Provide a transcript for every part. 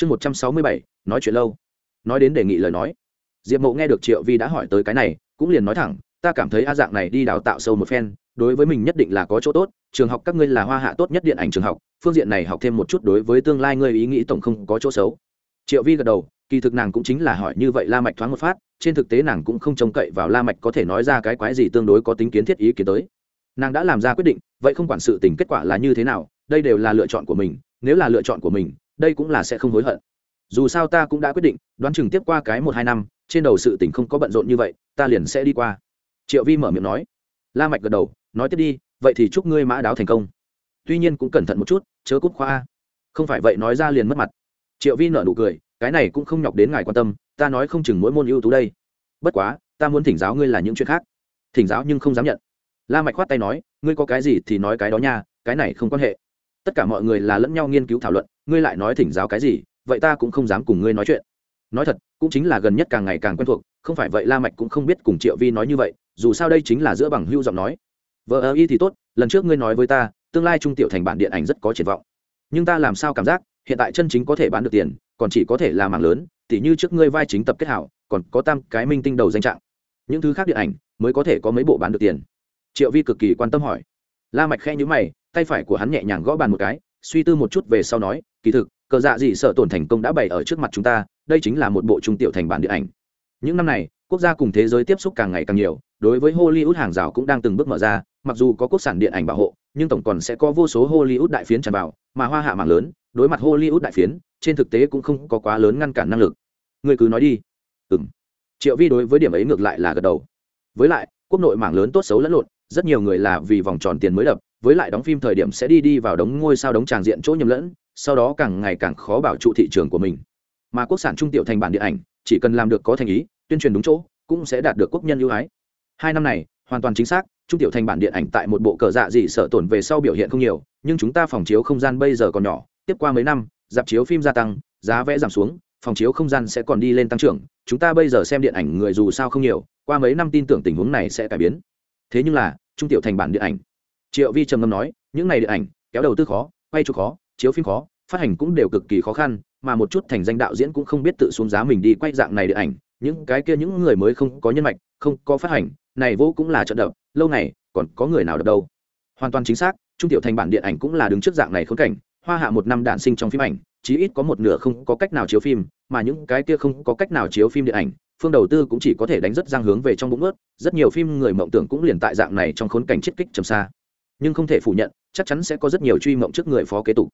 chương một trăm sáu mươi bảy, nói chuyện lâu. Nói đến đề nghị lời nói. Diệp mộ nghe được triệu vi đã hỏi tới cái này, cũng liền nói thẳng, ta cảm thấy a dạng này đi đào tạo sâu một phen, đối với mình nhất định là có chỗ tốt, trường học các ngươi là hoa hạ tốt nhất điện ảnh trường học, phương diện này học thêm một chút đối với tương lai ngươi ý nghĩ tổng không có chỗ xấu. Triệu vi gật đầu, kỳ thực nàng cũng chính là hỏi như vậy la mạch thoáng một phát, trên thực tế nàng cũng không trông cậy vào la mạch có thể nói ra cái quái gì tương đối có tính kiến thiết ý kiến tới. Nàng đã làm ra quyết định, vậy không quản sự tình kết quả là như thế nào, đây đều là lựa chọn của mình, nếu là lựa chọn của mình đây cũng là sẽ không hối hận. Dù sao ta cũng đã quyết định, đoán chừng tiếp qua cái một hai năm, trên đầu sự tình không có bận rộn như vậy, ta liền sẽ đi qua. Triệu vi mở miệng nói. La mạch gật đầu, nói tiếp đi, vậy thì chúc ngươi mã đáo thành công. Tuy nhiên cũng cẩn thận một chút, chớ cút khoa. Không phải vậy nói ra liền mất mặt. Triệu vi nở nụ cười, cái này cũng không nhọc đến ngài quan tâm, ta nói không chừng mỗi môn ưu tú đây. Bất quá, ta muốn thỉnh giáo ngươi là những chuyện khác. Thỉnh giáo nhưng không dám nhận. La mạch khoát tay nói, ngươi có cái gì thì nói cái đó nha, cái này không quan hệ. Tất cả mọi người là lẫn nhau nghiên cứu thảo luận ngươi lại nói thỉnh giáo cái gì, vậy ta cũng không dám cùng ngươi nói chuyện. Nói thật, cũng chính là gần nhất càng ngày càng quen thuộc, không phải vậy la mạch cũng không biết cùng triệu vi nói như vậy, dù sao đây chính là giữa bằng hưu giọng nói. Vợ ơ y thì tốt, lần trước ngươi nói với ta, tương lai trung tiểu thành bản điện ảnh rất có triển vọng. Nhưng ta làm sao cảm giác, hiện tại chân chính có thể bán được tiền, còn chỉ có thể là mảng lớn, tỉ như trước ngươi vai chính tập kết hảo, còn có tam cái minh tinh đầu danh trạng. Những thứ khác điện ảnh, mới có thể có mấy bộ bán được tiền. Triệu vi cực kỳ quan tâm hỏi. La mạch khẽ nhíu mày, tay phải của hắn nhẹ nhàng gõ bàn một cái suy tư một chút về sau nói, kỳ thực, cờ dạ gì sợ tổn thành công đã bày ở trước mặt chúng ta, đây chính là một bộ trung tiểu thành bản điện ảnh. Những năm này, quốc gia cùng thế giới tiếp xúc càng ngày càng nhiều, đối với hollywood hàng rào cũng đang từng bước mở ra, mặc dù có quốc sản điện ảnh bảo hộ, nhưng tổng còn sẽ có vô số hollywood đại phiến tràn vào, mà hoa hạ mạng lớn, đối mặt hollywood đại phiến, trên thực tế cũng không có quá lớn ngăn cản năng lực. Người cứ nói đi. Ừ m triệu vi đối với điểm ấy ngược lại là gật đầu. Với lại, quốc nội mạng lớn tốt xấu lẫn lộn, rất nhiều người là vì vòng tròn tiền mới đập với lại đóng phim thời điểm sẽ đi đi vào đống ngôi sao đống tràng diện chỗ nhầm lẫn, sau đó càng ngày càng khó bảo trụ thị trường của mình. Mà quốc sản trung tiểu thành bản điện ảnh, chỉ cần làm được có thành ý, tuyên truyền đúng chỗ, cũng sẽ đạt được quốc nhân ưu ái. Hai năm này, hoàn toàn chính xác, trung tiểu thành bản điện ảnh tại một bộ cờ dạ gì sợ tổn về sau biểu hiện không nhiều, nhưng chúng ta phòng chiếu không gian bây giờ còn nhỏ, tiếp qua mấy năm, dạp chiếu phim gia tăng, giá vé giảm xuống, phòng chiếu không gian sẽ còn đi lên tăng trưởng, chúng ta bây giờ xem điện ảnh người dù sao không nhiều, qua mấy năm tin tưởng tình huống này sẽ cải biến. Thế nhưng là, trung tiểu thành bản điện ảnh triệu vi trầm ngâm nói, những này điện ảnh, kéo đầu tư khó, quay chụp khó, chiếu phim khó, phát hành cũng đều cực kỳ khó khăn, mà một chút thành danh đạo diễn cũng không biết tự xuống giá mình đi quay dạng này điện ảnh. Những cái kia những người mới không có nhân mạch, không có phát hành, này vô cũng là trận đập, lâu này còn có người nào đập đâu? Hoàn toàn chính xác, trung tiểu thành bản điện ảnh cũng là đứng trước dạng này khốn cảnh, hoa hạ một năm đạn sinh trong phim ảnh, chí ít có một nửa không có cách nào chiếu phim, mà những cái kia không có cách nào chiếu phim điện ảnh, phương đầu tư cũng chỉ có thể đánh rất giang hướng về trong bụng ướt, rất nhiều phim người mộng tưởng cũng liền tại dạng này trong khốn cảnh chiết kích trầm xa nhưng không thể phủ nhận, chắc chắn sẽ có rất nhiều truy mộng trước người phó kế tục.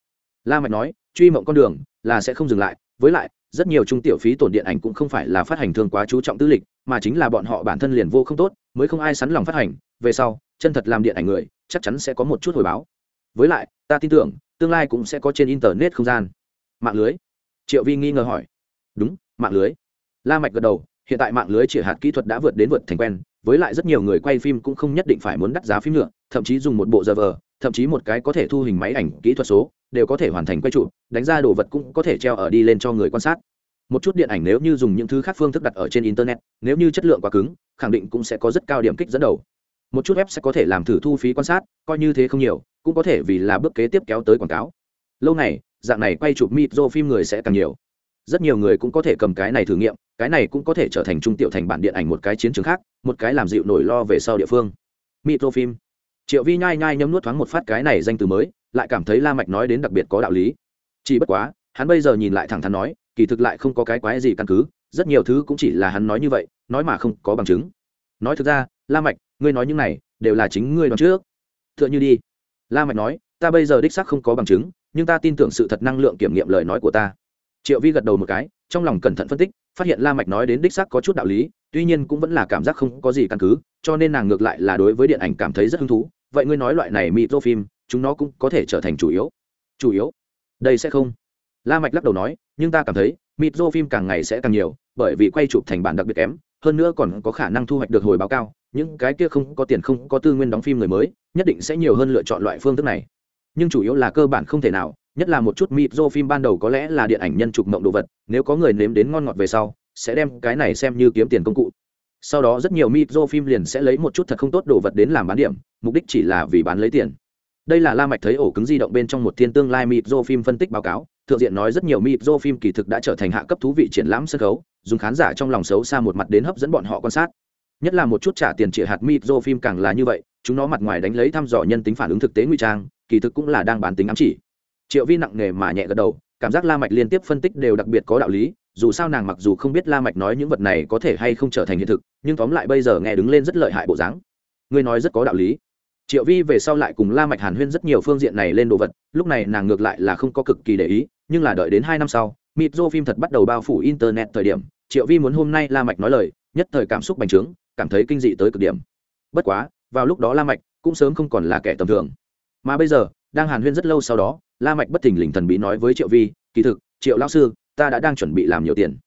La mạch nói, truy mộng con đường là sẽ không dừng lại, với lại, rất nhiều trung tiểu phí tổn điện ảnh cũng không phải là phát hành thương quá chú trọng tư lịch, mà chính là bọn họ bản thân liền vô không tốt, mới không ai sẵn lòng phát hành, về sau, chân thật làm điện ảnh người, chắc chắn sẽ có một chút hồi báo. Với lại, ta tin tưởng, tương lai cũng sẽ có trên internet không gian. Mạng lưới? Triệu vi nghi ngờ hỏi. Đúng, mạng lưới. La mạch gật đầu, hiện tại mạng lưới chỉ hạt kỹ thuật đã vượt đến vượt thành quen với lại rất nhiều người quay phim cũng không nhất định phải muốn đắt giá phim nữa, thậm chí dùng một bộ giờ vờ, thậm chí một cái có thể thu hình máy ảnh kỹ thuật số, đều có thể hoàn thành quay trụ đánh ra đồ vật cũng có thể treo ở đi lên cho người quan sát. Một chút điện ảnh nếu như dùng những thứ khác phương thức đặt ở trên internet, nếu như chất lượng quá cứng, khẳng định cũng sẽ có rất cao điểm kích dẫn đầu. Một chút web sẽ có thể làm thử thu phí quan sát, coi như thế không nhiều, cũng có thể vì là bước kế tiếp kéo tới quảng cáo. Lâu này dạng này quay chụp micro phim người sẽ càng nhiều. Rất nhiều người cũng có thể cầm cái này thử nghiệm cái này cũng có thể trở thành trung tiểu thành bản điện ảnh một cái chiến trường khác, một cái làm dịu nổi lo về sau địa phương. Micro triệu vi nhai nhai nhấm nuốt thoáng một phát cái này danh từ mới, lại cảm thấy la mạch nói đến đặc biệt có đạo lý. Chỉ bất quá, hắn bây giờ nhìn lại thẳng thắn nói, kỳ thực lại không có cái quái gì căn cứ, rất nhiều thứ cũng chỉ là hắn nói như vậy, nói mà không có bằng chứng. Nói thực ra, la mạch, ngươi nói những này, đều là chính ngươi đoán trước. Tựa như đi. La mạch nói, ta bây giờ đích xác không có bằng chứng, nhưng ta tin tưởng sự thật năng lượng kiểm nghiệm lời nói của ta. Triệu vi gật đầu một cái, trong lòng cẩn thận phân tích phát hiện la mạch nói đến đích xác có chút đạo lý tuy nhiên cũng vẫn là cảm giác không có gì căn cứ cho nên nàng ngược lại là đối với điện ảnh cảm thấy rất hứng thú. Vậy ngươi nói loại này microfilm, phim chúng nó cũng có thể trở thành chủ yếu. Chủ yếu? Đây sẽ không. La mạch lắc đầu nói nhưng ta cảm thấy microfilm phim càng ngày sẽ càng nhiều bởi vì quay chụp thành bản đặc biệt kém hơn nữa còn có khả năng thu hoạch được hồi báo cao những cái kia không có tiền không có tư nguyên đóng phim người mới nhất định sẽ nhiều hơn lựa chọn loại phương thức này. Nhưng chủ yếu là cơ bản không thể nào nhất là một chút micro phim ban đầu có lẽ là điện ảnh nhân trục mộng đồ vật, nếu có người nếm đến ngon ngọt về sau, sẽ đem cái này xem như kiếm tiền công cụ. Sau đó rất nhiều micro phim liền sẽ lấy một chút thật không tốt đồ vật đến làm bán điểm, mục đích chỉ là vì bán lấy tiền. Đây là la mạch thấy ổ cứng di động bên trong một thiên tương lai micro phim phân tích báo cáo, thượng diện nói rất nhiều mịt rô phim kỳ thực đã trở thành hạ cấp thú vị triển lãm sân khấu, dùng khán giả trong lòng xấu xa một mặt đến hấp dẫn bọn họ quan sát. Nhất là một chút trả tiền trị hạt mịt rô phim càng là như vậy, chúng nó mặt ngoài đánh lấy thăm dò nhân tính phản ứng thực tế nguy trang, kỳ thực cũng là đang bán tính ám chỉ triệu vi nặng nề mà nhẹ gật đầu, cảm giác la mạch liên tiếp phân tích đều đặc biệt có đạo lý, dù sao nàng mặc dù không biết la mạch nói những vật này có thể hay không trở thành hiện thực, nhưng tóm lại bây giờ nghe đứng lên rất lợi hại bộ dáng. Ngươi nói rất có đạo lý. Triệu vi về sau lại cùng la mạch hàn huyên rất nhiều phương diện này lên đồ vật, lúc này nàng ngược lại là không có cực kỳ để ý, nhưng là đợi đến hai năm sau mịt rô phim thật bắt đầu bao phủ internet thời điểm, triệu vi muốn hôm nay la mạch nói lời, nhất thời cảm xúc bành trướng, cảm thấy kinh dị tới cực điểm. Bất quá, vào lúc đó la mạch cũng sớm không còn là kẻ tầm thường. Mà bây giờ, đang hàn huyên rất lâu sau đó la mạch bất thình lình thần bí nói với triệu vi, kỳ thực, triệu lão sư, ta đã đang chuẩn bị làm nhiều tiền.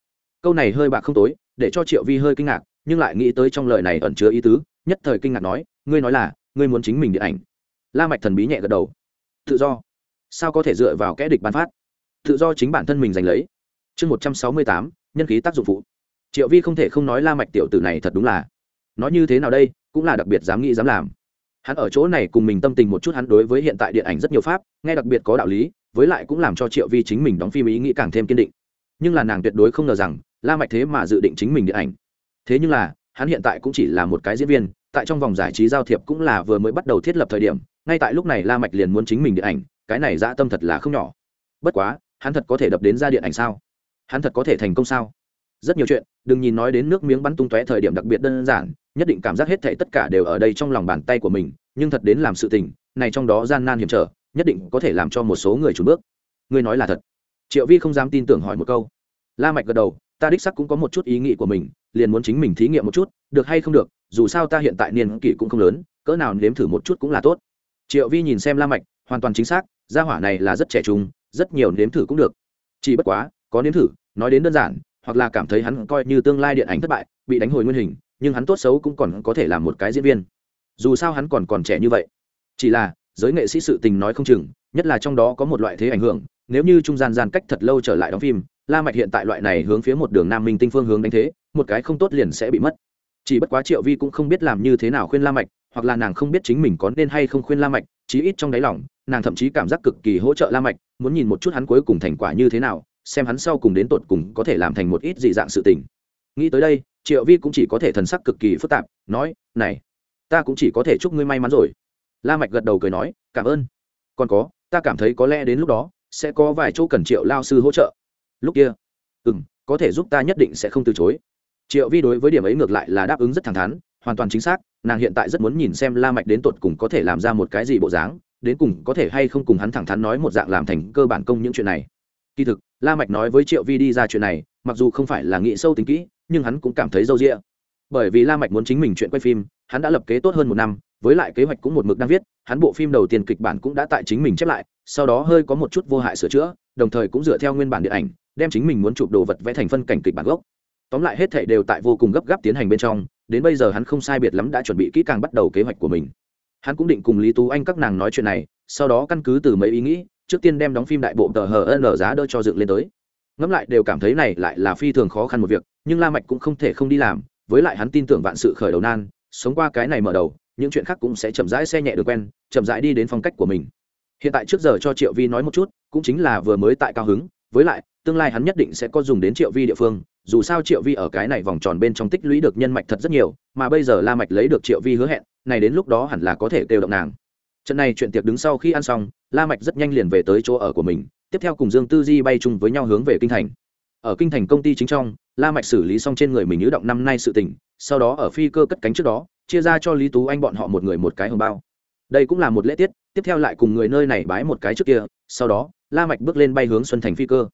Câu này hơi bạc không tối, để cho triệu vi hơi kinh ngạc, nhưng lại nghĩ tới trong lời này ẩn chứa ý tứ, nhất thời kinh ngạc nói, ngươi nói là, ngươi muốn chính mình điện ảnh. La mạch thần bí nhẹ gật đầu. Tự do. Sao có thể dựa vào kẻ địch ban phát? Tự do chính bản thân mình giành lấy. Chương một trăm sáu mươi tám, nhân khí tác dụng phụ. Triệu vi không thể không nói la mạch tiểu tử này thật đúng là. Nói như thế nào đây, cũng là đặc biệt dám nghĩ dám làm hắn ở chỗ này cùng mình tâm tình một chút, hắn đối với hiện tại điện ảnh rất nhiều pháp, nghe đặc biệt có đạo lý, với lại cũng làm cho triệu vi chính mình đóng phim ý nghĩ càng thêm kiên định. Nhưng là nàng tuyệt đối không ngờ rằng, la mạch thế mà dự định chính mình điện ảnh. Thế nhưng là, hắn hiện tại cũng chỉ là một cái diễn viên, tại trong vòng giải trí giao thiệp cũng là vừa mới bắt đầu thiết lập thời điểm, ngay tại lúc này la mạch liền muốn chính mình điện ảnh, cái này dã tâm thật là không nhỏ. Bất quá, hắn thật có thể đập đến ra điện ảnh sao? Hắn thật có thể thành công sao? Rất nhiều chuyện, đừng nhìn nói đến nước miếng bắn tung tóe thời điểm đặc biệt đơn giản nhất định cảm giác hết thảy tất cả đều ở đây trong lòng bàn tay của mình, nhưng thật đến làm sự tình, này trong đó gian nan hiểm trở, nhất định có thể làm cho một số người chùn bước. Ngươi nói là thật. Triệu vi không dám tin tưởng hỏi một câu. La mạch gật đầu, ta đích xác cũng có một chút ý nghĩ của mình, liền muốn chính mình thí nghiệm một chút, được hay không được, dù sao ta hiện tại niên kỷ cũng không lớn, cỡ nào nếm thử một chút cũng là tốt. Triệu vi nhìn xem la mạch, hoàn toàn chính xác, gia hỏa này là rất trẻ trung, rất nhiều nếm thử cũng được. Chỉ bất quá, có nếm thử, nói đến đơn giản, hoặc là cảm thấy hắn coi như tương lai điện ảnh thất bại, bị đánh hồi nguyên hình nhưng hắn tốt xấu cũng còn có thể làm một cái diễn viên. Dù sao hắn còn còn trẻ như vậy. Chỉ là, giới nghệ sĩ sự tình nói không chừng, nhất là trong đó có một loại thế ảnh hưởng, nếu như trung gian gian cách thật lâu trở lại đóng phim, la mạch hiện tại loại này hướng phía một đường nam minh tinh phương hướng đánh thế, một cái không tốt liền sẽ bị mất. Chỉ bất quá triệu vi cũng không biết làm như thế nào khuyên la mạch, hoặc là nàng không biết chính mình có nên hay không khuyên la mạch, chí ít trong đáy lòng, nàng thậm chí cảm giác cực kỳ hỗ trợ la mạch, muốn nhìn một chút hắn cuối cùng thành quả như thế nào, xem hắn sau cùng đến tột cùng có thể làm thành một ít dị dạng sự tình. Nghĩ tới đây triệu vi cũng chỉ có thể thần sắc cực kỳ phức tạp nói này ta cũng chỉ có thể chúc ngươi may mắn rồi. La mạch gật đầu cười nói cảm ơn. Còn có ta cảm thấy có lẽ đến lúc đó sẽ có vài chỗ cần triệu lao sư hỗ trợ. Lúc kia ừm, có thể giúp ta nhất định sẽ không từ chối. Triệu vi đối với điểm ấy ngược lại là đáp ứng rất thẳng thắn hoàn toàn chính xác nàng hiện tại rất muốn nhìn xem la mạch đến tột cùng có thể làm ra một cái gì bộ dáng đến cùng có thể hay không cùng hắn thẳng thắn nói một dạng làm thành cơ bản công những chuyện này. Kỳ thực la mạch nói với triệu vi đi ra chuyện này mặc dù không phải là nghĩ sâu tính kỹ nhưng hắn cũng cảm thấy dâu dịa bởi vì la mạch muốn chính mình chuyện quay phim, hắn đã lập kế tốt hơn một năm, với lại kế hoạch cũng một mực đang viết, hắn bộ phim đầu tiên kịch bản cũng đã tại chính mình chép lại, sau đó hơi có một chút vô hại sửa chữa, đồng thời cũng dựa theo nguyên bản điện ảnh, đem chính mình muốn chụp đồ vật vẽ thành phân cảnh kịch bản gốc. Tóm lại hết thảy đều tại vô cùng gấp gáp tiến hành bên trong, đến bây giờ hắn không sai biệt lắm đã chuẩn bị kỹ càng bắt đầu kế hoạch của mình. Hắn cũng định cùng lý tú anh các nàng nói chuyện này, sau đó căn cứ từ mấy ý nghĩ, trước tiên đem đóng phim đại bộ tờ hờ n giá đỡ cho dựng lên tới. Ngẫm lại đều cảm thấy này lại là phi thường khó khăn một việc nhưng la mạch cũng không thể không đi làm, với lại hắn tin tưởng vạn sự khởi đầu nan, sống qua cái này mở đầu, những chuyện khác cũng sẽ chậm rãi xe nhẹ được quen, chậm rãi đi đến phong cách của mình. Hiện tại trước giờ cho triệu vi nói một chút, cũng chính là vừa mới tại cao hứng, với lại, tương lai hắn nhất định sẽ có dùng đến triệu vi địa phương, dù sao triệu vi ở cái này vòng tròn bên trong tích lũy được nhân mạch thật rất nhiều, mà bây giờ la mạch lấy được triệu vi hứa hẹn, này đến lúc đó hẳn là có thể kêu động nàng. Trận này chuyện tiệc đứng sau khi ăn xong, la mạch rất nhanh liền về tới chỗ ở của mình, tiếp theo cùng dương tư di bay chung với nhau hướng về kinh thành ở kinh thành công ty chính trong, la mạch xử lý xong trên người mình nhớ động năm nay sự tình, sau đó ở phi cơ cất cánh trước đó, chia ra cho lý tú anh bọn họ một người một cái hồng bao. Đây cũng là một lễ tiết, tiếp theo lại cùng người nơi này bái một cái trước kia, sau đó, la mạch bước lên bay hướng xuân thành phi cơ.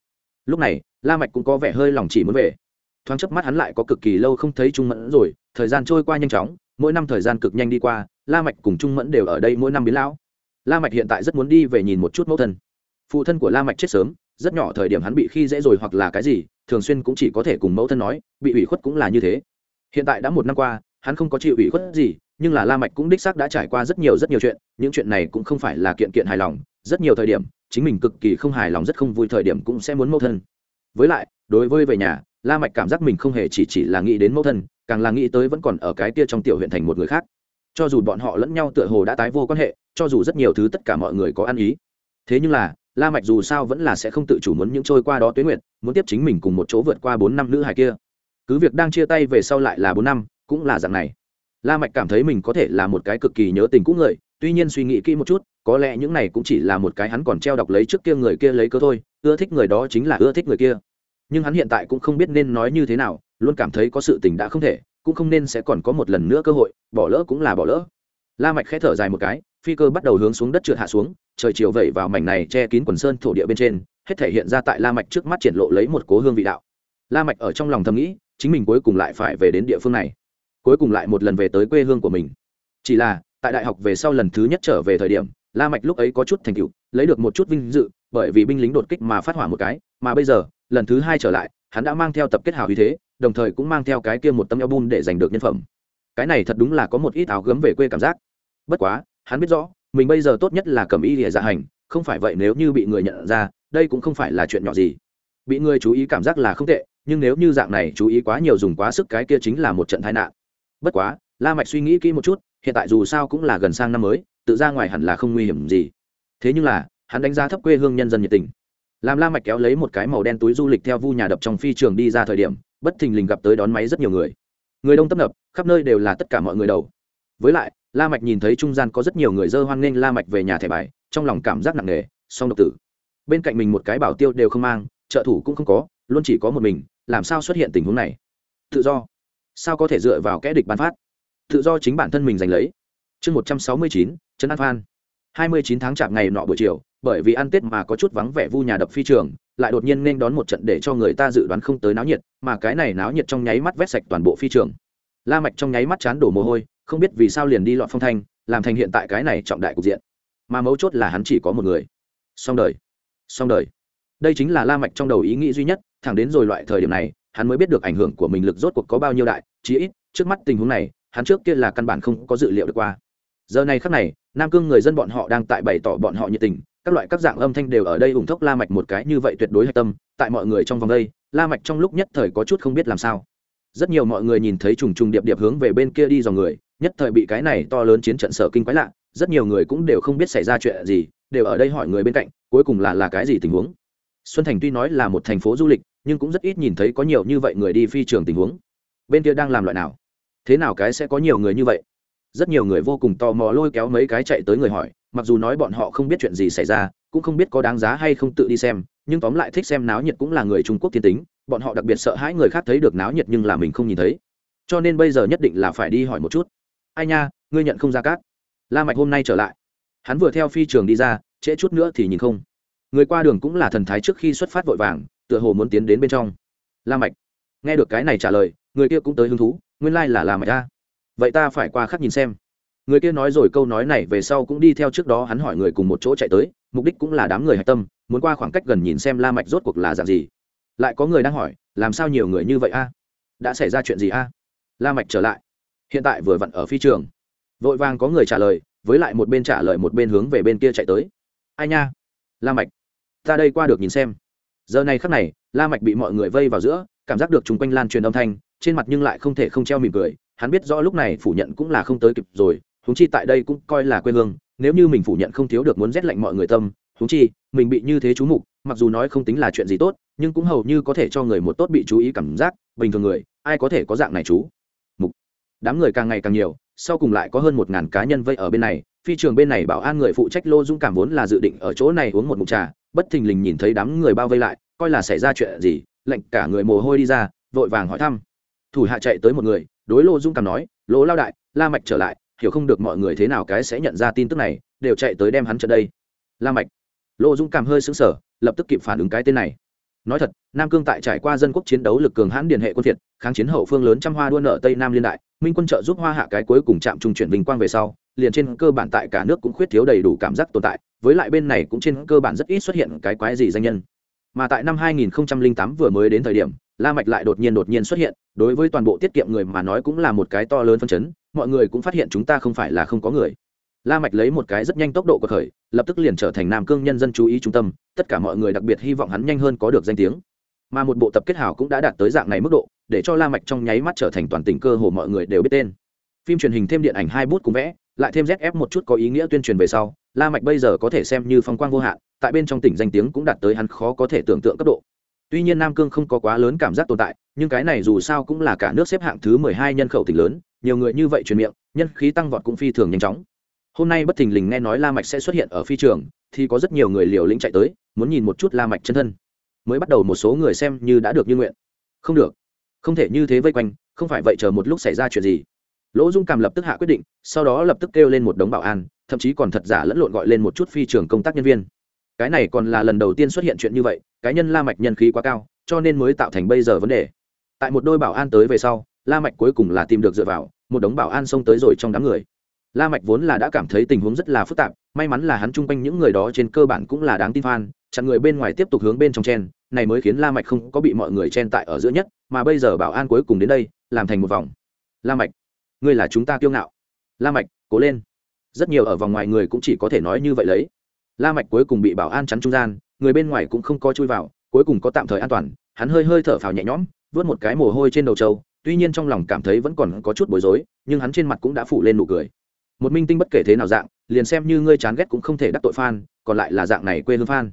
Lúc này, la mạch cũng có vẻ hơi lòng chỉ muốn về. Thoáng chớp mắt hắn lại có cực kỳ lâu không thấy trung mẫn rồi, thời gian trôi qua nhanh chóng, mỗi năm thời gian cực nhanh đi qua, la mạch cùng trung mẫn đều ở đây mỗi năm biến lão. La mạch hiện tại rất muốn đi về nhìn một chút mẫu thân. Phụ thân của la mạch chết sớm rất nhỏ thời điểm hắn bị khi dễ rồi hoặc là cái gì, thường xuyên cũng chỉ có thể cùng mẫu thân nói, bị ủy khuất cũng là như thế. Hiện tại đã một năm qua, hắn không có chịu ủy khuất gì, nhưng là la mạch cũng đích xác đã trải qua rất nhiều rất nhiều chuyện, những chuyện này cũng không phải là kiện kiện hài lòng, rất nhiều thời điểm, chính mình cực kỳ không hài lòng, rất không vui thời điểm cũng sẽ muốn mẫu thân. Với lại, đối với về nhà, la mạch cảm giác mình không hề chỉ chỉ là nghĩ đến mẫu thân, càng là nghĩ tới vẫn còn ở cái kia trong tiểu huyện thành một người khác. Cho dù bọn họ lẫn nhau tựa hồ đã tái vô quan hệ, cho dù rất nhiều thứ tất cả mọi người có ăn ý, thế nhưng là la mạch dù sao vẫn là sẽ không tự chủ muốn những trôi qua đó tuyến Nguyệt, muốn tiếp chính mình cùng một chỗ vượt qua bốn năm nữ hài kia. Cứ việc đang chia tay về sau lại là bốn năm, cũng là dạng này. La mạch cảm thấy mình có thể là một cái cực kỳ nhớ tình cũ người, tuy nhiên suy nghĩ kỹ một chút, có lẽ những này cũng chỉ là một cái hắn còn treo đọc lấy trước kia người kia lấy cơ thôi, ưa thích người đó chính là ưa thích người kia. Nhưng hắn hiện tại cũng không biết nên nói như thế nào, luôn cảm thấy có sự tình đã không thể, cũng không nên sẽ còn có một lần nữa cơ hội, bỏ lỡ cũng là bỏ lỡ. La mạch khẽ thở dài một cái phi cơ bắt đầu hướng xuống đất trượt hạ xuống, trời chiều vẩy vào mảnh này che kín quần sơn thổ địa bên trên, hết thể hiện ra tại la mạch trước mắt triển lộ lấy một cố hương vị đạo. La mạch ở trong lòng thầm nghĩ, chính mình cuối cùng lại phải về đến địa phương này, cuối cùng lại một lần về tới quê hương của mình. Chỉ là, tại đại học về sau lần thứ nhất trở về thời điểm, la mạch lúc ấy có chút thành tựu, lấy được một chút vinh dự, bởi vì binh lính đột kích mà phát hỏa một cái, mà bây giờ, lần thứ hai trở lại, hắn đã mang theo tập kết hào uy thế, đồng thời cũng mang theo cái kia một tấm album để giành được nhân phẩm. Cái này thật đúng là có một ít áo gấm về quê cảm giác. Bất quá hắn biết rõ, mình bây giờ tốt nhất là cầm y lìa dạ hành, không phải vậy nếu như bị người nhận ra, đây cũng không phải là chuyện nhỏ gì. Bị người chú ý cảm giác là không tệ, nhưng nếu như dạng này chú ý quá nhiều dùng quá sức cái kia chính là một trận tai nạn. Bất quá, la mạch suy nghĩ kỹ một chút, hiện tại dù sao cũng là gần sang năm mới, tự ra ngoài hẳn là không nguy hiểm gì. Thế nhưng là, hắn đánh giá thấp quê hương nhân dân nhiệt tình. Làm la mạch kéo lấy một cái màu đen túi du lịch theo vu nhà đập trong phi trường đi ra thời điểm, bất thình lình gặp tới đón máy rất nhiều người. Người đông tấp nập, khắp nơi đều là tất cả mọi người đầu. Với lại la mạch nhìn thấy trung gian có rất nhiều người dơ hoan nghênh la mạch về nhà thẻ bài, trong lòng cảm giác nặng nề, song độc tử. Bên cạnh mình một cái bảo tiêu đều không mang, trợ thủ cũng không có, luôn chỉ có một mình, làm sao xuất hiện tình huống này? Tự do. Sao có thể dựa vào kẻ địch ban phát? Tự do chính bản thân mình giành lấy. Chương một trăm sáu mươi chín, trấn an phan. Hai mươi chín tháng chạp ngày nọ buổi chiều, bởi vì ăn tết mà có chút vắng vẻ vu nhà đập phi trường, lại đột nhiên nên đón một trận để cho người ta dự đoán không tới náo nhiệt, mà cái này náo nhiệt trong nháy mắt vét sạch toàn bộ phi trường la mạch trong nháy mắt chán đổ mồ hôi, không biết vì sao liền đi lọt phong thanh, làm thành hiện tại cái này trọng đại cục diện. Mà mấu chốt là hắn chỉ có một người. Xong đời. Xong đời. Đây chính là la mạch trong đầu ý nghĩ duy nhất, thẳng đến rồi loại thời điểm này, hắn mới biết được ảnh hưởng của mình lực rốt cuộc có bao nhiêu đại, chí ít, trước mắt tình huống này, hắn trước kia là căn bản không có dự liệu được qua. Giờ này khắc này, nam cương người dân bọn họ đang tại bày tỏ bọn họ nhiệt tình, các loại các dạng âm thanh đều ở đây ủng thốc la mạch một cái như vậy tuyệt đối hạch tâm, tại mọi người trong vòng đây, la mạch trong lúc nhất thời có chút không biết làm sao rất nhiều mọi người nhìn thấy trùng trùng điệp điệp hướng về bên kia đi dòng người, nhất thời bị cái này to lớn chiến trận sở kinh quái lạ, rất nhiều người cũng đều không biết xảy ra chuyện gì, đều ở đây hỏi người bên cạnh, cuối cùng là là cái gì tình huống? Xuân thành tuy nói là một thành phố du lịch, nhưng cũng rất ít nhìn thấy có nhiều như vậy người đi phi trường tình huống. Bên kia đang làm loại nào? Thế nào cái sẽ có nhiều người như vậy? Rất nhiều người vô cùng tò mò lôi kéo mấy cái chạy tới người hỏi, mặc dù nói bọn họ không biết chuyện gì xảy ra, cũng không biết có đáng giá hay không tự đi xem, nhưng tóm lại thích xem náo nhiệt cũng là người trung quốc thiên tính bọn họ đặc biệt sợ hãi người khác thấy được náo nhiệt nhưng là mình không nhìn thấy. Cho nên bây giờ nhất định là phải đi hỏi một chút. Ai nha, ngươi nhận không ra cát. La mạch hôm nay trở lại. Hắn vừa theo phi trường đi ra, trễ chút nữa thì nhìn không. Người qua đường cũng là thần thái trước khi xuất phát vội vàng, tựa hồ muốn tiến đến bên trong. La mạch, nghe được cái này trả lời, người kia cũng tới hứng thú, nguyên lai like là la mạch ta vậy ta phải qua khắc nhìn xem. Người kia nói rồi câu nói này về sau cũng đi theo trước đó hắn hỏi người cùng một chỗ chạy tới, mục đích cũng là đám người hạch tâm, muốn qua khoảng cách gần nhìn xem la mạch rốt cuộc là dạng gì lại có người đang hỏi, làm sao nhiều người như vậy a? Đã xảy ra chuyện gì a? La mạch trở lại. Hiện tại vừa vặn ở phi trường. Vội vàng có người trả lời, với lại một bên trả lời một bên hướng về bên kia chạy tới. Ai nha? La mạch. Ta đây qua được nhìn xem. Giờ này khắc này, la mạch bị mọi người vây vào giữa, cảm giác được chúng quanh lan truyền âm thanh, trên mặt nhưng lại không thể không treo mỉm cười. Hắn biết rõ lúc này phủ nhận cũng là không tới kịp rồi, huống chi tại đây cũng coi là quê hương, nếu như mình phủ nhận không thiếu được muốn rét lạnh mọi người tâm huống chi, mình bị như thế chú mục, mặc dù nói không tính là chuyện gì tốt, nhưng cũng hầu như có thể cho người một tốt bị chú ý cảm giác, bình thường người, ai có thể có dạng này chú mục? Đám người càng ngày càng nhiều, sau cùng lại có hơn một ngàn cá nhân vây ở bên này, phi trường bên này bảo an người phụ trách lô dũng cảm vốn là dự định ở chỗ này uống một mục trà, bất thình lình nhìn thấy đám người bao vây lại, coi là xảy ra chuyện gì lệnh cả người mồ hôi đi ra, vội vàng hỏi thăm. Thủ hạ chạy tới một người, đối lô dung cảm nói lỗ lao đại, la mạch trở lại, hiểu không được mọi người thế nào cái sẽ nhận ra tin tức này, đều chạy tới đem hắn trở đây. La mạch lô dung cảm hơi sững sờ, lập tức kịp phản ứng cái tên này. Nói thật, nam cương tại trải qua dân quốc chiến đấu lực cường hãn điển hệ quân thiệt kháng chiến hậu phương lớn trăm hoa đua nợ tây nam liên đại, minh quân trợ giúp hoa hạ cái cuối cùng chạm trung chuyển vinh quang về sau, liền trên cơ bản tại cả nước cũng khuyết thiếu đầy đủ cảm giác tồn tại, với lại bên này cũng trên cơ bản rất ít xuất hiện cái quái gì danh nhân. Mà tại năm 2008 vừa mới đến thời điểm, la mạch lại đột nhiên đột nhiên xuất hiện, đối với toàn bộ tiết kiệm người mà nói cũng là một cái to lớn phân chấn, mọi người cũng phát hiện chúng ta không phải là không có người la mạch lấy một cái rất nhanh tốc độ của khởi, lập tức liền trở thành nam cương nhân dân chú ý trung tâm, tất cả mọi người đặc biệt hy vọng hắn nhanh hơn có được danh tiếng. Mà một bộ tập kết hảo cũng đã đạt tới dạng này mức độ, để cho la mạch trong nháy mắt trở thành toàn tỉnh cơ hồ mọi người đều biết tên. Phim truyền hình thêm điện ảnh hai bút cùng vẽ, lại thêm zf một chút có ý nghĩa tuyên truyền về sau, la mạch bây giờ có thể xem như phong quang vô hạn, tại bên trong tỉnh danh tiếng cũng đạt tới hắn khó có thể tưởng tượng cấp độ. Tuy nhiên nam cương không có quá lớn cảm giác tồn tại, nhưng cái này dù sao cũng là cả nước xếp hạng thứ mười hai nhân khẩu tỉnh lớn, nhiều người như vậy truyền miệng, nhân khí tăng vọt cũng phi thường nhanh chóng hôm nay bất thình lình nghe nói la mạch sẽ xuất hiện ở phi trường, thì có rất nhiều người liều lĩnh chạy tới, muốn nhìn một chút la mạch chân thân. Mới bắt đầu một số người xem như đã được như nguyện. Không được. Không thể như thế vây quanh, không phải vậy chờ một lúc xảy ra chuyện gì. Lỗ dung cảm lập tức hạ quyết định, sau đó lập tức kêu lên một đống bảo an, thậm chí còn thật giả lẫn lộn gọi lên một chút phi trường công tác nhân viên. Cái này còn là lần đầu tiên xuất hiện chuyện như vậy cá nhân la mạch nhân khí quá cao, cho nên mới tạo thành bây giờ vấn đề. Tại một đôi bảo an tới về sau, la mạch cuối cùng là tìm được dựa vào, một đống bảo an xông tới rồi trong đám người la mạch vốn là đã cảm thấy tình huống rất là phức tạp, may mắn là hắn chung quanh những người đó trên cơ bản cũng là đáng tin fan, chặn người bên ngoài tiếp tục hướng bên trong chen, này mới khiến la mạch không có bị mọi người chen tại ở giữa nhất, mà bây giờ bảo an cuối cùng đến đây, làm thành một vòng. La mạch, ngươi là chúng ta kiêu ngạo. La mạch, cố lên. Rất nhiều ở vòng ngoài người cũng chỉ có thể nói như vậy lấy. La mạch cuối cùng bị bảo an chắn trung gian, người bên ngoài cũng không có chui vào, cuối cùng có tạm thời an toàn, hắn hơi hơi thở phào nhẹ nhõm, vớt một cái mồ hôi trên đầu trâu, tuy nhiên trong lòng cảm thấy vẫn còn có chút bối rối, nhưng hắn trên mặt cũng đã phủ lên nụ cười một minh tinh bất kể thế nào dạng, liền xem như ngươi chán ghét cũng không thể đắc tội fan còn lại là dạng này quê hương fan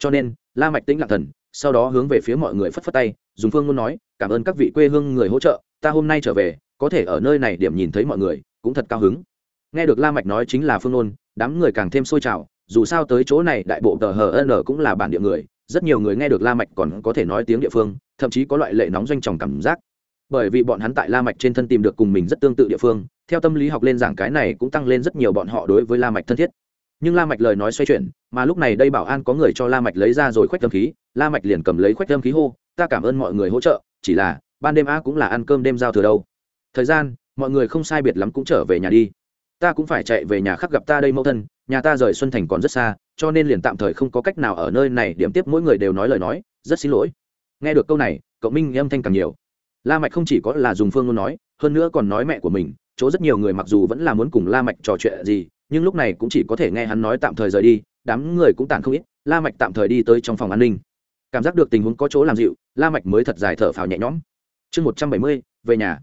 cho nên, la mạch tĩnh lặng thần, sau đó hướng về phía mọi người phất phất tay, dùng phương ngôn nói, cảm ơn các vị quê hương người hỗ trợ, ta hôm nay trở về, có thể ở nơi này điểm nhìn thấy mọi người, cũng thật cao hứng. Nghe được la mạch nói chính là phương ngôn, đám người càng thêm sôi trào, dù sao tới chỗ này đại bộ tờ hn cũng là bản địa người, rất nhiều người nghe được la mạch còn có thể nói tiếng địa phương, thậm chí có loại lệ nóng doanh tròng cảm giác bởi vì bọn hắn tại la mạch trên thân tìm được cùng mình rất tương tự địa phương, theo tâm lý học lên giảng cái này cũng tăng lên rất nhiều bọn họ đối với la mạch thân thiết. Nhưng la mạch lời nói xoay chuyển, mà lúc này đây bảo an có người cho la mạch lấy ra rồi khoách tâm khí, la mạch liền cầm lấy khoách tâm khí hô, ta cảm ơn mọi người hỗ trợ, chỉ là, ban đêm a cũng là ăn cơm đêm giao thừa đâu. Thời gian, mọi người không sai biệt lắm cũng trở về nhà đi. Ta cũng phải chạy về nhà khắc gặp ta đây mẫu thân, nhà ta rời xuân thành còn rất xa, cho nên liền tạm thời không có cách nào ở nơi này. Điểm tiếp mỗi người đều nói lời nói, rất xin lỗi. Nghe được câu này, cậu minh âm thanh càng nhiều la mạch không chỉ có là dùng phương ngôn nói, hơn nữa còn nói mẹ của mình, chỗ rất nhiều người mặc dù vẫn là muốn cùng la mạch trò chuyện gì, nhưng lúc này cũng chỉ có thể nghe hắn nói tạm thời rời đi, đám người cũng tàn không ít, la mạch tạm thời đi tới trong phòng an ninh. Cảm giác được tình huống có chỗ làm dịu, la mạch mới thật dài thở phào nhẹ nhõm. Chương một trăm bảy mươi, về nhà.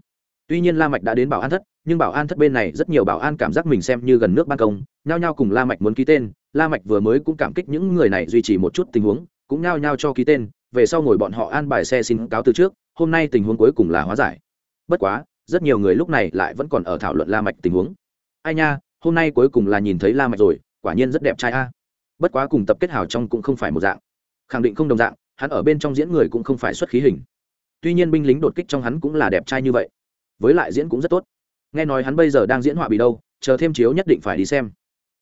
Tuy nhiên la mạch đã đến bảo an thất, nhưng bảo an thất bên này rất nhiều bảo an cảm giác mình xem như gần nước ban công, nhao nhao cùng la mạch muốn ký tên, la mạch vừa mới cũng cảm kích những người này duy trì một chút tình huống, cũng nhao nhao cho ký tên, về sau ngồi bọn họ an bài xe xin cáo từ trước hôm nay tình huống cuối cùng là hóa giải. Bất quá, rất nhiều người lúc này lại vẫn còn ở thảo luận la mạch tình huống. Ai nha, hôm nay cuối cùng là nhìn thấy la mạch rồi, quả nhiên rất đẹp trai a. Bất quá cùng tập kết hào trong cũng không phải một dạng. Khẳng định không đồng dạng, hắn ở bên trong diễn người cũng không phải xuất khí hình. Tuy nhiên binh lính đột kích trong hắn cũng là đẹp trai như vậy. Với lại diễn cũng rất tốt. Nghe nói hắn bây giờ đang diễn họa bị đâu, chờ thêm chiếu nhất định phải đi xem.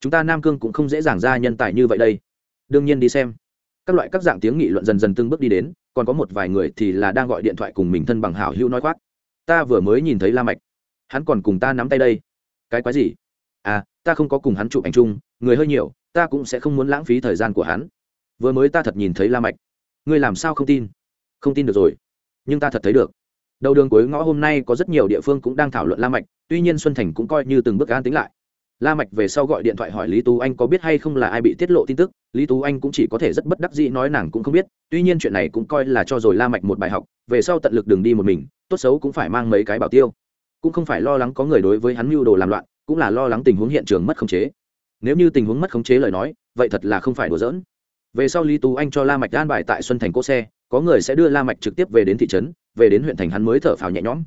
Chúng ta nam cương cũng không dễ dàng ra nhân tài như vậy đây. Đương nhiên đi xem. Các loại các dạng tiếng nghị luận dần dần từng bước đi đến còn có một vài người thì là đang gọi điện thoại cùng mình thân bằng hảo hữu nói khoác. Ta vừa mới nhìn thấy la mạch. Hắn còn cùng ta nắm tay đây. Cái quái gì? À ta không có cùng hắn chụp ảnh chung, người hơi nhiều, ta cũng sẽ không muốn lãng phí thời gian của hắn. Vừa mới ta thật nhìn thấy la mạch. Ngươi làm sao không tin? Không tin được rồi. Nhưng ta thật thấy được. Đầu đường cuối ngõ hôm nay có rất nhiều địa phương cũng đang thảo luận la mạch, tuy nhiên xuân thành cũng coi như từng bước an tính lại la mạch về sau gọi điện thoại hỏi lý tú anh có biết hay không là ai bị tiết lộ tin tức. Lý tú anh cũng chỉ có thể rất bất đắc dĩ nói nàng cũng không biết. Tuy nhiên chuyện này cũng coi là cho rồi la mạch một bài học. Về sau tận lực đừng đi một mình, tốt xấu cũng phải mang mấy cái bảo tiêu. Cũng không phải lo lắng có người đối với hắn mưu đồ làm loạn, cũng là lo lắng tình huống hiện trường mất khống chế. Nếu như tình huống mất khống chế lời nói, vậy thật là không phải đùa giỡn. Về sau lý tú anh cho la mạch an bài tại xuân thành cỗ xe, có người sẽ đưa la mạch trực tiếp về đến thị trấn, về đến huyện thành hắn mới thở phào nhẹ nhõm.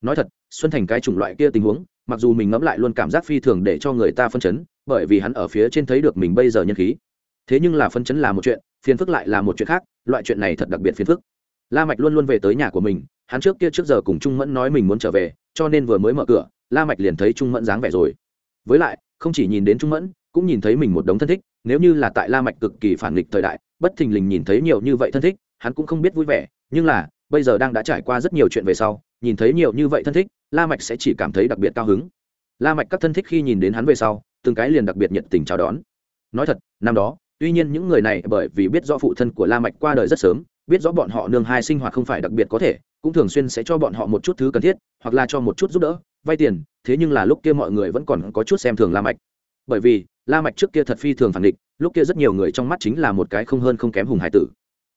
Nói thật, xuân thành cái chủng loại kia tình huống mặc dù mình ngẫm lại luôn cảm giác phi thường để cho người ta phân chấn, bởi vì hắn ở phía trên thấy được mình bây giờ nhân khí. Thế nhưng là phân chấn là một chuyện, phiền phức lại là một chuyện khác, loại chuyện này thật đặc biệt phiền phức. La mạch luôn luôn về tới nhà của mình, hắn trước kia trước giờ cùng trung mẫn nói mình muốn trở về, cho nên vừa mới mở cửa, la mạch liền thấy trung mẫn dáng vẻ rồi. Với lại, không chỉ nhìn đến trung mẫn, cũng nhìn thấy mình một đống thân thích, nếu như là tại la mạch cực kỳ phản nghịch thời đại, bất thình lình nhìn thấy nhiều như vậy thân thích, hắn cũng không biết vui vẻ, nhưng là, bây giờ đang đã trải qua rất nhiều chuyện về sau, nhìn thấy nhiều như vậy thân thích la mạch sẽ chỉ cảm thấy đặc biệt cao hứng. La mạch các thân thích khi nhìn đến hắn về sau, từng cái liền đặc biệt nhiệt tình chào đón. Nói thật, năm đó, tuy nhiên những người này bởi vì biết rõ phụ thân của la mạch qua đời rất sớm, biết rõ bọn họ nương hai sinh hoạt không phải đặc biệt có thể, cũng thường xuyên sẽ cho bọn họ một chút thứ cần thiết, hoặc là cho một chút giúp đỡ, vay tiền, thế nhưng là lúc kia mọi người vẫn còn có chút xem thường la mạch. Bởi vì, la mạch trước kia thật phi thường phản địch, lúc kia rất nhiều người trong mắt chính là một cái không hơn không kém hùng hải tử.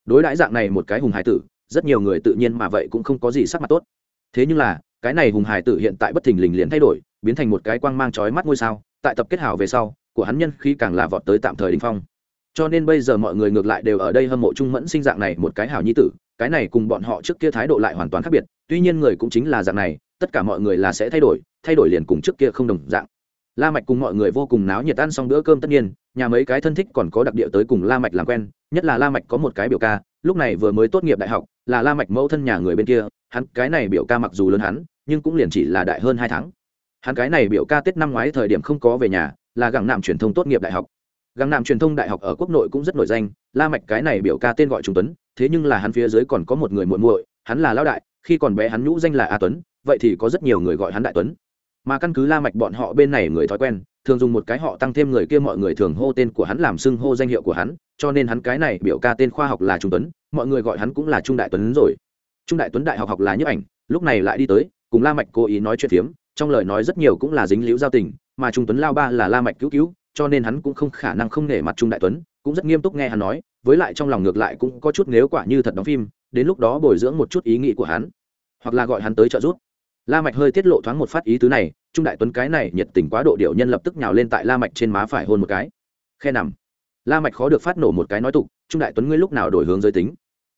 Đối đãi dạng này một cái hùng hải tử, rất nhiều người tự nhiên mà vậy cũng không có gì sắc mặt tốt. Thế nhưng là cái này hùng hải tử hiện tại bất thình lình liền thay đổi, biến thành một cái quang mang chói mắt ngôi sao, tại tập kết hảo về sau, của hắn nhân khi càng là vọt tới tạm thời đình phong. Cho nên bây giờ mọi người ngược lại đều ở đây hâm mộ trung mẫn sinh dạng này một cái hảo nhi tử, cái này cùng bọn họ trước kia thái độ lại hoàn toàn khác biệt, tuy nhiên người cũng chính là dạng này, tất cả mọi người là sẽ thay đổi thay đổi liền cùng trước kia không đồng dạng. La mạch cùng mọi người vô cùng náo nhiệt ăn xong bữa cơm tất nhiên, nhà mấy cái thân thích còn có đặc địa tới cùng la mạch làm quen, nhất là la mạch có một cái biểu ca, lúc này vừa mới tốt nghiệp đại học, là la mạch mẫu thân nhà người bên kia, hắn cái này biểu ca mặc dù lớn hắn nhưng cũng liền chỉ là đại hơn hai tháng. Hắn cái này biểu ca tết năm ngoái thời điểm không có về nhà, là gặng nạm truyền thông tốt nghiệp đại học. Gặng nạm truyền thông đại học ở quốc nội cũng rất nổi danh, la mạch cái này biểu ca tên gọi trung tuấn, thế nhưng là hắn phía dưới còn có một người muội muội, hắn là lão đại, khi còn bé hắn nhũ danh là a tuấn, vậy thì có rất nhiều người gọi hắn đại tuấn. Mà căn cứ la mạch bọn họ bên này người thói quen, thường dùng một cái họ tăng thêm người kia mọi người thường hô tên của hắn làm xưng hô danh hiệu của hắn, cho nên hắn cái này biểu ca tên khoa học là trung tuấn, mọi người gọi hắn cũng là trung đại tuấn rồi. Trung đại tuấn đại học học là nhiếp ảnh, lúc này lại đi tới cùng la mạch cố ý nói chuyện phiếm, trong lời nói rất nhiều cũng là dính liễu giao tình, mà trung tuấn lao ba là la mạch cứu cứu, cho nên hắn cũng không khả năng không nể mặt trung đại tuấn, cũng rất nghiêm túc nghe hắn nói, với lại trong lòng ngược lại cũng có chút nếu quả như thật đóng phim, đến lúc đó bồi dưỡng một chút ý nghĩ của hắn, hoặc là gọi hắn tới trợ giúp. La mạch hơi tiết lộ thoáng một phát ý tứ này, trung đại tuấn cái này nhiệt tình quá độ điệu nhân lập tức nhào lên tại la mạch trên má phải hôn một cái. Khe nằm. La mạch khó được phát nổ một cái nói tục, trung đại tuấn ngươi lúc nào đổi hướng giới tính?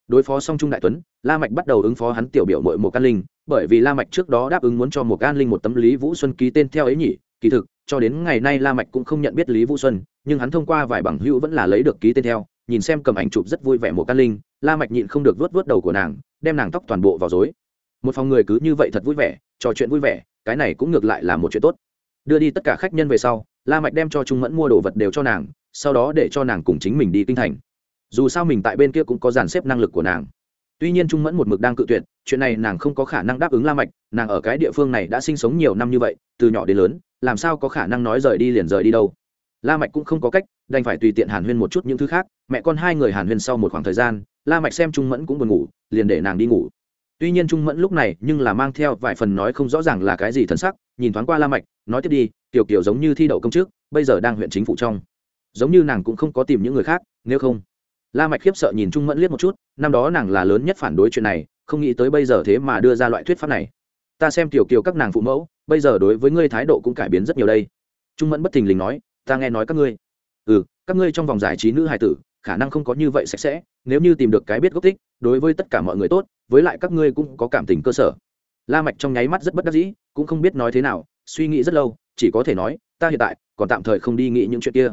Đối phó xong trung đại tuấn, la mạch bắt đầu ứng phó hắn tiểu biểu muội một can linh, bởi vì la mạch trước đó đáp ứng muốn cho một can linh một tấm lý vũ xuân ký tên theo ấy nhỉ, kỳ thực, cho đến ngày nay la mạch cũng không nhận biết lý vũ xuân, nhưng hắn thông qua vài bằng hữu vẫn là lấy được ký tên theo, nhìn xem cầm ảnh chụp rất vui vẻ một can linh, la mạch nhịn không được vuốt vuốt đầu của nàng, đem nàng tóc toàn bộ vào rối. Một phòng người cứ như vậy thật vui vẻ, trò chuyện vui vẻ, cái này cũng ngược lại là một chuyện tốt. Đưa đi tất cả khách nhân về sau, la mạch đem cho trung mẫn mua đồ vật đều cho nàng, sau đó để cho nàng cùng chính mình đi kinh thành dù sao mình tại bên kia cũng có dàn xếp năng lực của nàng. Tuy nhiên trung mẫn một mực đang cự tuyệt, chuyện này nàng không có khả năng đáp ứng la mạch, nàng ở cái địa phương này đã sinh sống nhiều năm như vậy, từ nhỏ đến lớn, làm sao có khả năng nói rời đi liền rời đi đâu. La mạch cũng không có cách, đành phải tùy tiện hàn huyên một chút những thứ khác, mẹ con hai người hàn huyên sau một khoảng thời gian, la mạch xem trung mẫn cũng buồn ngủ, liền để nàng đi ngủ. Tuy nhiên trung mẫn lúc này nhưng là mang theo vài phần nói không rõ ràng là cái gì thân sắc, nhìn thoáng qua la mạch, nói tiếp đi, tiểu kiểu giống như thi đậu công chức, bây giờ đang huyện chính phủ trong. Giống như nàng cũng không có tìm những người khác, nếu không la mạch khiếp sợ nhìn trung mẫn liếc một chút, năm đó nàng là lớn nhất phản đối chuyện này, không nghĩ tới bây giờ thế mà đưa ra loại thuyết pháp này. Ta xem tiểu kiều các nàng phụ mẫu, bây giờ đối với ngươi thái độ cũng cải biến rất nhiều đây. Trung mẫn bất thình lình nói, ta nghe nói các ngươi. Ừ các ngươi trong vòng giải trí nữ hài tử, khả năng không có như vậy sạch sẽ, nếu như tìm được cái biết gốc tích, đối với tất cả mọi người tốt, với lại các ngươi cũng có cảm tình cơ sở. La mạch trong nháy mắt rất bất đắc dĩ, cũng không biết nói thế nào, suy nghĩ rất lâu, chỉ có thể nói, ta hiện tại còn tạm thời không đi nghĩ những chuyện kia.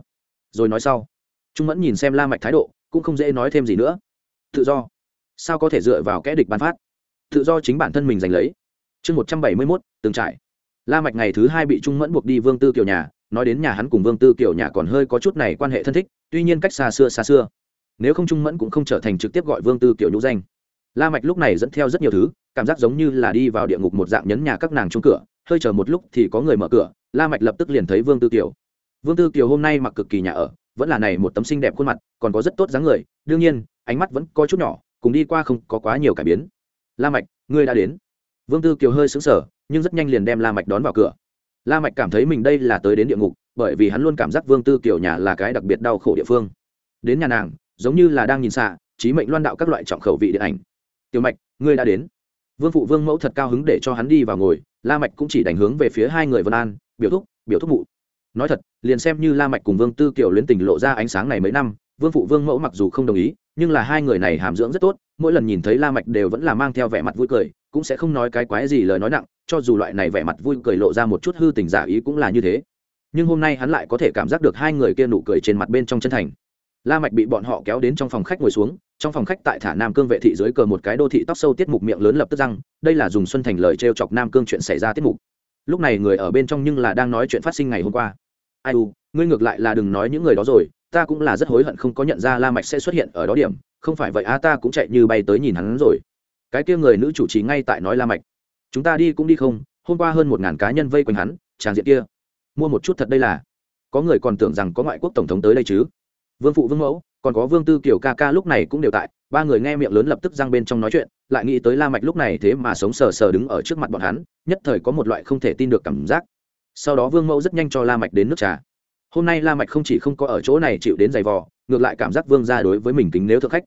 Rồi nói sau, trung mẫn nhìn xem la mạch thái độ cũng không dễ nói thêm gì nữa. Tự do. Sao có thể dựa vào kẽ địch ban phát? Tự do chính bản thân mình giành lấy. Chương một trăm bảy mươi mốt, từng trải. La mạch ngày thứ hai bị trung mẫn buộc đi vương tư kiều nhà, nói đến nhà hắn cùng vương tư kiều nhà còn hơi có chút này quan hệ thân thích, tuy nhiên cách xa xưa xa xưa. Nếu không trung mẫn cũng không trở thành trực tiếp gọi vương tư kiều nhũ danh. La mạch lúc này dẫn theo rất nhiều thứ, cảm giác giống như là đi vào địa ngục một dạng nhấn nhà các nàng chung cửa, hơi chờ một lúc thì có người mở cửa, la mạch lập tức liền thấy vương tư kiều. Vương tư kiều hôm nay mặc cực kỳ nhà ở vẫn là này một tấm xinh đẹp khuôn mặt, còn có rất tốt dáng người, đương nhiên, ánh mắt vẫn có chút nhỏ, cùng đi qua không có quá nhiều cải biến. La mạch, ngươi đã đến. Vương tư kiều hơi sững sờ, nhưng rất nhanh liền đem la mạch đón vào cửa. La mạch cảm thấy mình đây là tới đến địa ngục, bởi vì hắn luôn cảm giác vương tư kiều nhà là cái đặc biệt đau khổ địa phương. Đến nhà nàng, giống như là đang nhìn xa trí mệnh loan đạo các loại trọng khẩu vị điện ảnh. Tiểu mạch, ngươi đã đến. Vương phụ vương mẫu thật cao hứng để cho hắn đi vào ngồi, la mạch cũng chỉ đánh hướng về phía hai người vân an, biểu thúc biểu thúc mụ nói thật, liền xem như la mạch cùng vương tư kiều luyến tình lộ ra ánh sáng này mấy năm, vương phụ vương mẫu mặc dù không đồng ý, nhưng là hai người này hàm dưỡng rất tốt, mỗi lần nhìn thấy la mạch đều vẫn là mang theo vẻ mặt vui cười, cũng sẽ không nói cái quái gì lời nói nặng, cho dù loại này vẻ mặt vui cười lộ ra một chút hư tình giả ý cũng là như thế. Nhưng hôm nay hắn lại có thể cảm giác được hai người kia nụ cười trên mặt bên trong chân thành. La mạch bị bọn họ kéo đến trong phòng khách ngồi xuống, trong phòng khách tại thả nam cương vệ thị dưới cờ một cái đô thị tóc sâu tiết mục miệng lớn lập tức răng, đây là dùng xuân thành lời treo chọc nam cương chuyện xảy ra tiết mục lúc này người ở bên trong nhưng là đang nói chuyện phát sinh ngày hôm qua. Ai u, ngươi ngược lại là đừng nói những người đó rồi, ta cũng là rất hối hận không có nhận ra la mạch sẽ xuất hiện ở đó điểm, không phải vậy a ta cũng chạy như bay tới nhìn hắn rồi. Cái kia người nữ chủ trì ngay tại nói la mạch. Chúng ta đi cũng đi không, hôm qua hơn một ngàn cá nhân vây quanh hắn tràng diện kia. Mua một chút thật đây là. Có người còn tưởng rằng có ngoại quốc tổng thống tới đây chứ. Vương phụ vương mẫu, còn có vương tư kiều ca ca lúc này cũng đều tại, ba người nghe miệng lớn lập tức răng bên trong nói chuyện lại nghĩ tới la mạch lúc này thế mà sống sờ sờ đứng ở trước mặt bọn hắn, nhất thời có một loại không thể tin được cảm giác. Sau đó vương mẫu rất nhanh cho la mạch đến nước trà. Hôm nay la mạch không chỉ không có ở chỗ này chịu đến giày vò, ngược lại cảm giác vương gia đối với mình kính nếu thượng khách.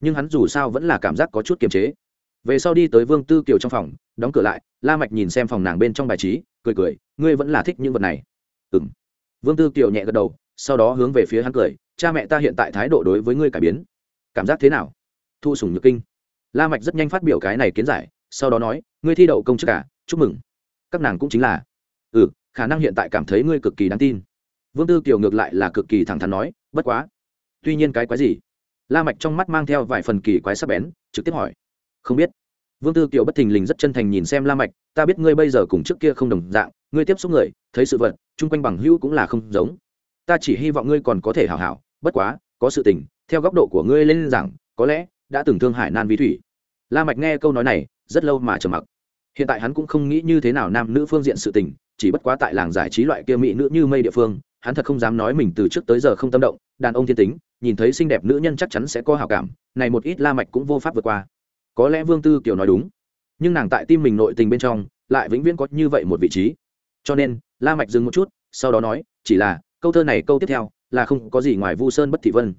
Nhưng hắn dù sao vẫn là cảm giác có chút kiềm chế. Về sau đi tới vương tư kiều trong phòng, đóng cửa lại, la mạch nhìn xem phòng nàng bên trong bài trí, cười cười, ngươi vẫn là thích những vật này. Ừm. Vương tư kiều nhẹ gật đầu, sau đó hướng về phía hắn cười, cha mẹ ta hiện tại thái độ đối với ngươi cải biến. Cảm giác thế nào? Thu sủng nhược kinh la mạch rất nhanh phát biểu cái này kiến giải, sau đó nói, ngươi thi đậu công chức cả à? chúc mừng. Các nàng cũng chính là ừ khả năng hiện tại cảm thấy ngươi cực kỳ đáng tin. Vương tư kiều ngược lại là cực kỳ thẳng thắn nói, bất quá. Tuy nhiên cái quái gì? La mạch trong mắt mang theo vài phần kỳ quái sắc bén, trực tiếp hỏi, không biết. Vương tư kiều bất thình lình rất chân thành nhìn xem la mạch, ta biết ngươi bây giờ cùng trước kia không đồng dạng, ngươi tiếp xúc người, thấy sự vật, chung quanh bằng hữu cũng là không giống. Ta chỉ hy vọng ngươi còn có thể hảo hảo, bất quá, có sự tình, theo góc độ của ngươi lên rằng, có lẽ đã từng thương hải nan vi thủy. La mạch nghe câu nói này, rất lâu mà trầm mặc. Hiện tại hắn cũng không nghĩ như thế nào nam nữ phương diện sự tình, chỉ bất quá tại làng giải trí loại kia mỹ nữ như mây địa phương, hắn thật không dám nói mình từ trước tới giờ không tâm động, đàn ông thiên tính, nhìn thấy xinh đẹp nữ nhân chắc chắn sẽ có hảo cảm, này một ít la mạch cũng vô pháp vượt qua. Có lẽ vương tư kiều nói đúng, nhưng nàng tại tim mình nội tình bên trong, lại vĩnh viễn có như vậy một vị trí. Cho nên, la mạch dừng một chút, sau đó nói, chỉ là, câu thơ này câu tiếp theo, là không có gì ngoài vu sơn bất thị vân.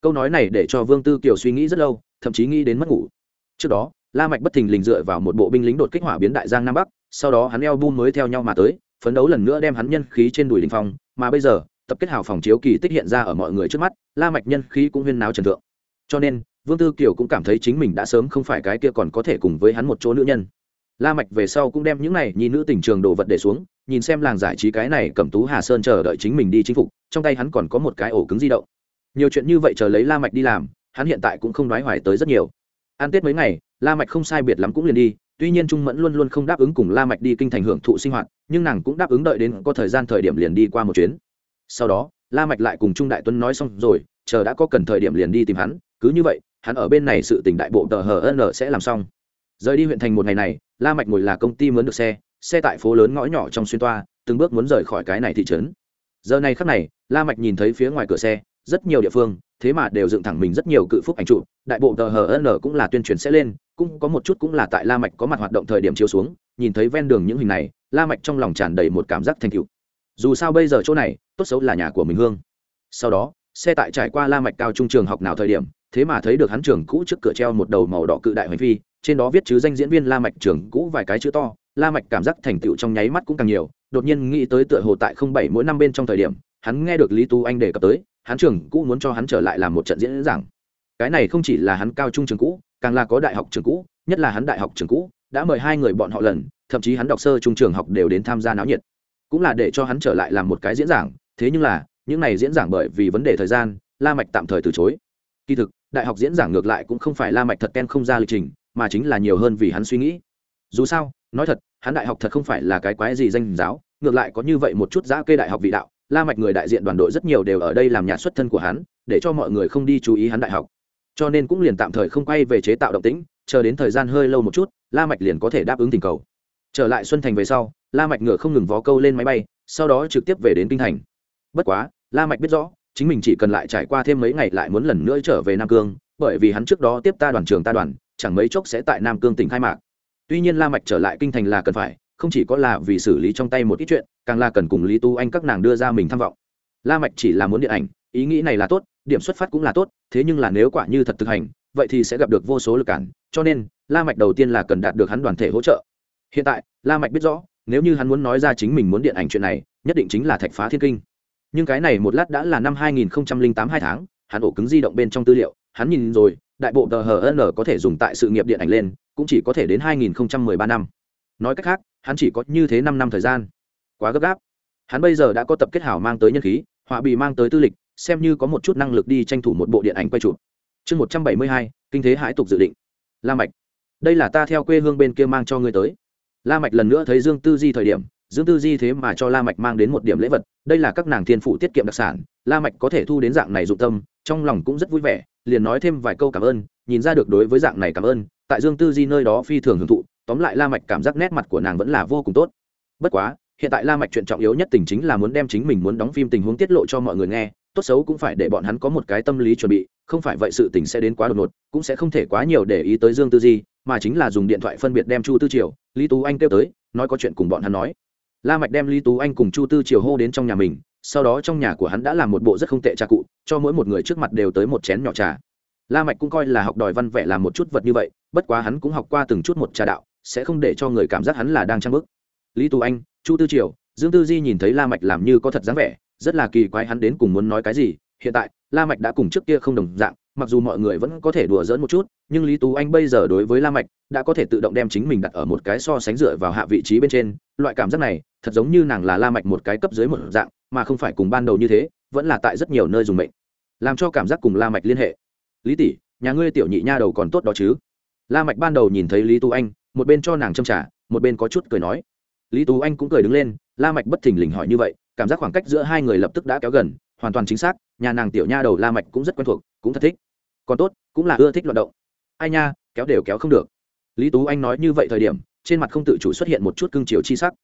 Câu nói này để cho vương tư kiều suy nghĩ rất lâu thậm chí nghĩ đến mất ngủ. Trước đó, la mạch bất thình lình dựa vào một bộ binh lính đột kích hỏa biến đại giang nam bắc, sau đó hắn eo bum mới theo nhau mà tới, phấn đấu lần nữa đem hắn nhân khí trên đùi đình phong, mà bây giờ, tập kết hào phòng chiếu kỳ tích hiện ra ở mọi người trước mắt, la mạch nhân khí cũng huyên náo trần thượng. Cho nên, vương tư kiều cũng cảm thấy chính mình đã sớm không phải cái kia còn có thể cùng với hắn một chỗ nữ nhân. La mạch về sau cũng đem những này nhi nữ tình trường đồ vật để xuống, nhìn xem làng giải trí cái này cẩm tú hà sơn chờ đợi chính mình đi chinh phục, trong tay hắn còn có một cái ổ cứng di động. Nhiều chuyện như vậy chờ lấy la mạch đi làm hắn hiện tại cũng không nói hoài tới rất nhiều. Ăn tết mấy ngày, la mạch không sai biệt lắm cũng liền đi, tuy nhiên trung mẫn luôn luôn không đáp ứng cùng la mạch đi kinh thành hưởng thụ sinh hoạt, nhưng nàng cũng đáp ứng đợi đến có thời gian thời điểm liền đi qua một chuyến. Sau đó, la mạch lại cùng trung đại tuấn nói xong rồi, chờ đã có cần thời điểm liền đi tìm hắn, cứ như vậy, hắn ở bên này sự tình đại bộ tờ hn sẽ làm xong. Rời đi huyện thành một ngày này, la mạch ngồi là công ty mướn được xe xe tại phố lớn ngõ nhỏ trong xuyên toa, từng bước muốn rời khỏi cái này thị trấn. Giờ này khắc này, la mạch nhìn thấy phía ngoài cửa xe, rất nhiều địa phương thế mà đều dựng thẳng mình rất nhiều cự phúc ảnh trụ đại bộ tờ hn cũng là tuyên truyền sẽ lên, cũng có một chút cũng là tại la mạch có mặt hoạt động thời điểm chiếu xuống, nhìn thấy ven đường những hình này, la mạch trong lòng tràn đầy một cảm giác thành tựu. Dù sao bây giờ chỗ này, tốt xấu là nhà của mình hương. Sau đó, xe tại trải qua la mạch cao trung trường học nào thời điểm, thế mà thấy được hắn trường cũ trước cửa treo một đầu màu đỏ cự đại hoành phi, trên đó viết chứ danh diễn viên la mạch trường cũ vài cái chữ to, la mạch cảm giác thành tựu trong nháy mắt cũng càng nhiều, đột nhiên nghĩ tới tựa hồ tại không bảy mỗi năm bên trong thời điểm, hắn nghe được lý tú anh đề cập tới hắn trường cũ muốn cho hắn trở lại làm một trận diễn giảng. Cái này không chỉ là hắn cao trung trường cũ, càng là có đại học trường cũ, nhất là hắn đại học trường cũ, đã mời hai người bọn họ lần, thậm chí hắn đọc sơ trung trường học đều đến tham gia náo nhiệt. Cũng là để cho hắn trở lại làm một cái diễn giảng, thế nhưng là, những này diễn giảng bởi vì vấn đề thời gian, la mạch tạm thời từ chối. Kỳ thực, đại học diễn giảng ngược lại cũng không phải la mạch thật ken không ra lịch trình, mà chính là nhiều hơn vì hắn suy nghĩ. Dù sao, nói thật, hắn đại học thật không phải là cái quái gì danh giáo, ngược lại có như vậy một chút giã kê đại học vị đạo la mạch người đại diện đoàn đội rất nhiều đều ở đây làm nhà xuất thân của hắn, để cho mọi người không đi chú ý hắn đại học. Cho nên cũng liền tạm thời không quay về chế tạo động tĩnh, chờ đến thời gian hơi lâu một chút, la mạch liền có thể đáp ứng tình cầu. Trở lại xuân thành về sau, la mạch ngựa không ngừng vó câu lên máy bay, sau đó trực tiếp về đến kinh thành. Bất quá, la mạch biết rõ, chính mình chỉ cần lại trải qua thêm mấy ngày lại muốn lần nữa trở về nam cương, bởi vì hắn trước đó tiếp ta đoàn trường ta đoàn, chẳng mấy chốc sẽ tại nam cương tỉnh khai mạc. Tuy nhiên la mạch trở lại kinh thành là cần phải không chỉ có là vì xử lý trong tay một ít chuyện, càng là cần cùng lý tu anh các nàng đưa ra mình tham vọng. La mạch chỉ là muốn điện ảnh, ý nghĩ này là tốt, điểm xuất phát cũng là tốt, thế nhưng là nếu quả như thật thực hành, vậy thì sẽ gặp được vô số lực cản, cho nên, la mạch đầu tiên là cần đạt được hắn đoàn thể hỗ trợ. Hiện tại, la mạch biết rõ, nếu như hắn muốn nói ra chính mình muốn điện ảnh chuyện này, nhất định chính là thạch phá thiên kinh. Nhưng cái này một lát đã là năm 2008 hai tháng, hắn ổ cứng di động bên trong tư liệu, hắn nhìn rồi, đại bộ tờ hn có thể dùng tại sự nghiệp điện ảnh lên, cũng chỉ có thể đến 2013 năm nói cách khác, hắn chỉ có như thế năm năm thời gian. Quá gấp gáp. Hắn bây giờ đã có tập kết hảo mang tới nhân khí, họa bị mang tới tư lịch, xem như có một chút năng lực đi tranh thủ một bộ điện ảnh quay chụp. Chương một trăm bảy mươi hai, kinh thế hải tục dự định. La mạch. Đây là ta theo quê hương bên kia mang cho ngươi tới. La mạch lần nữa thấy dương tư di thời điểm, dương tư di thế mà cho la mạch mang đến một điểm lễ vật, đây là các nàng thiên phụ tiết kiệm đặc sản, la mạch có thể thu đến dạng này dụng tâm, trong lòng cũng rất vui vẻ, liền nói thêm vài câu cảm ơn, nhìn ra được đối với dạng này cảm ơn, tại dương tư di nơi đó phi thường hưởng thụ tóm lại la mạch cảm giác nét mặt của nàng vẫn là vô cùng tốt. Bất quá, hiện tại la mạch chuyện trọng yếu nhất tình chính là muốn đem chính mình muốn đóng phim tình huống tiết lộ cho mọi người nghe, tốt xấu cũng phải để bọn hắn có một cái tâm lý chuẩn bị, không phải vậy sự tình sẽ đến quá đột ngột, cũng sẽ không thể quá nhiều để ý tới dương tư di, mà chính là dùng điện thoại phân biệt đem chu tư triều, lý tú anh kêu tới, nói có chuyện cùng bọn hắn nói. La mạch đem lý tú anh cùng chu tư triều hô đến trong nhà mình, sau đó trong nhà của hắn đã làm một bộ rất không tệ trà cụ, cho mỗi một người trước mặt đều tới một chén nhỏ trà. La mạch cũng coi là học đòi văn vẽ làm một chút vật như vậy, bất quá hắn cũng học qua từng chút một trà đạo sẽ không để cho người cảm giác hắn là đang trang bức lý tú anh, chu tư triều, dương tư di nhìn thấy la mạch làm như có thật dáng vẻ, rất là kỳ quái hắn đến cùng muốn nói cái gì. Hiện tại, la mạch đã cùng trước kia không đồng dạng, mặc dù mọi người vẫn có thể đùa giỡn một chút, nhưng lý tú anh bây giờ đối với la mạch đã có thể tự động đem chính mình đặt ở một cái so sánh dựa vào hạ vị trí bên trên. Loại cảm giác này, thật giống như nàng là la mạch một cái cấp dưới một dạng, mà không phải cùng ban đầu như thế, vẫn là tại rất nhiều nơi dùng mệnh, làm cho cảm giác cùng la mạch liên hệ. Lý tỷ, nhà ngươi tiểu nhị nha đầu còn tốt đó chứ? La mạch ban đầu nhìn thấy lý tú anh một bên cho nàng châm trả một bên có chút cười nói. Lý tú anh cũng cười đứng lên, la mạch bất thình lình hỏi như vậy, cảm giác khoảng cách giữa hai người lập tức đã kéo gần, hoàn toàn chính xác, nhà nàng tiểu nha đầu la mạch cũng rất quen thuộc, cũng thật thích. Còn tốt, cũng là ưa thích loạn động. Ai nha, kéo đều kéo không được. Lý tú anh nói như vậy thời điểm, trên mặt không tự chủ xuất hiện một chút cương chiều chi sắc.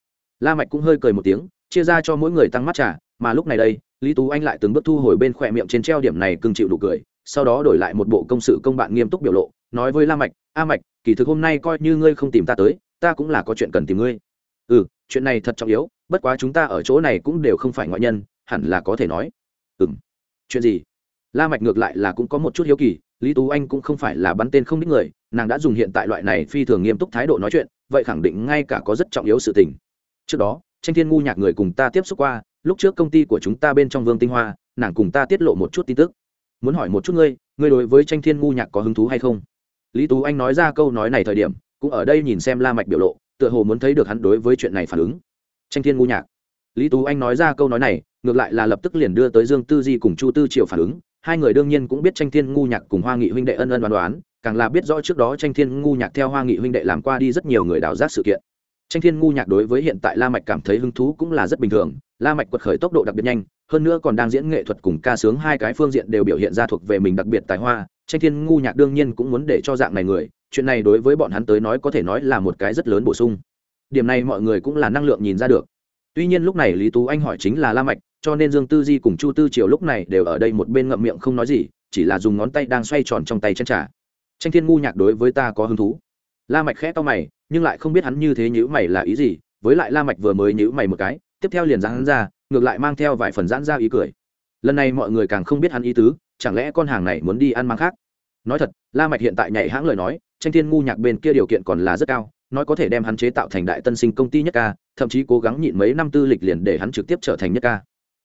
La mạch cũng hơi cười một tiếng, chia ra cho mỗi người tăng mắt trà, mà lúc này đây, lý tú anh lại từng bước thu hồi bên khoe miệng trên treo điểm này cương chịu đủ cười, sau đó đổi lại một bộ công sự công bạn nghiêm túc biểu lộ, nói với la mạch, a mạch kỳ thực hôm nay coi như ngươi không tìm ta tới, ta cũng là có chuyện cần tìm ngươi. Ừ chuyện này thật trọng yếu, bất quá chúng ta ở chỗ này cũng đều không phải ngoại nhân, hẳn là có thể nói. Ừm. Chuyện gì? La mạch ngược lại là cũng có một chút hiếu kỳ, lý tú anh cũng không phải là bắn tên không đích người, nàng đã dùng hiện tại loại này phi thường nghiêm túc thái độ nói chuyện, vậy khẳng định ngay cả có rất trọng yếu sự tình. Trước đó, tranh thiên ngu nhạc người cùng ta tiếp xúc qua, lúc trước công ty của chúng ta bên trong vương tinh hoa, nàng cùng ta tiết lộ một chút tin tức. Muốn hỏi một chút ngươi ngươi đối với tranh thiên ngu nhạc có hứng thú hay không? Lý tú anh nói ra câu nói này thời điểm, cũng ở đây nhìn xem la mạch biểu lộ, tựa hồ muốn thấy được hắn đối với chuyện này phản ứng. Tranh thiên ngu nhạc. Lý tú anh nói ra câu nói này, ngược lại là lập tức liền đưa tới dương tư di cùng chu tư triều phản ứng. Hai người đương nhiên cũng biết tranh thiên ngu nhạc cùng hoa nghị huynh đệ ân ân đoán đoán, càng là biết rõ trước đó tranh thiên ngu nhạc theo hoa nghị huynh đệ làm qua đi rất nhiều người đào giác sự kiện. Tranh thiên ngu nhạc đối với hiện tại la mạch cảm thấy hứng thú cũng là rất bình thường. La mạch quật khởi tốc độ đặc biệt nhanh, hơn nữa còn đang diễn nghệ thuật cùng ca sướng hai cái phương diện đều biểu hiện ra thuộc về mình đặc biệt tài hoa tranh thiên ngu nhạc đương nhiên cũng muốn để cho dạng này người, chuyện này đối với bọn hắn tới nói có thể nói là một cái rất lớn bổ sung. Điểm này mọi người cũng là năng lượng nhìn ra được. Tuy nhiên lúc này lý tú anh hỏi chính là la mạch, cho nên dương tư di cùng chu tư triều lúc này đều ở đây một bên ngậm miệng không nói gì, chỉ là dùng ngón tay đang xoay tròn trong tay chân trà. Tranh thiên ngu nhạc đối với ta có hứng thú. La mạch khẽ to mày, nhưng lại không biết hắn như thế nhữ mày là ý gì, với lại la mạch vừa mới nhữ mày một cái, tiếp theo liền giãn ra, ngược lại mang theo vài phần giãn ra ý cười. Lần này mọi người càng không biết hắn ý tứ chẳng lẽ con hàng này muốn đi ăn mang khác? Nói thật, la mạch hiện tại nhảy hãng lời nói, tranh thiên ngu nhạc bên kia điều kiện còn là rất cao, nói có thể đem hắn chế tạo thành đại tân sinh công ty nhất ca, thậm chí cố gắng nhịn mấy năm tư lịch liền để hắn trực tiếp trở thành nhất ca.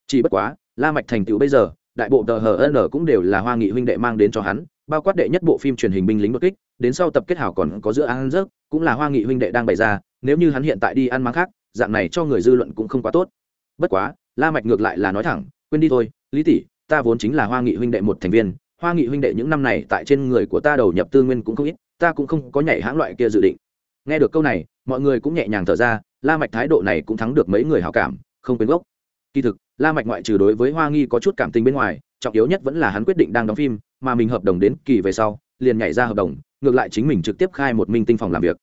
Chỉ bất quá, la mạch thành tựu bây giờ, đại bộ tờ hn cũng đều là hoa nghị huynh đệ mang đến cho hắn, bao quát đệ nhất bộ phim truyền hình binh lính đột kích, đến sau tập kết hảo còn có giữa ăn rớt cũng là hoa nghị huynh đệ đang bày ra, nếu như hắn hiện tại đi ăn mang khác, dạng này cho người dư luận cũng không quá tốt. Bất quá, la mạch ngược lại là nói thẳng, quên đi thôi, lý tỷ ta vốn chính là hoa nghị huynh đệ một thành viên, hoa nghị huynh đệ những năm này tại trên người của ta đầu nhập tư nguyên cũng không ít, ta cũng không có nhảy hãng loại kia dự định. Nghe được câu này, mọi người cũng nhẹ nhàng thở ra, la mạch thái độ này cũng thắng được mấy người hảo cảm, không quên gốc. Kỳ thực, la mạch ngoại trừ đối với hoa nghi có chút cảm tình bên ngoài, trọng yếu nhất vẫn là hắn quyết định đang đóng phim, mà mình hợp đồng đến kỳ về sau, liền nhảy ra hợp đồng, ngược lại chính mình trực tiếp khai một minh tinh phòng làm việc.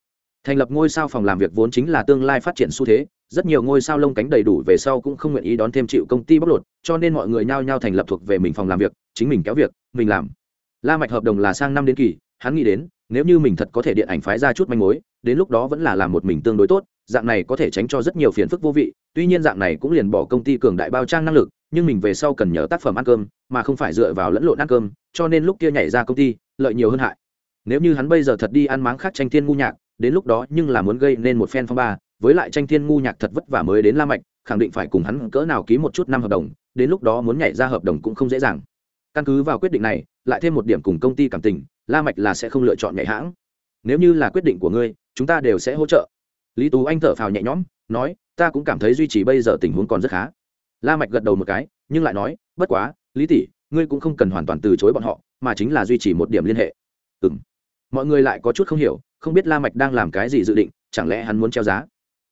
Thành lập ngôi sao phòng làm việc vốn chính là tương lai phát triển xu thế rất nhiều ngôi sao lông cánh đầy đủ về sau cũng không nguyện ý đón thêm chịu công ty bóc lột, cho nên mọi người nhao nhao thành lập thuộc về mình phòng làm việc, chính mình kéo việc, mình làm. La mạch hợp đồng là sang năm đến kỳ, hắn nghĩ đến, nếu như mình thật có thể điện ảnh phái ra chút manh mối, đến lúc đó vẫn là làm một mình tương đối tốt, dạng này có thể tránh cho rất nhiều phiền phức vô vị, tuy nhiên dạng này cũng liền bỏ công ty cường đại bao trang năng lực, nhưng mình về sau cần nhớ tác phẩm ăn cơm, mà không phải dựa vào lẫn lộn ăn cơm, cho nên lúc kia nhảy ra công ty, lợi nhiều hơn hại. Nếu như hắn bây giờ thật đi ăn máng khác tranh thiên ngu nhạc, đến lúc đó nhưng là muốn gây nên một phen phong ba với lại tranh thiên ngu nhạc thật vất vả mới đến la mạch, khẳng định phải cùng hắn cỡ nào ký một chút năm hợp đồng, đến lúc đó muốn nhảy ra hợp đồng cũng không dễ dàng. Căn cứ vào quyết định này, lại thêm một điểm cùng công ty cảm tình, la mạch là sẽ không lựa chọn nhảy hãng. Nếu như là quyết định của ngươi, chúng ta đều sẽ hỗ trợ. Lý tú anh thở phào nhẹ nhõm, nói, ta cũng cảm thấy duy trì bây giờ tình huống còn rất khá. La mạch gật đầu một cái, nhưng lại nói, bất quá, lý tỷ, ngươi cũng không cần hoàn toàn từ chối bọn họ, mà chính là duy trì một điểm liên hệ. Ừm. Mọi người lại có chút không hiểu, không biết la mạch đang làm cái gì dự định, chẳng lẽ hắn muốn treo giá?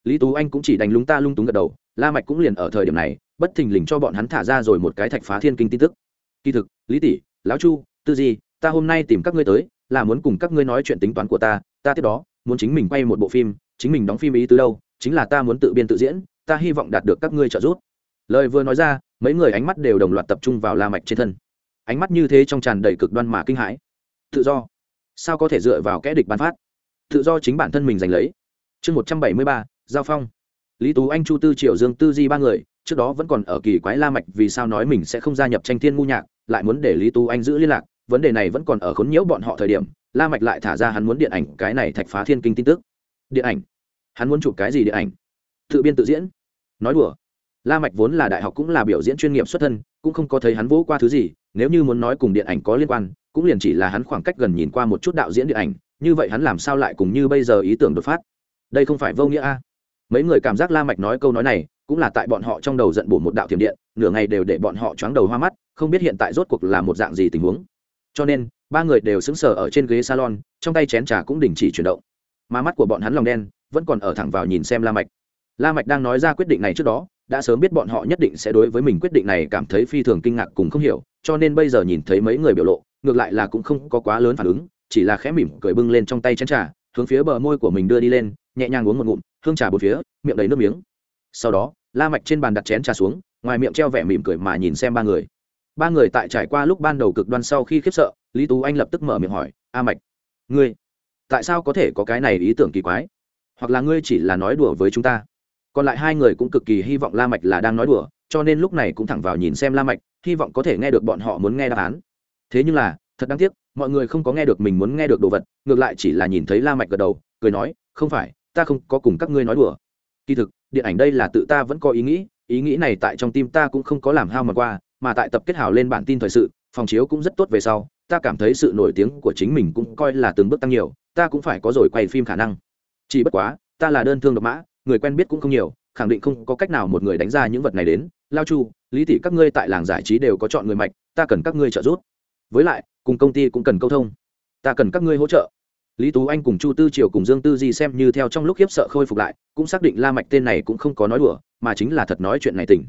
Lý tú anh cũng chỉ đánh lúng ta lung túng gật đầu la mạch cũng liền ở thời điểm này bất thình lình cho bọn hắn thả ra rồi một cái thạch phá thiên kinh tin tức. Kỳ thực lý tỷ lão chu tư Di, ta hôm nay tìm các ngươi tới là muốn cùng các ngươi nói chuyện tính toán của ta ta tiếp đó muốn chính mình quay một bộ phim chính mình đóng phim ý từ đâu chính là ta muốn tự biên tự diễn ta hy vọng đạt được các ngươi trợ giúp. Lời vừa nói ra mấy người ánh mắt đều đồng loạt tập trung vào la mạch trên thân. Ánh mắt như thế trong tràn đầy cực đoan mà kinh hãi. Tự do. Sao có thể dựa vào kẻ địch ban phát? Tự do chính bản thân mình giành lấy. Chương một trăm bảy mươi ba giao phong. Lý tú anh, chu tư triệu dương tư di ba người, trước đó vẫn còn ở kỳ quái la mạch vì sao nói mình sẽ không gia nhập tranh thiên ngu nhạc, lại muốn để lý tú anh giữ liên lạc. Vấn đề này vẫn còn ở khốn nhiễu bọn họ thời điểm, la mạch lại thả ra hắn muốn điện ảnh, cái này thạch phá thiên kinh tin tức. Điện ảnh? Hắn muốn chụp cái gì điện ảnh? Tự biên tự diễn. Nói đùa. La mạch vốn là đại học cũng là biểu diễn chuyên nghiệp xuất thân, cũng không có thấy hắn vỗ qua thứ gì, nếu như muốn nói cùng điện ảnh có liên quan, cũng liền chỉ là hắn khoảng cách gần nhìn qua một chút đạo diễn điện ảnh, như vậy hắn làm sao lại cùng như bây giờ ý tưởng đột phát? Đây không phải vô nghĩa a mấy người cảm giác la mạch nói câu nói này, cũng là tại bọn họ trong đầu giận bổ một đạo thiểm điện, nửa ngày đều để bọn họ choáng đầu hoa mắt, không biết hiện tại rốt cuộc là một dạng gì tình huống. Cho nên, ba người đều sững sờ ở trên ghế salon, trong tay chén trà cũng đình chỉ chuyển động. Mà mắt của bọn hắn lòng đen, vẫn còn ở thẳng vào nhìn xem la mạch. La mạch đang nói ra quyết định này trước đó, đã sớm biết bọn họ nhất định sẽ đối với mình quyết định này cảm thấy phi thường kinh ngạc cùng không hiểu, cho nên bây giờ nhìn thấy mấy người biểu lộ, ngược lại là cũng không có quá lớn phản ứng, chỉ là khẽ mỉm cười bưng lên trong tay chén trà, hướng phía bờ môi của mình đưa đi lên, nhẹ nhàng uống một ngụm hương trà bốn phía, miệng đầy nước miếng. Sau đó, la mạch trên bàn đặt chén trà xuống, ngoài miệng treo vẻ mỉm cười mà nhìn xem ba người. Ba người tại trải qua lúc ban đầu cực đoan sau khi khiếp sợ, lý tú anh lập tức mở miệng hỏi, a mạch, ngươi, tại sao có thể có cái này ý tưởng kỳ quái? Hoặc là ngươi chỉ là nói đùa với chúng ta? Còn lại hai người cũng cực kỳ hy vọng la mạch là đang nói đùa, cho nên lúc này cũng thẳng vào nhìn xem la mạch, hy vọng có thể nghe được bọn họ muốn nghe đáp án. Thế nhưng là, thật đáng tiếc, mọi người không có nghe được mình muốn nghe được đồ vật, ngược lại chỉ là nhìn thấy la mạch gật đầu, cười nói, không phải ta không có cùng các ngươi nói đùa. Kỳ thực, điện ảnh đây là tự ta vẫn có ý nghĩ ý nghĩ này tại trong tim ta cũng không có làm hao mà qua, mà tại tập kết hào lên bản tin thời sự, phòng chiếu cũng rất tốt về sau, ta cảm thấy sự nổi tiếng của chính mình cũng coi là từng bước tăng nhiều, ta cũng phải có rồi quay phim khả năng. Chỉ bất quá, ta là đơn thương độc mã, người quen biết cũng không nhiều, khẳng định không có cách nào một người đánh ra những vật này đến. Lao chu, lý tỷ các ngươi tại làng giải trí đều có chọn người mạch, ta cần các ngươi trợ giúp. Với lại, cùng công ty cũng cần câu thông. Ta cần các ngươi hỗ trợ lý tú anh cùng chu tư triều cùng dương tư di xem như theo trong lúc khiếp sợ khôi phục lại, cũng xác định la mạch tên này cũng không có nói đùa, mà chính là thật nói chuyện này tỉnh.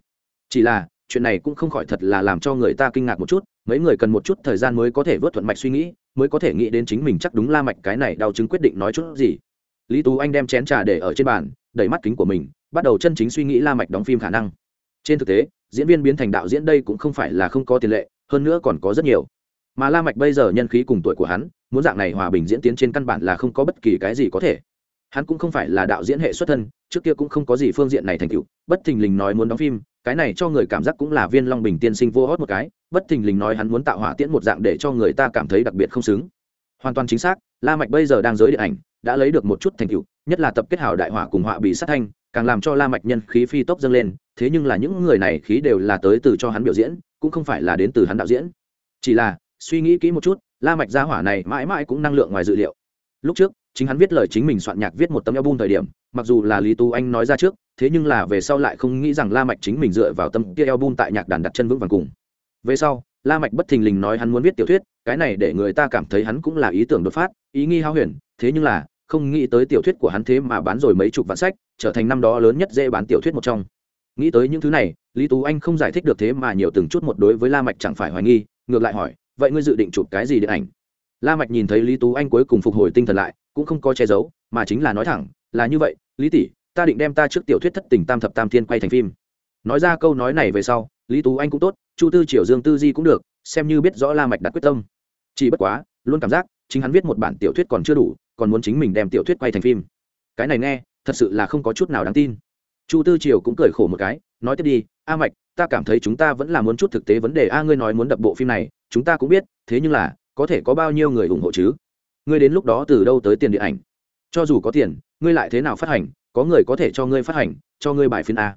Chỉ là, chuyện này cũng không khỏi thật là làm cho người ta kinh ngạc một chút, mấy người cần một chút thời gian mới có thể vớt thuận mạch suy nghĩ, mới có thể nghĩ đến chính mình chắc đúng la mạch cái này đau chứng quyết định nói chút gì. Lý tú anh đem chén trà để ở trên bàn, đẩy mắt kính của mình, bắt đầu chân chính suy nghĩ la mạch đóng phim khả năng. Trên thực tế, diễn viên biến thành đạo diễn đây cũng không phải là không có tiền lệ, hơn nữa còn có rất nhiều mà la mạch bây giờ nhân khí cùng tuổi của hắn, muốn dạng này hòa bình diễn tiến trên căn bản là không có bất kỳ cái gì có thể. Hắn cũng không phải là đạo diễn hệ xuất thân, trước kia cũng không có gì phương diện này thành tựu, bất thình lình nói muốn đóng phim, cái này cho người cảm giác cũng là viên long bình tiên sinh vô hót một cái, bất thình lình nói hắn muốn tạo hỏa tiễn một dạng để cho người ta cảm thấy đặc biệt không xứng. Hoàn toàn chính xác, la mạch bây giờ đang giới điện ảnh, đã lấy được một chút thành tựu, nhất là tập kết hảo đại hỏa cùng họa bị sát thanh, càng làm cho la mạch nhân khí phi tốc dâng lên, thế nhưng là những người này khí đều là tới từ cho hắn biểu diễn, cũng không phải là đến từ hắn đạo diễn. Chỉ là suy nghĩ kỹ một chút, la mạch gia hỏa này mãi mãi cũng năng lượng ngoài dự liệu. Lúc trước, chính hắn viết lời chính mình soạn nhạc viết một tấm album thời điểm, mặc dù là lý tú anh nói ra trước, thế nhưng là về sau lại không nghĩ rằng la mạch chính mình dựa vào tâm kia album tại nhạc đàn đặt chân vững vàng cùng. Về sau, la mạch bất thình lình nói hắn muốn viết tiểu thuyết, cái này để người ta cảm thấy hắn cũng là ý tưởng đột phát, ý nghi hao huyền, thế nhưng là, không nghĩ tới tiểu thuyết của hắn thế mà bán rồi mấy chục vạn sách, trở thành năm đó lớn nhất dễ bán tiểu thuyết một trong. Nghĩ tới những thứ này, lý tú anh không giải thích được thế mà nhiều từng chút một đối với la mạch chẳng phải hoài nghi, ngược lại hỏi vậy ngươi dự định chụp cái gì điện ảnh? La mạch nhìn thấy lý tú anh cuối cùng phục hồi tinh thần lại, cũng không có che giấu, mà chính là nói thẳng, là như vậy, lý tỷ, ta định đem ta trước tiểu thuyết thất tình tam thập tam thiên quay thành phim. Nói ra câu nói này về sau, lý tú anh cũng tốt, chu tư triều dương tư di cũng được, xem như biết rõ la mạch đặt quyết tâm. Chỉ bất quá, luôn cảm giác, chính hắn viết một bản tiểu thuyết còn chưa đủ, còn muốn chính mình đem tiểu thuyết quay thành phim. Cái này nghe, thật sự là không có chút nào đáng tin. Chu tư triều cũng cười khổ một cái, nói tiếp đi, a mạch ta cảm thấy chúng ta vẫn là muốn chút thực tế vấn đề. A, ngươi nói muốn đập bộ phim này, chúng ta cũng biết, thế nhưng là, có thể có bao nhiêu người ủng hộ chứ? Ngươi đến lúc đó từ đâu tới tiền điện ảnh? Cho dù có tiền, ngươi lại thế nào phát hành? Có người có thể cho ngươi phát hành, cho ngươi bài phim a.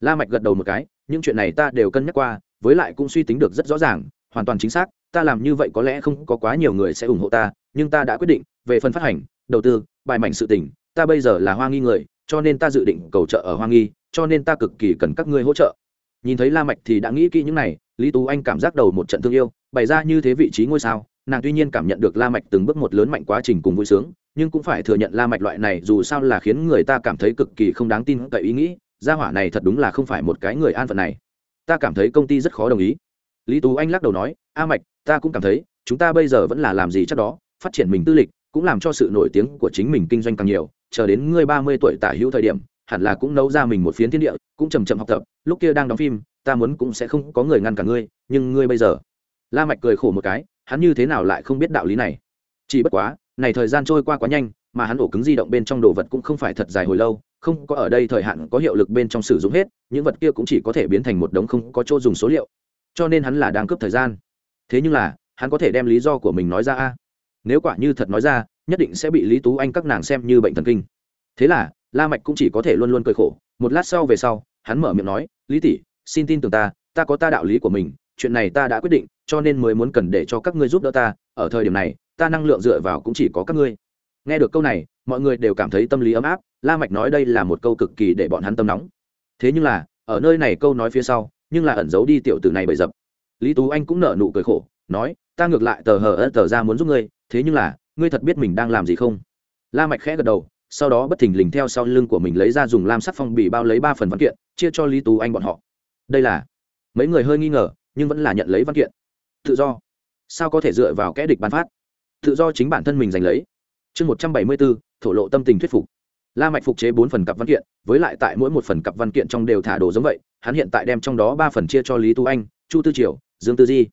La mạch gật đầu một cái, những chuyện này ta đều cân nhắc qua, với lại cũng suy tính được rất rõ ràng, hoàn toàn chính xác, ta làm như vậy có lẽ không có quá nhiều người sẽ ủng hộ ta, nhưng ta đã quyết định, về phần phát hành, đầu tư, bài mảnh sự tình, ta bây giờ là hoa nghi người, cho nên ta dự định cầu trợ ở hoa nghi, cho nên ta cực kỳ cần các ngươi hỗ trợ nhìn thấy la mạch thì đã nghĩ kỹ những này, lý tú anh cảm giác đầu một trận thương yêu, bày ra như thế vị trí ngôi sao, nàng tuy nhiên cảm nhận được la mạch từng bước một lớn mạnh quá trình cùng vui sướng, nhưng cũng phải thừa nhận la mạch loại này dù sao là khiến người ta cảm thấy cực kỳ không đáng tin cậy ý nghĩ, gia hỏa này thật đúng là không phải một cái người an phận này. Ta cảm thấy công ty rất khó đồng ý. Lý tú anh lắc đầu nói, a mạch, ta cũng cảm thấy, chúng ta bây giờ vẫn là làm gì chắc đó, phát triển mình tư lịch, cũng làm cho sự nổi tiếng của chính mình kinh doanh càng nhiều, chờ đến ngươi ba mươi tuổi tả hữu thời điểm hẳn là cũng nấu ra mình một phiến thiên địa, cũng chầm chậm học tập, lúc kia đang đóng phim, ta muốn cũng sẽ không có người ngăn cả ngươi, nhưng ngươi bây giờ. La mạch cười khổ một cái, hắn như thế nào lại không biết đạo lý này? Chỉ bất quá, này thời gian trôi qua quá nhanh, mà hắn ổ cứng di động bên trong đồ vật cũng không phải thật dài hồi lâu, không có ở đây thời hạn có hiệu lực bên trong sử dụng hết, những vật kia cũng chỉ có thể biến thành một đống không có chỗ dùng số liệu. Cho nên hắn là đang cướp thời gian. Thế nhưng là, hắn có thể đem lý do của mình nói ra a. Nếu quả như thật nói ra, nhất định sẽ bị lý tú anh các nàng xem như bệnh thần kinh. Thế là la mạch cũng chỉ có thể luôn luôn cười khổ. Một lát sau về sau, hắn mở miệng nói, lý tỷ, xin tin tưởng ta ta có ta đạo lý của mình, chuyện này ta đã quyết định, cho nên mới muốn cần để cho các ngươi giúp đỡ ta. Ở thời điểm này, ta năng lượng dựa vào cũng chỉ có các ngươi. Nghe được câu này, mọi người đều cảm thấy tâm lý ấm áp. La mạch nói đây là một câu cực kỳ để bọn hắn tâm nóng. Thế nhưng là, ở nơi này câu nói phía sau, nhưng là ẩn giấu đi tiểu tử này bởi dập. Lý tú anh cũng nở nụ cười khổ, nói, ta ngược lại tờ hờ ớt tờ ra muốn giúp ngươi, thế nhưng là, ngươi thật biết mình đang làm gì không? La mạch khẽ gật đầu sau đó bất thình lình theo sau lưng của mình lấy ra dùng lam sắc phong bì bao lấy ba phần văn kiện, chia cho lý tú anh bọn họ. Đây là mấy người hơi nghi ngờ, nhưng vẫn là nhận lấy văn kiện. Tự do. Sao có thể dựa vào kẽ địch bán phát? Tự do chính bản thân mình giành lấy. Chương một trăm bảy mươi bốn, thổ lộ tâm tình thuyết phục. La mạch phục chế bốn phần cặp văn kiện, với lại tại mỗi một phần cặp văn kiện trong đều thả đồ giống vậy, hắn hiện tại đem trong đó ba phần chia cho lý tú anh, chu tư triều, dương tư di.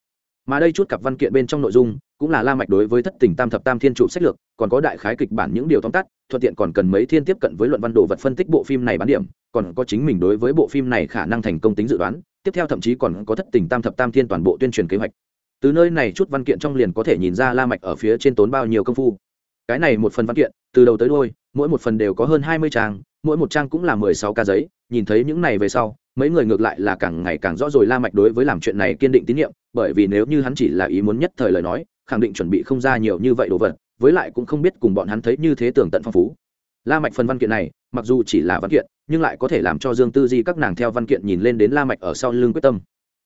Mà đây chút cặp văn kiện bên trong nội dung, cũng là la mạch đối với thất tình tam thập tam thiên trụ sách lược còn có đại khái kịch bản những điều tóm tắt, thuận tiện còn cần mấy thiên tiếp cận với luận văn đồ vật phân tích bộ phim này bán điểm, còn có chính mình đối với bộ phim này khả năng thành công tính dự đoán, tiếp theo thậm chí còn có thất tình tam thập tam thiên toàn bộ tuyên truyền kế hoạch. Từ nơi này chút văn kiện trong liền có thể nhìn ra la mạch ở phía trên tốn bao nhiêu công phu. Cái này một phần văn kiện, từ đầu tới đuôi, mỗi một phần đều có hơn hai mươi trang, mỗi một trang cũng là mười sáu ca giấy, nhìn thấy những này về sau, mấy người ngược lại là càng ngày càng rõ rồi la mạch đối với làm chuyện này kiên định tín nhiệm, bởi vì nếu như hắn chỉ là ý muốn nhất thời lời nói, khẳng định chuẩn bị không ra nhiều như vậy đồ vật với lại cũng không biết cùng bọn hắn thấy như thế tưởng tận phong phú. La mạch phần văn kiện này, mặc dù chỉ là văn kiện, nhưng lại có thể làm cho dương tư di các nàng theo văn kiện nhìn lên đến la mạch ở sau lưng quyết tâm.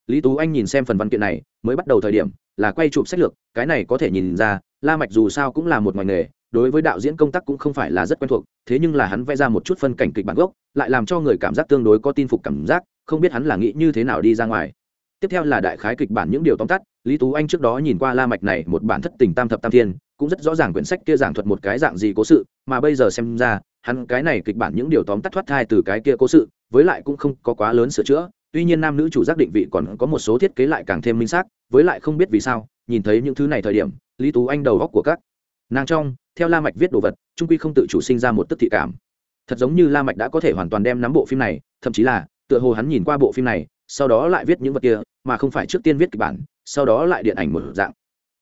Lý tú anh nhìn xem phần văn kiện này, mới bắt đầu thời điểm, là quay chụp sách lược, cái này có thể nhìn ra, la mạch dù sao cũng là một ngoài nghề, đối với đạo diễn công tác cũng không phải là rất quen thuộc, thế nhưng là hắn vẽ ra một chút phân cảnh kịch bản gốc, lại làm cho người cảm giác tương đối có tin phục cảm giác, không biết hắn là nghĩ như thế nào đi ra ngoài. Tiếp theo là đại khái kịch bản những điều tóm tắt, lý tú anh trước đó nhìn qua la mạch này một bản thất tình tam thập tam thiên cũng rất rõ ràng quyển sách kia giảng thuật một cái dạng gì cố sự, mà bây giờ xem ra, hắn cái này kịch bản những điều tóm tắt thoát thai từ cái kia cố sự, với lại cũng không có quá lớn sửa chữa, tuy nhiên nam nữ chủ giác định vị còn có một số thiết kế lại càng thêm minh xác, với lại không biết vì sao, nhìn thấy những thứ này thời điểm, lý tú anh đầu góc của các nàng trong, theo la mạch viết đồ vật, trung quy không tự chủ sinh ra một tức thị cảm. Thật giống như la mạch đã có thể hoàn toàn đem nắm bộ phim này, thậm chí là, tựa hồ hắn nhìn qua bộ phim này, sau đó lại viết những vật kia, mà không phải trước tiên viết kịch bản, sau đó lại điện ảnh một dạng.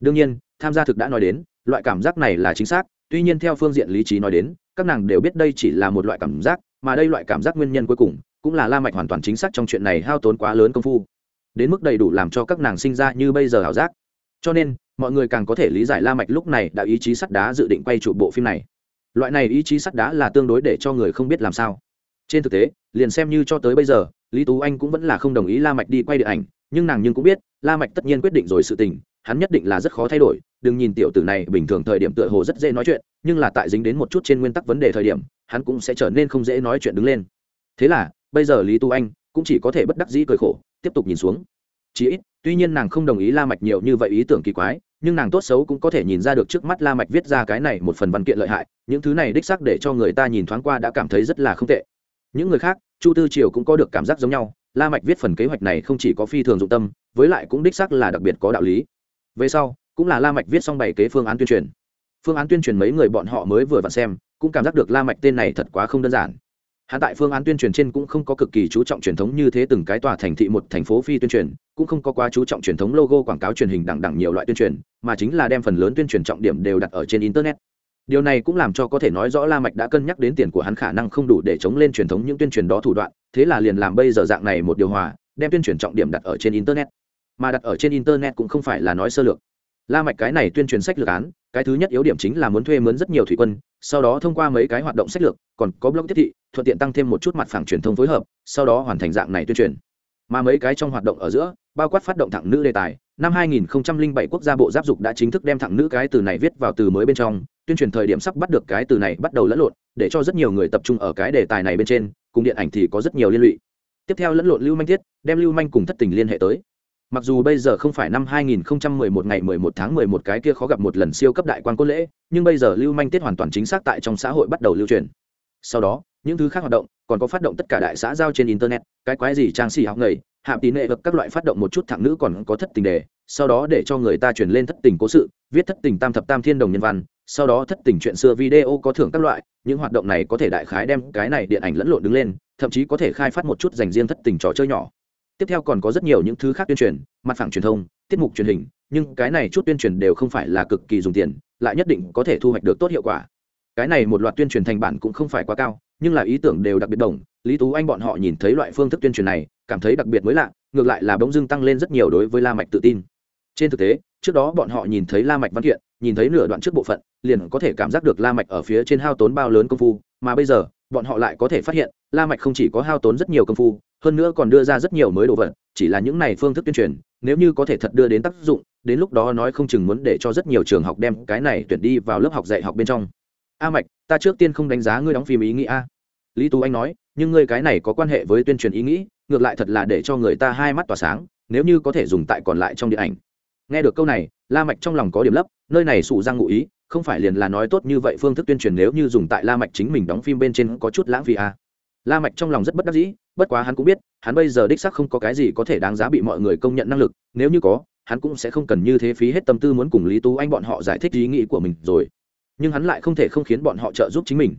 Đương nhiên, tham gia thực đã nói đến loại cảm giác này là chính xác, tuy nhiên theo phương diện lý trí nói đến, các nàng đều biết đây chỉ là một loại cảm giác, mà đây loại cảm giác nguyên nhân cuối cùng cũng là la mạch hoàn toàn chính xác trong chuyện này hao tốn quá lớn công phu. Đến mức đầy đủ làm cho các nàng sinh ra như bây giờ ảo giác. Cho nên, mọi người càng có thể lý giải la mạch lúc này đã ý chí sắt đá dự định quay trụ bộ phim này. Loại này ý chí sắt đá là tương đối để cho người không biết làm sao. Trên thực tế, liền xem như cho tới bây giờ, lý tú anh cũng vẫn là không đồng ý la mạch đi quay điện ảnh, nhưng nàng nhưng cũng biết, la mạch tất nhiên quyết định rồi sự tình hắn nhất định là rất khó thay đổi, đừng nhìn tiểu tử này bình thường thời điểm tựa hồ rất dễ nói chuyện, nhưng là tại dính đến một chút trên nguyên tắc vấn đề thời điểm, hắn cũng sẽ trở nên không dễ nói chuyện đứng lên. Thế là, bây giờ lý tu anh cũng chỉ có thể bất đắc dĩ cười khổ, tiếp tục nhìn xuống. Chỉ ít, tuy nhiên nàng không đồng ý la mạch nhiều như vậy ý tưởng kỳ quái, nhưng nàng tốt xấu cũng có thể nhìn ra được trước mắt la mạch viết ra cái này một phần văn kiện lợi hại, những thứ này đích xác để cho người ta nhìn thoáng qua đã cảm thấy rất là không tệ. Những người khác, chu tư triều cũng có được cảm giác giống nhau, la mạch viết phần kế hoạch này không chỉ có phi thường dụng tâm, với lại cũng đích xác là đặc biệt có đạo lý về sau, cũng là la mạch viết xong bảy kế phương án tuyên truyền. Phương án tuyên truyền mấy người bọn họ mới vừa vặn xem, cũng cảm giác được la mạch tên này thật quá không đơn giản. Hắn tại phương án tuyên truyền trên cũng không có cực kỳ chú trọng truyền thống như thế từng cái tòa thành thị một thành phố phi tuyên truyền, cũng không có quá chú trọng truyền thống logo quảng cáo truyền hình đẳng đẳng nhiều loại tuyên truyền, mà chính là đem phần lớn tuyên truyền trọng điểm đều đặt ở trên internet. Điều này cũng làm cho có thể nói rõ la mạch đã cân nhắc đến tiền của hắn khả năng không đủ để chống lên truyền thống những tuyên truyền đó thủ đoạn, thế là liền làm bây giờ dạng này một điều hòa, đem tuyên truyền trọng điểm đặt ở trên internet mà đặt ở trên internet cũng không phải là nói sơ lược. La mạch cái này tuyên truyền sách lược án, cái thứ nhất yếu điểm chính là muốn thuê mướn rất nhiều thủy quân, sau đó thông qua mấy cái hoạt động sách lược, còn có blog tiếp thị, thuận tiện tăng thêm một chút mặt phẳng truyền thông phối hợp, sau đó hoàn thành dạng này tuyên truyền. Mà mấy cái trong hoạt động ở giữa, bao quát phát động thẳng nữ đề tài, năm 2007 quốc gia bộ giáp dục đã chính thức đem thẳng nữ cái từ này viết vào từ mới bên trong, tuyên truyền thời điểm sắp bắt được cái từ này bắt đầu lẫn lộn, để cho rất nhiều người tập trung ở cái đề tài này bên trên, cùng điện ảnh thì có rất nhiều liên lụy. Tiếp theo lẫn lộn lưu manh thiết, đem lưu manh cùng thất tình liên hệ tới mặc dù bây giờ không phải năm 2011 ngày 11 tháng 11 cái kia khó gặp một lần siêu cấp đại quan quân lễ, nhưng bây giờ lưu manh tiết hoàn toàn chính xác tại trong xã hội bắt đầu lưu truyền. Sau đó, những thứ khác hoạt động còn có phát động tất cả đại xã giao trên internet, cái quái gì trang sĩ học nghề hạ tín nệ vật các loại phát động một chút thẳng nữ còn có thất tình đề, sau đó để cho người ta truyền lên thất tình cố sự, viết thất tình tam thập tam thiên đồng nhân văn, sau đó thất tình chuyện xưa video có thưởng các loại, những hoạt động này có thể đại khái đem cái này điện ảnh lẫn lộn đứng lên, thậm chí có thể khai phát một chút dành riêng thất tình trò chơi nhỏ tiếp theo còn có rất nhiều những thứ khác tuyên truyền, mặt phẳng truyền thông, tiết mục truyền hình, nhưng cái này chút tuyên truyền đều không phải là cực kỳ dùng tiền, lại nhất định có thể thu hoạch được tốt hiệu quả. Cái này một loạt tuyên truyền thành bản cũng không phải quá cao, nhưng là ý tưởng đều đặc biệt đồng. Lý tú anh bọn họ nhìn thấy loại phương thức tuyên truyền này, cảm thấy đặc biệt mới lạ, ngược lại là bỗng dưng tăng lên rất nhiều đối với la mạch tự tin. Trên thực tế, trước đó bọn họ nhìn thấy la mạch văn kiện, nhìn thấy nửa đoạn trước bộ phận, liền có thể cảm giác được la mạch ở phía trên hao tốn bao lớn công phu mà bây giờ, bọn họ lại có thể phát hiện, la mạch không chỉ có hao tốn rất nhiều công phu, hơn nữa còn đưa ra rất nhiều mới đồ vật, chỉ là những này phương thức tuyên truyền, nếu như có thể thật đưa đến tác dụng, đến lúc đó nói không chừng muốn để cho rất nhiều trường học đem cái này tuyển đi vào lớp học dạy học bên trong. A mạch, ta trước tiên không đánh giá ngươi đóng phim ý nghĩ a. Lý tú anh nói, nhưng ngươi cái này có quan hệ với tuyên truyền ý nghĩ ngược lại thật là để cho người ta hai mắt tỏa sáng, nếu như có thể dùng tại còn lại trong điện ảnh. Nghe được câu này, la mạch trong lòng có điểm lấp, nơi này sụ răng ngụ ý không phải liền là nói tốt như vậy phương thức tuyên truyền nếu như dùng tại la mạch chính mình đóng phim bên trên có chút lãng phí à. la mạch trong lòng rất bất đắc dĩ, bất quá hắn cũng biết, hắn bây giờ đích xác không có cái gì có thể đáng giá bị mọi người công nhận năng lực, nếu như có, hắn cũng sẽ không cần như thế phí hết tâm tư muốn cùng lý tú anh bọn họ giải thích ý nghĩ của mình rồi nhưng hắn lại không thể không khiến bọn họ trợ giúp chính mình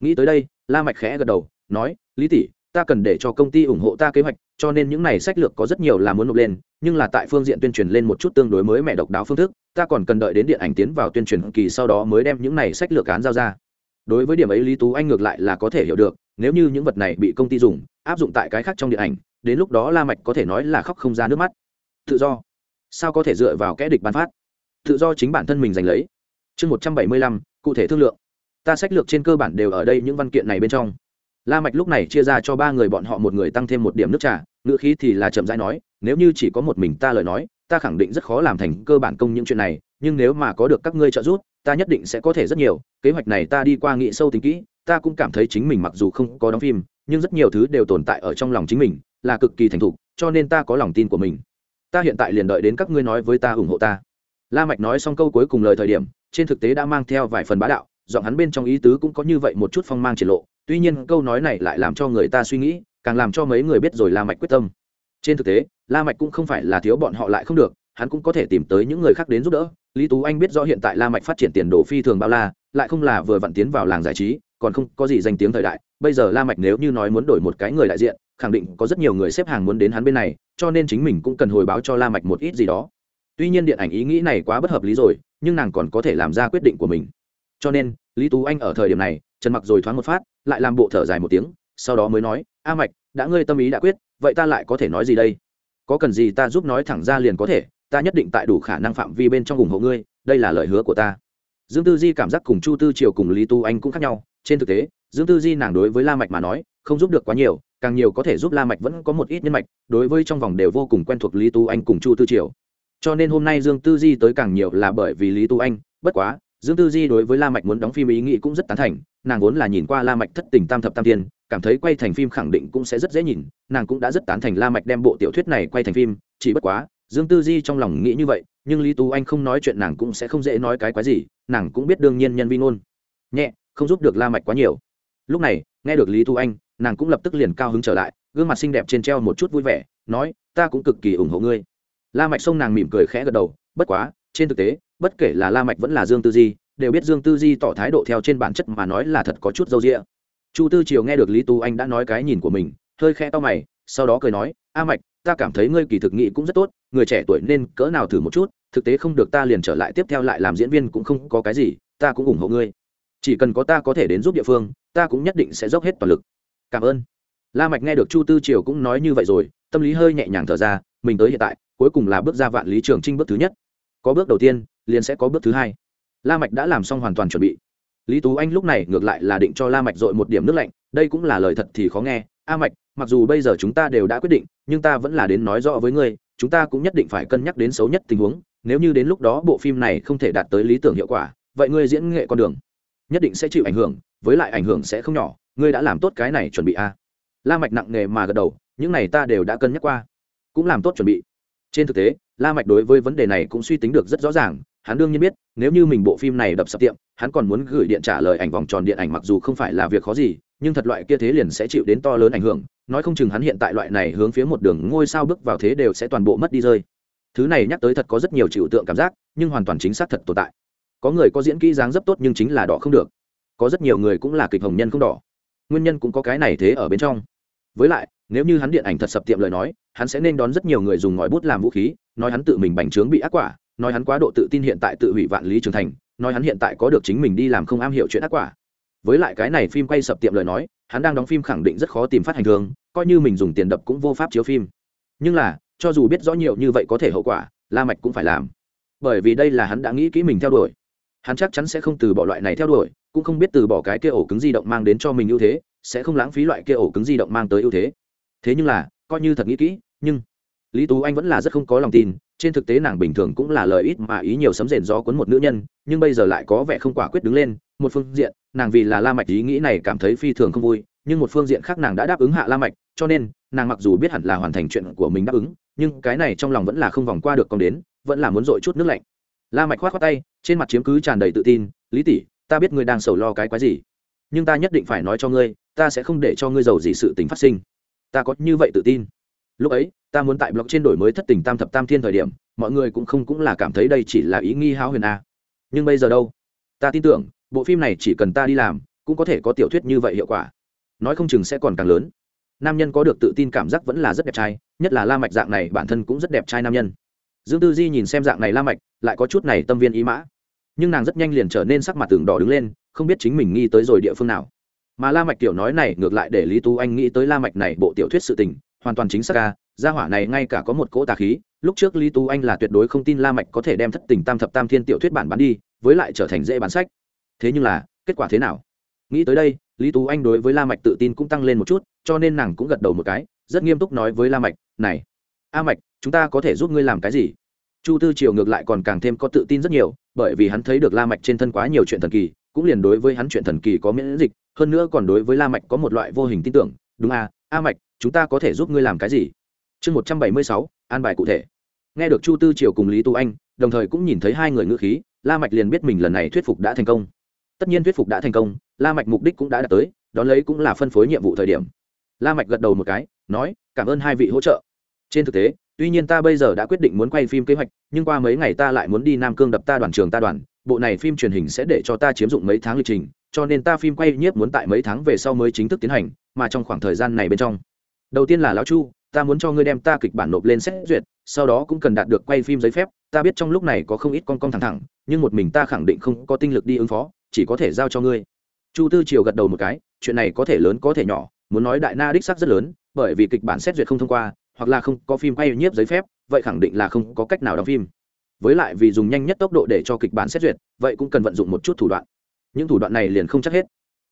nghĩ tới đây, la mạch khẽ gật đầu, nói, lý tỷ, ta cần để cho công ty ủng hộ ta kế hoạch, cho nên những này sách lược có rất nhiều là muốn nộp lên nhưng là tại phương diện tuyên truyền lên một chút tương đối mới mẹ độc đáo phương thức, ta còn cần đợi đến điện ảnh tiến vào tuyên truyền kỳ sau đó mới đem những này sách lược án giao ra. Đối với điểm ấy lý tú anh ngược lại là có thể hiểu được, nếu như những vật này bị công ty dùng, áp dụng tại cái khác trong điện ảnh, đến lúc đó la mạch có thể nói là khóc không ra nước mắt. Tự do. Sao có thể dựa vào kẽ địch ban phát? Tự do chính bản thân mình giành lấy. Chương một trăm bảy mươi lăm, cụ thể thương lượng. Ta sách lược trên cơ bản đều ở đây những văn kiện này bên trong. La mạch lúc này chia ra cho ba người bọn họ một người tăng thêm một điểm nước trà ngữ khí thì là chậm rãi nói, nếu như chỉ có một mình ta lời nói, ta khẳng định rất khó làm thành cơ bản công những chuyện này, nhưng nếu mà có được các ngươi trợ giúp, ta nhất định sẽ có thể rất nhiều, kế hoạch này ta đi qua nghị sâu tính kỹ, ta cũng cảm thấy chính mình mặc dù không có đóng phim, nhưng rất nhiều thứ đều tồn tại ở trong lòng chính mình, là cực kỳ thành thục, cho nên ta có lòng tin của mình. Ta hiện tại liền đợi đến các ngươi nói với ta ủng hộ ta. La mạch nói xong câu cuối cùng lời thời điểm, trên thực tế đã mang theo vài phần bá đạo, giọng hắn bên trong ý tứ cũng có như vậy một chút phong mang triển lộ, tuy nhiên câu nói này lại làm cho người ta suy nghĩ càng làm cho mấy người biết rồi la mạch quyết tâm. Trên thực tế, la mạch cũng không phải là thiếu bọn họ lại không được, hắn cũng có thể tìm tới những người khác đến giúp đỡ. Lý tú anh biết rõ hiện tại la mạch phát triển tiền đồ phi thường bao la, lại không là vừa vặn tiến vào làng giải trí, còn không có gì danh tiếng thời đại. Bây giờ la mạch nếu như nói muốn đổi một cái người đại diện, khẳng định có rất nhiều người xếp hàng muốn đến hắn bên này, cho nên chính mình cũng cần hồi báo cho la mạch một ít gì đó. Tuy nhiên điện ảnh ý nghĩ này quá bất hợp lý rồi, nhưng nàng còn có thể làm ra quyết định của mình. Cho nên, lý tú anh ở thời điểm này, trần mặc rồi thoáng một phát, lại làm bộ thở dài một tiếng sau đó mới nói, a mạch, đã ngươi tâm ý đã quyết, vậy ta lại có thể nói gì đây? Có cần gì ta giúp nói thẳng ra liền có thể, ta nhất định tại đủ khả năng phạm vi bên trong ủng hộ ngươi, đây là lời hứa của ta. Dương tư di cảm giác cùng chu tư triều cùng lý tu anh cũng khác nhau, trên thực tế, dương tư di nàng đối với la mạch mà nói, không giúp được quá nhiều, càng nhiều có thể giúp la mạch vẫn có một ít nhân mạch, đối với trong vòng đều vô cùng quen thuộc lý tu anh cùng chu tư triều. Cho nên hôm nay dương tư di tới càng nhiều là bởi vì lý tu anh, bất quá, dương tư di đối với la mạch muốn đóng phim ý nghĩ cũng rất tán thành, nàng vốn là nhìn qua la mạch thất tình tam thập tam tiên cảm thấy quay thành phim khẳng định cũng sẽ rất dễ nhìn, nàng cũng đã rất tán thành la mạch đem bộ tiểu thuyết này quay thành phim, chỉ bất quá, dương tư di trong lòng nghĩ như vậy, nhưng lý tú anh không nói chuyện nàng cũng sẽ không dễ nói cái quái gì, nàng cũng biết đương nhiên nhân vi ngôn. Nhẹ, không giúp được la mạch quá nhiều. Lúc này, nghe được lý tú anh, nàng cũng lập tức liền cao hứng trở lại, gương mặt xinh đẹp trên treo một chút vui vẻ, nói, ta cũng cực kỳ ủng hộ ngươi. La mạch xông nàng mỉm cười khẽ gật đầu, bất quá, trên thực tế, bất kể là la mạch vẫn là dương tư di, đều biết dương tư di tỏ thái độ theo trên bản chất mà nói là thật có chút dâu dịa chu tư triều nghe được lý tú anh đã nói cái nhìn của mình, hơi khẽ to mày, sau đó cười nói, a mạch, ta cảm thấy ngươi kỳ thực nghị cũng rất tốt, người trẻ tuổi nên cỡ nào thử một chút, thực tế không được ta liền trở lại tiếp theo lại làm diễn viên cũng không có cái gì, ta cũng ủng hộ ngươi. Chỉ cần có ta có thể đến giúp địa phương, ta cũng nhất định sẽ dốc hết toàn lực. Cảm ơn. La mạch nghe được chu tư triều cũng nói như vậy rồi, tâm lý hơi nhẹ nhàng thở ra, mình tới hiện tại, cuối cùng là bước ra vạn lý trường trinh bước thứ nhất. Có bước đầu tiên, liền sẽ có bước thứ hai. La mạch đã làm xong hoàn toàn chuẩn bị lý tú anh lúc này ngược lại là định cho la mạch dội một điểm nước lạnh, đây cũng là lời thật thì khó nghe. A mạch, mặc dù bây giờ chúng ta đều đã quyết định, nhưng ta vẫn là đến nói rõ với ngươi, chúng ta cũng nhất định phải cân nhắc đến xấu nhất tình huống, nếu như đến lúc đó bộ phim này không thể đạt tới lý tưởng hiệu quả, vậy ngươi diễn nghệ con đường nhất định sẽ chịu ảnh hưởng, với lại ảnh hưởng sẽ không nhỏ, ngươi đã làm tốt cái này chuẩn bị a. La mạch nặng nề mà gật đầu, những này ta đều đã cân nhắc qua, cũng làm tốt chuẩn bị. Trên thực tế, la mạch đối với vấn đề này cũng suy tính được rất rõ ràng hắn đương nhiên biết, nếu như mình bộ phim này đập sập tiệm, hắn còn muốn gửi điện trả lời ảnh vòng tròn điện ảnh mặc dù không phải là việc khó gì, nhưng thật loại kia thế liền sẽ chịu đến to lớn ảnh hưởng, nói không chừng hắn hiện tại loại này hướng phía một đường ngôi sao bước vào thế đều sẽ toàn bộ mất đi rơi. Thứ này nhắc tới thật có rất nhiều chịu tượng cảm giác, nhưng hoàn toàn chính xác thật tồn tại. Có người có diễn kỹ dáng rất tốt nhưng chính là đỏ không được. Có rất nhiều người cũng là kịch hồng nhân không đỏ. Nguyên nhân cũng có cái này thế ở bên trong. Với lại, nếu như hắn điện ảnh thật sập tiệm lời nói, hắn sẽ nên đón rất nhiều người dùng ngòi bút làm vũ khí, nói hắn tự mình bành trướng bị ác quả nói hắn quá độ tự tin hiện tại tự hủy vạn lý trường thành, nói hắn hiện tại có được chính mình đi làm không am hiểu chuyện ác quả. Với lại cái này phim quay sập tiệm lời nói, hắn đang đóng phim khẳng định rất khó tìm phát hành thường, coi như mình dùng tiền đập cũng vô pháp chiếu phim. Nhưng là, cho dù biết rõ nhiều như vậy có thể hậu quả, la mạch cũng phải làm. Bởi vì đây là hắn đã nghĩ kỹ mình theo đuổi. Hắn chắc chắn sẽ không từ bỏ loại này theo đuổi, cũng không biết từ bỏ cái kia ổ cứng di động mang đến cho mình ưu thế, sẽ không lãng phí loại kia ổ cứng di động mang tới ưu thế. Thế nhưng là, coi như thật nghĩ kỹ, nhưng lý tú anh vẫn là rất không có lòng tin trên thực tế nàng bình thường cũng là lời ít mà ý nhiều sấm rền gió cuốn một nữ nhân, nhưng bây giờ lại có vẻ không quả quyết đứng lên, một phương diện, nàng vì là la mạch ý nghĩ này cảm thấy phi thường không vui, nhưng một phương diện khác nàng đã đáp ứng hạ la mạch, cho nên, nàng mặc dù biết hẳn là hoàn thành chuyện của mình đáp ứng, nhưng cái này trong lòng vẫn là không vòng qua được con đến, vẫn là muốn dội chút nước lạnh. La mạch khoát khoát tay, trên mặt chiếm cứ tràn đầy tự tin, lý tỷ, ta biết ngươi đang sầu lo cái quái gì, nhưng ta nhất định phải nói cho ngươi, ta sẽ không để cho ngươi giàu gì sự tình phát sinh. Ta có như vậy tự tin lúc ấy, ta muốn tại blog trên đổi mới thất tình tam thập tam thiên thời điểm, mọi người cũng không cũng là cảm thấy đây chỉ là ý nghi háo huyền a. Nhưng bây giờ đâu? Ta tin tưởng, bộ phim này chỉ cần ta đi làm, cũng có thể có tiểu thuyết như vậy hiệu quả. Nói không chừng sẽ còn càng lớn. Nam nhân có được tự tin cảm giác vẫn là rất đẹp trai, nhất là la mạch dạng này bản thân cũng rất đẹp trai nam nhân. Dương tư di nhìn xem dạng này la mạch, lại có chút này tâm viên ý mã. Nhưng nàng rất nhanh liền trở nên sắc mặt tường đỏ đứng lên, không biết chính mình nghi tới rồi địa phương nào. Mà la mạch tiểu nói này ngược lại để lý tú anh nghĩ tới la mạch này bộ tiểu thuyết sự tình hoàn toàn chính xác ca gia hỏa này ngay cả có một cỗ tà khí, lúc trước lý tú anh là tuyệt đối không tin la mạch có thể đem thất tình tam thập tam thiên tiểu thuyết bản bán đi, với lại trở thành dễ bán sách. Thế nhưng là, kết quả thế nào? Nghĩ tới đây, lý tú anh đối với la mạch tự tin cũng tăng lên một chút, cho nên nàng cũng gật đầu một cái, rất nghiêm túc nói với la mạch, này, a mạch, chúng ta có thể giúp ngươi làm cái gì? Chu tư triều ngược lại còn càng thêm có tự tin rất nhiều, bởi vì hắn thấy được la mạch trên thân quá nhiều chuyện thần kỳ, cũng liền đối với hắn chuyện thần kỳ có miễn dịch, hơn nữa còn đối với la mạch có một loại vô hình tin tưởng. Đúng à a mạch chúng ta có thể giúp ngươi làm cái gì? Chương một trăm bảy mươi sáu, an bài cụ thể. Nghe được chu tư triều cùng lý tu anh, đồng thời cũng nhìn thấy hai người ngữ khí, la mạch liền biết mình lần này thuyết phục đã thành công. Tất nhiên thuyết phục đã thành công, la mạch mục đích cũng đã đạt tới, đón lấy cũng là phân phối nhiệm vụ thời điểm. La mạch gật đầu một cái, nói, cảm ơn hai vị hỗ trợ. Trên thực tế, tuy nhiên ta bây giờ đã quyết định muốn quay phim kế hoạch, nhưng qua mấy ngày ta lại muốn đi nam cương đập ta đoàn trường ta đoàn, bộ này phim truyền hình sẽ để cho ta chiếm dụng mấy tháng lịch trình, cho nên ta phim quay nhiếp muốn tại mấy tháng về sau mới chính thức tiến hành, mà trong khoảng thời gian này bên trong đầu tiên là lão chu, ta muốn cho ngươi đem ta kịch bản nộp lên xét duyệt, sau đó cũng cần đạt được quay phim giấy phép, ta biết trong lúc này có không ít con con thẳng thẳng, nhưng một mình ta khẳng định không có tinh lực đi ứng phó, chỉ có thể giao cho ngươi. Chu tư triều gật đầu một cái, chuyện này có thể lớn có thể nhỏ, muốn nói đại na đích sắc rất lớn, bởi vì kịch bản xét duyệt không thông qua, hoặc là không có phim quay nhiếp giấy phép, vậy khẳng định là không có cách nào đóng phim. Với lại vì dùng nhanh nhất tốc độ để cho kịch bản xét duyệt, vậy cũng cần vận dụng một chút thủ đoạn. Những thủ đoạn này liền không chắc hết.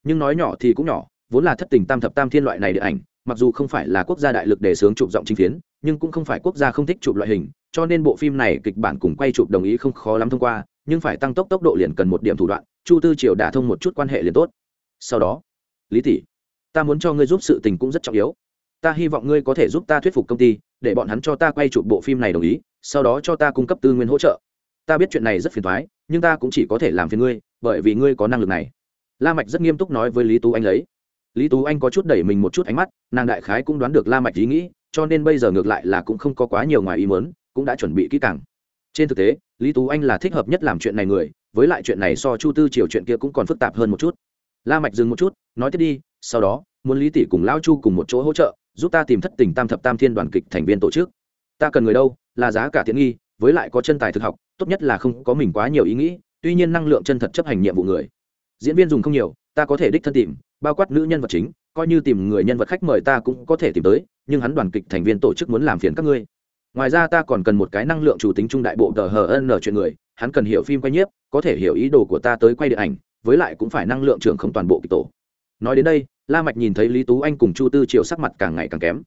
Nhưng nói nhỏ thì cũng nhỏ, vốn là thất tình tam thập tam thiên loại này điện ảnh mặc dù không phải là quốc gia đại lực để sướng chụp giọng chính phiến, nhưng cũng không phải quốc gia không thích chụp loại hình, cho nên bộ phim này kịch bản cùng quay chụp đồng ý không khó lắm thông qua, nhưng phải tăng tốc tốc độ liền cần một điểm thủ đoạn, chu tư triều đả thông một chút quan hệ liền tốt. Sau đó, lý tỷ, ta muốn cho ngươi giúp sự tình cũng rất trọng yếu. Ta hy vọng ngươi có thể giúp ta thuyết phục công ty, để bọn hắn cho ta quay chụp bộ phim này đồng ý, sau đó cho ta cung cấp tư nguyên hỗ trợ. Ta biết chuyện này rất phiền thoái nhưng ta cũng chỉ có thể làm phiền ngươi, bởi vì ngươi có năng lực này. La mạch rất nghiêm túc nói với lý tú anh lấy lý tú anh có chút đẩy mình một chút ánh mắt, nàng đại khái cũng đoán được la mạch ý nghĩ, cho nên bây giờ ngược lại là cũng không có quá nhiều ngoài ý muốn, cũng đã chuẩn bị kỹ càng. Trên thực tế, lý tú anh là thích hợp nhất làm chuyện này người, với lại chuyện này so chu tư triều chuyện kia cũng còn phức tạp hơn một chút. La mạch dừng một chút, nói tiếp đi, sau đó, muốn lý tỷ cùng lão chu cùng một chỗ hỗ trợ, giúp ta tìm thất tình tam thập tam thiên đoàn kịch thành viên tổ chức. Ta cần người đâu, là giá cả tiện nghi, với lại có chân tài thực học, tốt nhất là không có mình quá nhiều ý nghĩ, tuy nhiên năng lượng chân thật chấp hành nhiệm vụ người. Diễn viên dùng không nhiều, ta có thể đích thân tìm bao quát nữ nhân vật chính, coi như tìm người nhân vật khách mời ta cũng có thể tìm tới, nhưng hắn đoàn kịch thành viên tổ chức muốn làm phiền các ngươi. Ngoài ra ta còn cần một cái năng lượng chủ tính trung đại bộ tờ hờ n chuyện người, hắn cần hiểu phim quay nhiếp, có thể hiểu ý đồ của ta tới quay điện ảnh, với lại cũng phải năng lượng trưởng không toàn bộ kịch tổ. Nói đến đây, la mạch nhìn thấy lý tú anh cùng chu tư triều sắc mặt càng ngày càng kém.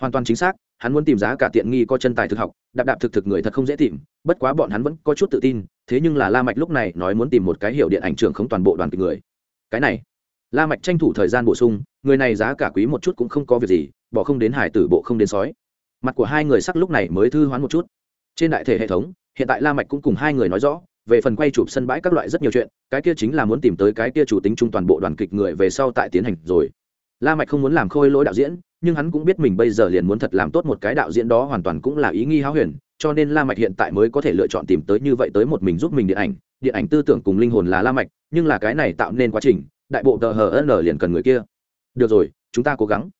Hoàn toàn chính xác, hắn muốn tìm giá cả tiện nghi có chân tài thực học, đạp đạp thực thực người thật không dễ tìm, bất quá bọn hắn vẫn có chút tự tin, thế nhưng là la mạch lúc này nói muốn tìm một cái hiểu điện ảnh trưởng không toàn bộ đoàn kịch người. Cái này la mạch tranh thủ thời gian bổ sung, người này giá cả quý một chút cũng không có việc gì, bỏ không đến hải tử bộ không đến sói. Mặt của hai người sắc lúc này mới thư hoán một chút. Trên đại thể hệ thống, hiện tại la mạch cũng cùng hai người nói rõ, về phần quay chụp sân bãi các loại rất nhiều chuyện, cái kia chính là muốn tìm tới cái kia chủ tính trung toàn bộ đoàn kịch người về sau tại tiến hành rồi. La mạch không muốn làm khôi lỗi đạo diễn, nhưng hắn cũng biết mình bây giờ liền muốn thật làm tốt một cái đạo diễn đó hoàn toàn cũng là ý nghi háo huyền, cho nên la mạch hiện tại mới có thể lựa chọn tìm tới như vậy tới một mình giúp mình điện ảnh. Điện ảnh tư tưởng cùng linh hồn là la mạch, nhưng là cái này tạo nên quá trình đại bộ tờ hờ n liền cần người kia. Được rồi, chúng ta cố gắng.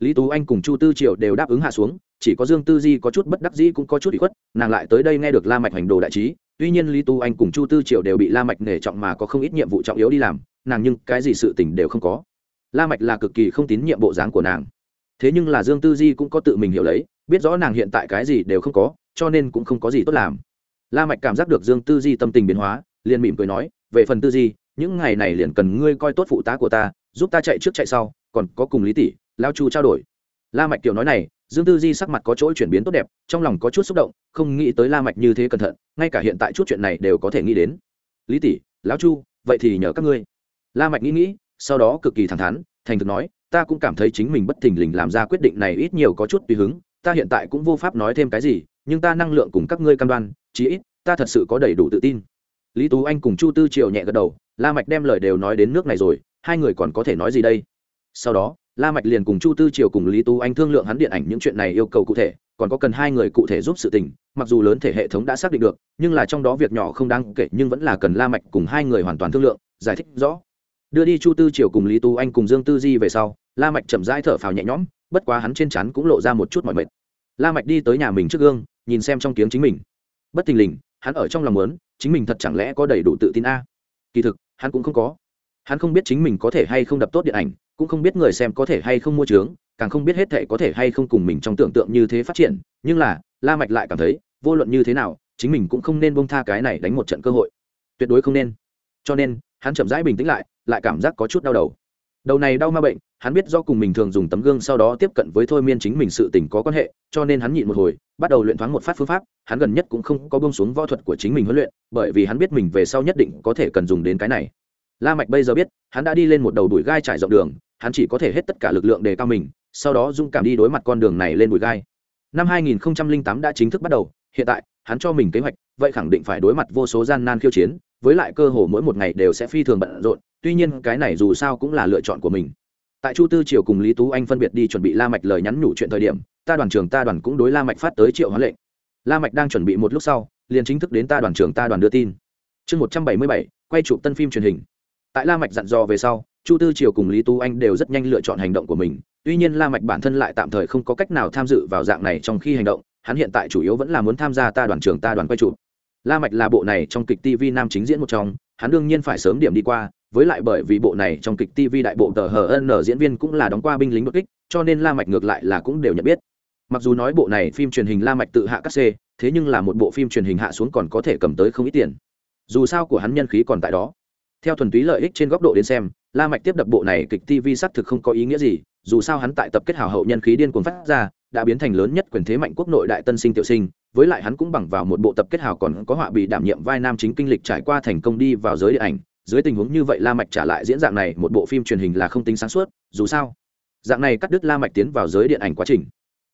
Lý tú anh cùng chu tư triệu đều đáp ứng hạ xuống, chỉ có dương tư di có chút bất đắc dĩ cũng có chút bị khuất, nàng lại tới đây nghe được la mạch hành đồ đại trí, tuy nhiên lý tú anh cùng chu tư triệu đều bị la mạch nể trọng mà có không ít nhiệm vụ trọng yếu đi làm, nàng nhưng cái gì sự tình đều không có. La mạch là cực kỳ không tín nhiệm bộ dáng của nàng. Thế nhưng là dương tư di cũng có tự mình hiểu lấy, biết rõ nàng hiện tại cái gì đều không có, cho nên cũng không có gì tốt làm. La mạch cảm giác được dương tư di tâm tình biến hóa, liền mỉm cười nói, về phần tư di những ngày này liền cần ngươi coi tốt phụ tá của ta, giúp ta chạy trước chạy sau, còn có cùng lý tỷ, lao chu trao đổi. La mạch tiểu nói này, dương tư di sắc mặt có chỗ chuyển biến tốt đẹp, trong lòng có chút xúc động, không nghĩ tới la mạch như thế cẩn thận, ngay cả hiện tại chút chuyện này đều có thể nghĩ đến. Lý tỷ, lão chu, vậy thì nhờ các ngươi. La mạch nghĩ nghĩ, sau đó cực kỳ thẳng thắn, thành thực nói, ta cũng cảm thấy chính mình bất thình lình làm ra quyết định này ít nhiều có chút tùy hứng, ta hiện tại cũng vô pháp nói thêm cái gì, nhưng ta năng lượng cùng các ngươi cam đoan, chí ít, ta thật sự có đầy đủ tự tin lý tú anh cùng chu tư triều nhẹ gật đầu, la mạch đem lời đều nói đến nước này rồi, hai người còn có thể nói gì đây? Sau đó, la mạch liền cùng chu tư triều cùng lý tú anh thương lượng hắn điện ảnh những chuyện này yêu cầu cụ thể, còn có cần hai người cụ thể giúp sự tình, mặc dù lớn thể hệ thống đã xác định được, nhưng là trong đó việc nhỏ không đáng kể, nhưng vẫn là cần la mạch cùng hai người hoàn toàn thương lượng, giải thích rõ. Đưa đi chu tư triều cùng lý tú anh cùng dương tư di về sau, la mạch chậm rãi thở phào nhẹ nhõm, bất quá hắn trên chắn cũng lộ ra một chút mỏi mệt. La mạch đi tới nhà mình trước gương, nhìn xem trong kiếng chính mình. Bất thình lình hắn ở trong lòng muốn, chính mình thật chẳng lẽ có đầy đủ tự tin a? Kỳ thực, hắn cũng không có. Hắn không biết chính mình có thể hay không đập tốt điện ảnh, cũng không biết người xem có thể hay không mua trướng, càng không biết hết thệ có thể hay không cùng mình trong tưởng tượng như thế phát triển. Nhưng là, la mạch lại cảm thấy, vô luận như thế nào, chính mình cũng không nên buông tha cái này đánh một trận cơ hội. Tuyệt đối không nên. Cho nên, hắn chậm rãi bình tĩnh lại lại cảm giác có chút đau đầu đầu này đau ma bệnh, hắn biết do cùng mình thường dùng tấm gương sau đó tiếp cận với thôi miên chính mình sự tình có quan hệ, cho nên hắn nhịn một hồi, bắt đầu luyện thoáng một phát phương pháp, hắn gần nhất cũng không có bông xuống võ thuật của chính mình huấn luyện, bởi vì hắn biết mình về sau nhất định có thể cần dùng đến cái này. La mạch bây giờ biết, hắn đã đi lên một đầu đùi gai trải rộng đường, hắn chỉ có thể hết tất cả lực lượng để cao mình, sau đó dung cảm đi đối mặt con đường này lên đùi gai. Năm 2008 đã chính thức bắt đầu, hiện tại, hắn cho mình kế hoạch, vậy khẳng định phải đối mặt vô số gian nan khiêu chiến, với lại cơ hồ mỗi một ngày đều sẽ phi thường bận rộn tuy nhiên, cái này dù sao cũng là lựa chọn của mình. Tại chu tư triều cùng lý tú anh phân biệt đi chuẩn bị la mạch lời nhắn nhủ chuyện thời điểm, ta đoàn trưởng ta đoàn cũng đối la mạch phát tới triệu hoán lệnh. La mạch đang chuẩn bị một lúc sau, liền chính thức đến ta đoàn trưởng ta đoàn đưa tin. Chương một trăm bảy mươi bảy, quay chụp tân phim truyền hình. Tại la mạch dặn dò về sau, chu tư triều cùng lý tú anh đều rất nhanh lựa chọn hành động của mình. Tuy nhiên, la mạch bản thân lại tạm thời không có cách nào tham dự vào dạng này trong khi hành động, hắn hiện tại chủ yếu vẫn là muốn tham gia ta đoàn trưởng ta đoàn quay chụp. La mạch là bộ này trong kịch tv nam chính diễn một trong, hắn đương nhiên phải sớm điểm đi qua với lại bởi vì bộ này trong kịch tv đại bộ tờ hn diễn viên cũng là đóng qua binh lính đột kích, cho nên la mạch ngược lại là cũng đều nhận biết. Mặc dù nói bộ này phim truyền hình la mạch tự hạ cắt c, thế nhưng là một bộ phim truyền hình hạ xuống còn có thể cầm tới không ít tiền. Dù sao của hắn nhân khí còn tại đó. Theo thuần túy lợi ích trên góc độ đến xem, la mạch tiếp đập bộ này kịch tv xác thực không có ý nghĩa gì, dù sao hắn tại tập kết hào hậu nhân khí điên cuồng phát ra, đã biến thành lớn nhất quyền thế mạnh quốc nội đại tân sinh tiểu sinh, với lại hắn cũng bằng vào một bộ tập kết hào còn có họa bị đảm nhiệm vai nam chính kinh lịch trải qua thành công đi vào giới điện ảnh dưới tình huống như vậy la mạch trả lại diễn dạng này, một bộ phim truyền hình là không tính sáng suốt, dù sao, dạng này cắt đứt la mạch tiến vào giới điện ảnh quá trình.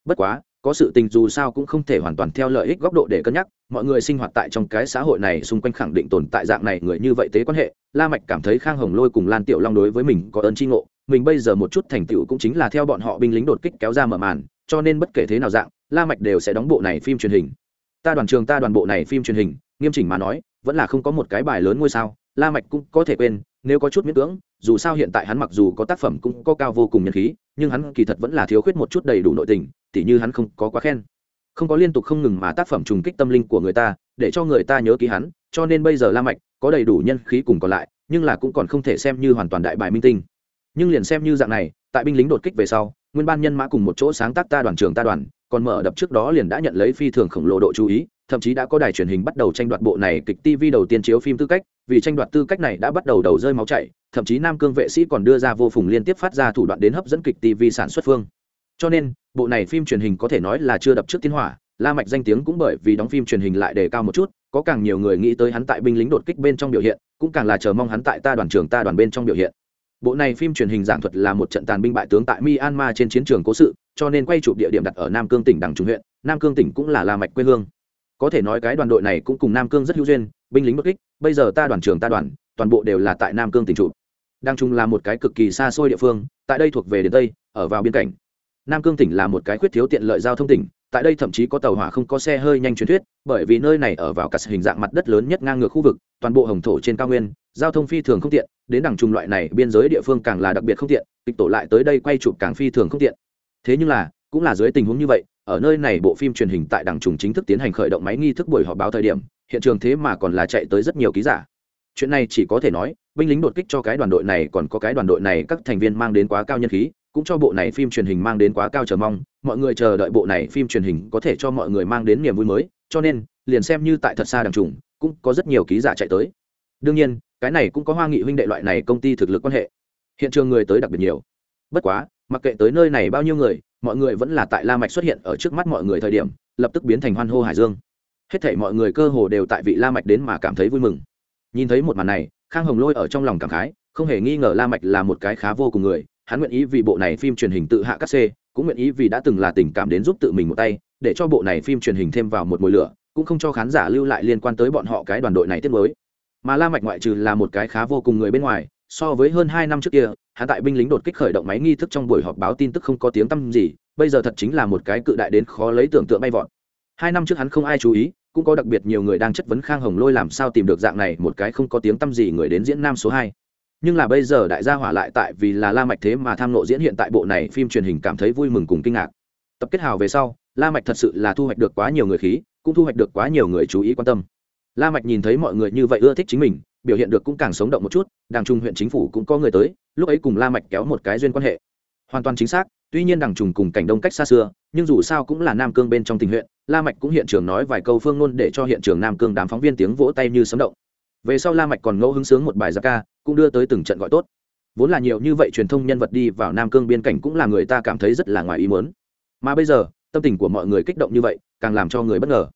Bất quá, có sự tình dù sao cũng không thể hoàn toàn theo lợi ích góc độ để cân nhắc, mọi người sinh hoạt tại trong cái xã hội này xung quanh khẳng định tồn tại dạng này người như vậy tế quan hệ, la mạch cảm thấy khang hồng lôi cùng lan tiểu long đối với mình có ơn chi ngộ, mình bây giờ một chút thành tựu cũng chính là theo bọn họ binh lính đột kích kéo ra mở màn, cho nên bất kể thế nào dạng, la mạch đều sẽ đóng bộ này phim truyền hình. Ta đoàn trường, ta đoàn bộ này phim truyền hình, nghiêm chỉnh mà nói, vẫn là không có một cái bài lớn ngôi sao la mạch cũng có thể quên, nếu có chút miễn cưỡng, dù sao hiện tại hắn mặc dù có tác phẩm cũng có cao vô cùng nhân khí, nhưng hắn kỳ thật vẫn là thiếu khuyết một chút đầy đủ nội tình, tỉ như hắn không có quá khen. Không có liên tục không ngừng mà tác phẩm trùng kích tâm linh của người ta, để cho người ta nhớ ký hắn, cho nên bây giờ la mạch có đầy đủ nhân khí cùng còn lại, nhưng là cũng còn không thể xem như hoàn toàn đại bài minh tinh. Nhưng liền xem như dạng này, tại binh lính đột kích về sau, nguyên ban nhân mã cùng một chỗ sáng tác ta đoàn trường ta đoàn, còn mở đập trước đó liền đã nhận lấy phi thường khổng lồ độ chú ý, thậm chí đã có đài truyền hình bắt đầu tranh đoạt bộ này kịch tv đầu tiên chiếu phim tư cách vì tranh đoạt tư cách này đã bắt đầu đầu rơi máu chảy, thậm chí nam cương vệ sĩ còn đưa ra vô phùng liên tiếp phát ra thủ đoạn đến hấp dẫn kịch tv sản xuất phương. Cho nên, bộ này phim truyền hình có thể nói là chưa đập trước tiến hỏa, la mạch danh tiếng cũng bởi vì đóng phim truyền hình lại đề cao một chút, có càng nhiều người nghĩ tới hắn tại binh lính đột kích bên trong biểu hiện, cũng càng là chờ mong hắn tại ta đoàn trưởng ta đoàn bên trong biểu hiện. Bộ này phim truyền hình giảng thuật là một trận tàn binh bại tướng tại myanmar trên chiến trường cố sự, cho nên quay chụp địa điểm đặt ở nam cương tỉnh đằng trung huyện, nam cương tỉnh cũng là la mạch quê hương. Có thể nói cái đoàn đội này cũng cùng nam cương rất hữu duyên binh lính bất kích, bây giờ ta đoàn trưởng ta đoàn, toàn bộ đều là tại nam cương tỉnh trụ. Đang trung là một cái cực kỳ xa xôi địa phương, tại đây thuộc về đến tây, ở vào biên cảnh. Nam cương tỉnh là một cái khuyết thiếu tiện lợi giao thông tỉnh, tại đây thậm chí có tàu hỏa không có xe hơi nhanh truyền thuyết, bởi vì nơi này ở vào cả hình dạng mặt đất lớn nhất ngang ngược khu vực, toàn bộ hồng thổ trên cao nguyên, giao thông phi thường không tiện, đến đằng trung loại này biên giới địa phương càng là đặc biệt không tiện, kịch tổ lại tới đây quay chụp càng phi thường không tiện. Thế nhưng là, cũng là dưới tình huống như vậy, ở nơi này bộ phim truyền hình tại đằng trùng chính thức tiến hành khởi động máy nghi thức buổi họp báo thời điểm hiện trường thế mà còn là chạy tới rất nhiều ký giả. Chuyện này chỉ có thể nói, binh lính đột kích cho cái đoàn đội này còn có cái đoàn đội này các thành viên mang đến quá cao nhân khí, cũng cho bộ này phim truyền hình mang đến quá cao chờ mong, mọi người chờ đợi bộ này phim truyền hình có thể cho mọi người mang đến niềm vui mới, cho nên, liền xem như tại thật xa đằng trùng cũng có rất nhiều ký giả chạy tới. Đương nhiên, cái này cũng có hoa nghị huynh đệ loại này công ty thực lực quan hệ. Hiện trường người tới đặc biệt nhiều. Bất quá, mặc kệ tới nơi này bao nhiêu người, mọi người vẫn là tại la mạch xuất hiện ở trước mắt mọi người thời điểm, lập tức biến thành hoan hô hải dương hết thảy mọi người cơ hồ đều tại vị la mạch đến mà cảm thấy vui mừng. Nhìn thấy một màn này, khang hồng lôi ở trong lòng cảm khái, không hề nghi ngờ la mạch là một cái khá vô cùng người, hắn nguyện ý vì bộ này phim truyền hình tự hạ cát xê cũng nguyện ý vì đã từng là tình cảm đến giúp tự mình một tay, để cho bộ này phim truyền hình thêm vào một mùi lửa, cũng không cho khán giả lưu lại liên quan tới bọn họ cái đoàn đội này tiếp mới. Mà la mạch ngoại trừ là một cái khá vô cùng người bên ngoài, so với hơn hai năm trước kia, hắn tại binh lính đột kích khởi động máy nghi thức trong buổi họp báo tin tức không có tiếng tăm gì, bây giờ thật chính là một cái cự đại đến khó lấy tưởng tượng bay vọt. Hai năm trước hắn không ai chú ý cũng có đặc biệt nhiều người đang chất vấn khang hồng lôi làm sao tìm được dạng này, một cái không có tiếng tâm gì người đến diễn nam số hai. Nhưng là bây giờ đại gia hỏa lại tại vì là la mạch thế mà tham nộ diễn hiện tại bộ này phim truyền hình cảm thấy vui mừng cùng kinh ngạc. Tập kết hào về sau, la mạch thật sự là thu hoạch được quá nhiều người khí, cũng thu hoạch được quá nhiều người chú ý quan tâm. La mạch nhìn thấy mọi người như vậy ưa thích chính mình, biểu hiện được cũng càng sống động một chút đàng trung huyện chính phủ cũng có người tới, lúc ấy cùng la mạch kéo một cái duyên quan hệ. Hoàn toàn chính xác, tuy nhiên đàng trùng cùng cảnh đông cách xa xưa, nhưng dù sao cũng là nam cương bên trong tình huyện la mạch cũng hiện trường nói vài câu phương ngôn để cho hiện trường nam cương đám phóng viên tiếng vỗ tay như sấm động. Về sau la mạch còn ngẫu hứng sướng một bài giáp ca, cũng đưa tới từng trận gọi tốt. Vốn là nhiều như vậy truyền thông nhân vật đi vào nam cương biên cảnh cũng là người ta cảm thấy rất là ngoài ý muốn. Mà bây giờ, tâm tình của mọi người kích động như vậy, càng làm cho người bất ngờ.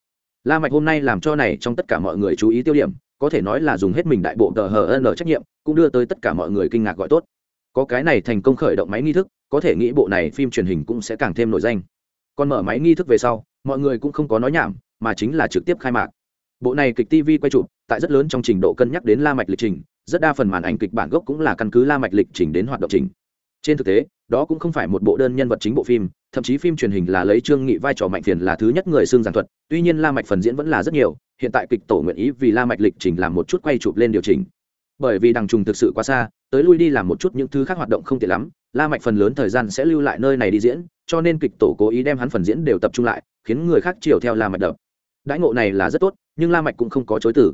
La mạch hôm nay làm cho này trong tất cả mọi người chú ý tiêu điểm, có thể nói là dùng hết mình đại bộ tờ hờ n trách nhiệm, cũng đưa tới tất cả mọi người kinh ngạc gọi tốt. Có cái này thành công khởi động máy nghi thức, có thể nghĩ bộ này phim truyền hình cũng sẽ càng thêm nổi danh còn mở máy nghi thức về sau, mọi người cũng không có nói nhảm, mà chính là trực tiếp khai mạc. Bộ này kịch tv quay chụp, tại rất lớn trong trình độ cân nhắc đến la mạch lịch trình, rất đa phần màn ảnh kịch bản gốc cũng là căn cứ la mạch lịch trình đến hoạt động trình. Trên thực tế, đó cũng không phải một bộ đơn nhân vật chính bộ phim, thậm chí phim truyền hình là lấy trương nghị vai trò mạnh phiền là thứ nhất người xương giảng thuật, tuy nhiên la mạch phần diễn vẫn là rất nhiều, hiện tại kịch tổ nguyện ý vì la mạch lịch trình làm một chút quay chụp lên điều chỉnh. Bởi vì đằng trùng thực sự quá xa, tới lui đi làm một chút những thứ khác hoạt động không tiện lắm, la mạch phần lớn thời gian sẽ lưu lại nơi này đi diễn cho nên kịch tổ cố ý đem hắn phần diễn đều tập trung lại, khiến người khác chiều theo la mạch đập. Đãi ngộ này là rất tốt, nhưng la mạch cũng không có chối từ.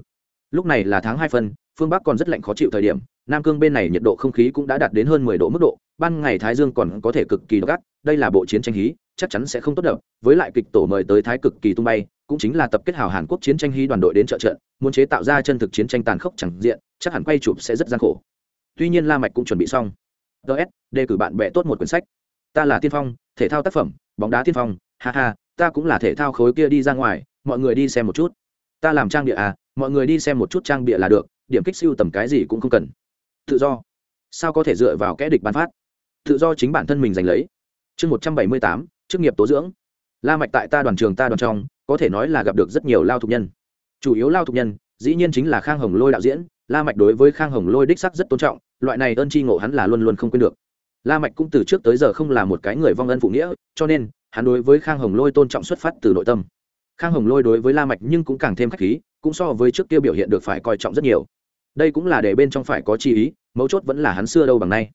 Lúc này là tháng hai phân, phương bắc còn rất lạnh khó chịu thời điểm, nam cương bên này nhiệt độ không khí cũng đã đạt đến hơn mười độ mức độ, ban ngày thái dương còn có thể cực kỳ gắt, đây là bộ chiến tranh hí, chắc chắn sẽ không tốt đẹp với lại kịch tổ mời tới thái cực kỳ tung bay, cũng chính là tập kết hào hàn quốc chiến tranh hí đoàn đội đến trợ trận, muốn chế tạo ra chân thực chiến tranh tàn khốc chẳng diện, chắc hẳn quay chụp sẽ rất gian khổ. Tuy nhiên la mạch cũng chuẩn bị xong. Ts đề cử bạn bè tốt một quyển sách. Ta là tiên phong thể thao tác phẩm, bóng đá tiên phong, ha ha, ta cũng là thể thao khối kia đi ra ngoài, mọi người đi xem một chút. Ta làm trang địa à mọi người đi xem một chút trang bịa là được, điểm kích siêu tầm cái gì cũng không cần. Tự do. Sao có thể dựa vào kẽ địch bán phát? Tự do chính bản thân mình giành lấy. Chương một trăm bảy mươi tám, chức nghiệp tố dưỡng. La mạch tại ta đoàn trường ta đoàn trong, có thể nói là gặp được rất nhiều lao thục nhân. Chủ yếu lao thục nhân, dĩ nhiên chính là khang hồng lôi đạo diễn. La mạch đối với khang hồng lôi đích sắc rất tôn trọng, loại này ơn tri ngộ hắn là luôn luôn không quên được la mạch cũng từ trước tới giờ không là một cái người vong ân phụ nghĩa, cho nên, hắn đối với khang hồng lôi tôn trọng xuất phát từ nội tâm. Khang hồng lôi đối với la mạch nhưng cũng càng thêm khách khí, cũng so với trước kia biểu hiện được phải coi trọng rất nhiều. Đây cũng là để bên trong phải có chi ý, mấu chốt vẫn là hắn xưa đâu bằng nay.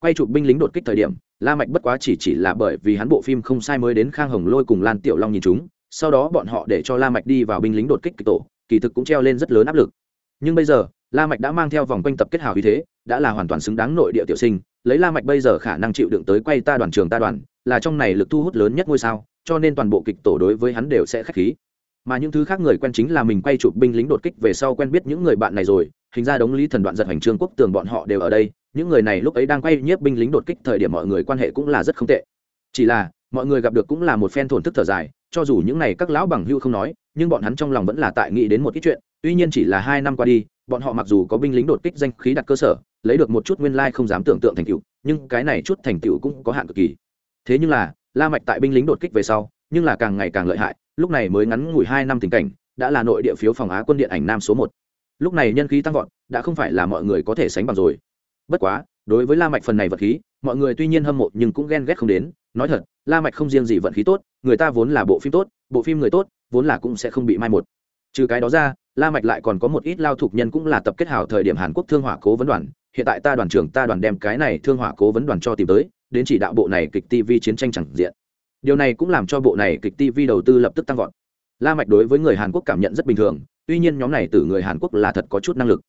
Quay chụp binh lính đột kích thời điểm, la mạch bất quá chỉ chỉ là bởi vì hắn bộ phim không sai mới đến khang hồng lôi cùng lan tiểu long nhìn chúng, sau đó bọn họ để cho la mạch đi vào binh lính đột kích kỳ tổ, kỳ thực cũng treo lên rất lớn áp lực. Nhưng bây giờ, la mạch đã mang theo vòng quanh tập kết hào như thế, đã là hoàn toàn xứng đáng nội địa tiểu sinh lấy la mạch bây giờ khả năng chịu đựng tới quay ta đoàn trường ta đoàn, là trong này lực thu hút lớn nhất ngôi sao, cho nên toàn bộ kịch tổ đối với hắn đều sẽ khách khí. Mà những thứ khác người quen chính là mình quay chụp binh lính đột kích về sau quen biết những người bạn này rồi, hình ra đống lý thần đoạn giật hành trương quốc tường bọn họ đều ở đây, những người này lúc ấy đang quay nhiếp binh lính đột kích thời điểm mọi người quan hệ cũng là rất không tệ. Chỉ là, mọi người gặp được cũng là một phen thổn thức thở dài, cho dù những này các lão bằng hưu không nói, nhưng bọn hắn trong lòng vẫn là tại nghĩ đến một ít chuyện, tuy nhiên chỉ là hai năm qua đi bọn họ mặc dù có binh lính đột kích danh khí đặt cơ sở, lấy được một chút nguyên lai không dám tưởng tượng thành tựu, nhưng cái này chút thành tựu cũng có hạn cực kỳ. Thế nhưng là, la mạch tại binh lính đột kích về sau, nhưng là càng ngày càng lợi hại, lúc này mới ngắn ngủi hai năm tình cảnh, đã là nội địa phiếu phòng á quân điện ảnh nam số một. Lúc này nhân khí tăng vọt, đã không phải là mọi người có thể sánh bằng rồi. Bất quá, đối với la mạch phần này vật khí, mọi người tuy nhiên hâm mộ nhưng cũng ghen ghét không đến. Nói thật, la mạch không riêng gì vận khí tốt, người ta vốn là bộ phim tốt, bộ phim người tốt, vốn là cũng sẽ không bị mai một trừ cái đó ra, la mạch lại còn có một ít lao thuộc nhân cũng là tập kết hảo thời điểm hàn quốc thương hỏa cố vấn đoàn. Hiện tại ta đoàn trưởng ta đoàn đem cái này thương hỏa cố vấn đoàn cho tìm tới, đến chỉ đạo bộ này kịch tv chiến tranh chẳng diện. Điều này cũng làm cho bộ này kịch tv đầu tư lập tức tăng vọt. La mạch đối với người hàn quốc cảm nhận rất bình thường, tuy nhiên nhóm này từ người hàn quốc là thật có chút năng lực.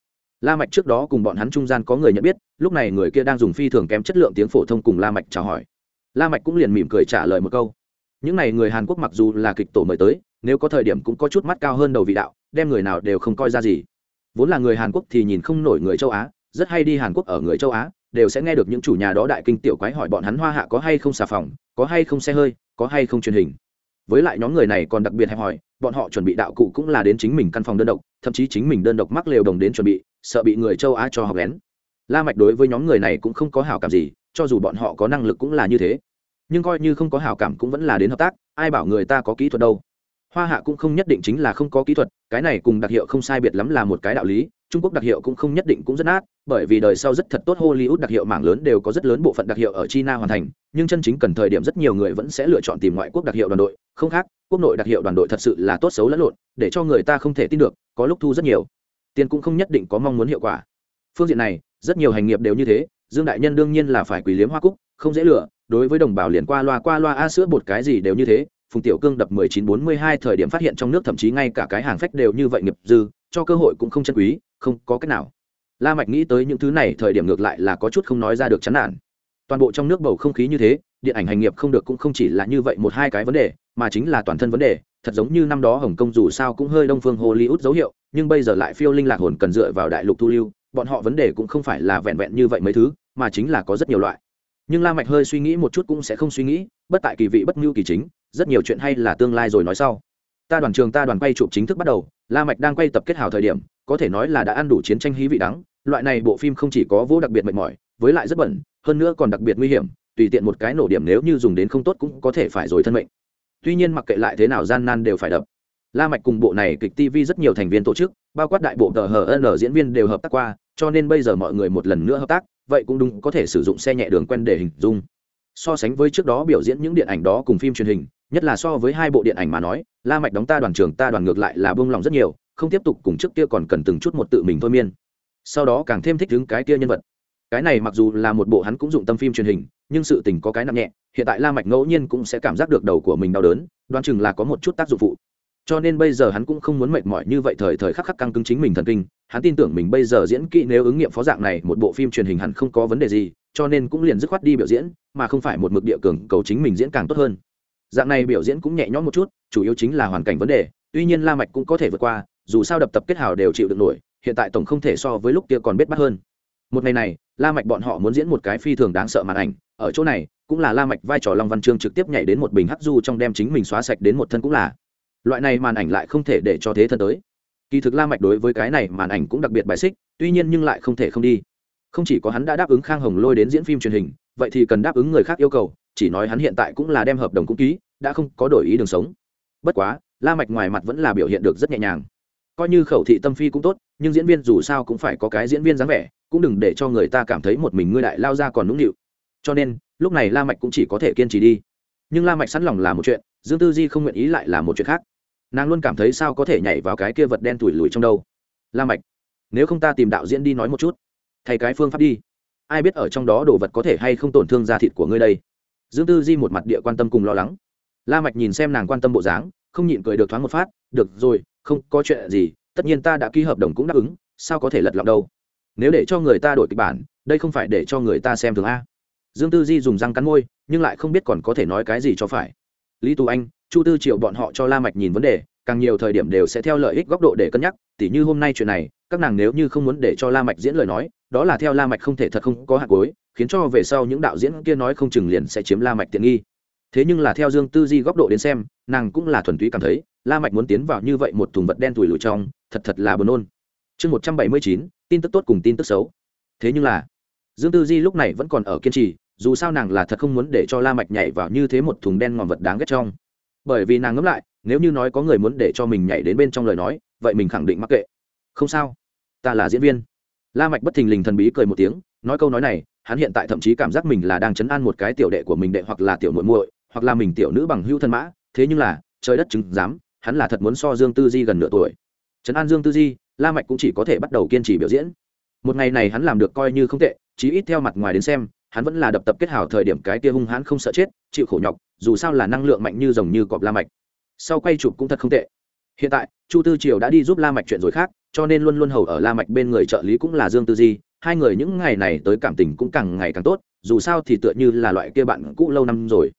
La mạch trước đó cùng bọn hắn trung gian có người nhận biết, lúc này người kia đang dùng phi thường kém chất lượng tiếng phổ thông cùng la mạch chào hỏi. La mạch cũng liền mỉm cười trả lời một câu. Những này người hàn quốc mặc dù là kịch tổ mời tới nếu có thời điểm cũng có chút mắt cao hơn đầu vị đạo, đem người nào đều không coi ra gì. Vốn là người hàn quốc thì nhìn không nổi người châu á, rất hay đi hàn quốc ở người châu á, đều sẽ nghe được những chủ nhà đó đại kinh tiểu quái hỏi bọn hắn hoa hạ có hay không xà phòng, có hay không xe hơi, có hay không truyền hình. Với lại nhóm người này còn đặc biệt hẹp hỏi bọn họ chuẩn bị đạo cụ cũng là đến chính mình căn phòng đơn độc, thậm chí chính mình đơn độc mắc lều đồng đến chuẩn bị, sợ bị người châu á cho học lén. La mạch đối với nhóm người này cũng không có hảo cảm gì, cho dù bọn họ có năng lực cũng là như thế. Nhưng coi như không có hảo cảm cũng vẫn là đến hợp tác, ai bảo người ta có kỹ thuật đâu hoa hạ cũng không nhất định chính là không có kỹ thuật, cái này cùng đặc hiệu không sai biệt lắm là một cái đạo lý, trung quốc đặc hiệu cũng không nhất định cũng rất nát, bởi vì đời sau rất thật tốt hollywood đặc hiệu mảng lớn đều có rất lớn bộ phận đặc hiệu ở china hoàn thành, nhưng chân chính cần thời điểm rất nhiều người vẫn sẽ lựa chọn tìm ngoại quốc đặc hiệu đoàn đội, không khác, quốc nội đặc hiệu đoàn đội thật sự là tốt xấu lẫn lộn, để cho người ta không thể tin được, có lúc thu rất nhiều. Tiền cũng không nhất định có mong muốn hiệu quả. Phương diện này, rất nhiều hành nghiệp đều như thế, dương đại nhân đương nhiên là phải quỳ liếm hoa cúc, không dễ lựa đối với đồng bào liền qua loa qua loa a sữa bột cái gì đều như thế phùng tiểu cương đập 1942 thời điểm phát hiện trong nước thậm chí ngay cả cái hàng phách đều như vậy nghiệp dư, cho cơ hội cũng không chân quý, không có cách nào. La mạch nghĩ tới những thứ này thời điểm ngược lại là có chút không nói ra được chán nản. Toàn bộ trong nước bầu không khí như thế, điện ảnh hành nghiệp không được cũng không chỉ là như vậy một hai cái vấn đề, mà chính là toàn thân vấn đề, thật giống như năm đó hồng kông dù sao cũng hơi đông phương hollywood dấu hiệu, nhưng bây giờ lại phiêu linh lạc hồn cần dựa vào đại lục thu lưu, bọn họ vấn đề cũng không phải là vẹn vẹn như vậy mấy thứ, mà chính là có rất nhiều loại. Nhưng la mạch hơi suy nghĩ một chút cũng sẽ không suy nghĩ, bất tại kỳ vị bất nhu kỳ chính rất nhiều chuyện hay là tương lai rồi nói sau. Ta đoàn trường ta đoàn quay chụp chính thức bắt đầu, la mạch đang quay tập kết hào thời điểm, có thể nói là đã ăn đủ chiến tranh hí vị đắng, loại này bộ phim không chỉ có vô đặc biệt mệt mỏi, với lại rất bẩn, hơn nữa còn đặc biệt nguy hiểm, tùy tiện một cái nổ điểm nếu như dùng đến không tốt cũng có thể phải rồi thân mệnh. Tuy nhiên mặc kệ lại thế nào gian nan đều phải đập. La mạch cùng bộ này kịch tv rất nhiều thành viên tổ chức, bao quát đại bộ tờ hn diễn viên đều hợp tác qua, cho nên bây giờ mọi người một lần nữa hợp tác, vậy cũng đúng có thể sử dụng xe nhẹ đường quen để hình dung. So sánh với trước đó biểu diễn những điện ảnh đó cùng phim truyền hình nhất là so với hai bộ điện ảnh mà nói, la mạch đóng ta đoàn trưởng, ta đoàn ngược lại là buông lòng rất nhiều, không tiếp tục cùng trước kia còn cần từng chút một tự mình thôi miên. Sau đó càng thêm thích đứng cái kia nhân vật. Cái này mặc dù là một bộ hắn cũng dụng tâm phim truyền hình, nhưng sự tình có cái nặng nhẹ, hiện tại la mạch ngẫu nhiên cũng sẽ cảm giác được đầu của mình đau đớn, đoán chừng là có một chút tác dụng phụ. Cho nên bây giờ hắn cũng không muốn mệt mỏi như vậy, thời thời khắc khắc căng cứng chính mình thần kinh, hắn tin tưởng mình bây giờ diễn kỹ nếu ứng nghiệm phó dạng này, một bộ phim truyền hình hẳn không có vấn đề gì, cho nên cũng liền dứt khoát đi biểu diễn, mà không phải một mực địa cường cầu chính mình diễn càng tốt hơn dạng này biểu diễn cũng nhẹ nhõm một chút, chủ yếu chính là hoàn cảnh vấn đề, tuy nhiên la mạch cũng có thể vượt qua, dù sao đập tập kết hào đều chịu được nổi, hiện tại tổng không thể so với lúc kia còn biết bắt hơn. Một ngày này, la mạch bọn họ muốn diễn một cái phi thường đáng sợ màn ảnh, ở chỗ này, cũng là la mạch vai trò long văn chương trực tiếp nhảy đến một bình hắc du trong đem chính mình xóa sạch đến một thân cũng là. Loại này màn ảnh lại không thể để cho thế thân tới. Kỳ thực la mạch đối với cái này màn ảnh cũng đặc biệt bài xích, tuy nhiên nhưng lại không thể không đi. Không chỉ có hắn đã đáp ứng khang hồng lôi đến diễn phim truyền hình, vậy thì cần đáp ứng người khác yêu cầu chỉ nói hắn hiện tại cũng là đem hợp đồng cũng ký, đã không có đổi ý đường sống. Bất quá, la mạch ngoài mặt vẫn là biểu hiện được rất nhẹ nhàng. Coi như khẩu thị tâm phi cũng tốt, nhưng diễn viên dù sao cũng phải có cái diễn viên dáng vẻ, cũng đừng để cho người ta cảm thấy một mình ngươi đại lao ra còn nũng nịu. Cho nên, lúc này la mạch cũng chỉ có thể kiên trì đi. Nhưng la mạch sẵn lòng là một chuyện, dương tư di không nguyện ý lại là một chuyện khác. Nàng luôn cảm thấy sao có thể nhảy vào cái kia vật đen tủi lùi trong đâu. La mạch, nếu không ta tìm đạo diễn đi nói một chút. Thay cái phương pháp đi. Ai biết ở trong đó đồ vật có thể hay không tổn thương da thịt của ngươi đây? Dương tư di một mặt địa quan tâm cùng lo lắng. La mạch nhìn xem nàng quan tâm bộ dáng, không nhịn cười được thoáng một phát, được rồi, không có chuyện gì, tất nhiên ta đã ký hợp đồng cũng đáp ứng, sao có thể lật lọng đâu? Nếu để cho người ta đổi kịch bản, đây không phải để cho người ta xem thường a. Dương tư di dùng răng cắn môi, nhưng lại không biết còn có thể nói cái gì cho phải. Lý tú anh, chu tư triệu bọn họ cho la mạch nhìn vấn đề càng nhiều thời điểm đều sẽ theo lợi ích góc độ để cân nhắc, tỉ như hôm nay chuyện này, các nàng nếu như không muốn để cho la mạch diễn lời nói, đó là theo la mạch không thể thật không có hạt cuối khiến cho về sau những đạo diễn kia nói không chừng liền sẽ chiếm la mạch tiện nghi. Thế nhưng là theo dương tư di góc độ đến xem, nàng cũng là thuần túy cảm thấy, la mạch muốn tiến vào như vậy một thùng vật đen tủi lùi trong, thật thật là buồn nôn. Chương một trăm bảy mươi chín, tin tức tốt cùng tin tức xấu. Thế nhưng là, dương tư di lúc này vẫn còn ở kiên trì, dù sao nàng là thật không muốn để cho la mạch nhảy vào như thế một thùng đen ngòm vật đáng ghét trong. Bởi vì nàng ngẫm lại nếu như nói có người muốn để cho mình nhảy đến bên trong lời nói, vậy mình khẳng định mắc kệ. Không sao. Ta là diễn viên. La mạch bất thình lình thần bí cười một tiếng, nói câu nói này, hắn hiện tại thậm chí cảm giác mình là đang chấn an một cái tiểu đệ của mình đệ hoặc là tiểu muội muội, hoặc là mình tiểu nữ bằng hữu thân mã, thế nhưng là, trời đất chứng dám hắn là thật muốn so dương tư di gần nửa tuổi. Chấn an dương tư di, la mạch cũng chỉ có thể bắt đầu kiên trì biểu diễn. Một ngày này hắn làm được coi như không tệ, chí ít theo mặt ngoài đến xem, hắn vẫn là đập tập kết hảo thời điểm cái kia hung hãn không sợ chết, chịu khổ nhọc, dù sao là năng lượng mạnh như rồng như cọp la mạch sau quay chụp cũng thật không tệ. Hiện tại, chu tư triều đã đi giúp la mạch chuyện rồi khác, cho nên luôn luôn hầu ở la mạch bên người trợ lý cũng là dương tư di, hai người những ngày này tới cảm tình cũng càng ngày càng tốt, dù sao thì tựa như là loại kia bạn cũ lâu năm rồi.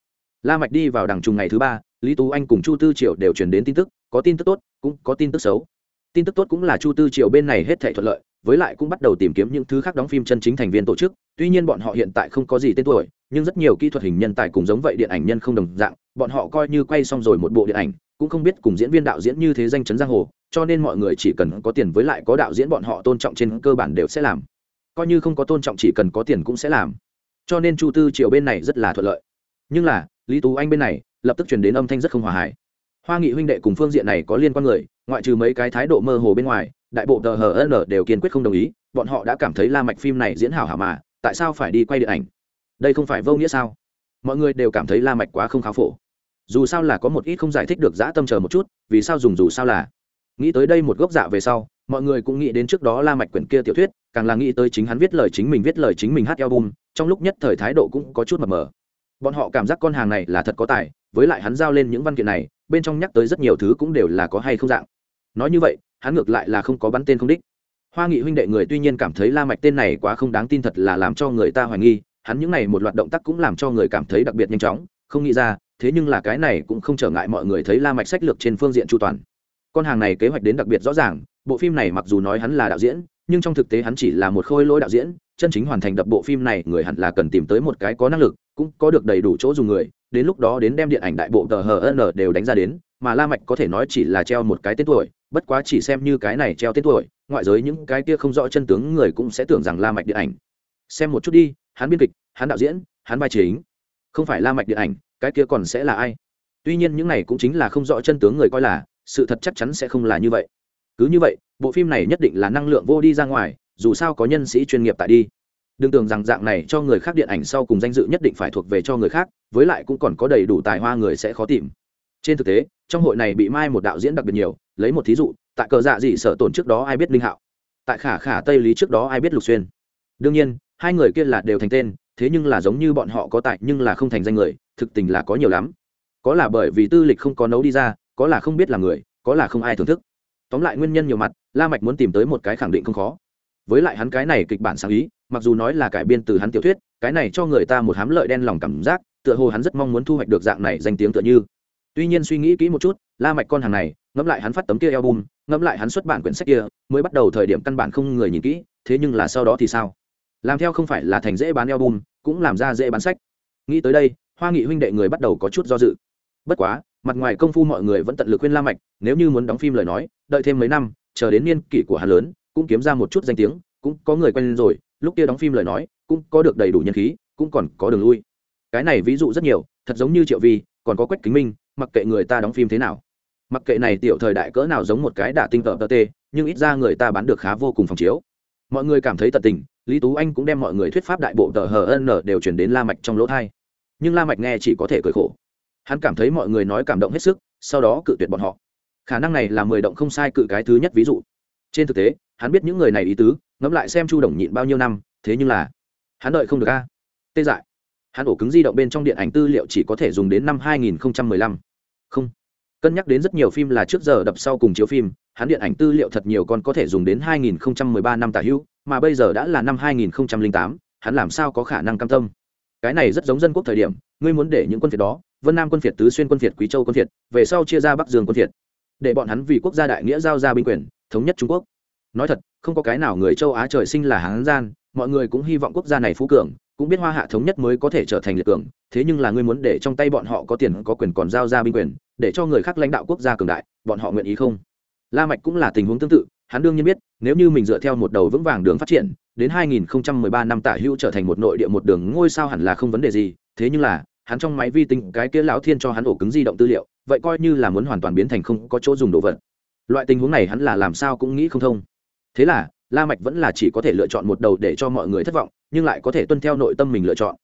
La mạch đi vào đằng trùng ngày thứ ba, lý tú anh cùng chu tư triều đều truyền đến tin tức, có tin tức tốt, cũng có tin tức xấu. Tin tức tốt cũng là chu tư triều bên này hết thảy thuận lợi với lại cũng bắt đầu tìm kiếm những thứ khác đóng phim chân chính thành viên tổ chức. Tuy nhiên bọn họ hiện tại không có gì tên tuổi, nhưng rất nhiều kỹ thuật hình nhân tài cùng giống vậy điện ảnh nhân không đồng dạng, bọn họ coi như quay xong rồi một bộ điện ảnh, cũng không biết cùng diễn viên đạo diễn như thế danh chấn giang hồ, cho nên mọi người chỉ cần có tiền với lại có đạo diễn bọn họ tôn trọng trên cơ bản đều sẽ làm. Coi như không có tôn trọng chỉ cần có tiền cũng sẽ làm. Cho nên chu tư triều bên này rất là thuận lợi. Nhưng là, lý tú anh bên này, lập tức chuyển đến âm thanh rất không hòa hải hoa nghị huynh đệ cùng phương diện này có liên quan người, ngoại trừ mấy cái thái độ mơ hồ bên ngoài đại bộ tờ hn đều kiên quyết không đồng ý, bọn họ đã cảm thấy la mạch phim này diễn hảo hảo mà, tại sao phải đi quay điện ảnh? Đây không phải vô nghĩa sao? Mọi người đều cảm thấy la mạch quá không khá phổ. Dù sao là có một ít không giải thích được dã tâm chờ một chút, vì sao dùng dù sao là? Nghĩ tới đây một gốc dạ về sau, mọi người cũng nghĩ đến trước đó la mạch quyển kia tiểu thuyết, càng là nghĩ tới chính hắn viết lời chính mình viết lời chính mình hát album, trong lúc nhất thời thái độ cũng có chút mập mờ. Bọn họ cảm giác con hàng này là thật có tài, với lại hắn giao lên những văn kiện này, bên trong nhắc tới rất nhiều thứ cũng đều là có hay không dạng. Nói như vậy hắn ngược lại là không có bắn tên không đích. Hoa nghị huynh đệ người tuy nhiên cảm thấy la mạch tên này quá không đáng tin thật là làm cho người ta hoài nghi, hắn những này một loạt động tác cũng làm cho người cảm thấy đặc biệt nhanh chóng, không nghĩ ra, thế nhưng là cái này cũng không trở ngại mọi người thấy la mạch sách lược trên phương diện chu toàn. Con hàng này kế hoạch đến đặc biệt rõ ràng, bộ phim này mặc dù nói hắn là đạo diễn, nhưng trong thực tế hắn chỉ là một khôi lỗi đạo diễn, chân chính hoàn thành đập bộ phim này người hẳn là cần tìm tới một cái có năng lực, cũng có được đầy đủ chỗ dùng người, đến lúc đó đến đem điện ảnh đại bộ tờ hn đều đánh ra đến, mà la mạch có thể nói chỉ là treo một cái tên tuổi bất quá chỉ xem như cái này treo tên tuổi, ngoại giới những cái kia không rõ chân tướng người cũng sẽ tưởng rằng la mạch điện ảnh. Xem một chút đi, hắn biên kịch, hắn đạo diễn, hắn vai chính. Không phải la mạch điện ảnh, cái kia còn sẽ là ai? Tuy nhiên những này cũng chính là không rõ chân tướng người coi là, sự thật chắc chắn sẽ không là như vậy. Cứ như vậy, bộ phim này nhất định là năng lượng vô đi ra ngoài, dù sao có nhân sĩ chuyên nghiệp tại đi. Đừng tưởng rằng dạng này cho người khác điện ảnh sau cùng danh dự nhất định phải thuộc về cho người khác, với lại cũng còn có đầy đủ tài hoa người sẽ khó tìm trên thực tế, trong hội này bị mai một đạo diễn đặc biệt nhiều, lấy một thí dụ, tại cờ dạ dị sở tổn trước đó ai biết linh hạo, tại khả khả tây lý trước đó ai biết lục xuyên. Đương nhiên, hai người kia là đều thành tên, thế nhưng là giống như bọn họ có tại nhưng là không thành danh người, thực tình là có nhiều lắm. Có là bởi vì tư lịch không có nấu đi ra, có là không biết là người, có là không ai thưởng thức. Tóm lại nguyên nhân nhiều mặt, la mạch muốn tìm tới một cái khẳng định không khó. Với lại hắn cái này kịch bản sáng ý, mặc dù nói là cải biên từ hắn tiểu thuyết, cái này cho người ta một hám lợi đen lòng cảm giác, tựa hồ hắn rất mong muốn thu hoạch được dạng này danh tiếng tựa như tuy nhiên suy nghĩ kỹ một chút, la mạch con hàng này, ngẫm lại hắn phát tấm kia album, ngẫm lại hắn xuất bản quyển sách kia, mới bắt đầu thời điểm căn bản không người nhìn kỹ, thế nhưng là sau đó thì sao? Làm theo không phải là thành dễ bán album, cũng làm ra dễ bán sách. Nghĩ tới đây, hoa nghị huynh đệ người bắt đầu có chút do dự. Bất quá, mặt ngoài công phu mọi người vẫn tận lực khuyên la mạch, nếu như muốn đóng phim lời nói, đợi thêm mấy năm, chờ đến niên kỷ của hắn lớn, cũng kiếm ra một chút danh tiếng, cũng có người quen rồi, lúc kia đóng phim lời nói, cũng có được đầy đủ nhân khí, cũng còn có đường lui. Cái này ví dụ rất nhiều, thật giống như triệu vi còn có quách kính minh, mặc kệ người ta đóng phim thế nào. Mặc kệ này tiểu thời đại cỡ nào giống một cái đả tinh tợ tơ tê, nhưng ít ra người ta bán được khá vô cùng phòng chiếu. Mọi người cảm thấy tận tình, lý tú anh cũng đem mọi người thuyết pháp đại bộ tờ hờ hn đều chuyển đến la mạch trong lỗ thai. Nhưng la mạch nghe chỉ có thể cười khổ. Hắn cảm thấy mọi người nói cảm động hết sức, sau đó cự tuyệt bọn họ. Khả năng này là mười động không sai cự cái thứ nhất ví dụ. Trên thực tế, hắn biết những người này ý tứ, ngẫm lại xem chu đồng nhịn bao nhiêu năm, thế nhưng là, hắn đợi không được a. Tê dại hắn ổ cứng di động bên trong điện ảnh tư liệu chỉ có thể dùng đến năm 2015. không cân nhắc đến rất nhiều phim là trước giờ đập sau cùng chiếu phim hắn điện ảnh tư liệu thật nhiều còn có thể dùng đến 2013 năm tả hữu mà bây giờ đã là năm 2008, hắn làm sao có khả năng cam tâm? Cái này rất giống dân quốc thời điểm ngươi muốn để những quân phiệt đó vân nam quân phiệt tứ xuyên quân phiệt quý châu quân phiệt về sau chia ra bắc dương quân phiệt để bọn hắn vì quốc gia đại nghĩa giao ra binh quyền thống nhất trung quốc. Nói thật không có cái nào người châu á trời sinh là hắn gian mọi người cũng hy vọng quốc gia này phú cường cũng biết hoa hạ thống nhất mới có thể trở thành liệt cường, thế nhưng là ngươi muốn để trong tay bọn họ có tiền, có quyền còn giao ra binh quyền, để cho người khác lãnh đạo quốc gia cường đại, bọn họ nguyện ý không? La mạch cũng là tình huống tương tự, hắn đương nhiên biết, nếu như mình dựa theo một đầu vững vàng đường phát triển, đến 2013 năm tả hữu trở thành một nội địa một đường ngôi sao hẳn là không vấn đề gì, thế nhưng là, hắn trong máy vi tính cái kia lão thiên cho hắn ổ cứng di động tư liệu, vậy coi như là muốn hoàn toàn biến thành không có chỗ dùng đồ vật. Loại tình huống này hắn là làm sao cũng nghĩ không thông. Thế là la mạch vẫn là chỉ có thể lựa chọn một đầu để cho mọi người thất vọng, nhưng lại có thể tuân theo nội tâm mình lựa chọn.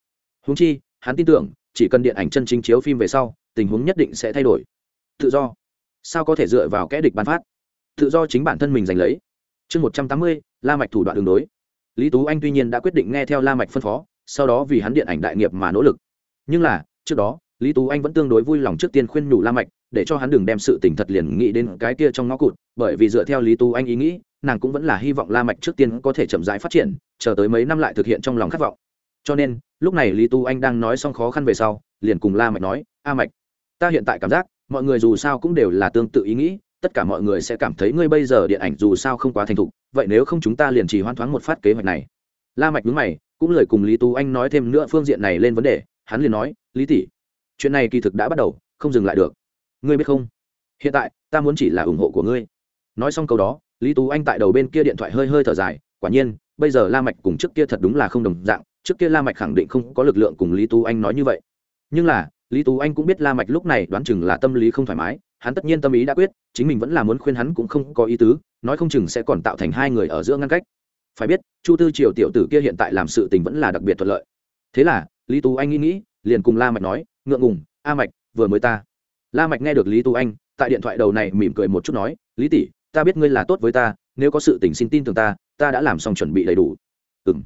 Huống chi, hắn tin tưởng, chỉ cần điện ảnh chân chính chiếu phim về sau, tình huống nhất định sẽ thay đổi. Tự do. Sao có thể dựa vào kẻ địch ban phát? Tự do chính bản thân mình giành lấy. Chương một trăm tám mươi, la mạch thủ đoạn đường đối. Lý tú anh tuy nhiên đã quyết định nghe theo la mạch phân phó, sau đó vì hắn điện ảnh đại nghiệp mà nỗ lực. Nhưng là, trước đó, lý tú anh vẫn tương đối vui lòng trước tiên khuyên nhủ la mạch, để cho hắn đừng đem sự tình thật liền nghĩ đến cái kia trong ngõ cụt, bởi vì dựa theo lý tú anh ý nghĩ nàng cũng vẫn là hy vọng la mạch trước tiên có thể chậm rãi phát triển, chờ tới mấy năm lại thực hiện trong lòng khát vọng. Cho nên, lúc này lý Tu anh đang nói xong khó khăn về sau, liền cùng la mạch nói, a mạch, ta hiện tại cảm giác, mọi người dù sao cũng đều là tương tự ý nghĩ, tất cả mọi người sẽ cảm thấy ngươi bây giờ điện ảnh dù sao không quá thành thục, vậy nếu không chúng ta liền chỉ hoan thoáng một phát kế hoạch này. La mạch đúng mày, cũng lời cùng lý tú anh nói thêm nữa phương diện này lên vấn đề, hắn liền nói, lý tỷ, chuyện này kỳ thực đã bắt đầu, không dừng lại được. Ngươi biết không? Hiện tại, ta muốn chỉ là ủng hộ của ngươi. Nói xong câu đó lý tú anh tại đầu bên kia điện thoại hơi hơi thở dài, quả nhiên, bây giờ la mạch cùng trước kia thật đúng là không đồng dạng, trước kia la mạch khẳng định không có lực lượng cùng lý tú anh nói như vậy. Nhưng là, lý tú anh cũng biết la mạch lúc này đoán chừng là tâm lý không thoải mái, hắn tất nhiên tâm ý đã quyết, chính mình vẫn là muốn khuyên hắn cũng không có ý tứ, nói không chừng sẽ còn tạo thành hai người ở giữa ngăn cách. Phải biết, chu tư triều tiểu tử kia hiện tại làm sự tình vẫn là đặc biệt thuận lợi. Thế là, lý tú anh nghĩ nghĩ, liền cùng la mạch nói, ngượng ngùng, a mạch, vừa mới ta. La mạch nghe được lý tú anh, tại điện thoại đầu này mỉm cười một chút nói, lý tỷ ta biết ngươi là tốt với ta, nếu có sự tình xin tin tưởng ta ta đã làm xong chuẩn bị đầy đủ. Ừm.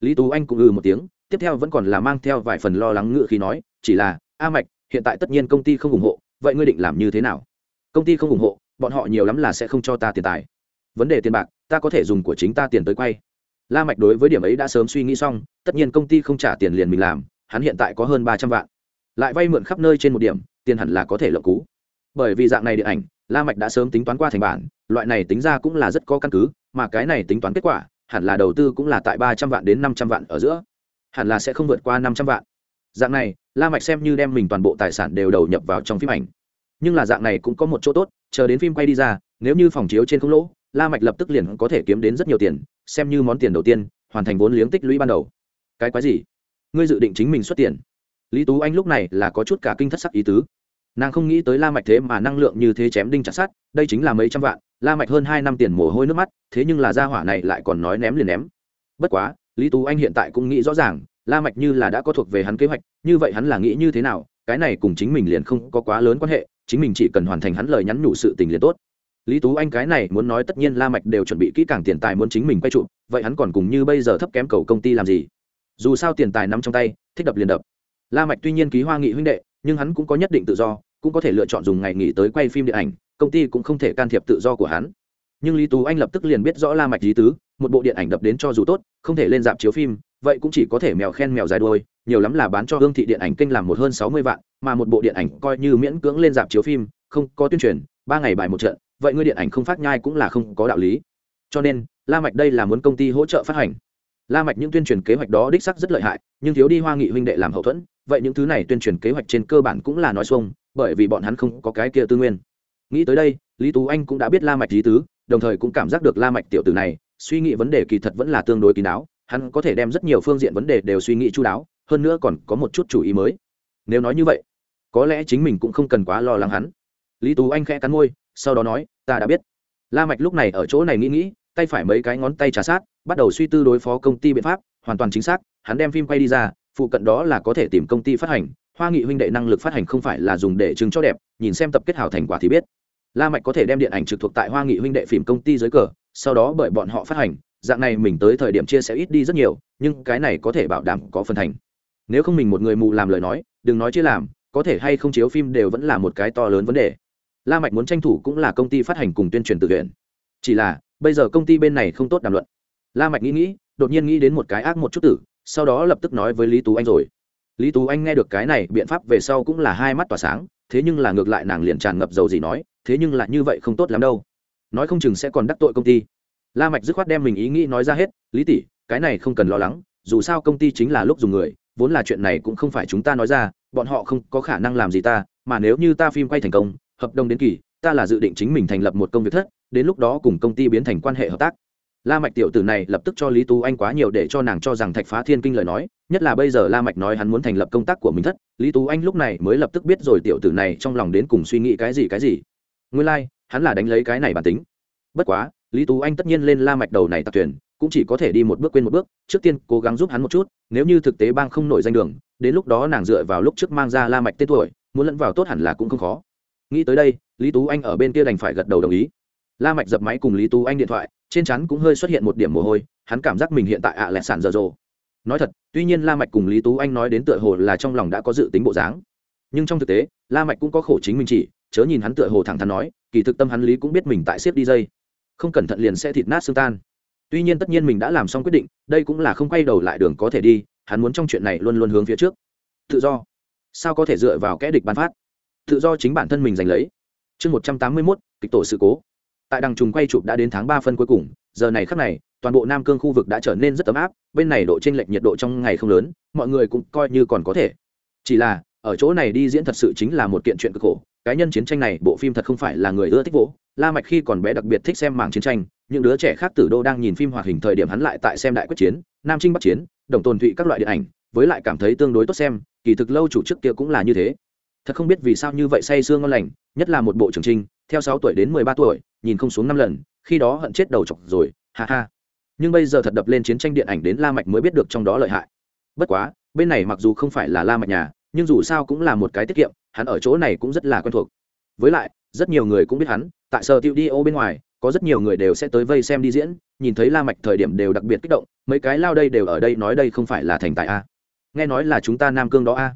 Lý tú anh cũng ừ một tiếng, tiếp theo vẫn còn là mang theo vài phần lo lắng ngựa khi nói, chỉ là, a mạch, hiện tại tất nhiên công ty không ủng hộ, vậy ngươi định làm như thế nào? Công ty không ủng hộ, bọn họ nhiều lắm là sẽ không cho ta tiền tài. Vấn đề tiền bạc, ta có thể dùng của chính ta tiền tới quay. La mạch đối với điểm ấy đã sớm suy nghĩ xong, tất nhiên công ty không trả tiền liền mình làm, hắn hiện tại có hơn ba trăm vạn. Lại vay mượn khắp nơi trên một điểm, tiền hẳn là có thể lộng cú. Bởi vì dạng này điện ảnh, la mạch đã sớm tính toán qua thành bản loại này tính ra cũng là rất có căn cứ, mà cái này tính toán kết quả, hẳn là đầu tư cũng là tại ba trăm vạn đến năm trăm vạn ở giữa. Hẳn là sẽ không vượt qua năm trăm vạn. Dạng này, la mạch xem như đem mình toàn bộ tài sản đều đầu nhập vào trong phim ảnh. Nhưng là dạng này cũng có một chỗ tốt, chờ đến phim quay đi ra, nếu như phòng chiếu trên không lỗ, la mạch lập tức liền có thể kiếm đến rất nhiều tiền, xem như món tiền đầu tiên, hoàn thành vốn liếng tích lũy ban đầu. Cái quái gì? Ngươi dự định chính mình xuất tiền. Lý tú anh lúc này là có chút cả kinh thất sắc ý tứ nàng không nghĩ tới la mạch thế mà năng lượng như thế chém đinh chặt sắt, đây chính là mấy trăm vạn, la mạch hơn hai năm tiền mồ hôi nước mắt, thế nhưng là gia hỏa này lại còn nói ném liền ném. Bất quá, lý tú anh hiện tại cũng nghĩ rõ ràng, la mạch như là đã có thuộc về hắn kế hoạch, như vậy hắn là nghĩ như thế nào, cái này cùng chính mình liền không có quá lớn quan hệ, chính mình chỉ cần hoàn thành hắn lời nhắn nhủ sự tình liền tốt. Lý tú anh cái này muốn nói tất nhiên la mạch đều chuẩn bị kỹ càng tiền tài muốn chính mình quay trụ, vậy hắn còn cùng như bây giờ thấp kém cầu công ty làm gì? Dù sao tiền tài nắm trong tay, thích đập liền đập. La mạch tuy nhiên ký hoa nghị huynh đệ nhưng hắn cũng có nhất định tự do, cũng có thể lựa chọn dùng ngày nghỉ tới quay phim điện ảnh, công ty cũng không thể can thiệp tự do của hắn. Nhưng lý tú anh lập tức liền biết rõ la mạch lý tứ, một bộ điện ảnh đập đến cho dù tốt, không thể lên dạp chiếu phim, vậy cũng chỉ có thể mèo khen mèo dài đuôi, nhiều lắm là bán cho hương thị điện ảnh kênh làm một hơn sáu mươi vạn, mà một bộ điện ảnh coi như miễn cưỡng lên dạp chiếu phim, không có tuyên truyền, ba ngày bài một trận, vậy ngươi điện ảnh không phát nhai cũng là không có đạo lý. Cho nên, la mạch đây là muốn công ty hỗ trợ phát hành. La mạch những tuyên truyền kế hoạch đó đích xác rất lợi hại, nhưng thiếu đi hoa nghị huynh đệ làm hậu thuẫn vậy những thứ này tuyên truyền kế hoạch trên cơ bản cũng là nói xuông, bởi vì bọn hắn không có cái kia tư nguyên. Nghĩ tới đây, lý tú anh cũng đã biết la mạch lý tứ, đồng thời cũng cảm giác được la mạch tiểu tử này, suy nghĩ vấn đề kỳ thật vẫn là tương đối kín đáo, hắn có thể đem rất nhiều phương diện vấn đề đều suy nghĩ chu đáo, hơn nữa còn có một chút chủ ý mới. Nếu nói như vậy, có lẽ chính mình cũng không cần quá lo lắng hắn. Lý tú anh khẽ cắn môi, sau đó nói, ta đã biết. La mạch lúc này ở chỗ này nghĩ nghĩ, tay phải mấy cái ngón tay trà sát, bắt đầu suy tư đối phó công ty biện pháp, hoàn toàn chính xác, hắn đem phim quay đi ra phụ cận đó là có thể tìm công ty phát hành hoa nghị huynh đệ năng lực phát hành không phải là dùng để chứng cho đẹp nhìn xem tập kết hảo thành quả thì biết. La mạch có thể đem điện ảnh trực thuộc tại hoa nghị huynh đệ phim công ty dưới cờ sau đó bởi bọn họ phát hành dạng này mình tới thời điểm chia sẽ ít đi rất nhiều nhưng cái này có thể bảo đảm có phần thành. Nếu không mình một người mù làm lời nói đừng nói chia làm có thể hay không chiếu phim đều vẫn là một cái to lớn vấn đề. La mạch muốn tranh thủ cũng là công ty phát hành cùng tuyên truyền tự nguyện, chỉ là bây giờ công ty bên này không tốt đàm luận. La mạch nghĩ nghĩ đột nhiên nghĩ đến một cái ác một chút tử sau đó lập tức nói với lý tú anh rồi. Lý tú anh nghe được cái này, biện pháp về sau cũng là hai mắt tỏa sáng, thế nhưng là ngược lại nàng liền tràn ngập dầu gì nói, thế nhưng là như vậy không tốt lắm đâu. Nói không chừng sẽ còn đắc tội công ty. La mạch dứt khoát đem mình ý nghĩ nói ra hết, lý tỷ, cái này không cần lo lắng, dù sao công ty chính là lúc dùng người, vốn là chuyện này cũng không phải chúng ta nói ra, bọn họ không có khả năng làm gì ta, mà nếu như ta phim quay thành công, hợp đồng đến kỳ, ta là dự định chính mình thành lập một công việc thất, đến lúc đó cùng công ty biến thành quan hệ hợp tác la mạch tiểu tử này lập tức cho lý tú anh quá nhiều để cho nàng cho rằng thạch phá thiên kinh lời nói nhất là bây giờ la mạch nói hắn muốn thành lập công tác của mình thất lý tú anh lúc này mới lập tức biết rồi tiểu tử này trong lòng đến cùng suy nghĩ cái gì cái gì. Nguyên lai like, hắn là đánh lấy cái này bản tính. Bất quá lý tú anh tất nhiên lên la mạch đầu này tập tuyển cũng chỉ có thể đi một bước quên một bước trước tiên cố gắng giúp hắn một chút nếu như thực tế bang không nổi danh đường đến lúc đó nàng dựa vào lúc trước mang ra la mạch tên tuổi muốn lẫn vào tốt hẳn là cũng không khó. Nghĩ tới đây lý tú anh ở bên kia đành phải gật đầu đồng ý. La mạch dập máy cùng lý tú anh điện thoại trên chắn cũng hơi xuất hiện một điểm mồ hôi, hắn cảm giác mình hiện tại ạ à lẹ sản dở dồ. Nói thật, tuy nhiên la mạch cùng lý tú anh nói đến tựa hồ là trong lòng đã có dự tính bộ dáng. Nhưng trong thực tế, la mạch cũng có khổ chính mình chỉ, chớ nhìn hắn tựa hồ thẳng thắn nói, kỳ thực tâm hắn lý cũng biết mình tại xếp đi dây. Không cẩn thận liền sẽ thịt nát xương tan. Tuy nhiên tất nhiên mình đã làm xong quyết định, đây cũng là không quay đầu lại đường có thể đi, hắn muốn trong chuyện này luôn luôn hướng phía trước. Tự do. Sao có thể dựa vào kẽ địch bán phát? Tự do chính bản thân mình giành lấy. Chương một trăm tám mươi mốt, kịch tổ sự cố tại đằng trùng quay chụp đã đến tháng ba phân cuối cùng, giờ này khắc này, toàn bộ nam cương khu vực đã trở nên rất ấm áp, bên này độ t r ê n lệch nhiệt độ trong ngày không lớn, mọi người cũng coi như còn có thể. Chỉ là, ở chỗ này đi diễn thật sự chính là một kiện chuyện cực khổ cá nhân chiến tranh này, bộ phim thật không phải là người ưa thích vỗ. La mạch khi còn bé đặc biệt thích xem mảng chiến tranh, những đứa trẻ khác tử đô đang nhìn phim hoạt hình thời điểm hắn lại tại xem đại quyết chiến, nam trinh bắc chiến, đồng tồn thụy các loại điện ảnh, với lại cảm thấy tương đối tốt xem, kỳ thực lâu chủ trước kia cũng là như thế. Thật không biết vì sao như vậy say sương ngon lành, nhất là một bộ trưởng trinh theo sáu tuổi đến mười ba tuổi, nhìn không xuống năm lần, khi đó hận chết đầu chọc rồi, ha ha. Nhưng bây giờ thật đập lên chiến tranh điện ảnh đến la mạch mới biết được trong đó lợi hại. Bất quá, bên này mặc dù không phải là la mạch nhà, nhưng dù sao cũng là một cái tiết kiệm, hắn ở chỗ này cũng rất là quen thuộc. Với lại, rất nhiều người cũng biết hắn, tại sở tiêu đi ô bên ngoài, có rất nhiều người đều sẽ tới vây xem đi diễn, nhìn thấy la mạch thời điểm đều đặc biệt kích động, mấy cái lao đây đều ở đây nói đây không phải là thành tài a. Nghe nói là chúng ta nam cương đó a.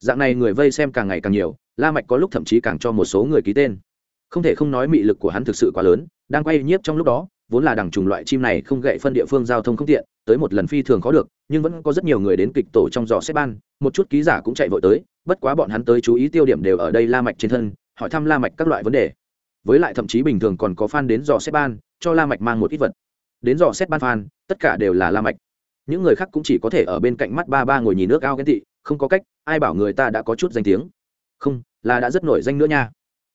Dạng này người vây xem càng ngày càng nhiều, la mạch có lúc thậm chí càng cho một số người ký tên không thể không nói mị lực của hắn thực sự quá lớn, đang quay nhiếp trong lúc đó, vốn là đằng trùng loại chim này không gậy phân địa phương giao thông không tiện, tới một lần phi thường khó được, nhưng vẫn có rất nhiều người đến kịch tổ trong giò xếp ban, một chút ký giả cũng chạy vội tới, bất quá bọn hắn tới chú ý tiêu điểm đều ở đây la mạch trên thân, hỏi thăm la mạch các loại vấn đề. Với lại thậm chí bình thường còn có fan đến dò xếp ban, cho la mạch mang một ít vật. Đến dò xếp ban fan, tất cả đều là la mạch. Những người khác cũng chỉ có thể ở bên cạnh mắt ba ba ngồi nhìn nước ao ghen tị, không có cách, ai bảo người ta đã có chút danh tiếng. Không, là đã rất nổi danh nữa nha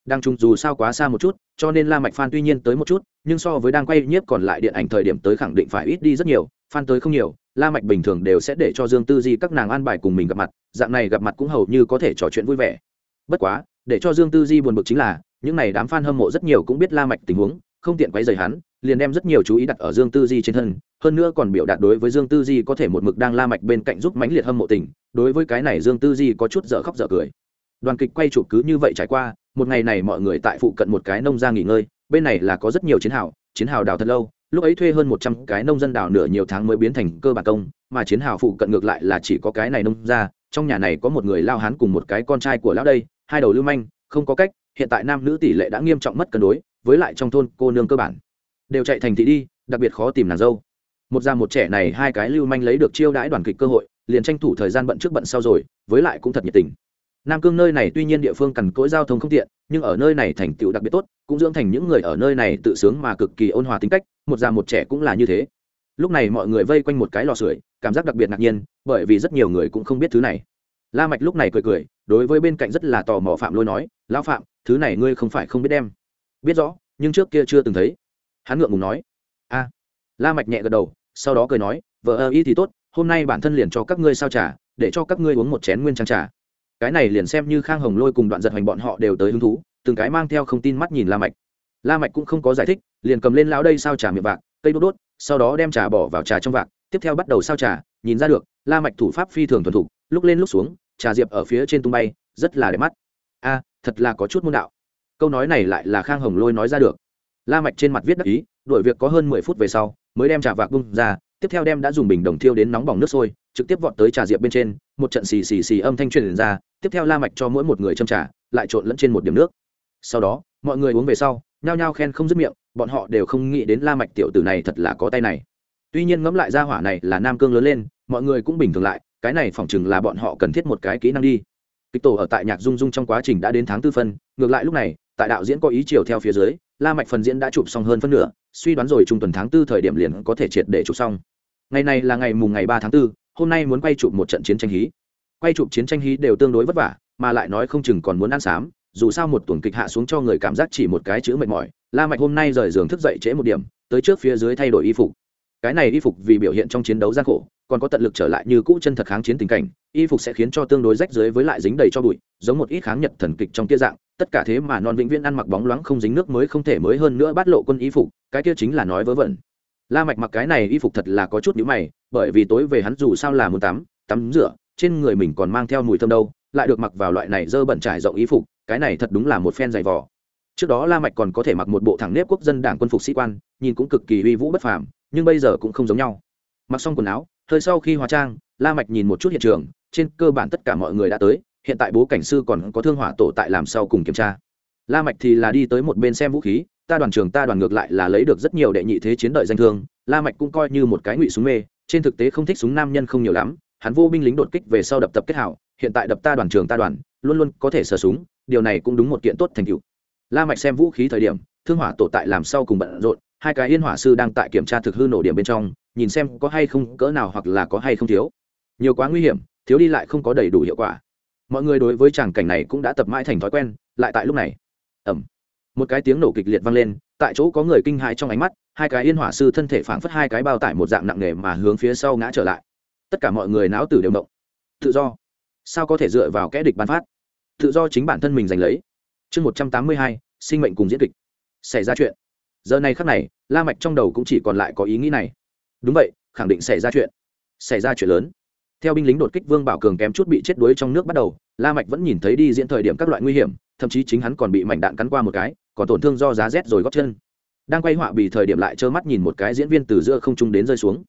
đang trùng dù sao quá xa một chút, cho nên la mạch fan tuy nhiên tới một chút, nhưng so với đang quay nhiếp còn lại điện ảnh thời điểm tới khẳng định phải ít đi rất nhiều, fan tới không nhiều, la mạch bình thường đều sẽ để cho dương tư di các nàng an bài cùng mình gặp mặt, dạng này gặp mặt cũng hầu như có thể trò chuyện vui vẻ. Bất quá, để cho dương tư di buồn bực chính là, những này đám fan hâm mộ rất nhiều cũng biết la mạch tình huống, không tiện quấy rầy hắn, liền đem rất nhiều chú ý đặt ở dương tư di trên thân, hơn nữa còn biểu đạt đối với dương tư di có thể một mực đang la mạch bên cạnh giúp mãnh liệt hâm mộ tình, đối với cái này dương tư di có chút dở khóc dở cười. Đoàn kịch quay chụp cứ như vậy trải qua một ngày này mọi người tại phụ cận một cái nông gia nghỉ ngơi, bên này là có rất nhiều chiến hào chiến hào đào thật lâu, lúc ấy thuê hơn một trăm cái nông dân đào nửa nhiều tháng mới biến thành cơ bản công, mà chiến hào phụ cận ngược lại là chỉ có cái này nông gia, trong nhà này có một người lao hán cùng một cái con trai của lão đây, hai đầu lưu manh, không có cách, hiện tại nam nữ tỷ lệ đã nghiêm trọng mất cân đối, với lại trong thôn cô nương cơ bản đều chạy thành thị đi, đặc biệt khó tìm nàng dâu. Một già một trẻ này hai cái lưu manh lấy được chiêu đãi đoàn kịch cơ hội, liền tranh thủ thời gian bận trước bận sau rồi, với lại cũng thật nhiệt tình nam cương nơi này tuy nhiên địa phương cằn cỗi giao thông không tiện, nhưng ở nơi này thành tựu đặc biệt tốt, cũng dưỡng thành những người ở nơi này tự sướng mà cực kỳ ôn hòa tính cách, một già một trẻ cũng là như thế. Lúc này mọi người vây quanh một cái lò sưởi, cảm giác đặc biệt ngạc nhiên, bởi vì rất nhiều người cũng không biết thứ này. La mạch lúc này cười cười, đối với bên cạnh rất là tò mò phạm lôi nói, lão phạm, thứ này ngươi không phải không biết đem. Biết rõ, nhưng trước kia chưa từng thấy. Hắn ngượng ngùng nói. A. La mạch nhẹ gật đầu, sau đó cười nói, vợ ơ, y thì tốt, hôm nay bản thân liền cho các ngươi sao trà, để cho các ngươi uống một chén nguyên trang trà cái này liền xem như khang hồng lôi cùng đoạn giật hoành bọn họ đều tới hứng thú, từng cái mang theo không tin mắt nhìn la mạch. La mạch cũng không có giải thích, liền cầm lên lão đây sao trà miệng vạc, cây đốt đốt, sau đó đem trà bỏ vào trà trong vạc, tiếp theo bắt đầu sao trà, nhìn ra được, la mạch thủ pháp phi thường thuần thục, lúc lên lúc xuống, trà diệp ở phía trên tung bay, rất là đẹp mắt. A, thật là có chút môn đạo. Câu nói này lại là khang hồng lôi nói ra được. La mạch trên mặt viết đắc ý, đuổi việc có hơn mười phút về sau, mới đem trà vạc bung ra, tiếp theo đem đã dùng bình đồng thiêu đến nóng bỏng nước sôi, trực tiếp vọt tới trà diệp bên trên một trận xì xì xì âm thanh truyền ra, tiếp theo la mạch cho mỗi một người châm trà, lại trộn lẫn trên một điểm nước. Sau đó, mọi người uống về sau, nhao nhao khen không dứt miệng, bọn họ đều không nghĩ đến la mạch tiểu tử này thật là có tay này. Tuy nhiên ngẫm lại ra hỏa này là nam cương lớn lên, mọi người cũng bình thường lại, cái này phỏng chừng là bọn họ cần thiết một cái kỹ năng đi. Kịch tổ ở tại nhạc dung dung trong quá trình đã đến tháng tư phân, ngược lại lúc này, tại đạo diễn có ý chiều theo phía dưới, la mạch phần diễn đã chụp xong hơn phân nửa, suy đoán rồi trung tuần tháng tư thời điểm liền có thể triệt để chụp xong. Ngày này là ngày mùng ngày ba tháng tư hôm nay muốn quay chụp một trận chiến tranh hí. Quay chụp chiến tranh hí đều tương đối vất vả, mà lại nói không chừng còn muốn ăn xám, dù sao một tuần kịch hạ xuống cho người cảm giác chỉ một cái chữ mệt mỏi. La mạch hôm nay rời giường thức dậy trễ một điểm, tới trước phía dưới thay đổi y phục. Cái này y phục vì biểu hiện trong chiến đấu gian khổ, còn có tận lực trở lại như cũ chân thật kháng chiến tình cảnh, y phục sẽ khiến cho tương đối rách dưới với lại dính đầy cho bụi, giống một ít kháng nhật thần kịch trong kia dạng, tất cả thế mà non vĩnh viễn ăn mặc bóng loáng không dính nước mới không thể mới hơn nữa bắt lộ quân y phục, cái kia chính là nói vớ vẩn la mạch mặc cái này y phục thật là có chút nhíu mày, bởi vì tối về hắn dù sao là muốn tắm tắm rửa, trên người mình còn mang theo mùi thơm đâu, lại được mặc vào loại này dơ bẩn trải rộng y phục, cái này thật đúng là một phen dày vò. Trước đó la mạch còn có thể mặc một bộ thẳng nếp quốc dân đảng quân phục sĩ quan, nhìn cũng cực kỳ uy vũ bất phàm, nhưng bây giờ cũng không giống nhau. Mặc xong quần áo, hơi sau khi hóa trang, la mạch nhìn một chút hiện trường, trên cơ bản tất cả mọi người đã tới, hiện tại bố cảnh sư còn có thương hỏa tổ tại làm sau cùng kiểm tra. La mạch thì là đi tới một bên xem vũ khí ta đoàn trường ta đoàn ngược lại là lấy được rất nhiều đệ nhị thế chiến đợi danh thương, la mạch cũng coi như một cái ngụy súng mê, trên thực tế không thích súng nam nhân không nhiều lắm, hắn vô binh lính đột kích về sau đập tập kết hảo, hiện tại đập ta đoàn trường ta đoàn, luôn luôn có thể sờ súng, điều này cũng đúng một kiện tốt thành tựu. La mạch xem vũ khí thời điểm, thương hỏa tổ tại làm sau cùng bận rộn, hai cái yên hỏa sư đang tại kiểm tra thực hư nổ điểm bên trong, nhìn xem có hay không cỡ nào hoặc là có hay không thiếu. Nhiều quá nguy hiểm, thiếu đi lại không có đầy đủ hiệu quả. Mọi người đối với tràng cảnh này cũng đã tập mãi thành thói quen, lại tại lúc này. Ẩm một cái tiếng nổ kịch liệt vang lên, tại chỗ có người kinh hãi trong ánh mắt, hai cái yên hỏa sư thân thể phảng phất hai cái bao tải một dạng nặng nề mà hướng phía sau ngã trở lại. Tất cả mọi người não tử đều động. Tự do. Sao có thể dựa vào kẽ địch bán phát? Tự do chính bản thân mình giành lấy. Chương một trăm tám mươi hai, sinh mệnh cùng diễn kịch. Xảy ra chuyện. Giờ này khắc này, la mạch trong đầu cũng chỉ còn lại có ý nghĩ này. Đúng vậy, khẳng định xảy ra chuyện. Xảy ra chuyện lớn. Theo binh lính đột kích vương bảo cường kém chút bị chết đuối trong nước bắt đầu, la mạch vẫn nhìn thấy đi diễn thời điểm các loại nguy hiểm, thậm chí chính hắn còn bị mảnh đạn cắn qua một cái còn tổn thương do giá rét rồi gót chân. Đang quay họa bị thời điểm lại trơ mắt nhìn một cái diễn viên từ giữa không trung đến rơi xuống.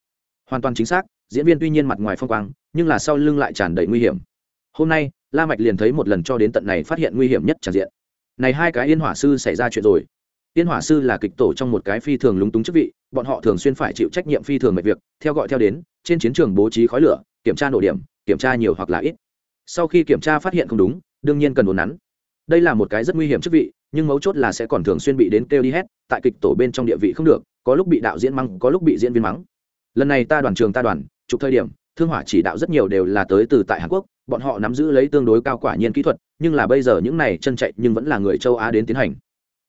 Hoàn toàn chính xác, diễn viên tuy nhiên mặt ngoài phong quang, nhưng là sau lưng lại tràn đầy nguy hiểm. Hôm nay, la mạch liền thấy một lần cho đến tận này phát hiện nguy hiểm nhất tràn diện. Này hai cái yên hỏa sư xảy ra chuyện rồi. Yên hỏa sư là kịch tổ trong một cái phi thường lúng túng chức vị, bọn họ thường xuyên phải chịu trách nhiệm phi thường mệt việc, theo gọi theo đến, trên chiến trường bố trí khói lửa, kiểm tra nổ điểm, kiểm tra nhiều hoặc là ít. Sau khi kiểm tra phát hiện không đúng, đương nhiên cần đồn nắn. Đây là một cái rất nguy hiểm chức vị nhưng mấu chốt là sẽ còn thường xuyên bị đến kêu đi hết, tại kịch tổ bên trong địa vị không được, có lúc bị đạo diễn mắng, có lúc bị diễn viên mắng. Lần này ta đoàn trường ta đoàn, chụp thời điểm, thương hỏa chỉ đạo rất nhiều đều là tới từ tại hàn quốc, bọn họ nắm giữ lấy tương đối cao quả nhiên kỹ thuật, nhưng là bây giờ những này chân chạy nhưng vẫn là người châu á đến tiến hành.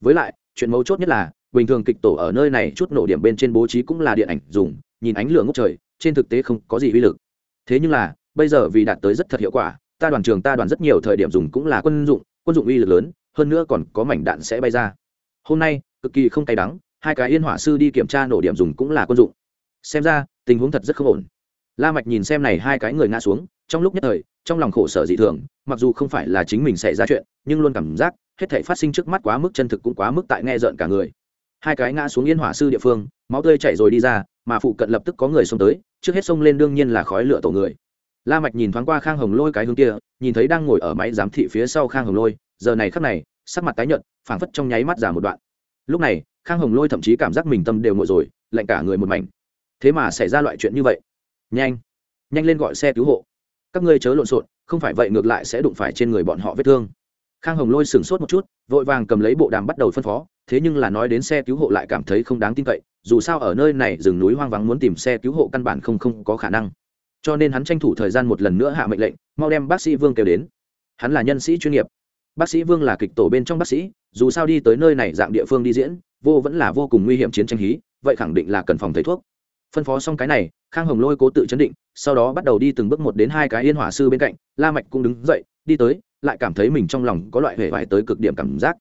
Với lại, chuyện mấu chốt nhất là, bình thường kịch tổ ở nơi này chút nổ điểm bên trên bố trí cũng là điện ảnh dùng, nhìn ánh lửa ngốc trời, trên thực tế không có gì uy lực. Thế nhưng là, bây giờ vì đạt tới rất thật hiệu quả, ta đoàn trường ta đoàn rất nhiều thời điểm dùng cũng là quân dụng quân dụng uy lực lớn hơn nữa còn có mảnh đạn sẽ bay ra. Hôm nay, cực kỳ không cay đắng, hai cái yên hỏa sư đi kiểm tra nổ điểm dùng cũng là quân dụng. Xem ra, tình huống thật rất không ổn. La mạch nhìn xem này hai cái người ngã xuống, trong lúc nhất thời, trong lòng khổ sở dị thường, mặc dù không phải là chính mình xảy ra chuyện, nhưng luôn cảm giác, hết thảy phát sinh trước mắt quá mức chân thực cũng quá mức tại nghe rợn cả người. Hai cái ngã xuống yên hỏa sư địa phương, máu tươi chảy rồi đi ra, mà phụ cận lập tức có người xông tới, trước hết xông lên đương nhiên là khói lửa tổ người. La mạch nhìn thoáng qua khang hồng lôi cái hướng kia nhìn thấy đang ngồi ở máy giám thị phía sau khang hồng lôi, giờ này khắc này, sắc mặt tái nhợt, phảng phất trong nháy mắt giả một đoạn. Lúc này, khang hồng lôi thậm chí cảm giác mình tâm đều ngồi rồi, lạnh cả người một mảnh. Thế mà xảy ra loại chuyện như vậy. Nhanh nhanh lên gọi xe cứu hộ. Các ngươi chớ lộn xộn, không phải vậy ngược lại sẽ đụng phải trên người bọn họ vết thương. Khang hồng lôi sửng sốt một chút, vội vàng cầm lấy bộ đàm bắt đầu phân phó, thế nhưng là nói đến xe cứu hộ lại cảm thấy không đáng tin cậy, dù sao ở nơi này rừng núi hoang vắng muốn tìm xe cứu hộ căn bản không không có khả năng cho nên hắn tranh thủ thời gian một lần nữa hạ mệnh lệnh, mau đem bác sĩ vương kêu đến. Hắn là nhân sĩ chuyên nghiệp. Bác sĩ vương là kịch tổ bên trong bác sĩ, dù sao đi tới nơi này dạng địa phương đi diễn, vô vẫn là vô cùng nguy hiểm chiến tranh hí, vậy khẳng định là cần phòng thầy thuốc. Phân phó xong cái này, khang hồng lôi cố tự chấn định, sau đó bắt đầu đi từng bước một đến hai cái yên hỏa sư bên cạnh, la mạch cũng đứng dậy, đi tới, lại cảm thấy mình trong lòng có loại hề vải tới cực điểm cảm giác,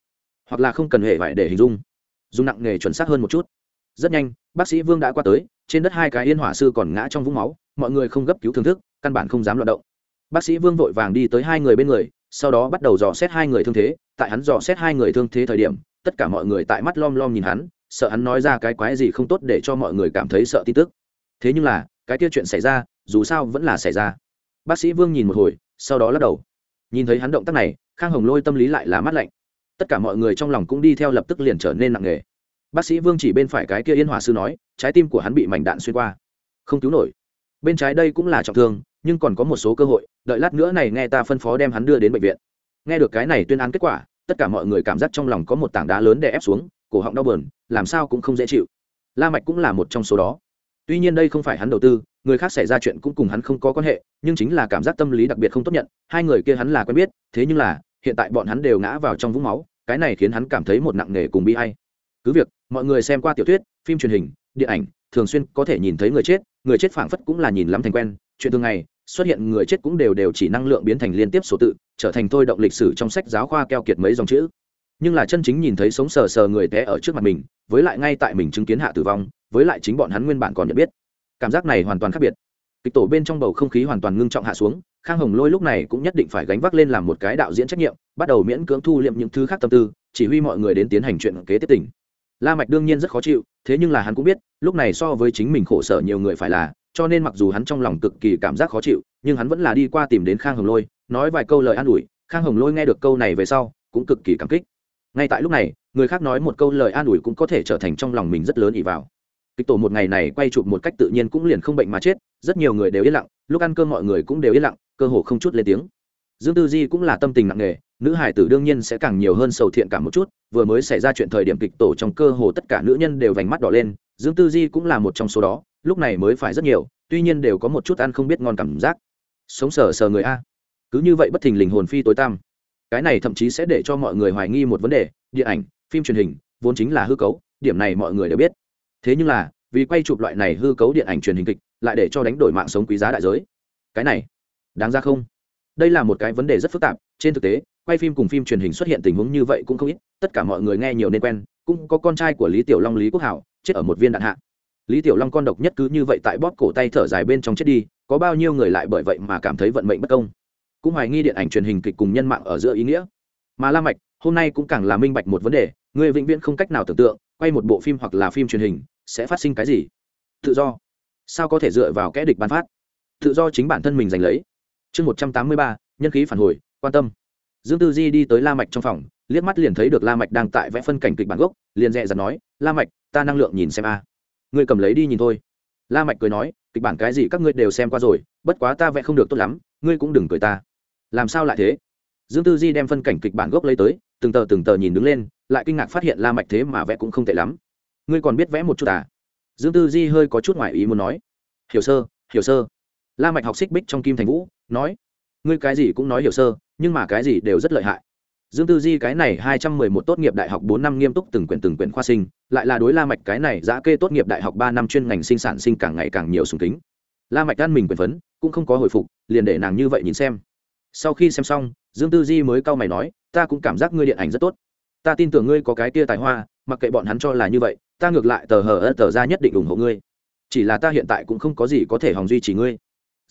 hoặc là không cần hề vải để hình dung. Dùng nặng nghề chuẩn xác hơn một chút. Rất nhanh, bác sĩ vương đã qua tới trên đất hai cái yên hỏa sư còn ngã trong vũng máu, mọi người không gấp cứu thương thức, căn bản không dám loạt động. Bác sĩ vương vội vàng đi tới hai người bên người, sau đó bắt đầu dò xét hai người thương thế. Tại hắn dò xét hai người thương thế thời điểm, tất cả mọi người tại mắt lom lom nhìn hắn, sợ hắn nói ra cái quái gì không tốt để cho mọi người cảm thấy sợ tin tức. Thế nhưng là, cái kia chuyện xảy ra, dù sao vẫn là xảy ra. Bác sĩ vương nhìn một hồi, sau đó lắc đầu. Nhìn thấy hắn động tác này, khang hồng lôi tâm lý lại là mắt lạnh. Tất cả mọi người trong lòng cũng đi theo lập tức liền trở nên nặng nề bác sĩ vương chỉ bên phải cái kia yên hòa sư nói, trái tim của hắn bị mảnh đạn xuyên qua. Không cứu nổi. Bên trái đây cũng là trọng thương, nhưng còn có một số cơ hội, đợi lát nữa này nghe ta phân phó đem hắn đưa đến bệnh viện. Nghe được cái này tuyên án kết quả, tất cả mọi người cảm giác trong lòng có một tảng đá lớn đè ép xuống, cổ họng đau bờn làm sao cũng không dễ chịu. La mạch cũng là một trong số đó. Tuy nhiên đây không phải hắn đầu tư, người khác xảy ra chuyện cũng cùng hắn không có quan hệ, nhưng chính là cảm giác tâm lý đặc biệt không tốt nhận, hai người kia hắn là quen biết, thế nhưng là, hiện tại bọn hắn đều ngã vào trong vũng máu, cái này khiến hắn cảm thấy một nặng nề cùng bi hay cứ việc, mọi người xem qua tiểu thuyết, phim truyền hình, điện ảnh, thường xuyên có thể nhìn thấy người chết người chết phảng phất cũng là nhìn lắm thành quen. Chuyện thường ngày, xuất hiện người chết cũng đều đều chỉ năng lượng biến thành liên tiếp số tự, trở thành thôi động lịch sử trong sách giáo khoa keo kiệt mấy dòng chữ. Nhưng là chân chính nhìn thấy sống sờ sờ người té ở trước mặt mình, với lại ngay tại mình chứng kiến hạ tử vong, với lại chính bọn hắn nguyên bản còn nhận biết. Cảm giác này hoàn toàn khác biệt. Kịch tổ bên trong bầu không khí hoàn toàn ngưng trọng hạ xuống, khang hồng lôi lúc này cũng nhất định phải gánh vác lên làm một cái đạo diễn trách nhiệm, bắt đầu miễn cưỡng thu liệm những thứ khác tâm tư, chỉ huy mọi người đến tiến hành chuyện kế tiếp tỉnh la mạch đương nhiên rất khó chịu, thế nhưng là hắn cũng biết, lúc này so với chính mình khổ sở nhiều người phải là, cho nên mặc dù hắn trong lòng cực kỳ cảm giác khó chịu, nhưng hắn vẫn là đi qua tìm đến khang hồng lôi, nói vài câu lời an ủi, khang hồng lôi nghe được câu này về sau, cũng cực kỳ cảm kích. Ngay tại lúc này, người khác nói một câu lời an ủi cũng có thể trở thành trong lòng mình rất lớn ỉ vào. Kịch tổ một ngày này quay chụp một cách tự nhiên cũng liền không bệnh mà chết, rất nhiều người đều yên lặng, lúc ăn cơm mọi người cũng đều yên lặng, cơ hồ không chút lên tiếng. Dương tư di cũng là tâm tình nặng nề, nữ hải tử đương nhiên sẽ càng nhiều hơn sầu thiện cảm một chút vừa mới xảy ra chuyện thời điểm kịch tổ trong cơ hồ tất cả nữ nhân đều vành mắt đỏ lên, dương tư di cũng là một trong số đó, lúc này mới phải rất nhiều, tuy nhiên đều có một chút ăn không biết ngon cảm giác. Sống sờ sờ người a. Cứ như vậy bất thình lình hồn phi tối tăm. Cái này thậm chí sẽ để cho mọi người hoài nghi một vấn đề, điện ảnh, phim truyền hình, vốn chính là hư cấu, điểm này mọi người đều biết. Thế nhưng là, vì quay chụp loại này hư cấu điện ảnh truyền hình kịch, lại để cho đánh đổi mạng sống quý giá đại giới. Cái này, đáng ra không? Đây là một cái vấn đề rất phức tạp, trên thực tế quay phim cùng phim truyền hình xuất hiện tình huống như vậy cũng không ít, tất cả mọi người nghe nhiều nên quen, cũng có con trai của lý tiểu long, lý quốc hảo, chết ở một viên đạn hạ. Lý tiểu long con độc nhất cứ như vậy tại bóp cổ tay thở dài bên trong chết đi, có bao nhiêu người lại bởi vậy mà cảm thấy vận mệnh bất công. Cũng hoài nghi điện ảnh truyền hình kịch cùng nhân mạng ở giữa ý nghĩa. Mà la mạch, hôm nay cũng càng là minh bạch một vấn đề, người vĩnh viễn không cách nào tưởng tượng, quay một bộ phim hoặc là phim truyền hình, sẽ phát sinh cái gì? Tự do. Sao có thể dựa vào kẽ địch ban phát? Tự do chính bản thân mình giành lấy. Chương một trăm tám mươi ba, nhân khí phản hồi, quan tâm dương tư di đi tới la mạch trong phòng, liếc mắt liền thấy được la mạch đang tại vẽ phân cảnh kịch bản gốc, liền dè dặt nói, la mạch, ta năng lượng nhìn xem a. Ngươi cầm lấy đi nhìn thôi. La mạch cười nói, kịch bản cái gì các ngươi đều xem qua rồi, bất quá ta vẽ không được tốt lắm, ngươi cũng đừng cười ta. Làm sao lại thế? Dương tư di đem phân cảnh kịch bản gốc lấy tới, từng tờ từng tờ nhìn đứng lên, lại kinh ngạc phát hiện la mạch thế mà vẽ cũng không tệ lắm. Ngươi còn biết vẽ một chút à? Dương tư di hơi có chút ngoại ý muốn nói. Hiểu sơ hiểu sơ. La mạch học xích bích trong kim thành vũ, nói, ngươi cái gì cũng nói hiểu sơ nhưng mà cái gì đều rất lợi hại. Dương tư di cái này hai trăm mười một tốt nghiệp đại học bốn năm nghiêm túc từng quyển từng quyển khoa sinh, lại là đối la mạch cái này giã kê tốt nghiệp đại học ba năm chuyên ngành sinh sản sinh càng ngày càng nhiều sùng kính. La mạch ăn mình quyền phấn, cũng không có hồi phục, liền để nàng như vậy nhìn xem. Sau khi xem xong, dương tư di mới cau mày nói, ta cũng cảm giác ngươi điện ảnh rất tốt. Ta tin tưởng ngươi có cái kia tài hoa, mặc kệ bọn hắn cho là như vậy, ta ngược lại tờ hờ ơ tờ ra nhất định ủng hộ ngươi. Chỉ là ta hiện tại cũng không có gì có thể hòng duy trì ngươi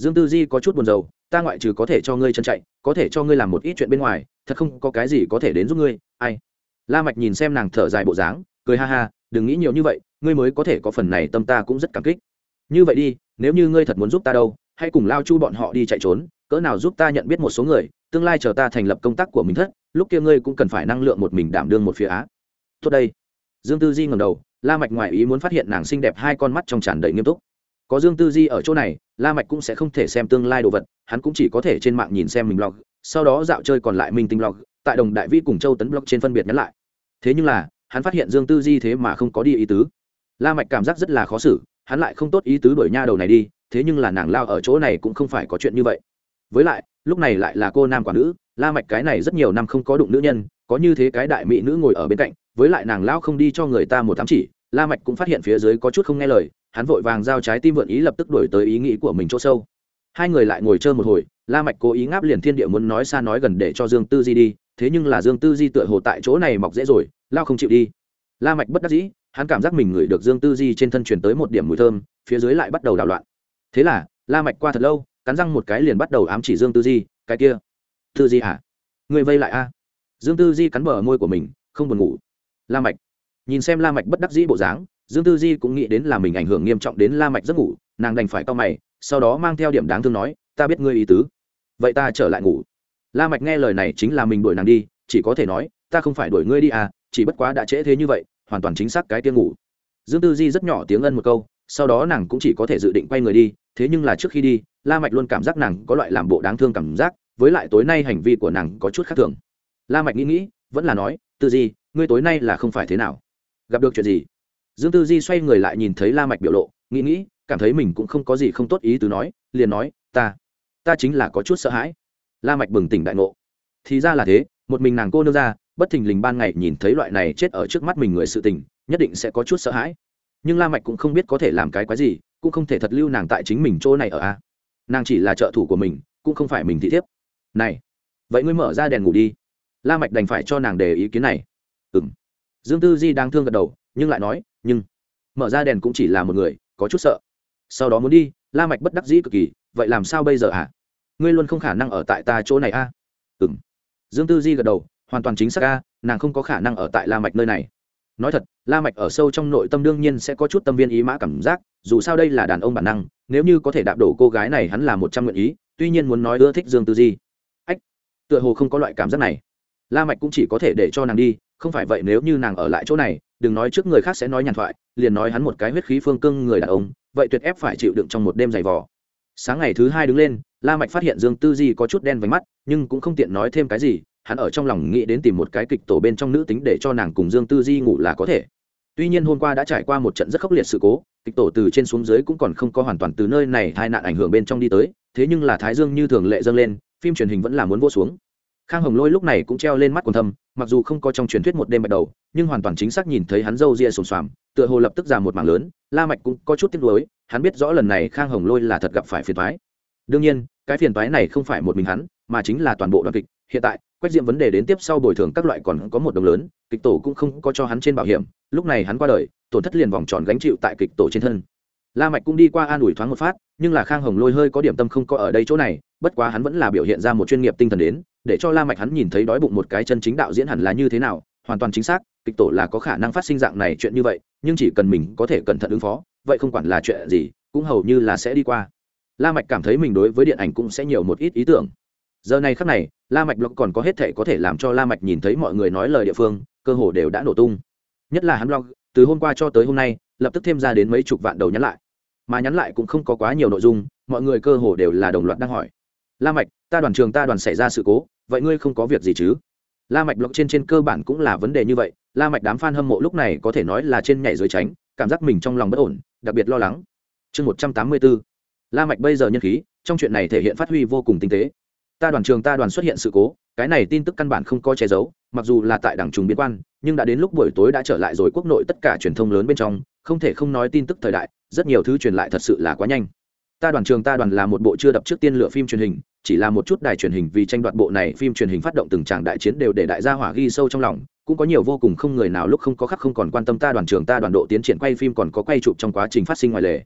dương tư di có chút buồn rầu, ta ngoại trừ có thể cho ngươi chân chạy, có thể cho ngươi làm một ít chuyện bên ngoài, thật không có cái gì có thể đến giúp ngươi. Ai? La mạch nhìn xem nàng thở dài bộ dáng, cười ha ha, đừng nghĩ nhiều như vậy, ngươi mới có thể có phần này tâm ta cũng rất cảm kích. Như vậy đi, nếu như ngươi thật muốn giúp ta đâu, hãy cùng lao chu bọn họ đi chạy trốn, cỡ nào giúp ta nhận biết một số người, tương lai chờ ta thành lập công tác của mình thất, lúc kia ngươi cũng cần phải năng lượng một mình đảm đương một phía á. Tốt đây. Dương tư di ngẩng đầu, la mạch ngoại ý muốn phát hiện nàng xinh đẹp hai con mắt trong tràn đầy nghiêm túc có dương tư di ở chỗ này, la mạch cũng sẽ không thể xem tương lai đồ vật, hắn cũng chỉ có thể trên mạng nhìn xem mình blog, sau đó dạo chơi còn lại mình tinh blog, tại đồng đại vi cùng châu tấn blog trên phân biệt nhắn lại. Thế nhưng là, hắn phát hiện dương tư di thế mà không có đi ý tứ. La mạch cảm giác rất là khó xử, hắn lại không tốt ý tứ đuổi nha đầu này đi, thế nhưng là nàng lao ở chỗ này cũng không phải có chuyện như vậy. Với lại, lúc này lại là cô nam quả nữ, la mạch cái này rất nhiều năm không có đụng nữ nhân, có như thế cái đại mỹ nữ ngồi ở bên cạnh, với lại nàng lao không đi cho người ta một thám chỉ la mạch cũng phát hiện phía dưới có chút không nghe lời hắn vội vàng giao trái tim vượn ý lập tức đổi tới ý nghĩ của mình chỗ sâu. Hai người lại ngồi chơi một hồi la mạch cố ý ngáp liền thiên địa muốn nói xa nói gần để cho dương tư di đi thế nhưng là dương tư di tựa hồ tại chỗ này mọc dễ rồi lao không chịu đi. La mạch bất đắc dĩ hắn cảm giác mình ngửi được dương tư di trên thân truyền tới một điểm mùi thơm phía dưới lại bắt đầu đảo loạn. Thế là la mạch qua thật lâu cắn răng một cái liền bắt đầu ám chỉ dương tư di cái kia tư di à, người vây lại a. Dương tư di cắn bờ môi của mình không buồn ngủ. La mạch nhìn xem la mạch bất đắc dĩ bộ dáng, dương tư di cũng nghĩ đến là mình ảnh hưởng nghiêm trọng đến la mạch giấc ngủ, nàng đành phải cau mày, sau đó mang theo điểm đáng thương nói, ta biết ngươi ý tứ. Vậy ta trở lại ngủ. La mạch nghe lời này chính là mình đuổi nàng đi, chỉ có thể nói, ta không phải đuổi ngươi đi à chỉ bất quá đã trễ thế như vậy, hoàn toàn chính xác cái tiếng ngủ. Dương tư di rất nhỏ tiếng ân một câu, sau đó nàng cũng chỉ có thể dự định quay người đi, thế nhưng là trước khi đi, la mạch luôn cảm giác nàng có loại làm bộ đáng thương cảm giác, với lại tối nay hành vi của nàng có chút khác thường. La mạch nghĩ nghĩ, vẫn là nói, tư di, ngươi tối nay là không phải thế nào? Gặp được chuyện gì? Dương tư di xoay người lại nhìn thấy la mạch biểu lộ, nghĩ nghĩ, cảm thấy mình cũng không có gì không tốt ý từ nói, liền nói, ta ta chính là có chút sợ hãi. La mạch bừng tỉnh đại ngộ. Thì ra là thế, một mình nàng cô nương ra, bất thình lình ban ngày nhìn thấy loại này chết ở trước mắt mình người sự tình, nhất định sẽ có chút sợ hãi. Nhưng la mạch cũng không biết có thể làm cái quái gì, cũng không thể thật lưu nàng tại chính mình chỗ này ở a. Nàng chỉ là trợ thủ của mình, cũng không phải mình thị thiếp. Này, vậy ngươi mở ra đèn ngủ đi. La mạch đành phải cho nàng đề ý kiến này. Ừm dương tư di đang thương gật đầu, nhưng lại nói, nhưng mở ra đèn cũng chỉ là một người, có chút sợ. Sau đó muốn đi, la mạch bất đắc dĩ cực kỳ, vậy làm sao bây giờ à? ngươi luôn không khả năng ở tại ta chỗ này a. À? ừm. Dương tư di gật đầu, hoàn toàn chính xác a, nàng không có khả năng ở tại la mạch nơi này. Nói thật, la mạch ở sâu trong nội tâm đương nhiên sẽ có chút tâm viên ý mã cảm giác, dù sao đây là đàn ông bản năng, nếu như có thể đạp đổ cô gái này hắn là một trăm nguyện ý, tuy nhiên muốn nói ưa thích dương tư di. Ách, tựa hồ không có loại cảm giác này. La mạch cũng chỉ có thể để cho nàng đi không phải vậy nếu như nàng ở lại chỗ này, đừng nói trước người khác sẽ nói nhàn thoại, liền nói hắn một cái huyết khí phương cương người đàn ông, vậy tuyệt ép phải chịu đựng trong một đêm dày vò. Sáng ngày thứ hai đứng lên, la mạch phát hiện dương tư di có chút đen vành mắt, nhưng cũng không tiện nói thêm cái gì, hắn ở trong lòng nghĩ đến tìm một cái kịch tổ bên trong nữ tính để cho nàng cùng dương tư di ngủ là có thể. Tuy nhiên hôm qua đã trải qua một trận rất khốc liệt sự cố, kịch tổ từ trên xuống dưới cũng còn không có hoàn toàn từ nơi này tai nạn ảnh hưởng bên trong đi tới, thế nhưng là thái dương như thường lệ dâng lên, phim truyền hình vẫn là muốn vô xuống khang hồng lôi lúc này cũng treo lên mắt quần thâm, mặc dù không có trong truyền thuyết một đêm bạch đầu, nhưng hoàn toàn chính xác nhìn thấy hắn râu ria sồn xoàm, tựa hồ lập tức ra một mảng lớn, la mạch cũng có chút tiếc nuối, hắn biết rõ lần này khang hồng lôi là thật gặp phải phiền toái. Đương nhiên, cái phiền toái này không phải một mình hắn, mà chính là toàn bộ đoàn kịch. Hiện tại, quách diệm vấn đề đến tiếp sau bồi thường các loại còn có một đồng lớn, kịch tổ cũng không có cho hắn trên bảo hiểm. Lúc này hắn qua đời, tổn thất liền vòng tròn gánh chịu tại kịch tổ trên thân la mạch cũng đi qua an ủi thoáng một phát, nhưng là khang hồng lôi hơi có điểm tâm không có ở đây chỗ này, bất quá hắn vẫn là biểu hiện ra một chuyên nghiệp tinh thần đến, để cho la mạch hắn nhìn thấy đói bụng một cái chân chính đạo diễn hẳn là như thế nào, hoàn toàn chính xác, kịch tổ là có khả năng phát sinh dạng này chuyện như vậy, nhưng chỉ cần mình có thể cẩn thận ứng phó, vậy không quản là chuyện gì, cũng hầu như là sẽ đi qua. La mạch cảm thấy mình đối với điện ảnh cũng sẽ nhiều một ít ý tưởng. Giờ này khắc này, la mạch blog còn có hết thể có thể làm cho la mạch nhìn thấy mọi người nói lời địa phương, cơ hồ đều đã nổ tung. Nhất là hắn blog, từ hôm qua cho tới hôm nay lập tức thêm ra đến mấy chục vạn đầu nhắn lại. Mà nhắn lại cũng không có quá nhiều nội dung, mọi người cơ hồ đều là đồng loạt đang hỏi. La mạch, ta đoàn trường ta đoàn xảy ra sự cố, vậy ngươi không có việc gì chứ? La mạch blog trên trên cơ bản cũng là vấn đề như vậy, la mạch đám fan hâm mộ lúc này có thể nói là trên nhảy dưới tránh, cảm giác mình trong lòng bất ổn, đặc biệt lo lắng. Chương một trăm tám mươi 184 la mạch bây giờ nhân khí, trong chuyện này thể hiện phát huy vô cùng tinh tế ta đoàn trường ta đoàn xuất hiện sự cố, cái này tin tức căn bản không có che giấu, mặc dù là tại đảng trùng biên quan, nhưng đã đến lúc buổi tối đã trở lại rồi, quốc nội tất cả truyền thông lớn bên trong, không thể không nói tin tức thời đại, rất nhiều thứ truyền lại thật sự là quá nhanh. Ta đoàn trường ta đoàn là một bộ chưa đập trước tiên lựa phim truyền hình, chỉ là một chút đài truyền hình vì tranh đoạt bộ này phim truyền hình phát động từng tràng đại chiến đều để đại gia hỏa ghi sâu trong lòng, cũng có nhiều vô cùng không người nào lúc không có khắc không còn quan tâm ta đoàn trường ta đoàn độ tiến triển quay phim còn có quay chụp trong quá trình phát sinh ngoài lề.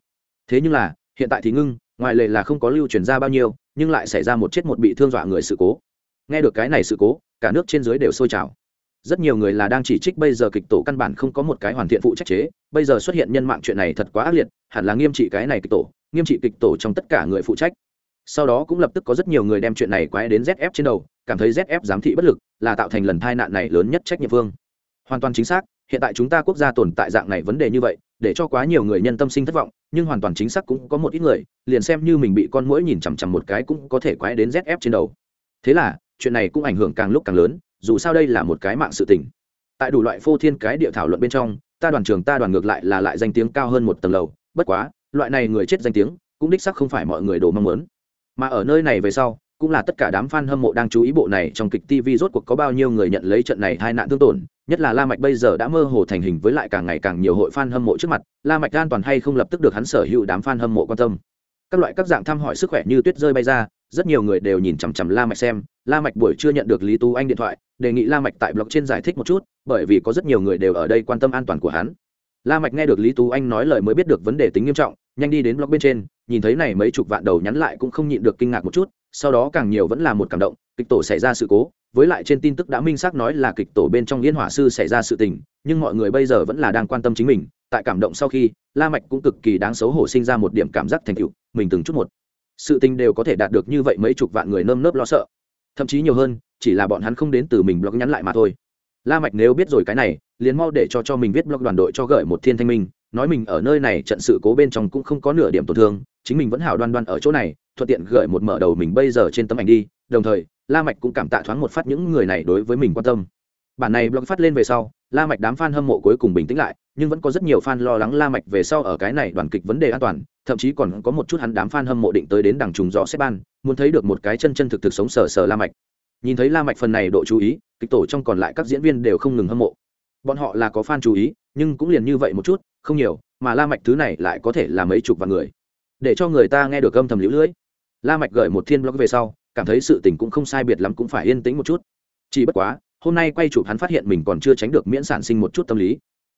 Thế nhưng là, hiện tại thì ngưng, ngoài lề là không có lưu truyền ra bao nhiêu nhưng lại xảy ra một chết một bị thương dọa người sự cố. Nghe được cái này sự cố, cả nước trên dưới đều sôi trào. Rất nhiều người là đang chỉ trích bây giờ kịch tổ căn bản không có một cái hoàn thiện phụ trách chế. Bây giờ xuất hiện nhân mạng chuyện này thật quá ác liệt, hẳn là nghiêm trị cái này kịch tổ, nghiêm trị kịch tổ trong tất cả người phụ trách. Sau đó cũng lập tức có rất nhiều người đem chuyện này quái đến zf trên đầu, cảm thấy zf giám thị bất lực, là tạo thành lần tai nạn này lớn nhất trách nhiệm vương. Hoàn toàn chính xác, hiện tại chúng ta quốc gia tồn tại dạng này vấn đề như vậy để cho quá nhiều người nhân tâm sinh thất vọng, nhưng hoàn toàn chính xác cũng có một ít người, liền xem như mình bị con mũi nhìn chằm chằm một cái cũng có thể quái đến zf trên đầu. Thế là, chuyện này cũng ảnh hưởng càng lúc càng lớn, dù sao đây là một cái mạng sự tình. Tại đủ loại phô thiên cái địa thảo luận bên trong, ta đoàn trường ta đoàn ngược lại là lại danh tiếng cao hơn một tầng lầu, bất quá, loại này người chết danh tiếng, cũng đích sắc không phải mọi người đồ mong muốn. Mà ở nơi này về sau cũng là tất cả đám fan hâm mộ đang chú ý bộ này trong kịch TV rốt cuộc có bao nhiêu người nhận lấy trận này hai nạn thương tổn, nhất là La Mạch bây giờ đã mơ hồ thành hình với lại càng ngày càng nhiều hội fan hâm mộ trước mặt, La Mạch an toàn hay không lập tức được hắn sở hữu đám fan hâm mộ quan tâm. Các loại các dạng thăm hỏi sức khỏe như tuyết rơi bay ra, rất nhiều người đều nhìn chằm chằm La Mạch xem, La Mạch buổi chưa nhận được Lý Tú Anh điện thoại, đề nghị La Mạch tại blog trên giải thích một chút, bởi vì có rất nhiều người đều ở đây quan tâm an toàn của hắn. La Mạch nghe được Lý Tú Anh nói lời mới biết được vấn đề tính nghiêm trọng, nhanh đi đến blog bên trên, nhìn thấy này mấy chục vạn đầu nhắn lại cũng không nhịn được kinh ngạc một chút, sau đó càng nhiều vẫn là một cảm động kịch tổ xảy ra sự cố với lại trên tin tức đã minh xác nói là kịch tổ bên trong liên hỏa sư xảy ra sự tình nhưng mọi người bây giờ vẫn là đang quan tâm chính mình tại cảm động sau khi la mạch cũng cực kỳ đáng xấu hổ sinh ra một điểm cảm giác thành tựu mình từng chút một. Sự tình đều có thể đạt được như vậy mấy chục vạn người nơm nớp lo sợ. Thậm chí nhiều hơn chỉ là bọn hắn không đến từ mình blog nhắn lại mà thôi. La mạch nếu biết rồi cái này liền mau để cho cho mình viết blog đoàn đội cho gửi một thiên thanh minh nói mình ở nơi này trận sự cố bên trong cũng không có nửa điểm tổn thương, chính mình vẫn hảo đoan đoan ở chỗ này, thuận tiện gửi một mở đầu mình bây giờ trên tấm ảnh đi, đồng thời, la mạch cũng cảm tạ thoáng một phát những người này đối với mình quan tâm. Bản này blog phát lên về sau, la mạch đám fan hâm mộ cuối cùng bình tĩnh lại, nhưng vẫn có rất nhiều fan lo lắng la mạch về sau ở cái này đoàn kịch vấn đề an toàn, thậm chí còn có một chút hắn đám fan hâm mộ định tới đến đằng trùng dò xếp ban, muốn thấy được một cái chân chân thực thực sống sờ sờ la mạch. Nhìn thấy la mạch phần này độ chú ý, kịch tổ trong còn lại các diễn viên đều không ngừng hâm mộ. Bọn họ là có fan chú ý, nhưng cũng liền như vậy một chút không nhiều, mà la mạch thứ này lại có thể là mấy chục vạn người. Để cho người ta nghe được âm thầm liễu lưỡi la mạch gửi một thiên blog về sau, cảm thấy sự tình cũng không sai biệt lắm cũng phải yên tĩnh một chút. Chỉ bất quá, hôm nay quay chụp hắn phát hiện mình còn chưa tránh được miễn sản sinh một chút tâm lý.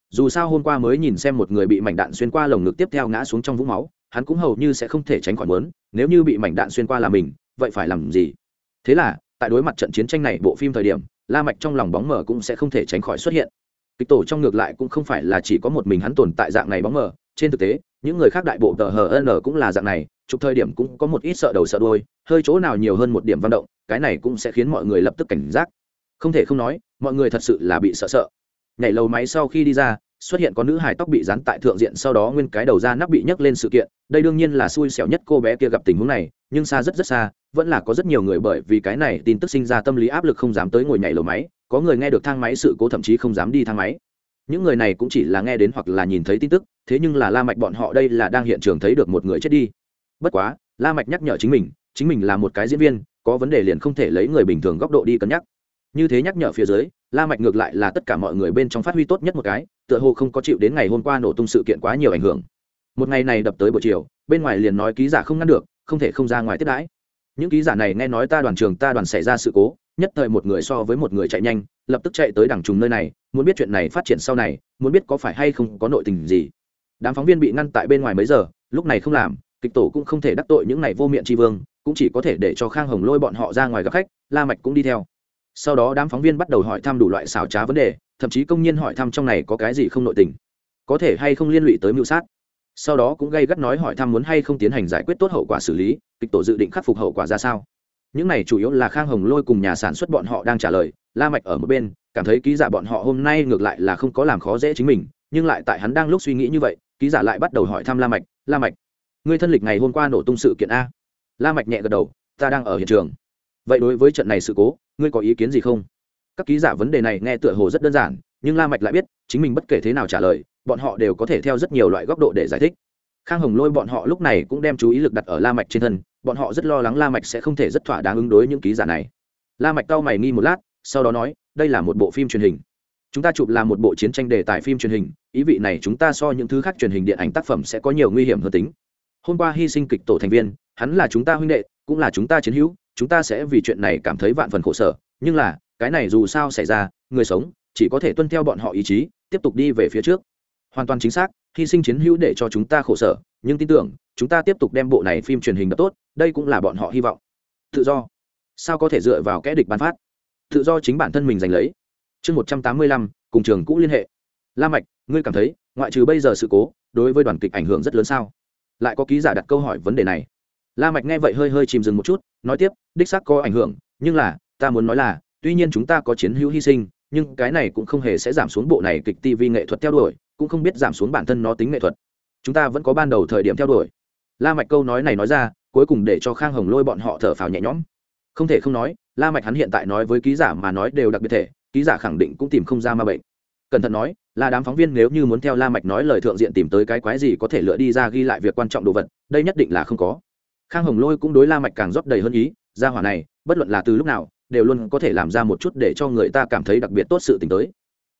Dù sao hôm qua mới nhìn xem một người bị mảnh đạn xuyên qua lồng ngực tiếp theo ngã xuống trong vũng máu, hắn cũng hầu như sẽ không thể tránh khỏi muốn, nếu như bị mảnh đạn xuyên qua là mình, vậy phải làm gì? Thế là, tại đối mặt trận chiến tranh này bộ phim thời điểm, la mạch trong lòng bóng mờ cũng sẽ không thể tránh khỏi xuất hiện kịch tổ trong ngược lại cũng không phải là chỉ có một mình hắn tồn tại dạng này bóng mờ. Trên thực tế, những người khác đại bộ tờ hn cũng là dạng này, chụp thời điểm cũng có một ít sợ đầu sợ đuôi, hơi chỗ nào nhiều hơn một điểm văn động, cái này cũng sẽ khiến mọi người lập tức cảnh giác. Không thể không nói, mọi người thật sự là bị sợ sợ. Nhảy lầu máy sau khi đi ra, xuất hiện có nữ hài tóc bị dán tại thượng diện, sau đó nguyên cái đầu ra nắp bị nhấc lên sự kiện. Đây đương nhiên là xui xẻo nhất cô bé kia gặp tình huống này, nhưng xa rất rất xa, vẫn là có rất nhiều người bởi vì cái này tin tức sinh ra tâm lý áp lực không dám tới ngồi nhảy lầu máy có người nghe được thang máy sự cố thậm chí không dám đi thang máy. Những người này cũng chỉ là nghe đến hoặc là nhìn thấy tin tức, thế nhưng là la mạch bọn họ đây là đang hiện trường thấy được một người chết đi. Bất quá, la mạch nhắc nhở chính mình chính mình là một cái diễn viên, có vấn đề liền không thể lấy người bình thường góc độ đi cân nhắc. Như thế nhắc nhở phía dưới, la mạch ngược lại là tất cả mọi người bên trong phát huy tốt nhất một cái, tựa hồ không có chịu đến ngày hôm qua nổ tung sự kiện quá nhiều ảnh hưởng. Một ngày này đập tới buổi chiều, bên ngoài liền nói ký giả không ngăn được, không thể không ra ngoài tiếp đãi. Những ký giả này nghe nói ta đoàn trường, ta đoàn xảy ra sự cố nhất thời một người so với một người chạy nhanh, lập tức chạy tới đằng trùng nơi này, muốn biết chuyện này phát triển sau này, muốn biết có phải hay không có nội tình gì. Đám phóng viên bị ngăn tại bên ngoài mấy giờ, lúc này không làm, kịch tổ cũng không thể đắc tội những này vô miệng tri vương, cũng chỉ có thể để cho khang hồng lôi bọn họ ra ngoài gặp khách, la mạch cũng đi theo. Sau đó đám phóng viên bắt đầu hỏi thăm đủ loại xảo trá vấn đề, thậm chí công nhân hỏi thăm trong này có cái gì không nội tình. Có thể hay không liên lụy tới mưu sát. Sau đó cũng gây gắt nói hỏi thăm muốn hay không tiến hành giải quyết tốt hậu quả xử lý, kịch tổ dự định khắc phục hậu quả ra sao những này chủ yếu là khang hồng lôi cùng nhà sản xuất bọn họ đang trả lời, la mạch ở một bên, cảm thấy ký giả bọn họ hôm nay ngược lại là không có làm khó dễ chính mình, nhưng lại tại hắn đang lúc suy nghĩ như vậy, ký giả lại bắt đầu hỏi thăm la mạch la mạch, ngươi thân lịch ngày hôm qua nổ tung sự kiện a? La mạch nhẹ gật đầu, ta đang ở hiện trường. Vậy đối với trận này sự cố, ngươi có ý kiến gì không? Các ký giả vấn đề này nghe tựa hồ rất đơn giản, nhưng la mạch lại biết, chính mình bất kể thế nào trả lời, bọn họ đều có thể theo rất nhiều loại góc độ để giải thích. Khang hồng lôi bọn họ lúc này cũng đem chú ý lực đặt ở la mạch trên thân bọn họ rất lo lắng la mạch sẽ không thể rất thỏa đáng ứng đối những ký giả này. La mạch cau mày nghi một lát, sau đó nói, đây là một bộ phim truyền hình. Chúng ta chụp là một bộ chiến tranh đề tài phim truyền hình, ý vị này chúng ta so những thứ khác truyền hình điện ảnh tác phẩm sẽ có nhiều nguy hiểm hơn tính. Hôm qua hy sinh kịch tổ thành viên, hắn là chúng ta huynh đệ, cũng là chúng ta chiến hữu, chúng ta sẽ vì chuyện này cảm thấy vạn phần khổ sở, nhưng là, cái này dù sao xảy ra, người sống, chỉ có thể tuân theo bọn họ ý chí, tiếp tục đi về phía trước hoàn toàn chính xác, hy sinh chiến hữu để cho chúng ta khổ sở, nhưng tin tưởng, chúng ta tiếp tục đem bộ này phim truyền hình đập tốt, đây cũng là bọn họ hy vọng. Tự do. Sao có thể dựa vào kẽ địch bán phát? Tự do chính bản thân mình giành lấy. Chương một trăm tám mươi lăm, cùng trường cũ liên hệ. La mạch, ngươi cảm thấy, ngoại trừ bây giờ sự cố, đối với đoàn kịch ảnh hưởng rất lớn sao? Lại có ký giả đặt câu hỏi vấn đề này. La mạch nghe vậy hơi hơi chìm dừng một chút, nói tiếp, đích xác có ảnh hưởng, nhưng là, ta muốn nói là, tuy nhiên chúng ta có chiến hữu hy sinh, nhưng cái này cũng không hề sẽ giảm xuống bộ này kịch tv nghệ thuật theo đuổi cũng không biết giảm xuống bản thân nó tính nghệ thuật. Chúng ta vẫn có ban đầu thời điểm theo đuổi. La mạch câu nói này nói ra, cuối cùng để cho khang hồng lôi bọn họ thở phào nhẹ nhõm. Không thể không nói, la mạch hắn hiện tại nói với ký giả mà nói đều đặc biệt thể, ký giả khẳng định cũng tìm không ra ma bệnh. Cẩn thận nói, là đám phóng viên nếu như muốn theo la mạch nói lời thượng diện tìm tới cái quái gì có thể lựa đi ra ghi lại việc quan trọng đồ vật, đây nhất định là không có. Khang hồng lôi cũng đối la mạch càng rót đầy hơn ý, gia hỏa này, bất luận là từ lúc nào, đều luôn có thể làm ra một chút để cho người ta cảm thấy đặc biệt tốt sự tình tới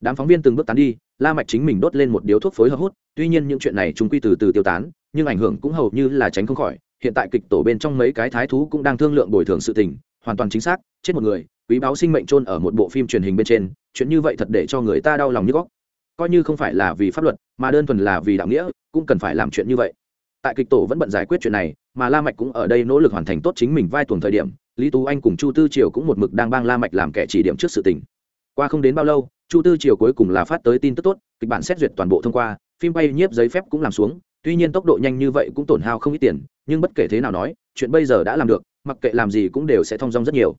đám phóng viên từng bước tán đi, la mạch chính mình đốt lên một điếu thuốc phối hợp hút, tuy nhiên những chuyện này chúng quy từ từ tiêu tán, nhưng ảnh hưởng cũng hầu như là tránh không khỏi, hiện tại kịch tổ bên trong mấy cái thái thú cũng đang thương lượng bồi thường sự tình, hoàn toàn chính xác, chết một người, quý báo sinh mệnh trôn ở một bộ phim truyền hình bên trên, chuyện như vậy thật để cho người ta đau lòng như góc. Coi như không phải là vì pháp luật, mà đơn thuần là vì đạo nghĩa, cũng cần phải làm chuyện như vậy. Tại kịch tổ vẫn bận giải quyết chuyện này, mà la mạch cũng ở đây nỗ lực hoàn thành tốt chính mình vai tuần thời điểm, lý tú anh cùng chu tư triều cũng một mực đang bang la mạch làm kẻ chỉ điểm trước sự tình. Qua không đến bao lâu chu tư triều cuối cùng là phát tới tin tức tốt, kịch bản xét duyệt toàn bộ thông qua, phim bay nhiếp giấy phép cũng làm xuống, tuy nhiên tốc độ nhanh như vậy cũng tổn hao không ít tiền, nhưng bất kể thế nào nói, chuyện bây giờ đã làm được, mặc kệ làm gì cũng đều sẽ thông dong rất nhiều.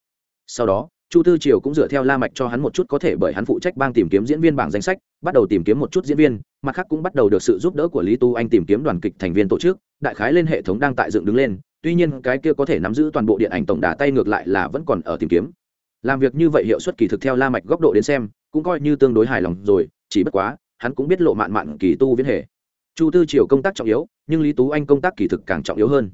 Sau đó, chu tư triều cũng dựa theo la mạch cho hắn một chút có thể bởi hắn phụ trách bang tìm kiếm diễn viên bảng danh sách, bắt đầu tìm kiếm một chút diễn viên, mặt khác cũng bắt đầu được sự giúp đỡ của lý tu anh tìm kiếm đoàn kịch thành viên tổ chức, đại khái lên hệ thống đang tại dựng đứng lên, tuy nhiên cái kia có thể nắm giữ toàn bộ điện ảnh tổng đà tay ngược lại là vẫn còn ở tìm kiếm. Làm việc như vậy hiệu suất kỳ thực theo la mạch góc độ đến xem cũng coi như tương đối hài lòng rồi, chỉ bất quá, hắn cũng biết lộ mạn mạn kỳ tu viễn hệ. Chu tư triều công tác trọng yếu, nhưng lý tú anh công tác kỳ thực càng trọng yếu hơn.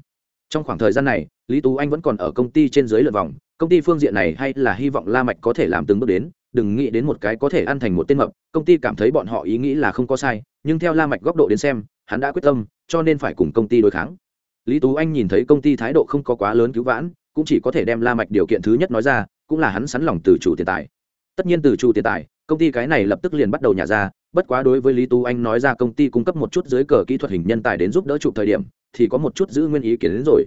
Trong khoảng thời gian này, lý tú anh vẫn còn ở công ty trên dưới lượt vòng, công ty phương diện này hay là hy vọng la mạch có thể làm từng bước đến, đừng nghĩ đến một cái có thể ăn thành một tên mập, công ty cảm thấy bọn họ ý nghĩ là không có sai, nhưng theo la mạch góc độ đến xem, hắn đã quyết tâm, cho nên phải cùng công ty đối kháng. Lý tú anh nhìn thấy công ty thái độ không có quá lớn cứu vãn, cũng chỉ có thể đem la mạch điều kiện thứ nhất nói ra, cũng là hắn sẵn lòng từ chủ tiền tài. Tất nhiên từ chủ tiền tài công ty cái này lập tức liền bắt đầu nhả ra, bất quá đối với lý tú anh nói ra công ty cung cấp một chút dưới cờ kỹ thuật hình nhân tài đến giúp đỡ chụp thời điểm, thì có một chút giữ nguyên ý kiến đến rồi.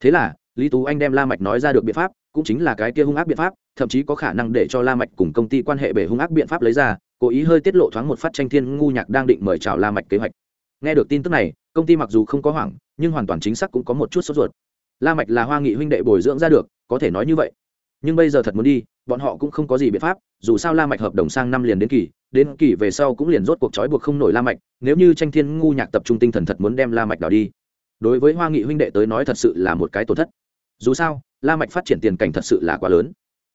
Thế là, lý tú anh đem la mạch nói ra được biện pháp, cũng chính là cái kia hung ác biện pháp, thậm chí có khả năng để cho la mạch cùng công ty quan hệ bể hung ác biện pháp lấy ra, cố ý hơi tiết lộ thoáng một phát tranh thiên ngu nhạc đang định mời chào la mạch kế hoạch. Nghe được tin tức này, công ty mặc dù không có hoảng, nhưng hoàn toàn chính xác cũng có một chút sốt ruột. La mạch là hoa nghị huynh đệ bồi dưỡng ra được, có thể nói như vậy nhưng bây giờ thật muốn đi, bọn họ cũng không có gì biện pháp, dù sao la mạch hợp đồng sang năm liền đến kỳ đến kỳ về sau cũng liền rốt cuộc trói buộc không nổi la mạch, nếu như tranh thiên ngu nhạc tập trung tinh thần thật muốn đem la mạch đào đi. Đối với hoa nghị huynh đệ tới nói thật sự là một cái tổn thất. Dù sao, la mạch phát triển tiền cảnh thật sự là quá lớn.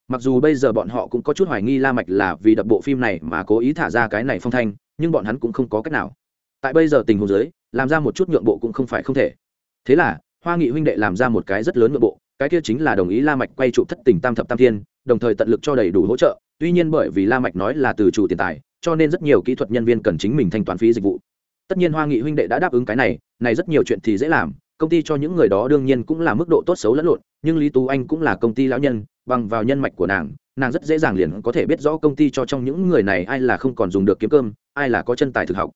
Mặc dù bây giờ bọn họ cũng có chút hoài nghi la mạch là vì đập bộ phim này mà cố ý thả ra cái này phong thanh, nhưng bọn hắn cũng không có cách nào. Tại bây giờ tình huống dưới, làm ra một chút nhượng bộ cũng không phải không thể. Thế là, hoa nghị huynh đệ làm ra một cái rất lớn nhượng bộ cái kia chính là đồng ý la mạch quay trụ thất tình tam thập tam thiên, đồng thời tận lực cho đầy đủ hỗ trợ, tuy nhiên bởi vì la mạch nói là từ chủ tiền tài, cho nên rất nhiều kỹ thuật nhân viên cần chính mình thanh toán phí dịch vụ. Tất nhiên hoa nghị huynh đệ đã đáp ứng cái này này rất nhiều chuyện thì dễ làm, công ty cho những người đó đương nhiên cũng là mức độ tốt xấu lẫn lộn, nhưng lý tú anh cũng là công ty lão nhân, bằng vào nhân mạch của nàng nàng rất dễ dàng liền có thể biết rõ công ty cho trong những người này ai là không còn dùng được kiếm cơm, ai là có chân tài thực học.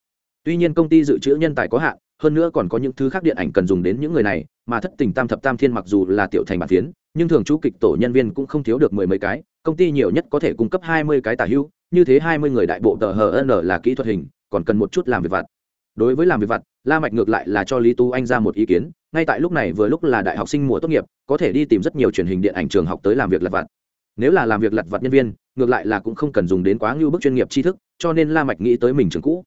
Tuy nhiên công ty dự trữ nhân tài có hạn hơn nữa còn có những thứ khác điện ảnh cần dùng đến những người này, mà thất tình tam thập tam thiên mặc dù là tiểu thành bản phiến, nhưng thường chú kịch tổ nhân viên cũng không thiếu được mười mấy cái, công ty nhiều nhất có thể cung cấp hai mươi cái tả hữu, như thế hai mươi người đại bộ tờ hn là kỹ thuật hình, còn cần một chút làm việc vặt. Đối với làm việc vặt, la mạch ngược lại là cho lý tú anh ra một ý kiến, ngay tại lúc này vừa lúc là đại học sinh mùa tốt nghiệp, có thể đi tìm rất nhiều truyền hình điện ảnh trường học tới làm việc lặt vặt. Nếu là làm việc lặt vặt nhân viên, ngược lại là cũng không cần dùng đến quá ngưu bức chuyên nghiệp tri thức, cho nên la mạch nghĩ tới mình trường cũ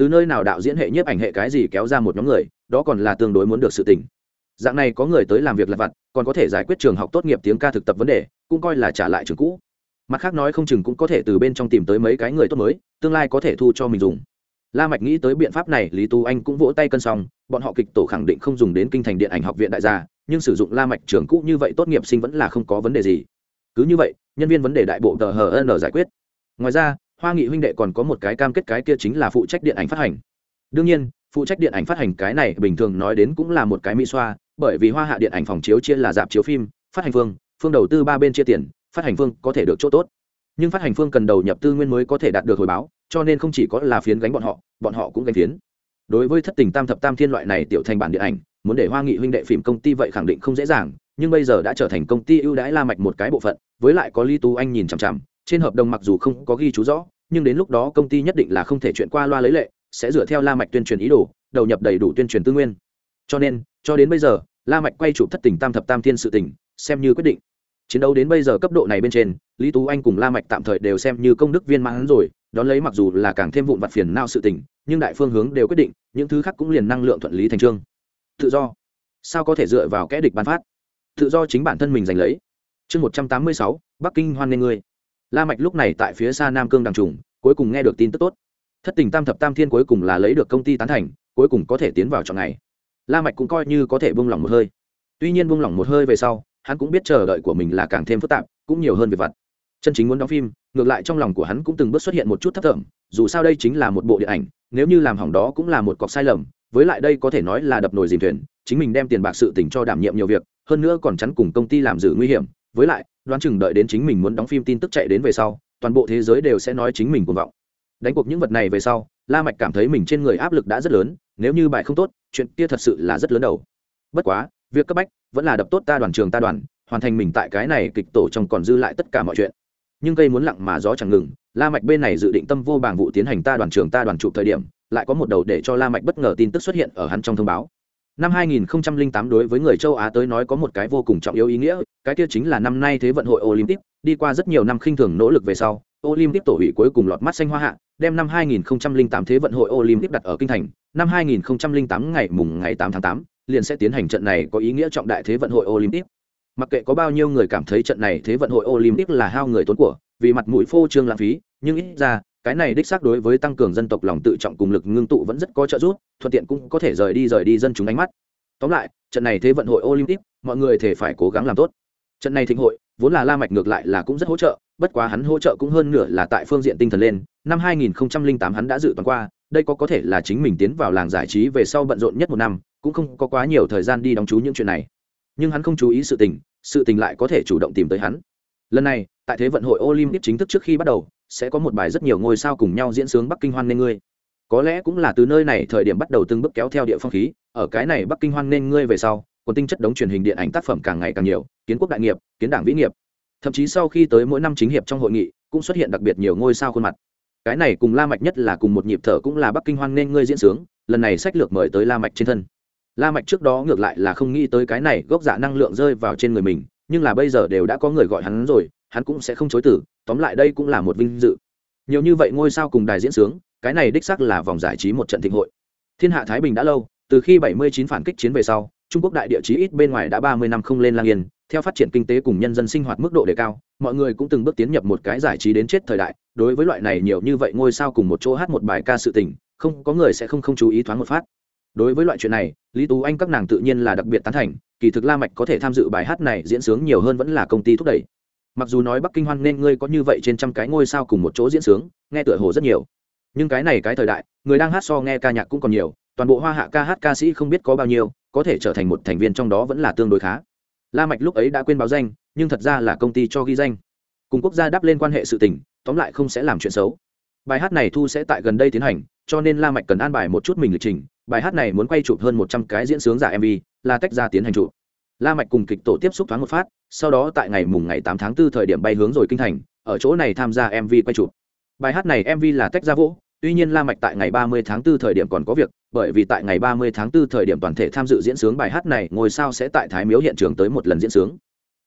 từ nơi nào đạo diễn hệ nhiếp ảnh hệ cái gì kéo ra một nhóm người, đó còn là tương đối muốn được sự tỉnh dạng này có người tới làm việc lặt vặt, còn có thể giải quyết trường học tốt nghiệp tiếng ca thực tập vấn đề, cũng coi là trả lại trường cũ. Mặt khác nói không chừng cũng có thể từ bên trong tìm tới mấy cái người tốt mới, tương lai có thể thu cho mình dùng. La mạch nghĩ tới biện pháp này, lý tu anh cũng vỗ tay cân xong, bọn họ kịch tổ khẳng định không dùng đến kinh thành điện ảnh học viện đại gia, nhưng sử dụng la mạch trường cũ như vậy tốt nghiệp sinh vẫn là không có vấn đề gì. Cứ như vậy, nhân viên vấn đề đại bộ tờ hờ giải quyết. Ngoài ra hoa nghị huynh đệ còn có một cái cam kết cái kia chính là phụ trách điện ảnh phát hành. Đương nhiên, phụ trách điện ảnh phát hành cái này bình thường nói đến cũng là một cái mỹ xoa, bởi vì hoa hạ điện ảnh phòng chiếu chia là dạp chiếu phim, phát hành phương phương đầu tư ba bên chia tiền, phát hành phương có thể được chỗ tốt. Nhưng phát hành phương cần đầu nhập tư nguyên mới có thể đạt được hồi báo, cho nên không chỉ có là phiến gánh bọn họ bọn họ cũng gánh phiến. Đối với thất tình tam thập tam thiên loại này tiểu thành bản điện ảnh, muốn để hoa nghị huynh đệ phim công ty vậy khẳng định không dễ dàng, nhưng bây giờ đã trở thành công ty ưu đãi la mạch một cái bộ phận, với lại có lý tú anh nhìn chằm chằm trên hợp đồng mặc dù không có ghi chú rõ, nhưng đến lúc đó công ty nhất định là không thể chuyện qua loa lấy lệ, sẽ dựa theo la mạch tuyên truyền ý đồ, đầu nhập đầy đủ tuyên truyền tư nguyên. Cho nên, cho đến bây giờ, la mạch quay chụp thất tình tam thập tam thiên sự tình, xem như quyết định. Chiến đấu đến bây giờ cấp độ này bên trên, lý tú anh cùng la mạch tạm thời đều xem như công đức viên mãn rồi, đón lấy mặc dù là càng thêm vụn vặt phiền não sự tình, nhưng đại phương hướng đều quyết định, những thứ khác cũng liền năng lượng thuận lý thành trương. Tự do. Sao có thể dựa vào kẻ địch ban phát? Tự do chính bản thân mình giành lấy. Chương một trăm tám mươi sáu, bắc kinh hoan nghênh ngươi la mạch lúc này tại phía xa nam cương đằng trùng, cuối cùng nghe được tin tức tốt. Thất tình tam thập tam thiên cuối cùng là lấy được công ty tán thành, cuối cùng có thể tiến vào chọn ngày. La mạch cũng coi như có thể buông lỏng một hơi. Tuy nhiên buông lỏng một hơi về sau, hắn cũng biết chờ đợi của mình là càng thêm phức tạp, cũng nhiều hơn việc vặt. Chân chính muốn đóng phim, ngược lại trong lòng của hắn cũng từng bước xuất hiện một chút thất thỏm, dù sao đây chính là một bộ điện ảnh, nếu như làm hỏng đó cũng là một cọc sai lầm, với lại đây có thể nói là đập nồi dìm thuyền, chính mình đem tiền bạc sự tình cho đảm nhiệm nhiều việc, hơn nữa còn chắn cùng công ty làm giữ nguy hiểm, với lại đoán chừng đợi đến chính mình muốn đóng phim tin tức chạy đến về sau, toàn bộ thế giới đều sẽ nói chính mình cuồng vọng. Đánh cuộc những vật này về sau, la mạch cảm thấy mình trên người áp lực đã rất lớn, nếu như bài không tốt, chuyện kia thật sự là rất lớn đầu. Bất quá, việc cấp bách vẫn là đập tốt ta đoàn trường ta đoàn, hoàn thành mình tại cái này kịch tổ trong còn dư lại tất cả mọi chuyện. Nhưng cây muốn lặng mà gió chẳng ngừng, la mạch bên này dự định tâm vô bàng vụ tiến hành ta đoàn trường ta đoàn chụp thời điểm, lại có một đầu để cho la mạch bất ngờ tin tức xuất hiện ở hắn trong thông báo năm 2008 đối với người châu Á tới nói có một cái vô cùng trọng yếu ý nghĩa, cái kia chính là năm nay Thế vận hội Olympic, đi qua rất nhiều năm khinh thường nỗ lực về sau, Olympic tổ hủy cuối cùng lọt mắt xanh hoa hạ, đem năm 2008 Thế vận hội Olympic đặt ở kinh thành, năm 2008 ngày mùng ngày 8 tháng 8, liền sẽ tiến hành trận này có ý nghĩa trọng đại Thế vận hội Olympic. Mặc kệ có bao nhiêu người cảm thấy trận này Thế vận hội Olympic là hao người tốn của, vì mặt mũi phô trương lãng phí, nhưng ít ra cái này đích xác đối với tăng cường dân tộc lòng tự trọng cùng lực ngưng tụ vẫn rất có trợ giúp, thuận tiện cũng có thể rời đi rời đi dân chúng ánh mắt. Tóm lại, trận này thế vận hội olympic, mọi người thể phải cố gắng làm tốt. Trận này thịnh hội, vốn là la mạch ngược lại là cũng rất hỗ trợ, bất quá hắn hỗ trợ cũng hơn nửa là tại phương diện tinh thần lên. Năm 2008 hắn đã dự toán qua, đây có có thể là chính mình tiến vào làng giải trí về sau bận rộn nhất một năm, cũng không có quá nhiều thời gian đi đóng chú những chuyện này. Nhưng hắn không chú ý sự tình sự tình lại có thể chủ động tìm tới hắn. Lần này, tại thế vận hội olympic chính thức trước khi bắt đầu sẽ có một bài rất nhiều ngôi sao cùng nhau diễn sướng bắc kinh hoan nên ngươi. Có lẽ cũng là từ nơi này thời điểm bắt đầu từng bước kéo theo địa phong khí, ở cái này bắc kinh hoan nên ngươi về sau còn tinh chất đống truyền hình điện ảnh tác phẩm càng ngày càng nhiều, kiến quốc đại nghiệp, kiến đảng vĩ nghiệp. Thậm chí sau khi tới mỗi năm chính hiệp trong hội nghị, cũng xuất hiện đặc biệt nhiều ngôi sao khuôn mặt. Cái này cùng la mạch nhất là cùng một nhịp thở cũng là bắc kinh hoan nên ngươi diễn sướng, lần này sách lược mời tới la mạch trên thân. La mạch trước đó ngược lại là không nghĩ tới cái này gốc dạ năng lượng rơi vào trên người mình, nhưng là bây giờ đều đã có người gọi hắn rồi, hắn cũng sẽ không chối từ tóm lại đây cũng là một vinh dự. Nhiều như vậy ngôi sao cùng đài diễn sướng, cái này đích xác là vòng giải trí một trận thịnh hội. Thiên hạ thái bình đã lâu, từ khi 79 phản kích chiến về sau, trung quốc đại địa chí ít bên ngoài đã 30 năm không lên lang yên, theo phát triển kinh tế cùng nhân dân sinh hoạt mức độ đề cao, mọi người cũng từng bước tiến nhập một cái giải trí đến chết thời đại. Đối với loại này nhiều như vậy ngôi sao cùng một chỗ hát một bài ca sự tình, không, có người sẽ không không chú ý thoáng một phát. Đối với loại chuyện này, lý tú anh các nàng tự nhiên là đặc biệt tán thành, kỳ thực la mạch có thể tham dự bài hát này diễn sướng nhiều hơn vẫn là công ty thúc đẩy mặc dù nói bắc kinh hoan nên ngươi có như vậy trên trăm cái ngôi sao cùng một chỗ diễn sướng, nghe tựa hồ rất nhiều. Nhưng cái này cái thời đại, người đang hát so nghe ca nhạc cũng còn nhiều, toàn bộ hoa hạ ca hát ca sĩ không biết có bao nhiêu, có thể trở thành một thành viên trong đó vẫn là tương đối khá. La mạch lúc ấy đã quên báo danh, nhưng thật ra là công ty cho ghi danh. Cùng quốc gia đáp lên quan hệ sự tình, tóm lại không sẽ làm chuyện xấu. Bài hát này thu sẽ tại gần đây tiến hành, cho nên la mạch cần an bài một chút mình lịch trình. Bài hát này muốn quay chụp hơn một trăm cái diễn sướng giả mv là tách ra tiến hành chụp la mạch cùng kịch tổ tiếp xúc thoáng một phát, sau đó tại ngày mùng ngày tám tháng 4 thời điểm bay hướng rồi kinh thành, ở chỗ này tham gia mv quay chụp. Bài hát này mv là tách ra vỗ, tuy nhiên la mạch tại ngày 30 tháng 4 thời điểm còn có việc, bởi vì tại ngày 30 tháng 4 thời điểm toàn thể tham dự diễn sướng bài hát này ngôi sao sẽ tại thái miếu hiện trường tới một lần diễn sướng.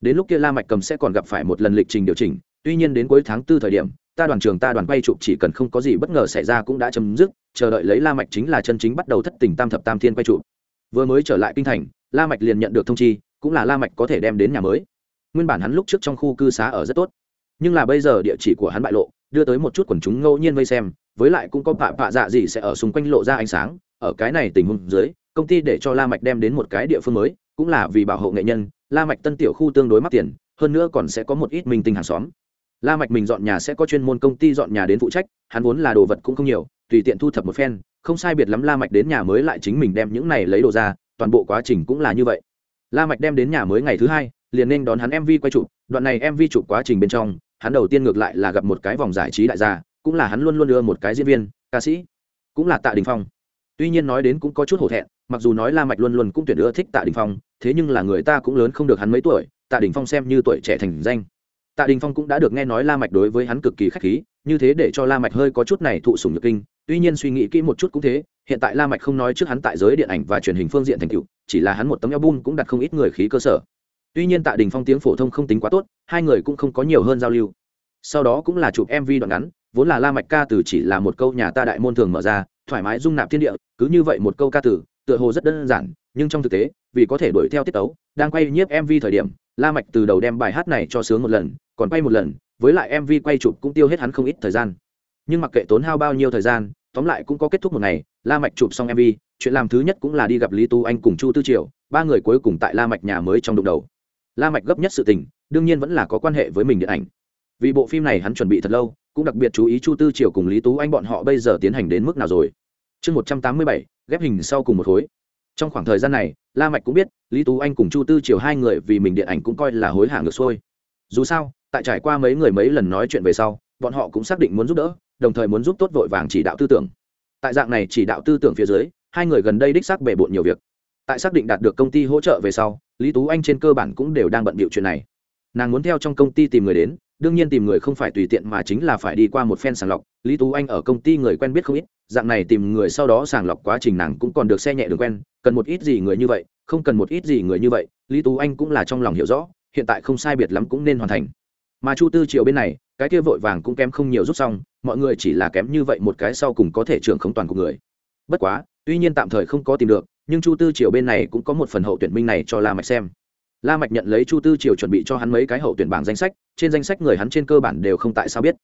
Đến lúc kia la mạch cầm sẽ còn gặp phải một lần lịch trình điều chỉnh, tuy nhiên đến cuối tháng 4 thời điểm, ta đoàn trường ta đoàn quay chụp chỉ cần không có gì bất ngờ xảy ra cũng đã chấm dứt, chờ đợi lấy la mạch chính là chân chính bắt đầu thất tình tam thập tam thiên quay chụp. Vừa mới trở lại kinh thành la mạch liền nhận được thông chi, cũng là la mạch có thể đem đến nhà mới. Nguyên bản hắn lúc trước trong khu cư xá ở rất tốt. Nhưng là bây giờ địa chỉ của hắn bại lộ, đưa tới một chút quần chúng ngẫu nhiên vây xem, với lại cũng có bạ bạ dạ gì sẽ ở xung quanh lộ ra ánh sáng. Ở cái này tình huống dưới, công ty để cho la mạch đem đến một cái địa phương mới, cũng là vì bảo hộ nghệ nhân. La mạch tân tiểu khu tương đối mắc tiền, hơn nữa còn sẽ có một ít minh tinh hàng xóm. La mạch mình dọn nhà sẽ có chuyên môn công ty dọn nhà đến phụ trách, hắn vốn là đồ vật cũng không nhiều, tùy tiện thu thập một phen, không sai biệt lắm la mạch đến nhà mới lại chính mình đem những này lấy đồ ra toàn bộ quá trình cũng là như vậy. La mạch đem đến nhà mới ngày thứ hai, liền nên đón hắn mv quay chụp. Đoạn này mv chụp quá trình bên trong, hắn đầu tiên ngược lại là gặp một cái vòng giải trí đại gia, cũng là hắn luôn luôn đưa một cái diễn viên, ca sĩ, cũng là tạ đình phong. Tuy nhiên nói đến cũng có chút hổ thẹn, mặc dù nói la mạch luôn luôn cũng tuyển ưa thích tạ đình phong, thế nhưng là người ta cũng lớn không được hắn mấy tuổi, tạ đình phong xem như tuổi trẻ thành danh. Tạ đình phong cũng đã được nghe nói la mạch đối với hắn cực kỳ khách khí như thế để cho la mạch hơi có chút này thụ sủng nhược kinh, tuy nhiên suy nghĩ kỹ một chút cũng thế, hiện tại la mạch không nói trước hắn tại giới điện ảnh và truyền hình phương diện thành tựu, chỉ là hắn một tấm album cũng đặt không ít người khí cơ sở. Tuy nhiên tạ đình phong tiếng phổ thông không tính quá tốt, hai người cũng không có nhiều hơn giao lưu. Sau đó cũng là chụp mv đoạn ngắn, vốn là la mạch ca từ chỉ là một câu nhà ta đại môn thường mở ra, thoải mái dung nạp thiên địa, cứ như vậy một câu ca từ, tựa hồ rất đơn giản, nhưng trong thực tế, vì có thể đuổi theo tiết tấu, đang quay nhiếp mv thời điểm, la mạch từ đầu đem bài hát này cho sướng một lần, còn quay một lần với lại mv quay chụp cũng tiêu hết hắn không ít thời gian. Nhưng mặc kệ tốn hao bao nhiêu thời gian, tóm lại cũng có kết thúc một ngày, la mạch chụp xong mv chuyện làm thứ nhất cũng là đi gặp lý tu anh cùng chu tư triều, ba người cuối cùng tại la mạch nhà mới trong đụng đầu. La mạch gấp nhất sự tình, đương nhiên vẫn là có quan hệ với mình điện ảnh. Vì bộ phim này hắn chuẩn bị thật lâu, cũng đặc biệt chú ý chu tư triều cùng lý tú anh bọn họ bây giờ tiến hành đến mức nào rồi. Chương một trăm tám mươi bảy, ghép hình sau cùng một khối. Trong khoảng thời gian này, la mạch cũng biết, lý tú anh cùng chu tư triều hai người vì mình điện ảnh cũng coi là hối hả ngược xuôi. Dù sao tại trải qua mấy người mấy lần nói chuyện về sau, bọn họ cũng xác định muốn giúp đỡ, đồng thời muốn giúp tốt vội vàng chỉ đạo tư tưởng. Tại dạng này chỉ đạo tư tưởng phía dưới, hai người gần đây đích xác bề bộn nhiều việc. Tại xác định đạt được công ty hỗ trợ về sau, lý tú anh trên cơ bản cũng đều đang bận bịu chuyện này. Nàng muốn theo trong công ty tìm người đến, đương nhiên tìm người không phải tùy tiện mà chính là phải đi qua một phen sàng lọc, lý tú anh ở công ty người quen biết không ít, dạng này tìm người sau đó sàng lọc quá trình nàng cũng còn được xe nhẹ đường quen, cần một ít gì người như vậy, không cần một ít gì người như vậy, lý tú anh cũng là trong lòng hiểu rõ, hiện tại không sai biệt lắm cũng nên hoàn thành mà chu tư triều bên này, cái kia vội vàng cũng kém không nhiều rút xong, mọi người chỉ là kém như vậy một cái sau cùng có thể trưởng không toàn của người. Bất quá, tuy nhiên tạm thời không có tìm được, nhưng chu tư triều bên này cũng có một phần hậu tuyển minh này cho la mạch xem. La mạch nhận lấy chu tư triều chuẩn bị cho hắn mấy cái hậu tuyển bảng danh sách, trên danh sách người hắn trên cơ bản đều không tại sao biết.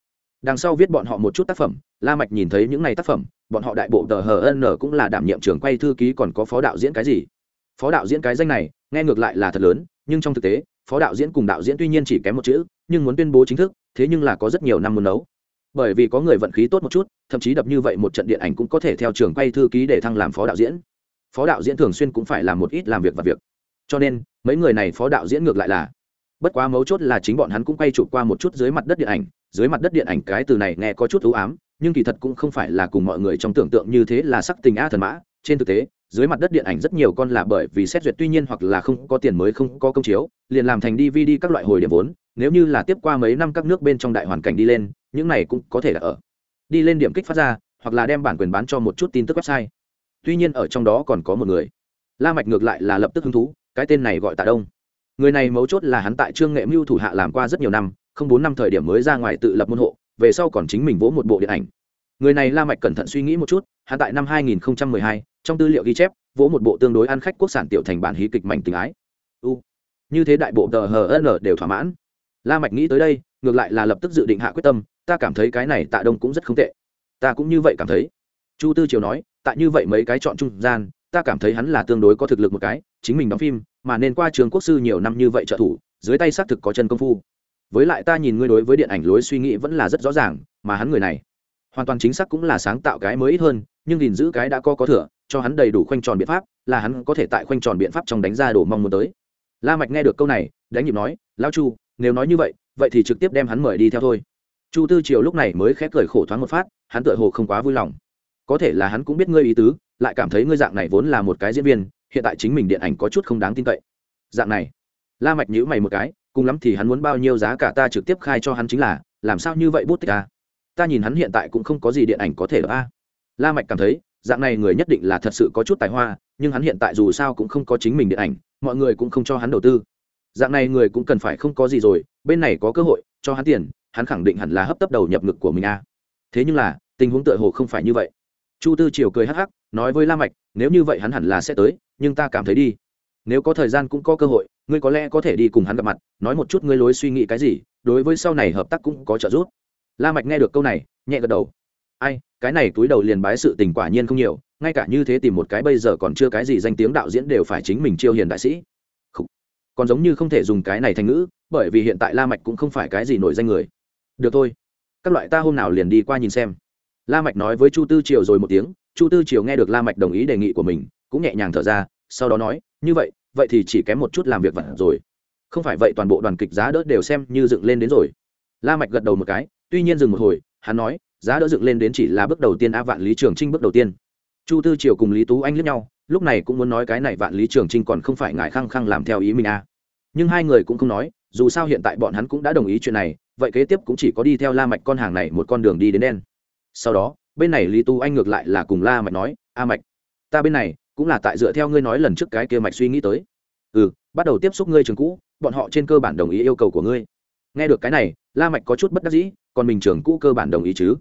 Đằng sau viết bọn họ một chút tác phẩm, la mạch nhìn thấy những này tác phẩm, bọn họ đại bộ tờ hn cũng là đảm nhiệm trưởng quay thư ký còn có phó đạo diễn cái gì phó đạo diễn cái danh này, nghe ngược lại là thật lớn, nhưng trong thực tế, phó đạo diễn cùng đạo diễn tuy nhiên chỉ kém một chữ, nhưng muốn tuyên bố chính thức, thế nhưng là có rất nhiều năm muốn nấu. Bởi vì có người vận khí tốt một chút, thậm chí đập như vậy một trận điện ảnh cũng có thể theo trường quay thư ký để thăng làm phó đạo diễn. Phó đạo diễn thường xuyên cũng phải làm một ít làm việc và việc. Cho nên, mấy người này phó đạo diễn ngược lại là. Bất quá mấu chốt là chính bọn hắn cũng quay chụp qua một chút dưới mặt đất điện ảnh, dưới mặt đất điện ảnh cái từ này nghe có chút ưu ám, nhưng kỳ thật cũng không phải là cùng mọi người trong tưởng tượng như thế là sắc tình a thần mã, trên thực tế dưới mặt đất điện ảnh rất nhiều con là bởi vì xét duyệt tuy nhiên hoặc là không có tiền mới không có công chiếu liền làm thành dvd các loại hồi điểm vốn nếu như là tiếp qua mấy năm các nước bên trong đại hoàn cảnh đi lên những này cũng có thể là ở. Đi lên điểm kích phát ra hoặc là đem bản quyền bán cho một chút tin tức website. Tuy nhiên ở trong đó còn có một người. La mạch ngược lại là lập tức hứng thú cái tên này gọi tạ đông. Người này mấu chốt là hắn tại trương nghệ mưu thủ hạ làm qua rất nhiều năm không bốn năm thời điểm mới ra ngoài tự lập môn hộ về sau còn chính mình vỗ một bộ điện ảnh. Người này la mạch cẩn thận suy nghĩ một chút hắn tại năm 2012, trong tư liệu ghi chép, vỗ một bộ tương đối ăn khách quốc sản tiểu thành bản hí kịch mảnh tình ái. U. Như thế đại bộ tờ hn đều thỏa mãn. La mạch nghĩ tới đây, ngược lại là lập tức dự định hạ quyết tâm, ta cảm thấy cái này tạ đông cũng rất không tệ. Ta cũng như vậy cảm thấy. Chu tư triều nói tại như vậy mấy cái chọn trung gian, ta cảm thấy hắn là tương đối có thực lực một cái, chính mình đóng phim, mà nên qua trường quốc sư nhiều năm như vậy trợ thủ, dưới tay xác thực có chân công phu. Với lại ta nhìn ngươi đối với điện ảnh lối suy nghĩ vẫn là rất rõ ràng, mà hắn người này, hoàn toàn chính xác cũng là sáng tạo cái mới ít hơn, nhưng gìn giữ cái đã có có thừa cho hắn đầy đủ khoanh tròn biện pháp, là hắn có thể tại khoanh tròn biện pháp trong đánh ra đồ mong muốn tới. La mạch nghe được câu này, đánh nhịp nói, lão chu, nếu nói như vậy vậy thì trực tiếp đem hắn mời đi theo thôi. Chu tư triều lúc này mới khép cười khổ thoáng một phát, hắn tựa hồ không quá vui lòng. Có thể là hắn cũng biết ngươi ý tứ, lại cảm thấy ngươi dạng này vốn là một cái diễn viên, hiện tại chính mình điện ảnh có chút không đáng tin cậy. Dạng này. La mạch nhíu mày một cái, cùng lắm thì hắn muốn bao nhiêu giá cả ta trực tiếp khai cho hắn chính là, làm sao như vậy bút tích ta ta nhìn hắn hiện tại cũng không có gì điện ảnh có thể được a la mạch cảm thấy dạng này người nhất định là thật sự có chút tài hoa, nhưng hắn hiện tại dù sao cũng không có chính mình điện ảnh, mọi người cũng không cho hắn đầu tư. Dạng này người cũng cần phải không có gì rồi, bên này có cơ hội, cho hắn tiền, hắn khẳng định hẳn là hấp tấp đầu nhập ngực của mình a. Thế nhưng là, tình huống tựa hồ không phải như vậy. Chu tư triều cười hắc hắc, nói với la mạch, nếu như vậy hắn hẳn là sẽ tới, nhưng ta cảm thấy đi. Nếu có thời gian cũng có cơ hội, ngươi có lẽ có thể đi cùng hắn gặp mặt, nói một chút ngươi lối suy nghĩ cái gì, đối với sau này hợp tác cũng có trợ giúp. La mạch nghe được câu này, nhẹ gật đầu ai, cái này túi đầu liền bái sự tình quả nhiên không nhiều, ngay cả như thế tìm một cái bây giờ còn chưa cái gì danh tiếng đạo diễn đều phải chính mình chiêu hiền đại sĩ. Khủ. còn giống như không thể dùng cái này thành ngữ, bởi vì hiện tại la mạch cũng không phải cái gì nổi danh người. Được thôi, các loại ta hôm nào liền đi qua nhìn xem. La mạch nói với chu tư triều rồi một tiếng, chu tư triều nghe được la mạch đồng ý đề nghị của mình, cũng nhẹ nhàng thở ra, sau đó nói, như vậy vậy thì chỉ kém một chút làm việc vặt rồi. Không phải vậy toàn bộ đoàn kịch giá đỡ đều xem như dựng lên đến rồi. La mạch gật đầu một cái, tuy nhiên dừng một hồi, hắn nói giá đỡ dựng lên đến chỉ là bước đầu tiên, a vạn lý trường trinh bước đầu tiên. Chu tư triều cùng lý tú anh lướt nhau, lúc này cũng muốn nói cái này vạn lý trường trinh còn không phải ngại khăng khăng làm theo ý mình a nhưng hai người cũng không nói, dù sao hiện tại bọn hắn cũng đã đồng ý chuyện này, vậy kế tiếp cũng chỉ có đi theo la mạch con hàng này một con đường đi đến đen. Sau đó, bên này lý tú anh ngược lại là cùng la mạch nói, a mạch, ta bên này cũng là tại dựa theo ngươi nói lần trước cái kia mạch suy nghĩ tới. Ừ bắt đầu tiếp xúc ngươi trường cũ, bọn họ trên cơ bản đồng ý yêu cầu của ngươi. Nghe được cái này, la mạch có chút bất đắc dĩ, còn mình trường cũ cơ bản đồng ý chứ?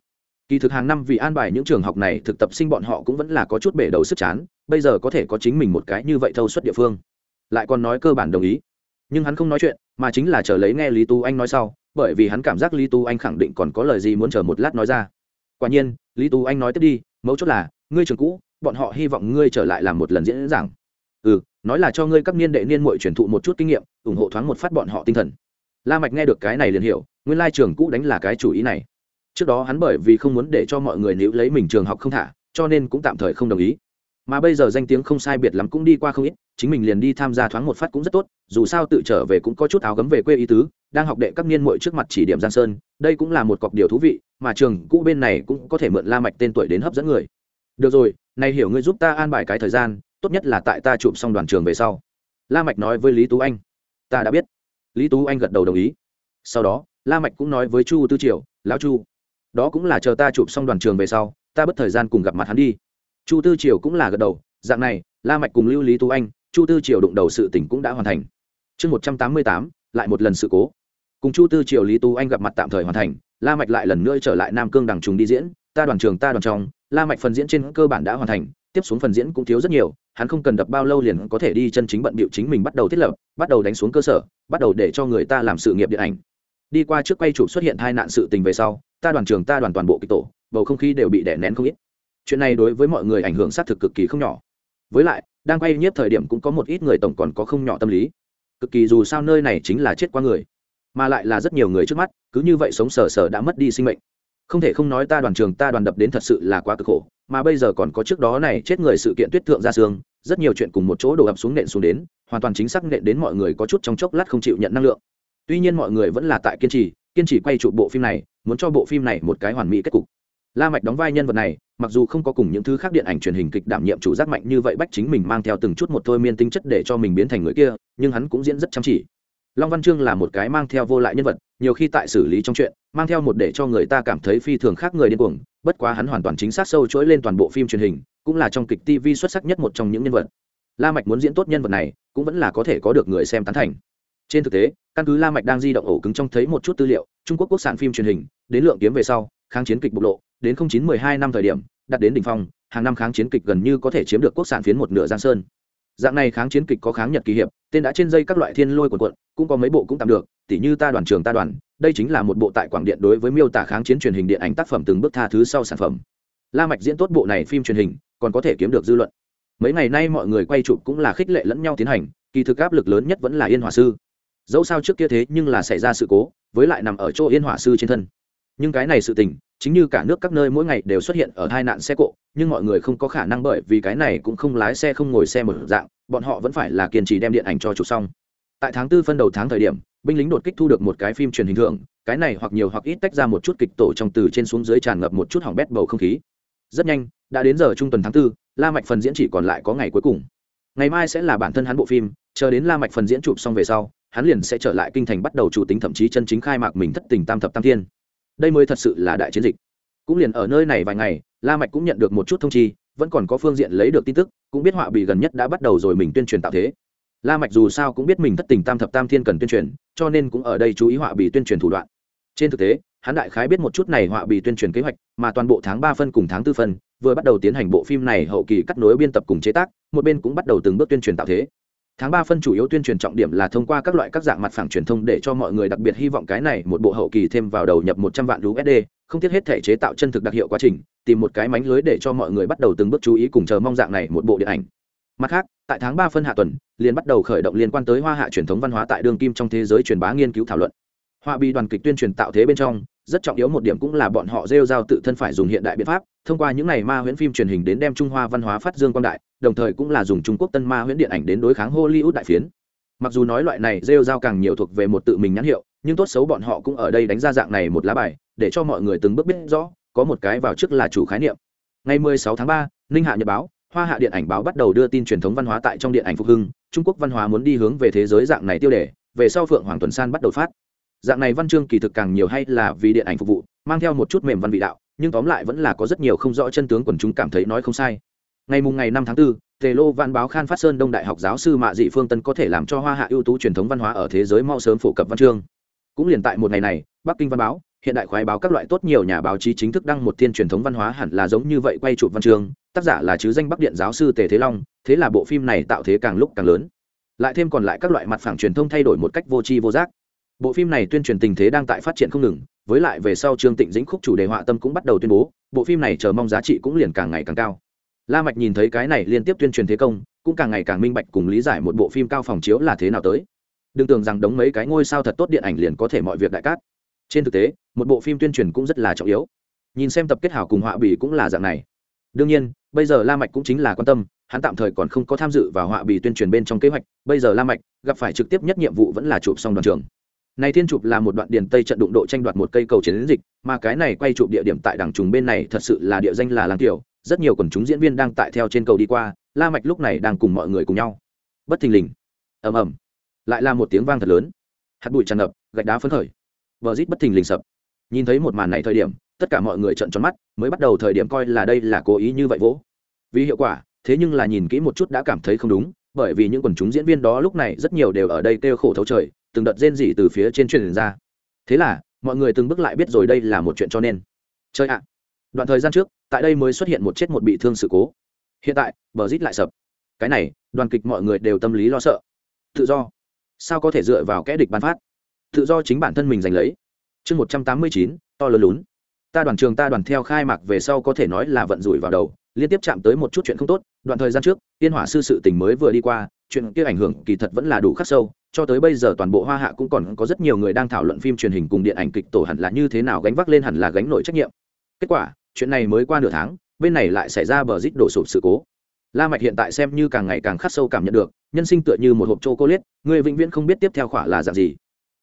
Kỳ thực hàng năm vì an bài những trường học này, thực tập sinh bọn họ cũng vẫn là có chút bể đầu sức chán, bây giờ có thể có chính mình một cái như vậy thâu suất địa phương. Lại còn nói cơ bản đồng ý. Nhưng hắn không nói chuyện, mà chính là chờ lấy nghe lý tú anh nói sau, bởi vì hắn cảm giác lý tú anh khẳng định còn có lời gì muốn chờ một lát nói ra. Quả nhiên, lý tú anh nói tiếp đi, mấu chốt là, ngươi trường cũ, bọn họ hy vọng ngươi trở lại làm một lần diễn giảng. Ừ nói là cho ngươi các niên đệ niên mội truyền thụ một chút kinh nghiệm, ủng hộ thoáng một phát bọn họ tinh thần. La mạch nghe được cái này liền hiểu, nguyên lai trường cũ đánh là cái chủ ý này trước đó hắn bởi vì không muốn để cho mọi người níu lấy mình trường học không thả, cho nên cũng tạm thời không đồng ý. Mà bây giờ danh tiếng không sai biệt lắm cũng đi qua không ít, chính mình liền đi tham gia thoáng một phát cũng rất tốt, dù sao tự trở về cũng có chút áo gấm về quê ý tứ, đang học đệ các niên muội trước mặt chỉ điểm giang sơn, đây cũng là một cọc điều thú vị, mà trường cũ bên này cũng có thể mượn la mạch tên tuổi đến hấp dẫn người. Được rồi nay hiểu ngươi giúp ta an bài cái thời gian, tốt nhất là tại ta chụp xong đoàn trường về sau. La mạch nói với lý tú anh. Ta đã biết. Lý tú anh gật đầu đồng ý. Sau đó, la mạch cũng nói với chu tư triều, lão chu đó cũng là chờ ta chụp xong đoàn trường về sau, ta bất thời gian cùng gặp mặt hắn đi. Chu tư triều cũng là gật đầu, dạng này, la mạch cùng lưu lý tú anh, chu tư triều đụng đầu sự tình cũng đã hoàn thành. Chương một trăm tám mươi tám, lại một lần sự cố. Cùng chu tư triều lý tú anh gặp mặt tạm thời hoàn thành, la mạch lại lần nữa trở lại nam cương đằng trùng đi diễn, ta đoàn trường ta đoàn trong, la mạch phần diễn trên cơ bản đã hoàn thành, tiếp xuống phần diễn cũng thiếu rất nhiều, hắn không cần đập bao lâu liền có thể đi chân chính bận bịu chính mình bắt đầu thiết lập, bắt đầu đánh xuống cơ sở, bắt đầu để cho người ta làm sự nghiệp điện ảnh đi qua trước quay chụp xuất hiện hai nạn sự tình về sau, ta đoàn trường ta đoàn toàn bộ kịch tổ, bầu không khí đều bị đè nén không ít. Chuyện này đối với mọi người ảnh hưởng xác thực cực kỳ không nhỏ. Với lại, đang quay nhiếp thời điểm cũng có một ít người tổng còn có không nhỏ tâm lý. Cực kỳ dù sao nơi này chính là chết qua người, mà lại là rất nhiều người trước mắt, cứ như vậy sống sờ sờ đã mất đi sinh mệnh. Không thể không nói ta đoàn trường ta đoàn đập đến thật sự là quá cực khổ, mà bây giờ còn có trước đó này chết người sự kiện tuyết thượng ra xương, rất nhiều chuyện cùng một chỗ đổ ập xuống nện xuống đến, hoàn toàn chính xác nện đến mọi người có chút trong chốc lát không chịu nhận năng lượng tuy nhiên mọi người vẫn là tại kiên trì kiên trì quay trụ bộ phim này, muốn cho bộ phim này một cái hoàn mỹ kết cục. La mạch đóng vai nhân vật này, mặc dù không có cùng những thứ khác điện ảnh truyền hình kịch đảm nhiệm chủ giác mạnh như vậy bách chính mình mang theo từng chút một thôi miên tính chất để cho mình biến thành người kia, nhưng hắn cũng diễn rất chăm chỉ. Long văn trương là một cái mang theo vô lại nhân vật, nhiều khi tại xử lý trong chuyện, mang theo một để cho người ta cảm thấy phi thường khác người điên cuồng, bất quá hắn hoàn toàn chính xác sâu chuỗi lên toàn bộ phim truyền hình, cũng là trong kịch tv xuất sắc nhất một trong những nhân vật. La mạch muốn diễn tốt nhân vật này, cũng vẫn là có thể có được người xem tán thành trên thực tế, căn cứ la mạch đang di động ổ cứng trong thấy một chút tư liệu, trung quốc quốc sản phim truyền hình, đến lượng kiếm về sau, kháng chiến kịch bộc lộ, đến không chín mười hai năm thời điểm đạt đến đỉnh phong, hàng năm kháng chiến kịch gần như có thể chiếm được quốc sản phiến một nửa giang sơn. Dạng này kháng chiến kịch có kháng nhật kỳ hiệp, tên đã trên dây các loại thiên lôi quần quận, cũng có mấy bộ cũng tạm được, tỉ như ta đoàn trường ta đoàn, đây chính là một bộ tại quảng điện đối với miêu tả kháng chiến truyền hình điện ảnh tác phẩm từng bước tha thứ sau sản phẩm. La mạch diễn tốt bộ này phim truyền hình, còn có thể kiếm được dư luận. Mấy ngày nay mọi người quay chụp cũng là khích lệ lẫn nhau tiến hành, kỳ thực áp lực lớn nhất vẫn là yên hòa sư dẫu sao trước kia thế nhưng là xảy ra sự cố, với lại nằm ở chỗ yên hỏa sư trên thân. Nhưng cái này sự tình, chính như cả nước các nơi mỗi ngày đều xuất hiện ở hai nạn xe cộ, nhưng mọi người không có khả năng bởi vì cái này cũng không lái xe không ngồi xe một dạng, bọn họ vẫn phải là kiên trì đem điện ảnh cho chụp xong. Tại tháng tư phân đầu tháng thời điểm, binh lính đột kích thu được một cái phim truyền hình thường cái này hoặc nhiều hoặc ít tách ra một chút kịch tổ trong từ trên xuống dưới tràn ngập một chút hỏng bét bầu không khí. Rất nhanh, đã đến giờ trung tuần tháng tư, la mạch phần diễn chỉ còn lại có ngày cuối cùng. Ngày mai sẽ là bản thân hắn bộ phim, chờ đến la mạch phần diễn chụp xong về sau hắn liền sẽ trở lại kinh thành bắt đầu chủ tính thậm chí chân chính khai mạc mình thất tình tam thập tam thiên. Đây mới thật sự là đại chiến dịch. Cũng liền ở nơi này vài ngày, la mạch cũng nhận được một chút thông chi, vẫn còn có phương diện lấy được tin tức, cũng biết họa bị gần nhất đã bắt đầu rồi mình tuyên truyền tạo thế. La mạch dù sao cũng biết mình thất tình tam thập tam thiên cần tuyên truyền, cho nên cũng ở đây chú ý họa bị tuyên truyền thủ đoạn. Trên thực tế, hắn đại khái biết một chút này họa bị tuyên truyền kế hoạch, mà toàn bộ tháng ba phân cùng tháng tư phân, vừa bắt đầu tiến hành bộ phim này hậu kỳ cắt nối biên tập cùng chế tác, một bên cũng bắt đầu từng bước tuyên truyền tạo thế tháng ba phân chủ yếu tuyên truyền trọng điểm là thông qua các loại các dạng mặt phẳng truyền thông để cho mọi người đặc biệt hy vọng cái này một bộ hậu kỳ thêm vào đầu nhập một trăm vạn usd không tiếc hết thể chế tạo chân thực đặc hiệu quá trình, tìm một cái mánh lưới để cho mọi người bắt đầu từng bước chú ý cùng chờ mong dạng này một bộ điện ảnh. Mặt khác, tại tháng ba phân hạ tuần, liền bắt đầu khởi động liên quan tới hoa hạ truyền thống văn hóa tại đường kim trong thế giới truyền bá nghiên cứu thảo luận. Họa bị đoàn kịch tuyên truyền tạo thế bên trong rất trọng yếu một điểm cũng là bọn họ rêu giao tự thân phải dùng hiện đại biện pháp. Thông qua những n à y ma huyễn phim truyền hình đến đem trung hoa văn hóa phát dương quan đại đồng thời cũng là dùng trung quốc tân ma huyễn điện ảnh đến đối kháng hollywood đại phiến. Mặc dù nói loại này rêu giao càng nhiều thuộc về một tự mình nhãn hiệu nhưng tốt xấu bọn họ cũng ở đây đánh ra dạng này một lá bài để cho mọi người từng bước biết rõ có một cái vào trước là chủ khái niệm. Ngày 16 tháng 3, ninh hạ nhật báo hoa hạ điện ảnh báo bắt đầu đưa tin truyền thống văn hóa tại trong điện ảnh phục hưng trung quốc văn hóa muốn đi hướng về thế giới dạng này tiêu đề về sau phượng hoàng tuần san bắt đầu phát dạng này văn chương kỳ thực càng nhiều hay là vì điện ảnh phục vụ mang theo một chút mềm văn vị đạo nhưng tóm lại vẫn là có rất nhiều không rõ chân tướng quần chúng cảm thấy nói không sai. Ngày mùng ngày năm tháng 4, tề lô văn báo khan phát sơn đông đại học giáo sư mạ dị phương tân có thể làm cho hoa hạ ưu tú truyền thống văn hóa ở thế giới mau sớm phổ cập văn chương. Cũng liền tại một ngày này bắc kinh văn báo hiện đại khoái báo các loại tốt nhiều nhà báo chí chính thức đăng một thiên truyền thống văn hóa hẳn là giống như vậy quay chụp văn chương tác giả là chứ danh bắc điện giáo sư tề thế long thế là bộ phim này tạo thế càng lúc càng lớn. Lại thêm còn lại các loại mặt phẳng truyền thông thay đổi một cách vô tri vô giác bộ phim này tuyên truyền tình thế đang tại phát triển không ngừng, với lại về sau trương tịnh dĩnh khúc chủ đề họa tâm cũng bắt đầu tuyên bố, bộ phim này chờ mong giá trị cũng liền càng ngày càng cao. La mạch nhìn thấy cái này liên tiếp tuyên truyền thế công, cũng càng ngày càng minh bạch cùng lý giải một bộ phim cao phòng chiếu là thế nào tới. Đừng tưởng rằng đống mấy cái ngôi sao thật tốt điện ảnh liền có thể mọi việc đại cát. Trên thực tế, một bộ phim tuyên truyền cũng rất là trọng yếu. Nhìn xem tập kết hảo cùng họa bì cũng là dạng này. Đương nhiên, bây giờ la mạch cũng chính là quan tâm, hắn tạm thời còn không có tham dự vào họa bì tuyên truyền bên trong kế hoạch. Bây giờ la mạch gặp phải trực tiếp nhất nhiệm vụ vẫn là chụp xong đoàn trường này thiên chụp là một đoạn điền tây trận đụng độ tranh đoạt một cây cầu chiến dịch, mà cái này quay chụp địa điểm tại đằng trùng bên này thật sự là địa danh là làng tiểu. Rất nhiều quần chúng diễn viên đang tại theo trên cầu đi qua, la mạch lúc này đang cùng mọi người cùng nhau. Bất thình lình. Ầm ầm. Lại là một tiếng vang thật lớn. Hạt bụi tràn ngập, gạch đá phấn khởi. Bờ rít bất thình lình sập. Nhìn thấy một màn này thời điểm, tất cả mọi người trợn tròn mắt, mới bắt đầu thời điểm coi là đây là cố ý như vậy vỗ. Vì hiệu quả, thế nhưng là nhìn kỹ một chút đã cảm thấy không đúng, bởi vì những quần chúng diễn viên đó lúc này rất nhiều đều ở đây kêu khổ thấu trời từng đợt rên rỉ từ phía trên truyền ra. Thế là, mọi người từng bước lại biết rồi đây là một chuyện cho nên. Chơi ạ. Đoạn thời gian trước, tại đây mới xuất hiện một chết một bị thương sự cố. Hiện tại, bờ rít lại sập. Cái này, đoàn kịch mọi người đều tâm lý lo sợ. Tự do. Sao có thể dựa vào kẽ địch ban phát? Tự do chính bản thân mình giành lấy. Chương một trăm tám mươi chín, to lớn lún. Ta đoàn trường ta đoàn theo khai mạc về sau có thể nói là vận rủi vào đầu, liên tiếp chạm tới một chút chuyện không tốt. Đoạn thời gian trước tiên hỏa sư sự tình mới vừa đi qua, chuyện kia ảnh hưởng kỳ thật vẫn là đủ khắc sâu cho tới bây giờ toàn bộ hoa hạ cũng còn có rất nhiều người đang thảo luận phim truyền hình cùng điện ảnh kịch tổ hẳn là như thế nào gánh vác lên hẳn là gánh nổi trách nhiệm. Kết quả, chuyện này mới qua nửa tháng, bên này lại xảy ra bờ rít đổ sụp sự cố. La mạch hiện tại xem như càng ngày càng khắc sâu cảm nhận được, nhân sinh tựa như một hộp chocolate, người vĩnh viễn không biết tiếp theo khỏa là dạng gì.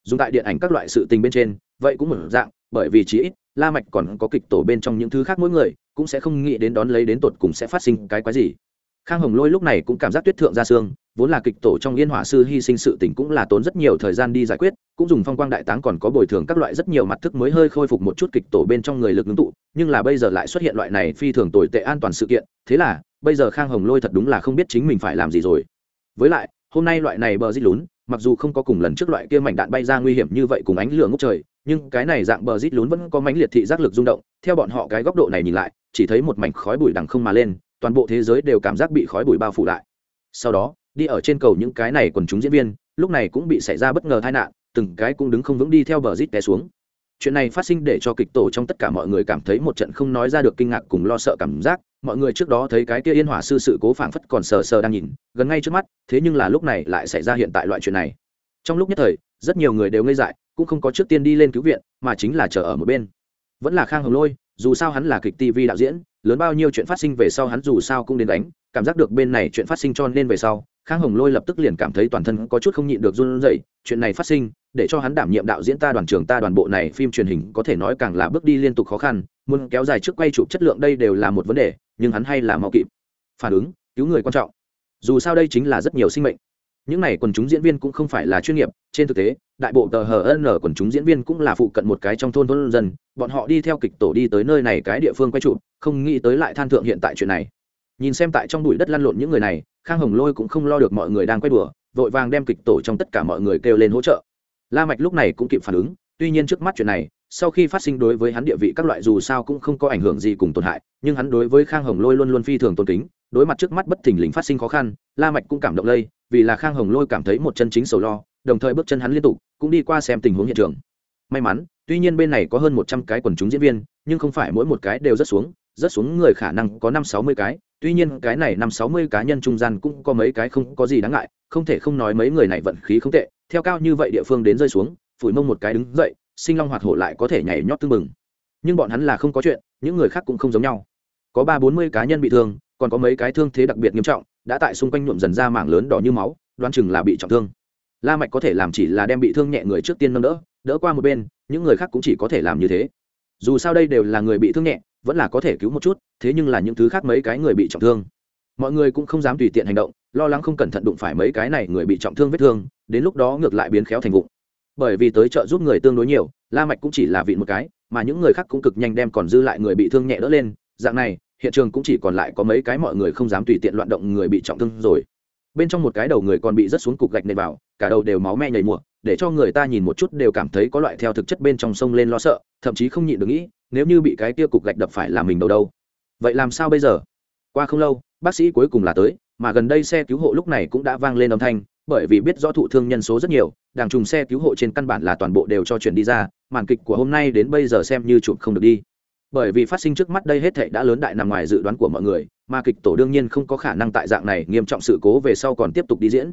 Dùng tại điện ảnh các loại sự tình bên trên, vậy cũng một dạng, bởi vì chỉ ít, la mạch còn có kịch tổ bên trong những thứ khác mỗi người, cũng sẽ không nghĩ đến đón lấy đến tột cùng sẽ phát sinh cái quái gì. Khang hồng lôi lúc này cũng cảm giác tuyết thượng ra xương vốn là kịch tổ trong yên hỏa sư hy sinh sự tình cũng là tốn rất nhiều thời gian đi giải quyết, cũng dùng phong quang đại táng còn có bồi thường các loại rất nhiều mặt thức mới hơi khôi phục một chút kịch tổ bên trong người lực ứng tụ, nhưng là bây giờ lại xuất hiện loại này phi thường tồi tệ an toàn sự kiện, thế là, bây giờ khang hồng lôi thật đúng là không biết chính mình phải làm gì rồi. Với lại, hôm nay loại này bờ dít lún, mặc dù không có cùng lần trước loại kia mảnh đạn bay ra nguy hiểm như vậy cùng ánh lửa ngốc trời, nhưng cái này dạng bờ rít lún vẫn có mãnh liệt thị giác lực rung động, theo bọn họ cái góc độ này nhìn lại, chỉ thấy một mảnh khói bụi đằng không mà lên, toàn bộ thế giới đều cảm giác bị khói bụi bao phủ lại. Sau đó đi ở trên cầu những cái này quần chúng diễn viên, lúc này cũng bị xảy ra bất ngờ tai nạn, từng cái cũng đứng không vững đi theo bờ rít té xuống. Chuyện này phát sinh để cho kịch tổ trong tất cả mọi người cảm thấy một trận không nói ra được kinh ngạc cùng lo sợ cảm giác. Mọi người trước đó thấy cái kia yên hỏa sư sự cố phảng phất còn sờ sờ đang nhìn, gần ngay trước mắt, thế nhưng là lúc này lại xảy ra hiện tại loại chuyện này. Trong lúc nhất thời, rất nhiều người đều ngây dại, cũng không có trước tiên đi lên cứu viện, mà chính là chờ ở một bên. Vẫn là khang hồng lôi, dù sao hắn là kịch tv đạo diễn lớn bao nhiêu chuyện phát sinh về sau hắn dù sao cũng đến đánh, cảm giác được bên này chuyện phát sinh cho nên về sau, khang hồng lôi lập tức liền cảm thấy toàn thân có chút không nhịn được run rẩy, chuyện này phát sinh, để cho hắn đảm nhiệm đạo diễn ta đoàn trường ta đoàn bộ này phim truyền hình có thể nói càng là bước đi liên tục khó khăn, muốn kéo dài trước quay chụp chất lượng đây đều là một vấn đề, nhưng hắn hay là mau kịp. Phản ứng, cứu người quan trọng. Dù sao đây chính là rất nhiều sinh mệnh. Những này quần chúng diễn viên cũng không phải là chuyên nghiệp, trên thực tế đại bộ tờ hn quần chúng diễn viên cũng là phụ cận một cái trong thôn thôn dân, bọn họ đi theo kịch tổ đi tới nơi này cái địa phương quay trụ không nghĩ tới lại than thượng hiện tại chuyện này. Nhìn xem tại trong bụi đất lăn lộn những người này, khang hồng lôi cũng không lo được mọi người đang quay đùa, vội vàng đem kịch tổ trong tất cả mọi người kêu lên hỗ trợ. La mạch lúc này cũng kịp phản ứng, tuy nhiên trước mắt chuyện này sau khi phát sinh đối với hắn địa vị các loại dù sao cũng không có ảnh hưởng gì cùng tổn hại, nhưng hắn đối với khang hồng lôi luôn luôn phi thường tôn kính, đối mặt trước mắt bất thình lình phát sinh khó khăn, la mạch cũng cảm động lây, vì là khang hồng lôi cảm thấy một chân chính sầu lo, đồng thời bước chân hắn liên tục, cũng đi qua xem tình huống hiện trường. May mắn, tuy nhiên bên này có hơn một trăm cái quần chúng diễn viên, nhưng không phải mỗi một cái đều rất xuống rất xuống người khả năng có năm sáu mươi cái, tuy nhiên cái này năm sáu mươi cá nhân trung gian cũng có mấy cái không có gì đáng ngại, không thể không nói mấy người này vận khí không tệ, theo cao như vậy địa phương đến rơi xuống, phủi mông một cái đứng dậy sinh long hoạt hổ lại có thể nhảy nhót tương mừng nhưng bọn hắn là không có chuyện, những người khác cũng không giống nhau. Có ba bốn mươi cá nhân bị thương, còn có mấy cái thương thế đặc biệt nghiêm trọng, đã tại xung quanh nhuộm dần ra mảng lớn đỏ như máu đoan chừng là bị trọng thương. La mạch có thể làm chỉ là đem bị thương nhẹ người trước tiên nâng đỡ đỡ qua một bên, những người khác cũng chỉ có thể làm như thế. Dù sao đây đều là người bị thương nhẹ, vẫn là có thể cứu một chút, thế nhưng là những thứ khác mấy cái người bị trọng thương. Mọi người cũng không dám tùy tiện hành động, lo lắng không cẩn thận đụng phải mấy cái này người bị trọng thương vết thương, đến lúc đó ngược lại biến khéo thành vụng bởi vì tới chợ giúp người tương đối nhiều, la mạch cũng chỉ là vịn một cái, mà những người khác cũng cực nhanh đem còn dư lại người bị thương nhẹ đỡ lên. Dạng này, hiện trường cũng chỉ còn lại có mấy cái mọi người không dám tùy tiện loạn động người bị trọng thương rồi. Bên trong một cái đầu người còn bị rớt xuống cục gạch nền vào, cả đầu đều máu me nhảy mùa, để cho người ta nhìn một chút đều cảm thấy có loại theo thực chất bên trong sông lên lo sợ, thậm chí không nhịn được nghĩ, nếu như bị cái kia cục gạch đập phải là mình đầu đâu. Vậy làm sao bây giờ? Qua không lâu, bác sĩ cuối cùng là tới, mà gần đây xe cứu hộ lúc này cũng đã vang lên âm thanh bởi vì biết rõ thụ thương nhân số rất nhiều, đàng trùng xe cứu hộ trên căn bản là toàn bộ đều cho chuyển đi ra, màn kịch của hôm nay đến bây giờ xem như chụp không được đi. Bởi vì phát sinh trước mắt đây hết thệ đã lớn đại nằm ngoài dự đoán của mọi người, mà kịch tổ đương nhiên không có khả năng tại dạng này nghiêm trọng sự cố về sau còn tiếp tục đi diễn.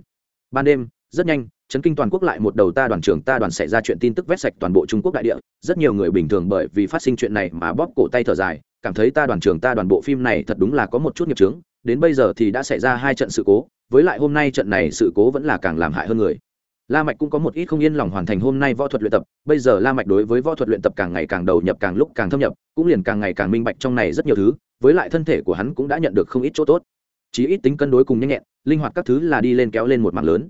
Ban đêm, rất nhanh, chấn kinh toàn quốc lại một đầu ta đoàn trưởng ta đoàn xảy ra chuyện tin tức vét sạch toàn bộ trung quốc đại địa. Rất nhiều người bình thường bởi vì phát sinh chuyện này mà bóp cổ tay thở dài, cảm thấy ta đoàn trưởng ta đoàn bộ phim này thật đúng là có một chút nghiệp trướng đến bây giờ thì đã xảy ra hai trận sự cố, với lại hôm nay trận này sự cố vẫn là càng làm hại hơn người. La mạch cũng có một ít không yên lòng hoàn thành hôm nay võ thuật luyện tập, bây giờ la mạch đối với võ thuật luyện tập càng ngày càng đầu nhập, càng lúc càng thâm nhập, cũng liền càng ngày càng minh bạch trong này rất nhiều thứ, với lại thân thể của hắn cũng đã nhận được không ít chỗ tốt. Chí ít tính cân đối cùng nhanh nhẹn, linh hoạt các thứ là đi lên kéo lên một mảng lớn.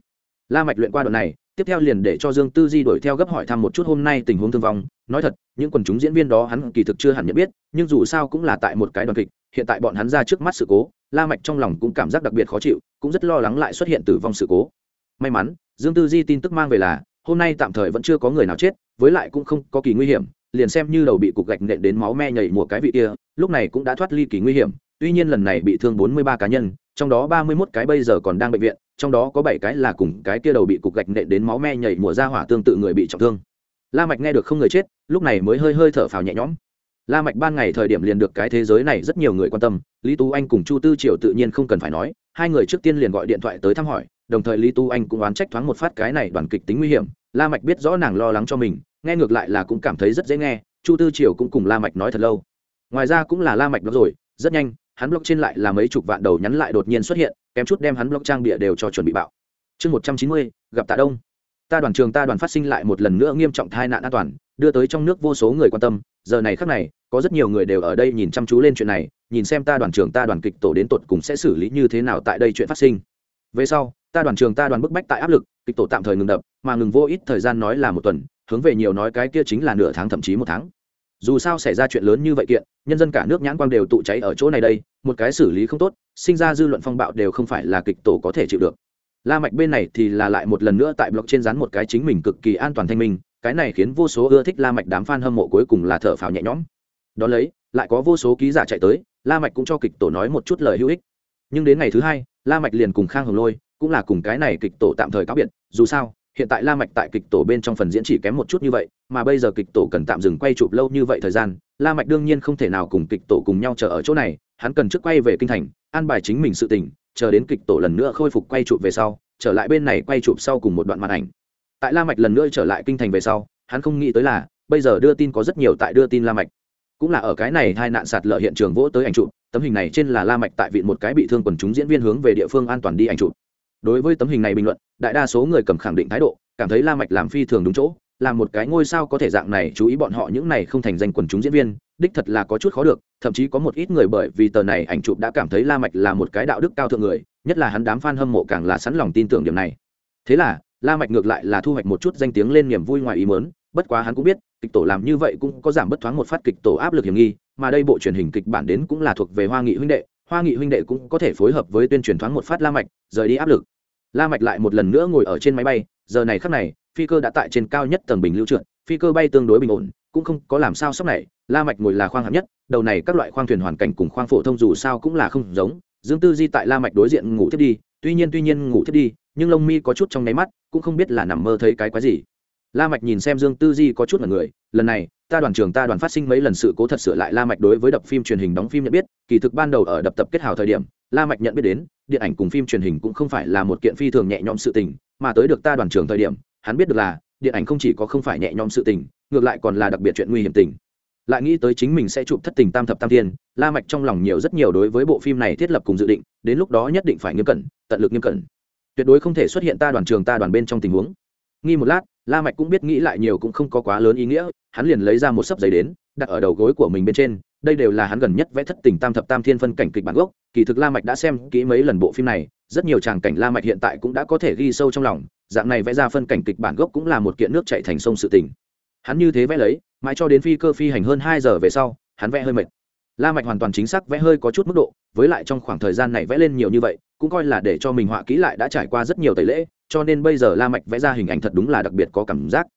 La mạch luyện qua đoạn này, tiếp theo liền để cho dương tư di đuổi theo gấp hỏi thăm một chút hôm nay tình huống thương vong. Nói thật, những quần chúng diễn viên đó hắn kỳ thực chưa hẳn nhận biết, nhưng dù sao cũng là tại một cái đoàn kịch hiện tại bọn hắn ra trước mắt sự cố, la mạch trong lòng cũng cảm giác đặc biệt khó chịu, cũng rất lo lắng lại xuất hiện tử vong sự cố. May mắn, dương tư di tin tức mang về là, hôm nay tạm thời vẫn chưa có người nào chết, với lại cũng không có kỳ nguy hiểm, liền xem như đầu bị cục gạch nện đến máu me nhảy mùa cái vị kia, lúc này cũng đã thoát ly kỳ nguy hiểm, tuy nhiên lần này bị thương 43 cá nhân, trong đó 31 cái bây giờ còn đang bệnh viện, trong đó có 7 cái là cùng cái kia đầu bị cục gạch nện đến máu me nhảy mùa ra hỏa tương tự người bị trọng thương. La mạch nghe được không người chết, lúc này mới hơi hơi thở phào nhẹ nhõm la mạch ban ngày thời điểm liền được cái thế giới này rất nhiều người quan tâm, lý tú anh cùng chu tư triều tự nhiên không cần phải nói, hai người trước tiên liền gọi điện thoại tới thăm hỏi, đồng thời lý tú anh cũng oán trách thoáng một phát cái này đoàn kịch tính nguy hiểm, la mạch biết rõ nàng lo lắng cho mình, nghe ngược lại là cũng cảm thấy rất dễ nghe, chu tư triều cũng cùng la mạch nói thật lâu. Ngoài ra cũng là la mạch đó rồi, rất nhanh, hắn blog trên lại là mấy chục vạn đầu nhắn lại đột nhiên xuất hiện, kém chút đem hắn blog trang bịa đều cho chuẩn bị bạo. Chương một trăm chín mươi, gặp tạ đông. Ta đoàn trường, ta đoàn phát sinh lại một lần nữa nghiêm trọng tai nạn an toàn, đưa tới trong nước vô số người quan tâm giờ này khắc này, có rất nhiều người đều ở đây nhìn chăm chú lên chuyện này, nhìn xem ta đoàn trường ta đoàn kịch tổ đến tột cùng sẽ xử lý như thế nào tại đây chuyện phát sinh. Về sau, ta đoàn trường ta đoàn bức bách tại áp lực, kịch tổ tạm thời ngừng đập, mà ngừng vô ít thời gian nói là một tuần, hướng về nhiều nói cái kia chính là nửa tháng thậm chí một tháng. Dù sao xảy ra chuyện lớn như vậy kiện, nhân dân cả nước nhãn quang đều tụ cháy ở chỗ này đây, một cái xử lý không tốt, sinh ra dư luận phong bạo đều không phải là kịch tổ có thể chịu được. La mạch bên này thì là lại một lần nữa tại blog trên dán một cái chính mình cực kỳ an toàn thanh minh cái này khiến vô số ưa thích la mạch đám fan hâm mộ cuối cùng là thở phào nhẹ nhõm. Đó lấy, lại có vô số ký giả chạy tới, la mạch cũng cho kịch tổ nói một chút lời hữu ích. Nhưng đến ngày thứ hai, la mạch liền cùng khang hồng lôi, cũng là cùng cái này kịch tổ tạm thời cáo biệt, dù sao, hiện tại la mạch tại kịch tổ bên trong phần diễn chỉ kém một chút như vậy, mà bây giờ kịch tổ cần tạm dừng quay chụp lâu như vậy thời gian, la mạch đương nhiên không thể nào cùng kịch tổ cùng nhau chờ ở chỗ này, hắn cần trước quay về kinh thành, an bài chính mình sự tình, chờ đến kịch tổ lần nữa khôi phục quay chụp về sau, trở lại bên này quay chụp sau cùng một đoạn màn ảnh tại la mạch lần nữa trở lại kinh thành về sau, hắn không nghĩ tới là, bây giờ đưa tin có rất nhiều tại đưa tin la mạch. Cũng là ở cái này hai nạn sạt lở hiện trường vỗ tới ảnh chụp, tấm hình này trên là la mạch tại viện một cái bị thương quần chúng diễn viên hướng về địa phương an toàn đi ảnh chụp. Đối với tấm hình này bình luận, đại đa số người cầm khẳng định thái độ, cảm thấy la mạch làm phi thường đúng chỗ, là một cái ngôi sao có thể dạng này chú ý bọn họ những này không thành danh quần chúng diễn viên, đích thật là có chút khó được, thậm chí có một ít người bởi vì tờ này ảnh chụp đã cảm thấy la mạch là một cái đạo đức cao thượng người, nhất là hắn đám fan hâm mộ càng là sẵn lòng tin tưởng điểm này. Thế là la mạch ngược lại là thu hoạch một chút danh tiếng lên niềm vui ngoài ý muốn, bất quá hắn cũng biết, kịch tổ làm như vậy cũng có giảm bất thoáng một phát kịch tổ áp lực hiểm nghi, mà đây bộ truyền hình kịch bản đến cũng là thuộc về hoa nghị huynh đệ, hoa nghị huynh đệ cũng có thể phối hợp với tuyên truyền thoáng một phát la mạch, rời đi áp lực. La mạch lại một lần nữa ngồi ở trên máy bay, giờ này khắc này, phi cơ đã tại trên cao nhất tầng bình lưu trượt, phi cơ bay tương đối bình ổn, cũng không có làm sao sốc này, la mạch ngồi là khoang hạng nhất, đầu này các loại khoang thuyền hoàn cảnh cùng khoang phổ thông dù sao cũng là không giống, dương tư di tại la mạch đối diện ngủ thiết đi, tuy nhiên tuy nhiên ngủ thiết đi nhưng lông mi có chút trong nấy mắt, cũng không biết là nằm mơ thấy cái quái gì. La mạch nhìn xem dương tư di có chút là người, lần này, ta đoàn trưởng ta đoàn phát sinh mấy lần sự cố thật sửa lại la mạch đối với đập phim truyền hình đóng phim nhận biết, kỳ thực ban đầu ở đập tập kết hào thời điểm, la mạch nhận biết đến, điện ảnh cùng phim truyền hình cũng không phải là một kiện phi thường nhẹ nhõm sự tình, mà tới được ta đoàn trưởng thời điểm, hắn biết được là, điện ảnh không chỉ có không phải nhẹ nhõm sự tình, ngược lại còn là đặc biệt chuyện nguy hiểm tình. Lại nghĩ tới chính mình sẽ chụp thất tình tam thập tam thiên, la mạch trong lòng nhiều rất nhiều đối với bộ phim này thiết lập cùng dự định, đến lúc đó nhất định phải nghiêm cẩn, tận lực nghiêm cẩn tuyệt đối không thể xuất hiện ta đoàn trường ta đoàn bên trong tình huống. Nghi một lát, la mạch cũng biết nghĩ lại nhiều cũng không có quá lớn ý nghĩa, hắn liền lấy ra một sấp giấy đến, đặt ở đầu gối của mình bên trên, đây đều là hắn gần nhất vẽ thất tình tam thập tam thiên phân cảnh kịch bản gốc, kỳ thực la mạch đã xem kỹ mấy lần bộ phim này, rất nhiều tràng cảnh la mạch hiện tại cũng đã có thể ghi sâu trong lòng, dạng này vẽ ra phân cảnh kịch bản gốc cũng là một kiện nước chảy thành sông sự tình. Hắn như thế vẽ lấy, mãi cho đến phi cơ phi hành hơn hai giờ về sau, hắn vẽ hơi mệt. La mạch hoàn toàn chính xác vẽ hơi có chút mức độ, với lại trong khoảng thời gian này vẽ lên nhiều như vậy cũng coi là để cho mình họa kỹ lại đã trải qua rất nhiều tẩy lễ, cho nên bây giờ la mạch vẽ ra hình ảnh thật đúng là đặc biệt có cảm giác.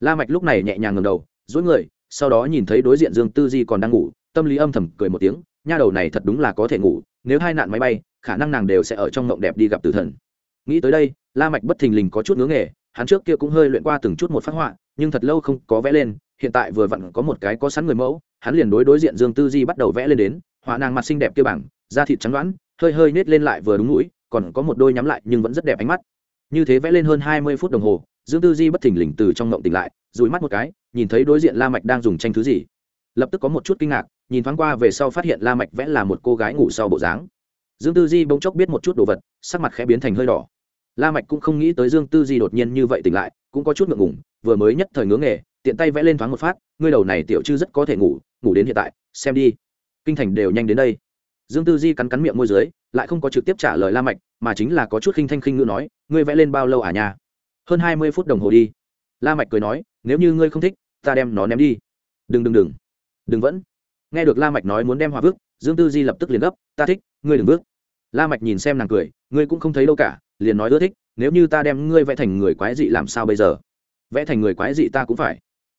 La mạch lúc này nhẹ nhàng ngẩng đầu, duỗi người, sau đó nhìn thấy đối diện dương tư di còn đang ngủ, tâm lý âm thầm cười một tiếng, nha đầu này thật đúng là có thể ngủ, nếu hai nạn máy bay, khả năng nàng đều sẽ ở trong mộng đẹp đi gặp tử thần. Nghĩ tới đây, la mạch bất thình lình có chút ngứa nghề, hắn trước kia cũng hơi luyện qua từng chút một phát họa, nhưng thật lâu không có vẽ lên, hiện tại vừa vặn có một cái có sẵn người mẫu, hắn liền đối đối diện dương tư di bắt đầu vẽ lên đến, họa nàng mặt xinh đẹp kia bảng da thịt trắng đoán hơi hơi nết lên lại vừa đúng mũi, còn có một đôi nhắm lại nhưng vẫn rất đẹp ánh mắt. Như thế vẽ lên hơn hai mươi phút đồng hồ, dương tư di bất thình lình từ trong ngộng tỉnh lại, dùi mắt một cái, nhìn thấy đối diện la mạch đang dùng tranh thứ gì. Lập tức có một chút kinh ngạc, nhìn thoáng qua về sau phát hiện la mạch vẽ là một cô gái ngủ sau bộ dáng. Dương tư di bỗng chốc biết một chút đồ vật, sắc mặt khẽ biến thành hơi đỏ. La mạch cũng không nghĩ tới dương tư di đột nhiên như vậy tỉnh lại, cũng có chút ngượng ngùng, vừa mới nhất thời ngưỡng nghề, tiện tay vẽ lên thoáng một phát, ngươi đầu này tiểu chư rất có thể ngủ ngủ đến hiện tại, xem đi. Kinh thành đều nhanh đến đây dương tư di cắn cắn miệng môi dưới, lại không có trực tiếp trả lời la mạch, mà chính là có chút khinh thanh khinh ngữ nói, ngươi vẽ lên bao lâu à nhà hơn hai mươi phút đồng hồ đi. La mạch cười nói, nếu như ngươi không thích, ta đem nó ném đi. Đừng đừng đừng. Đừng vẫn. Nghe được la mạch nói muốn đem hòa vước dương tư di lập tức liền gấp, ta thích, ngươi đừng vước la mạch nhìn xem nàng cười, ngươi cũng không thấy đâu cả, liền nói ưa thích, nếu như ta đem ngươi vẽ thành người quái dị làm sao bây giờ? Vẽ thành người quái dị ta cũng phải.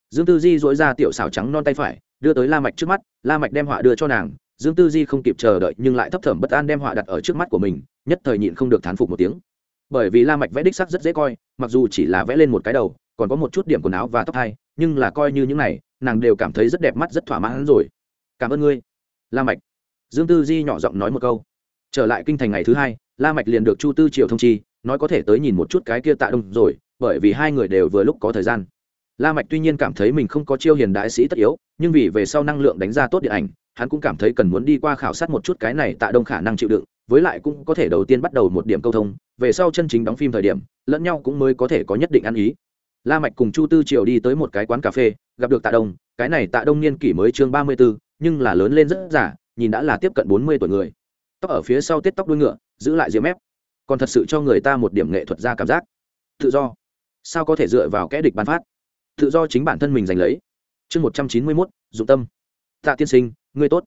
Dương tư di dỗi ra tiểu xảo trắng non tay phải, đưa tới la mạch trước mắt, la mạch đem họa đưa cho nàng dương tư di không kịp chờ đợi nhưng lại thấp thỏm bất an đem họa đặt ở trước mắt của mình, nhất thời nhịn không được thán phục một tiếng. Bởi vì la mạch vẽ đích sắc rất dễ coi, mặc dù chỉ là vẽ lên một cái đầu, còn có một chút điểm quần áo và tóc hai, nhưng là coi như những này, nàng đều cảm thấy rất đẹp mắt, rất thỏa mãn rồi. Cảm ơn ngươi. La mạch. Dương tư di nhỏ giọng nói một câu. Trở lại kinh thành ngày thứ hai, la mạch liền được chu tư triều thông chi, nói có thể tới nhìn một chút cái kia tạ đông rồi, bởi vì hai người đều vừa lúc có thời gian. La mạch tuy nhiên cảm thấy mình không có chiêu hiền đại sĩ tất yếu nhưng vì về sau năng lượng đánh ra tốt điện ảnh hắn cũng cảm thấy cần muốn đi qua khảo sát một chút cái này tạ đông khả năng chịu đựng với lại cũng có thể đầu tiên bắt đầu một điểm câu thông về sau chân chính đóng phim thời điểm lẫn nhau cũng mới có thể có nhất định ăn ý. La mạch cùng chu tư triều đi tới một cái quán cà phê gặp được tạ đông cái này tạ đông niên kỷ mới chương ba mươi 34, nhưng là lớn lên rất giả nhìn đã là tiếp cận bốn mươi tuổi người. Tóc ở phía sau tết tóc đuôi ngựa giữ lại diễm mép. Còn thật sự cho người ta một điểm nghệ thuật ra cảm giác. Tự do. Sao có thể dựa vào kẽ địch bán phát? Tự do chính bản thân mình giành lấy chương một trăm chín mươi mốt, dụng tâm. Tạ tiên sinh, ngươi tốt.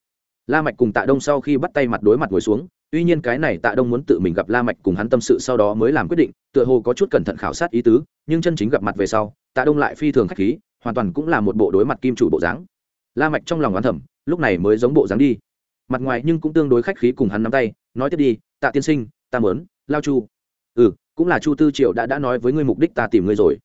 La mạch cùng tạ đông sau khi bắt tay mặt đối mặt ngồi xuống, tuy nhiên cái này tạ đông muốn tự mình gặp la mạch cùng hắn tâm sự sau đó mới làm quyết định, tựa hồ có chút cẩn thận khảo sát ý tứ, nhưng chân chính gặp mặt về sau, tạ đông lại phi thường khách khí, hoàn toàn cũng là một bộ đối mặt kim chủ bộ dáng. La mạch trong lòng oán thầm, lúc này mới giống bộ dáng đi. Mặt ngoài nhưng cũng tương đối khách khí cùng hắn nắm tay, nói tiếp đi, tạ tiên sinh, ta muốn, lao chu. Ừ cũng là chu tư triệu đã đã nói với ngươi mục đích ta tìm ngươi rồi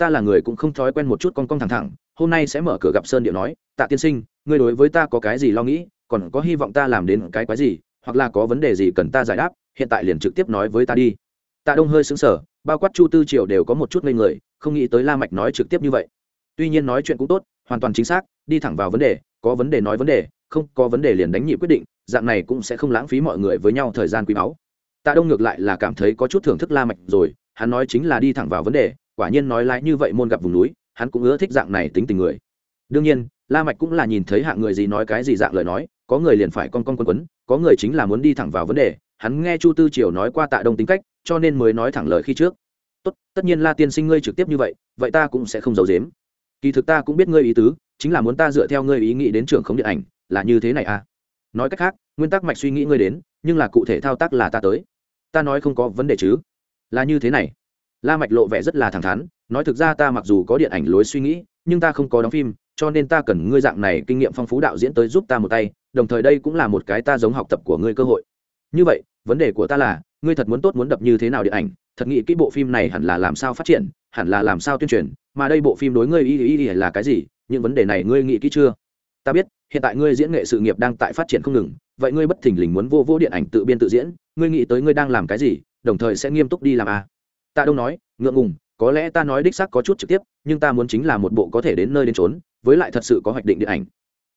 ta là người cũng không thói quen một chút con con thẳng thẳng, hôm nay sẽ mở cửa gặp sơn điệu nói, tạ tiên sinh, ngươi đối với ta có cái gì lo nghĩ? Còn có hy vọng ta làm đến cái quái gì? Hoặc là có vấn đề gì cần ta giải đáp, hiện tại liền trực tiếp nói với ta đi. Tạ đông hơi xứng sở bao quát chu tư triều đều có một chút ngây người, không nghĩ tới la mạch nói trực tiếp như vậy. Tuy nhiên nói chuyện cũng tốt, hoàn toàn chính xác, đi thẳng vào vấn đề, có vấn đề nói vấn đề, không có vấn đề liền đánh nhị quyết định, dạng này cũng sẽ không lãng phí mọi người với nhau thời gian quý báu. Tạ đông ngược lại là cảm thấy có chút thưởng thức la mạch rồi, hắn nói chính là đi thẳng vào vấn đề quả nhiên nói lại như vậy môn gặp vùng núi, hắn cũng ưa thích dạng này tính tình người. Đương nhiên, la mạch cũng là nhìn thấy hạng người gì nói cái gì dạng lời nói, có người liền phải con con quấn quấn, có người chính là muốn đi thẳng vào vấn đề. Hắn nghe chu tư triều nói qua tạ đông tính cách, cho nên mới nói thẳng lời khi trước. Tốt, tất nhiên la tiên sinh ngươi trực tiếp như vậy vậy ta cũng sẽ không giấu giếm. Kỳ thực ta cũng biết ngươi ý tứ, chính là muốn ta dựa theo ngươi ý nghĩ đến trưởng không điện ảnh, là như thế này à? Nói cách khác, nguyên tắc mạch suy nghĩ ngươi đến, nhưng là cụ thể thao tác là ta tới. Ta nói không có vấn đề chứ? Là như thế này la mạch lộ vẻ rất là thẳng thắn, nói thực ra ta mặc dù có điện ảnh lối suy nghĩ, nhưng ta không có đóng phim, cho nên ta cần ngươi dạng này kinh nghiệm phong phú đạo diễn tới giúp ta một tay, đồng thời đây cũng là một cái ta giống học tập của ngươi cơ hội như vậy, vấn đề của ta là, ngươi thật muốn tốt muốn đập như thế nào điện ảnh, thật nghĩ kỹ bộ phim này hẳn là làm sao phát triển, hẳn là làm sao tuyên truyền, mà đây bộ phim đối ngươi ý ý ý là cái gì, những vấn đề này ngươi nghĩ kỹ chưa ta biết, hiện tại ngươi diễn nghệ sự nghiệp đang tại phát triển không ngừng, vậy ngươi bất thình lình muốn vô vô điện ảnh tự biên tự diễn, ngươi nghĩ tới ngươi đang làm cái gì, đồng thời sẽ nghiêm túc đi làm à tạ đông nói, ngượng ngùng, có lẽ ta nói đích xác có chút trực tiếp, nhưng ta muốn chính là một bộ có thể đến nơi đến trốn với lại thật sự có hoạch định điện ảnh.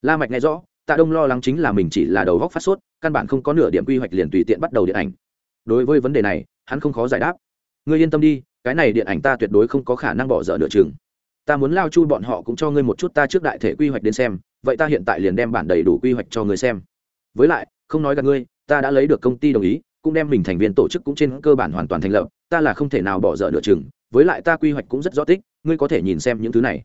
La mạch nghe rõ, tạ đông lo lắng chính là mình chỉ là đầu góc phát sốt, căn bản không có nửa điểm quy hoạch liền tùy tiện bắt đầu điện ảnh. Đối với vấn đề này, hắn không khó giải đáp. Ngươi yên tâm đi, cái này điện ảnh ta tuyệt đối không có khả năng bỏ dở nửa chừng. Ta muốn lao chu bọn họ cũng cho ngươi một chút ta trước đại thể quy hoạch đến xem, vậy ta hiện tại liền đem bản đầy đủ quy hoạch cho ngươi xem. Với lại, không nói gặp ngươi, ta đã lấy được công ty đồng ý, cũng đem mình thành viên tổ chức cũng trên cơ bản hoàn toàn thành lập ta là không thể nào bỏ dở nửa chừng, với lại ta quy hoạch cũng rất rõ tích, ngươi có thể nhìn xem những thứ này.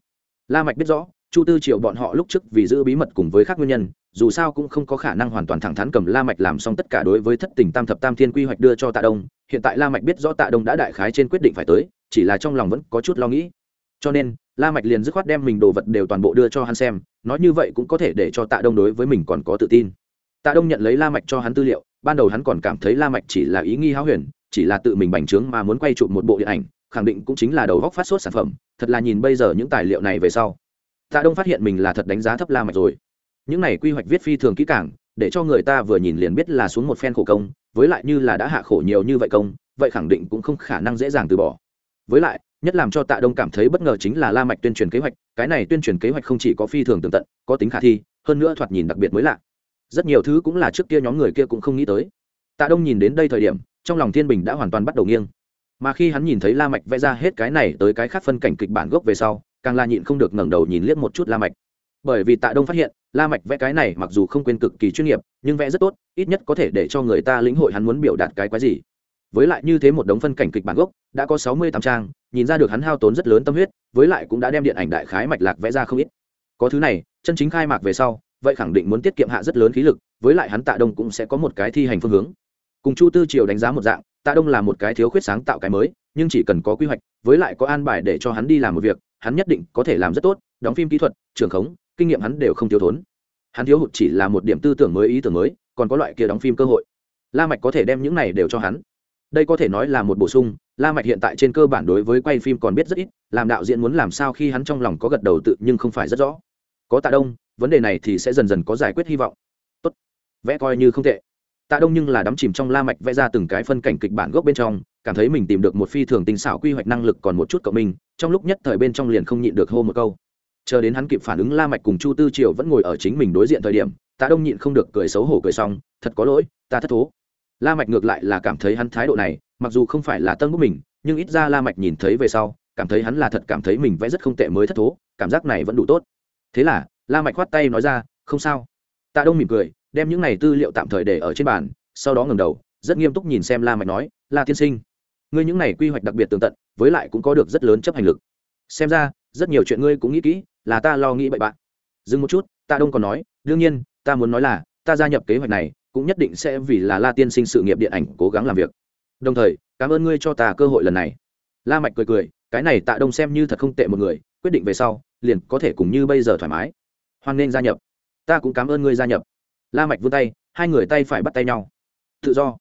La mạch biết rõ, chu tư triệu bọn họ lúc trước vì giữ bí mật cùng với các nguyên nhân, dù sao cũng không có khả năng hoàn toàn thẳng thắn cầm la mạch làm xong tất cả đối với thất tình tam thập tam thiên quy hoạch đưa cho tạ đông, hiện tại la mạch biết rõ tạ đông đã đại khái trên quyết định phải tới, chỉ là trong lòng vẫn có chút lo nghĩ. Cho nên, la mạch liền dứt khoát đem mình đồ vật đều toàn bộ đưa cho hắn xem, nói như vậy cũng có thể để cho tạ đông đối với mình còn có tự tin. Tạ đông nhận lấy la mạch cho hắn tư liệu, ban đầu hắn còn cảm thấy la mạch chỉ là ý nghi háo huyền chỉ là tự mình bành trướng mà muốn quay chụp một bộ điện ảnh, khẳng định cũng chính là đầu góc phát sốt sản phẩm, thật là nhìn bây giờ những tài liệu này về sau. Tạ đông phát hiện mình là thật đánh giá thấp la mạch rồi. Những này quy hoạch viết phi thường kỹ càng, để cho người ta vừa nhìn liền biết là xuống một phen khổ công, với lại như là đã hạ khổ nhiều như vậy công, vậy khẳng định cũng không khả năng dễ dàng từ bỏ. Với lại, nhất làm cho tạ đông cảm thấy bất ngờ chính là la mạch tuyên truyền kế hoạch, cái này tuyên truyền kế hoạch không chỉ có phi thường tường tận, có tính khả thi, hơn nữa thoạt nhìn đặc biệt mới lạ. Rất nhiều thứ cũng là trước kia nhóm người kia cũng không nghĩ tới. Tạ đông nhìn đến đây thời điểm trong lòng thiên bình đã hoàn toàn bắt đầu nghiêng. Mà khi hắn nhìn thấy la mạch vẽ ra hết cái này tới cái khác phân cảnh kịch bản gốc về sau, càng là nhịn không được ngẩng đầu nhìn liếc một chút la mạch. Bởi vì tạ đông phát hiện, la mạch vẽ cái này mặc dù không quên cực kỳ chuyên nghiệp, nhưng vẽ rất tốt, ít nhất có thể để cho người ta lĩnh hội hắn muốn biểu đạt cái quái gì. Với lại như thế một đống phân cảnh kịch bản gốc, đã có sáu mươi tám trang, nhìn ra được hắn hao tốn rất lớn tâm huyết, với lại cũng đã đem điện ảnh đại khái mạch lạc vẽ ra không ít. Có thứ này, chân chính khai mạc về sau, vậy khẳng định muốn tiết kiệm hạ rất lớn khí lực, với lại hắn tạ đông cũng sẽ có một cái thi hành phương hướng cùng chu tư triều đánh giá một dạng, tạ đông là một cái thiếu khuyết sáng tạo cái mới, nhưng chỉ cần có quy hoạch, với lại có an bài để cho hắn đi làm một việc, hắn nhất định có thể làm rất tốt, đóng phim kỹ thuật trường khống, kinh nghiệm hắn đều không thiếu thốn. Hắn thiếu hụt chỉ là một điểm tư tưởng mới, ý tưởng mới, còn có loại kia đóng phim cơ hội. La mạch có thể đem những này đều cho hắn. Đây có thể nói là một bổ sung, la mạch hiện tại trên cơ bản đối với quay phim còn biết rất ít, làm đạo diễn muốn làm sao khi hắn trong lòng có gật đầu tự nhưng không phải rất rõ. Có tạ đông, vấn đề này thì sẽ dần dần có giải quyết hy vọng. Tốt. Vẽ coi như không tệ tạ đông nhưng là đắm chìm trong la mạch vẽ ra từng cái phân cảnh kịch bản gốc bên trong, cảm thấy mình tìm được một phi thường tinh xảo quy hoạch năng lực còn một chút cộng minh, trong lúc nhất thời bên trong liền không nhịn được hô một câu. Chờ đến hắn kịp phản ứng la mạch cùng chu tư triều vẫn ngồi ở chính mình đối diện thời điểm, tạ đông nhịn không được cười xấu hổ cười xong, thật có lỗi, ta thất thố. La mạch ngược lại là cảm thấy hắn thái độ này, mặc dù không phải là tân bút mình, nhưng ít ra la mạch nhìn thấy về sau, cảm thấy hắn là thật cảm thấy mình vẽ rất không tệ mới thất thố, cảm giác này vẫn đủ tốt. Thế là, la mạch khoát tay nói ra, không sao. Tạ đông mỉm cười đem những này tư liệu tạm thời để ở trên bàn, sau đó ngẩng đầu, rất nghiêm túc nhìn xem la mạch nói, la tiên sinh, ngươi những này quy hoạch đặc biệt tường tận, với lại cũng có được rất lớn chấp hành lực. Xem ra, rất nhiều chuyện ngươi cũng nghĩ kỹ, là ta lo nghĩ bậy bạn. Dừng một chút tạ đông còn nói, đương nhiên, ta muốn nói là, ta gia nhập kế hoạch này, cũng nhất định sẽ vì là la tiên sinh sự nghiệp điện ảnh cố gắng làm việc. Đồng thời, cảm ơn ngươi cho ta cơ hội lần này. La mạch cười cười, cái này tạ đông xem như thật không tệ một người, quyết định về sau, liền có thể cùng như bây giờ thoải mái. Hoan nên gia nhập. Ta cũng cảm ơn ngươi gia nhập la mạch vươn tay, hai người tay phải bắt tay nhau. Tự do.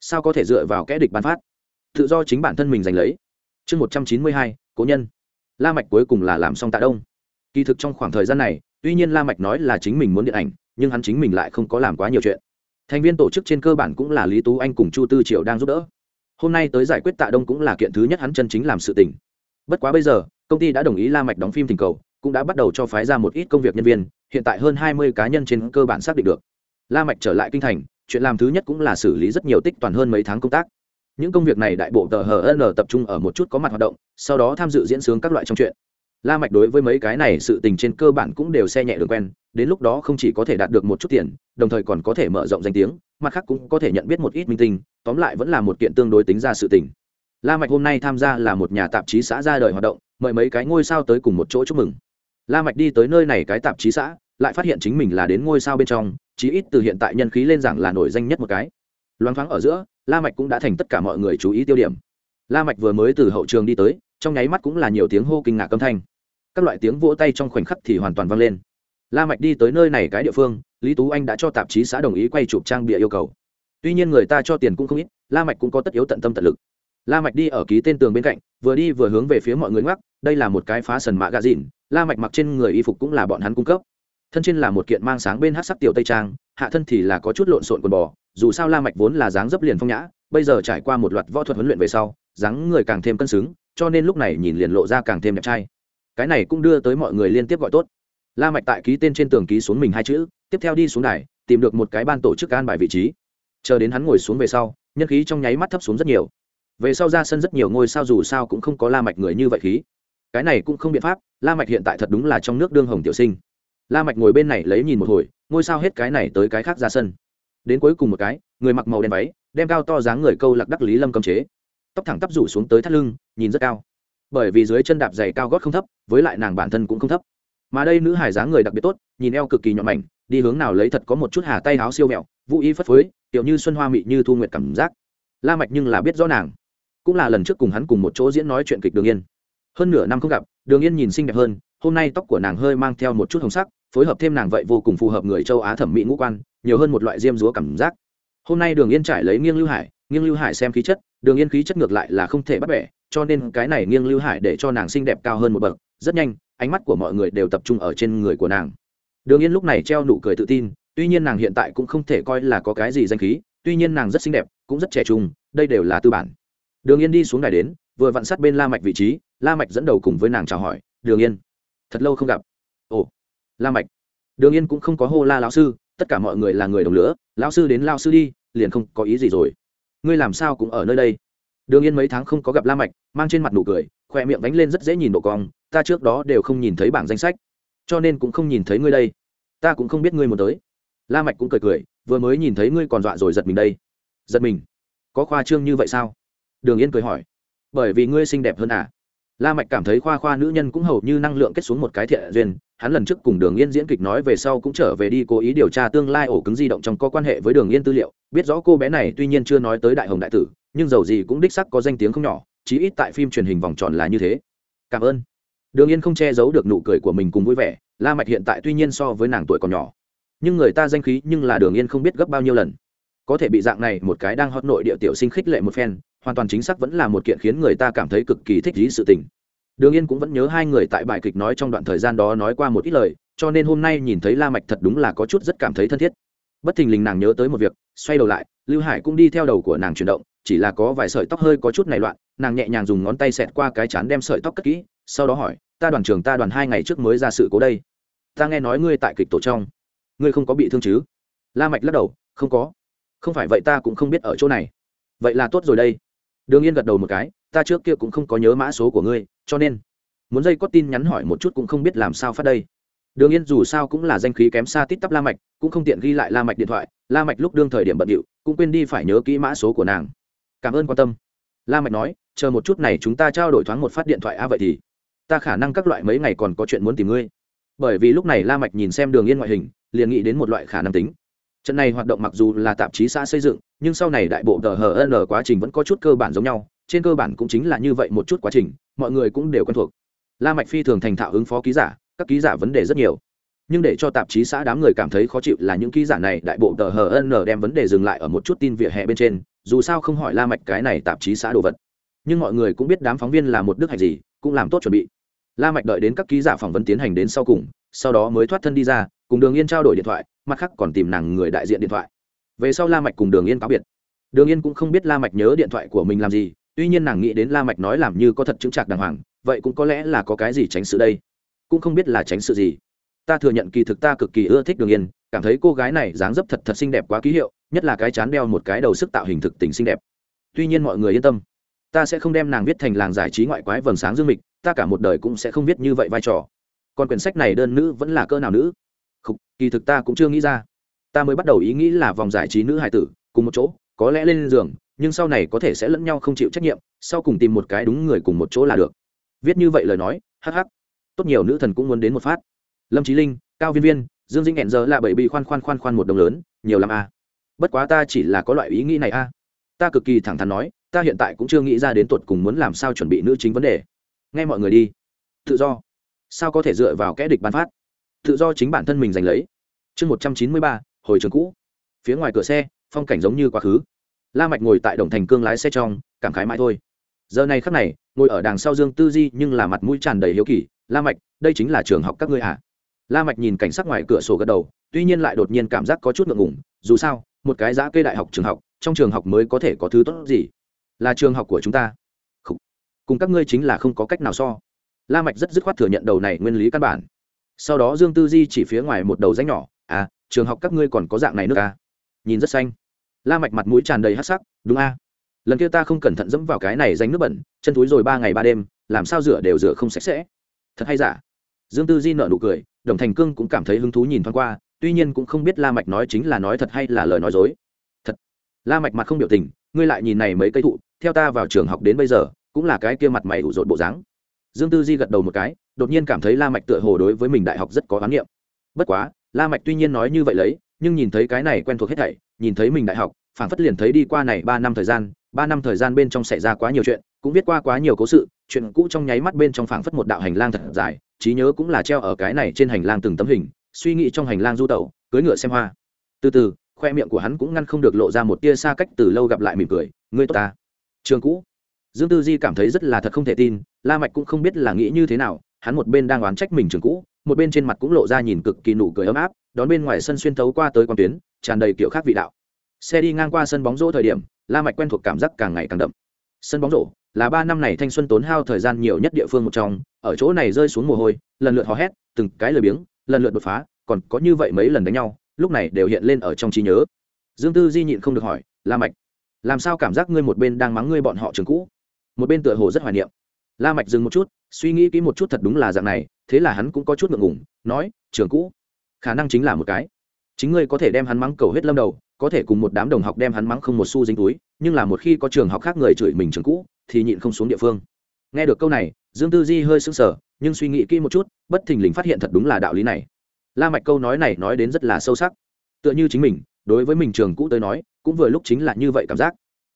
Sao có thể dựa vào kẽ địch bán phát? Tự do chính bản thân mình giành lấy. Chương một trăm chín mươi hai, cố nhân. La mạch cuối cùng là làm xong tạ đông. Kỳ thực trong khoảng thời gian này, tuy nhiên la mạch nói là chính mình muốn điện ảnh, nhưng hắn chính mình lại không có làm quá nhiều chuyện. Thành viên tổ chức trên cơ bản cũng là lý tú anh cùng chu tư triệu đang giúp đỡ. Hôm nay tới giải quyết tạ đông cũng là kiện thứ nhất hắn chân chính làm sự tình. Bất quá bây giờ, công ty đã đồng ý la mạch đóng phim tình cầu, cũng đã bắt đầu cho phái ra một ít công việc nhân viên, hiện tại hơn hai mươi cá nhân trên cơ bản xác định được la mạch trở lại kinh thành, chuyện làm thứ nhất cũng là xử lý rất nhiều tích toàn hơn mấy tháng công tác. Những công việc này đại bộ tờ hn tập trung ở một chút có mặt hoạt động, sau đó tham dự diễn sướng các loại trong chuyện. La mạch đối với mấy cái này sự tình trên cơ bản cũng đều xe nhẹ đường quen, đến lúc đó không chỉ có thể đạt được một chút tiền, đồng thời còn có thể mở rộng danh tiếng, mặt khác cũng có thể nhận biết một ít minh tinh, tóm lại vẫn là một kiện tương đối tính ra sự tình. La mạch hôm nay tham gia là một nhà tạp chí xã ra đời hoạt động, mời mấy cái ngôi sao tới cùng một chỗ chúc mừng. La mạch đi tới nơi này cái tạp chí xã, lại phát hiện chính mình là đến ngôi sao bên trong chí ít từ hiện tại nhân khí lên giảng là nổi danh nhất một cái. Loáng thoáng ở giữa, la mạch cũng đã thành tất cả mọi người chú ý tiêu điểm. La mạch vừa mới từ hậu trường đi tới, trong nháy mắt cũng là nhiều tiếng hô kinh ngạc âm thanh. Các loại tiếng vỗ tay trong khoảnh khắc thì hoàn toàn vang lên. La mạch đi tới nơi này cái địa phương, lý tú anh đã cho tạp chí xã đồng ý quay chụp trang bìa yêu cầu. Tuy nhiên người ta cho tiền cũng không ít, la mạch cũng có tất yếu tận tâm tận lực. La mạch đi ở ký tên tường bên cạnh, vừa đi vừa hướng về phía mọi người ngoắc, đây là một cái phá sần mã gà dìn la mạch mặc trên người y phục cũng là bọn hắn cung cấp thân trên là một kiện mang sáng bên hắc sắc tiểu tây trang, hạ thân thì là có chút lộn xộn quần bò, dù sao la mạch vốn là dáng dấp liền phong nhã, bây giờ trải qua một loạt võ thuật huấn luyện về sau, dáng người càng thêm cân xứng, cho nên lúc này nhìn liền lộ ra càng thêm đẹp trai. Cái này cũng đưa tới mọi người liên tiếp gọi tốt. La mạch tại ký tên trên tường ký xuống mình hai chữ, tiếp theo đi xuống đài, tìm được một cái ban tổ chức an bài vị trí. Chờ đến hắn ngồi xuống về sau, nhân khí trong nháy mắt thấp xuống rất nhiều. Về sau ra sân rất nhiều ngôi sao dù sao cũng không có la mạch người như vậy khí. Cái này cũng không biện pháp, la mạch hiện tại thật đúng là trong nước đương hồng tiểu sinh la mạch ngồi bên này lấy nhìn một hồi, ngôi sao hết cái này tới cái khác ra sân. Đến cuối cùng một cái, người mặc màu đen váy, đem cao to dáng người câu lạc đắc lý lâm cầm chế. Tóc thẳng tắp rủ xuống tới thắt lưng, nhìn rất cao. Bởi vì dưới chân đạp giày cao gót không thấp, với lại nàng bản thân cũng không thấp. Mà đây nữ hải dáng người đặc biệt tốt, nhìn eo cực kỳ nhọn mảnh, đi hướng nào lấy thật có một chút hà tay áo siêu mẹo vũ y phất phới, tiểu như xuân hoa mị như thu nguyệt cảm giác. La mạch nhưng là biết rõ nàng. Cũng là lần trước cùng hắn cùng một chỗ diễn nói chuyện kịch đường yên. Hơn nửa năm không gặp, đường yên nhìn xinh đẹp hơn, hôm nay tóc của nàng hơi mang theo một chút hồng sắc phối hợp thêm nàng vậy vô cùng phù hợp người châu á thẩm mỹ ngũ quan, nhiều hơn một loại diêm dúa cảm giác. Hôm nay đường yên trải lấy nghiêng lưu hải, nghiêng lưu hải xem khí chất, đường yên khí chất ngược lại là không thể bắt bẻ, cho nên cái này nghiêng lưu hải để cho nàng xinh đẹp cao hơn một bậc, rất nhanh, ánh mắt của mọi người đều tập trung ở trên người của nàng. Đường yên lúc này treo nụ cười tự tin, tuy nhiên nàng hiện tại cũng không thể coi là có cái gì danh khí, tuy nhiên nàng rất xinh đẹp, cũng rất trẻ trung, đây đều là tư bản. Đường yên đi xuống đài đến, vừa vặn sát bên la mạch vị trí, la mạch dẫn đầu cùng với nàng chào hỏi, đường yên, thật lâu không gặp. Ồ la mạch. Đường yên cũng không có hô la lão sư, tất cả mọi người là người đồng lửa lão sư đến lão sư đi, liền không có ý gì rồi. Ngươi làm sao cũng ở nơi đây? Đường yên mấy tháng không có gặp la mạch, mang trên mặt nụ cười khoe miệng vánh lên rất dễ nhìn độ cong, ta trước đó đều không nhìn thấy bảng danh sách, cho nên cũng không nhìn thấy ngươi đây. Ta cũng không biết ngươi muốn tới. La mạch cũng cười cười, vừa mới nhìn thấy ngươi còn dọa rồi giật mình đây. Giật mình? Có khoa trương như vậy sao? Đường yên cười hỏi. Bởi vì ngươi xinh đẹp hơn à? La mạch cảm thấy khoa khoa nữ nhân cũng hầu như năng lượng kết xuống một cái thiện duyên. Hắn lần trước cùng đường yên diễn kịch nói về sau cũng trở về đi cố ý điều tra tương lai ổ cứng di động trong có quan hệ với đường yên tư liệu. Biết rõ cô bé này tuy nhiên chưa nói tới đại hồng đại tử, nhưng dầu gì cũng đích sắc có danh tiếng không nhỏ, chí ít tại phim truyền hình vòng tròn là như thế. Cảm ơn. Đường yên không che giấu được nụ cười của mình cùng vui vẻ. La mạch hiện tại tuy nhiên so với nàng tuổi còn nhỏ, nhưng người ta danh khí nhưng là đường yên không biết gấp bao nhiêu lần. Có thể bị dạng này một cái đang hot nội địa tiểu sinh khích lệ một phen hoàn toàn chính xác vẫn là một kiện khiến người ta cảm thấy cực kỳ thích lý sự tình. Đường yên cũng vẫn nhớ hai người tại bài kịch nói trong đoạn thời gian đó nói qua một ít lời, cho nên hôm nay nhìn thấy la mạch thật đúng là có chút rất cảm thấy thân thiết. Bất thình lình nàng nhớ tới một việc, xoay đầu lại, lưu hải cũng đi theo đầu của nàng chuyển động, chỉ là có vài sợi tóc hơi có chút này loạn, nàng nhẹ nhàng dùng ngón tay xẹt qua cái chán đem sợi tóc cất kỹ, sau đó hỏi, ta đoàn trường ta đoàn hai ngày trước mới ra sự cố đây. Ta nghe nói ngươi tại kịch tổ trong. Ngươi không có bị thương chứ? La mạch lắc đầu, không có. Không phải vậy ta cũng không biết ở chỗ này. Vậy là tốt rồi đây đường yên gật đầu một cái, ta trước kia cũng không có nhớ mã số của ngươi, cho nên muốn dây có tin nhắn hỏi một chút cũng không biết làm sao phát đây. Đường yên dù sao cũng là danh khí kém xa tít tắp la mạch, cũng không tiện ghi lại la mạch điện thoại, la mạch lúc đương thời điểm bận điệu, cũng quên đi phải nhớ kỹ mã số của nàng. Cảm ơn quan tâm. La mạch nói, chờ một chút này chúng ta trao đổi thoáng một phát điện thoại a vậy thì ta khả năng các loại mấy ngày còn có chuyện muốn tìm ngươi. Bởi vì lúc này la mạch nhìn xem đường yên ngoại hình, liền nghĩ đến một loại khả năng tính. Trận này hoạt động mặc dù là tạp chí xã xây dựng nhưng sau này đại bộ tờ hn quá trình vẫn có chút cơ bản giống nhau, trên cơ bản cũng chính là như vậy một chút quá trình, mọi người cũng đều quen thuộc. La mạch phi thường thành thạo ứng phó ký giả, các ký giả vấn đề rất nhiều. Nhưng để cho tạp chí xã đám người cảm thấy khó chịu là những ký giả này đại bộ tờ hn đem vấn đề dừng lại ở một chút tin vỉa hè bên trên, dù sao không hỏi la mạch cái này tạp chí xã đồ vật. Nhưng mọi người cũng biết đám phóng viên là một đức hạnh gì, cũng làm tốt chuẩn bị. La mạch đợi đến các ký giả phỏng vấn tiến hành đến sau cùng, sau đó mới thoát thân đi ra, cùng đường yên trao đổi điện thoại, mặt khác còn tìm nàng người đại diện điện thoại về sau la mạch cùng đường yên cáo biệt. Đường yên cũng không biết la mạch nhớ điện thoại của mình làm gì tuy nhiên nàng nghĩ đến la mạch nói làm như có thật chứng trạc đàng hoàng vậy cũng có lẽ là có cái gì tránh sự đây. Cũng không biết là tránh sự gì. Ta thừa nhận kỳ thực ta cực kỳ ưa thích đường yên cảm thấy cô gái này dáng dấp thật thật xinh đẹp quá ký hiệu nhất là cái chán đeo một cái đầu sức tạo hình thực tình xinh đẹp. Tuy nhiên mọi người yên tâm. Ta sẽ không đem nàng viết thành làng giải trí ngoại quái vầng sáng dương mịch ta cả một đời cũng sẽ không viết như vậy vai trò. Còn quyển sách này đơn nữ vẫn là cơ nào nữ? Khục, kỳ thực ta cũng chưa nghĩ ra ta mới bắt đầu ý nghĩ là vòng giải trí nữ hải tử, cùng một chỗ, có lẽ lên giường, nhưng sau này có thể sẽ lẫn nhau không chịu trách nhiệm, sau cùng tìm một cái đúng người cùng một chỗ là được. Viết như vậy lời nói hh tốt nhiều nữ thần cũng muốn đến một phát. Lâm trí linh, cao viên viên, dương dinh hẹn giờ là bảy bị khoan khoan khoan khoan một đồng lớn, nhiều l a à. bất quá ta chỉ là có loại ý nghĩ này a ta cực kỳ thẳng thắn nói, ta hiện tại cũng chưa nghĩ ra đến tột cùng muốn làm sao chuẩn bị nữ chính vấn đề. Nghe mọi người đi. Tự do. Sao có thể dựa vào kẽ địch bán phát? Tự do chính bản thân mình giành lấy. Chương một trăm chín mươi ba hồi trường cũ. Phía ngoài cửa xe, phong cảnh giống như quá khứ. La mạch ngồi tại đồng thành cương lái xe trong, cảm khái mãi thôi. Giờ này khắc này, ngồi ở đằng sau dương tư di nhưng là mặt mũi tràn đầy hiếu kỳ, la mạch, đây chính là trường học các ngươi à? La mạch nhìn cảnh sắc ngoài cửa sổ gật đầu, tuy nhiên lại đột nhiên cảm giác có chút ngượng ngùng, dù sao, một cái giã kê đại học trường học, trong trường học mới có thể có thứ tốt gì? Là trường học của chúng ta. Không. cùng các ngươi chính là không có cách nào so. La mạch rất dứt khoát thừa nhận đầu này nguyên lý căn bản. Sau đó dương tư di chỉ phía ngoài một đầu rãnh nhỏ trường học các ngươi còn có dạng này nước à? nhìn rất xanh. La mạch mặt mũi tràn đầy hắc sắc, đúng a? À? lần kia ta không cẩn thận dẫm vào cái này danh nước bẩn, chân túi rồi ba ngày ba đêm, làm sao rửa đều rửa không sạch sẽ. Thật hay giả? Dương tư di nở nụ cười, đồng thành cương cũng cảm thấy hứng thú nhìn thoáng qua, tuy nhiên cũng không biết la mạch nói chính là nói thật hay là lời nói dối. Thật. La mạch mặt không biểu tình, ngươi lại nhìn này mấy cây thụ, theo ta vào trường học đến bây giờ, cũng là cái kia mặt mày ủ rột bộ dáng. Dương tư di gật đầu một cái, đột nhiên cảm thấy la mạch tựa hồ đối với mình đại học rất có khám nghiệm bất quá la mạch tuy nhiên nói như vậy lấy, nhưng nhìn thấy cái này quen thuộc hết thảy, nhìn thấy mình đại học, phảng phất liền thấy đi qua này ba năm thời gian, ba năm thời gian bên trong xảy ra quá nhiều chuyện, cũng viết qua quá nhiều cố sự, chuyện cũ trong nháy mắt bên trong phảng phất một đạo hành lang thật dài, trí nhớ cũng là treo ở cái này trên hành lang từng tấm hình, suy nghĩ trong hành lang du tẩu, cưỡi ngựa xem hoa. Từ từ, khoe miệng của hắn cũng ngăn không được lộ ra một tia xa cách từ lâu gặp lại mỉm cười, ngươi tốt ta. Trường cũ. Dương tư di cảm thấy rất là thật không thể tin, la mạch cũng không biết là nghĩ như thế nào, hắn một bên đang oán trách mình trường cũ một bên trên mặt cũng lộ ra nhìn cực kỳ nụ cười ấm áp, đón bên ngoài sân xuyên thấu qua tới quan tuyến, tràn đầy kiểu khác vị đạo. Xe đi ngang qua sân bóng rổ thời điểm, la mạch quen thuộc cảm giác càng ngày càng đậm. Sân bóng rổ là ba năm này thanh xuân tốn hao thời gian nhiều nhất địa phương một trong, ở chỗ này rơi xuống mồ hôi, lần lượt hò hét, từng cái lời biếng, lần lượt đột phá, còn có như vậy mấy lần đánh nhau, lúc này đều hiện lên ở trong trí nhớ. Dương tư di nhịn không được hỏi, la mạch, làm sao cảm giác ngươi một bên đang mắng ngươi bọn họ trường cũ? Một bên tựa hồ rất hoài niệm. La mạch dừng một chút, suy nghĩ kỹ một chút thật đúng là dạng này thế là hắn cũng có chút ngượng ngùng, nói, trường cũ, khả năng chính là một cái. Chính ngươi có thể đem hắn mắng cầu hết lâm đầu, có thể cùng một đám đồng học đem hắn mắng không một xu dính túi, nhưng là một khi có trường học khác người chửi mình trường cũ, thì nhịn không xuống địa phương. Nghe được câu này, dương tư di hơi sững sờ, nhưng suy nghĩ kỹ một chút, bất thình lình phát hiện thật đúng là đạo lý này. La mạch câu nói này nói đến rất là sâu sắc. Tựa như chính mình, đối với mình trường cũ tới nói, cũng vừa lúc chính là như vậy cảm giác.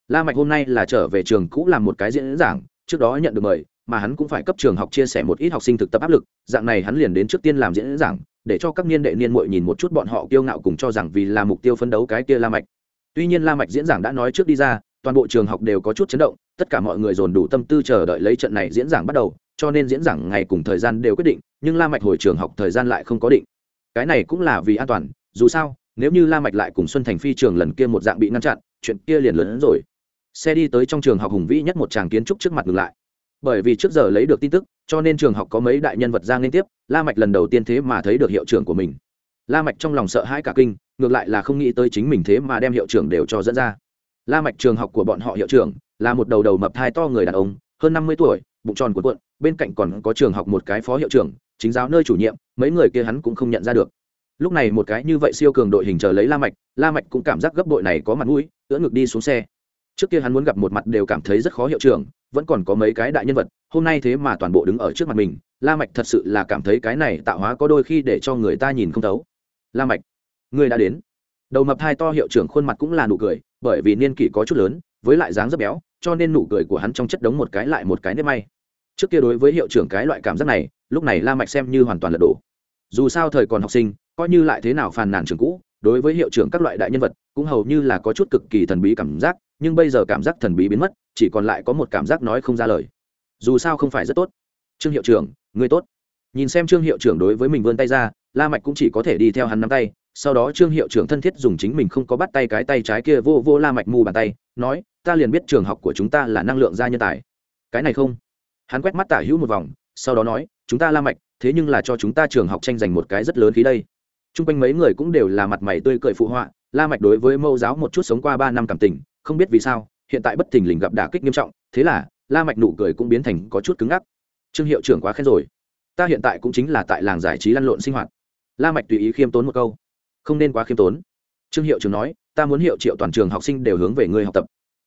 La mạch hôm nay là trở về trường cũ làm một cái diễn giảng, trước đó nhận được mời mà hắn cũng phải cấp trường học chia sẻ một ít học sinh thực tập áp lực, dạng này hắn liền đến trước tiên làm diễn giảng, để cho các niên đệ niên muội nhìn một chút bọn họ kiêu ngạo cùng cho rằng vì là mục tiêu phấn đấu cái kia la mạch. Tuy nhiên la mạch diễn giảng đã nói trước đi ra, toàn bộ trường học đều có chút chấn động, tất cả mọi người dồn đủ tâm tư chờ đợi lấy trận này diễn giảng bắt đầu, cho nên diễn giảng ngày cùng thời gian đều quyết định, nhưng la mạch hồi trường học thời gian lại không có định. Cái này cũng là vì an toàn, dù sao, nếu như la mạch lại cùng xuân thành phi trường lần kia một dạng bị ngăn chặn, chuyện kia liền lớn hơn rồi. Xe đi tới trong trường học hùng vĩ nhất một tràng kiến trúc trước mặt ngừng lại bởi vì trước giờ lấy được tin tức, cho nên trường học có mấy đại nhân vật ra liên tiếp, la mạch lần đầu tiên thế mà thấy được hiệu trưởng của mình. La mạch trong lòng sợ hãi cả kinh, ngược lại là không nghĩ tới chính mình thế mà đem hiệu trưởng đều cho dẫn ra. La mạch trường học của bọn họ hiệu trưởng là một đầu đầu mập thai to người đàn ông, hơn năm mươi tuổi, bụng tròn của cuộn, bên cạnh còn có trường học một cái phó hiệu trưởng, chính giáo nơi chủ nhiệm, mấy người kia hắn cũng không nhận ra được. Lúc này một cái như vậy siêu cường đội hình chờ lấy la mạch la mạch cũng cảm giác gấp đội này có mặt mũi, ưỡn ngực đi xuống xe trước kia hắn muốn gặp một mặt đều cảm thấy rất khó hiệu trưởng, vẫn còn có mấy cái đại nhân vật, hôm nay thế mà toàn bộ đứng ở trước mặt mình, la mạch thật sự là cảm thấy cái này tạo hóa có đôi khi để cho người ta nhìn không thấu. La mạch người đã đến. Đầu mập hai to hiệu trưởng khuôn mặt cũng là nụ cười, bởi vì niên kỷ có chút lớn, với lại dáng rất béo, cho nên nụ cười của hắn trong chất đống một cái lại một cái nếp may. Trước kia đối với hiệu trưởng cái loại cảm giác này, lúc này la mạch xem như hoàn toàn lật đổ. Dù sao thời còn học sinh, coi như lại thế nào phàn nàn trường cũ, đối với hiệu trưởng các loại đại nhân vật, cũng hầu như là có chút cực kỳ thần bí cảm giác nhưng bây giờ cảm giác thần bí biến mất, chỉ còn lại có một cảm giác nói không ra lời. Dù sao không phải rất tốt. Trương hiệu trưởng, người tốt. Nhìn xem trương hiệu trưởng đối với mình vươn tay ra, la mạch cũng chỉ có thể đi theo hắn nắm tay. Sau đó trương hiệu trưởng thân thiết dùng chính mình không có bắt tay cái tay trái kia vô vô la mạch mu bàn tay, nói, ta liền biết trường học của chúng ta là năng lượng gia nhân tài. Cái này không? Hắn quét mắt tả hữu một vòng, sau đó nói, chúng ta la mạch, thế nhưng là cho chúng ta trường học tranh giành một cái rất lớn khí đây. Trung quanh mấy người cũng đều là mặt mày tươi cười phụ họa, la mạch đối với mâu giáo một chút sống qua ba năm cảm tình không biết vì sao, hiện tại bất thình lình gặp đả kích nghiêm trọng, thế là, la mạch nụ cười cũng biến thành có chút cứng ngắc. Trương hiệu trưởng quá khen rồi. Ta hiện tại cũng chính là tại làng giải trí lăn lộn sinh hoạt. La mạch tùy ý khiêm tốn một câu. Không nên quá khiêm tốn. Trương hiệu trưởng nói, ta muốn hiệu triệu toàn trường học sinh đều hướng về ngươi học tập.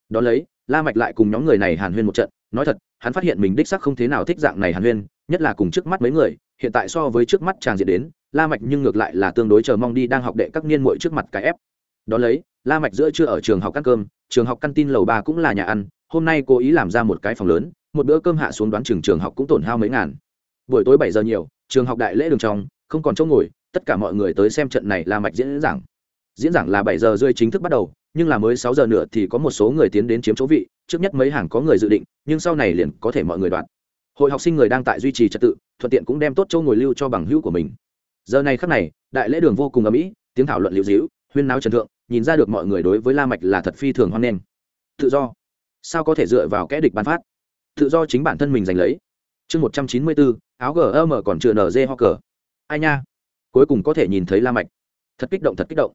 Đó lấy, la mạch lại cùng nhóm người này hàn huyên một trận. Nói thật, hắn phát hiện mình đích xác không thế nào thích dạng này hàn huyên, nhất là cùng trước mắt mấy người, hiện tại so với trước mắt chàng diện đến, la mạch nhưng ngược lại là tương đối chờ mong đi đang học đệ các niên muội trước mặt cái ép đó lấy, la mạch giữa trưa ở trường học ăn cơm, trường học căn tin lầu ba cũng là nhà ăn, hôm nay cố ý làm ra một cái phòng lớn, một bữa cơm hạ xuống đoán trường trường học cũng tổn hao mấy ngàn. Buổi tối bảy giờ nhiều, trường học đại lễ đường trong, không còn chỗ ngồi, tất cả mọi người tới xem trận này la mạch diễn giảng. Diễn giảng là bảy giờ rưỡi chính thức bắt đầu, nhưng là mới sáu giờ nữa thì có một số người tiến đến chiếm chỗ vị, trước nhất mấy hàng có người dự định, nhưng sau này liền có thể mọi người đoạt. Hội học sinh người đang tại duy trì trật tự, thuận tiện cũng đem tốt chỗ ngồi lưu cho bằng hữu của mình. Giờ này khắc này, đại lễ đường vô cùng ấm ĩ, tiếng thảo luận liễu dĩu huyên náo trần thượng, nhìn ra được mọi người đối với la mạch là thật phi thường hoan nghênh. Tự do. Sao có thể dựa vào kẻ địch ban phát? Tự do chính bản thân mình giành lấy. Chương một trăm chín mươi bốn áo gm còn chưa nở dê ho cờ ai nha? Cuối cùng có thể nhìn thấy la mạch. Thật kích động, thật kích động.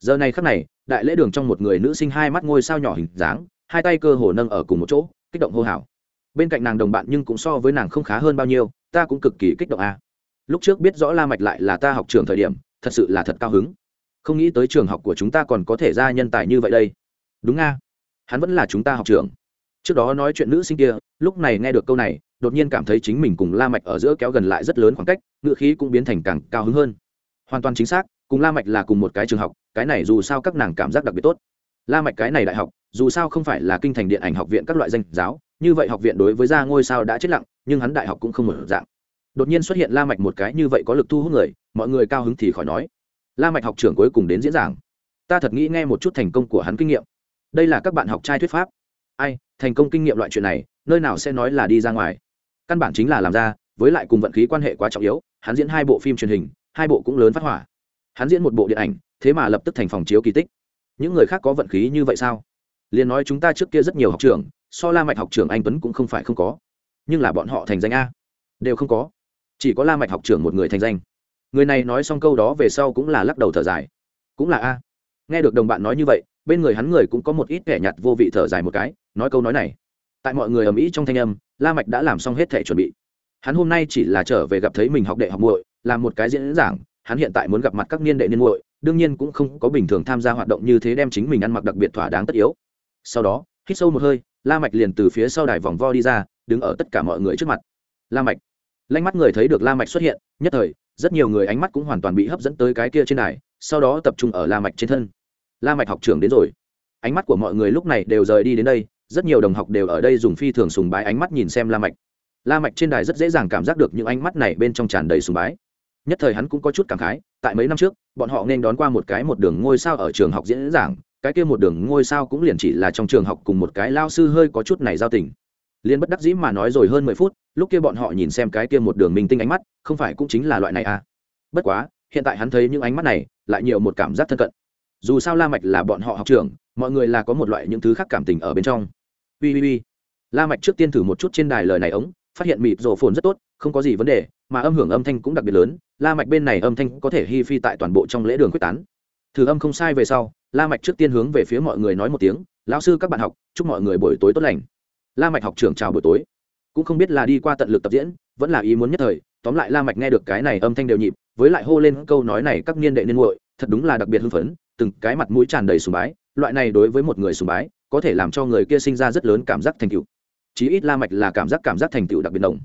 Giờ này khắc này, đại lễ đường trong một người nữ sinh hai mắt ngôi sao nhỏ hình dáng, hai tay cơ hồ nâng ở cùng một chỗ, kích động hô hào. Bên cạnh nàng đồng bạn nhưng cũng so với nàng không khá hơn bao nhiêu, ta cũng cực kỳ kích động a. À. lúc trước biết rõ la mạch lại là ta học trường thời điểm, thật sự là thật cao hứng không nghĩ tới trường học của chúng ta còn có thể ra nhân tài như vậy đây. Đúng nga. Hắn vẫn là chúng ta học trường trước đó nói chuyện nữ sinh kia, lúc này nghe được câu này, đột nhiên cảm thấy chính mình cùng la mạch ở giữa kéo gần lại rất lớn khoảng cách, ngựa khí cũng biến thành càng cao hứng hơn. Hoàn toàn chính xác, cùng la mạch là cùng một cái trường học, cái này dù sao các nàng cảm giác đặc biệt tốt. La mạch cái này đại học, dù sao không phải là kinh thành điện ảnh học viện các loại danh giáo, như vậy học viện đối với gia ngôi sao đã chết lặng, nhưng hắn đại học cũng không một dạng. Đột nhiên xuất hiện la mạch một cái như vậy có lực thu hút người, mọi người cao hứng thì khỏi nói la mạch học trưởng cuối cùng đến diễn giảng. Ta thật nghĩ nghe một chút thành công của hắn kinh nghiệm. Đây là các bạn học trai thuyết pháp. Ai, thành công kinh nghiệm loại chuyện này, nơi nào sẽ nói là đi ra ngoài. Căn bản chính là làm ra, với lại cùng vận khí quan hệ quá trọng yếu, hắn diễn hai bộ phim truyền hình, hai bộ cũng lớn phát hỏa. Hắn diễn một bộ điện ảnh, thế mà lập tức thành phòng chiếu kỳ tích. Những người khác có vận khí như vậy sao? Liền nói chúng ta trước kia rất nhiều học trường so la mạch học trường anh tuấn cũng không phải không có. Nhưng là bọn họ thành danh a. Đều không có. Chỉ có la mạch học trường một người thành danh người này nói xong câu đó về sau cũng là lắc đầu thở dài. Cũng là a. Nghe được đồng bạn nói như vậy, bên người hắn người cũng có một ít kẻ nhặt vô vị thở dài một cái, nói câu nói này. Tại mọi người ở mỹ trong thanh âm, la mạch đã làm xong hết thể chuẩn bị. Hắn hôm nay chỉ là trở về gặp thấy mình học đệ học muội, làm một cái diễn giảng, hắn hiện tại muốn gặp mặt các niên đệ niên muội, đương nhiên cũng không có bình thường tham gia hoạt động như thế đem chính mình ăn mặc đặc biệt thỏa đáng tất yếu. Sau đó, hít sâu một hơi, la mạch liền từ phía sau đài vòng vo đi ra, đứng ở tất cả mọi người trước mặt. La mạch. Lanh mắt người thấy được la mạch xuất hiện, nhất thời rất nhiều người ánh mắt cũng hoàn toàn bị hấp dẫn tới cái kia trên đài, sau đó tập trung ở la mạch trên thân. La mạch học trưởng đến rồi. Ánh mắt của mọi người lúc này đều rời đi đến đây, rất nhiều đồng học đều ở đây dùng phi thường sùng bái ánh mắt nhìn xem la mạch. La mạch trên đài rất dễ dàng cảm giác được những ánh mắt này bên trong tràn đầy sùng bái. Nhất thời hắn cũng có chút cảm khái, tại mấy năm trước, bọn họ nên đón qua một cái một đường ngôi sao ở trường học diễn giảng, cái kia một đường ngôi sao cũng liền chỉ là trong trường học cùng một cái lao sư hơi có chút này giao tình liên bất đắc dĩ mà nói rồi hơn mười phút lúc kia bọn họ nhìn xem cái kia một đường minh tinh ánh mắt không phải cũng chính là loại này à? Bất quá hiện tại hắn thấy những ánh mắt này lại nhiều một cảm giác thân cận. Dù sao la mạch là bọn họ học trưởng, mọi người là có một loại những thứ khác cảm tình ở bên trong. Ui ui ui. La mạch trước tiên thử một chút trên đài lời này ống phát hiện mịt rổ phồn rất tốt không có gì vấn đề mà âm hưởng âm thanh cũng đặc biệt lớn la mạch bên này âm thanh có thể hi phi tại toàn bộ trong lễ đường quyết tán. Thử âm không sai về sau la mạch trước tiên hướng về phía mọi người nói một tiếng lão sư các bạn học chúc mọi người buổi tối tốt lành la mạch học trưởng chào buổi tối. Cũng không biết là đi qua tận lực tập diễn, vẫn là ý muốn nhất thời, tóm lại la mạch nghe được cái này âm thanh đều nhịp, với lại hô lên câu nói này các niên đệ niên muội, thật đúng là đặc biệt hưng phấn, từng cái mặt mũi tràn đầy sùng bái, loại này đối với một người sùng bái, có thể làm cho người kia sinh ra rất lớn cảm giác thành tựu. Chí ít la mạch là cảm giác cảm giác thành tựu đặc biệt đồng.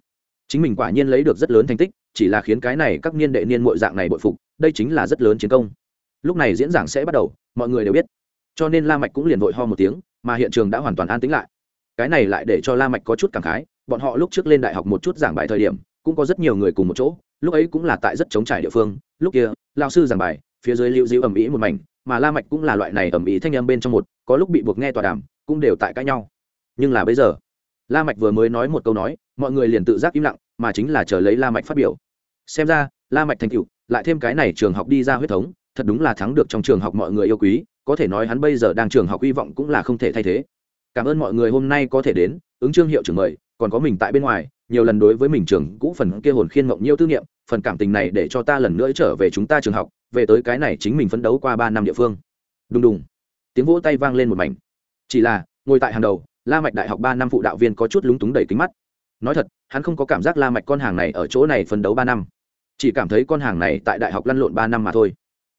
Chính mình quả nhiên lấy được rất lớn thành tích, chỉ là khiến cái này các niên đệ niên muội dạng này bội phục, đây chính là rất lớn chiến công. Lúc này diễn giảng sẽ bắt đầu, mọi người đều biết. Cho nên la mạch cũng liền vội ho một tiếng, mà hiện trường đã hoàn toàn an tĩnh lại cái này lại để cho la mạch có chút cảm khái, bọn họ lúc trước lên đại học một chút giảng bài thời điểm, cũng có rất nhiều người cùng một chỗ, lúc ấy cũng là tại rất chống trải địa phương, lúc kia lao sư giảng bài, phía dưới lưu diễu ầm ĩ một mảnh, mà la mạch cũng là loại này ầm ĩ thanh âm bên trong một, có lúc bị buộc nghe tòa đàm, cũng đều tại cãi nhau. Nhưng là bây giờ, la mạch vừa mới nói một câu nói, mọi người liền tự giác im lặng, mà chính là chờ lấy la mạch phát biểu. Xem ra, la mạch thành tựu, lại thêm cái này trường học đi ra huyết thống, thật đúng là thắng được trong trường học mọi người yêu quý, có thể nói hắn bây giờ đang trường học hy vọng cũng là không thể thay thế cảm ơn mọi người hôm nay có thể đến, ứng trương hiệu trưởng mời, còn có mình tại bên ngoài, nhiều lần đối với mình trường cũ phần kia hồn khiên mộng nhiêu tư niệm, phần cảm tình này để cho ta lần nữa trở về chúng ta trường học, về tới cái này chính mình phấn đấu qua ba năm địa phương. Đùng đùng. Tiếng vỗ tay vang lên một mảnh. Chỉ là, ngồi tại hàng đầu, la mạch đại học ba năm phụ đạo viên có chút lúng túng đầy kính mắt. Nói thật, hắn không có cảm giác la mạch con hàng này ở chỗ này phấn đấu ba năm. Chỉ cảm thấy con hàng này tại đại học lăn lộn ba năm mà thôi.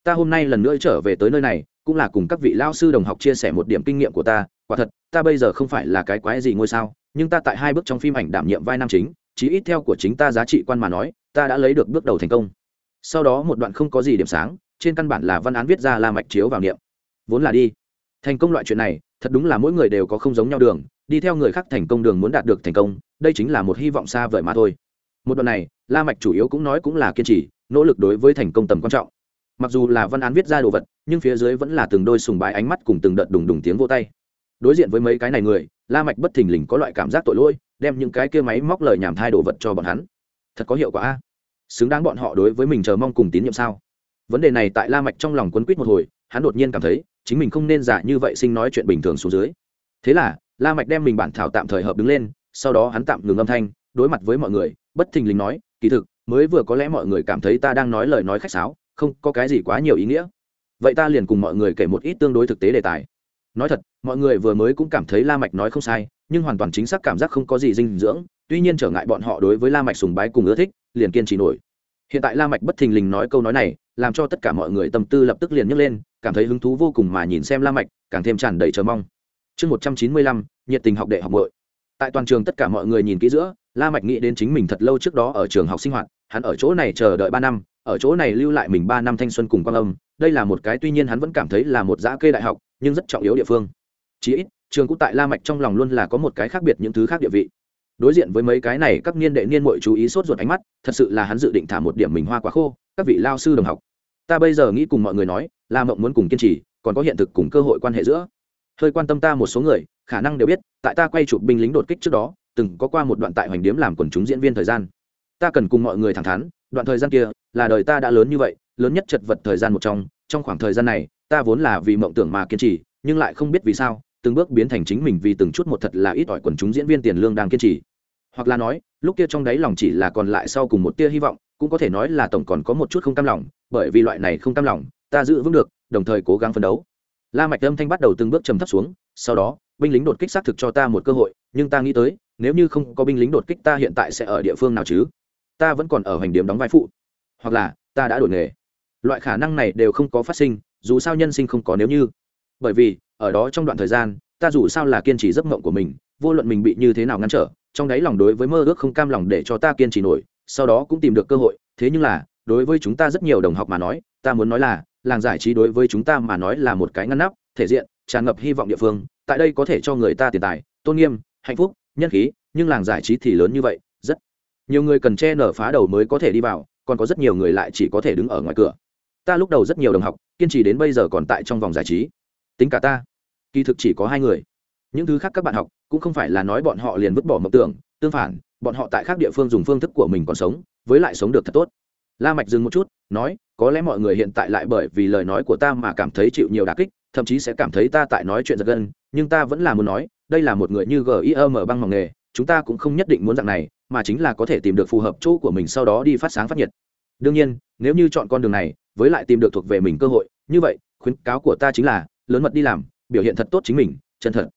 Ta hôm nay lần nữa trở về tới nơi này, cũng là cùng các vị lao sư đồng học chia sẻ một điểm kinh nghiệm của ta quả thật, ta bây giờ không phải là cái quái gì ngôi sao, nhưng ta tại hai bước trong phim ảnh đảm nhiệm vai nam chính, chí ít theo của chính ta giá trị quan mà nói, ta đã lấy được bước đầu thành công. Sau đó một đoạn không có gì điểm sáng, trên căn bản là văn án viết ra la mạch chiếu vào niệm. Vốn là đi. Thành công loại chuyện này, thật đúng là mỗi người đều có không giống nhau đường, đi theo người khác thành công đường muốn đạt được thành công, đây chính là một hy vọng xa vời mà thôi. Một đoạn này, la mạch chủ yếu cũng nói cũng là kiên trì, nỗ lực đối với thành công tầm quan trọng. Mặc dù là văn án viết ra đồ vật, nhưng phía dưới vẫn là từng đôi sùng bái ánh mắt cùng từng đợt đùng đùng tiếng vô tay đối diện với mấy cái này người, la mạch bất thình lình có loại cảm giác tội lỗi, đem những cái kia máy móc lời nhảm thay đồ vật cho bọn hắn. Thật có hiệu quả a. Xứng đáng bọn họ đối với mình chờ mong cùng tín nhiệm sao? Vấn đề này tại la mạch trong lòng quấn quýt một hồi, hắn đột nhiên cảm thấy, chính mình không nên giả như vậy sinh nói chuyện bình thường xuống dưới. Thế là, la mạch đem mình bản thảo tạm thời hợp đứng lên, sau đó hắn tạm ngừng âm thanh, đối mặt với mọi người, bất thình lình nói, kỳ thực, mới vừa có lẽ mọi người cảm thấy ta đang nói lời nói khách sáo, không có cái gì quá nhiều ý nghĩa. Vậy ta liền cùng mọi người kể một ít tương đối thực tế đề tài nói thật, mọi người vừa mới cũng cảm thấy la mạch nói không sai, nhưng hoàn toàn chính xác cảm giác không có gì dinh dưỡng, tuy nhiên trở ngại bọn họ đối với la mạch sùng bái cùng ưa thích, liền kiên trì nổi hiện tại la mạch bất thình lình nói câu nói này, làm cho tất cả mọi người tâm tư lập tức liền nhấc lên, cảm thấy hứng thú vô cùng mà nhìn xem la mạch, càng thêm tràn đầy chờ mong chương một trăm chín mươi lăm, nhiệt tình học đệ học muội. tại toàn trường tất cả mọi người nhìn kỹ giữa, la mạch nghĩ đến chính mình thật lâu trước đó ở trường học sinh hoạt, hắn ở chỗ này chờ đợi ba năm, ở chỗ này lưu lại mình ba năm thanh xuân cùng quang âm, đây là một cái tuy nhiên hắn vẫn cảm thấy là một giã kê đại học nhưng rất trọng yếu địa phương. Chí ít, trường cũ tại la mạch trong lòng luôn là có một cái khác biệt những thứ khác địa vị. Đối diện với mấy cái này, các niên đệ niên muội chú ý sốt ruột ánh mắt, thật sự là hắn dự định thả một điểm mình hoa quá khô, các vị lao sư đồng học. Ta bây giờ nghĩ cùng mọi người nói, la mộng muốn cùng kiên trì, còn có hiện thực cùng cơ hội quan hệ giữa. Hơi quan tâm ta một số người, khả năng đều biết, tại ta quay chụp binh lính đột kích trước đó, từng có qua một đoạn tại hoành điếm làm quần chúng diễn viên thời gian. Ta cần cùng mọi người thẳng thắn, đoạn thời gian kia, là đời ta đã lớn như vậy, lớn nhất chật vật thời gian một trong trong khoảng thời gian này ta vốn là vì mộng tưởng mà kiên trì, nhưng lại không biết vì sao, từng bước biến thành chính mình vì từng chút một thật là ít ỏi quần chúng diễn viên tiền lương đang kiên trì. Hoặc là nói, lúc kia trong đáy lòng chỉ là còn lại sau cùng một tia hy vọng, cũng có thể nói là tổng còn có một chút không cam lòng, bởi vì loại này không cam lòng, ta giữ vững được, đồng thời cố gắng phấn đấu. La mạch âm thanh bắt đầu từng bước trầm thấp xuống, sau đó, binh lính đột kích xác thực cho ta một cơ hội, nhưng ta nghĩ tới, nếu như không có binh lính đột kích ta hiện tại sẽ ở địa phương nào chứ? Ta vẫn còn ở hành điểm đóng vai phụ. Hoặc là, ta đã đổi nghề. Loại khả năng này đều không có phát sinh dù sao nhân sinh không có nếu như. Bởi vì, ở đó trong đoạn thời gian, ta dù sao là kiên trì giấc mộng của mình, vô luận mình bị như thế nào ngăn trở, trong đáy lòng đối với mơ ước không cam lòng để cho ta kiên trì nổi, sau đó cũng tìm được cơ hội. Thế nhưng là, đối với chúng ta rất nhiều đồng học mà nói, ta muốn nói là, làng giải trí đối với chúng ta mà nói là một cái ngăn nắp, thể diện, tràn ngập hy vọng địa phương, tại đây có thể cho người ta tiền tài, tôn nghiêm, hạnh phúc, nhân khí, nhưng làng giải trí thì lớn như vậy, rất nhiều người cần che nở phá đầu mới có thể đi vào, còn có rất nhiều người lại chỉ có thể đứng ở ngoài cửa ta lúc đầu rất nhiều đồng học, kiên trì đến bây giờ còn tại trong vòng giải trí. Tính cả ta, kỳ thực chỉ có hai người. Những thứ khác các bạn học, cũng không phải là nói bọn họ liền vứt bỏ mộng tưởng, tương phản, bọn họ tại khác địa phương dùng phương thức của mình còn sống, với lại sống được thật tốt. La mạch dừng một chút, nói, có lẽ mọi người hiện tại lại bởi vì lời nói của ta mà cảm thấy chịu nhiều đả kích, thậm chí sẽ cảm thấy ta tại nói chuyện giật gân, nhưng ta vẫn là muốn nói, đây là một người như gim băng mỏng nghề, chúng ta cũng không nhất định muốn dạng này, mà chính là có thể tìm được phù hợp chỗ của mình sau đó đi phát sáng phát nhiệt đương nhiên, nếu như chọn con đường này, với lại tìm được thuộc về mình cơ hội, như vậy, khuyến cáo của ta chính là, lớn mật đi làm, biểu hiện thật tốt chính mình, chân thật.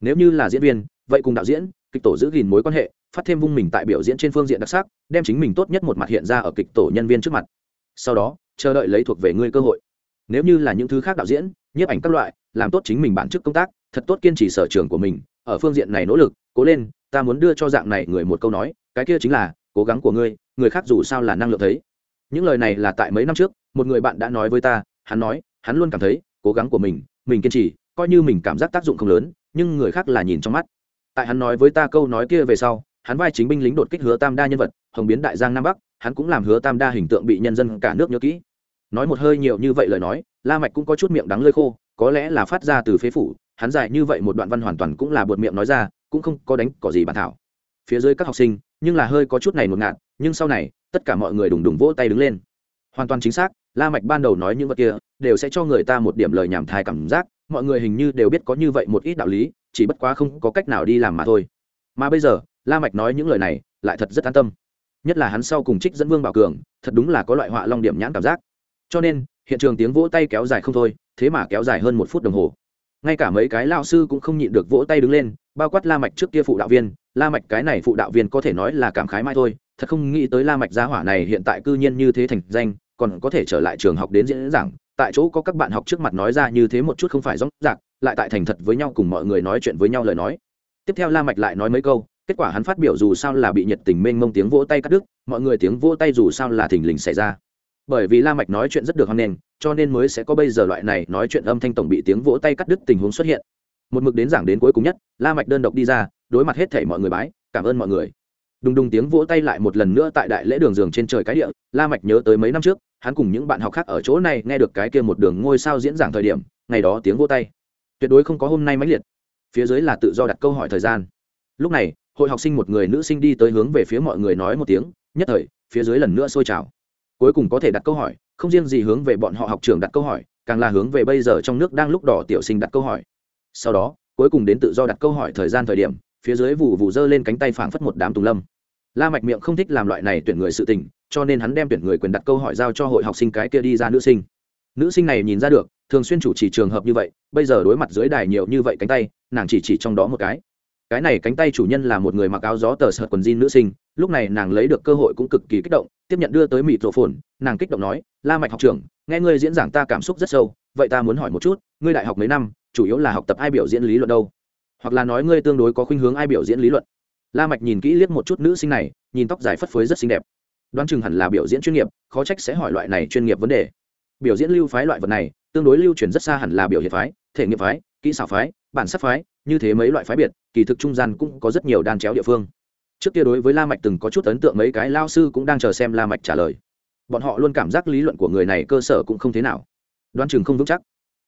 Nếu như là diễn viên, vậy cùng đạo diễn, kịch tổ giữ gìn mối quan hệ, phát thêm vung mình tại biểu diễn trên phương diện đặc sắc, đem chính mình tốt nhất một mặt hiện ra ở kịch tổ nhân viên trước mặt. Sau đó, chờ đợi lấy thuộc về ngươi cơ hội. Nếu như là những thứ khác đạo diễn, nhiếp ảnh các loại, làm tốt chính mình bản chức công tác, thật tốt kiên trì sở trường của mình, ở phương diện này nỗ lực, cố lên, ta muốn đưa cho dạng này người một câu nói, cái kia chính là, cố gắng của ngươi, người khác dù sao là năng lượng thấy những lời này là tại mấy năm trước, một người bạn đã nói với ta, hắn nói, hắn luôn cảm thấy, cố gắng của mình mình kiên trì, coi như mình cảm giác tác dụng không lớn, nhưng người khác là nhìn trong mắt. Tại hắn nói với ta câu nói kia về sau, hắn vai chính binh lính đột kích hứa tam đa nhân vật, hồng biến đại giang nam bắc, hắn cũng làm hứa tam đa hình tượng bị nhân dân cả nước nhớ kỹ. Nói một hơi nhiều như vậy lời nói, la mạch cũng có chút miệng đắng lơi khô, có lẽ là phát ra từ phế phủ, hắn dài như vậy một đoạn văn hoàn toàn cũng là buột miệng nói ra, cũng không có đánh cỏ gì bản thảo. Phía dưới các học sinh, nhưng là hơi có chút này một ngạt, nhưng sau này tất cả mọi người đùng đùng vỗ tay đứng lên. Hoàn toàn chính xác, la mạch ban đầu nói những vật kia đều sẽ cho người ta một điểm lời nhảm thai cảm giác, mọi người hình như đều biết có như vậy một ít đạo lý, chỉ bất quá không có cách nào đi làm mà thôi. Mà bây giờ, la mạch nói những lời này lại thật rất an tâm. Nhất là hắn sau cùng trích dẫn vương bảo cường, thật đúng là có loại họa long điểm nhãn cảm giác. Cho nên, hiện trường tiếng vỗ tay kéo dài không thôi, thế mà kéo dài hơn một phút đồng hồ. Ngay cả mấy cái lao sư cũng không nhịn được vỗ tay đứng lên, bao quát la mạch trước kia phụ đạo viên, la mạch cái này phụ đạo viên có thể nói là cảm khái mai thôi thật không nghĩ tới la mạch gia hỏa này hiện tại cư nhiên như thế thành danh, còn có thể trở lại trường học đến diễn giảng. Tại chỗ có các bạn học trước mặt nói ra như thế một chút không phải rõ ràng, lại tại thành thật với nhau cùng mọi người nói chuyện với nhau lời nói. Tiếp theo la mạch lại nói mấy câu, kết quả hắn phát biểu dù sao là bị nhiệt tình mênh mông tiếng vỗ tay cắt đứt, mọi người tiếng vỗ tay dù sao là thình lình xảy ra. Bởi vì la mạch nói chuyện rất được hoan nghênh, cho nên mới sẽ có bây giờ loại này nói chuyện âm thanh tổng bị tiếng vỗ tay cắt đứt tình huống xuất hiện. Một mực đến giảng đến cuối cùng nhất, la mạch đơn độc đi ra, đối mặt hết thảy mọi người bái, cảm ơn mọi người đùng đùng tiếng vỗ tay lại một lần nữa tại đại lễ đường giường trên trời cái địa, la mạch nhớ tới mấy năm trước, hắn cùng những bạn học khác ở chỗ này nghe được cái kia một đường ngôi sao diễn giảng thời điểm, ngày đó tiếng vỗ tay. Tuyệt đối không có hôm nay mãnh liệt. Phía dưới là tự do đặt câu hỏi thời gian. Lúc này, hội học sinh một người nữ sinh đi tới hướng về phía mọi người nói một tiếng, nhất thời, phía dưới lần nữa sôi trào. Cuối cùng có thể đặt câu hỏi, không riêng gì hướng về bọn họ học trường đặt câu hỏi, càng là hướng về bây giờ trong nước đang lúc đỏ tiểu sinh đặt câu hỏi. Sau đó, cuối cùng đến tự do đặt câu hỏi thời gian thời điểm phía dưới vụ vụ dơ lên cánh tay phảng phất một đám tùng lâm. La mạch miệng không thích làm loại này tuyển người sự tình, cho nên hắn đem tuyển người quyền đặt câu hỏi giao cho hội học sinh cái kia đi ra nữ sinh. Nữ sinh này nhìn ra được, thường xuyên chủ trì trường hợp như vậy, bây giờ đối mặt dưới đài nhiều như vậy cánh tay, nàng chỉ chỉ trong đó một cái. Cái này cánh tay chủ nhân là một người mặc áo gió tờ sợt quần jean nữ sinh, lúc này nàng lấy được cơ hội cũng cực kỳ kích động, tiếp nhận đưa tới mịt rổ phồn, nàng kích động nói, la mạch học trưởng, nghe ngươi diễn giảng ta cảm xúc rất sâu, vậy ta muốn hỏi một chút, ngươi đại học mấy năm, chủ yếu là học tập ai biểu diễn lý luận đâu? Hoặc là nói ngươi tương đối có khuynh hướng ai biểu diễn lý luận. La mạch nhìn kỹ liếc một chút nữ sinh này, nhìn tóc dài phất phới rất xinh đẹp. Đoán chừng hẳn là biểu diễn chuyên nghiệp, khó trách sẽ hỏi loại này chuyên nghiệp vấn đề. Biểu diễn lưu phái loại vật này, tương đối lưu truyền rất xa hẳn là biểu hiện phái, thể nghiệm phái, kỹ xảo phái, bản sắc phái, như thế mấy loại phái biệt, kỳ thực trung gian cũng có rất nhiều đan chéo địa phương. Trước kia đối với la mạch từng có chút ấn tượng mấy cái lao sư cũng đang chờ xem la mạch trả lời. Bọn họ luôn cảm giác lý luận của người này cơ sở cũng không thế nào. Đoán chừng không vững chắc.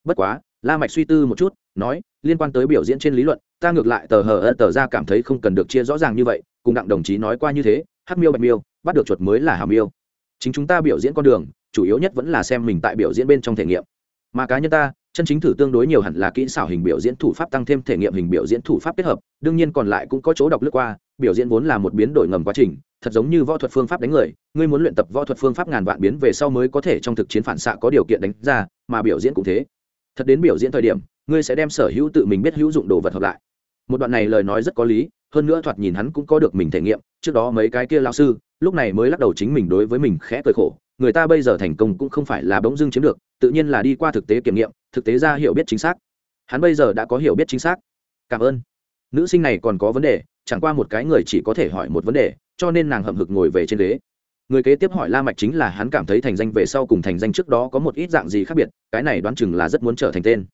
Bất quá la mạch suy tư một chút, nói, liên quan tới biểu diễn trên lý luận, ta ngược lại tờ hờ ân tờ ra cảm thấy không cần được chia rõ ràng như vậy, cùng đặng đồng chí nói qua như thế Hát miêu bạch miêu, bắt được chuột mới là hàm miêu. Chính chúng ta biểu diễn con đường, chủ yếu nhất vẫn là xem mình tại biểu diễn bên trong thể nghiệm. Mà cá nhân ta, chân chính thử tương đối nhiều hẳn là kỹ xảo hình biểu diễn thủ pháp tăng thêm thể nghiệm hình biểu diễn thủ pháp kết hợp, đương nhiên còn lại cũng có chỗ đọc lướt qua, biểu diễn vốn là một biến đổi ngầm quá trình, thật giống như võ thuật phương pháp đánh người, ngươi muốn luyện tập võ thuật phương pháp ngàn vạn biến về sau mới có thể trong thực chiến phản xạ có điều kiện đánh ra, mà biểu diễn cũng thế thật đến biểu diễn thời điểm, ngươi sẽ đem sở hữu tự mình biết hữu dụng đồ vật hợp lại. Một đoạn này lời nói rất có lý, hơn nữa thoạt nhìn hắn cũng có được mình thể nghiệm, trước đó mấy cái kia lao sư, lúc này mới lắc đầu chính mình đối với mình khẽ cười khổ, người ta bây giờ thành công cũng không phải là bỗng dưng chiếm được, tự nhiên là đi qua thực tế kiểm nghiệm, thực tế ra hiểu biết chính xác. Hắn bây giờ đã có hiểu biết chính xác. Cảm ơn. Nữ sinh này còn có vấn đề, chẳng qua một cái người chỉ có thể hỏi một vấn đề, cho nên nàng hậm hực ngồi về trên ghế người kế tiếp hỏi la mạch chính là hắn cảm thấy thành danh về sau cùng thành danh trước đó có một ít dạng gì khác biệt, cái này đoán chừng là rất muốn trở thành tên.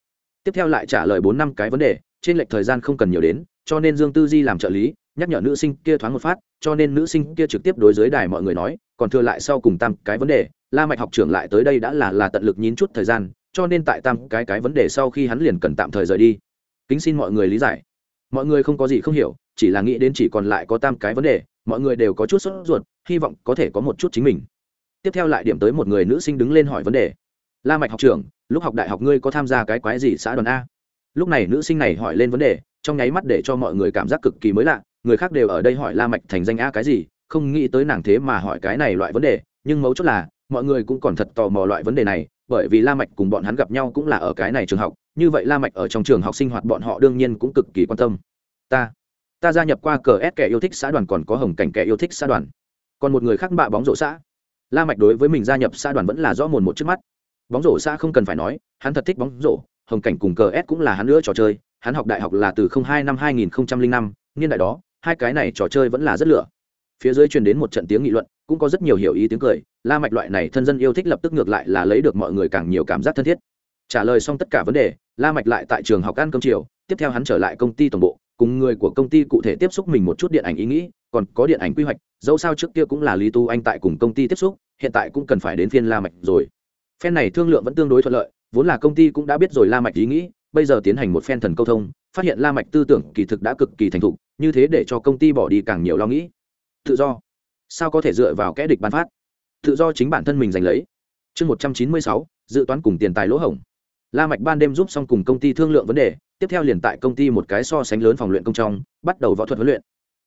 Tiếp theo lại trả lời bốn năm cái vấn đề, trên lệch thời gian không cần nhiều đến, cho nên dương tư di làm trợ lý, nhắc nhở nữ sinh kia thoáng một phát, cho nên nữ sinh kia trực tiếp đối dưới đài mọi người nói, còn thừa lại sau cùng tam cái vấn đề, la mạch học trưởng lại tới đây đã là là tận lực nhín chút thời gian, cho nên tại tam cái cái vấn đề sau khi hắn liền cần tạm thời rời đi. Kính xin mọi người lý giải. Mọi người không có gì không hiểu, chỉ là nghĩ đến chỉ còn lại có tam cái vấn đề, mọi người đều có chút sốt ruột hy vọng có thể có một chút chính mình. Tiếp theo lại điểm tới một người nữ sinh đứng lên hỏi vấn đề. La mạch học trưởng, lúc học đại học ngươi có tham gia cái quái gì xã đoàn a? Lúc này nữ sinh này hỏi lên vấn đề, trong nháy mắt để cho mọi người cảm giác cực kỳ mới lạ, người khác đều ở đây hỏi la mạch thành danh a cái gì, không nghĩ tới nàng thế mà hỏi cái này loại vấn đề, nhưng mấu chốt là, mọi người cũng còn thật tò mò loại vấn đề này, bởi vì la mạch cùng bọn hắn gặp nhau cũng là ở cái này trường học, như vậy la mạch ở trong trường học sinh hoạt bọn họ đương nhiên cũng cực kỳ quan tâm. Ta ta gia nhập qua cờ s kẻ yêu thích xã đoàn còn có hồng cảnh kẻ yêu thích xã đoàn còn một người khác bạ bóng rổ xã. La mạch đối với mình gia nhập xã đoàn vẫn là rõ mồn một trước mắt. Bóng rổ xã không cần phải nói hắn thật thích bóng rổ hồng cảnh cùng cờ s cũng là hắn nữa trò chơi hắn học đại học là từ 02 năm 2005, niên đại đó hai cái này trò chơi vẫn là rất lửa. Phía dưới truyền đến một trận tiếng nghị luận cũng có rất nhiều hiểu ý tiếng cười la mạch loại này thân dân yêu thích lập tức ngược lại là lấy được mọi người càng nhiều cảm giác thân thiết. Trả lời xong tất cả vấn đề la mạch lại tại trường học ăn cơm chiều tiếp theo hắn trở lại công ty tổng bộ cùng người của công ty cụ thể tiếp xúc mình một chút điện ảnh ý nghĩ, còn có điện ảnh quy hoạch, dẫu sao trước kia cũng là lý tu anh tại cùng công ty tiếp xúc, hiện tại cũng cần phải đến phiên la mạch rồi. Phen này thương lượng vẫn tương đối thuận lợi, vốn là công ty cũng đã biết rồi la mạch ý nghĩ, bây giờ tiến hành một phen thần câu thông, phát hiện la mạch tư tưởng kỳ thực đã cực kỳ thành thục, như thế để cho công ty bỏ đi càng nhiều lo nghĩ. Tự do. Sao có thể dựa vào kẻ địch ban phát? Tự do chính bản thân mình giành lấy. Chương một trăm chín mươi sáu, dự toán cùng tiền tài lỗ hổng la mạch ban đêm giúp xong cùng công ty thương lượng vấn đề, tiếp theo liền tại công ty một cái so sánh lớn phòng luyện công trong, bắt đầu võ thuật huấn luyện.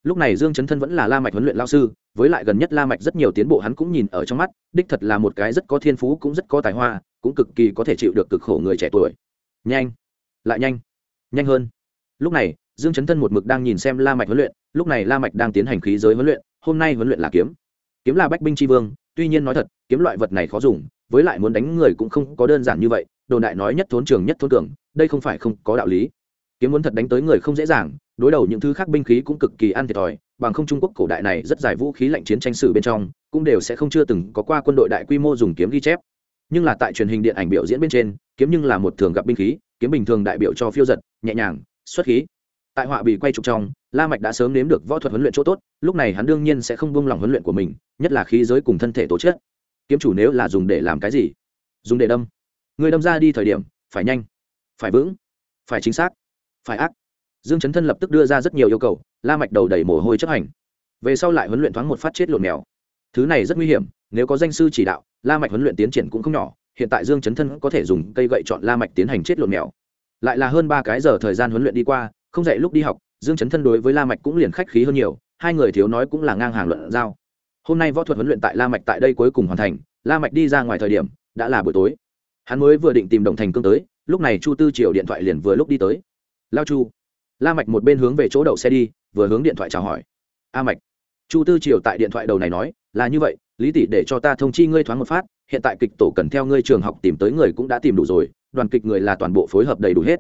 Lúc này dương chấn thân vẫn là la mạch huấn luyện lao sư, với lại gần nhất la mạch rất nhiều tiến bộ hắn cũng nhìn ở trong mắt, đích thật là một cái rất có thiên phú cũng rất có tài hoa, cũng cực kỳ có thể chịu được cực khổ người trẻ tuổi. Nhanh! Lại nhanh! Nhanh hơn! Lúc này, dương chấn thân một mực đang nhìn xem la mạch huấn luyện, lúc này la mạch đang tiến hành khí giới huấn luyện, hôm nay huấn luyện là kiếm. Kiếm là bách binh tri vương, tuy nhiên nói thật, kiếm loại vật này khó dùng, với lại muốn đánh người cũng không có đơn giản như vậy đồn đại nói nhất thốn trường nhất thốn cường, đây không phải không có đạo lý. Kiếm muốn thật đánh tới người không dễ dàng, đối đầu những thứ khác binh khí cũng cực kỳ ăn thiệt thòi, bằng không trung quốc cổ đại này rất dài vũ khí lạnh chiến tranh sử bên trong, cũng đều sẽ không chưa từng có qua quân đội đại quy mô dùng kiếm ghi chép. Nhưng là tại truyền hình điện ảnh biểu diễn bên trên, kiếm nhưng là một thường gặp binh khí, kiếm bình thường đại biểu cho phiêu giật, nhẹ nhàng, xuất khí. Tại họa bị quay trục trong, la mạch đã sớm nếm được võ thuật huấn luyện chỗ tốt, lúc này hắn đương nhiên sẽ không buông lỏng huấn luyện của mình, nhất là khí giới cùng thân thể tổ chức. Kiếm chủ nếu là dùng để làm cái gì? Dùng để đâm người đâm ra đi thời điểm, phải nhanh, phải vững, phải chính xác, phải ác. Dương chấn thân lập tức đưa ra rất nhiều yêu cầu, la mạch đầu đầy mồ hôi chấp hành. Về sau lại huấn luyện thoáng một phát chết lộn mèo. Thứ này rất nguy hiểm, nếu có danh sư chỉ đạo, la mạch huấn luyện tiến triển cũng không nhỏ, hiện tại dương chấn thân có thể dùng cây gậy chọn la mạch tiến hành chết lộn mèo. Lại là hơn ba cái giờ thời gian huấn luyện đi qua, không dạy lúc đi học, dương chấn thân đối với la mạch cũng liền khách khí hơn nhiều, hai người thiếu nói cũng là ngang hàng luận giao. Hôm nay võ thuật huấn luyện tại la mạch tại đây cuối cùng hoàn thành, la mạch đi ra ngoài thời điểm, đã là buổi tối hắn mới vừa định tìm đồng thành cương tới, lúc này chu tư triều điện thoại liền vừa lúc đi tới. Lao chu. La mạch một bên hướng về chỗ đậu xe đi, vừa hướng điện thoại chào hỏi. A mạch. Chu tư triều tại điện thoại đầu này nói, là như vậy, lý tỷ để cho ta thông chi ngươi thoáng một phát, hiện tại kịch tổ cần theo ngươi trường học tìm tới người cũng đã tìm đủ rồi, đoàn kịch người là toàn bộ phối hợp đầy đủ hết.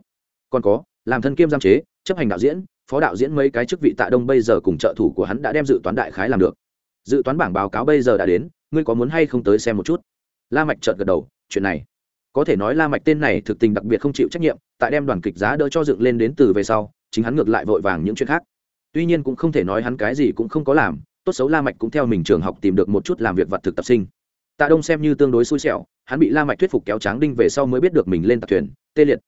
Còn có, làm thân kiêm giam chế, chấp hành đạo diễn, phó đạo diễn mấy cái chức vị tạ đông bây giờ cùng trợ thủ của hắn đã đem dự toán đại khái làm được. Dự toán bảng báo cáo bây giờ đã đến, ngươi có muốn hay không tới xem một chút? La mạch chợt gật đầu, chuyện này có thể nói la mạch tên này thực tình đặc biệt không chịu trách nhiệm, tại đem đoàn kịch giá đỡ cho dựng lên đến từ về sau, chính hắn ngược lại vội vàng những chuyện khác. Tuy nhiên cũng không thể nói hắn cái gì cũng không có làm, tốt xấu la mạch cũng theo mình trường học tìm được một chút làm việc vật thực tập sinh. Tạ đông xem như tương đối xui xẻo, hắn bị la mạch thuyết phục kéo tráng đinh về sau mới biết được mình lên tạc thuyền, tê liệt.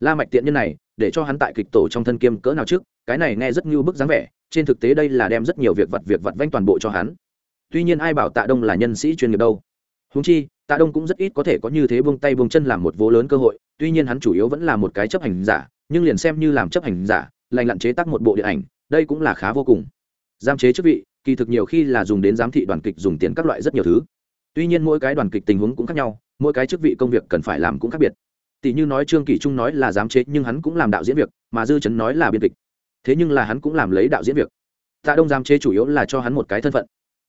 La mạch tiện nhân này, để cho hắn tại kịch tổ trong thân kiêm cỡ nào trước, cái này nghe rất như bức dáng vẻ, trên thực tế đây là đem rất nhiều việc vật việc vật vanh toàn bộ cho hắn. Tuy nhiên ai bảo tạ đông là nhân sĩ chuyên nghiệp đâu? Huống chi tạ đông cũng rất ít có thể có như thế buông tay buông chân làm một vố lớn cơ hội, tuy nhiên hắn chủ yếu vẫn là một cái chấp hành giả, nhưng liền xem như làm chấp hành giả, lành lặn chế tác một bộ điện ảnh, đây cũng là khá vô cùng. Giam chế chức vị, kỳ thực nhiều khi là dùng đến giám thị đoàn kịch dùng tiền các loại rất nhiều thứ. Tuy nhiên mỗi cái đoàn kịch tình huống cũng khác nhau, mỗi cái chức vị công việc cần phải làm cũng khác biệt. Tỷ như nói trương kỳ trung nói là giám chế, nhưng hắn cũng làm đạo diễn việc, mà dư chấn nói là biên kịch. Thế nhưng là hắn cũng làm lấy đạo diễn việc. Tạ đông giám chế chủ yếu là cho hắn một cái thân phận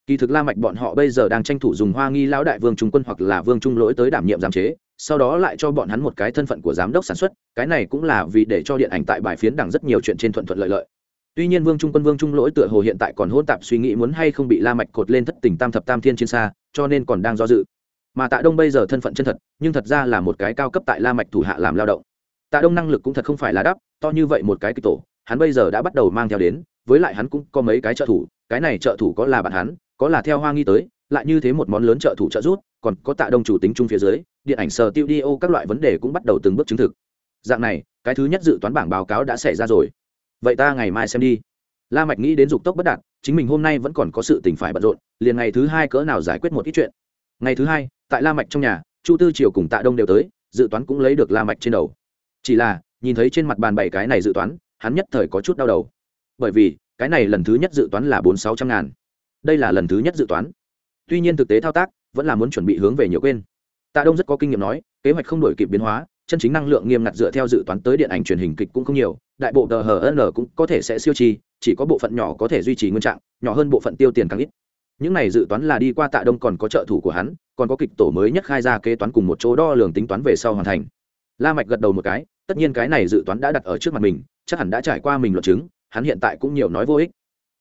kỳ thực la mạch bọn họ bây giờ đang tranh thủ dùng hoa nghi lão đại vương trung quân hoặc là vương trung lỗi tới đảm nhiệm giám chế, sau đó lại cho bọn hắn một cái thân phận của giám đốc sản xuất, cái này cũng là vì để cho điện ảnh tại bài phiến đằng rất nhiều chuyện trên thuận thuận lợi lợi. Tuy nhiên vương trung quân, vương trung lỗi tựa hồ hiện tại còn hôn tạp suy nghĩ muốn hay không bị la mạch cột lên thất tình tam thập tam thiên trên xa, cho nên còn đang do dự. Mà tạ đông bây giờ thân phận chân thật, nhưng thật ra là một cái cao cấp tại la mạch thủ hạ làm lao động. Tạ đông năng lực cũng thật không phải là đắp, to như vậy một cái kịch tổ, hắn bây giờ đã bắt đầu mang theo đến, với lại hắn cũng có mấy cái trợ thủ, cái này trợ thủ có là bạn hắn có là theo hoa nghi tới, lại như thế một món lớn trợ thủ trợ rút còn có tạ đông chủ tính chung phía dưới, điện ảnh sờ tiêu đi ô các loại vấn đề cũng bắt đầu từng bước chứng thực. Dạng này, cái thứ nhất dự toán bảng báo cáo đã xảy ra rồi. Vậy ta ngày mai xem đi. La mạch nghĩ đến dục tốc bất đạt, chính mình hôm nay vẫn còn có sự tình phải bận rộn, liền ngày thứ hai cỡ nào giải quyết một ít chuyện. Ngày thứ hai, tại la mạch trong nhà, chu tư triều cùng tạ đông đều tới, dự toán cũng lấy được la mạch trên đầu. Chỉ là, nhìn thấy trên mặt bàn bảy cái này dự toán, hắn nhất thời có chút đau đầu. Bởi vì, cái này lần thứ nhất dự toán là bốn sáu trăm ngàn đây là lần thứ nhất dự toán. Tuy nhiên thực tế thao tác vẫn là muốn chuẩn bị hướng về nhiều quên. Tạ đông rất có kinh nghiệm nói, kế hoạch không đổi kịp biến hóa, chân chính năng lượng nghiêm ngặt dựa theo dự toán tới điện ảnh truyền hình kịch cũng không nhiều, đại bộ tờ hn cũng có thể sẽ siêu chi chỉ có bộ phận nhỏ có thể duy trì nguyên trạng, nhỏ hơn bộ phận tiêu tiền càng ít. Những này dự toán là đi qua tạ đông còn có trợ thủ của hắn, còn có kịch tổ mới nhất khai ra kế toán cùng một chỗ đo lường tính toán về sau hoàn thành. La mạch gật đầu một cái, tất nhiên cái này dự toán đã đặt ở trước mặt mình, chắc hẳn đã trải qua mình luận chứng, hắn hiện tại cũng nhiều nói vô ích.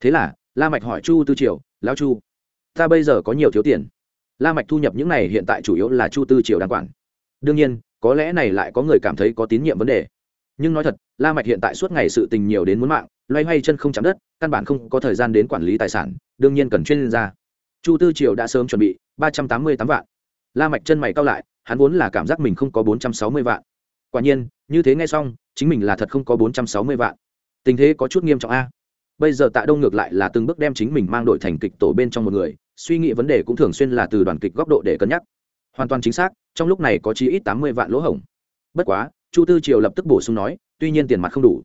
Thế là, la mạch hỏi chu tư triều lão chu, ta bây giờ có nhiều thiếu tiền. La mạch thu nhập những này hiện tại chủ yếu là chu tư triều đang quản. Đương nhiên, có lẽ này lại có người cảm thấy có tín nhiệm vấn đề. Nhưng nói thật, la mạch hiện tại suốt ngày sự tình nhiều đến muốn mạng, loay hoay chân không chạm đất, căn bản không có thời gian đến quản lý tài sản, đương nhiên cần chuyên gia. Chu tư triều đã sớm chuẩn bị ba trăm tám mươi tám vạn. La mạch chân mày cao lại, hắn vốn là cảm giác mình không có bốn trăm sáu mươi vạn. Quả nhiên, như thế nghe xong, chính mình là thật không có bốn trăm sáu mươi vạn. Tình thế có chút nghiêm trọng a bây giờ tạ đông ngược lại là từng bước đem chính mình mang đội thành kịch tổ bên trong một người, suy nghĩ vấn đề cũng thường xuyên là từ đoàn kịch góc độ để cân nhắc. Hoàn toàn chính xác, trong lúc này có chí ít tám mươi vạn lỗ hổng. Bất quá, chu tư triều lập tức bổ sung nói, tuy nhiên tiền mặt không đủ,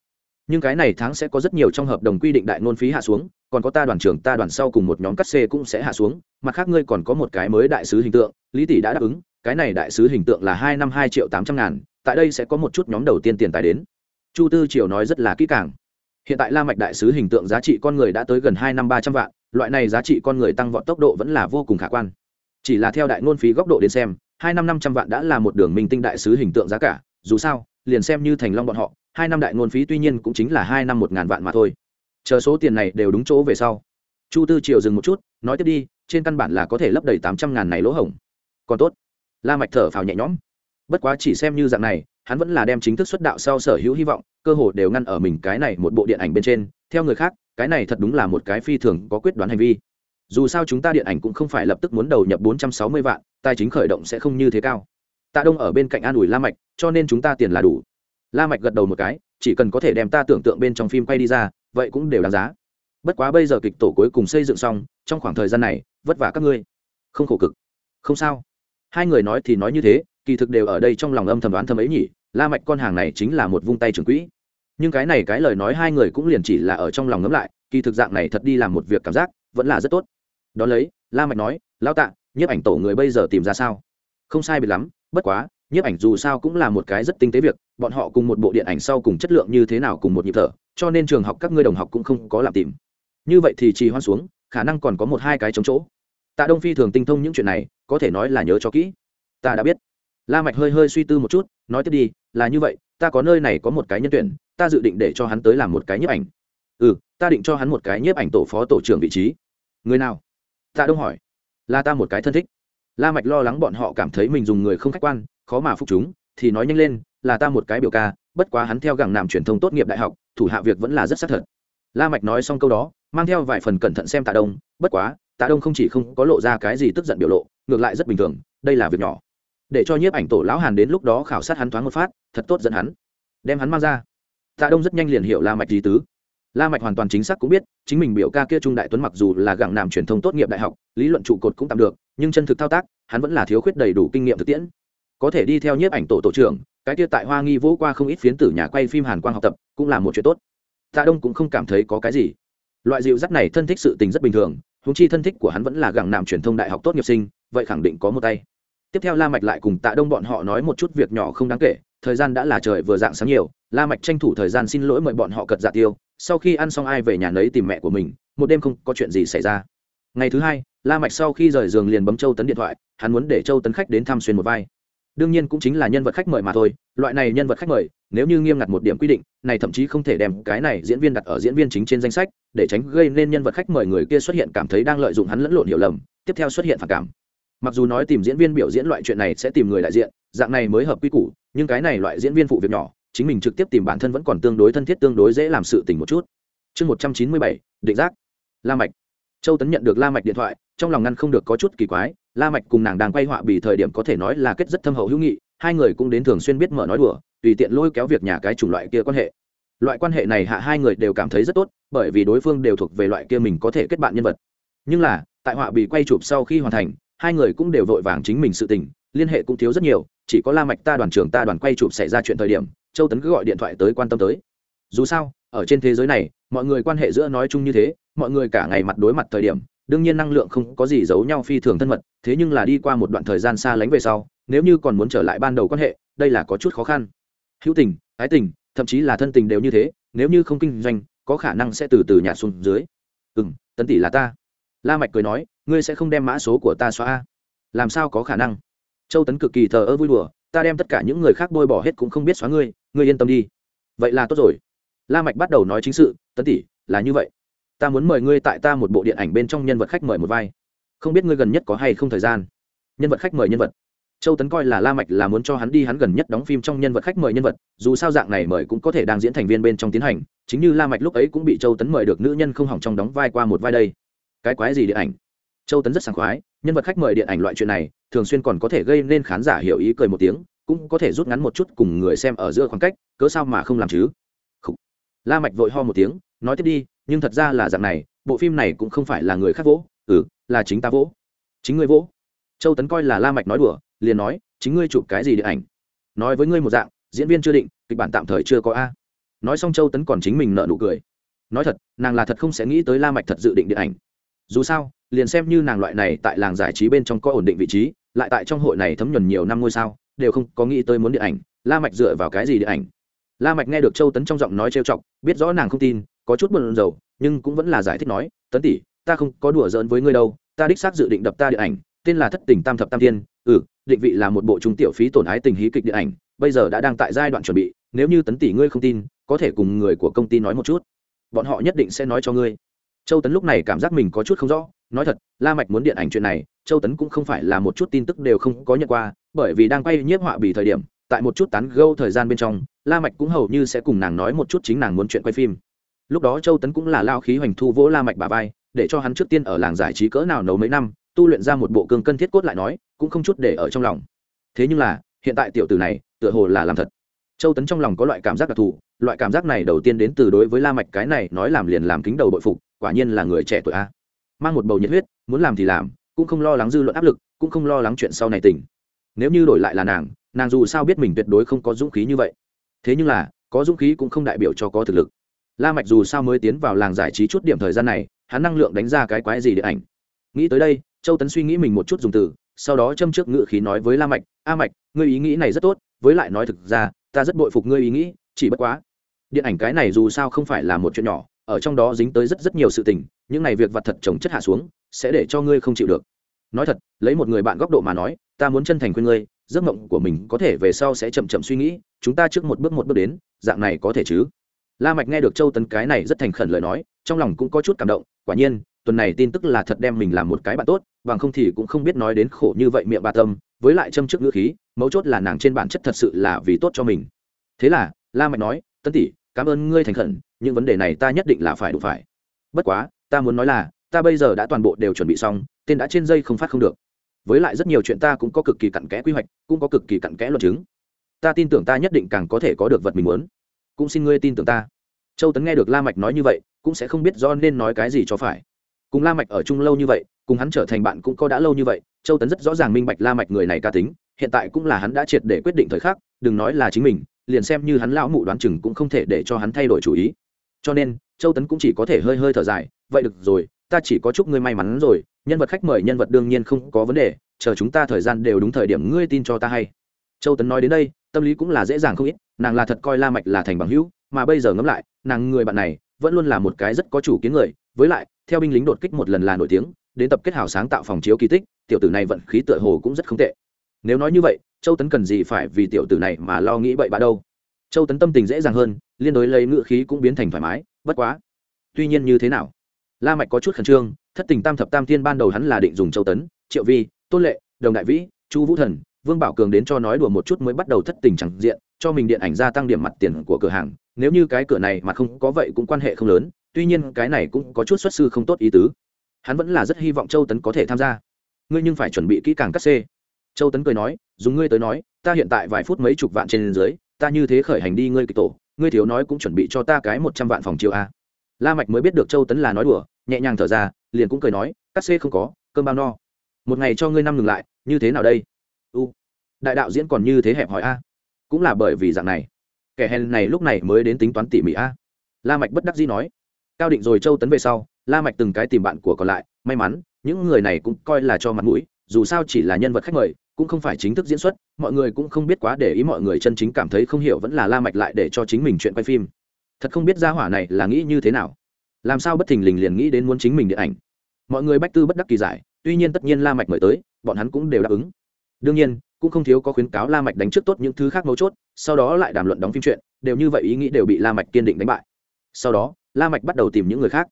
nhưng cái này tháng sẽ có rất nhiều trong hợp đồng quy định đại ngôn phí hạ xuống, còn có ta đoàn trưởng, ta đoàn sau cùng một nhóm cắt xê cũng sẽ hạ xuống, mặt khác ngươi còn có một cái mới đại sứ hình tượng, lý tỷ đã đáp ứng, cái này đại sứ hình tượng là hai năm hai triệu tám trăm ngàn, tại đây sẽ có một chút nhóm đầu tiên tiền tài đến. Chu tư triều nói rất là kỹ càng hiện tại la mạch đại sứ hình tượng giá trị con người đã tới gần hai năm ba trăm vạn, loại này giá trị con người tăng vọt tốc độ vẫn là vô cùng khả quan. Chỉ là theo đại ngôn phí góc độ đến xem, hai năm năm trăm vạn đã là một đường minh tinh đại sứ hình tượng giá cả, dù sao, liền xem như thành long bọn họ, hai năm đại ngôn phí tuy nhiên cũng chính là hai năm một ngàn vạn mà thôi. Chờ số tiền này đều đúng chỗ về sau. Chu tư triều dừng một chút, nói tiếp đi, trên căn bản là có thể lấp đầy tám trăm ngàn này lỗ hổng. Còn tốt. La mạch thở phào nhẹ nhõm. Bất quá chỉ xem như dạng này, hắn vẫn là đem chính thức xuất đạo sau sở hữu hy vọng cơ hồ đều ngăn ở mình cái này một bộ điện ảnh bên trên. Theo người khác, cái này thật đúng là một cái phi thường có quyết đoán hành vi. Dù sao chúng ta điện ảnh cũng không phải lập tức muốn đầu nhập bốn trăm sáu mươi vạn, tài chính khởi động sẽ không như thế cao. Tạ đông ở bên cạnh an ủi la mạch, cho nên chúng ta tiền là đủ. La mạch gật đầu một cái, chỉ cần có thể đem ta tưởng tượng bên trong phim quay đi ra, vậy cũng đều đáng giá. Bất quá bây giờ kịch tổ cuối cùng xây dựng xong, trong khoảng thời gian này, vất vả các ngươi. Không khổ cực. Không sao. Hai người nói thì nói như thế, kỳ thực đều ở đây trong lòng âm thầm đoán thầm ấy nhỉ, la mạch con hàng này chính là một vung tay trưởng quỹ nhưng cái này cái lời nói hai người cũng liền chỉ là ở trong lòng ngấm lại, kỳ thực dạng này thật đi làm một việc cảm giác, vẫn là rất tốt. Đó lấy, la mạch nói, lão tạ, nhiếp ảnh tổ người bây giờ tìm ra sao? Không sai biệt lắm, bất quá, nhiếp ảnh dù sao cũng là một cái rất tinh tế việc, bọn họ cùng một bộ điện ảnh sau cùng chất lượng như thế nào cùng một nhịp thở, cho nên trường học các ngươi đồng học cũng không có làm tìm. Như vậy thì trì hoan xuống, khả năng còn có một hai cái chống chỗ. Tạ đông phi thường tinh thông những chuyện này, có thể nói là nhớ cho kỹ. Ta đã biết. La mạch hơi hơi suy tư một chút, nói tiếp đi, là như vậy, ta có nơi này có một cái nhân tuyển ta dự định để cho hắn tới làm một cái nhiếp ảnh. Ừ ta định cho hắn một cái nhiếp ảnh tổ phó tổ trưởng vị trí. Người nào? Tạ đông hỏi. Là ta một cái thân thích. La mạch lo lắng bọn họ cảm thấy mình dùng người không khách quan, khó mà phục chúng, thì nói nhanh lên, là ta một cái biểu ca, bất quá hắn theo gẳng làm truyền thông tốt nghiệp đại học, thủ hạ việc vẫn là rất xác thật. La mạch nói xong câu đó, mang theo vài phần cẩn thận xem tạ đông, bất quá, tạ đông không chỉ không có lộ ra cái gì tức giận biểu lộ, ngược lại rất bình thường, đây là việc nhỏ. Để cho nhiếp ảnh tổ lão hàn đến lúc đó khảo sát hắn thoáng một phát, thật tốt dẫn hắn. Đem hắn mang ra tạ đông rất nhanh liền hiểu la mạch lý tứ. La mạch hoàn toàn chính xác cũng biết, chính mình biểu ca kia trung đại tuấn mặc dù là gặng nằm truyền thông tốt nghiệp đại học, lý luận trụ cột cũng tạm được, nhưng chân thực thao tác, hắn vẫn là thiếu khuyết đầy đủ kinh nghiệm thực tiễn. Có thể đi theo nhiếp ảnh tổ tổ trưởng, cái kia tại hoa nghi vỗ qua không ít phiến tử nhà quay phim hàn quang học tập, cũng là một chuyện tốt. Tạ đông cũng không cảm thấy có cái gì. Loại dịu dắt này thân thích sự tình rất bình thường húng chi thân thích của hắn vẫn là gặng nằm truyền thông đại học tốt nghiệp sinh, vậy khẳng định có một tay. Tiếp theo la mạch lại cùng tạ đông bọn họ nói một chút việc nhỏ không đáng kể thời gian đã là trời vừa dạng sáng nhiều, la mạch tranh thủ thời gian xin lỗi mời bọn họ cật dạ tiêu, sau khi ăn xong ai về nhà nấy tìm mẹ của mình, một đêm không có chuyện gì xảy ra. Ngày thứ hai, la mạch sau khi rời giường liền bấm châu tấn điện thoại, hắn muốn để châu tấn khách đến thăm xuyên một vai. Đương nhiên cũng chính là nhân vật khách mời mà thôi, loại này nhân vật khách mời, nếu như nghiêm ngặt một điểm quy định, này thậm chí không thể đem cái này diễn viên đặt ở diễn viên chính trên danh sách, để tránh gây nên nhân vật khách mời người kia xuất hiện cảm thấy đang lợi dụng hắn lẫn lộn hiểu lầm, tiếp theo xuất hiện phản cảm. Mặc dù nói tìm diễn viên biểu diễn loại chuyện này sẽ tìm người đại diện dạng này mới hợp quy củ, nhưng cái này loại diễn viên phụ việc nhỏ, chính mình trực tiếp tìm bản thân vẫn còn tương đối thân thiết tương đối dễ làm sự tình một chút. Chương một trăm chín mươi bảy, định giác. La mạch. Châu tấn nhận được la mạch điện thoại, trong lòng ngăn không được có chút kỳ quái, la mạch cùng nàng đang quay họa bì thời điểm có thể nói là kết rất thâm hậu hữu nghị, hai người cũng đến thường xuyên biết mở nói đùa, tùy tiện lôi kéo việc nhà cái chủng loại kia quan hệ. Loại quan hệ này hạ hai người đều cảm thấy rất tốt, bởi vì đối phương đều thuộc về loại kia mình có thể kết bạn nhân vật. Nhưng là, tại họa bì quay chụp sau khi hoàn thành, hai người cũng đều vội vàng chính mình sự tình, liên hệ cũng thiếu rất nhiều chỉ có la mạch ta đoàn trưởng ta đoàn quay chụp xảy ra chuyện thời điểm, châu tấn cứ gọi điện thoại tới quan tâm tới. Dù sao, ở trên thế giới này, mọi người quan hệ giữa nói chung như thế, mọi người cả ngày mặt đối mặt thời điểm, đương nhiên năng lượng không có gì giấu nhau phi thường thân mật, thế nhưng là đi qua một đoạn thời gian xa lánh về sau, nếu như còn muốn trở lại ban đầu quan hệ, đây là có chút khó khăn. Hữu tình, ái tình, thậm chí là thân tình đều như thế, nếu như không kinh doanh, có khả năng sẽ từ từ nhạt xuống dưới. Ừ m tấn tỷ là ta. La mạch cười nói, ngươi sẽ không đem mã số của ta xóa làm sao có khả năng? Châu tấn cực kỳ thờ ơ vui đùa, ta đem tất cả những người khác bôi bỏ hết cũng không biết xóa ngươi ngươi yên tâm đi. Vậy là tốt rồi. La mạch bắt đầu nói chính sự, tấn tỷ, là như vậy. Ta muốn mời ngươi tại ta một bộ điện ảnh bên trong nhân vật khách mời một vai. Không biết ngươi gần nhất có hay không thời gian? Nhân vật khách mời nhân vật. Châu tấn coi là la mạch là muốn cho hắn đi, hắn gần nhất đóng phim trong nhân vật khách mời nhân vật, dù sao dạng này mời cũng có thể đang diễn thành viên bên trong tiến hành, chính như la mạch lúc ấy cũng bị châu tấn mời được nữ nhân không hỏng trong đóng vai qua một vai đây. Cái quái gì điện ảnh? Châu tấn rất sảng khoái, nhân vật khách mời điện ảnh loại chuyện này, thường xuyên còn có thể gây nên khán giả hiểu ý cười một tiếng, cũng có thể rút ngắn một chút cùng người xem ở giữa khoảng cách, cớ sao mà không làm chứ? Khủ. la mạch vội ho một tiếng, nói tiếp đi, nhưng thật ra là dạng này, bộ phim này cũng không phải là người khác vỗ ừ là chính ta vỗ. Chính ngươi vỗ. Châu tấn coi là la mạch nói đùa, liền nói, chính ngươi chụp cái gì điện ảnh? Nói với ngươi một dạng, diễn viên chưa định, kịch bản tạm thời chưa có a. Nói xong châu tấn còn chính mình nợ nụ cười. Nói thật, nàng là thật không sẽ nghĩ tới la mạch thật dự định điện ảnh dù sao, liền xem như nàng loại này tại làng giải trí bên trong có ổn định vị trí, lại tại trong hội này thấm nhuần nhiều năm ngôi sao, đều không có nghĩ tới muốn điện ảnh, la mạch dựa vào cái gì điện ảnh? La mạch nghe được châu tấn trong giọng nói trêu chọc, biết rõ nàng không tin, có chút buồn rầu, nhưng cũng vẫn là giải thích nói, tấn tỷ, ta không có đùa giỡn với ngươi đâu, ta đích xác dự định đập ta điện ảnh, tên là thất tình tam thập tam thiên ừ định vị là một bộ trung tiểu phí tổn ái tình hí kịch điện ảnh, bây giờ đã đang tại giai đoạn chuẩn bị, nếu như tấn tỷ ngươi không tin, có thể cùng người của công ty nói một chút, bọn họ nhất định sẽ nói cho ngươi châu tấn lúc này cảm giác mình có chút không rõ, nói thật, la mạch muốn điện ảnh chuyện này, châu tấn cũng không phải là một chút tin tức đều không có nhận qua, bởi vì đang quay nhiếp họa bì thời điểm, tại một chút tán gẫu thời gian bên trong, la mạch cũng hầu như sẽ cùng nàng nói một chút chính nàng muốn chuyện quay phim. Lúc đó châu tấn cũng là lao khí hoành thu vỗ la mạch bà vai, để cho hắn trước tiên ở làng giải trí cỡ nào nấu mấy năm, tu luyện ra một bộ cương cân thiết cốt lại nói, cũng không chút để ở trong lòng. Thế nhưng là, hiện tại tiểu tử này, tựa hồ là làm thật. Châu tấn trong lòng có loại cảm giác đặc thù, loại cảm giác này đầu tiên đến từ đối với la mạch cái này nói làm liền làm kính đầu bội phục quả nhiên là người trẻ tuổi a. Mang một bầu nhiệt huyết, muốn làm thì làm, cũng không lo lắng dư luận áp lực, cũng không lo lắng chuyện sau này tỉnh nếu như đổi lại là nàng nàng dù sao biết mình tuyệt đối không có dũng khí như vậy. Thế nhưng là, có dũng khí cũng không đại biểu cho có thực lực. La mạch dù sao mới tiến vào làng giải trí chút điểm thời gian này, hắn năng lượng đánh ra cái quái gì để ảnh? Nghĩ tới đây, châu tấn suy nghĩ mình một chút dùng từ, sau đó châm trước ngựa khí nói với la mạch, a mạch, ngươi ý nghĩ này rất tốt, với lại nói thực ra, ta rất bội phục ngươi ý nghĩ, chỉ bất quá, điện ảnh cái này dù sao không phải là một chuyện nhỏ ở trong đó dính tới rất rất nhiều sự tình, những này việc vặt thật chồng chất hạ xuống, sẽ để cho ngươi không chịu được. Nói thật, lấy một người bạn góc độ mà nói, ta muốn chân thành khuyên ngươi, giấc mộng của mình có thể về sau sẽ chậm chậm suy nghĩ, chúng ta trước một bước một bước đến, dạng này có thể chứ? La mạch nghe được châu tấn cái này rất thành khẩn lời nói, trong lòng cũng có chút cảm động, quả nhiên, tuần này tin tức là thật đem mình làm một cái bạn tốt, bằng không thì cũng không biết nói đến khổ như vậy miệng ba tâm, với lại châm trước ngữ khí, mấu chốt là nàng trên bản chất thật sự là vì tốt cho mình. Thế là, la mạch nói, tấn tỷ, cảm ơn ngươi thành khẩn những vấn đề này ta nhất định là phải đủ phải. Bất quá, ta muốn nói là, ta bây giờ đã toàn bộ đều chuẩn bị xong, tên đã trên dây không phát không được. Với lại rất nhiều chuyện ta cũng có cực kỳ cặn kẽ quy hoạch, cũng có cực kỳ cặn kẽ luận chứng. Ta tin tưởng ta nhất định càng có thể có được vật mình muốn. Cũng xin ngươi tin tưởng ta. Châu tấn nghe được la mạch nói như vậy, cũng sẽ không biết do nên nói cái gì cho phải. Cùng la mạch ở chung lâu như vậy, cùng hắn trở thành bạn cũng có đã lâu như vậy, châu tấn rất rõ ràng minh bạch la mạch người này ca tính, hiện tại cũng là hắn đã triệt để quyết định thời khắc, đừng nói là chính mình, liền xem như hắn lão mụ đoán chừng cũng không thể để cho hắn thay đổi chủ ý cho nên, châu tấn cũng chỉ có thể hơi hơi thở dài, vậy được rồi, ta chỉ có chúc ngươi may mắn rồi, nhân vật khách mời nhân vật đương nhiên không có vấn đề, chờ chúng ta thời gian đều đúng thời điểm ngươi tin cho ta hay. Châu tấn nói đến đây, tâm lý cũng là dễ dàng không ít, nàng là thật coi la mạch là thành bằng hữu, mà bây giờ ngẫm lại, nàng người bạn này vẫn luôn là một cái rất có chủ kiến người, với lại, theo binh lính đột kích một lần là nổi tiếng, đến tập kết hảo sáng tạo phòng chiếu kỳ tích, tiểu tử này vận khí tựa hồ cũng rất không tệ. Nếu nói như vậy, châu tấn cần gì phải vì tiểu tử này mà lo nghĩ bậy bạ đâu? Châu tấn tâm tình dễ dàng hơn, liên đối lấy ngựa khí cũng biến thành thoải mái, bất quá. Tuy nhiên như thế nào? La mạch có chút khẩn trương, thất tình tam thập tam thiên ban đầu hắn là định dùng châu tấn, triệu vi, tôn lệ, đồng đại vĩ, chu vũ thần, vương bảo cường đến cho nói đùa một chút mới bắt đầu thất tình chẳng diện, cho mình điện ảnh gia tăng điểm mặt tiền của cửa hàng, nếu như cái cửa này mà không có vậy cũng quan hệ không lớn, tuy nhiên cái này cũng có chút xuất sư không tốt ý tứ. Hắn vẫn là rất hy vọng châu tấn có thể tham gia. Ngươi nhưng phải chuẩn bị kỹ càng cắt xê châu tấn cười nói, dùng ngươi tới nói, ta hiện tại vài phút mấy chục vạn trên dưới ta như thế khởi hành đi ngươi kịch tổ, ngươi thiếu nói cũng chuẩn bị cho ta cái một trăm vạn phòng chiếu a la mạch mới biết được châu tấn là nói đùa, nhẹ nhàng thở ra, liền cũng cười nói cắt xê không có, cơm bao no. Một ngày cho ngươi năm ngừng lại, như thế nào đây? U, đại đạo diễn còn như thế hẹp hỏi a. Cũng là bởi vì dạng này. Kẻ hèn này lúc này mới đến tính toán tỉ mỉ a. La mạch bất đắc dĩ nói. Cao định rồi châu tấn về sau, la mạch từng cái tìm bạn của còn lại, may mắn, những người này cũng coi là cho mặt mũi, dù sao chỉ là nhân vật khách mời cũng không phải chính thức diễn xuất, mọi người cũng không biết quá để ý mọi người chân chính cảm thấy không hiểu vẫn là la mạch lại để cho chính mình chuyện quay phim. Thật không biết gia hỏa này là nghĩ như thế nào. Làm sao bất thình lình liền nghĩ đến muốn chính mình điện ảnh. Mọi người bách tư bất đắc kỳ giải, tuy nhiên tất nhiên la mạch mời tới, bọn hắn cũng đều đáp ứng. Đương nhiên, cũng không thiếu có khuyến cáo la mạch đánh trước tốt những thứ khác mấu chốt, sau đó lại đàm luận đóng phim chuyện, đều như vậy ý nghĩ đều bị la mạch kiên định đánh bại. Sau đó, la mạch bắt đầu tìm những người khác.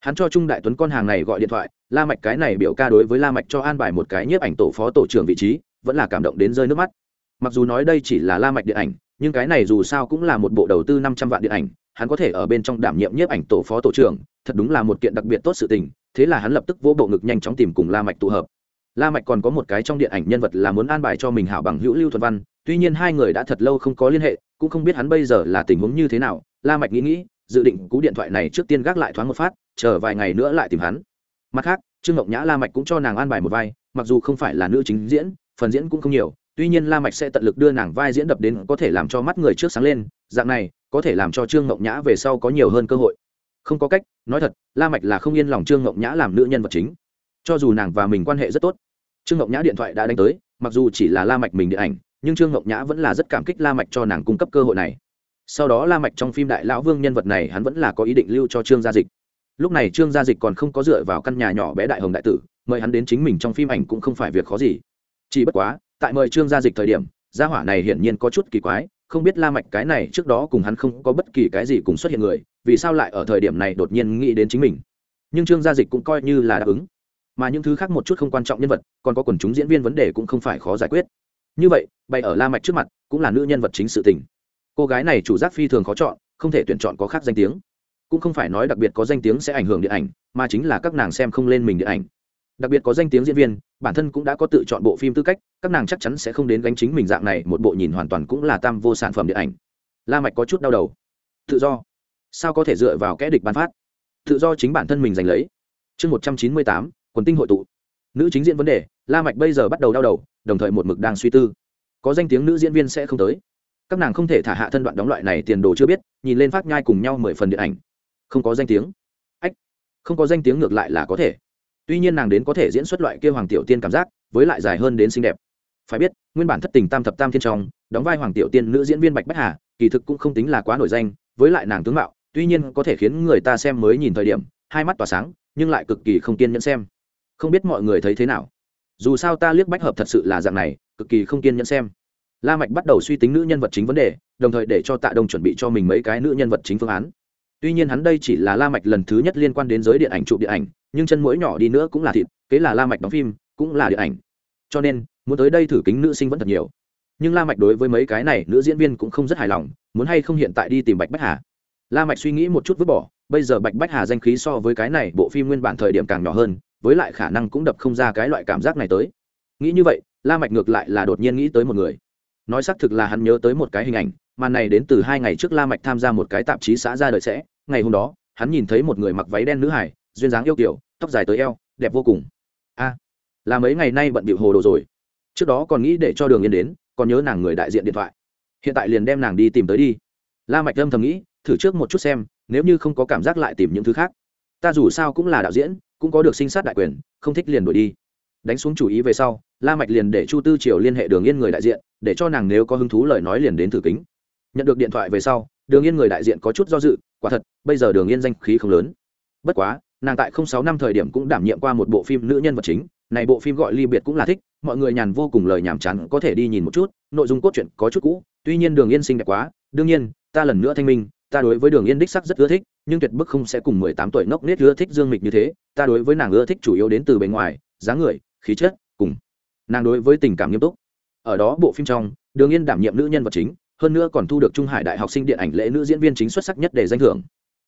Hắn cho trung đại tuấn con hàng này gọi điện thoại, la mạch cái này biểu ca đối với la mạch cho an bài một cái nhiếp ảnh tổ phó tổ trưởng vị trí vẫn là cảm động đến rơi nước mắt. Mặc dù nói đây chỉ là la mạch điện ảnh, nhưng cái này dù sao cũng là một bộ đầu tư năm trăm vạn điện ảnh, hắn có thể ở bên trong đảm nhiệm nhiếp ảnh tổ phó tổ trưởng, thật đúng là một kiện đặc biệt tốt sự tình, thế là hắn lập tức vỗ bộ ngực nhanh chóng tìm cùng la mạch tụ hợp. La mạch còn có một cái trong điện ảnh nhân vật là muốn an bài cho mình hảo bằng hữu lưu thuần văn, tuy nhiên hai người đã thật lâu không có liên hệ, cũng không biết hắn bây giờ là tình huống như thế nào, la mạch nghĩ nghĩ, dự định cú điện thoại này trước tiên gác lại thoáng một phát, chờ vài ngày nữa lại tìm hắn. Mặt khác, trương ngọc nhã la mạch cũng cho nàng an bài một vai, mặc dù không phải là nữ chính diễn phần diễn cũng không nhiều, tuy nhiên la mạch sẽ tận lực đưa nàng vai diễn đập đến có thể làm cho mắt người trước sáng lên, dạng này, có thể làm cho trương ngọc nhã về sau có nhiều hơn cơ hội. Không có cách, nói thật, la mạch là không yên lòng trương ngọc nhã làm nữ nhân vật chính. Cho dù nàng và mình quan hệ rất tốt, trương ngọc nhã điện thoại đã đánh tới, mặc dù chỉ là la mạch mình điện ảnh, nhưng trương ngọc nhã vẫn là rất cảm kích la mạch cho nàng cung cấp cơ hội này. Sau đó la mạch trong phim đại lão vương nhân vật này hắn vẫn là có ý định lưu cho trương gia dịch. Lúc này trương gia dịch còn không có dựa vào căn nhà nhỏ bé đại hồng đại tử, mời hắn đến chính mình trong phim ảnh cũng không phải việc khó gì chỉ bất quá, tại mời trương gia dịch thời điểm, gia hỏa này hiển nhiên có chút kỳ quái, không biết la mạch cái này trước đó cùng hắn không có bất kỳ cái gì cùng xuất hiện người, vì sao lại ở thời điểm này đột nhiên nghĩ đến chính mình. Nhưng trương gia dịch cũng coi như là đáp ứng. Mà những thứ khác một chút không quan trọng nhân vật, còn có quần chúng diễn viên vấn đề cũng không phải khó giải quyết. Như vậy, bày ở la mạch trước mặt, cũng là nữ nhân vật chính sự tình. Cô gái này chủ giác phi thường khó chọn, không thể tuyển chọn có khác danh tiếng. Cũng không phải nói đặc biệt có danh tiếng sẽ ảnh hưởng điện ảnh, mà chính là các nàng xem không lên mình điện ảnh đặc biệt có danh tiếng diễn viên, bản thân cũng đã có tự chọn bộ phim tư cách, các nàng chắc chắn sẽ không đến gánh chính mình dạng này, một bộ nhìn hoàn toàn cũng là tam vô sản phẩm điện ảnh. La mạch có chút đau đầu. Tự do. Sao có thể dựa vào kẽ địch ban phát? Tự do chính bản thân mình giành lấy. Chương một trăm chín mươi tám, quần tinh hội tụ. Nữ chính diễn vấn đề, la mạch bây giờ bắt đầu đau đầu, đồng thời một mực đang suy tư. Có danh tiếng nữ diễn viên sẽ không tới. Các nàng không thể thả hạ thân đoạn đóng loại này tiền đồ chưa biết, nhìn lên phát nhai cùng nhau mười phần điện ảnh. Không có danh tiếng. Ách. Không có danh tiếng ngược lại là có thể tuy nhiên nàng đến có thể diễn xuất loại kia hoàng tiểu tiên cảm giác, với lại dài hơn đến xinh đẹp. Phải biết, nguyên bản thất tình tam thập tam thiên trong, đóng vai hoàng tiểu tiên nữ diễn viên bạch bách hà, kỳ thực cũng không tính là quá nổi danh, với lại nàng tướng mạo, tuy nhiên có thể khiến người ta xem mới nhìn thời điểm, hai mắt tỏa sáng, nhưng lại cực kỳ không kiên nhẫn xem. Không biết mọi người thấy thế nào? Dù sao ta liếc bách hợp thật sự là dạng này, cực kỳ không kiên nhẫn xem. La mạch bắt đầu suy tính nữ nhân vật chính vấn đề, đồng thời để cho tạ đông chuẩn bị cho mình mấy cái nữ nhân vật chính phương án tuy nhiên hắn đây chỉ là la mạch lần thứ nhất liên quan đến giới điện ảnh chụp điện ảnh, nhưng chân mũi nhỏ đi nữa cũng là thịt, kế là la mạch đóng phim, cũng là điện ảnh. Cho nên, muốn tới đây thử kính nữ sinh vẫn thật nhiều. Nhưng la mạch đối với mấy cái này nữ diễn viên cũng không rất hài lòng, muốn hay không hiện tại đi tìm bạch bách hà. La mạch suy nghĩ một chút vứt bỏ, bây giờ bạch bách hà danh khí so với cái này bộ phim nguyên bản thời điểm càng nhỏ hơn, với lại khả năng cũng đập không ra cái loại cảm giác này tới. Nghĩ như vậy, la mạch ngược lại là đột nhiên nghĩ tới một người. Nói xác thực là hắn nhớ tới một cái hình ảnh màn này đến từ hai ngày trước la mạch tham gia một cái tạp chí xã ra đời sẽ, ngày hôm đó, hắn nhìn thấy một người mặc váy đen nữ hải, duyên dáng yêu kiều tóc dài tới eo, đẹp vô cùng. A, là mấy ngày nay bận bịu hồ đồ rồi. Trước đó còn nghĩ để cho đường yên đến, còn nhớ nàng người đại diện điện thoại. Hiện tại liền đem nàng đi tìm tới đi. La mạch âm thầm nghĩ, thử trước một chút xem, nếu như không có cảm giác lại tìm những thứ khác. Ta dù sao cũng là đạo diễn, cũng có được sinh sát đại quyền, không thích liền đổi đi. Đánh xuống chủ ý về sau, la mạch liền để chu tư triều liên hệ đường yên người đại diện, để cho nàng nếu có hứng thú lời nói liền đến thử kính nhận được điện thoại về sau, đường yên người đại diện có chút do dự, quả thật, bây giờ đường yên danh khí không lớn. Bất quá, nàng tại không sáu năm thời điểm cũng đảm nhiệm qua một bộ phim nữ nhân vật chính, này bộ phim gọi ly biệt cũng là thích, mọi người nhàn vô cùng lời nhảm chán, có thể đi nhìn một chút, nội dung cốt truyện có chút cũ, tuy nhiên đường yên xinh đẹp quá, đương nhiên, ta lần nữa thanh minh, ta đối với đường yên đích sắc rất ưa thích, nhưng tuyệt bức không sẽ cùng mười tám tuổi ngốc nết ưa thích dương mịch như thế, ta đối với nàng ưa thích chủ yếu đến từ bề ngoài, dáng người, khí chất, cùng nàng đối với tình cảm nghiêm túc. Ở đó bộ phim trong, đường yên đảm nhiệm nữ nhân vật chính hơn nữa còn thu được trung hải đại học sinh điện ảnh lễ nữ diễn viên chính xuất sắc nhất để danh thưởng.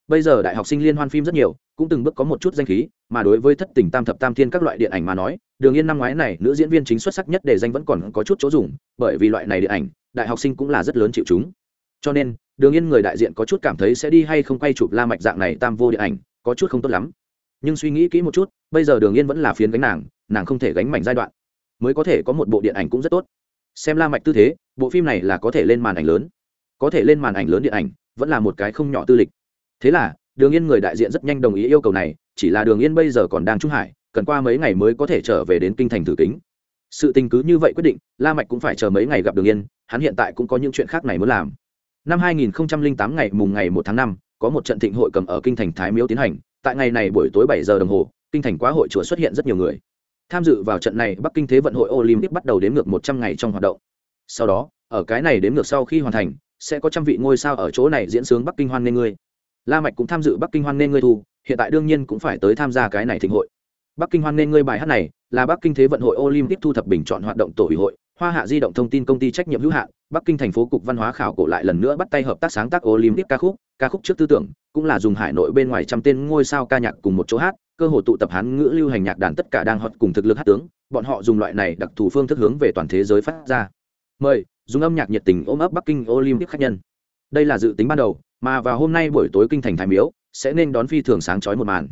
Bây giờ đại học sinh liên hoan phim rất nhiều, cũng từng bước có một chút danh khí, mà đối với thất tình tam thập tam thiên các loại điện ảnh mà nói, đường yên năm ngoái này nữ diễn viên chính xuất sắc nhất để danh vẫn còn có chút chỗ dùng, bởi vì loại này điện ảnh, đại học sinh cũng là rất lớn chịu chúng. Cho nên, đường yên người đại diện có chút cảm thấy sẽ đi hay không quay chụp la mạch dạng này tam vô điện ảnh, có chút không tốt lắm. Nhưng suy nghĩ kỹ một chút, bây giờ đường yên vẫn là phiến gánh nàng nàng không thể gánh mảnh giai đoạn. Mới có thể có một bộ điện ảnh cũng rất tốt xem la mạch tư thế bộ phim này là có thể lên màn ảnh lớn. Có thể lên màn ảnh lớn điện ảnh vẫn là một cái không nhỏ tư lịch. Thế là đường yên người đại diện rất nhanh đồng ý yêu cầu này chỉ là đường yên bây giờ còn đang trung hải cần qua mấy ngày mới có thể trở về đến kinh thành thử kính. Sự tình cứ như vậy quyết định la mạch cũng phải chờ mấy ngày gặp đường yên hắn hiện tại cũng có những chuyện khác này muốn làm. Năm 2008 ngày mùng ngày 1 tháng 5, có một trận thịnh hội cầm ở kinh thành thái miếu tiến hành tại ngày này buổi tối 7 giờ đồng hồ kinh thành quá hội chùa xuất hiện rất nhiều người tham dự vào trận này bắc kinh thế vận hội olympic bắt đầu đếm ngược 100 ngày trong hoạt động. Sau đó, ở cái này đếm ngược sau khi hoàn thành, sẽ có trăm vị ngôi sao ở chỗ này diễn sướng bắc kinh hoan nghê ngươi. La mạch cũng tham dự bắc kinh hoan nghê ngươi thu, hiện tại đương nhiên cũng phải tới tham gia cái này thịnh hội. Bắc kinh hoan nghê ngươi bài hát này là bắc kinh thế vận hội olympic thu thập bình chọn hoạt động tổ ủy hội, hoa hạ di động thông tin công ty trách nhiệm hữu hạn, bắc kinh thành phố cục văn hóa khảo cổ lại lần nữa bắt tay hợp tác sáng tác olympic ca khúc ca khúc trước tư tưởng, cũng là dùng hải nội bên ngoài trăm tên ngôi sao ca nhạc cùng một chỗ hát cơ hội tụ tập hán ngữ lưu hành nhạc đàn tất cả đang hot cùng thực lực hát tướng, bọn họ dùng loại này đặc thù phương thức hướng về toàn thế giới phát ra. Mời, dùng âm nhạc nhiệt tình ôm ấp bắc kinh olympic khách nhân. Đây là dự tính ban đầu, mà vào hôm nay buổi tối kinh thành thái miếu, sẽ nên đón phi thường sáng chói một màn.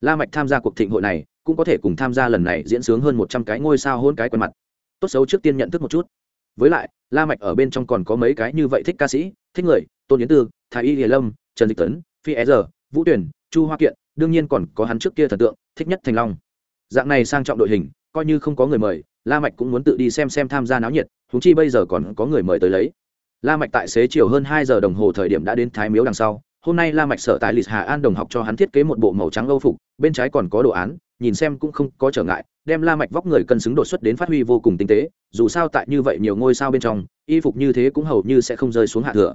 La mạch tham gia cuộc thịnh hội này, cũng có thể cùng tham gia lần này diễn sướng hơn một trăm cái ngôi sao hôn cái quen mặt. Tốt xấu trước tiên nhận thức một chút. Với lại, la mạch ở bên trong còn có mấy cái như vậy thích ca sĩ, thích người, tôn yến tư, thái y hiền lâm, trần dịch tấn, phi e giờ vũ tuyển chu hoa kiện đương nhiên còn có hắn trước kia thần tượng, thích nhất thành long. Dạng này sang trọng đội hình, coi như không có người mời, la mạch cũng muốn tự đi xem xem tham gia náo nhiệt chúng chi bây giờ còn có người mời tới lấy. La mạch tại xế chiều hơn hai giờ đồng hồ thời điểm đã đến thái miếu đằng sau, hôm nay la mạch sở tại lịch hà an đồng học cho hắn thiết kế một bộ màu trắng âu phục, bên trái còn có đồ án, nhìn xem cũng không có trở ngại, đem la mạch vóc người cân xứng đột xuất đến phát huy vô cùng tinh tế, dù sao tại như vậy nhiều ngôi sao bên trong, y phục như thế cũng hầu như sẽ không rơi xuống hạ thừa.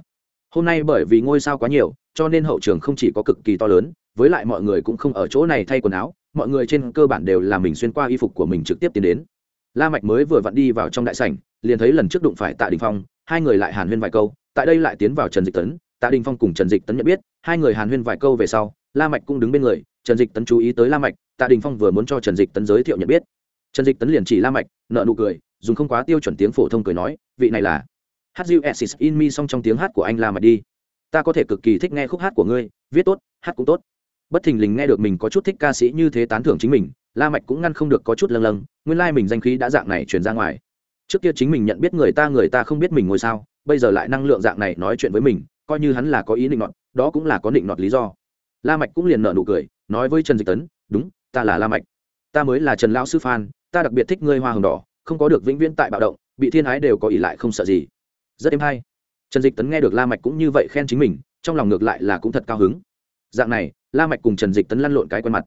Hôm nay bởi vì ngôi sao quá nhiều, cho nên hậu trường không chỉ có cực kỳ to lớn với lại mọi người cũng không ở chỗ này thay quần áo, mọi người trên cơ bản đều là mình xuyên qua y phục của mình trực tiếp tiến đến. La mạch mới vừa vặn đi vào trong đại sảnh, liền thấy lần trước đụng phải tạ đình phong, hai người lại hàn huyên vài câu, tại đây lại tiến vào trần dịch tấn. Tạ đình phong cùng trần dịch tấn nhận biết, hai người hàn huyên vài câu về sau, la mạch cũng đứng bên người, trần dịch tấn chú ý tới la mạch, tạ đình phong vừa muốn cho trần dịch tấn giới thiệu nhận biết. Trần dịch tấn liền chỉ la mạch nợ nụ cười, dùng không quá tiêu chuẩn tiếng phổ thông cười nói, vị này là hát diu in mi song trong tiếng hát của anh la mạch đi. Ta có thể cực kỳ thích nghe khúc hát của ngươi, viết tốt, hát cũng tốt bất thình lình nghe được mình có chút thích ca sĩ như thế tán thưởng chính mình, la mạch cũng ngăn không được có chút lâng lâng, nguyên lai like mình danh khí đã dạng này truyền ra ngoài. Trước kia chính mình nhận biết người ta người ta không biết mình ngồi sao, bây giờ lại năng lượng dạng này nói chuyện với mình, coi như hắn là có ý định nọt đó cũng là có định nọt lý do. La mạch cũng liền nở nụ cười, nói với trần dịch tấn, đúng, ta là la mạch. Ta mới là trần lão sư phan ta đặc biệt thích ngươi hoa hồng đỏ, không có được vĩnh viễn tại bạo động, bị thiên ái đều có ỷ lại không sợ gì. Rất êm hay. Trần dịch tấn nghe được la mạch cũng như vậy khen chính mình, trong lòng ngược lại là cũng thật cao hứng. Dạng này la mạch cùng trần dịch tấn lăn lộn cái quen mặt.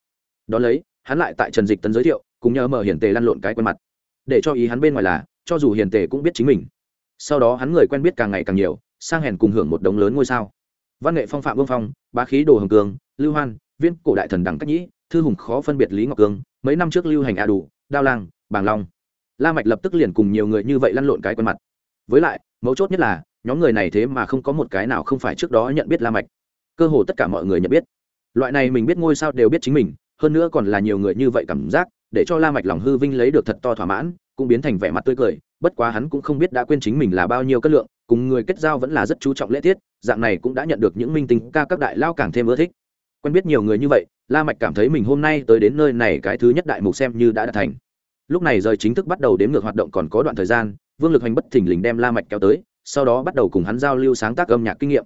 Đó lấy, hắn lại tại trần dịch tấn giới thiệu, cùng nhờ mở hiển tề lăn lộn cái quen mặt. Để cho ý hắn bên ngoài là, cho dù hiền tề cũng biết chính mình. Sau đó hắn người quen biết càng ngày càng nhiều, sang hèn cùng hưởng một đống lớn ngôi sao. Văn nghệ phong phạm vương phong, bá khí đồ hồng cường, lưu hoan viên cổ đại thần đẳng cách nhĩ, thư hùng khó phân biệt lý ngọc cường. mấy năm trước lưu hành a đủ, đao lang, bàng long. La mạch lập tức liền cùng nhiều người như vậy lăn lộn cái quen mặt. Với lại, mấu chốt nhất là, nhóm người này thế mà không có một cái nào không phải trước đó nhận biết la mạch. Cơ hồ tất cả mọi người nhận biết loại này mình biết ngôi sao đều biết chính mình, hơn nữa còn là nhiều người như vậy cảm giác, để cho la mạch lòng hư vinh lấy được thật to thỏa mãn, cũng biến thành vẻ mặt tươi cười, bất quá hắn cũng không biết đã quên chính mình là bao nhiêu cân lượng, cùng người kết giao vẫn là rất chú trọng lễ tiết, dạng này cũng đã nhận được những minh tinh ca các đại lao càng thêm ưa thích. Quen biết nhiều người như vậy, la mạch cảm thấy mình hôm nay tới đến nơi này cái thứ nhất đại mục xem như đã đạt thành. Lúc này rời chính thức bắt đầu đếm ngược hoạt động còn có đoạn thời gian, vương lực hành bất thình lình đem la mạch kéo tới, sau đó bắt đầu cùng hắn giao lưu sáng tác âm nhạc kinh nghiệm.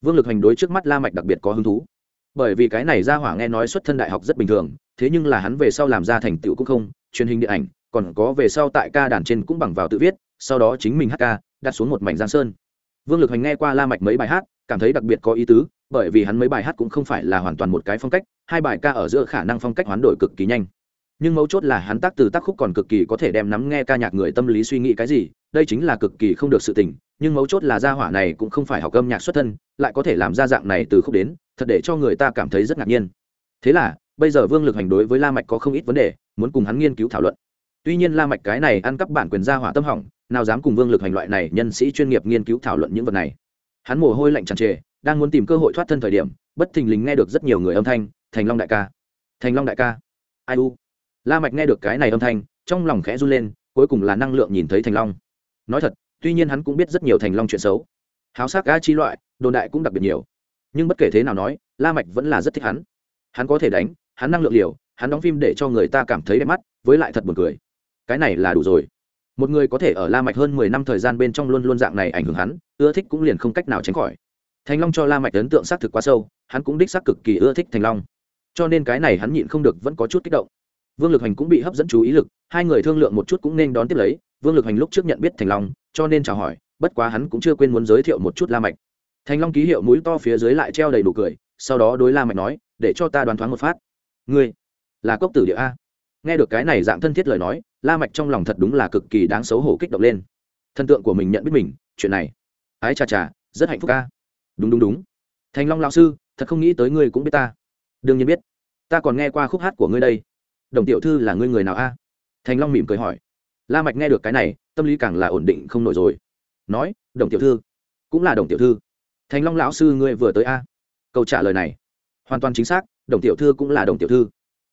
Vương lực hành đối trước mắt la mạch đặc biệt có hứng thú bởi vì cái này ra hỏa nghe nói xuất thân đại học rất bình thường, thế nhưng là hắn về sau làm ra thành tựu cũng không, truyền hình điện ảnh, còn có về sau tại ca đàn trên cũng bằng vào tự viết, sau đó chính mình hát ca, đặt xuống một mảnh giang sơn. Vương lực hành nghe qua la mạch mấy bài hát, cảm thấy đặc biệt có ý tứ, bởi vì hắn mấy bài hát cũng không phải là hoàn toàn một cái phong cách, hai bài ca ở giữa khả năng phong cách hoán đổi cực kỳ nhanh. Nhưng mấu chốt là hắn tác từ tác khúc còn cực kỳ có thể đem nắm nghe ca nhạc người tâm lý suy nghĩ cái gì, đây chính là cực kỳ không được sự tình, nhưng mấu chốt là gia hỏa này cũng không phải học âm nhạc xuất thân, lại có thể làm ra dạng này từ khúc đến thật để cho người ta cảm thấy rất ngạc nhiên. Thế là, bây giờ vương lực hành đối với la mạch có không ít vấn đề, muốn cùng hắn nghiên cứu thảo luận. Tuy nhiên la mạch cái này ăn cắp bản quyền gia hỏa tâm hỏng, nào dám cùng vương lực hành loại này nhân sĩ chuyên nghiệp nghiên cứu thảo luận những vật này. Hắn mồ hôi lạnh tràn trề, đang muốn tìm cơ hội thoát thân thời điểm, bất thình lình nghe được rất nhiều người âm thanh, thành long đại ca, thành long đại ca. Ai u? La mạch nghe được cái này âm thanh, trong lòng khẽ run lên, cuối cùng là năng lượng nhìn thấy thành long. Nói thật, tuy nhiên hắn cũng biết rất nhiều thành long chuyện xấu. Háo sắc ga chi loại, đồn đại cũng đặc biệt nhiều nhưng bất kể thế nào nói, la mạch vẫn là rất thích hắn. Hắn có thể đánh, hắn năng lượng liều, hắn đóng phim để cho người ta cảm thấy đẹp mắt, với lại thật buồn cười. Cái này là đủ rồi. Một người có thể ở la mạch hơn mười năm thời gian bên trong luôn luôn dạng này ảnh hưởng hắn, ưa thích cũng liền không cách nào tránh khỏi. Thành long cho la mạch ấn tượng xác thực quá sâu, hắn cũng đích xác cực kỳ ưa thích thành long. Cho nên cái này hắn nhịn không được vẫn có chút kích động. Vương lực hành cũng bị hấp dẫn chú ý lực, hai người thương lượng một chút cũng nên đón tiếp lấy. Vương lực hành lúc trước nhận biết thành long, cho nên chào hỏi, bất quá hắn cũng chưa quên muốn giới thiệu một chút la mạch thành long ký hiệu mũi to phía dưới lại treo đầy đủ cười, sau đó đối la mạch nói, để cho ta đoán thoáng một phát. Ngươi là cốc tử địa a? Nghe được cái này dạng thân thiết lời nói, la mạch trong lòng thật đúng là cực kỳ đáng xấu hổ kích động lên. Thân tượng của mình nhận biết mình, chuyện này, ái chà chà rất hạnh phúc a. Đúng đúng đúng. Thành long lão sư, thật không nghĩ tới ngươi cũng biết ta. Đương nhiên biết. Ta còn nghe qua khúc hát của ngươi đây. Đồng tiểu thư là ngươi người nào a? Thành long mỉm cười hỏi. La mạch nghe được cái này, tâm lý càng là ổn định không nổi rồi. Nói, đồng tiểu thư. Cũng là đồng tiểu thư thành long lão sư ngươi vừa tới a? Câu trả lời này, hoàn toàn chính xác, đồng tiểu thư cũng là đồng tiểu thư.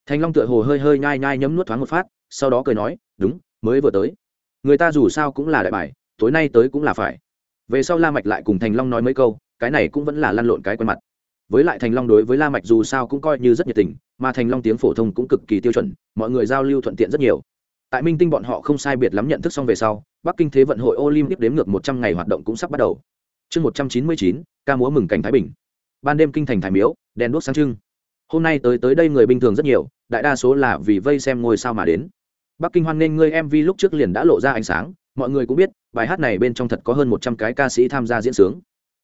Thành long tựa hồ hơi hơi nhai nhai nhấm nuốt thoáng một phát, sau đó cười nói, đúng, mới vừa tới. Người ta dù sao cũng là đại bài, tối nay tới cũng là phải. Về sau la mạch lại cùng thành long nói mấy câu, cái này cũng vẫn là lăn lộn cái quen mặt. Với lại thành long đối với la mạch dù sao cũng coi như rất nhiệt tình, mà thành long tiếng phổ thông cũng cực kỳ tiêu chuẩn, mọi người giao lưu thuận tiện rất nhiều. Tại minh tinh bọn họ không sai biệt lắm nhận thức xong về sau, bắc kinh thế vận hội olympic đếm ngược một trăm ngày hoạt động cũng sắp bắt đầu chương một trăm chín mươi chín, ca múa mừng cảnh thái bình. Ban đêm kinh thành thái miếu, đèn đuốc sáng trưng. Hôm nay tới tới đây người bình thường rất nhiều, đại đa số là vì vây xem ngôi sao mà đến. Bắc kinh hoan nghênh ngươi mv lúc trước liền đã lộ ra ánh sáng, mọi người cũng biết, bài hát này bên trong thật có hơn một trăm cái ca sĩ tham gia diễn sướng.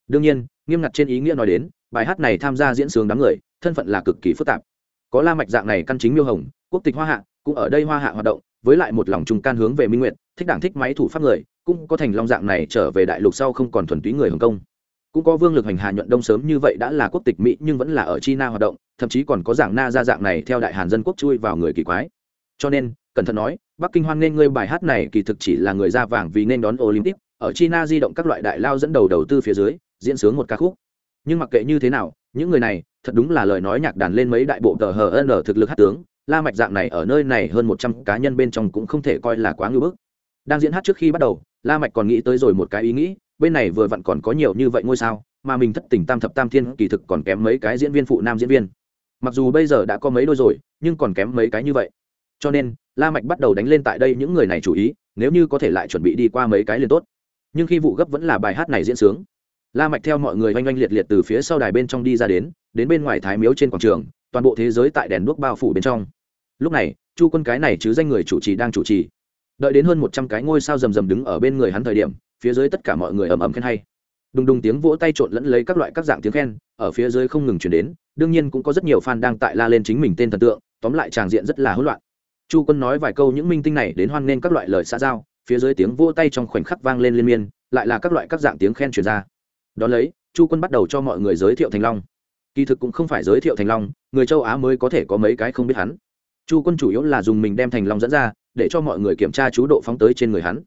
Đương nhiên, nghiêm ngặt trên ý nghĩa nói đến, bài hát này tham gia diễn sướng đám người, thân phận là cực kỳ phức tạp. Có la mạch dạng này căn chính miêu hồng, quốc tịch hoa hạ, cũng ở đây hoa hạ hoạt động, với lại một lòng trùng can hướng về minh nguyện thích đảng thích máy thủ pháp người cũng có thành long dạng này trở về đại lục sau không còn thuần túy người hồng kông. Cũng có vương lực hành hà nhuận đông sớm như vậy đã là quốc tịch mỹ nhưng vẫn là ở china hoạt động, thậm chí còn có dạng na ra dạng này theo đại hàn dân quốc chui vào người kỳ quái. Cho nên, cẩn thận nói, bắc kinh hoan nên ngươi bài hát này kỳ thực chỉ là người da vàng vì nên đón olympic, ở china di động các loại đại lao dẫn đầu đầu tư phía dưới, diễn sướng một ca khúc. Nhưng mặc kệ như thế nào, những người này, thật đúng là lời nói nhạc đàn lên mấy đại bộ tờ hờ n thực lực hát tướng, la mạch dạng này ở nơi này hơn một trăm cá nhân bên trong cũng không thể coi là quá ngưỡng bức. Đang diễn hát trước khi bắt đầu la mạch còn nghĩ tới rồi một cái ý nghĩ, bên này vừa vặn còn có nhiều như vậy ngôi sao, mà mình thất tình tam thập tam thiên kỳ thực còn kém mấy cái diễn viên phụ nam diễn viên. Mặc dù bây giờ đã có mấy đôi rồi, nhưng còn kém mấy cái như vậy. Cho nên, la mạch bắt đầu đánh lên tại đây những người này chủ ý, nếu như có thể lại chuẩn bị đi qua mấy cái liền tốt. Nhưng khi vụ gấp vẫn là bài hát này diễn sướng, la mạch theo mọi người oanh oanh liệt liệt từ phía sau đài bên trong đi ra đến đến bên ngoài thái miếu trên quảng trường, toàn bộ thế giới tại đèn đuốc bao phủ bên trong. Lúc này, chu quân cái này chứ danh người chủ trì đang chủ trì đợi đến hơn một trăm cái ngôi sao rầm rầm đứng ở bên người hắn thời điểm, phía dưới tất cả mọi người ầm ầm khen hay. Đùng đùng tiếng vỗ tay trộn lẫn lấy các loại các dạng tiếng khen, ở phía dưới không ngừng chuyển đến, đương nhiên cũng có rất nhiều fan đang tại la lên chính mình tên thần tượng, tóm lại tràng diện rất là hỗn loạn. Chu quân nói vài câu những minh tinh này đến hoan nghênh các loại lời xã giao, phía dưới tiếng vỗ tay trong khoảnh khắc vang lên liên miên, lại là các loại các dạng tiếng khen truyền ra. Đón lấy, chu quân bắt đầu cho mọi người giới thiệu thành long. Kỳ thực cũng không phải giới thiệu thành long, người châu á mới có thể có mấy cái không biết hắn. Chu quân chủ yếu là dùng mình đem thành long dẫn ra để cho mọi người kiểm tra chú độ phóng tới trên người hắn.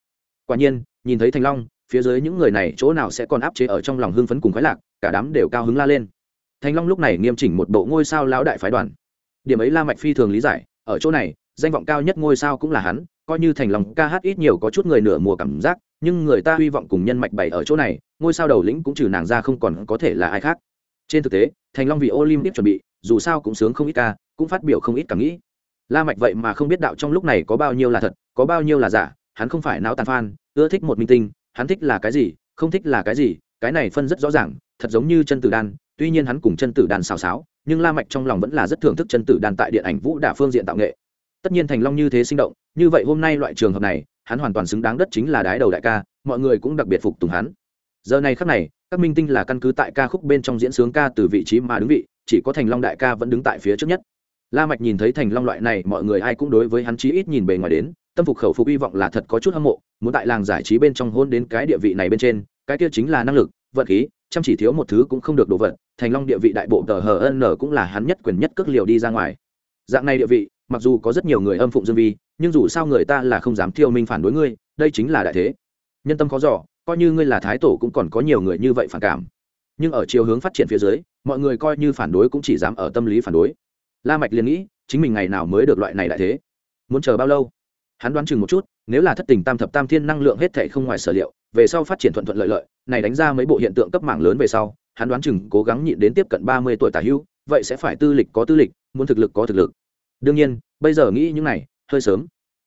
Quả nhiên, nhìn thấy thành long, phía dưới những người này chỗ nào sẽ còn áp chế ở trong lòng hưng phấn cùng khoái lạc, cả đám đều cao hứng la lên. Thành long lúc này nghiêm chỉnh một bộ ngôi sao lão đại phái đoàn. Điểm ấy la mạch phi thường lý giải, ở chỗ này, danh vọng cao nhất ngôi sao cũng là hắn, coi như thành long ca hát ít nhiều có chút người nửa mùa cảm giác, nhưng người ta hy vọng cùng nhân mạch bày ở chỗ này, ngôi sao đầu lĩnh cũng trừ nàng ra không còn có thể là ai khác. Trên thực tế, thành long vì olympic chuẩn bị, dù sao cũng sướng không ít ca, cũng phát biểu không ít cảm nghĩ la mạch vậy mà không biết đạo trong lúc này có bao nhiêu là thật, có bao nhiêu là giả, hắn không phải não tàn phan ưa thích một minh tinh, hắn thích là cái gì, không thích là cái gì, cái này phân rất rõ ràng, thật giống như chân tử đan, tuy nhiên hắn cùng chân tử đan xào xáo, nhưng la mạch trong lòng vẫn là rất thưởng thức chân tử đan tại điện ảnh vũ đả phương diện tạo nghệ. Tất nhiên thành long như thế sinh động, như vậy hôm nay loại trường hợp này, hắn hoàn toàn xứng đáng đất chính là đái đầu đại ca, mọi người cũng đặc biệt phục tùng hắn. Giờ này khắc này, các minh tinh là căn cứ tại ca khúc bên trong diễn sướng ca từ vị trí mà đứng vị, chỉ có thành long đại ca vẫn đứng tại phía trước nhất la mạch nhìn thấy thành long loại này, mọi người ai cũng đối với hắn chí ít nhìn bề ngoài đến, tâm phục khẩu phục hy vọng là thật có chút hâm mộ, muốn tại làng giải trí bên trong hôn đến cái địa vị này bên trên, cái kia chính là năng lực vận khí, chăm chỉ thiếu một thứ cũng không được đổ vật, thành long địa vị đại bộ tờ hờ n cũng là hắn nhất quyền nhất cước liều đi ra ngoài. Dạng này địa vị, mặc dù có rất nhiều người âm phụng dương vi, nhưng dù sao người ta là không dám thiêu minh phản đối ngươi, đây chính là đại thế. Nhân tâm khó giỏ coi như ngươi là thái tổ cũng còn có nhiều người như vậy phản cảm. Nhưng ở chiều hướng phát triển phía dưới, mọi người coi như phản đối cũng chỉ dám ở tâm lý phản đối la mạch liền nghĩ, chính mình ngày nào mới được loại này đại thế? Muốn chờ bao lâu? Hắn đoán chừng một chút, nếu là thất tình tam thập tam thiên năng lượng hết thảy không ngoài sở liệu, về sau phát triển thuận thuận lợi lợi, này đánh ra mấy bộ hiện tượng cấp mạng lớn về sau, hắn đoán chừng cố gắng nhịn đến tiếp cận ba mươi tuổi tả hưu, vậy sẽ phải tư lịch có tư lịch, muốn thực lực có thực lực. Đương nhiên, bây giờ nghĩ những này, hơi sớm.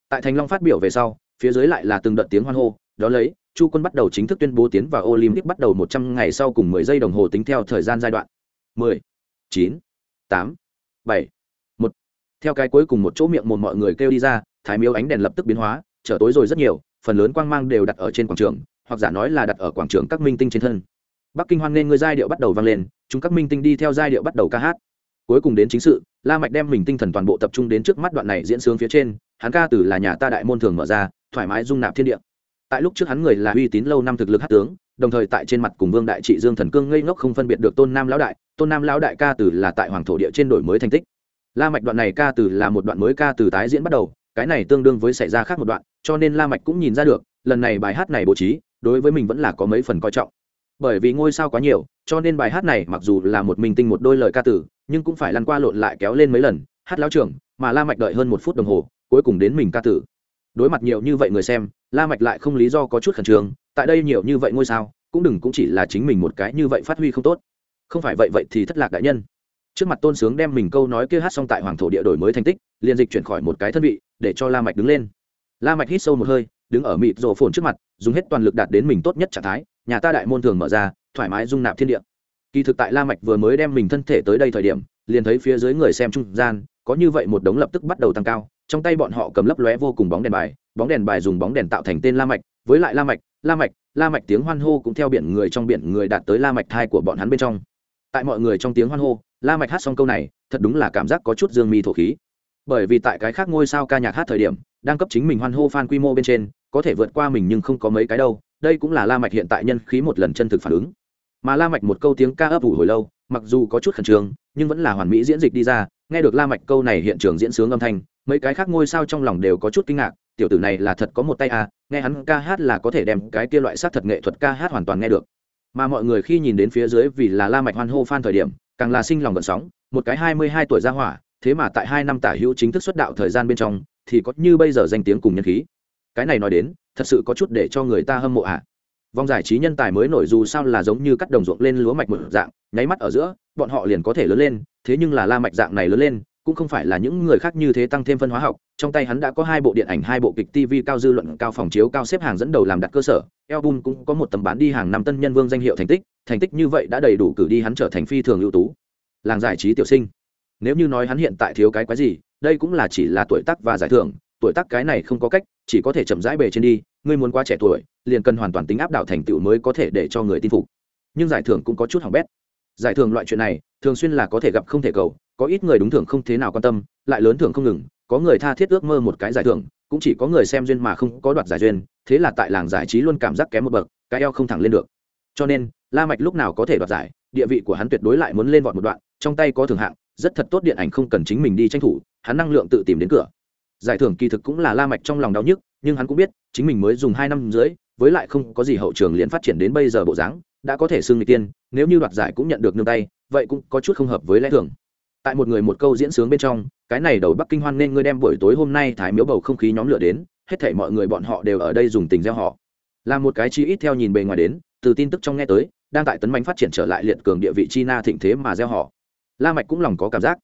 Tại thành long phát biểu về sau, phía dưới lại là từng đợt tiếng hoan hô, đó lấy, chu quân bắt đầu chính thức tuyên bố tiến vào olympic bắt đầu một trăm ngày sau cùng mười giây đồng hồ tính theo thời gian giai đoạn. mười, chín, tám bảy, một. Theo cái cuối cùng một chỗ miệng một mọi người kêu đi ra, thái miếu ánh đèn lập tức biến hóa, trở tối rồi rất nhiều, phần lớn quang mang đều đặt ở trên quảng trường, hoặc giả nói là đặt ở quảng trường các minh tinh trên thân. Bắc kinh hoan nghênh người giai điệu bắt đầu vang lên, chúng các minh tinh đi theo giai điệu bắt đầu ca hát. Cuối cùng đến chính sự, la mạch đem mình tinh thần toàn bộ tập trung đến trước mắt đoạn này diễn sướng phía trên, hắn ca từ là nhà ta đại môn thường mở ra, thoải mái dung nạp thiên địa. Tại lúc trước hắn người là uy tín lâu năm thực lực hát tướng, đồng thời tại trên mặt cùng vương đại trị dương thần cương ngây ngốc không phân biệt được tôn nam lão đại tôn nam lão đại ca từ là tại hoàng thổ địa trên đổi mới thành tích. La mạch đoạn này ca từ là một đoạn mới ca từ tái diễn bắt đầu, cái này tương đương với xảy ra khác một đoạn, cho nên la mạch cũng nhìn ra được, lần này bài hát này bố trí, đối với mình vẫn là có mấy phần coi trọng. Bởi vì ngôi sao quá nhiều, cho nên bài hát này mặc dù là một mình tinh một đôi lời ca từ, nhưng cũng phải lăn qua lộn lại kéo lên mấy lần, hát lão trưởng, mà la mạch đợi hơn một phút đồng hồ, cuối cùng đến mình ca tử đối mặt nhiều như vậy người xem, la mạch lại không lý do có chút khẩn trương, tại đây nhiều như vậy ngôi sao, cũng đừng cũng chỉ là chính mình một cái như vậy phát huy không tốt không phải vậy vậy thì thất lạc đại nhân. Trước mặt tôn sướng đem mình câu nói kia hát xong tại hoàng thổ địa đổi mới thành tích, liền dịch chuyển khỏi một cái thân vị, để cho la mạch đứng lên. La mạch hít sâu một hơi, đứng ở mịt rổ phồn trước mặt, dùng hết toàn lực đạt đến mình tốt nhất trạng thái, nhà ta đại môn thường mở ra, thoải mái dung nạp thiên địa. Kỳ thực tại la mạch vừa mới đem mình thân thể tới đây thời điểm, liền thấy phía dưới người xem trung gian, có như vậy một đống lập tức bắt đầu tăng cao, trong tay bọn họ cầm lấp lóe vô cùng bóng đèn bài, bóng đèn bài dùng bóng đèn tạo thành tên la mạch, với lại la mạch la mạch la mạch tiếng hoan hô cũng theo biển người trong biển người đạt tới la mạch thai của bọn hắn bên trong tại mọi người trong tiếng hoan hô, la mạch hát xong câu này, thật đúng là cảm giác có chút dương mi thổ khí. Bởi vì tại cái khác ngôi sao ca nhạc hát thời điểm, đang cấp chính mình hoan hô fan quy mô bên trên, có thể vượt qua mình nhưng không có mấy cái đâu, đây cũng là la mạch hiện tại nhân khí một lần chân thực phản ứng. Mà la mạch một câu tiếng ca ấp ủ hồi lâu, mặc dù có chút khẩn trương, nhưng vẫn là hoàn mỹ diễn dịch đi ra, nghe được la mạch câu này hiện trường diễn sướng âm thanh, mấy cái khác ngôi sao trong lòng đều có chút kinh ngạc, tiểu tử này là thật có một tay à nghe hắn ca hát là có thể đem cái kia loại sát thật nghệ thuật ca hát hoàn toàn nghe được mà mọi người khi nhìn đến phía dưới vì là la mạch hoan hô fan thời điểm, càng là sinh lòng gợn sóng một cái hai mươi hai tuổi ra hỏa, thế mà tại hai năm tả hữu chính thức xuất đạo thời gian bên trong, thì có như bây giờ danh tiếng cùng nhân khí cái này nói đến, thật sự có chút để cho người ta hâm mộ ạ à. vòng giải trí nhân tài mới nổi dù sao là giống như cắt đồng ruộng lên lúa mạch một dạng, nháy mắt ở giữa, bọn họ liền có thể lớn lên, thế nhưng là la mạch dạng này lớn lên cũng không phải là những người khác như thế tăng thêm phân hóa học, trong tay hắn đã có hai bộ điện ảnh, hai bộ kịch tv cao dư luận, cao phòng chiếu, cao xếp hàng dẫn đầu làm đặt cơ sở. Album cũng có một tấm bán đi hàng năm tân nhân vương danh hiệu thành tích thành tích như vậy đã đầy đủ cử đi hắn trở thành phi thường ưu tú. Làng giải trí tiểu sinh. Nếu như nói hắn hiện tại thiếu cái quái gì, đây cũng là chỉ là tuổi tác và giải thưởng, tuổi tác cái này không có cách, chỉ có thể chậm rãi bề trên đi, ngươi muốn quá trẻ tuổi, liền cần hoàn toàn tính áp đảo thành tựu mới có thể để cho người tin phục. Nhưng giải thưởng cũng có chút hỏng bét. Giải thưởng loại chuyện này, thường xuyên là có thể gặp không thể cầu có ít người đúng thưởng không thế nào quan tâm, lại lớn thưởng không ngừng, có người tha thiết ước mơ một cái giải thưởng, cũng chỉ có người xem duyên mà không có đoạt giải duyên, thế là tại làng giải trí luôn cảm giác kém một bậc, cái eo không thẳng lên được. Cho nên, la mạch lúc nào có thể đoạt giải, địa vị của hắn tuyệt đối lại muốn lên vọt một đoạn, trong tay có thưởng hạng, rất thật tốt điện ảnh không cần chính mình đi tranh thủ, hắn năng lượng tự tìm đến cửa. Giải thưởng kỳ thực cũng là la mạch trong lòng đau nhức, nhưng hắn cũng biết, chính mình mới dùng hai năm dưới với lại không có gì hậu trường liền phát triển đến bây giờ bộ dáng, đã có thể xưng người tiên, nếu như đoạt giải cũng nhận được nương tay, vậy cũng có chút không hợp với lẽ thường tại một người một câu diễn sướng bên trong, cái này đầu bắc kinh hoan nên ngươi đem buổi tối hôm nay thái miếu bầu không khí nhóm lửa đến, hết thảy mọi người bọn họ đều ở đây dùng tình gieo họ. Là một cái chi ít theo nhìn bề ngoài đến, từ tin tức trong nghe tới, đang tại tấn mạnh phát triển trở lại liệt cường địa vị china thịnh thế mà gieo họ. La mạch cũng lòng có cảm giác.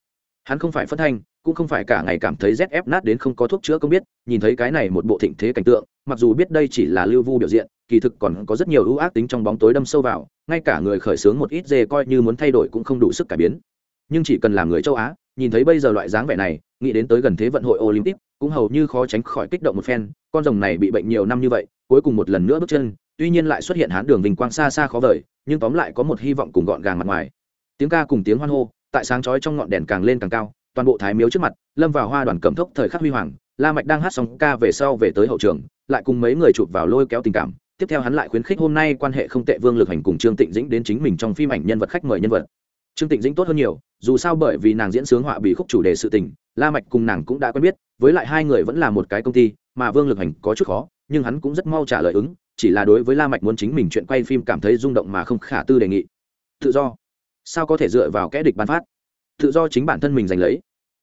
Hắn không phải phân thanh, cũng không phải cả ngày cảm thấy rét ép nát đến không có thuốc chữa không biết, nhìn thấy cái này một bộ thịnh thế cảnh tượng, mặc dù biết đây chỉ là lưu vu biểu diện, kỳ thực còn có rất nhiều ưu ác tính trong bóng tối đâm sâu vào, ngay cả người khởi sướng một ít dê coi như muốn thay đổi cũng không đủ sức cải biến nhưng chỉ cần làm người châu á, nhìn thấy bây giờ loại dáng vẻ này, nghĩ đến tới gần thế vận hội olympic, cũng hầu như khó tránh khỏi kích động một phen, con rồng này bị bệnh nhiều năm như vậy, cuối cùng một lần nữa bước chân, tuy nhiên lại xuất hiện hán đường vinh quang xa xa khó vời, nhưng tóm lại có một hy vọng cùng gọn gàng mặt ngoài. Tiếng ca cùng tiếng hoan hô, tại sáng chói trong ngọn đèn càng lên càng cao, toàn bộ thái miếu trước mặt, lâm vào hoa đoàn cầm thốc thời khắc huy hoàng, la mạch đang hát xong ca về sau về tới hậu trường, lại cùng mấy người chụp vào lôi kéo tình cảm, tiếp theo hắn lại khuyến khích hôm nay quan hệ không tệ vương lực hành cùng trương tịnh dĩnh đến chính mình trong phim ảnh nhân vật khách mời nhân vật trương tịnh dĩnh tốt hơn nhiều, dù sao bởi vì nàng diễn sướng họa bị khúc chủ đề sự tình, la mạch cùng nàng cũng đã quen biết, với lại hai người vẫn là một cái công ty, mà vương lực hành có chút khó, nhưng hắn cũng rất mau trả lời ứng, chỉ là đối với la mạch muốn chính mình chuyện quay phim cảm thấy rung động mà không khả tư đề nghị. Tự do. Sao có thể dựa vào kẽ địch ban phát? Tự do chính bản thân mình giành lấy.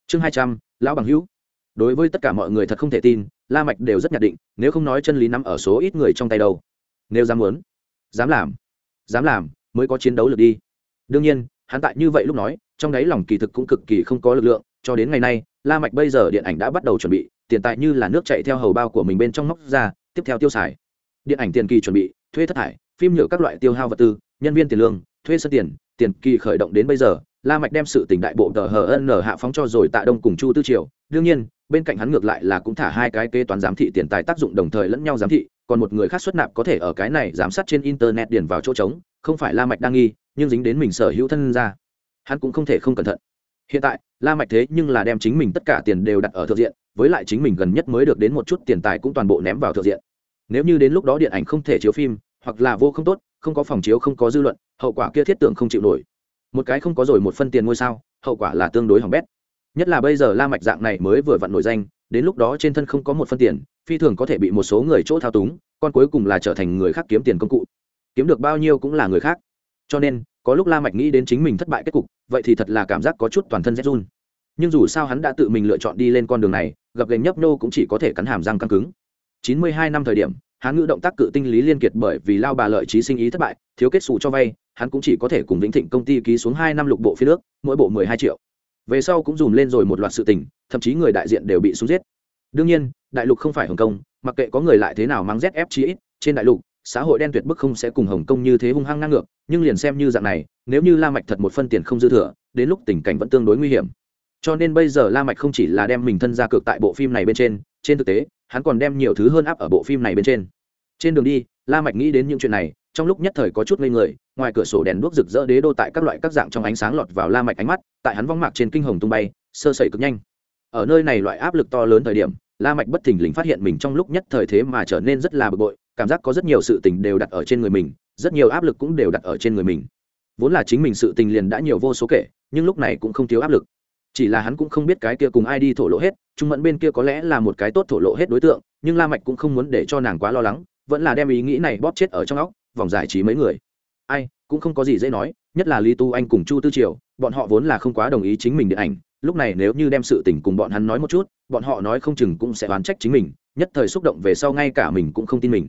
Chương hai trăm, lão bằng hữu. Đối với tất cả mọi người thật không thể tin, la mạch đều rất nhạt định, nếu không nói chân lý nắm ở số ít người trong tay đâu. Nếu dám muốn, dám làm dám làm, mới có chiến đấu lực đi. Đương nhiên hắn tại như vậy lúc nói, trong đấy lòng kỳ thực cũng cực kỳ không có lực lượng, cho đến ngày nay, la mạch bây giờ điện ảnh đã bắt đầu chuẩn bị, tiền tài như là nước chảy theo hầu bao của mình bên trong móc ra, tiếp theo tiêu xài. Điện ảnh tiền kỳ chuẩn bị, thuê thất thải, phim nhựa các loại tiêu hao vật tư, nhân viên tiền lương, thuê sân tiền tiền kỳ khởi động đến bây giờ, la mạch đem sự tình đại bộ tờ hờ n hạ phóng cho rồi tạ đông cùng chu tư triều. Đương nhiên, bên cạnh hắn ngược lại là cũng thả hai cái kế toán giám thị tiền tài tác dụng đồng thời lẫn nhau giám thị, còn một người khác xuất nạp có thể ở cái này giám sát trên internet điền vào chỗ trống, không phải la mạch đang nghi nhưng dính đến mình sở hữu thân ra hắn cũng không thể không cẩn thận. Hiện tại, la mạch thế nhưng là đem chính mình tất cả tiền đều đặt ở thượng diện, với lại chính mình gần nhất mới được đến một chút tiền tài cũng toàn bộ ném vào thượng diện. Nếu như đến lúc đó điện ảnh không thể chiếu phim, hoặc là vô không tốt, không có phòng chiếu không có dư luận, hậu quả kia thiết tưởng không chịu nổi. Một cái không có rồi một phân tiền ngôi sao, hậu quả là tương đối hỏng bét. Nhất là bây giờ la mạch dạng này mới vừa vặn nổi danh, đến lúc đó trên thân không có một phân tiền, phi thường có thể bị một số người chỗ thao túng, con cuối cùng là trở thành người khác kiếm tiền công cụ. Kiếm được bao nhiêu cũng là người khác cho nên, có lúc la mạch nghĩ đến chính mình thất bại kết cục, vậy thì thật là cảm giác có chút toàn thân rét run. Nhưng dù sao hắn đã tự mình lựa chọn đi lên con đường này, gặp gành nhấp nô cũng chỉ có thể cắn hàm răng căng cứng. 92 năm thời điểm hắn ngữ động tác cự tinh lý liên kiệt bởi vì lao bà lợi trí sinh ý thất bại, thiếu kết xù cho vay, hắn cũng chỉ có thể cùng vĩnh thịnh công ty ký xuống hai năm lục bộ phía nước mỗi bộ 12 triệu. Về sau cũng dùm lên rồi một loạt sự tình, thậm chí người đại diện đều bị xuống giết. Đương nhiên, đại lục không phải hồng kông, mặc kệ có người lại thế nào mang zf chí ít, trên đại lục xã hội đen tuyệt bức không sẽ cùng hồng kông như thế hung hăng ngang ngược, nhưng liền xem như dạng này, nếu như la mạch thật một phân tiền không dư thừa, đến lúc tình cảnh vẫn tương đối nguy hiểm. Cho nên bây giờ la mạch không chỉ là đem mình thân ra cược tại bộ phim này bên trên trên thực tế, hắn còn đem nhiều thứ hơn áp ở bộ phim này bên trên. Trên đường đi, la mạch nghĩ đến những chuyện này, trong lúc nhất thời có chút ngây người, ngoài cửa sổ đèn đuốc rực rỡ đế đô tại các loại các dạng trong ánh sáng lọt vào la mạch ánh mắt, tại hắn vong mạc trên kinh hồng tung bay, sơ sẩy cực nhanh. Ở nơi này loại áp lực to lớn thời điểm, la mạch bất thình lình phát hiện mình trong lúc nhất thời thế mà trở nên rất là bực bội cảm giác có rất nhiều sự tình đều đặt ở trên người mình, rất nhiều áp lực cũng đều đặt ở trên người mình. Vốn là chính mình sự tình liền đã nhiều vô số kể, nhưng lúc này cũng không thiếu áp lực. Chỉ là hắn cũng không biết cái kia cùng ai đi thổ lộ hết, trung mẫn bên kia có lẽ là một cái tốt thổ lộ hết đối tượng, nhưng la mạch cũng không muốn để cho nàng quá lo lắng, vẫn là đem ý nghĩ này bóp chết ở trong óc, vòng giải trí mấy người. Ai, cũng không có gì dễ nói, nhất là lý tu anh cùng chu tư triều, bọn họ vốn là không quá đồng ý chính mình điện ảnh, lúc này nếu như đem sự tình cùng bọn hắn nói một chút, bọn họ nói không chừng cũng sẽ oán trách chính mình, nhất thời xúc động về sau ngay cả mình cũng không tin mình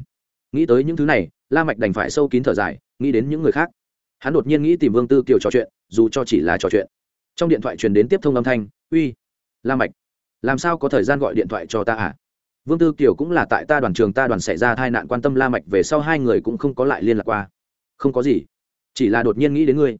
nghĩ tới những thứ này, la mạch đành phải sâu kín thở dài, nghĩ đến những người khác. Hắn đột nhiên nghĩ tìm vương tư kiều trò chuyện, dù cho chỉ là trò chuyện. Trong điện thoại truyền đến tiếp thông âm thanh, uy, la mạch, làm sao có thời gian gọi điện thoại cho ta à? Vương tư kiều cũng là tại ta đoàn trường, ta đoàn xảy ra tai nạn, quan tâm la mạch về sau hai người cũng không có lại liên lạc qua. Không có gì, chỉ là đột nhiên nghĩ đến ngươi.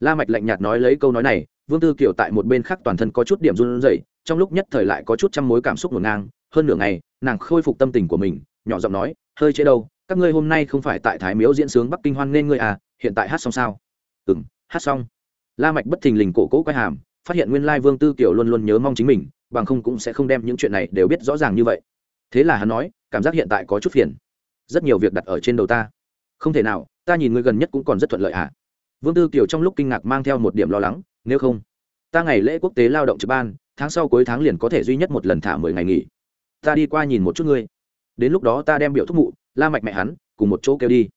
La mạch lạnh nhạt nói lấy câu nói này, vương tư kiều tại một bên khác toàn thân có chút điểm run rẩy, trong lúc nhất thời lại có chút trăm mối cảm xúc ngổn ngang. Hơn nửa ngày, nàng khôi phục tâm tình của mình, nhỏ giọng nói hơi chế đâu, các ngươi hôm nay không phải tại thái miếu diễn sướng bắc kinh hoan nên ngươi à hiện tại hát xong sao? Ừ m hát xong. La mạch bất thình lình cổ cố quay hàm, phát hiện nguyên lai vương tư kiều luôn luôn nhớ mong chính mình, bằng không cũng sẽ không đem những chuyện này đều biết rõ ràng như vậy. Thế là hắn nói, cảm giác hiện tại có chút phiền. Rất nhiều việc đặt ở trên đầu ta. Không thể nào, ta nhìn ngươi gần nhất cũng còn rất thuận lợi à. Vương tư kiều trong lúc kinh ngạc mang theo một điểm lo lắng, nếu không, ta ngày lễ quốc tế lao động trực ban, tháng sau cuối tháng liền có thể duy nhất một lần thả mười ngày nghỉ. Ta đi qua nhìn một chút ngươi đến lúc đó ta đem biểu thúc mụ, la mạch mẹ hắn, cùng một chỗ kêu đi.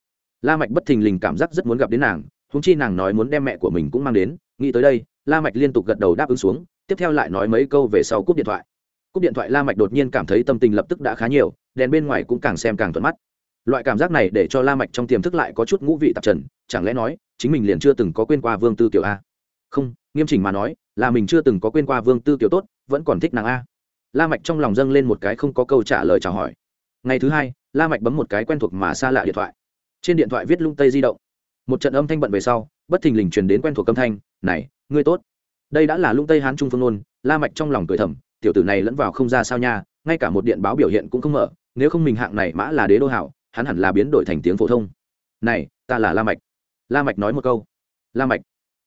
La mạch bất thình lình cảm giác rất muốn gặp đến nàng húng chi nàng nói muốn đem mẹ của mình cũng mang đến. Nghĩ tới đây, la mạch liên tục gật đầu đáp ứng xuống, tiếp theo lại nói mấy câu về sau cúp điện thoại. Cúp điện thoại la mạch đột nhiên cảm thấy tâm tình lập tức đã khá nhiều, đèn bên ngoài cũng càng xem càng thuận mắt. Loại cảm giác này để cho la mạch trong tiềm thức lại có chút ngũ vị tạp trần, chẳng lẽ nói, chính mình liền chưa từng có quên qua vương tư tiểu a? Không, nghiêm chỉnh mà nói, là mình chưa từng có quên qua vương tư tiểu tốt, vẫn còn thích nàng a. La mạch trong lòng dâng lên một cái không có câu trả lời chào hỏi ngày thứ hai, la mạch bấm một cái quen thuộc mà xa lạ điện thoại. Trên điện thoại viết lung tây di động. Một trận âm thanh bận về sau, bất thình lình truyền đến quen thuộc âm thanh, này, ngươi tốt. Đây đã là lung tây hán trung phương nôn, la mạch trong lòng cười thầm, tiểu tử này lẫn vào không ra sao nha, ngay cả một điện báo biểu hiện cũng không mở, nếu không mình hạng này mã là đế đô hảo, hắn hẳn là biến đổi thành tiếng phổ thông. Này, ta là la mạch. La mạch nói một câu. La mạch.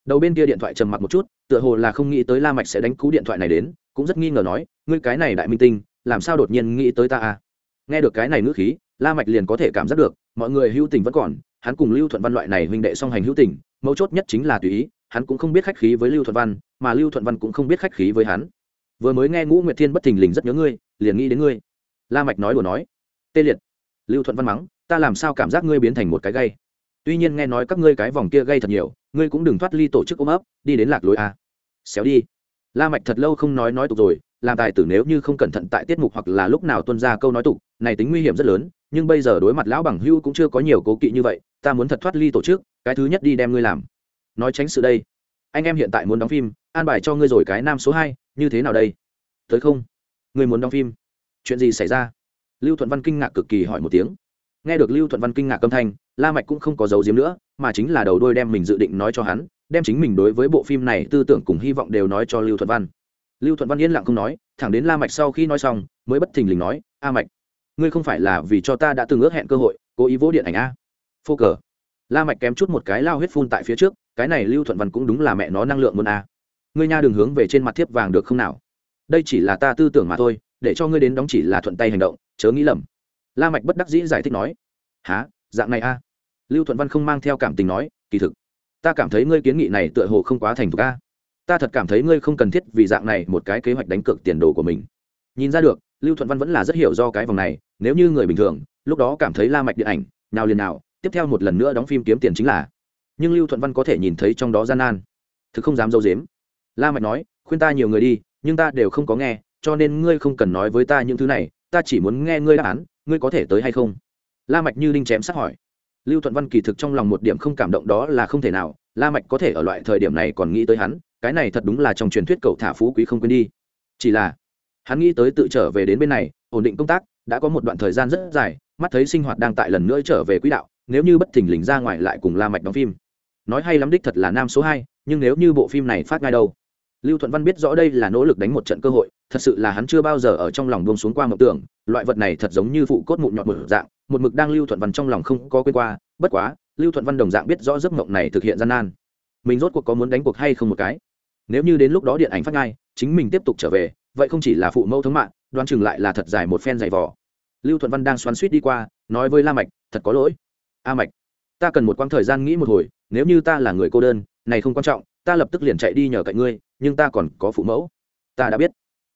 Đầu bên kia điện thoại trầm mặc một chút, tựa hồ là không nghĩ tới la mạch sẽ đánh cú điện thoại này đến, cũng rất nghi ngờ nói, ngươi cái này đại minh tinh, làm sao đột nhiên nghĩ tới ta à? Nghe được cái này ngữ khí, la mạch liền có thể cảm giác được, mọi người hữu tình vẫn còn, hắn cùng lưu thuận văn loại này huynh đệ song hành hữu tình, mấu chốt nhất chính là tùy ý, hắn cũng không biết khách khí với lưu thuận văn, mà lưu thuận văn cũng không biết khách khí với hắn. Vừa mới nghe ngũ nguyệt thiên bất thình lình rất nhớ ngươi, liền nghĩ đến ngươi. La mạch nói đùa nói, tê liệt. Lưu thuận văn mắng, ta làm sao cảm giác ngươi biến thành một cái gây? tuy nhiên nghe nói các ngươi cái vòng kia gây thật nhiều, ngươi cũng đừng thoát ly tổ chức ôm ấp, đi đến lạc lối a. Xéo đi. La mạch thật lâu không nói nói tục rồi làm tài tử nếu như không cẩn thận tại tiết mục hoặc là lúc nào tuân ra câu nói tục, này tính nguy hiểm rất lớn, nhưng bây giờ đối mặt lão bằng hưu cũng chưa có nhiều cố kỵ như vậy, ta muốn thật thoát ly tổ chức, cái thứ nhất đi đem ngươi làm. Nói tránh sự đây. Anh em hiện tại muốn đóng phim, an bài cho ngươi rồi cái nam số hai, như thế nào đây? Tới không? Ngươi muốn đóng phim? Chuyện gì xảy ra? Lưu thuận văn kinh ngạc cực kỳ hỏi một tiếng. Nghe được lưu thuận văn kinh ngạc âm thanh, la mạch cũng không có dấu diếm nữa, mà chính là đầu đôi đem mình dự định nói cho hắn, đem chính mình đối với bộ phim này tư tưởng cùng hy vọng đều nói cho lưu thuận văn lưu thuận văn yên lặng không nói, thẳng đến la mạch sau khi nói xong, mới bất thình lình nói, a mạch, ngươi không phải là vì cho ta đã từng ước hẹn cơ hội, cố ý vỗ điện ảnh a. Phô cờ. La mạch kém chút một cái lao huyết phun tại phía trước, cái này lưu thuận văn cũng đúng là mẹ nó năng lượng muốn a. Ngươi nha đừng hướng về trên mặt thiếp vàng được không nào? Đây chỉ là ta tư tưởng mà thôi, để cho ngươi đến đóng chỉ là thuận tay hành động, chớ nghĩ lầm. La mạch bất đắc dĩ giải thích nói há dạng này a? Lưu thuận văn không mang theo cảm tình nói, kỳ thực, ta cảm thấy ngươi kiến nghị này tựa hồ không quá thành thục a ta thật cảm thấy ngươi không cần thiết vì dạng này một cái kế hoạch đánh cược tiền đồ của mình. Nhìn ra được, lưu thuận văn vẫn là rất hiểu do cái vòng này, nếu như người bình thường, lúc đó cảm thấy la mạch điện ảnh, nào liền nào, tiếp theo một lần nữa đóng phim kiếm tiền chính là. Nhưng lưu thuận văn có thể nhìn thấy trong đó gian nan. Thực không dám dâu dếm. La mạch nói, khuyên ta nhiều người đi, nhưng ta đều không có nghe, cho nên ngươi không cần nói với ta những thứ này, ta chỉ muốn nghe ngươi đáp án, ngươi có thể tới hay không? La mạch như đinh chém sát hỏi. Lưu thuận văn kỳ thực trong lòng một điểm không cảm động đó là không thể nào, la mạch có thể ở loại thời điểm này còn nghĩ tới hắn cái này thật đúng là trong truyền thuyết cậu thả phú quý không quên đi. Chỉ là, hắn nghĩ tới tự trở về đến bên này, ổn định công tác, đã có một đoạn thời gian rất dài, mắt thấy sinh hoạt đang tại lần nữa trở về quỹ đạo, nếu như bất thình lình ra ngoài lại cùng la mạch đóng phim. Nói hay lắm đích thật là nam số hai, nhưng nếu như bộ phim này phát ngay đâu? Lưu thuận văn biết rõ đây là nỗ lực đánh một trận cơ hội, thật sự là hắn chưa bao giờ ở trong lòng buông xuống qua mộng tưởng, loại vật này thật giống như phụ cốt mụn nhọt một dạng, một mực đang lưu thuận văn trong lòng không có quên qua, bất quá, lưu thuận văn đồng dạng biết rõ giấc mộng này thực hiện gian nan. Mình rốt cuộc có muốn đánh cuộc hay không một cái? Nếu như đến lúc đó điện ảnh phát ngay, chính mình tiếp tục trở về, vậy không chỉ là phụ mẫu thống mạng, đoán chừng lại là thật dài một phen dày vỏ lưu thuận văn đang xoắn suýt đi qua, nói với la mạch, thật có lỗi. A mạch, ta cần một quãng thời gian nghĩ một hồi, nếu như ta là người cô đơn, này không quan trọng, ta lập tức liền chạy đi nhờ cậy ngươi, nhưng ta còn có phụ mẫu. Ta đã biết.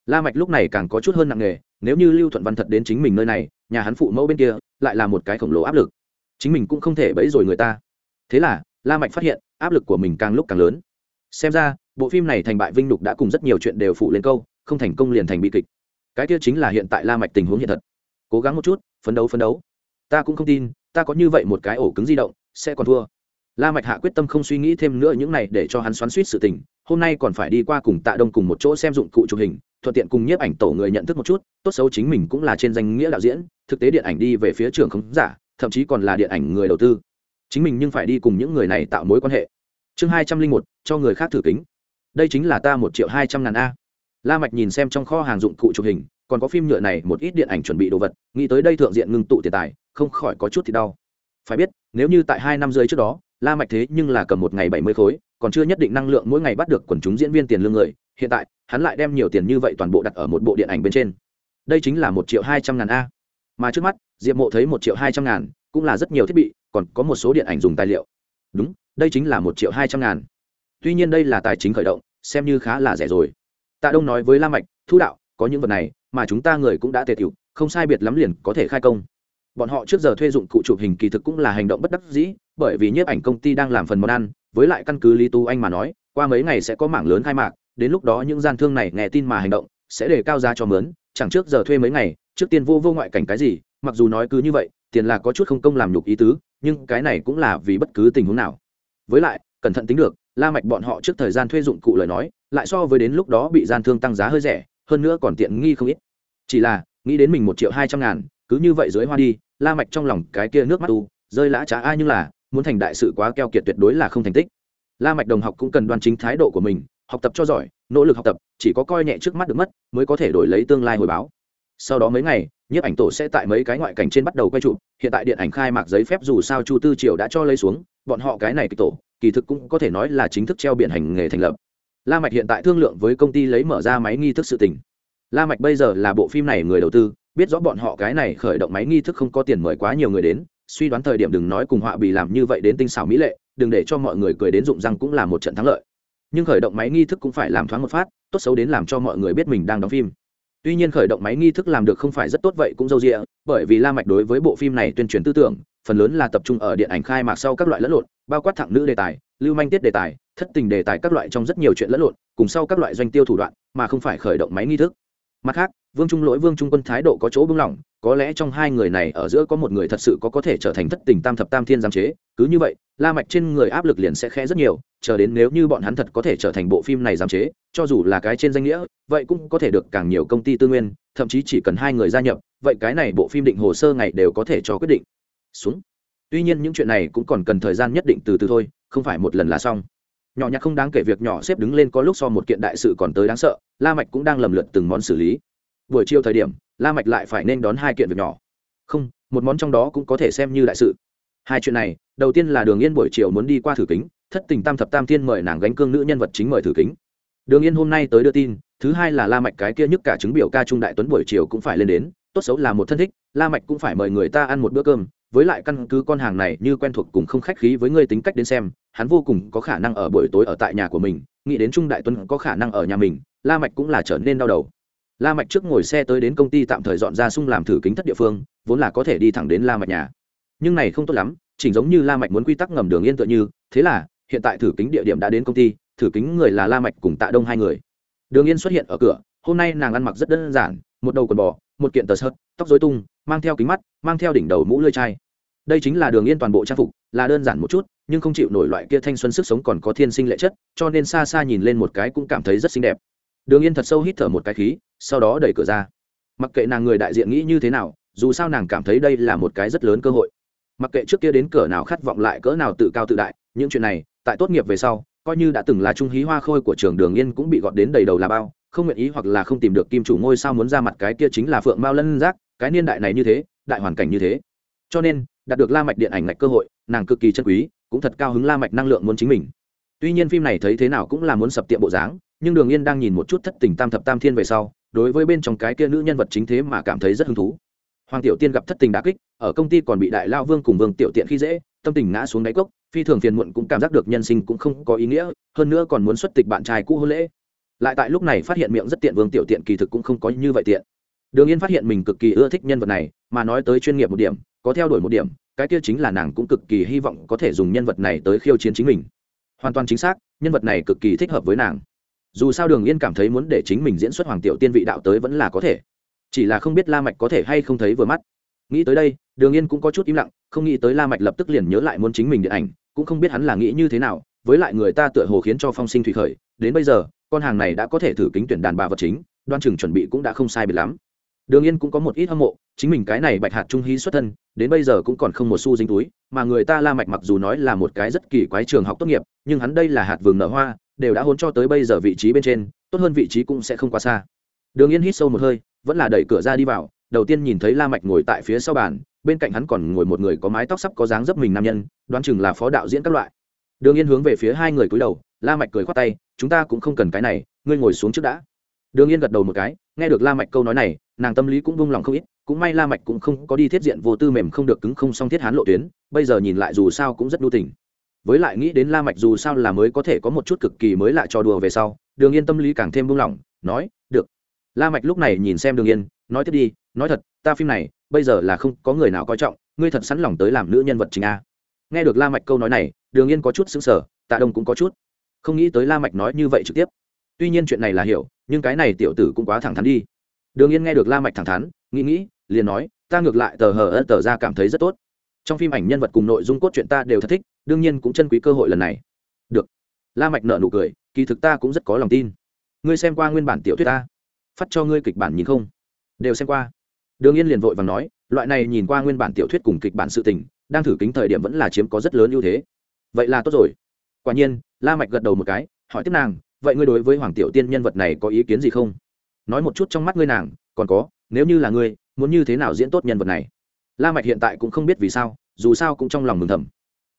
La mạch lúc này càng có chút hơn nặng nề, nếu như lưu thuận văn thật đến chính mình nơi này, nhà hắn phụ mẫu bên kia, lại là một cái khổng lồ áp lực. Chính mình cũng không thể bẫy rồi người ta. Thế là, la mạch phát hiện, áp lực của mình càng lúc càng lớn. Xem ra bộ phim này thành bại vinh nhục đã cùng rất nhiều chuyện đều phụ lên câu, không thành công liền thành bi kịch. Cái kia chính là hiện tại la mạch tình huống hiện thật. Cố gắng một chút, phấn đấu phấn đấu. Ta cũng không tin, ta có như vậy một cái ổ cứng di động, sẽ còn thua. La mạch hạ quyết tâm không suy nghĩ thêm nữa những này để cho hắn xoắn xuýt sự tình, hôm nay còn phải đi qua cùng tạ đông cùng một chỗ xem dụng cụ chụp hình, thuận tiện cùng nhiếp ảnh tổ người nhận thức một chút, tốt xấu chính mình cũng là trên danh nghĩa đạo diễn, thực tế điện ảnh đi về phía trường không giả, thậm chí còn là điện ảnh người đầu tư. Chính mình nhưng phải đi cùng những người này tạo mối quan hệ. Chương hai trăm linh một, cho người khác thử kính đây chính là ta một triệu hai trăm ngàn a. La mạch nhìn xem trong kho hàng dụng cụ chụp hình, còn có phim nhựa này, một ít điện ảnh chuẩn bị đồ vật, nghĩ tới đây thượng diện ngưng tụ tiền tài, không khỏi có chút thì đau. Phải biết, nếu như tại hai năm rưỡi trước đó, la mạch thế nhưng là cầm một ngày bảy mươi khối, còn chưa nhất định năng lượng mỗi ngày bắt được quần chúng diễn viên tiền lương người, hiện tại, hắn lại đem nhiều tiền như vậy toàn bộ đặt ở một bộ điện ảnh bên trên. Đây chính là một triệu hai trăm ngàn a. Mà trước mắt, diệp mộ thấy một triệu hai trăm ngàn, cũng là rất nhiều thiết bị, còn có một số điện ảnh dùng tài liệu. Đúng, đây chính là một triệu hai trăm ngàn tuy nhiên đây là tài chính khởi động, xem như khá là rẻ rồi. Tạ đông nói với la mạch, thu đạo, có những vật này mà chúng ta người cũng đã tề tiểu, không sai biệt lắm liền có thể khai công. Bọn họ trước giờ thuê dụng cụ chụp hình kỳ thực cũng là hành động bất đắc dĩ, bởi vì nhiếp ảnh công ty đang làm phần món ăn, với lại căn cứ lý tu anh mà nói, qua mấy ngày sẽ có mảng lớn khai mạc, đến lúc đó những gian thương này nghe tin mà hành động, sẽ để cao giá cho mướn, chẳng trước giờ thuê mấy ngày, trước tiên vô vô ngoại cảnh cái gì, mặc dù nói cứ như vậy, tiền là có chút không công làm nhục ý tứ, nhưng cái này cũng là vì bất cứ tình huống nào. Với lại, cẩn thận tính được la mạch bọn họ trước thời gian thuê dụng cụ lời nói lại so với đến lúc đó bị gian thương tăng giá hơi rẻ hơn nữa còn tiện nghi không ít. Chỉ là nghĩ đến mình một triệu hai trăm ngàn cứ như vậy dưới hoa đi la mạch trong lòng cái kia nước mắt u, rơi lã trá ai nhưng là muốn thành đại sự quá keo kiệt tuyệt đối là không thành tích. La mạch đồng học cũng cần đoan chính thái độ của mình học tập cho giỏi nỗ lực học tập chỉ có coi nhẹ trước mắt được mất mới có thể đổi lấy tương lai hồi báo. Sau đó mấy ngày nhiếp ảnh tổ sẽ tại mấy cái ngoại cảnh trên bắt đầu quay chụp hiện tại điện ảnh khai mạc giấy phép dù sao chu tư triều đã cho lấy xuống bọn họ cái này kịch tổ kỳ thực cũng có thể nói là chính thức treo biển hành nghề thành lập. La mạch hiện tại thương lượng với công ty lấy mở ra máy nghi thức sự tình. La mạch bây giờ là bộ phim này người đầu tư, biết rõ bọn họ cái này khởi động máy nghi thức không có tiền mời quá nhiều người đến, suy đoán thời điểm đừng nói cùng họa bị làm như vậy đến tinh xảo mỹ lệ, đừng để cho mọi người cười đến rụng răng cũng là một trận thắng lợi. Nhưng khởi động máy nghi thức cũng phải làm thoáng một phát, tốt xấu đến làm cho mọi người biết mình đang đóng phim tuy nhiên khởi động máy nghi thức làm được không phải rất tốt vậy cũng dâu dịa, bởi vì la mạch đối với bộ phim này tuyên truyền tư tưởng, phần lớn là tập trung ở điện ảnh khai mạc sau các loại lẫn lộn, bao quát thẳng nữ đề tài, lưu manh tiết đề tài, thất tình đề tài các loại trong rất nhiều chuyện lẫn lộn, cùng sau các loại doanh tiêu thủ đoạn, mà không phải khởi động máy nghi thức. Mặt khác, vương trung lỗi, vương trung quân thái độ có chỗ bưng lỏng có lẽ trong hai người này ở giữa có một người thật sự có có thể trở thành thất tình tam thập tam thiên giám chế, cứ như vậy, la mạch trên người áp lực liền sẽ khẽ rất nhiều, chờ đến nếu như bọn hắn thật có thể trở thành bộ phim này giám chế, cho dù là cái trên danh nghĩa, vậy cũng có thể được càng nhiều công ty tư nguyên, thậm chí chỉ cần hai người gia nhập, vậy cái này bộ phim định hồ sơ ngày đều có thể cho quyết định. Xuống. Tuy nhiên những chuyện này cũng còn cần thời gian nhất định từ từ thôi, không phải một lần là xong. Nhỏ nhặt không đáng kể việc nhỏ xếp đứng lên có lúc so một kiện đại sự còn tới đáng sợ, la mạch cũng đang lầm lượt từng món xử lý. Buổi chiều thời điểm la mạch lại phải nên đón hai kiện việc nhỏ. Không, một món trong đó cũng có thể xem như đại sự. Hai chuyện này, đầu tiên là đường yên buổi chiều muốn đi qua thử kính, thất tình tam thập tam thiên mời nàng gánh cương nữ nhân vật chính mời thử kính. Đường yên hôm nay tới đưa tin, thứ hai là la mạch cái kia nhất cả chứng biểu ca trung đại tuấn buổi chiều cũng phải lên đến, tốt xấu là một thân thích, la mạch cũng phải mời người ta ăn một bữa cơm, với lại căn cứ con hàng này như quen thuộc cùng không khách khí với ngươi tính cách đến xem, hắn vô cùng có khả năng ở buổi tối ở tại nhà của mình, nghĩ đến trung đại tuấn có khả năng ở nhà mình, la mạch cũng là trở nên đau đầu la mạch trước ngồi xe tới đến công ty tạm thời dọn ra sung làm thử kính thất địa phương, vốn là có thể đi thẳng đến la mạch nhà. Nhưng này không tốt lắm, chỉnh giống như la mạch muốn quy tắc ngầm đường yên tựa như, thế là, hiện tại thử kính địa điểm đã đến công ty, thử kính người là la mạch cùng tạ đông hai người. Đường yên xuất hiện ở cửa, hôm nay nàng ăn mặc rất đơn giản, một đầu quần bò, một kiện tờ sợt tóc rối tung, mang theo kính mắt, mang theo đỉnh đầu mũ lưỡi chai. Đây chính là đường yên toàn bộ trang phục, là đơn giản một chút, nhưng không chịu nổi loại kia thanh xuân sức sống còn có thiên sinh lệ chất, cho nên xa xa nhìn lên một cái cũng cảm thấy rất xinh đẹp. Đường yên thật sâu hít thở một cái khí sau đó đẩy cửa ra. Mặc kệ nàng người đại diện nghĩ như thế nào, dù sao nàng cảm thấy đây là một cái rất lớn cơ hội. Mặc kệ trước kia đến cửa nào khát vọng lại cỡ nào tự cao tự đại, những chuyện này, tại tốt nghiệp về sau, coi như đã từng là trung hí hoa khôi của trường đường yên cũng bị gọt đến đầy đầu là bao, không nguyện ý hoặc là không tìm được kim chủ ngôi sao muốn ra mặt cái kia chính là phượng mao lân giác, cái niên đại này như thế, đại hoàn cảnh như thế. Cho nên, đạt được la mạch điện ảnh ngạch cơ hội, nàng cực kỳ chân quý, cũng thật cao hứng la mạch năng lượng muốn chính mình. Tuy nhiên phim này thấy thế nào cũng là muốn sập tiệm bộ dáng, nhưng đường yên đang nhìn một chút thất tình tam thập tam thiên về sau đối với bên trong cái kia nữ nhân vật chính thế mà cảm thấy rất hứng thú. Hoàng tiểu tiên gặp thất tình đả kích, ở công ty còn bị đại lao vương cùng vương tiểu tiện khi dễ, tâm tình ngã xuống đáy cốc, phi thường phiền muộn cũng cảm giác được nhân sinh cũng không có ý nghĩa, hơn nữa còn muốn xuất tịch bạn trai cũ hôn lễ. Lại tại lúc này phát hiện miệng rất tiện vương tiểu tiện kỳ thực cũng không có như vậy tiện. Đường yên phát hiện mình cực kỳ ưa thích nhân vật này, mà nói tới chuyên nghiệp một điểm, có theo đuổi một điểm, cái kia chính là nàng cũng cực kỳ hy vọng có thể dùng nhân vật này tới khiêu chiến chính mình. Hoàn toàn chính xác, nhân vật này cực kỳ thích hợp với nàng dù sao đường yên cảm thấy muốn để chính mình diễn xuất hoàng tiểu tiên vị đạo tới vẫn là có thể. Chỉ là không biết la mạch có thể hay không thấy vừa mắt. Nghĩ tới đây, đường yên cũng có chút im lặng, không nghĩ tới la mạch lập tức liền nhớ lại muốn chính mình điện ảnh, cũng không biết hắn là nghĩ như thế nào, với lại người ta tựa hồ khiến cho phong sinh thủy khởi, đến bây giờ, con hàng này đã có thể thử kính tuyển đàn bà vật chính, đoan chừng chuẩn bị cũng đã không sai biệt lắm. Đường yên cũng có một ít hâm mộ, chính mình cái này bạch hạt trung hí xuất thân, đến bây giờ cũng còn không một xu dính túi, mà người ta la mạch mặc dù nói là một cái rất kỳ quái trường học tốt nghiệp, nhưng hắn đây là hạt vườn nở hoa đều đã hôn cho tới bây giờ vị trí bên trên, tốt hơn vị trí cũng sẽ không quá xa. Đường yên hít sâu một hơi, vẫn là đẩy cửa ra đi vào, đầu tiên nhìn thấy la mạch ngồi tại phía sau bàn, bên cạnh hắn còn ngồi một người có mái tóc sắp có dáng dấp mình nam nhân, đoán chừng là phó đạo diễn các loại. Đường yên hướng về phía hai người cúi đầu, la mạch cười khoát tay, chúng ta cũng không cần cái này, ngươi ngồi xuống trước đã. Đường yên gật đầu một cái, nghe được la mạch câu nói này, nàng tâm lý cũng buông lòng không ít, cũng may la mạch cũng không có đi thiết diện vô tư mềm không được cứng không song thiết hán lộ tuyến, bây giờ nhìn lại dù sao cũng rất đu tình với lại nghĩ đến la mạch dù sao là mới có thể có một chút cực kỳ mới lạ cho đùa về sau, đường yên tâm lý càng thêm buông lỏng, nói, được. La mạch lúc này nhìn xem đường yên, nói tiếp đi, nói thật, ta phim này, bây giờ là không có người nào coi trọng, ngươi thật sẵn lòng tới làm nữ nhân vật chính a? Nghe được la mạch câu nói này, đường yên có chút sững sờ, tạ đông cũng có chút không nghĩ tới la mạch nói như vậy trực tiếp. Tuy nhiên chuyện này là hiểu, nhưng cái này tiểu tử cũng quá thẳng thắn đi. Đường yên nghe được la mạch thẳng thắn, nghĩ nghĩ, liền nói, ta ngược lại tờ hờ ớt tờ ra cảm thấy rất tốt. Trong phim ảnh nhân vật cùng nội dung cốt truyện ta đều thật thích đương nhiên cũng chân quý cơ hội lần này. Được. La mạch nở nụ cười, kỳ thực ta cũng rất có lòng tin. Ngươi xem qua nguyên bản tiểu thuyết ta. Phát cho ngươi kịch bản nhìn không? Đều xem qua. Đường yên liền vội vàng nói, loại này nhìn qua nguyên bản tiểu thuyết cùng kịch bản sự tình, đang thử kính thời điểm vẫn là chiếm có rất lớn ưu thế. Vậy là tốt rồi. Quả nhiên, la mạch gật đầu một cái, hỏi tiếp nàng, vậy ngươi đối với hoàng tiểu tiên nhân vật này có ý kiến gì không? Nói một chút trong mắt ngươi nàng, còn có, nếu như là ngươi, muốn như thế nào diễn tốt nhân vật này? La mạch hiện tại cũng không biết vì sao, dù sao cũng trong lòng mừng thầm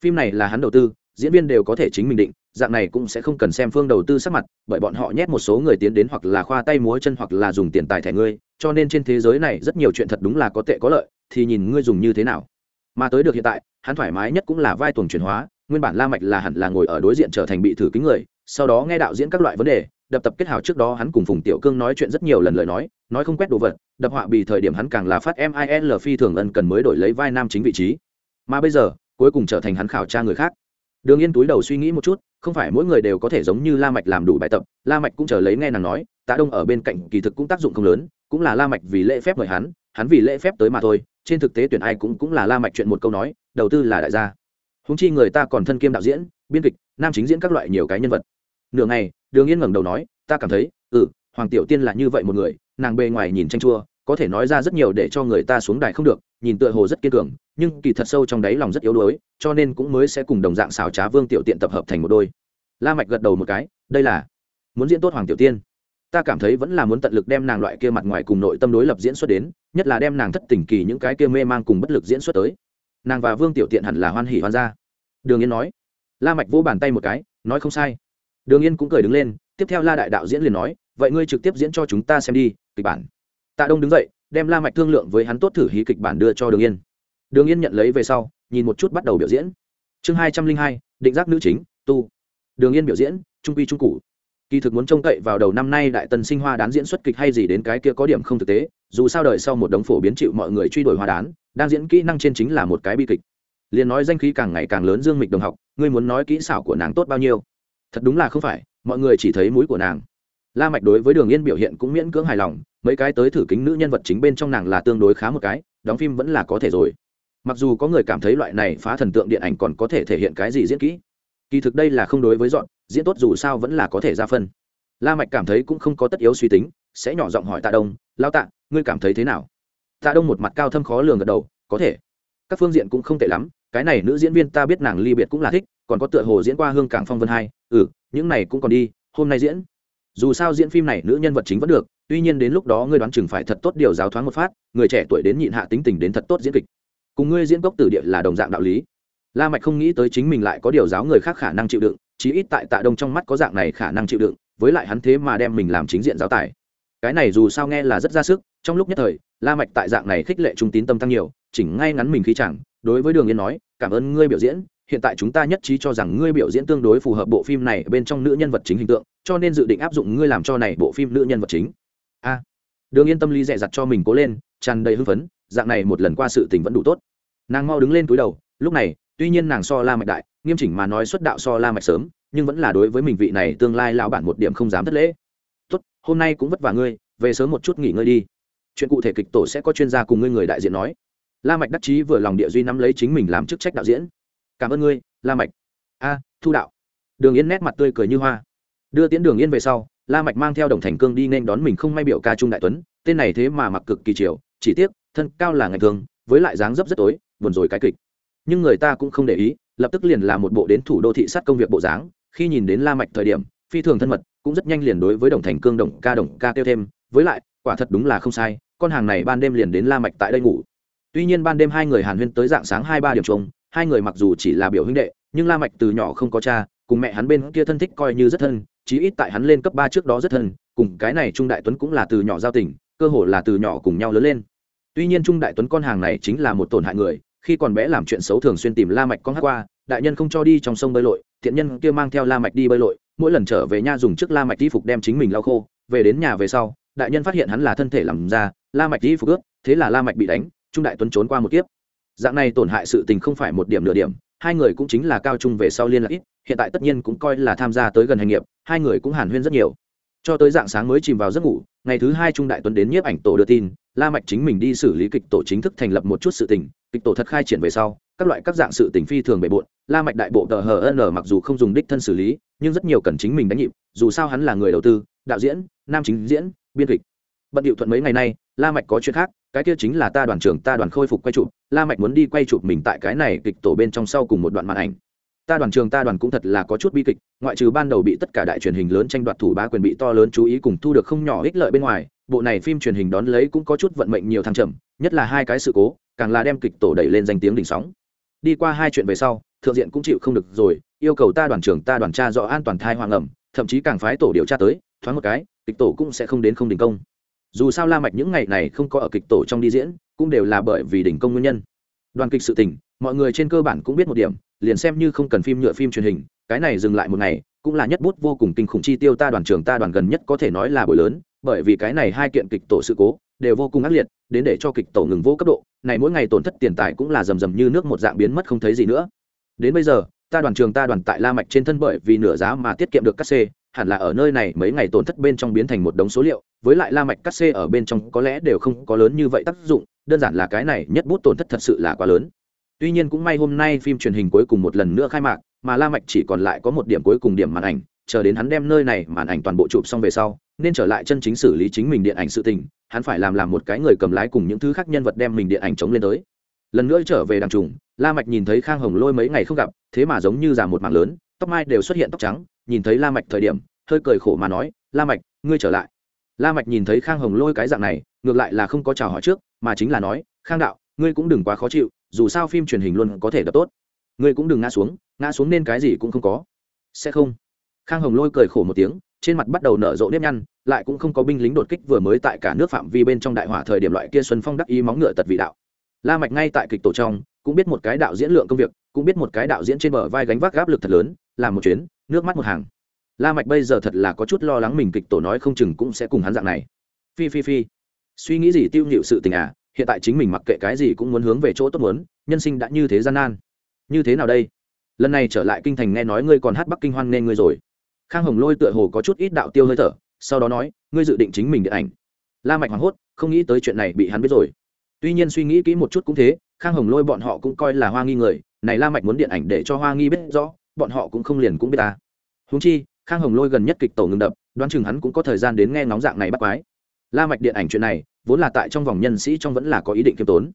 phim này là hắn đầu tư, diễn viên đều có thể chính mình định, dạng này cũng sẽ không cần xem phương đầu tư sắc mặt, bởi bọn họ nhét một số người tiến đến hoặc là khoa tay múa chân hoặc là dùng tiền tài thẻ ngươi, cho nên trên thế giới này rất nhiều chuyện thật đúng là có tệ có lợi, thì nhìn ngươi dùng như thế nào. Mà tới được hiện tại, hắn thoải mái nhất cũng là vai tuồng chuyển hóa, nguyên bản la mạch là hẳn là ngồi ở đối diện trở thành bị thử kính người, sau đó nghe đạo diễn các loại vấn đề, đập tập kết hảo trước đó hắn cùng phùng tiểu cương nói chuyện rất nhiều lần lời nói nói không quét đồ vật, đập họa bì thời điểm hắn càng là phát mil phi thường ân cần mới đổi lấy vai nam chính vị trí. Mà bây giờ cuối cùng trở thành hắn khảo tra người khác. Đường yên túi đầu suy nghĩ một chút, không phải mỗi người đều có thể giống như la mạch làm đủ bài tập, la mạch cũng chờ lấy nghe nàng nói, tạ đông ở bên cạnh kỳ thực cũng tác dụng không lớn, cũng là la mạch vì lễ phép mời hắn hắn vì lễ phép tới mà thôi, trên thực tế tuyển ai cũng cũng là la mạch chuyện một câu nói, đầu tư là đại gia. Húng chi người ta còn thân kiêm đạo diễn, biên kịch, nam chính diễn các loại nhiều cái nhân vật. Nửa ngày, đường yên ngẩng đầu nói, ta cảm thấy ừ hoàng tiểu tiên là như vậy một người, nàng bề ngoài nhìn tranh chua, có thể nói ra rất nhiều để cho người ta xuống đài không được, nhìn tựa hồ rất kiên cường nhưng kỳ thật sâu trong đáy lòng rất yếu đuối, cho nên cũng mới sẽ cùng đồng dạng xảo trá vương tiểu tiện tập hợp thành một đôi. La mạch gật đầu một cái, đây là muốn diễn tốt hoàng tiểu tiên. Ta cảm thấy vẫn là muốn tận lực đem nàng loại kia mặt ngoài cùng nội tâm đối lập diễn xuất đến, nhất là đem nàng thất tình kỳ những cái kia mê mang cùng bất lực diễn xuất tới. Nàng và vương tiểu tiện hẳn là hoan hỉ hoan gia đường yên nói. La mạch vỗ bàn tay một cái, nói không sai. Đường yên cũng cười đứng lên, tiếp theo la đại đạo diễn liền nói, vậy ngươi trực tiếp diễn cho chúng ta xem đi, kịch bản. Tạ đông đứng dậy, đem la mạch thương lượng với hắn tốt thử hí kịch bản đưa cho đường yên đường yên nhận lấy về sau, nhìn một chút bắt đầu biểu diễn. Chương hai trăm linh hai, định giác nữ chính, tu. Đường yên biểu diễn, trung quy trung cụ kỳ thực muốn trông cậy vào đầu năm nay đại tân sinh hoa đán diễn xuất kịch hay gì đến cái kia có điểm không thực tế, dù sao đời sau một đống phổ biến chịu mọi người truy đuổi hoa đán, đang diễn kỹ năng trên chính là một cái bi kịch. Liền nói danh khí càng ngày càng lớn dương mịch đồng học, ngươi muốn nói kỹ xảo của nàng tốt bao nhiêu? Thật đúng là không phải, mọi người chỉ thấy mũi của nàng. La mạch đối với đường yên biểu hiện cũng miễn cưỡng hài lòng, mấy cái tới thử kính nữ nhân vật chính bên trong nàng là tương đối khá một cái, đóng phim vẫn là có thể rồi mặc dù có người cảm thấy loại này phá thần tượng điện ảnh còn có thể thể hiện cái gì diễn kỹ, kỳ thực đây là không đối với dọn, diễn tốt dù sao vẫn là có thể ra phân. La mạch cảm thấy cũng không có tất yếu suy tính, sẽ nhỏ giọng hỏi tạ đông lao tạ, ngươi cảm thấy thế nào? Tạ đông một mặt cao thâm khó lường gật đầu, có thể. Các phương diện cũng không tệ lắm, cái này nữ diễn viên ta biết nàng ly biệt cũng là thích, còn có tựa hồ diễn qua hương cảng phong vân hai ừ những này cũng còn đi, hôm nay diễn. Dù sao diễn phim này nữ nhân vật chính vẫn được, tuy nhiên đến lúc đó ngươi đoán chừng phải thật tốt điều giáo thoáng một phát, người trẻ tuổi đến nhịn hạ tính tình đến thật tốt diễn kịch cùng ngươi diễn gốc tử địa là đồng dạng đạo lý. La mạch không nghĩ tới chính mình lại có điều giáo người khác khả năng chịu đựng, chí ít tại tạ đông trong mắt có dạng này khả năng chịu đựng, với lại hắn thế mà đem mình làm chính diện giáo tài. Cái này dù sao nghe là rất ra sức, trong lúc nhất thời, la mạch tại dạng này khích lệ trung tín tâm tăng nhiều, chỉnh ngay ngắn mình khí chẳng, đối với đường yên nói, cảm ơn ngươi biểu diễn, hiện tại chúng ta nhất trí cho rằng ngươi biểu diễn tương đối phù hợp bộ phim này bên trong nữ nhân vật chính hình tượng, cho nên dự định áp dụng ngươi làm cho này bộ phim nữ nhân vật chính. A. Đường yên tâm lý dè dặt cho mình cố lên, tràn đầy hưng phấn dạng này một lần qua sự tình vẫn đủ tốt. Nàng mau đứng lên túi đầu, lúc này, tuy nhiên nàng so la mạch đại, nghiêm chỉnh mà nói xuất đạo so la mạch sớm, nhưng vẫn là đối với mình vị này tương lai lão bản một điểm không dám thất lễ. Tốt, hôm nay cũng vất vả ngươi, về sớm một chút nghỉ ngơi đi. Chuyện cụ thể kịch tổ sẽ có chuyên gia cùng ngươi người đại diện nói. La mạch đắc chí vừa lòng địa duy nắm lấy chính mình làm chức trách đạo diễn. Cảm ơn ngươi, la mạch. A, thu đạo. Đường yên nét mặt tươi cười như hoa. Đưa tiễn đường yên về sau, la mạch mang theo đồng thành cương đi nên đón mình không may biểu ca trung đại tuấn, tên này thế mà mặc cực kỳ chiều chỉ tiếc thân cao là ngày thường, với lại dáng dấp rất tối, buồn rồi cái kịch. Nhưng người ta cũng không để ý, lập tức liền là một bộ đến thủ đô thị sát công việc bộ dáng, khi nhìn đến la mạch thời điểm, phi thường thân mật, cũng rất nhanh liền đối với đồng thành cương đồng ca đồng ca tiêu thêm, với lại, quả thật đúng là không sai, con hàng này ban đêm liền đến la mạch tại đây ngủ. Tuy nhiên ban đêm hai người hàn huyên tới dạng sáng hai ba điểm trống hai người mặc dù chỉ là biểu huynh đệ, nhưng la mạch từ nhỏ không có cha, cùng mẹ hắn bên kia thân thích coi như rất thân, chí ít tại hắn lên cấp ba trước đó rất thân, cùng cái này trung đại tuấn cũng là từ nhỏ giao tình, cơ hồ là từ nhỏ cùng nhau lớn lên tuy nhiên trung đại tuấn con hàng này chính là một tổn hại người, khi còn bé làm chuyện xấu thường xuyên tìm la mạch con hát qua, đại nhân không cho đi trong sông bơi lội, thiện nhân kia mang theo la mạch đi bơi lội, mỗi lần trở về nhà dùng trước la mạch đi phục đem chính mình lau khô, về đến nhà về sau, đại nhân phát hiện hắn là thân thể làm ra, la mạch đi phục ướt, thế là la mạch bị đánh, trung đại tuấn trốn qua một kiếp. Dạng này tổn hại sự tình không phải một điểm nửa điểm, hai người cũng chính là cao trung về sau liên lạc ít, hiện tại tất nhiên cũng coi là tham gia tới gần hành nghiệp, hai người cũng hàn huyên rất nhiều cho tới dạng sáng mới chìm vào giấc ngủ, ngày thứ hai trung đại tuấn đến nhiếp ảnh tổ đưa tin, la mạch chính mình đi xử lý kịch tổ chính thức thành lập một chút sự tình, kịch tổ thật khai triển về sau, các loại các dạng sự tình phi thường bề bộn, la mạch đại bộ tờ hn mặc dù không dùng đích thân xử lý, nhưng rất nhiều cần chính mình đánh nhịp, dù sao hắn là người đầu tư, đạo diễn, nam chính diễn, biên kịch. Bận điệu thuận mấy ngày nay, la mạch có chuyện khác, cái kia chính là ta đoàn trưởng, ta đoàn khôi phục quay chụp, la mạch muốn đi quay chụp mình tại cái này kịch tổ bên trong sau cùng một đoạn màn ảnh ta đoàn trường ta đoàn cũng thật là có chút bi kịch, ngoại trừ ban đầu bị tất cả đại truyền hình lớn tranh đoạt thủ ba quyền bị to lớn chú ý cùng thu được không nhỏ ích lợi bên ngoài, bộ này phim truyền hình đón lấy cũng có chút vận mệnh nhiều thăng trầm, nhất là hai cái sự cố, càng là đem kịch tổ đẩy lên danh tiếng đỉnh sóng. Đi qua hai chuyện về sau, thượng diện cũng chịu không được rồi, yêu cầu ta đoàn trưởng ta đoàn tra rõ an toàn thai hoàng ẩm, thậm chí càng phái tổ điều tra tới, thoáng một cái, kịch tổ cũng sẽ không đến không đình công. Dù sao la mạch những ngày này không có ở kịch tổ trong đi diễn, cũng đều là bởi vì đình công nguyên nhân. Đoàn kịch sự tình mọi người trên cơ bản cũng biết một điểm, liền xem như không cần phim nhựa phim truyền hình, cái này dừng lại một ngày, cũng là nhất bút vô cùng kinh khủng chi tiêu ta đoàn trưởng ta đoàn gần nhất có thể nói là buổi lớn, bởi vì cái này hai kiện kịch tổ sự cố, đều vô cùng ác liệt, đến để cho kịch tổ ngừng vô cấp độ, này mỗi ngày tổn thất tiền tài cũng là rầm rầm như nước một dạng biến mất không thấy gì nữa. Đến bây giờ, ta đoàn trường ta đoàn tại la mạch trên thân bởi vì nửa giá mà tiết kiệm được cắt xê hẳn là ở nơi này mấy ngày tổn thất bên trong biến thành một đống số liệu, với lại la mạch cắt xê ở bên trong có lẽ đều không có lớn như vậy tác dụng, đơn giản là cái này nhất bút tổn thất thật sự là quá lớn tuy nhiên cũng may hôm nay phim truyền hình cuối cùng một lần nữa khai mạc, mà la mạch chỉ còn lại có một điểm cuối cùng điểm màn ảnh, chờ đến hắn đem nơi này màn ảnh toàn bộ chụp xong về sau, nên trở lại chân chính xử lý chính mình điện ảnh sự tình, hắn phải làm làm một cái người cầm lái cùng những thứ khác nhân vật đem mình điện ảnh chống lên tới. Lần nữa trở về đàng trùng, la mạch nhìn thấy khang hồng lôi mấy ngày không gặp, thế mà giống như già một mảng lớn, tóc mai đều xuất hiện tóc trắng, nhìn thấy la mạch thời điểm, hơi cười khổ mà nói, la mạch, ngươi trở lại. La mạch nhìn thấy khang hồng lôi cái dạng này, ngược lại là không có chào hỏi trước, mà chính là nói, khang đạo ngươi cũng đừng quá khó chịu, dù sao phim truyền hình luôn có thể đập tốt. Ngươi cũng đừng ngã xuống ngã xuống nên cái gì cũng không có. Sẽ không. Khang hồng lôi cười khổ một tiếng, trên mặt bắt đầu nở rộ nếp nhăn, lại cũng không có binh lính đột kích vừa mới tại cả nước phạm vi bên trong đại hỏa thời điểm loại kia xuân phong đắc ý móng ngựa tật vị đạo. La mạch ngay tại kịch tổ trong, cũng biết một cái đạo diễn lượng công việc, cũng biết một cái đạo diễn trên bờ vai gánh vác gáp lực thật lớn, làm một chuyến, nước mắt một hàng. La mạch bây giờ thật là có chút lo lắng mình kịch tổ nói không chừng cũng sẽ cùng hắn dạng này. Phi phi phi. Suy nghĩ gì tiêu nhịu sự tình à? Hiện tại chính mình mặc kệ cái gì cũng muốn hướng về chỗ tốt muốn, nhân sinh đã như thế gian nan. Như thế nào đây? Lần này trở lại kinh thành nghe nói ngươi còn hát bắc kinh hoan nên ngươi rồi. Khang hồng lôi tựa hồ có chút ít đạo tiêu hơi thở, sau đó nói, ngươi dự định chính mình điện ảnh. La mạch hoảng hốt, không nghĩ tới chuyện này bị hắn biết rồi. Tuy nhiên suy nghĩ kỹ một chút cũng thế, khang hồng lôi bọn họ cũng coi là hoa nghi người, này la mạch muốn điện ảnh để cho hoa nghi biết rõ, bọn họ cũng không liền cũng biết ta. Huống chi, khang hồng lôi gần nhất kịch tổ ngừng đập, đoán chừng hắn cũng có thời gian đến nghe ngóng dạng này bắt quái. La mạch điện ảnh chuyện này vốn là tại trong vòng nhân sĩ trong vẫn là có ý định kiêm tốn.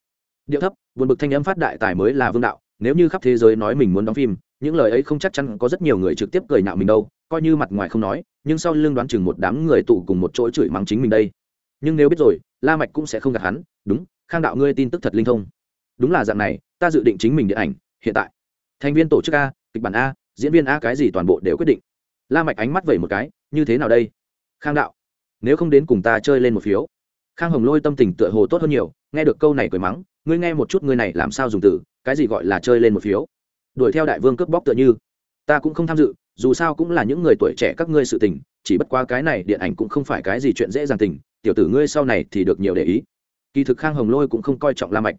Điệu thấp, buồn bực thanh âm phát đại tài mới là vương đạo, nếu như khắp thế giới nói mình muốn đóng phim, những lời ấy không chắc chắn có rất nhiều người trực tiếp cười nhạo mình đâu, coi như mặt ngoài không nói, nhưng sau lưng đoán chừng một đám người tụ cùng một chỗ chửi mắng chính mình đây. Nhưng nếu biết rồi, la mạch cũng sẽ không gạt hắn, đúng, khang đạo ngươi tin tức thật linh thông. Đúng là dạng này, ta dự định chính mình điện ảnh, hiện tại. Thành viên tổ chức a, kịch bản a, diễn viên a cái gì toàn bộ đều quyết định. La mạch ánh mắt vẩy một cái, như thế nào đây? Khang đạo, nếu không đến cùng ta chơi lên một phiếu khang hồng lôi tâm tình tựa hồ tốt hơn nhiều, nghe được câu này cười mắng, ngươi nghe một chút, ngươi này làm sao dùng từ, cái gì gọi là chơi lên một phiếu? Đuổi theo đại vương cướp bóc tựa như. Ta cũng không tham dự, dù sao cũng là những người tuổi trẻ các ngươi sự tình, chỉ bất qua cái này điện ảnh cũng không phải cái gì chuyện dễ dàng tình, tiểu tử ngươi sau này thì được nhiều để ý. Kỳ thực khang hồng lôi cũng không coi trọng la mạch.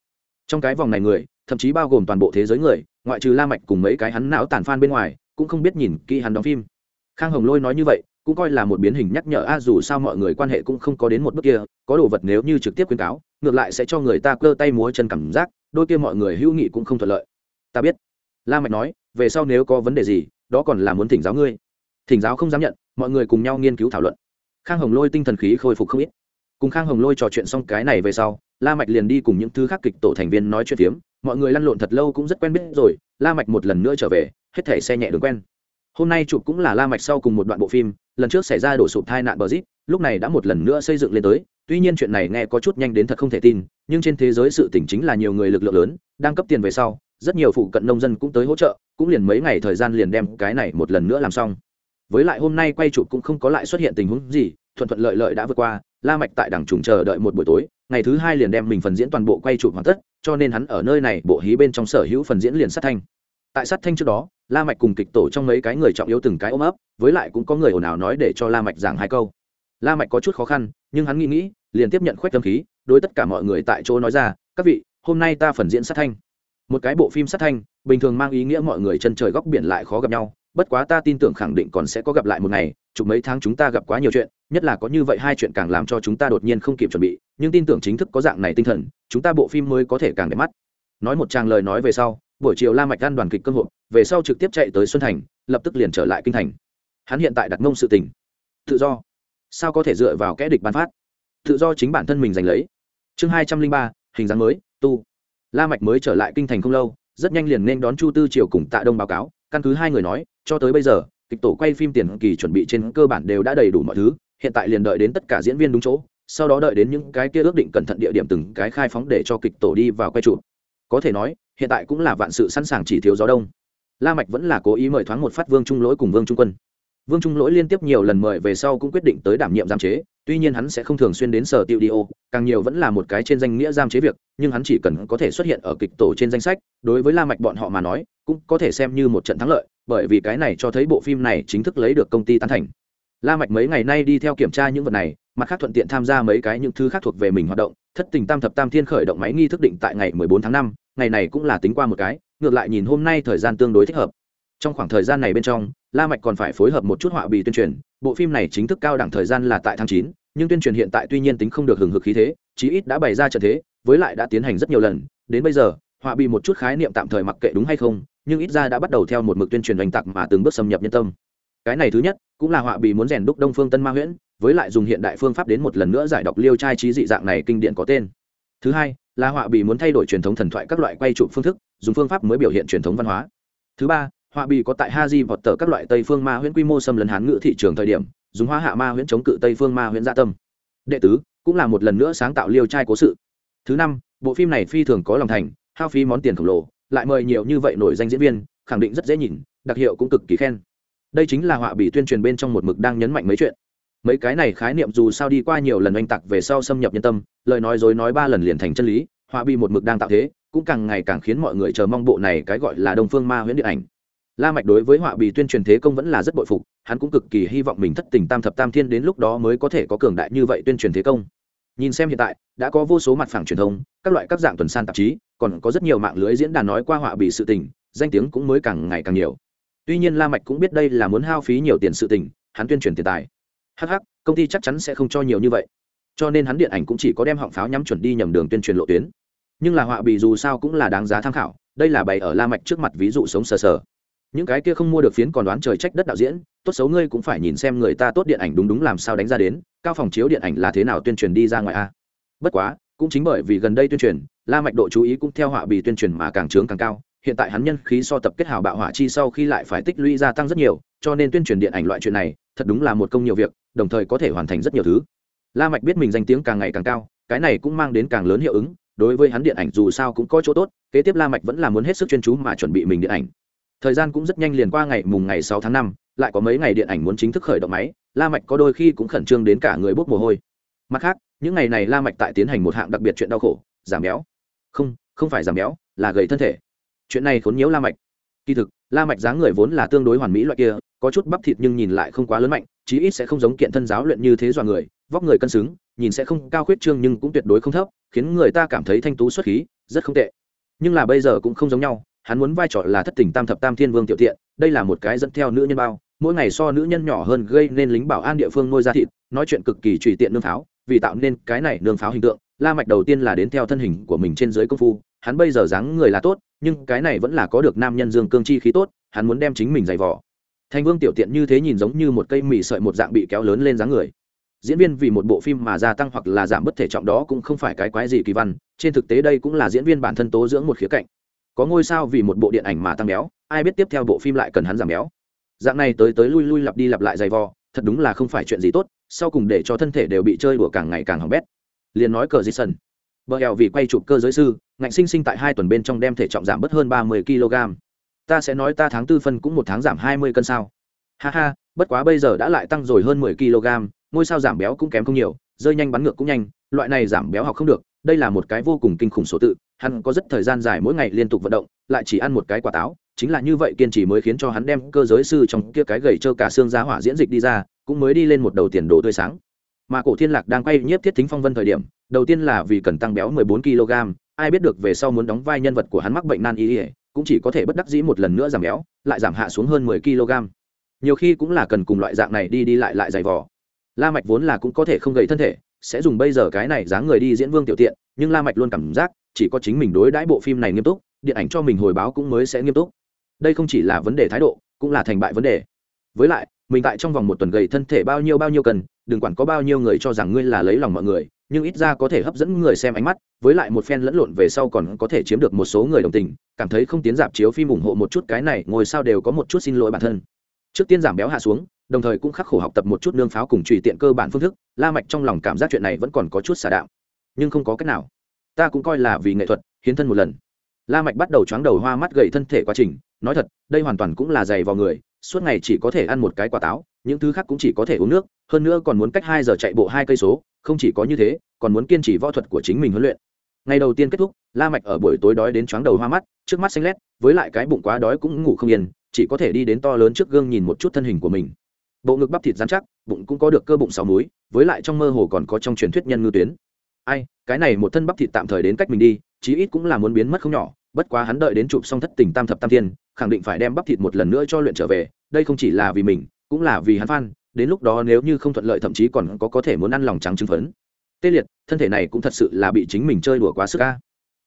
Trong cái vòng này người, thậm chí bao gồm toàn bộ thế giới người, ngoại trừ la mạch cùng mấy cái hắn não tàn phan bên ngoài, cũng không biết nhìn kỹ hắn đóng phim. Khang hồng lôi nói như vậy, cũng coi là một biến hình nhắc nhở, a, dù sao mọi người quan hệ cũng không có đến một bước kia có đồ vật nếu như trực tiếp khuyến cáo, ngược lại sẽ cho người ta cơ tay múa chân cảm giác, đôi kia mọi người hữu nghị cũng không thuận lợi. Ta biết. La mạch nói, về sau nếu có vấn đề gì, đó còn là muốn thỉnh giáo ngươi. Thỉnh giáo không dám nhận, mọi người cùng nhau nghiên cứu thảo luận. Khang hồng lôi tinh thần khí khôi phục không ít. Cùng khang hồng lôi trò chuyện xong cái này về sau, la mạch liền đi cùng những thứ khác kịch tổ thành viên nói chuyện tiếm mọi người lăn lộn thật lâu cũng rất quen biết rồi, la mạch một lần nữa trở về, hết thảy xe nhẹ đường quen. Hôm nay chụp cũng là la mạch sau cùng một đoạn bộ phim, lần trước xảy ra đổ sụp tai nạn bờ zip lúc này đã một lần nữa xây dựng lên tới tuy nhiên chuyện này nghe có chút nhanh đến thật không thể tin, nhưng trên thế giới sự tỉnh chính là nhiều người lực lượng lớn, đang cấp tiền về sau, rất nhiều phụ cận nông dân cũng tới hỗ trợ, cũng liền mấy ngày thời gian liền đem cái này một lần nữa làm xong. Với lại hôm nay quay chụp cũng không có lại xuất hiện tình huống gì, thuận thuận lợi lợi đã vượt qua, la mạch tại đằng trùng chờ đợi một buổi tối, ngày thứ hai liền đem mình phần diễn toàn bộ quay chụp hoàn tất, cho nên hắn ở nơi này, bộ hí bên trong sở hữu phần diễn liền sát thanh. Tại sát thanh trước đó, la mạch cùng kịch tổ trong mấy cái người trọng yếu từng cái ôm ấp, với lại cũng có người ồn ào nói để cho la mạch giảng hai câu. La mạch có chút khó khăn, nhưng hắn nghĩ nghĩ liền tiếp nhận khoét tâm khí, đối tất cả mọi người tại chỗ nói ra, các vị, hôm nay ta phần diễn sát thanh. Một cái bộ phim sát thanh, bình thường mang ý nghĩa mọi người chân trời góc biển lại khó gặp nhau, bất quá ta tin tưởng khẳng định còn sẽ có gặp lại một ngày chục mấy tháng chúng ta gặp quá nhiều chuyện, nhất là có như vậy hai chuyện càng làm cho chúng ta đột nhiên không kịp chuẩn bị, nhưng tin tưởng chính thức có dạng này tinh thần, chúng ta bộ phim mới có thể càng đẹp mắt. Nói một tràng lời nói về sau, buổi chiều la mạch gan đoàn kịch cơ hội về sau trực tiếp chạy tới xuân thành, lập tức liền trở lại kinh thành. Hắn hiện tại đặt ngông sự tình. Tự do. Sao có thể dựa vào kẽ địch ban phát? Tự do chính bản thân mình giành lấy. Chương hai trăm linh ba, hình dáng mới, tu. La mạch mới trở lại kinh thành không lâu, rất nhanh liền nên đón chu tư triều cùng tạ đông báo cáo. Căn cứ hai người nói, cho tới bây giờ, kịch tổ quay phim tiền kỳ chuẩn bị trên cơ bản đều đã đầy đủ mọi thứ, hiện tại liền đợi đến tất cả diễn viên đúng chỗ, sau đó đợi đến những cái kia ước định cẩn thận địa điểm từng cái khai phóng để cho kịch tổ đi vào quay chụp. Có thể nói, hiện tại cũng là vạn sự sẵn sàng chỉ thiếu gió đông. La mạch vẫn là cố ý mời thoáng một phát vương trung lỗi cùng vương trung quân vương trung lỗi liên tiếp nhiều lần mời về sau cũng quyết định tới đảm nhiệm giám chế tuy nhiên hắn sẽ không thường xuyên đến sở tiêu Dio, càng nhiều vẫn là một cái trên danh nghĩa giam chế việc nhưng hắn chỉ cần có thể xuất hiện ở kịch tổ trên danh sách đối với la mạch bọn họ mà nói cũng có thể xem như một trận thắng lợi bởi vì cái này cho thấy bộ phim này chính thức lấy được công ty tán thành. La mạch mấy ngày nay đi theo kiểm tra những vật này mặt khác thuận tiện tham gia mấy cái những thứ khác thuộc về mình hoạt động thất tình tam thập tam thiên khởi động máy nghi thức định tại ngày 14 tháng 5, ngày này cũng là tính qua một cái ngược lại nhìn hôm nay thời gian tương đối thích hợp trong khoảng thời gian này bên trong la mạch còn phải phối hợp một chút họa bì tuyên truyền. Bộ phim này chính thức cao đẳng thời gian là tại tháng 9, nhưng tuyên truyền hiện tại tuy nhiên tính không được hừng hực khí thế chí ít đã bày ra trận thế với lại đã tiến hành rất nhiều lần. Đến bây giờ họa bì một chút khái niệm tạm thời mặc kệ đúng hay không nhưng ít ra đã bắt đầu theo một mực tuyên truyền oanh tặc mà từng bước xâm nhập nhân tâm. Cái này thứ nhất cũng là họa bì muốn rèn đúc đông phương tân ma huyễn với lại dùng hiện đại phương pháp đến một lần nữa giải đọc liêu trai trí dị dạng này kinh điển có tên. Thứ hai là họa bì muốn thay đổi truyền thống thần thoại các loại quay trụ phương thức dùng phương pháp mới biểu hiện truyền thống văn hóa. Thứ ba họa bì có tại ha di vọt tờ các loại tây phương ma huyễn quy mô xâm lấn hán ngữ thị trường thời điểm, dùng hoa hạ ma huyễn chống cự tây phương ma huyễn gia tâm. Đệ tứ, cũng là một lần nữa sáng tạo liêu trai cố sự. Thứ năm, bộ phim này phi thường có lòng thành, hao phí món tiền khổng lồ, lại mời nhiều như vậy nổi danh diễn viên, khẳng định rất dễ nhìn, đặc hiệu cũng cực kỳ khen. Đây chính là họa bị tuyên truyền bên trong một mực đang nhấn mạnh mấy chuyện. Mấy cái này khái niệm dù sao đi qua nhiều lần oanh tặc về sau xâm nhập nhân tâm, lời nói dối nói ba lần liền thành chân lý, họa bị một mực đang tạo thế, cũng càng ngày càng khiến mọi người chờ mong bộ này cái gọi là đông phương ma huyễn điện ảnh la mạch đối với họa bì tuyên truyền thế công vẫn là rất bội phục, hắn cũng cực kỳ hy vọng mình thất tình tam thập tam thiên đến lúc đó mới có thể có cường đại như vậy tuyên truyền thế công. Nhìn xem hiện tại, đã có vô số mặt phẳng truyền thông, các loại các dạng tuần san tạp chí, còn có rất nhiều mạng lưới diễn đàn nói qua họa bì sự tình, danh tiếng cũng mới càng ngày càng nhiều. Tuy nhiên la mạch cũng biết đây là muốn hao phí nhiều tiền sự tình, hắn tuyên truyền tiền tài. Hh công ty chắc chắn sẽ không cho nhiều như vậy. Cho nên hắn điện ảnh cũng chỉ có đem họng pháo nhắm chuẩn đi nhầm đường tuyên truyền lộ tuyến. Nhưng là họa bì dù sao cũng là đáng giá tham khảo, đây là bày ở la mạch trước mặt ví dụ sống sờ sờ những cái kia không mua được phiến còn đoán trời trách đất đạo diễn, tốt xấu ngươi cũng phải nhìn xem người ta tốt điện ảnh đúng đúng làm sao đánh ra đến, cao phòng chiếu điện ảnh là thế nào tuyên truyền đi ra ngoài a. Bất quá, cũng chính bởi vì gần đây tuyên truyền, la mạch độ chú ý cũng theo họa bì tuyên truyền mà càng trướng càng cao, hiện tại hắn nhân khí so tập kết hào bạo hỏa chi sau khi lại phải tích lũy gia tăng rất nhiều, cho nên tuyên truyền điện ảnh loại chuyện này, thật đúng là một công nhiều việc, đồng thời có thể hoàn thành rất nhiều thứ. La mạch biết mình danh tiếng càng ngày càng cao, cái này cũng mang đến càng lớn hiệu ứng, đối với hắn điện ảnh dù sao cũng có chỗ tốt, kế tiếp la mạch vẫn là muốn hết sức chuyên chú mà chuẩn bị mình điện ảnh thời gian cũng rất nhanh liền qua ngày mùng ngày sáu tháng năm, lại có mấy ngày điện ảnh muốn chính thức khởi động máy, la mạch có đôi khi cũng khẩn trương đến cả người bốc mồ hôi. Mặt khác, những ngày này la mạch tại tiến hành một hạng đặc biệt chuyện đau khổ, giảm béo. Không không phải giảm béo, là gầy thân thể. Chuyện này khốn nhiễu la mạch. Kỳ thực, la mạch dáng người vốn là tương đối hoàn mỹ loại kia, có chút bắp thịt nhưng nhìn lại không quá lớn mạnh, chí ít sẽ không giống kiện thân giáo luyện như thế dọa người, vóc người cân xứng, nhìn sẽ không cao khuyết trương nhưng cũng tuyệt đối không thấp, khiến người ta cảm thấy thanh tú xuất khí, rất không tệ. Nhưng là bây giờ cũng không giống nhau hắn muốn vai trò là thất tình tam thập tam thiên vương tiểu tiện đây là một cái dẫn theo nữ nhân bao, mỗi ngày so nữ nhân nhỏ hơn gây nên lính bảo an địa phương nuôi ra thịt, nói chuyện cực kỳ tùy tiện nương pháo, vì tạo nên cái này nương pháo hình tượng, la mạch đầu tiên là đến theo thân hình của mình trên dưới công phu, hắn bây giờ dáng người là tốt, nhưng cái này vẫn là có được nam nhân dương cương chi khí tốt, hắn muốn đem chính mình dày vò. thành vương tiểu tiện như thế nhìn giống như một cây mì sợi một dạng bị kéo lớn lên dáng người diễn viên vì một bộ phim mà gia tăng hoặc là giảm bất thể trọng đó cũng không phải cái quái gì kỳ văn, trên thực tế đây cũng là diễn viên bản thân tố dưỡng một khía cạnh có ngôi sao vì một bộ điện ảnh mà tăng béo, ai biết tiếp theo bộ phim lại cần hắn giảm béo. Dạng này tới tới lui lui lặp đi lặp lại dày vò, thật đúng là không phải chuyện gì tốt, sau cùng để cho thân thể đều bị chơi đùa càng ngày càng hỏng bét. Liền nói cờ di sân bờ eo vì quay chụp cơ giới sư, ngạnh sinh sinh tại hai tuần bên trong đem thể trọng giảm bớt hơn ba mươi kg. Ta sẽ nói ta tháng tư phân cũng một tháng giảm hai mươi cân sao. Ha ha, bất quá bây giờ đã lại tăng rồi hơn mười kg, ngôi sao giảm béo cũng kém không nhiều, rơi nhanh bắn ngược cũng nhanh, loại này giảm béo học không được, đây là một cái vô cùng kinh khủng số tự hắn có rất thời gian dài mỗi ngày liên tục vận động, lại chỉ ăn một cái quả táo, chính là như vậy kiên trì mới khiến cho hắn đem cơ giới sư trong kia cái gầy trơ cả xương giá hỏa diễn dịch đi ra, cũng mới đi lên một đầu tiền đồ tươi sáng. Mà cổ thiên lạc đang quay nhiếp thiết thính phong vân thời điểm, đầu tiên là vì cần tăng béo 14 kg, ai biết được về sau muốn đóng vai nhân vật của hắn mắc bệnh nan y, cũng chỉ có thể bất đắc dĩ một lần nữa giảm béo, lại giảm hạ xuống hơn 10 kg. Nhiều khi cũng là cần cùng loại dạng này đi đi lại lại dày vò. La mạch vốn là cũng có thể không gầy thân thể, sẽ dùng bây giờ cái này dáng người đi diễn vương tiểu tiện, nhưng la mạch luôn cảm giác chỉ có chính mình đối đãi bộ phim này nghiêm túc, điện ảnh cho mình hồi báo cũng mới sẽ nghiêm túc. Đây không chỉ là vấn đề thái độ, cũng là thành bại vấn đề. Với lại, mình tại trong vòng một tuần gầy thân thể bao nhiêu bao nhiêu cần, đừng quản có bao nhiêu người cho rằng ngươi là lấy lòng mọi người, nhưng ít ra có thể hấp dẫn người xem ánh mắt, với lại một phen lẫn lộn về sau còn có thể chiếm được một số người đồng tình, cảm thấy không tiến giảm chiếu phim ủng hộ một chút cái này ngồi sao đều có một chút xin lỗi bản thân. Trước tiên giảm béo hạ xuống, đồng thời cũng khắc khổ học tập một chút nương pháo cùng trùy tiện cơ bản phương thức, la mạch trong lòng cảm giác chuyện này vẫn còn có chút xả đạo nhưng không có cách nào ta cũng coi là vì nghệ thuật, hiến thân một lần. La mạch bắt đầu chóng đầu hoa mắt gầy thân thể quá trình, nói thật, đây hoàn toàn cũng là dày vào người, suốt ngày chỉ có thể ăn một cái quả táo, những thứ khác cũng chỉ có thể uống nước, hơn nữa còn muốn cách hai giờ chạy bộ hai cây số, không chỉ có như thế, còn muốn kiên trì võ thuật của chính mình huấn luyện. Ngày đầu tiên kết thúc, la mạch ở buổi tối đói đến chóng đầu hoa mắt, trước mắt xanh lét, với lại cái bụng quá đói cũng ngủ không yên, chỉ có thể đi đến to lớn trước gương nhìn một chút thân hình của mình. Bộ ngực bắp thịt rắn chắc, bụng cũng có được cơ bụng sáu múi, với lại trong mơ hồ còn có trong truyền thuyết nhân ngư tuyến ai, cái này một thân bắp thịt tạm thời đến cách mình đi, chí ít cũng là muốn biến mất không nhỏ, bất quá hắn đợi đến chụp xong thất tình tam thập tam thiên, khẳng định phải đem bắp thịt một lần nữa cho luyện trở về, đây không chỉ là vì mình, cũng là vì hắn phan đến lúc đó nếu như không thuận lợi thậm chí còn có có thể muốn ăn lòng trắng trứng phấn. Tê liệt, thân thể này cũng thật sự là bị chính mình chơi đùa quá sức ca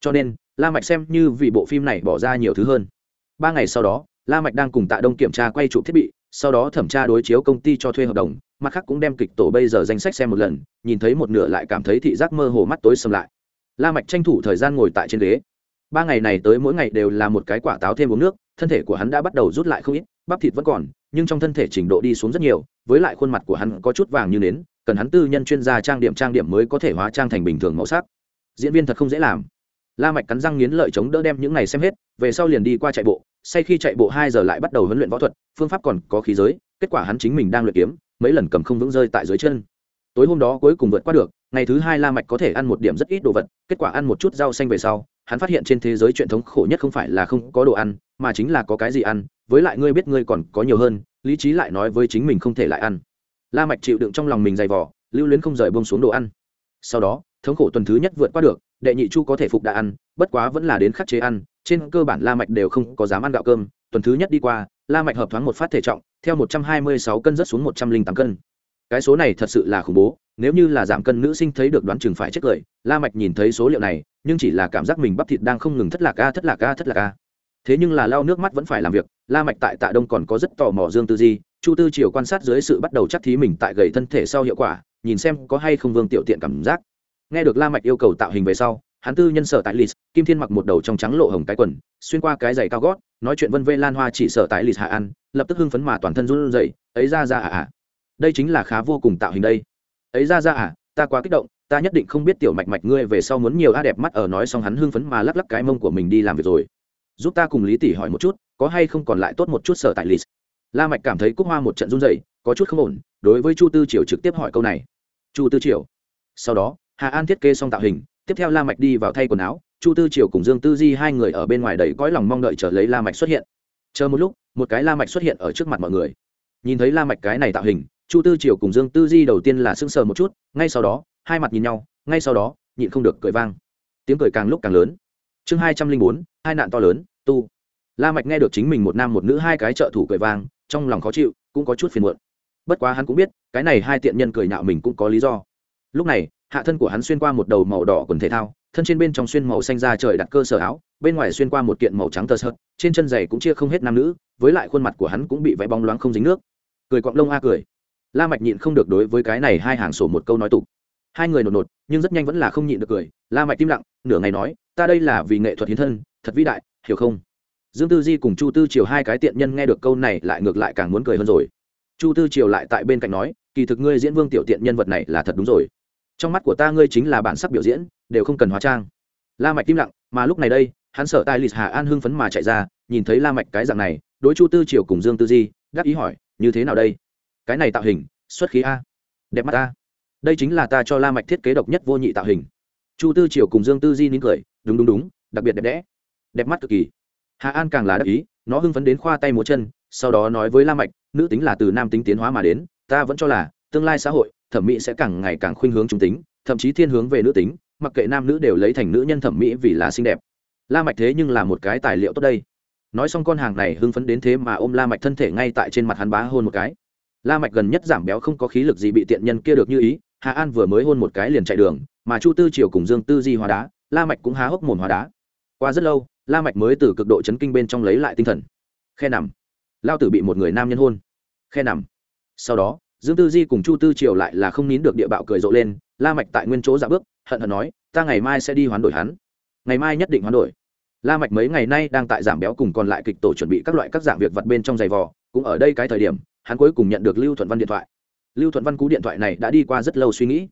cho nên, la mạch xem như vì bộ phim này bỏ ra nhiều thứ hơn. Ba ngày sau đó, la mạch đang cùng tạ đông kiểm tra quay chụp thiết bị sau đó thẩm tra đối chiếu công ty cho thuê hợp đồng, mặt khác cũng đem kịch tổ bây giờ danh sách xem một lần, nhìn thấy một nửa lại cảm thấy thị giác mơ hồ mắt tối sầm lại. La mạch tranh thủ thời gian ngồi tại trên ghế. Ba ngày này tới mỗi ngày đều là một cái quả táo thêm uống nước, thân thể của hắn đã bắt đầu rút lại không ít, bắp thịt vẫn còn, nhưng trong thân thể trình độ đi xuống rất nhiều, với lại khuôn mặt của hắn có chút vàng như nến, cần hắn tư nhân chuyên gia trang điểm trang điểm mới có thể hóa trang thành bình thường màu sắc. Diễn viên thật không dễ làm. La mạch cắn răng nghiến lợi chống đỡ đem những này xem hết, về sau liền đi qua chạy bộ say khi chạy bộ hai giờ lại bắt đầu huấn luyện võ thuật, phương pháp còn có khí giới, kết quả hắn chính mình đang luyện kiếm, mấy lần cầm không vững rơi tại dưới chân. Tối hôm đó cuối cùng vượt qua được, ngày thứ hai la mạch có thể ăn một điểm rất ít đồ vật, kết quả ăn một chút rau xanh về sau, hắn phát hiện trên thế giới chuyện thống khổ nhất không phải là không có đồ ăn, mà chính là có cái gì ăn, với lại ngươi biết ngươi còn có nhiều hơn, lý trí lại nói với chính mình không thể lại ăn. La mạch chịu đựng trong lòng mình dày vò, lưu luyến không rời buông xuống đồ ăn. Sau đó, thống khổ tuần thứ nhất vượt qua được, đệ nhị chu có thể phục đã ăn, bất quá vẫn là đến khắc chế ăn trên cơ bản la mạch đều không có dám ăn gạo cơm, tuần thứ nhất đi qua, la mạch hợp thoáng một phát thể trọng, theo 126 cân rất xuống 108 cân. Cái số này thật sự là khủng bố, nếu như là giảm cân nữ sinh thấy được đoán chừng phải chết cười, la mạch nhìn thấy số liệu này, nhưng chỉ là cảm giác mình bắp thịt đang không ngừng thất lạc a, thất lạc a, thất lạc a. Thế nhưng là lau nước mắt vẫn phải làm việc, la mạch tại tạ đông còn có rất tò mò dương tư di, chu tư triều quan sát dưới sự bắt đầu chắc thí mình tại gầy thân thể sau hiệu quả, nhìn xem có hay không vương tiểu tiện cảm giác. Nghe được la mạch yêu cầu tạo hình về sau hắn tư nhân sở tại lì kim thiên mặc một đầu trong trắng lộ hồng cái quần, xuyên qua cái giày cao gót, nói chuyện vân vê lan hoa chỉ sở tại lì hạ ăn, lập tức hưng phấn mà toàn thân run rẩy, ấy ra ra à à đây chính là khá vô cùng tạo hình đây. Ấy ra ra à ta quá kích động, ta nhất định không biết tiểu mạch mạch ngươi về sau muốn nhiều a đẹp mắt ở nói xong hắn hưng phấn mà lắc lắc cái mông của mình đi làm việc rồi. Giúp ta cùng lý tỷ hỏi một chút, có hay không còn lại tốt một chút sở tại lì la mạch cảm thấy cúc hoa một trận run rẩy, có chút không ổn, đối với chu tư triều trực tiếp hỏi câu này. Chu tư triều? Sau đó, hà an thiết kế xong tạo hình tiếp theo la mạch đi vào thay quần áo, chu tư triều cùng dương tư di hai người ở bên ngoài đầy cõi lòng mong đợi chờ lấy la mạch xuất hiện. Chờ một lúc, một cái la mạch xuất hiện ở trước mặt mọi người. Nhìn thấy la mạch cái này tạo hình, chu tư triều cùng dương tư di đầu tiên là sững sờ một chút, ngay sau đó, hai mặt nhìn nhau, ngay sau đó, nhịn không được cười vang. Tiếng cười càng lúc càng lớn. Chương hai trăm linh bốn, hai nạn to lớn, tu. La mạch nghe được chính mình một nam một nữ hai cái trợ thủ cười vang, trong lòng khó chịu, cũng có chút phiền muộn. Bất quá hắn cũng biết, cái này hai tiện nhân cười nhạo mình cũng có lý do. Lúc này hạ thân của hắn xuyên qua một đầu màu đỏ quần thể thao, thân trên bên trong xuyên màu xanh da trời đặt cơ sở áo, bên ngoài xuyên qua một kiện màu trắng tơ sợt, trên chân giày cũng chia không hết nam nữ, với lại khuôn mặt của hắn cũng bị vẽ bóng loáng không dính nước. Cười quặng lông a cười. La mạch nhịn không được đối với cái này hai hàng sổ một câu nói tục. Hai người nột nột, nhưng rất nhanh vẫn là không nhịn được cười. La mạch im lặng, nửa ngày nói, ta đây là vì nghệ thuật hiến thân, thật vĩ đại, hiểu không? Dương tư di cùng chu tư triều hai cái tiện nhân nghe được câu này lại ngược lại càng muốn cười hơn rồi. Chu tư triều lại tại bên cạnh nói, kỳ thực ngươi diễn vương tiểu tiện nhân vật này là thật đúng rồi trong mắt của ta ngươi chính là bản sắc biểu diễn, đều không cần hóa trang. La mạch im lặng, mà lúc này đây, hắn sợ tai lịch hà an hưng phấn mà chạy ra, nhìn thấy la mạch cái dạng này, đối chu tư triều cùng dương tư di đáp ý hỏi, như thế nào đây? Cái này tạo hình, xuất khí a. Đẹp mắt a. Đây chính là ta cho la mạch thiết kế độc nhất vô nhị tạo hình. Chu tư triều cùng dương tư di nín cười, đúng đúng đúng, đặc biệt đẹp đẽ. Đẹp mắt cực kỳ. Hà an càng là đắc ý, nó hưng phấn đến khoa tay múa chân, sau đó nói với la mạch, nữ tính là từ nam tính tiến hóa mà đến, ta vẫn cho là tương lai xã hội thẩm mỹ sẽ càng ngày càng khuynh hướng trung tính, thậm chí thiên hướng về nữ tính, mặc kệ nam nữ đều lấy thành nữ nhân thẩm mỹ vì là xinh đẹp. La mạch thế nhưng là một cái tài liệu tốt đây. Nói xong con hàng này hưng phấn đến thế mà ôm la mạch thân thể ngay tại trên mặt hắn bá hôn một cái. La mạch gần nhất giảm béo không có khí lực gì bị tiện nhân kia được như ý, hà an vừa mới hôn một cái liền chạy đường, mà chu tư triều cùng dương tư di hóa đá, la mạch cũng há hốc mồm hóa đá. Qua rất lâu, la mạch mới từ cực độ chấn kinh bên trong lấy lại tinh thần. Khe nằm. Lao tử bị một người nam nhân hôn. Khe nằm. Sau đó dương tư di cùng chu tư triều lại là không nín được địa bạo cười rộ lên, la mạch tại nguyên chỗ dạ bước, hận hận nói, ta ngày mai sẽ đi hoán đổi hắn. Ngày mai nhất định hoán đổi. La mạch mấy ngày nay đang tại giảm béo cùng còn lại kịch tổ chuẩn bị các loại các dạng việc vật bên trong giày vò, cũng ở đây cái thời điểm, hắn cuối cùng nhận được lưu thuận văn điện thoại. Lưu thuận văn cú điện thoại này đã đi qua rất lâu suy nghĩ.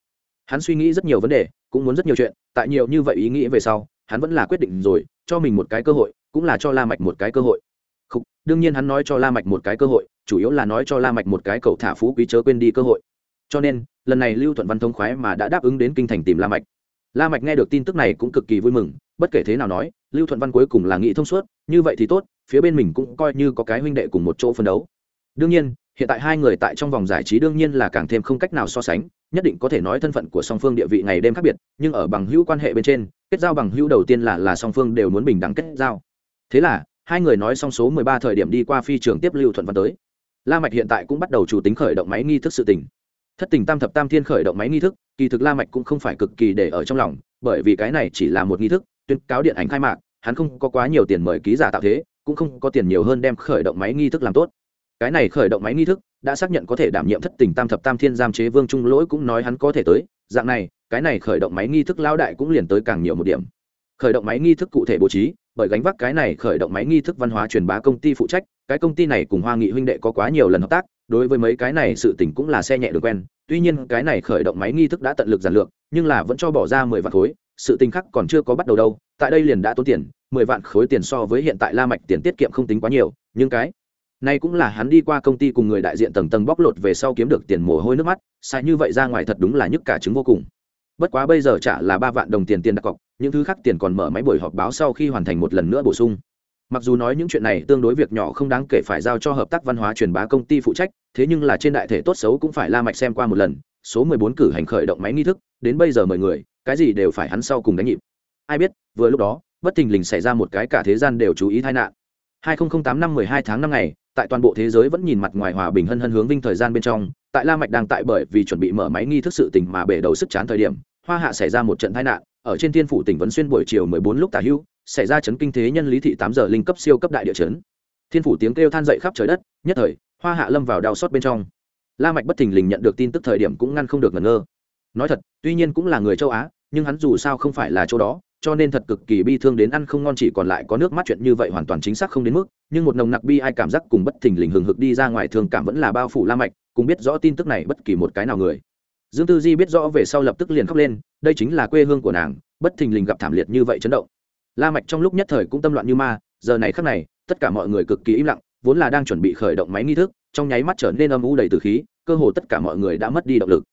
Hắn suy nghĩ rất nhiều vấn đề, cũng muốn rất nhiều chuyện, tại nhiều như vậy ý nghĩ về sau, hắn vẫn là quyết định rồi, cho mình một cái cơ hội, cũng là cho la mạch một cái cơ hội không đương nhiên hắn nói cho la mạch một cái cơ hội, chủ yếu là nói cho la mạch một cái cậu thả phú quý chớ quên đi cơ hội. Cho nên, lần này lưu thuận văn thông khoái mà đã đáp ứng đến kinh thành tìm la mạch. La mạch nghe được tin tức này cũng cực kỳ vui mừng, bất kể thế nào nói, lưu thuận văn cuối cùng là nghĩ thông suốt, như vậy thì tốt, phía bên mình cũng coi như có cái huynh đệ cùng một chỗ phân đấu. Đương nhiên, hiện tại hai người tại trong vòng giải trí đương nhiên là càng thêm không cách nào so sánh, nhất định có thể nói thân phận của song phương địa vị ngày đêm khác biệt, nhưng ở bằng hữu quan hệ bên trên, kết giao bằng hữu đầu tiên là là song phương đều muốn bình đẳng kết giao. Thế là hai người nói xong số mười ba thời điểm đi qua phi trường tiếp lưu thuận văn tới. La mạch hiện tại cũng bắt đầu chủ tính khởi động máy nghi thức sự tình. Thất tình tam thập tam thiên khởi động máy nghi thức, kỳ thực la mạch cũng không phải cực kỳ để ở trong lòng, bởi vì cái này chỉ là một nghi thức, tuyên cáo điện ảnh khai mạc, hắn không có quá nhiều tiền mời ký giả tạo thế, cũng không có tiền nhiều hơn đem khởi động máy nghi thức làm tốt. Cái này khởi động máy nghi thức đã xác nhận có thể đảm nhiệm thất tình tam thập tam thiên giam chế vương trung lỗi cũng nói hắn có thể tới, dạng này, cái này khởi động máy nghi thức lao đại cũng liền tới càng nhiều một điểm. Khởi động máy nghi thức cụ thể bố trí bởi gánh vác cái này khởi động máy nghi thức văn hóa truyền bá công ty phụ trách, cái công ty này cùng hoa nghị huynh đệ có quá nhiều lần hợp tác, đối với mấy cái này sự tỉnh cũng là xe nhẹ được quen. Tuy nhiên, cái này khởi động máy nghi thức đã tận lực giản lược, nhưng là vẫn cho bỏ ra mười vạn khối, sự tình khác còn chưa có bắt đầu đâu. Tại đây liền đã tốn tiền, mười vạn khối tiền so với hiện tại la mạch tiền tiết kiệm không tính quá nhiều, nhưng cái này cũng là hắn đi qua công ty cùng người đại diện tầng tầng bóc lột về sau kiếm được tiền mồ hôi nước mắt sai như vậy ra ngoài thật đúng là nhức cả trứng vô cùng. Bất quá bây giờ trả là ba vạn đồng tiền tiền đặt cọc những thứ khác tiền còn mở máy buổi họp báo sau khi hoàn thành một lần nữa bổ sung. Mặc dù nói những chuyện này tương đối việc nhỏ không đáng kể phải giao cho hợp tác văn hóa truyền bá công ty phụ trách, thế nhưng là trên đại thể tốt xấu cũng phải la mạch xem qua một lần, số mười bốn cử hành khởi động máy nghi thức, đến bây giờ mời người, cái gì đều phải hắn sau cùng đánh nhịp. Ai biết, vừa lúc đó, bất thình lình xảy ra một cái cả thế gian đều chú ý tai nạn. 2008 năm 12 tháng 5 ngày, tại toàn bộ thế giới vẫn nhìn mặt ngoài hòa bình hân hân hướng vinh thời gian bên trong, tại la mạch đang tại bởi vì chuẩn bị mở máy nghi thức sự tình mà bể đầu sức chán thời điểm hoa hạ xảy ra một trận tai nạn, ở trên thiên phủ tỉnh vấn xuyên buổi chiều 14 lúc tả hưu, xảy ra chấn kinh thế nhân lý thị 8 giờ linh cấp siêu cấp đại địa chấn. Thiên phủ tiếng kêu than dậy khắp trời đất, nhất thời, hoa hạ lâm vào đau xót bên trong. La mạch bất thình lình nhận được tin tức thời điểm cũng ngăn không được ngẩn ngơ. Nói thật, tuy nhiên cũng là người châu á, nhưng hắn dù sao không phải là chỗ đó, cho nên thật cực kỳ bi thương đến ăn không ngon chỉ còn lại có nước mắt chuyện như vậy hoàn toàn chính xác không đến mức, nhưng một nồng nặc bi ai cảm giác cùng bất thình lình hừng hực đi ra ngoài thường cảm vẫn là bao phủ la mạch cùng biết rõ tin tức này bất kỳ một cái nào người dương tư di biết rõ về sau lập tức liền khóc lên, đây chính là quê hương của nàng, bất thình lình gặp thảm liệt như vậy chấn động. La mạch trong lúc nhất thời cũng tâm loạn như ma, giờ này khắc này, tất cả mọi người cực kỳ im lặng, vốn là đang chuẩn bị khởi động máy nghi thức, trong nháy mắt trở nên âm u đầy từ khí, cơ hồ tất cả mọi người đã mất đi động lực.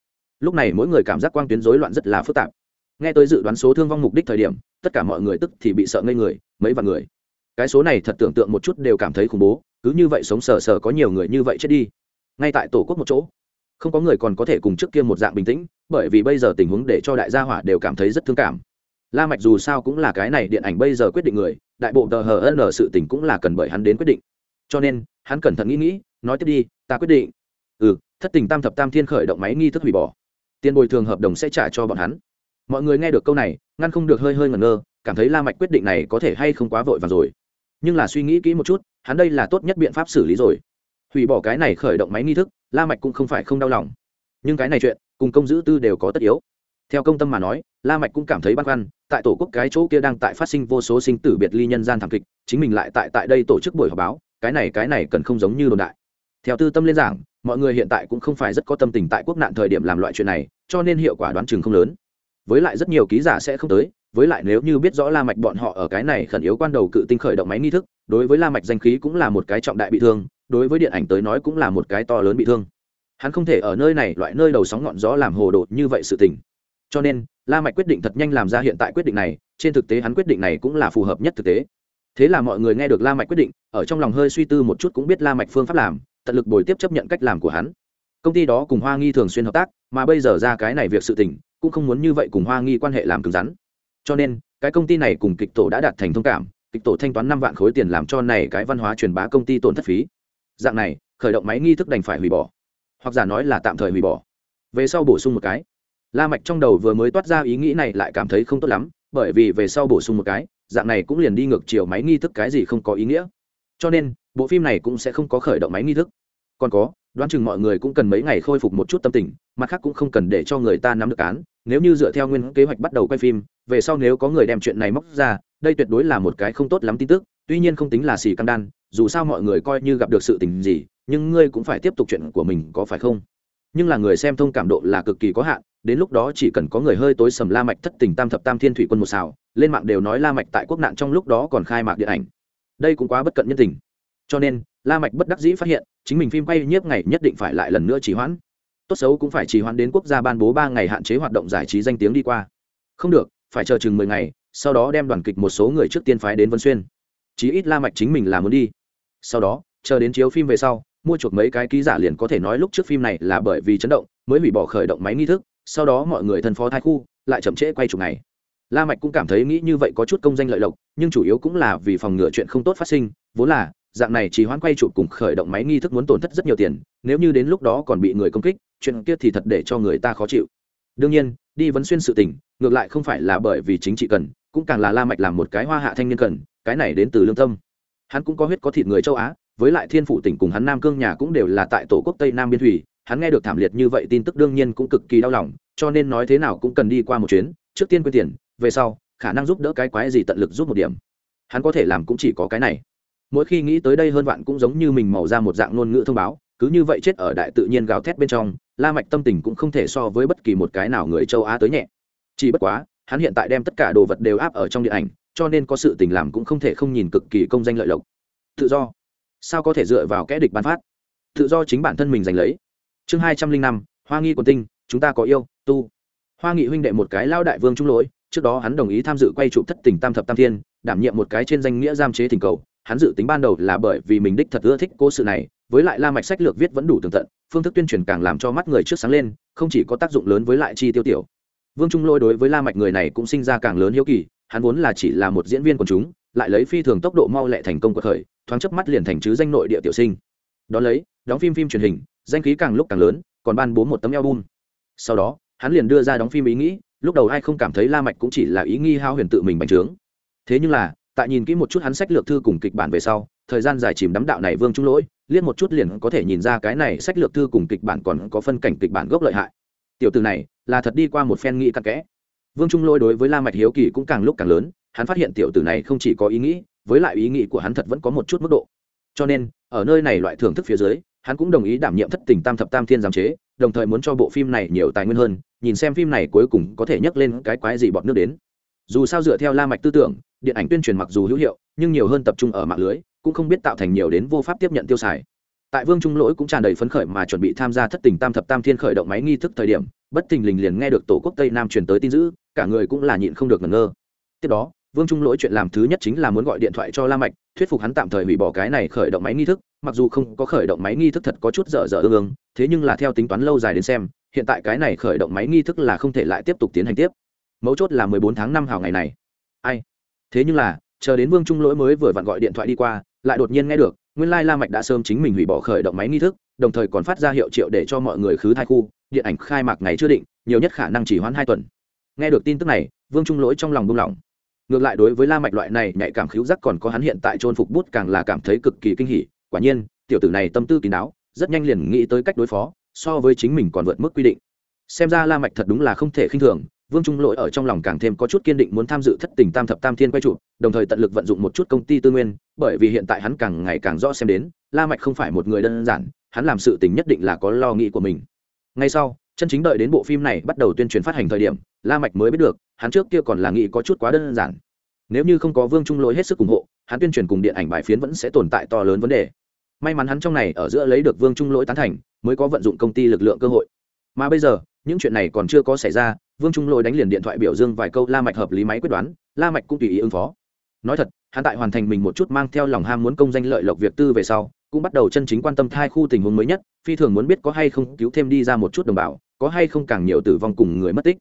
Lúc này mỗi người cảm giác quang tuyến rối loạn rất là phức tạp. Nghe tới dự đoán số thương vong mục đích thời điểm, tất cả mọi người tức thì bị sợ ngây người, mấy vạn người. Cái số này thật tưởng tượng một chút đều cảm thấy khủng bố, cứ như vậy sống sờ sờ có nhiều người như vậy chết đi. Ngay tại tổ quốc một chỗ không có người còn có thể cùng trước kia một dạng bình tĩnh, bởi vì bây giờ tình huống để cho đại gia hỏa đều cảm thấy rất thương cảm. La mạch dù sao cũng là cái này điện ảnh bây giờ quyết định người, đại bộ tờ hờ n sự tình cũng là cần bởi hắn đến quyết định. Cho nên, hắn cẩn thận nghĩ nghĩ, nói tiếp đi, ta quyết định. Ừ thất tình tam thập tam thiên khởi động máy nghi thức hủy bỏ. Tiền bồi thường hợp đồng sẽ trả cho bọn hắn. Mọi người nghe được câu này, ngăn không được hơi hơi ngẩn ngơ, cảm thấy la mạch quyết định này có thể hay không quá vội vàng rồi. Nhưng là suy nghĩ kỹ một chút, hắn đây là tốt nhất biện pháp xử lý rồi hủy bỏ cái này khởi động máy nghi thức, la mạch cũng không phải không đau lòng. Nhưng cái này chuyện, cùng công giữ tư đều có tất yếu. Theo công tâm mà nói, la mạch cũng cảm thấy băn khoăn, tại tổ quốc cái chỗ kia đang tại phát sinh vô số sinh tử biệt ly nhân gian thảm kịch, chính mình lại tại tại đây tổ chức buổi họp báo, cái này cái này cần không giống như đồn đại. Theo tư tâm lên giảng, mọi người hiện tại cũng không phải rất có tâm tình tại quốc nạn thời điểm làm loại chuyện này, cho nên hiệu quả đoán chừng không lớn. Với lại rất nhiều ký giả sẽ không tới, với lại nếu như biết rõ la mạch bọn họ ở cái này khẩn yếu quan đầu cự tinh khởi động máy nghi thức, đối với la mạch danh khí cũng là một cái trọng đại bị thương đối với điện ảnh tới nói cũng là một cái to lớn bị thương. Hắn không thể ở nơi này loại nơi đầu sóng ngọn gió làm hồ đồ như vậy sự tình. Cho nên, la mạch quyết định thật nhanh làm ra hiện tại quyết định này, trên thực tế hắn quyết định này cũng là phù hợp nhất thực tế. Thế là mọi người nghe được la mạch quyết định, ở trong lòng hơi suy tư một chút cũng biết la mạch phương pháp làm, tận lực bồi tiếp chấp nhận cách làm của hắn. Công ty đó cùng hoa nghi thường xuyên hợp tác, mà bây giờ ra cái này việc sự tình, cũng không muốn như vậy cùng hoa nghi quan hệ làm cứng rắn. Cho nên, cái công ty này cùng kịch tổ đã đạt thành thông cảm, kịch tổ thanh toán năm vạn khối tiền làm cho này cái văn hóa truyền bá công ty tổn thất phí dạng này, khởi động máy nghi thức đành phải hủy bỏ. Hoặc giả nói là tạm thời hủy bỏ. Về sau bổ sung một cái. La mạch trong đầu vừa mới toát ra ý nghĩ này lại cảm thấy không tốt lắm, bởi vì về sau bổ sung một cái, dạng này cũng liền đi ngược chiều máy nghi thức cái gì không có ý nghĩa. Cho nên, bộ phim này cũng sẽ không có khởi động máy nghi thức. Còn có, đoán chừng mọi người cũng cần mấy ngày khôi phục một chút tâm tình, mặt khác cũng không cần để cho người ta nắm được án. Nếu như dựa theo nguyên kế hoạch bắt đầu quay phim, về sau nếu có người đem chuyện này móc ra, đây tuyệt đối là một cái không tốt lắm tin tức tuy nhiên không tính là xì căng đan, dù sao mọi người coi như gặp được sự tình gì, nhưng ngươi cũng phải tiếp tục chuyện của mình có phải không? Nhưng là người xem thông cảm độ là cực kỳ có hạn, đến lúc đó chỉ cần có người hơi tối sầm la mạch thất tình tam thập tam thiên thủy quân một xào, lên mạng đều nói la mạch tại quốc nạn trong lúc đó còn khai mạc điện ảnh. Đây cũng quá bất cận nhân tình. Cho nên, la mạch bất đắc dĩ phát hiện, chính mình phim quay nhiếp ngày nhất định phải lại lần nữa trì hoãn. Tốt xấu cũng phải trì hoãn đến quốc gia ban bố ba ngày hạn chế hoạt động giải trí danh tiếng đi qua. Không được, phải chờ chừng mười ngày, sau đó đem đoàn kịch một số người trước tiên phái đến vân xuyên chí ít la mạch chính mình là muốn đi. Sau đó, chờ đến chiếu phim về sau, mua chuộc mấy cái ký giả liền có thể nói lúc trước phim này là bởi vì chấn động, mới hủy bỏ khởi động máy nghi thức, sau đó mọi người thân phó thai khu, lại chậm trễ quay chụp ngày la mạch cũng cảm thấy nghĩ như vậy có chút công danh lợi lộc, nhưng chủ yếu cũng là vì phòng ngừa chuyện không tốt phát sinh, vốn là, dạng này chỉ hoãn quay chụp cùng khởi động máy nghi thức muốn tổn thất rất nhiều tiền, nếu như đến lúc đó còn bị người công kích, chuyện kia thì thật để cho người ta khó chịu. Đương nhiên, đi vấn xuyên sự tình, ngược lại không phải là bởi vì chính trị cần cũng càng là la mạch làm một cái hoa hạ thanh niên cần, cái này đến từ lương tâm. Hắn cũng có huyết có thịt người châu á, với lại thiên phụ tỉnh cùng hắn nam cương nhà cũng đều là tại tổ quốc tây nam biên thủy. Hắn nghe được thảm liệt như vậy tin tức đương nhiên cũng cực kỳ đau lòng, cho nên nói thế nào cũng cần đi qua một chuyến, trước tiên quên tiền, về sau, khả năng giúp đỡ cái quái gì tận lực giúp một điểm. Hắn có thể làm cũng chỉ có cái này. Mỗi khi nghĩ tới đây hơn vạn cũng giống như mình màu ra một dạng ngôn ngữ thông báo, cứ như vậy chết ở đại tự nhiên gào thét bên trong, la mạch tâm tình cũng không thể so với bất kỳ một cái nào người châu á tới nhẹ. Chỉ bất quá hắn hiện tại đem tất cả đồ vật đều áp ở trong điện ảnh, cho nên có sự tình làm cũng không thể không nhìn cực kỳ công danh lợi lộc. Tự do. Sao có thể dựa vào kẽ địch bán phát? Tự do chính bản thân mình giành lấy. Chương hai trăm linh năm, hoa nghi quần tinh, chúng ta có yêu, tu. Hoa nghị huynh đệ một cái lao đại vương trung lỗi, trước đó hắn đồng ý tham dự quay trụ thất tình tam thập tam thiên, đảm nhiệm một cái trên danh nghĩa giam chế thỉnh cầu. Hắn dự tính ban đầu là bởi vì mình đích thật ưa thích cố sự này, với lại la mạch sách lược viết vẫn đủ tường tận, phương thức tuyên truyền càng làm cho mắt người trước sáng lên, không chỉ có tác dụng lớn với lại chi tiêu tiểu vương trung lôi đối với la mạch người này cũng sinh ra càng lớn hiếu kỳ, hắn vốn là chỉ là một diễn viên quần chúng, lại lấy phi thường tốc độ mau lẹ thành công của khởi thoáng chớp mắt liền thành chứ danh nội địa tiểu sinh. Đó lấy, đóng phim phim truyền hình, danh khí càng lúc càng lớn, còn ban bố một tấm album. Sau đó, hắn liền đưa ra đóng phim ý nghĩ, lúc đầu ai không cảm thấy la mạch cũng chỉ là ý nghi hao huyền tự mình bành trướng. Thế nhưng là, tại nhìn kỹ một chút hắn sách lược thư cùng kịch bản về sau, thời gian dài chìm đắm đạo này vương trung lỗi liên một chút liền có thể nhìn ra cái này sách lược thư cùng kịch bản còn có phân cảnh kịch bản gốc lợi hại. Tiểu từ này là thật đi qua một phen nghĩ cặn kẽ. Vương trung Lôi đối với la mạch hiếu kỳ cũng càng lúc càng lớn, hắn phát hiện tiểu tử này không chỉ có ý nghĩ, với lại ý nghĩ của hắn thật vẫn có một chút mức độ. Cho nên, ở nơi này loại thưởng thức phía dưới, hắn cũng đồng ý đảm nhiệm thất tình tam thập tam thiên giám chế, đồng thời muốn cho bộ phim này nhiều tài nguyên hơn, nhìn xem phim này cuối cùng có thể nhấc lên cái quái gì bọn nước đến. Dù sao dựa theo la mạch tư tưởng, điện ảnh tuyên truyền mặc dù hữu hiệu, nhưng nhiều hơn tập trung ở mạng lưới, cũng không biết tạo thành nhiều đến vô pháp tiếp nhận tiêu xài tại vương trung lỗi cũng tràn đầy phấn khởi mà chuẩn bị tham gia thất tình tam thập tam thiên khởi động máy nghi thức thời điểm, bất thình lình liền nghe được tổ quốc tây nam truyền tới tin dữ, cả người cũng là nhịn không được ngẩn ngơ. Tiếp đó, vương trung lỗi chuyện làm thứ nhất chính là muốn gọi điện thoại cho la mạch, thuyết phục hắn tạm thời hủy bỏ cái này khởi động máy nghi thức, mặc dù không có khởi động máy nghi thức thật có chút dở dở ương ương, thế nhưng là theo tính toán lâu dài đến xem, hiện tại cái này khởi động máy nghi thức là không thể lại tiếp tục tiến hành tiếp. Mấu chốt là mười bốn tháng năm hào ngày này. Ai? Thế nhưng là, chờ đến vương trung lỗi mới vừa vặn gọi điện thoại đi qua, lại đột nhiên nghe được nguyên lai la mạch đã sớm chính mình hủy bỏ khởi động máy nghi thức, đồng thời còn phát ra hiệu triệu để cho mọi người khứ thai khu, điện ảnh khai mạc ngày chưa định, nhiều nhất khả năng chỉ hoãn hai tuần. Nghe được tin tức này, vương trung lỗi trong lòng buông lỏng. Ngược lại đối với la mạch loại này nhạy cảm khiếu giác còn có hắn hiện tại trôn phục bút càng là cảm thấy cực kỳ kinh hỉ, quả nhiên, tiểu tử này tâm tư kín đáo, rất nhanh liền nghĩ tới cách đối phó, so với chính mình còn vượt mức quy định. Xem ra la mạch thật đúng là không thể khinh thường vương trung lỗi ở trong lòng càng thêm có chút kiên định muốn tham dự thất tình tam thập tam thiên quay trụ, đồng thời tận lực vận dụng một chút công ty tư nguyên, bởi vì hiện tại hắn càng ngày càng rõ xem đến, la mạch không phải một người đơn giản, hắn làm sự tình nhất định là có lo nghĩ của mình. Ngay sau, chân chính đợi đến bộ phim này bắt đầu tuyên truyền phát hành thời điểm, la mạch mới biết được, hắn trước kia còn là nghĩ có chút quá đơn giản. Nếu như không có vương trung lỗi hết sức ủng hộ, hắn tuyên truyền cùng điện ảnh bài phiến vẫn sẽ tồn tại to lớn vấn đề. May mắn hắn trong này ở giữa lấy được vương trung lỗi tán thành, mới có vận dụng công ty lực lượng cơ hội. Mà bây giờ, những chuyện này còn chưa có xảy ra vương trung lỗi đánh liền điện thoại biểu dương vài câu, la mạch hợp lý máy quyết đoán, la mạch cũng tùy ý ứng phó. Nói thật, hắn tại hoàn thành mình một chút mang theo lòng ham muốn công danh lợi lộc việc tư về sau, cũng bắt đầu chân chính quan tâm thai khu tình huống mới nhất, phi thường muốn biết có hay không cứu thêm đi ra một chút đồng bào, có hay không càng nhiều tử vong cùng người mất tích.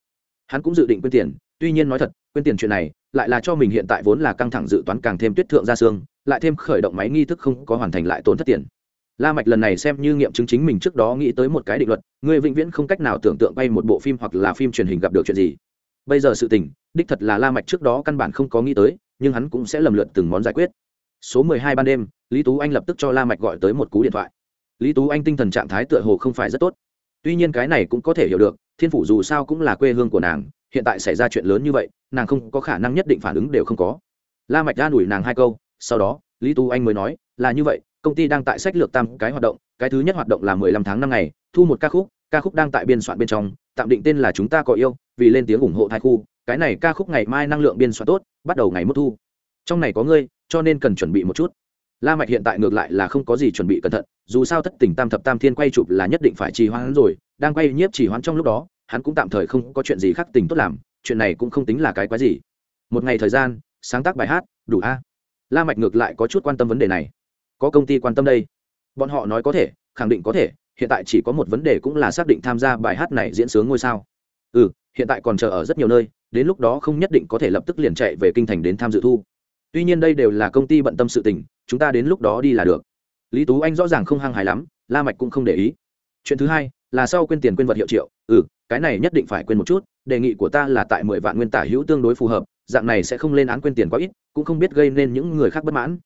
Hắn cũng dự định quyên tiền, tuy nhiên nói thật quyên tiền chuyện này, lại là cho mình hiện tại vốn là căng thẳng dự toán càng thêm tuyết thượng ra xương, lại thêm khởi động máy nghi thức không có hoàn thành lại tốn thất tiền la mạch lần này xem như nghiệm chứng chính mình trước đó nghĩ tới một cái định luật người vĩnh viễn không cách nào tưởng tượng bay một bộ phim hoặc là phim truyền hình gặp được chuyện gì. Bây giờ sự tình, đích thật là la mạch trước đó căn bản không có nghĩ tới, nhưng hắn cũng sẽ lầm lượt từng món giải quyết. Số 12 ban đêm, lý tú anh lập tức cho la mạch gọi tới một cú điện thoại. Lý tú anh tinh thần trạng thái tựa hồ không phải rất tốt. Tuy nhiên cái này cũng có thể hiểu được, thiên phủ dù sao cũng là quê hương của nàng, hiện tại xảy ra chuyện lớn như vậy, nàng không có khả năng nhất định phản ứng đều không có. La mạch ra đuổi nàng hai câu, sau đó, lý tú anh mới nói, là như vậy công ty đang tại sách lược tam cái hoạt động, cái thứ nhất hoạt động là mười lăm tháng năm ngày, thu một ca khúc ca khúc đang tại biên soạn bên trong, tạm định tên là chúng ta có yêu, vì lên tiếng ủng hộ thai khu, cái này ca khúc ngày mai năng lượng biên soạn tốt, bắt đầu ngày mất thu. Trong này có ngươi, cho nên cần chuẩn bị một chút. La mạch hiện tại ngược lại là không có gì chuẩn bị cẩn thận, dù sao thất tình tam thập tam thiên quay chụp là nhất định phải trì hoãn rồi, đang quay nhiếp trì hoãn trong lúc đó, hắn cũng tạm thời không có chuyện gì khác tình tốt làm, chuyện này cũng không tính là cái quái gì. Một ngày thời gian, sáng tác bài hát, đủ a. La mạch ngược lại có chút quan tâm vấn đề này có công ty quan tâm đây. Bọn họ nói có thể, khẳng định có thể, hiện tại chỉ có một vấn đề cũng là xác định tham gia bài hát này diễn sướng ngôi sao. Ừ hiện tại còn chờ ở rất nhiều nơi, đến lúc đó không nhất định có thể lập tức liền chạy về kinh thành đến tham dự thu. Tuy nhiên đây đều là công ty bận tâm sự tình, chúng ta đến lúc đó đi là được. Lý tú anh rõ ràng không hăng hài lắm, la mạch cũng không để ý. Chuyện thứ hai, là sau quên tiền quên vật hiệu triệu. Ừ cái này nhất định phải quên một chút, đề nghị của ta là tại mười vạn nguyên tả hữu tương đối phù hợp, dạng này sẽ không lên án quên tiền quá ít, cũng không biết gây nên những người khác bất mãn.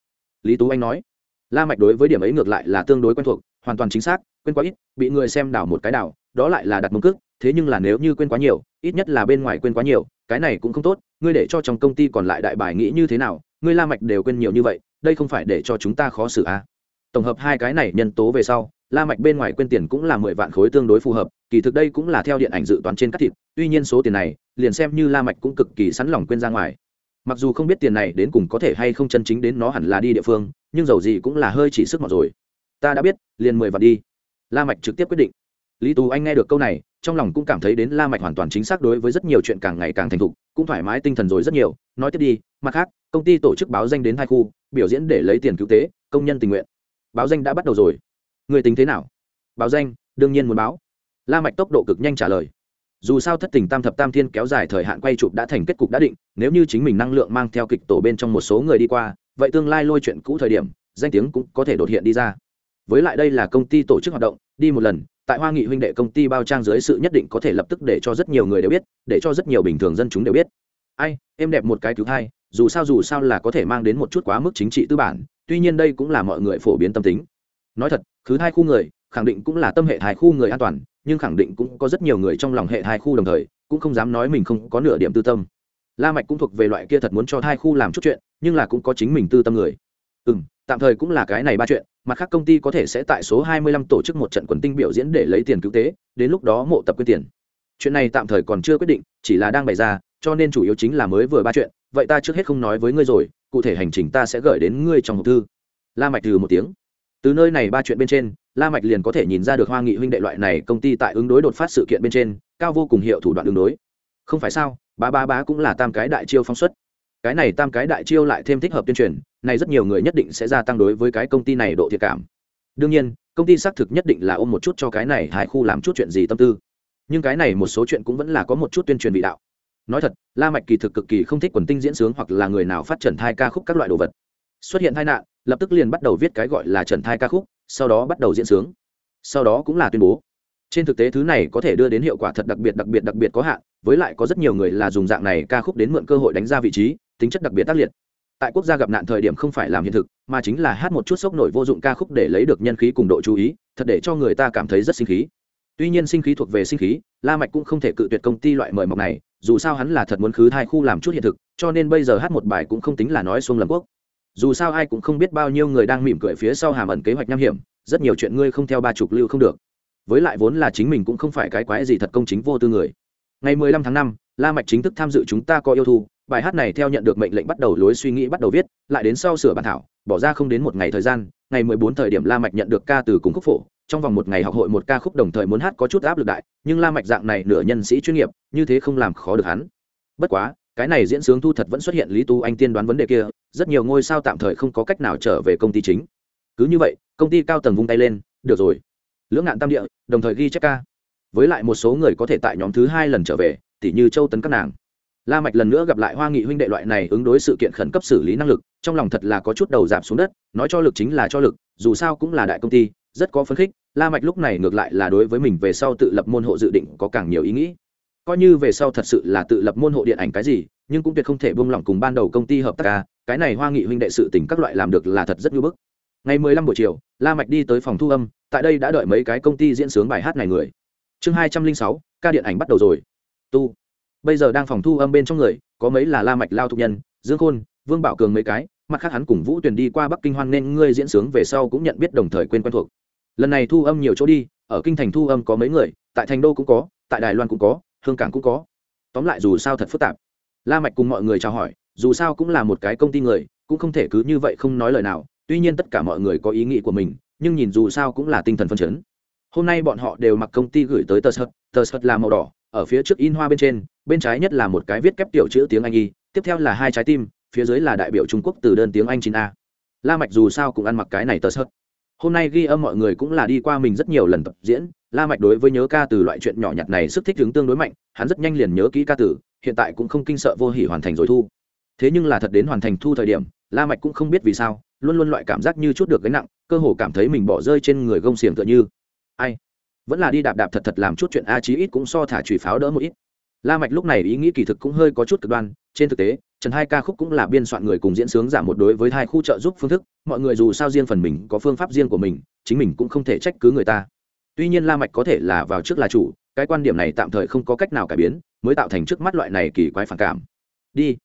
Lý tú anh nói la mạch đối với điểm ấy ngược lại là tương đối quen thuộc, hoàn toàn chính xác, quên quá ít, bị người xem đảo một cái đảo, đó lại là đặt mông cước, thế nhưng là nếu như quên quá nhiều, ít nhất là bên ngoài quên quá nhiều, cái này cũng không tốt, ngươi để cho trong công ty còn lại đại bài nghĩ như thế nào, ngươi la mạch đều quên nhiều như vậy, đây không phải để cho chúng ta khó xử à? Tổng hợp hai cái này nhân tố về sau, la mạch bên ngoài quên tiền cũng là mười vạn khối tương đối phù hợp, kỳ thực đây cũng là theo điện ảnh dự toán trên cắt thịt, tuy nhiên số tiền này, liền xem như la mạch cũng cực kỳ sẵn lòng quên ra ngoài mặc dù không biết tiền này đến cùng có thể hay không chân chính đến nó hẳn là đi địa phương, nhưng dầu gì cũng là hơi chỉ sức mọt rồi. Ta đã biết, liền mười vạn đi. La mạch trực tiếp quyết định. Lý tú anh nghe được câu này, trong lòng cũng cảm thấy đến la mạch hoàn toàn chính xác đối với rất nhiều chuyện càng ngày càng thành thục, cũng thoải mái tinh thần rồi rất nhiều. Nói tiếp đi, mặt khác, công ty tổ chức báo danh đến hai khu, biểu diễn để lấy tiền cứu tế, công nhân tình nguyện. Báo danh đã bắt đầu rồi. Người tính thế nào? Báo danh, đương nhiên muốn báo. La mạch tốc độ cực nhanh trả lời dù sao thất tình tam thập tam thiên kéo dài thời hạn quay chụp đã thành kết cục đã định, nếu như chính mình năng lượng mang theo kịch tổ bên trong một số người đi qua, vậy tương lai lôi chuyện cũ thời điểm, danh tiếng cũng có thể đột hiện đi ra. Với lại đây là công ty tổ chức hoạt động, đi một lần, tại hoa nghị huynh đệ công ty bao trang dưới sự nhất định có thể lập tức để cho rất nhiều người đều biết, để cho rất nhiều bình thường dân chúng đều biết. Ai, em đẹp một cái thứ hai, dù sao dù sao là có thể mang đến một chút quá mức chính trị tư bản, tuy nhiên đây cũng là mọi người phổ biến tâm tính. Nói thật, thứ hai khu người, khẳng định cũng là tâm hệ hai khu người an toàn nhưng khẳng định cũng có rất nhiều người trong lòng hệ hai khu đồng thời, cũng không dám nói mình không có nửa điểm tư tâm. La mạch cũng thuộc về loại kia thật muốn cho hai khu làm chút chuyện, nhưng là cũng có chính mình tư tâm người. Ừ tạm thời cũng là cái này ba chuyện, mặt khác công ty có thể sẽ tại số 25 tổ chức một trận quần tinh biểu diễn để lấy tiền cứu tế, đến lúc đó mộ tập quyên tiền. Chuyện này tạm thời còn chưa quyết định, chỉ là đang bày ra, cho nên chủ yếu chính là mới vừa ba chuyện, vậy ta trước hết không nói với ngươi rồi, cụ thể hành trình ta sẽ gửi đến ngươi trong hộp thư. La mạch từ một tiếng. Từ nơi này ba chuyện bên trên la mạch liền có thể nhìn ra được hoa nghị huynh đệ loại này công ty tại ứng đối đột phát sự kiện bên trên, cao vô cùng hiệu thủ đoạn ứng đối. Không phải sao ba ba bá cũng là tam cái đại chiêu phóng xuất. Cái này tam cái đại chiêu lại thêm thích hợp tuyên truyền, này rất nhiều người nhất định sẽ gia tăng đối với cái công ty này độ thiệt cảm. Đương nhiên, công ty xác thực nhất định là ôm một chút cho cái này hải khu làm chút chuyện gì tâm tư. Nhưng cái này một số chuyện cũng vẫn là có một chút tuyên truyền vị đạo. Nói thật, la mạch kỳ thực cực kỳ không thích quần tinh diễn sướng hoặc là người nào phát triển thai ca khúc các loại đồ vật. Xuất hiện tai nạn, lập tức liền bắt đầu viết cái gọi là trần thai ca khúc sau đó bắt đầu diễn sướng. Sau đó cũng là tuyên bố. Trên thực tế thứ này có thể đưa đến hiệu quả thật đặc biệt đặc biệt đặc biệt có hạn, với lại có rất nhiều người là dùng dạng này ca khúc đến mượn cơ hội đánh ra vị trí, tính chất đặc biệt tác liệt. Tại quốc gia gặp nạn thời điểm không phải làm hiện thực, mà chính là hát một chút sốc nổi vô dụng ca khúc để lấy được nhân khí cùng độ chú ý, thật để cho người ta cảm thấy rất sinh khí. Tuy nhiên sinh khí thuộc về sinh khí, la mạch cũng không thể cự tuyệt công ty loại mời mọc này, dù sao hắn là thật muốn khứ thai khu làm chút hiện thực, cho nên bây giờ hát một bài cũng không tính là nói xuông lầm quốc dù sao ai cũng không biết bao nhiêu người đang mỉm cười phía sau hàm ẩn kế hoạch nham hiểm, rất nhiều chuyện ngươi không theo ba chục lưu không được. Với lại vốn là chính mình cũng không phải cái quái gì thật công chính vô tư người. Ngày mười lăm tháng năm, la mạch chính thức tham dự chúng ta có yêu thu, bài hát này theo nhận được mệnh lệnh bắt đầu lối suy nghĩ bắt đầu viết, lại đến sau sửa bản thảo, bỏ ra không đến một ngày thời gian, ngày mười bốn thời điểm la mạch nhận được ca từ cùng khúc phổ, trong vòng một ngày học hội một ca khúc đồng thời muốn hát có chút áp lực đại, nhưng la mạch dạng này nửa nhân sĩ chuyên nghiệp, như thế không làm khó được hắn. Bất quá, cái này diễn sướng thu thật vẫn xuất hiện lý Tu anh tiên đoán vấn đề kia rất nhiều ngôi sao tạm thời không có cách nào trở về công ty chính. Cứ như vậy, công ty cao tầng vung tay lên, được rồi. Lưỡng ngạn tam địa, đồng thời ghi chép ca. Với lại một số người có thể tại nhóm thứ hai lần trở về, tỉ như châu tấn các nàng. La mạch lần nữa gặp lại hoa nghị huynh đệ loại này ứng đối sự kiện khẩn cấp xử lý năng lực, trong lòng thật là có chút đầu giảm xuống đất, nói cho lực chính là cho lực, dù sao cũng là đại công ty, rất có phấn khích, la mạch lúc này ngược lại là đối với mình về sau tự lập môn hộ dự định có càng nhiều ý nghĩ. Coi như về sau thật sự là tự lập môn hộ điện ảnh cái gì, nhưng cũng tuyệt không thể buông lỏng cùng ban đầu công ty hợp tác ca cái này hoa nghị huynh đệ sự tình các loại làm được là thật rất nhu bức. Ngày 15 buổi chiều la mạch đi tới phòng thu âm tại đây đã đợi mấy cái công ty diễn sướng bài hát này người. Chương 206, ca điện ảnh bắt đầu rồi. Tu. Bây giờ đang phòng thu âm bên trong người có mấy là la mạch lao thục nhân dương khôn vương bảo cường mấy cái mặt khác hắn cùng vũ tuyền đi qua bắc kinh hoan nên ngươi diễn sướng về sau cũng nhận biết đồng thời quên quen thuộc. Lần này thu âm nhiều chỗ đi ở kinh thành thu âm có mấy người tại thành đô cũng có tại đài loan cũng có hương cảng cũng có. Tóm lại dù sao thật phức tạp. La mạch cùng mọi người chào hỏi dù sao cũng là một cái công ty người, cũng không thể cứ như vậy không nói lời nào, tuy nhiên tất cả mọi người có ý nghĩ của mình, nhưng nhìn dù sao cũng là tinh thần phân chấn. Hôm nay bọn họ đều mặc công ty gửi tới tờ sợt tờ sợt là màu đỏ, ở phía trước in hoa bên trên, bên trái nhất là một cái viết kép tiểu chữ tiếng anh y, tiếp theo là hai trái tim, phía dưới là đại biểu trung quốc từ đơn tiếng anh chín a. La mạch dù sao cũng ăn mặc cái này tờ sợt. Hôm nay ghi âm mọi người cũng là đi qua mình rất nhiều lần tập diễn, la mạch đối với nhớ ca từ loại chuyện nhỏ nhặt này sức thích ứng tương đối mạnh, hắn rất nhanh liền nhớ kỹ ca từ, hiện tại cũng không kinh sợ vô hỉ hoàn thành rồi thu thế nhưng là thật đến hoàn thành thu thời điểm, la mạch cũng không biết vì sao, luôn luôn loại cảm giác như chút được gánh nặng, cơ hồ cảm thấy mình bỏ rơi trên người gông xiềng tựa như. Ai? Vẫn là đi đạp đạp thật thật làm chút chuyện a chí ít cũng so thả chùy pháo đỡ một ít. La mạch lúc này ý nghĩ kỳ thực cũng hơi có chút cực đoan, trên thực tế, trần hai ca khúc cũng là biên soạn người cùng diễn sướng giảm một đối với hai khu trợ giúp phương thức, mọi người dù sao riêng phần mình có phương pháp riêng của mình, chính mình cũng không thể trách cứ người ta. Tuy nhiên la mạch có thể là vào trước là chủ, cái quan điểm này tạm thời không có cách nào cải biến, mới tạo thành trước mắt loại này kỳ quái phản cảm. Đi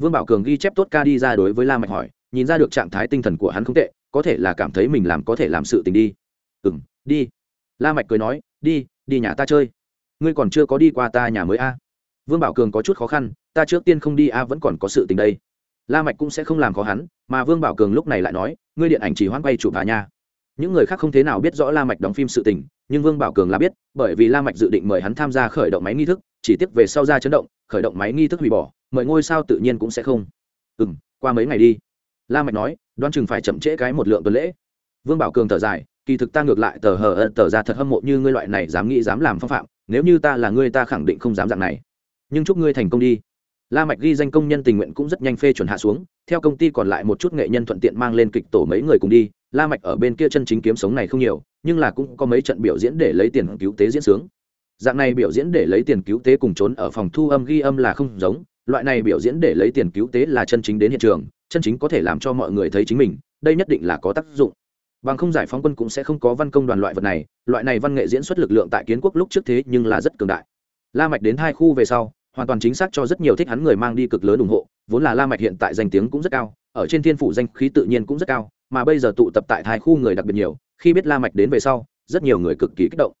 vương bảo cường ghi chép tốt ca đi ra đối với la mạch hỏi, nhìn ra được trạng thái tinh thần của hắn không tệ, có thể là cảm thấy mình làm có thể làm sự tình đi. Ừm, đi. La mạch cười nói, đi đi nhà ta chơi. Ngươi còn chưa có đi qua ta nhà mới a. Vương bảo cường có chút khó khăn, ta trước tiên không đi a, vẫn còn có sự tình đây. La mạch cũng sẽ không làm khó hắn, mà vương bảo cường lúc này lại nói, ngươi điện ảnh chỉ hoãn quay chụp hà nha. Những người khác không thế nào biết rõ la mạch đóng phim sự tình, nhưng vương bảo cường là biết, bởi vì la mạch dự định mời hắn tham gia khởi động máy nghi thức, chỉ tiếc về sau ra chấn động, khởi động máy nghi thức hủy bỏ mời ngôi sao tự nhiên cũng sẽ không. Ừ m qua mấy ngày đi. La mạch nói đoan chừng phải chậm trễ cái một lượng tuần lễ. Vương bảo cường thở dài, kỳ thực ta ngược lại tờ hờ ơ, tờ ra thật hâm mộ như ngươi loại này dám nghĩ dám làm phong phạm, nếu như ta là ngươi ta khẳng định không dám dạng này. Nhưng chúc ngươi thành công đi. La mạch ghi danh công nhân tình nguyện cũng rất nhanh phê chuẩn hạ xuống, theo công ty còn lại một chút nghệ nhân thuận tiện mang lên kịch tổ mấy người cùng đi, la mạch ở bên kia chân chính kiếm sống này không nhiều, nhưng là cũng có mấy trận biểu diễn để lấy tiền cứu tế diễn sướng. Dạng này biểu diễn để lấy tiền cứu tế cùng trốn ở phòng thu âm ghi âm là không giống loại này biểu diễn để lấy tiền cứu tế là chân chính đến hiện trường, chân chính có thể làm cho mọi người thấy chính mình, đây nhất định là có tác dụng. Bằng không giải phóng quân cũng sẽ không có văn công đoàn loại vật này, loại này văn nghệ diễn xuất lực lượng tại kiến quốc lúc trước thế nhưng là rất cường đại. La mạch đến hai khu về sau, hoàn toàn chính xác cho rất nhiều thích hắn người mang đi cực lớn ủng hộ, vốn là la mạch hiện tại danh tiếng cũng rất cao, ở trên thiên phủ danh khí tự nhiên cũng rất cao, mà bây giờ tụ tập tại hai khu người đặc biệt nhiều, khi biết la mạch đến về sau, rất nhiều người cực kỳ kích động.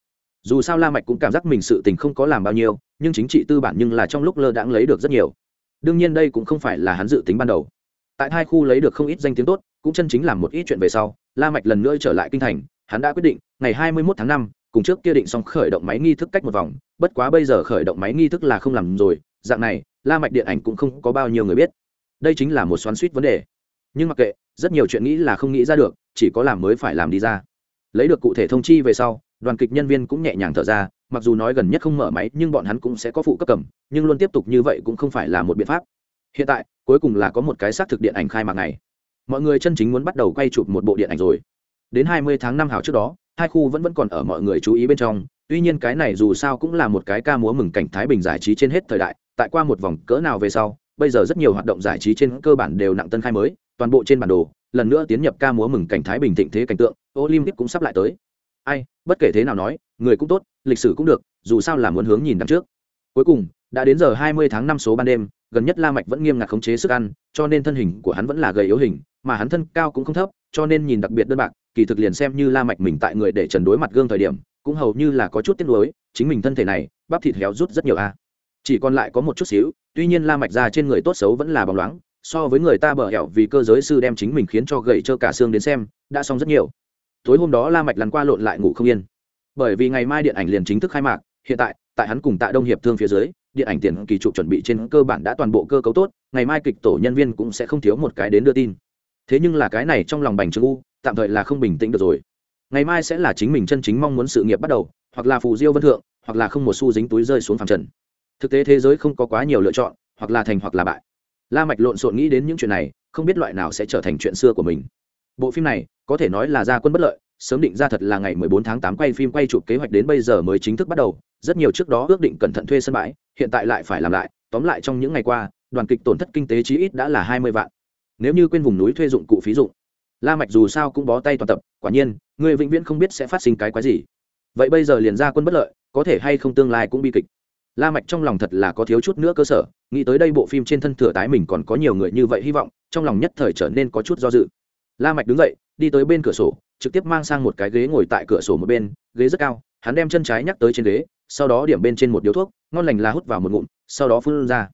Dù sao la mạch cũng cảm giác mình sự tình không có làm bao nhiêu nhưng chính trị tư bản nhưng là trong lúc lơ đãng lấy được rất nhiều. Đương nhiên đây cũng không phải là hắn dự tính ban đầu. Tại hai khu lấy được không ít danh tiếng tốt cũng chân chính làm một ít chuyện về sau la mạch lần nữa trở lại kinh thành hắn đã quyết định ngày 21 tháng 5, cùng trước kia định xong khởi động máy nghi thức cách một vòng bất quá bây giờ khởi động máy nghi thức là không làm rồi dạng này la mạch điện ảnh cũng không có bao nhiêu người biết. Đây chính là một xoắn suýt vấn đề. Nhưng mặc kệ rất nhiều chuyện nghĩ là không nghĩ ra được chỉ có làm mới phải làm đi ra. Lấy được cụ thể thông chi về sau đoàn kịch nhân viên cũng nhẹ nhàng thở ra mặc dù nói gần nhất không mở máy, nhưng bọn hắn cũng sẽ có phụ cấp cầm, nhưng luôn tiếp tục như vậy cũng không phải là một biện pháp. Hiện tại, cuối cùng là có một cái xác thực điện ảnh khai mạc này mọi người chân chính muốn bắt đầu quay chụp một bộ điện ảnh rồi. Đến hai mươi tháng năm hào trước đó, hai khu vẫn vẫn còn ở mọi người chú ý bên trong, tuy nhiên cái này dù sao cũng là một cái ca múa mừng cảnh thái bình giải trí trên hết thời đại, tại qua một vòng cỡ nào về sau, bây giờ rất nhiều hoạt động giải trí trên cơ bản đều nặng tân khai mới, toàn bộ trên bản đồ, lần nữa tiến nhập ca múa mừng cảnh thái bình thịnh thế cảnh tượng, olympic cũng sắp lại tới. Ai, bất kể thế nào nói người cũng tốt, lịch sử cũng được, dù sao là muốn hướng nhìn đằng trước. Cuối cùng, đã đến giờ hai mươi tháng năm số ban đêm, gần nhất la mạch vẫn nghiêm ngặt khống chế sức ăn, cho nên thân hình của hắn vẫn là gầy yếu hình, mà hắn thân cao cũng không thấp, cho nên nhìn đặc biệt đơn bạc, kỳ thực liền xem như la mạch mình tại người để trần đối mặt gương thời điểm, cũng hầu như là có chút tiếc nuối, chính mình thân thể này, bắp thịt héo rút rất nhiều a. Chỉ còn lại có một chút xíu, tuy nhiên la mạch ra trên người tốt xấu vẫn là bóng loáng, so với người ta bở hẻo vì cơ giới sư đem chính mình khiến cho gầy trơ cả xương đến xem, đã xong rất nhiều. Tối hôm đó la mạch lăn qua lộn lại ngủ không yên bởi vì ngày mai điện ảnh liền chính thức khai mạc, hiện tại tại hắn cùng tạ đông hiệp thương phía dưới, điện ảnh tiền kỳ trụ chuẩn bị trên cơ bản đã toàn bộ cơ cấu tốt, ngày mai kịch tổ nhân viên cũng sẽ không thiếu một cái đến đưa tin. Thế nhưng là cái này trong lòng bành trướng u, tạm thời là không bình tĩnh được rồi. Ngày mai sẽ là chính mình chân chính mong muốn sự nghiệp bắt đầu, hoặc là phù diêu vân thượng, hoặc là không một xu dính túi rơi xuống phẳng trần. Thực tế thế giới không có quá nhiều lựa chọn, hoặc là thành hoặc là bại. La mạch lộn xộn nghĩ đến những chuyện này, không biết loại nào sẽ trở thành chuyện xưa của mình. Bộ phim này, có thể nói là gia quân bất lợi sớm định ra thật là ngày 14 tháng 8 quay phim quay chụp kế hoạch đến bây giờ mới chính thức bắt đầu. Rất nhiều trước đó ước định cẩn thận thuê sân bãi, hiện tại lại phải làm lại. Tóm lại trong những ngày qua, đoàn kịch tổn thất kinh tế chí ít đã là 20 vạn. Nếu như quên vùng núi thuê dụng cụ phí dụng, la mạch dù sao cũng bó tay toàn tập, quả nhiên, người vĩnh viễn không biết sẽ phát sinh cái quái gì. Vậy bây giờ liền ra quân bất lợi, có thể hay không tương lai cũng bi kịch. La mạch trong lòng thật là có thiếu chút nữa cơ sở, nghĩ tới đây bộ phim trên thân thừa tái mình còn có nhiều người như vậy hy vọng, trong lòng nhất thời trở nên có chút do dự. La mạch đứng dậy, đi tới bên cửa sổ trực tiếp mang sang một cái ghế ngồi tại cửa sổ một bên, ghế rất cao, hắn đem chân trái nhắc tới trên ghế, sau đó điểm bên trên một điếu thuốc, ngon lành là hút vào một ngụm, sau đó phun ra.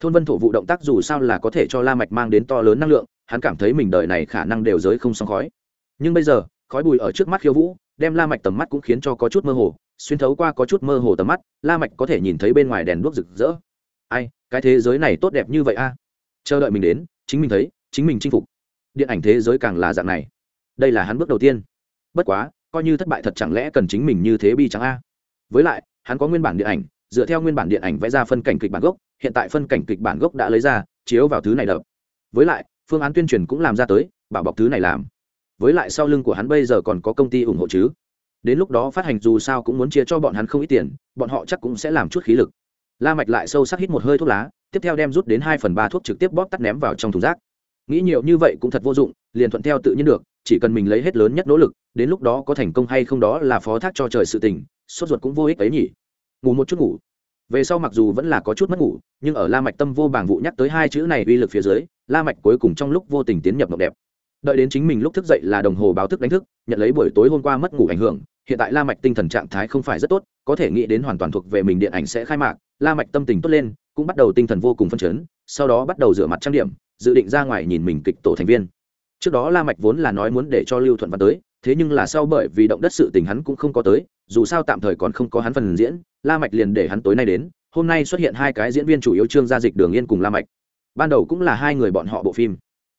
Thôn vân thổ vụ động tác dù sao là có thể cho la mạch mang đến to lớn năng lượng, hắn cảm thấy mình đời này khả năng đều giới không xong khói. Nhưng bây giờ, khói bụi ở trước mắt khiêu vũ, đem la mạch tầm mắt cũng khiến cho có chút mơ hồ, xuyên thấu qua có chút mơ hồ tầm mắt, la mạch có thể nhìn thấy bên ngoài đèn đuốc rực rỡ. Ai, cái thế giới này tốt đẹp như vậy a. Chờ đợi mình đến, chính mình thấy, chính mình chinh phục. Điện ảnh thế giới càng là dạng này đây là hắn bước đầu tiên. Bất quá, coi như thất bại thật chẳng lẽ cần chính mình như thế bi trắng a? Với lại, hắn có nguyên bản điện ảnh, dựa theo nguyên bản điện ảnh vẽ ra phân cảnh kịch bản gốc, hiện tại phân cảnh kịch bản gốc đã lấy ra, chiếu vào thứ này đập. Với lại, phương án tuyên truyền cũng làm ra tới, bảo bọc thứ này làm. Với lại sau lưng của hắn bây giờ còn có công ty ủng hộ chứ. Đến lúc đó phát hành dù sao cũng muốn chia cho bọn hắn không ít tiền, bọn họ chắc cũng sẽ làm chút khí lực. La mạch lại sâu sắc hít một hơi thuốc lá, tiếp theo đem rút đến hai phần ba thuốc trực tiếp bóp tắt ném vào trong thùng rác. Nghĩ nhiều như vậy cũng thật vô dụng, liền thuận theo tự nhiên được chỉ cần mình lấy hết lớn nhất nỗ lực, đến lúc đó có thành công hay không đó là phó thác cho trời sự tình, sốt ruột cũng vô ích ấy nhỉ. Ngủ một chút ngủ. Về sau mặc dù vẫn là có chút mất ngủ, nhưng ở la mạch tâm vô bảng vụ nhắc tới hai chữ này uy lực phía dưới, la mạch cuối cùng trong lúc vô tình tiến nhập mộng đẹp. Đợi đến chính mình lúc thức dậy là đồng hồ báo thức đánh thức, nhận lấy buổi tối hôm qua mất ngủ ảnh hưởng, hiện tại la mạch tinh thần trạng thái không phải rất tốt, có thể nghĩ đến hoàn toàn thuộc về mình điện ảnh sẽ khai mạc, la mạch tâm tình tốt lên, cũng bắt đầu tinh thần vô cùng phân chấn, sau đó bắt đầu rửa mặt trang điểm, dự định ra ngoài nhìn mình kịch tổ thành viên trước đó la mạch vốn là nói muốn để cho lưu thuận văn tới, thế nhưng là sau bởi vì động đất sự tình hắn cũng không có tới, dù sao tạm thời còn không có hắn phần diễn, la mạch liền để hắn tối nay đến. Hôm nay xuất hiện hai cái diễn viên chủ yếu trương gia dịch, đường yên cùng la mạch. Ban đầu cũng là hai người bọn họ bộ phim.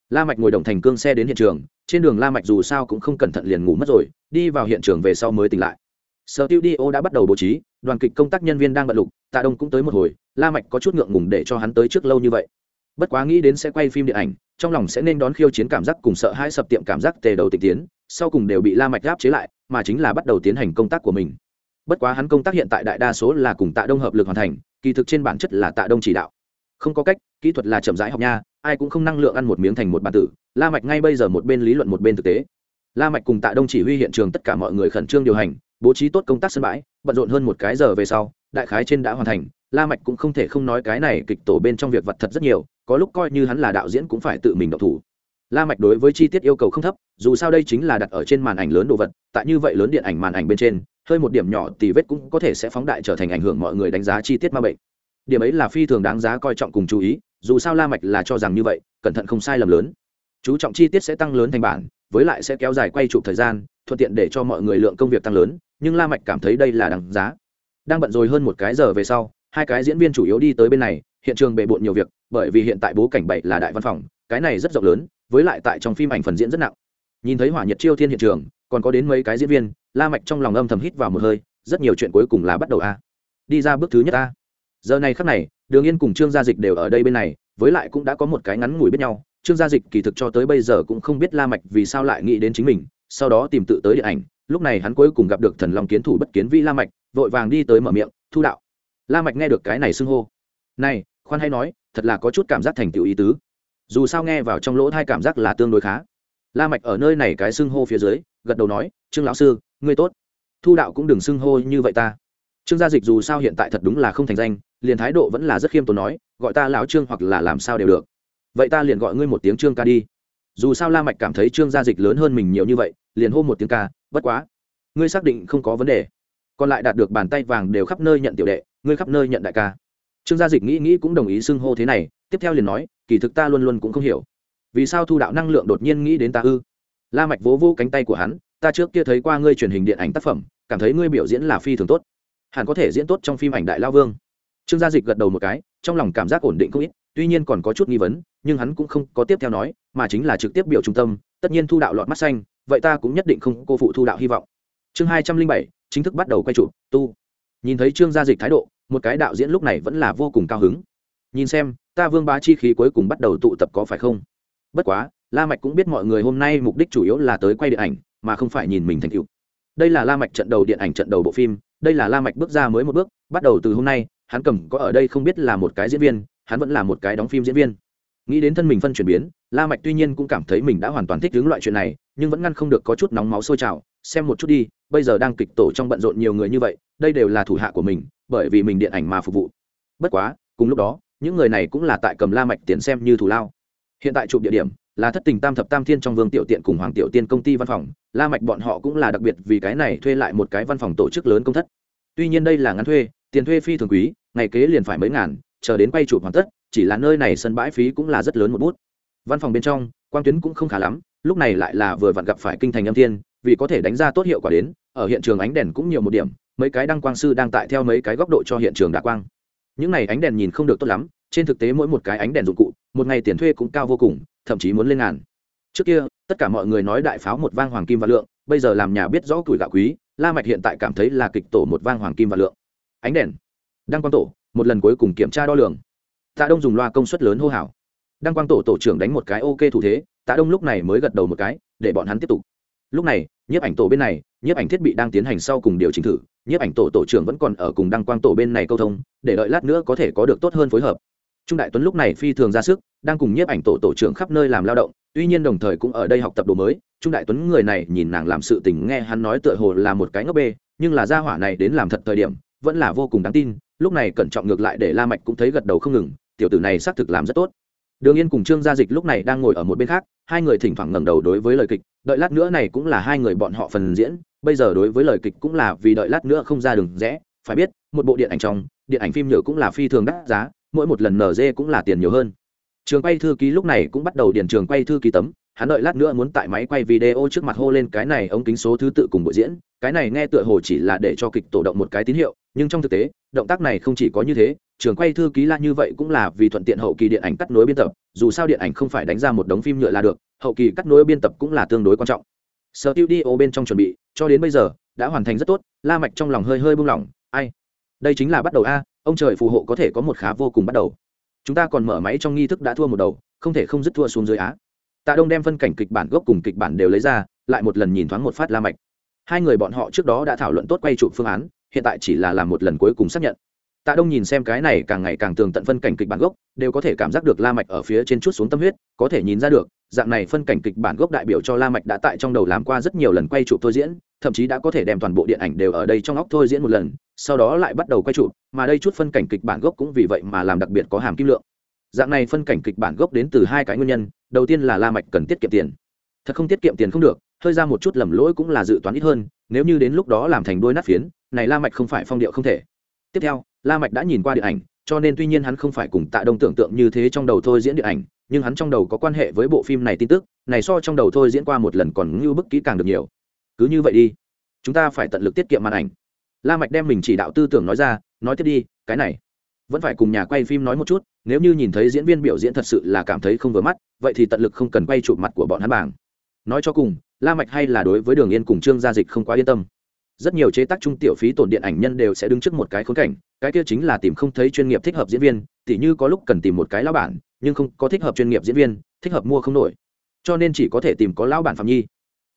La mạch ngồi đồng thành cương xe đến hiện trường, trên đường la mạch dù sao cũng không cẩn thận liền ngủ mất rồi, đi vào hiện trường về sau mới tỉnh lại. Sở tiêu đi đã bắt đầu bố trí, đoàn kịch công tác nhân viên đang bận lục, tạ đông cũng tới một hồi, la mạch có chút ngượng ngùng để cho hắn tới trước lâu như vậy bất quá nghĩ đến sẽ quay phim điện ảnh, trong lòng sẽ nên đón khiêu chiến cảm giác cùng sợ hãi sập tiệm cảm giác tề đầu tịch tiến, sau cùng đều bị la mạch áp chế lại, mà chính là bắt đầu tiến hành công tác của mình. Bất quá hắn công tác hiện tại đại đa số là cùng tạ đông hợp lực hoàn thành, kỳ thực trên bản chất là tạ đông chỉ đạo. Không có cách, kỹ thuật là chậm rãi học nha, ai cũng không năng lượng ăn một miếng thành một bản tử, la mạch ngay bây giờ một bên lý luận một bên thực tế. La mạch cùng tạ đông chỉ huy hiện trường tất cả mọi người khẩn trương điều hành, bố trí tốt công tác sân bãi, bận rộn hơn một cái giờ về sau, đại khái trên đã hoàn thành, la mạch cũng không thể không nói cái này kịch tổ bên trong việc vật thật rất nhiều có lúc coi như hắn là đạo diễn cũng phải tự mình động thủ. La mạch đối với chi tiết yêu cầu không thấp, dù sao đây chính là đặt ở trên màn ảnh lớn đồ vật, tại như vậy lớn điện ảnh màn ảnh bên trên, hơi một điểm nhỏ thì vết cũng có thể sẽ phóng đại trở thành ảnh hưởng mọi người đánh giá chi tiết ma bệnh. Điểm ấy là phi thường đáng giá coi trọng cùng chú ý, dù sao la mạch là cho rằng như vậy, cẩn thận không sai lầm lớn. Chú trọng chi tiết sẽ tăng lớn thành bản, với lại sẽ kéo dài quay chụp thời gian, thuận tiện để cho mọi người lượng công việc tăng lớn, nhưng la mạch cảm thấy đây là đáng giá. Đang bận rồi hơn một cái giờ về sau, hai cái diễn viên chủ yếu đi tới bên này, hiện trường bề bộn nhiều việc bởi vì hiện tại bố cảnh bảy là đại văn phòng, cái này rất rộng lớn, với lại tại trong phim ảnh phần diễn rất nặng. Nhìn thấy hỏa nhiệt chiêu thiên hiện trường, còn có đến mấy cái diễn viên, la mạch trong lòng âm thầm hít vào một hơi, rất nhiều chuyện cuối cùng là bắt đầu a. Đi ra bước thứ nhất a. Giờ này khắc này, đường yên cùng trương gia dịch đều ở đây bên này, với lại cũng đã có một cái ngắn ngủi biết nhau. Trương gia dịch kỳ thực cho tới bây giờ cũng không biết la mạch vì sao lại nghĩ đến chính mình, sau đó tìm tự tới điện ảnh, lúc này hắn cuối cùng gặp được thần long kiến thủ bất kiến vi la mạch, vội vàng đi tới mở miệng, thu đạo. La mạch nghe được cái này xưng hô. Này, khoan hay nói thật là có chút cảm giác thành tựu ý tứ. Dù sao nghe vào trong lỗ thai cảm giác là tương đối khá. La mạch ở nơi này cái xưng hô phía dưới, gật đầu nói, trương lão sư, ngươi tốt. Thu đạo cũng đừng xưng hô như vậy ta. Trương gia dịch dù sao hiện tại thật đúng là không thành danh, liền thái độ vẫn là rất khiêm tốn nói, gọi ta lão trương hoặc là làm sao đều được. Vậy ta liền gọi ngươi một tiếng trương ca đi. Dù sao la mạch cảm thấy trương gia dịch lớn hơn mình nhiều như vậy, liền hô một tiếng ca, bất quá, ngươi xác định không có vấn đề. Còn lại đạt được bàn tay vàng đều khắp nơi nhận tiểu đệ, ngươi khắp nơi nhận đại ca trương gia dịch nghĩ nghĩ cũng đồng ý xưng hô thế này, tiếp theo liền nói, kỳ thực ta luôn luôn cũng không hiểu. Vì sao thu đạo năng lượng đột nhiên nghĩ đến ta ư? La mạch vỗ vỗ cánh tay của hắn, ta trước kia thấy qua ngươi truyền hình điện ảnh tác phẩm, cảm thấy ngươi biểu diễn là phi thường tốt. Hẳn có thể diễn tốt trong phim ảnh đại lao vương. Trương gia dịch gật đầu một cái, trong lòng cảm giác ổn định không ít, tuy nhiên còn có chút nghi vấn, nhưng hắn cũng không có tiếp theo nói, mà chính là trực tiếp biểu trung tâm, tất nhiên thu đạo lọt mắt xanh, vậy ta cũng nhất định không cô phụ thu đạo hy vọng. Chương hai trăm linh bảy, chính thức bắt đầu quay trụ tu nhìn thấy trương gia dịch thái độ, một cái đạo diễn lúc này vẫn là vô cùng cao hứng. Nhìn xem, ta vương bá chi khí cuối cùng bắt đầu tụ tập có phải không? Bất quá, la mạch cũng biết mọi người hôm nay mục đích chủ yếu là tới quay điện ảnh, mà không phải nhìn mình thành tựu. Đây là la mạch trận đầu điện ảnh, trận đầu bộ phim, đây là la mạch bước ra mới một bước, bắt đầu từ hôm nay, hắn cầm có ở đây không biết là một cái diễn viên, hắn vẫn là một cái đóng phim diễn viên. Nghĩ đến thân mình phân chuyển biến, la mạch tuy nhiên cũng cảm thấy mình đã hoàn toàn thích ứng loại chuyện này, nhưng vẫn ngăn không được có chút nóng máu sôi trào xem một chút đi, bây giờ đang kịch tổ trong bận rộn nhiều người như vậy, đây đều là thủ hạ của mình, bởi vì mình điện ảnh mà phục vụ. Bất quá, cùng lúc đó, những người này cũng là tại cầm la mạch tiền xem như thủ lao. Hiện tại chụp địa điểm là thất tình tam thập tam thiên trong vương tiểu tiện cùng hoàng tiểu tiên công ty văn phòng. La mạch bọn họ cũng là đặc biệt vì cái này thuê lại một cái văn phòng tổ chức lớn công thất. Tuy nhiên đây là ngắn thuê, tiền thuê phi thường quý, ngày kế liền phải mấy ngàn, chờ đến quay chụp hoàn tất, chỉ là nơi này sân bãi phí cũng là rất lớn một bút. Văn phòng bên trong, quang tuyến cũng không khá lắm, lúc này lại là vừa vặn gặp phải kinh thành âm thiên vì có thể đánh ra tốt hiệu quả đến, ở hiện trường ánh đèn cũng nhiều một điểm, mấy cái đăng quang sư đang tại theo mấy cái góc độ cho hiện trường đả quang. Những này ánh đèn nhìn không được tốt lắm, trên thực tế mỗi một cái ánh đèn dụng cụ, một ngày tiền thuê cũng cao vô cùng, thậm chí muốn lên ngàn. Trước kia, tất cả mọi người nói đại pháo một vang hoàng kim và lượng, bây giờ làm nhà biết rõ tuổi gạo quý, la mạch hiện tại cảm thấy là kịch tổ một vang hoàng kim và lượng. Ánh đèn, đăng quang tổ, một lần cuối cùng kiểm tra đo lường. Tạ đông dùng loa công suất lớn hô hào. Đăng quang tổ tổ trưởng đánh một cái ok thủ thế, tạ đông lúc này mới gật đầu một cái, để bọn hắn tiếp tục lúc này, nhiếp ảnh tổ bên này, nhiếp ảnh thiết bị đang tiến hành sau cùng điều chỉnh thử, nhiếp ảnh tổ tổ trưởng vẫn còn ở cùng đăng quang tổ bên này câu thông, để đợi lát nữa có thể có được tốt hơn phối hợp. Trung đại tuấn lúc này phi thường ra sức, đang cùng nhiếp ảnh tổ tổ trưởng khắp nơi làm lao động, tuy nhiên đồng thời cũng ở đây học tập đồ mới. Trung đại tuấn người này nhìn nàng làm sự tình nghe hắn nói tựa hồ là một cái ngốc bê, nhưng là gia hỏa này đến làm thật thời điểm, vẫn là vô cùng đáng tin. Lúc này cẩn trọng ngược lại để la mạch cũng thấy gật đầu không ngừng, tiểu tử này xác thực làm rất tốt đường yên cùng trương gia dịch lúc này đang ngồi ở một bên khác, hai người thỉnh thoảng ngẩng đầu đối với lời kịch, đợi lát nữa này cũng là hai người bọn họ phần diễn, bây giờ đối với lời kịch cũng là vì đợi lát nữa không ra đường rẽ, phải biết, một bộ điện ảnh trong, điện ảnh phim nhựa cũng là phi thường đắt giá, mỗi một lần nở dê cũng là tiền nhiều hơn. Trường quay thư ký lúc này cũng bắt đầu điền trường quay thư ký tấm, hắn đợi lát nữa muốn tại máy quay video trước mặt hô lên cái này ống kính số thứ tự cùng buổi diễn cái này nghe tựa hồ chỉ là để cho kịch tổ động một cái tín hiệu, nhưng trong thực tế, động tác này không chỉ có như thế, trường quay thư ký la như vậy cũng là vì thuận tiện hậu kỳ điện ảnh cắt nối biên tập, dù sao điện ảnh không phải đánh ra một đống phim nhựa là được, hậu kỳ cắt nối biên tập cũng là tương đối quan trọng. Studio tiêu đi ô bên trong chuẩn bị, cho đến bây giờ, đã hoàn thành rất tốt, la mạch trong lòng hơi hơi buông lỏng, ai? Đây chính là bắt đầu a, ông trời phù hộ có thể có một khá vô cùng bắt đầu. Chúng ta còn mở máy trong nghi thức đã thua một đầu, không thể không dứt thua xuống dưới á. Tạ đông đem phân cảnh kịch bản gốc cùng kịch bản đều lấy ra, lại một lần nhìn thoáng một phát la mạch hai người bọn họ trước đó đã thảo luận tốt quay chụp phương án, hiện tại chỉ là làm một lần cuối cùng xác nhận. Tạ đông nhìn xem cái này càng ngày càng tường tận phân cảnh kịch bản gốc, đều có thể cảm giác được la mạch ở phía trên chút xuống tâm huyết, có thể nhìn ra được, dạng này phân cảnh kịch bản gốc đại biểu cho la mạch đã tại trong đầu làm qua rất nhiều lần quay chụp thôi diễn, thậm chí đã có thể đem toàn bộ điện ảnh đều ở đây trong óc thôi diễn một lần, sau đó lại bắt đầu quay chụp, mà đây chút phân cảnh kịch bản gốc cũng vì vậy mà làm đặc biệt có hàm kim lượng. Dạng này phân cảnh kịch bản gốc đến từ hai cái nguyên nhân, đầu tiên là la mạch cần tiết kiệm tiền. Thật không tiết kiệm tiền không được hơi ra một chút lầm lỗi cũng là dự toán ít hơn, nếu như đến lúc đó làm thành đôi nát phiến, này la mạch không phải phong điệu không thể. Tiếp theo, la mạch đã nhìn qua điện ảnh, cho nên tuy nhiên hắn không phải cùng tạ đông tưởng tượng như thế trong đầu thôi diễn điện ảnh, nhưng hắn trong đầu có quan hệ với bộ phim này tin tức, này so trong đầu thôi diễn qua một lần còn như bức kỹ càng được nhiều. Cứ như vậy đi, chúng ta phải tận lực tiết kiệm màn ảnh. La mạch đem mình chỉ đạo tư tưởng nói ra, nói tiếp đi, cái này, vẫn phải cùng nhà quay phim nói một chút, nếu như nhìn thấy diễn viên biểu diễn thật sự là cảm thấy không vừa mắt, vậy thì tận lực không cần quay chụp mặt của bọn hắn bảng. Nói cho cùng la mạch hay là đối với đường yên cùng trương gia dịch không quá yên tâm. Rất nhiều chế tác trung tiểu phí tổn điện ảnh nhân đều sẽ đứng trước một cái khốn cảnh, cái kia chính là tìm không thấy chuyên nghiệp thích hợp diễn viên, tỉ như có lúc cần tìm một cái lão bản, nhưng không có thích hợp chuyên nghiệp diễn viên, thích hợp mua không nổi. Cho nên chỉ có thể tìm có lão bản phạm nhi.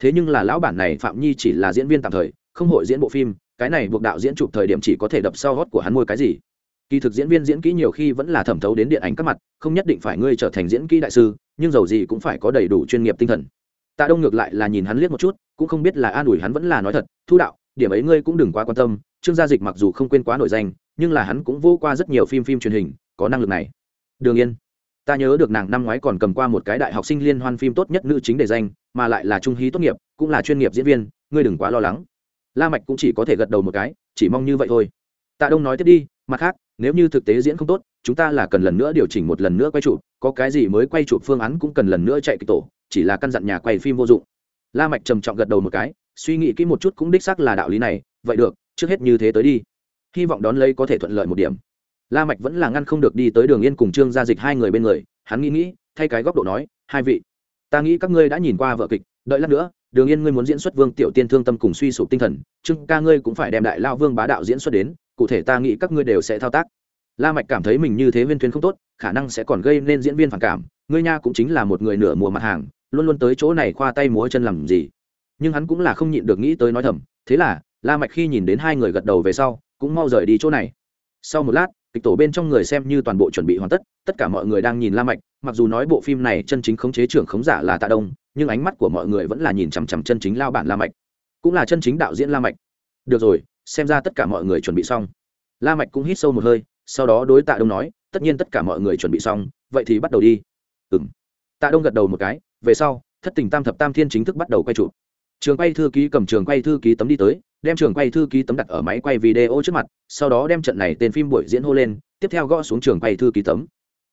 Thế nhưng là lão bản này phạm nhi chỉ là diễn viên tạm thời, không hội diễn bộ phim, cái này buộc đạo diễn chụp thời điểm chỉ có thể đập sau gót của hắn mua cái gì. Kỳ thực diễn viên diễn kỹ nhiều khi vẫn là thẩm thấu đến điện ảnh các mặt, không nhất định phải ngươi trở thành diễn kỹ đại sư, nhưng dầu gì cũng phải có đầy đủ chuyên nghiệp tinh thần tạ đông ngược lại là nhìn hắn liếc một chút, cũng không biết là an ủi hắn vẫn là nói thật, thu đạo, điểm ấy ngươi cũng đừng quá quan tâm, trương gia dịch mặc dù không quên quá nổi danh, nhưng là hắn cũng vô qua rất nhiều phim phim truyền hình, có năng lực này. Đường yên ta nhớ được nàng năm ngoái còn cầm qua một cái đại học sinh liên hoan phim tốt nhất nữ chính để danh, mà lại là trung hí tốt nghiệp, cũng là chuyên nghiệp diễn viên, ngươi đừng quá lo lắng. La mạch cũng chỉ có thể gật đầu một cái, chỉ mong như vậy thôi. Tạ đông nói tiếp đi, mặt khác, nếu như thực tế diễn không tốt, chúng ta là cần lần nữa điều chỉnh một lần nữa quay chụp, có cái gì mới quay chụp phương án cũng cần lần nữa chạy kịch tổ chỉ là căn dặn nhà quay phim vô dụng. La mạch trầm trọng gật đầu một cái, suy nghĩ kỹ một chút cũng đích xác là đạo lý này, vậy được, trước hết như thế tới đi. Hy vọng đón lấy có thể thuận lợi một điểm. La mạch vẫn là ngăn không được đi tới đường yên cùng trương gia dịch hai người bên người, hắn nghĩ nghĩ, thay cái góc độ nói, hai vị, ta nghĩ các ngươi đã nhìn qua vở kịch, đợi lát nữa, đường yên ngươi muốn diễn xuất vương tiểu tiên thương tâm cùng suy sụp tinh thần, trương ca ngươi cũng phải đem đại lao vương bá đạo diễn xuất đến, cụ thể ta nghĩ các ngươi đều sẽ thao tác. La mạch cảm thấy mình như thế viên thuyền không tốt, khả năng sẽ còn gây nên diễn viên phản cảm, ngươi nha cũng chính là một người nửa mùa mặt hàng luôn luôn tới chỗ này khoa tay múa chân làm gì. Nhưng hắn cũng là không nhịn được nghĩ tới nói thầm, thế là, la mạch khi nhìn đến hai người gật đầu về sau, cũng mau rời đi chỗ này. Sau một lát, kịch tổ bên trong người xem như toàn bộ chuẩn bị hoàn tất tất cả mọi người đang nhìn la mạch, mặc dù nói bộ phim này chân chính khống chế trưởng khống giả là tạ đông, nhưng ánh mắt của mọi người vẫn là nhìn chằm chằm chân chính lao bản la mạch. Cũng là chân chính đạo diễn la mạch. Được rồi, xem ra tất cả mọi người chuẩn bị xong. La mạch cũng hít sâu một hơi, sau đó đối tạ đông nói, tất nhiên tất cả mọi người chuẩn bị xong, vậy thì bắt đầu đi. Ừm. Tạ đông gật đầu một cái về sau, thất tình tam thập tam thiên chính thức bắt đầu quay chụp. Trường quay thư ký cầm trường quay thư ký tấm đi tới, đem trường quay thư ký tấm đặt ở máy quay video trước mặt, sau đó đem trận này tên phim buổi diễn hô lên, tiếp theo gõ xuống trường quay thư ký tấm.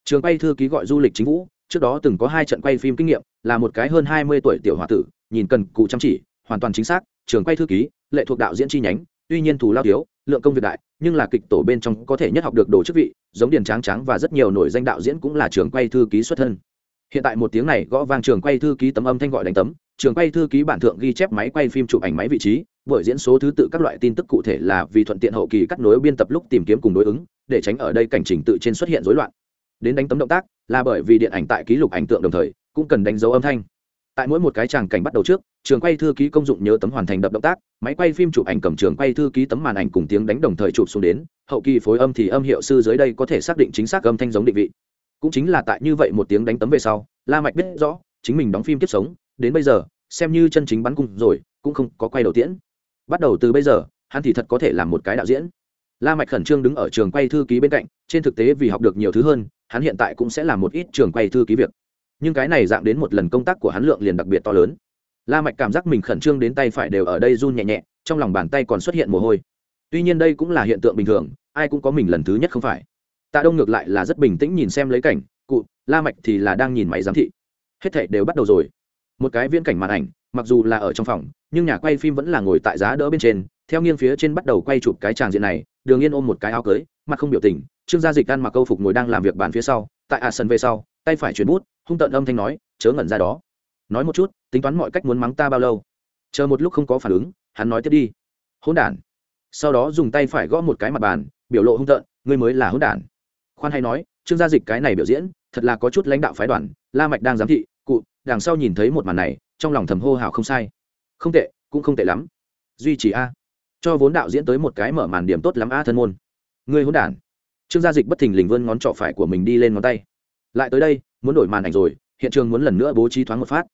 Trường quay thư ký gọi du lịch chính vũ, trước đó từng có hai trận quay phim kinh nghiệm, là một cái hơn hai mươi tuổi tiểu h tử, nhìn cần cụ chăm chỉ, hoàn toàn chính xác, trường quay thư ký, lệ thuộc đạo diễn chi nhánh, tuy nhiên thù lao thiếu, lượng công việc đại, nhưng là kịch tổ bên trong có thể nhất học được đồ chức vị, giống điền tráng tráng và rất nhiều nổi danh đạo diễn cũng là trường quay thư ký xuất thân hiện tại một tiếng này gõ vang trường quay thư ký tấm âm thanh gọi đánh tấm, trường quay thư ký bản thượng ghi chép máy quay phim chụp ảnh máy vị trí bởi diễn số thứ tự các loại tin tức cụ thể là vì thuận tiện hậu kỳ cắt nối biên tập lúc tìm kiếm cùng đối ứng, để tránh ở đây cảnh trình tự trên xuất hiện rối loạn. Đến đánh tấm động tác là bởi vì điện ảnh tại ký lục ảnh tượng đồng thời, cũng cần đánh dấu âm thanh. Tại mỗi một cái tràng cảnh bắt đầu trước, trường quay thư ký công dụng nhớ tấm hoàn thành đập động tác, máy quay phim chụp ảnh cầm trường quay thư ký tấm màn ảnh cùng tiếng đánh đồng thời chụp xuống đến, hậu kỳ phối âm thì âm hiệu sư dưới đây có thể xác định chính xác âm thanh giống định vị cũng chính là tại như vậy một tiếng đánh tấm về sau, la mạch biết rõ, chính mình đóng phim tiếp sống, đến bây giờ, xem như chân chính bắn cung rồi, cũng không có quay đầu tiễn. Bắt đầu từ bây giờ, hắn thì thật có thể làm một cái đạo diễn. La mạch khẩn trương đứng ở trường quay thư ký bên cạnh, trên thực tế vì học được nhiều thứ hơn, hắn hiện tại cũng sẽ làm một ít trường quay thư ký việc. Nhưng cái này dạng đến một lần công tác của hắn lượng liền đặc biệt to lớn. La mạch cảm giác mình khẩn trương đến tay phải đều ở đây run nhẹ nhẹ, trong lòng bàn tay còn xuất hiện mồ hôi. Tuy nhiên đây cũng là hiện tượng bình thường, ai cũng có mình lần thứ nhất không phải tạ đông ngược lại là rất bình tĩnh nhìn xem lấy cảnh, cụ, la mạch thì là đang nhìn máy giám thị. Hết thảy đều bắt đầu rồi. Một cái viễn cảnh màn ảnh, mặc dù là ở trong phòng, nhưng nhà quay phim vẫn là ngồi tại giá đỡ bên trên, theo nghiêng phía trên bắt đầu quay chụp cái tràng diện này, đường yên ôm một cái áo cưới, mặt không biểu tình, trương gia dịch ăn mặc câu phục ngồi đang làm việc bàn phía sau, tại à sân về sau, tay phải chuyển bút, hung tận âm thanh nói, chớ ngẩn ra đó. Nói một chút, tính toán mọi cách muốn mắng ta bao lâu. Chờ một lúc không có phản ứng, hắn nói tiếp đi. Hỗn đản. Sau đó dùng tay phải gõ một cái mặt bàn, biểu lộ hung tợn, ngươi mới là hỗn đản khoan hay nói, trương gia dịch cái này biểu diễn, thật là có chút lãnh đạo phái đoàn, la mạch đang giám thị, cụ, đằng sau nhìn thấy một màn này, trong lòng thầm hô hào không sai. Không tệ, cũng không tệ lắm. Duy trì a. Cho vốn đạo diễn tới một cái mở màn điểm tốt lắm a thân môn. Ngươi hỗn đản. Trương gia dịch bất thình lình vươn ngón trỏ phải của mình đi lên ngón tay. Lại tới đây, muốn đổi màn ảnh rồi, hiện trường muốn lần nữa bố trí thoáng một phát.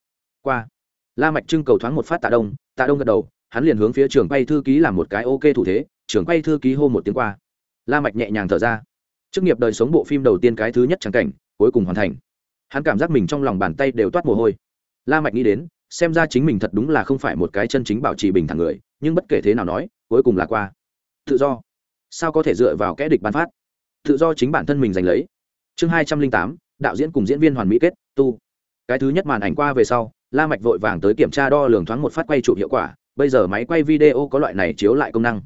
Qua. La mạch trưng cầu thoáng một phát tạ đông tạ đông gật đầu, hắn liền hướng phía trường quay thư ký làm một cái ok thủ thế, trường quay thư ký hô một tiếng qua. La mạch nhẹ nhàng thở ra chức nghiệp đời sống bộ phim đầu tiên cái thứ nhất trắng cảnh, cuối cùng hoàn thành. Hắn cảm giác mình trong lòng bàn tay đều toát mồ hôi. La mạch nghĩ đến, xem ra chính mình thật đúng là không phải một cái chân chính bảo trì bình thản người, nhưng bất kể thế nào nói, cuối cùng là qua. Tự do. Sao có thể dựa vào kẽ địch ban phát? Tự do chính bản thân mình giành lấy. Chương hai trăm linh tám, đạo diễn cùng diễn viên hoàn mỹ kết, tu. Cái thứ nhất màn ảnh qua về sau, la mạch vội vàng tới kiểm tra đo lường thoáng một phát quay chụp hiệu quả, bây giờ máy quay video có loại này chiếu lại công năng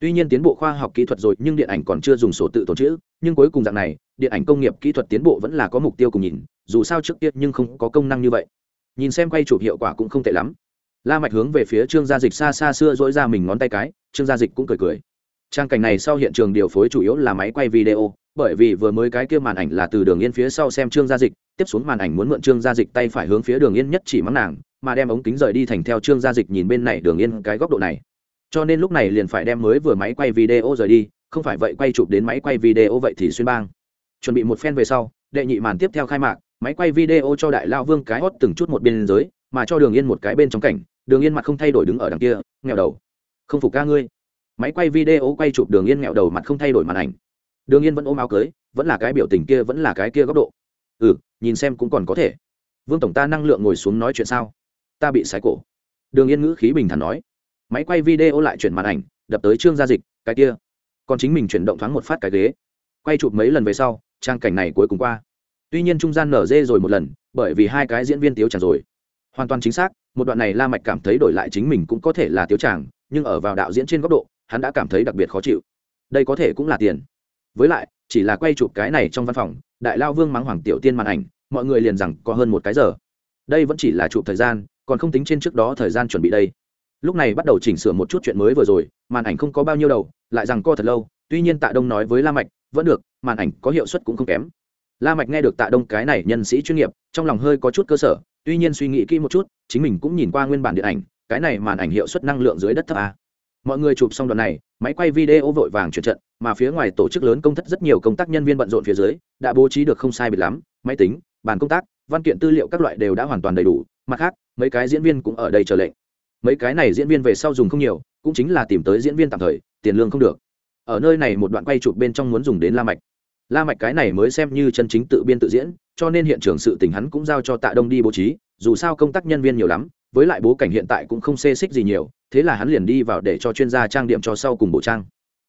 tuy nhiên tiến bộ khoa học kỹ thuật rồi, nhưng điện ảnh còn chưa dùng sổ tự tồn chữ nhưng cuối cùng dạng này, điện ảnh công nghiệp kỹ thuật tiến bộ vẫn là có mục tiêu cùng nhìn, dù sao trước tiết nhưng không có công năng như vậy. Nhìn xem quay chụp hiệu quả cũng không tệ lắm. La mạch hướng về phía trương gia dịch xa xa xưa dỗi ra mình ngón tay cái, trương gia dịch cũng cười cười. Trang cảnh này sau hiện trường điều phối chủ yếu là máy quay video, bởi vì vừa mới cái kia màn ảnh là từ đường yên phía sau xem trương gia dịch, tiếp xuống màn ảnh muốn mượn trương gia dịch tay phải hướng phía đường yên nhất chỉ mắng nàng, mà đem ống kính rời đi thành theo trương gia dịch nhìn bên này đường yên cái góc độ này cho nên lúc này liền phải đem mới vừa máy quay video rời đi, không phải vậy quay chụp đến máy quay video vậy thì xuyên bang. Chuẩn bị một phen về sau, đệ nhị màn tiếp theo khai mạc, máy quay video cho đại lao vương cái hót từng chút một biên giới, mà cho đường yên một cái bên trong cảnh, đường yên mặt không thay đổi đứng ở đằng kia nghèo đầu. Không phục ca ngươi. Máy quay video quay chụp đường yên nghèo đầu mặt không thay đổi màn ảnh. Đường yên vẫn ôm áo cưới, vẫn là cái biểu tình kia, vẫn là cái kia góc độ. Ừ nhìn xem cũng còn có thể. Vương tổng ta năng lượng ngồi xuống nói chuyện sao? Ta bị sái cổ. Đường yên ngữ khí bình thản nói máy quay video lại chuyển màn ảnh, đập tới trương gia dịch, cái kia. Còn chính mình chuyển động thoáng một phát cái ghế. Quay chụp mấy lần về sau, trang cảnh này cuối cùng qua. Tuy nhiên trung gian nở dê rồi một lần, bởi vì hai cái diễn viên tiếu tràng rồi. Hoàn toàn chính xác, một đoạn này la mạch cảm thấy đổi lại chính mình cũng có thể là tiếu tràng, nhưng ở vào đạo diễn trên góc độ, hắn đã cảm thấy đặc biệt khó chịu. Đây có thể cũng là tiền. Với lại, chỉ là quay chụp cái này trong văn phòng, đại lao vương mắng hoàng tiểu tiên màn ảnh, mọi người liền rằng có hơn một cái giờ. Đây vẫn chỉ là chụp thời gian, còn không tính trên trước đó thời gian chuẩn bị đây lúc này bắt đầu chỉnh sửa một chút chuyện mới vừa rồi, màn ảnh không có bao nhiêu đầu, lại rằng co thật lâu, tuy nhiên tạ đông nói với la mạch, vẫn được, màn ảnh có hiệu suất cũng không kém. La mạch nghe được tạ đông cái này nhân sĩ chuyên nghiệp, trong lòng hơi có chút cơ sở, tuy nhiên suy nghĩ kỹ một chút, chính mình cũng nhìn qua nguyên bản điện ảnh, cái này màn ảnh hiệu suất năng lượng dưới đất thấp à mọi người chụp xong đoạn này, máy quay video vội vàng chuyển trận, mà phía ngoài tổ chức lớn công thất rất nhiều công tác nhân viên bận rộn phía dưới, đã bố trí được không sai biệt lắm, máy tính, bàn công tác, văn kiện tư liệu các loại đều đã hoàn toàn đầy đủ, mặt khác, mấy cái diễn viên cũng ở đây chờ lệnh mấy cái này diễn viên về sau dùng không nhiều, cũng chính là tìm tới diễn viên tạm thời, tiền lương không được. Ở nơi này một đoạn quay chụp bên trong muốn dùng đến la mạch. La mạch cái này mới xem như chân chính tự biên tự diễn, cho nên hiện trường sự tình hắn cũng giao cho tạ đông đi bố trí, dù sao công tác nhân viên nhiều lắm, với lại bố cảnh hiện tại cũng không xê xích gì nhiều, thế là hắn liền đi vào để cho chuyên gia trang điểm cho sau cùng bộ trang.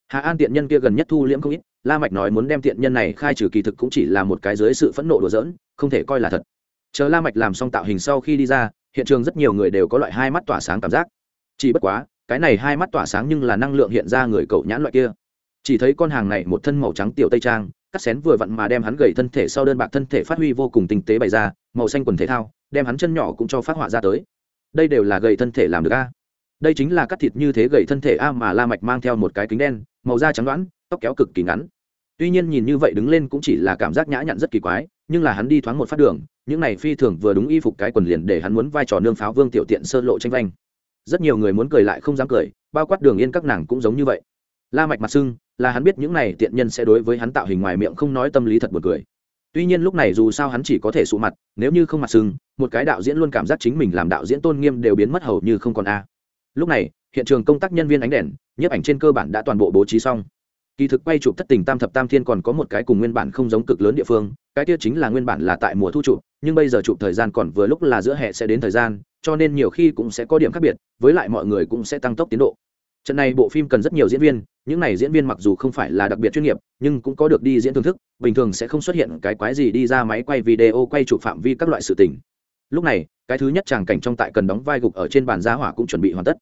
Hà an tiện nhân kia gần nhất thu liễm không ít, la mạch nói muốn đem tiện nhân này khai trừ kỳ thực cũng chỉ là một cái dưới sự phẫn nộ đùa giỡn, không thể coi là thật. Chờ la mạch làm xong tạo hình sau khi đi ra hiện trường rất nhiều người đều có loại hai mắt tỏa sáng cảm giác. Chỉ bất quá, cái này hai mắt tỏa sáng nhưng là năng lượng hiện ra người cậu nhãn loại kia. Chỉ thấy con hàng này một thân màu trắng tiểu tây trang, cắt xén vừa vặn mà đem hắn gầy thân thể sau đơn bạc thân thể phát huy vô cùng tinh tế bày ra, màu xanh quần thể thao, đem hắn chân nhỏ cũng cho phát họa ra tới. Đây đều là gầy thân thể làm được a. Đây chính là cắt thịt như thế gầy thân thể a mà la mạch mang theo một cái kính đen, màu da trắng đoán tóc kéo cực kỳ ngắn tuy nhiên nhìn như vậy đứng lên cũng chỉ là cảm giác nhã nhặn rất kỳ quái, nhưng là hắn đi thoáng một phát đường, những này phi thường vừa đúng y phục cái quần liền để hắn muốn vai trò nương pháo vương tiểu tiện sơ lộ tranh vanh. Rất nhiều người muốn cười lại không dám cười, bao quát đường yên các nàng cũng giống như vậy. La mạch mặt sưng, là hắn biết những này tiện nhân sẽ đối với hắn tạo hình ngoài miệng không nói tâm lý thật buồn cười. Tuy nhiên lúc này dù sao hắn chỉ có thể sụ mặt, nếu như không mặt sưng, một cái đạo diễn luôn cảm giác chính mình làm đạo diễn tôn nghiêm đều biến mất hầu như không còn a. Lúc này, hiện trường công tác nhân viên ánh đèn, nhiếp ảnh trên cơ bản đã toàn bộ bố trí xong kỳ thực quay chụp thất tình tam thập tam thiên còn có một cái cùng nguyên bản không giống cực lớn địa phương, cái kia chính là nguyên bản là tại mùa thu chụp, nhưng bây giờ chụp thời gian còn vừa lúc là giữa hè sẽ đến thời gian, cho nên nhiều khi cũng sẽ có điểm khác biệt, với lại mọi người cũng sẽ tăng tốc tiến độ. Trận này bộ phim cần rất nhiều diễn viên, những này diễn viên mặc dù không phải là đặc biệt chuyên nghiệp, nhưng cũng có được đi diễn thưởng thức, bình thường sẽ không xuất hiện cái quái gì đi ra máy quay video, quay chụp phạm vi các loại sự tình. Lúc này, cái thứ nhất chàng cảnh trong tại cần đóng vai gục ở trên bàn giá hỏa cũng chuẩn bị hoàn tất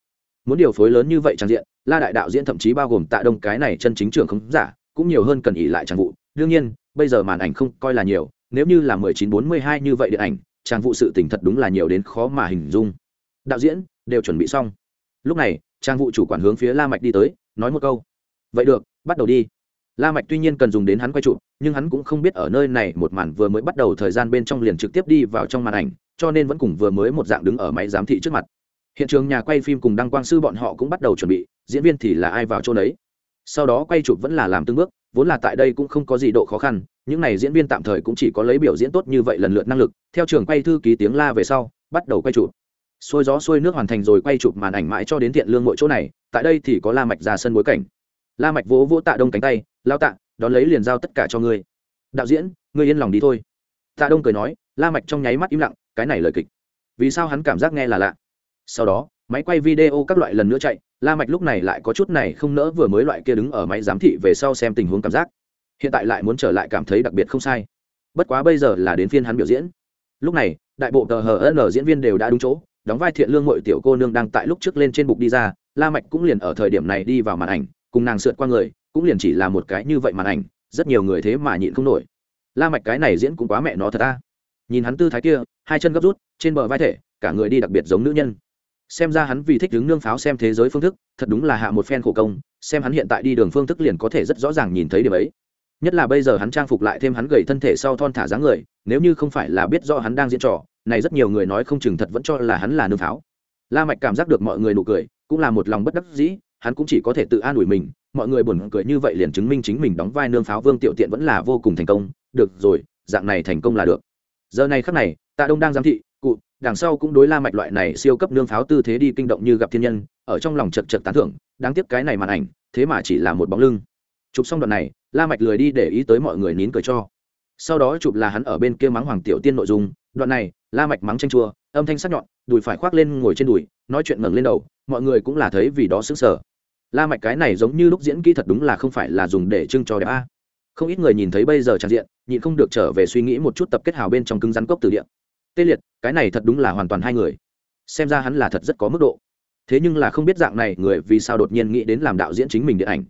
muốn điều phối lớn như vậy trang diện, la đại đạo diễn thậm chí bao gồm tạ đông cái này chân chính trưởng không giả, cũng nhiều hơn cần ỉ lại trang vụ. Đương nhiên, bây giờ màn ảnh không coi là nhiều, nếu như là mười chín bốn mươi hai như vậy điện ảnh, trang vụ sự tình thật đúng là nhiều đến khó mà hình dung. Đạo diễn, đều chuẩn bị xong. Lúc này, trang vụ chủ quản hướng phía la mạch đi tới, nói một câu. Vậy được, bắt đầu đi. La mạch tuy nhiên cần dùng đến hắn quay trụ nhưng hắn cũng không biết ở nơi này một màn vừa mới bắt đầu thời gian bên trong liền trực tiếp đi vào trong màn ảnh, cho nên vẫn cùng vừa mới một dạng đứng ở máy giám thị trước mặt hiện trường nhà quay phim cùng đăng quang sư bọn họ cũng bắt đầu chuẩn bị, diễn viên thì là ai vào chỗ đấy sau đó quay chụp vẫn là làm từng bước, vốn là tại đây cũng không có gì độ khó khăn, những này diễn viên tạm thời cũng chỉ có lấy biểu diễn tốt như vậy lần lượt năng lực, theo trường quay thư ký tiếng la về sau, bắt đầu quay chụp. Xôi gió xuôi nước hoàn thành rồi quay chụp màn ảnh mãi cho đến thiện lương mỗi chỗ này, tại đây thì có la mạch ra sân bối cảnh. La mạch vỗ vỗ tạ đông cánh tay lao tạ, đón lấy liền giao tất cả cho ngươi. Đạo diễn, ngươi yên lòng đi thôi. Tạ đông cười nói, la mạch trong nháy mắt im lặng, cái này lời kịch. Vì sao hắn cảm giác nghe là lạ? Sau đó, máy quay video các loại lần nữa chạy, la mạch lúc này lại có chút này không nỡ vừa mới loại kia đứng ở máy giám thị về sau xem tình huống cảm giác. Hiện tại lại muốn trở lại cảm thấy đặc biệt không sai. Bất quá bây giờ là đến phiên hắn biểu diễn. Lúc này, đại bộ tờ hn diễn viên đều đã đúng chỗ, đóng vai thiện lương mội tiểu cô nương đang tại lúc trước lên trên bục đi ra, la mạch cũng liền ở thời điểm này đi vào màn ảnh, cùng nàng sượt qua người, cũng liền chỉ là một cái như vậy màn ảnh, rất nhiều người thế mà nhịn không nổi. La mạch cái này diễn cũng quá mẹ nó thật ta. Nhìn hắn tư thái kia, hai chân gấp rút, trên bờ vai thể, cả người đi đặc biệt giống nữ nhân xem ra hắn vì thích đứng nương pháo xem thế giới phương thức, thật đúng là hạ một phen khổ công, xem hắn hiện tại đi đường phương thức liền có thể rất rõ ràng nhìn thấy điều ấy. Nhất là bây giờ hắn trang phục lại thêm hắn gầy thân thể sau thon thả dáng người, nếu như không phải là biết rõ hắn đang diễn trò, này rất nhiều người nói không chừng thật vẫn cho là hắn là nương pháo. La mạch cảm giác được mọi người nụ cười, cũng là một lòng bất đắc dĩ, hắn cũng chỉ có thể tự an ủi mình, mọi người buồn cười như vậy liền chứng minh chính mình đóng vai nương pháo vương tiểu tiện vẫn là vô cùng thành công, được rồi, dạng này thành công là được. Giờ này khắc này, tạ đông đang giám thị đằng sau cũng đối la mạch loại này siêu cấp nương pháo tư thế đi kinh động như gặp thiên nhân, ở trong lòng chật chật tán thưởng, đáng tiếc cái này màn ảnh, thế mà chỉ là một bóng lưng. Chụp xong đoạn này, la mạch lười đi để ý tới mọi người nín cười cho. Sau đó chụp là hắn ở bên kia mắng hoàng tiểu tiên nội dung, đoạn này, la mạch mắng tranh chua, âm thanh sắc nhọn, đùi phải khoác lên ngồi trên đùi, nói chuyện ngẩng lên đầu, mọi người cũng là thấy vì đó sững sờ. La mạch cái này giống như lúc diễn kỹ thật đúng là không phải là dùng để trưng cho đẹp a. Không ít người nhìn thấy bây giờ tràn diện, nhịn không được trở về suy nghĩ một chút tập kết hào bên trong cứng rắn cốc từ điện tê liệt, cái này thật đúng là hoàn toàn hai người. Xem ra hắn là thật rất có mức độ. Thế nhưng là không biết dạng này người vì sao đột nhiên nghĩ đến làm đạo diễn chính mình điện ảnh.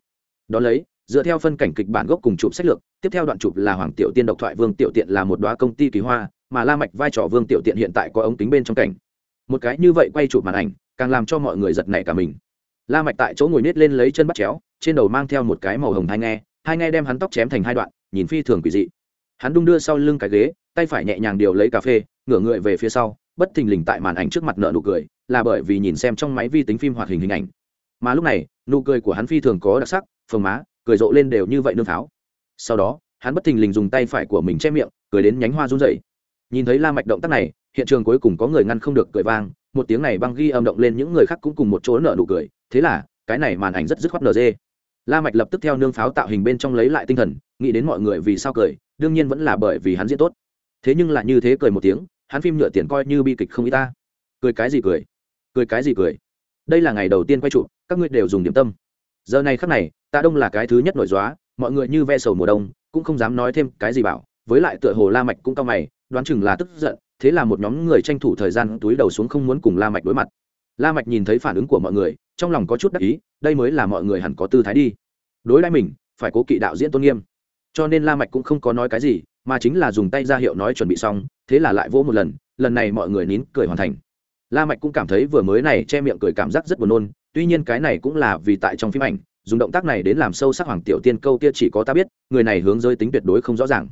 Đó lấy, dựa theo phân cảnh kịch bản gốc cùng chụp sách lược, tiếp theo đoạn chụp là hoàng tiểu tiên độc thoại, vương tiểu tiện là một đoá công ty kỳ hoa, mà la mạch vai trò vương tiểu tiện hiện tại có ống kính bên trong cảnh. Một cái như vậy quay chụp màn ảnh, càng làm cho mọi người giật nảy cả mình. La mạch tại chỗ ngồi nết lên lấy chân bắt chéo, trên đầu mang theo một cái màu hồng hai nghe hai nghe đem hắn tóc chém thành hai đoạn, nhìn phi thường quỷ dị. Hắn đung đưa sau lưng cái ghế, tay phải nhẹ nhàng điều lấy cà phê ngửa người về phía sau, bất thình lình tại màn ảnh trước mặt nợ nụ cười, là bởi vì nhìn xem trong máy vi tính phim hoạt hình hình ảnh. Mà lúc này, nụ cười của hắn phi thường có đặc sắc, phồng má, cười rộ lên đều như vậy nương pháo. Sau đó, hắn bất thình lình dùng tay phải của mình che miệng, cười đến nhánh hoa run rẩy. Nhìn thấy la mạch động tác này, hiện trường cuối cùng có người ngăn không được cười vang, một tiếng này băng ghi âm động lên những người khác cũng cùng một chỗ nở nụ cười, thế là, cái này màn ảnh rất dứt khoát nở dê. La mạch lập tức theo nương pháo tạo hình bên trong lấy lại tinh thần, nghĩ đến mọi người vì sao cười, đương nhiên vẫn là bởi vì hắn diễn tốt. Thế nhưng là như thế cười một tiếng hắn phim nhựa tiền coi như bi kịch không y ta. Cười cái gì cười? Cười cái gì cười? Đây là ngày đầu tiên quay trụ các ngươi đều dùng điểm tâm. Giờ này khắc này tạ đông là cái thứ nhất nổi dóa, mọi người như ve sầu mùa đông, cũng không dám nói thêm cái gì bảo. Với lại tựa hồ la mạch cũng cao mày, đoán chừng là tức giận, thế là một nhóm người tranh thủ thời gian túi đầu xuống không muốn cùng la mạch đối mặt. La mạch nhìn thấy phản ứng của mọi người, trong lòng có chút đắc ý, đây mới là mọi người hẳn có tư thái đi. Đối đãi mình, phải cố kỵ đạo diễn tôn nghiêm. Cho nên la mạch cũng không có nói cái gì mà chính là dùng tay ra hiệu nói chuẩn bị xong, thế là lại vỗ một lần lần này mọi người nín cười hoàn thành. La mạch cũng cảm thấy vừa mới này che miệng cười cảm giác rất buồn nôn, tuy nhiên cái này cũng là vì tại trong phim ảnh, dùng động tác này đến làm sâu sắc hoàng tiểu tiên câu kia chỉ có ta biết, người này hướng giới tính tuyệt đối không rõ ràng.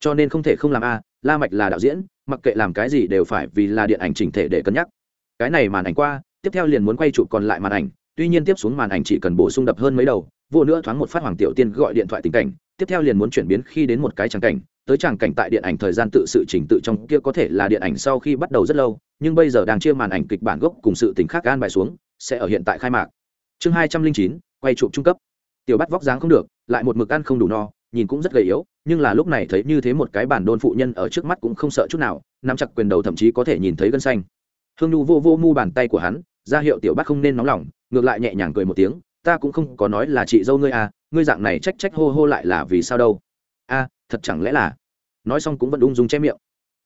Cho nên không thể không làm a, la mạch là đạo diễn, mặc kệ làm cái gì đều phải vì là điện ảnh chỉnh thể để cân nhắc. Cái này màn ảnh qua, tiếp theo liền muốn quay chụp còn lại màn ảnh, tuy nhiên tiếp xuống màn ảnh chỉ cần bổ sung đập hơn mấy đầu, vô nữa thoáng một phát hoàng tiểu tiên gọi điện thoại tình cảnh, tiếp theo liền muốn chuyển biến khi đến một cái tràng cảnh tới tràng cảnh tại điện ảnh thời gian tự sự chỉnh tự trong kia có thể là điện ảnh sau khi bắt đầu rất lâu, nhưng bây giờ đang chia màn ảnh kịch bản gốc cùng sự tình khác gan bài xuống, sẽ ở hiện tại khai mạc. Chương hai trăm linh chín, quay chụp trung cấp. Tiểu bắt vóc dáng không được, lại một mực ăn không đủ no, nhìn cũng rất gầy yếu, nhưng là lúc này thấy như thế một cái bản đôn phụ nhân ở trước mắt cũng không sợ chút nào, nắm chặt quyền đầu thậm chí có thể nhìn thấy gân xanh. Hương nhu vô vô mu bàn tay của hắn, ra hiệu tiểu bắt không nên nóng lòng, ngược lại nhẹ nhàng cười một tiếng, ta cũng không có nói là chị dâu ngươi à ngươi dạng này trách trách hô hô lại là vì sao đâu? A, thật chẳng lẽ là nói xong cũng vẫn ung dung che miệng.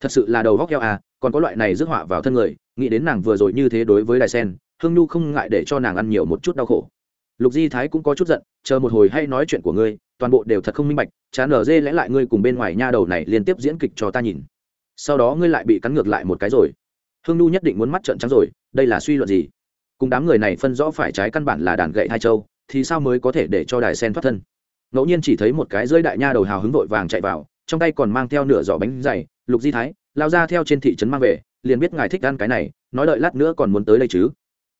Thật sự là đầu góc heo à còn có loại này rước họa vào thân người, nghĩ đến nàng vừa rồi như thế đối với đài sen, hương nhu không ngại để cho nàng ăn nhiều một chút đau khổ. Lục di thái cũng có chút giận, chờ một hồi hay nói chuyện của ngươi, toàn bộ đều thật không minh bạch chán ở dê lẽ lại ngươi cùng bên ngoài nha đầu này liên tiếp diễn kịch cho ta nhìn. Sau đó ngươi lại bị cắn ngược lại một cái rồi. Hương nu nhất định muốn mắt trợn trắng rồi, đây là suy luận gì? Cùng đám người này phân rõ phải trái căn bản là đàn gậy hai châu, thì sao mới có thể để cho đài sen thoát thân? Ngẫu nhiên chỉ thấy một cái rơi đại nha đầu hào hứng vội vàng chạy vào trong tay còn mang theo nửa giỏ bánh dày, lục di thái, lao ra theo trên thị trấn mang về, liền biết ngài thích ăn cái này, nói đợi lát nữa còn muốn tới đây chứ.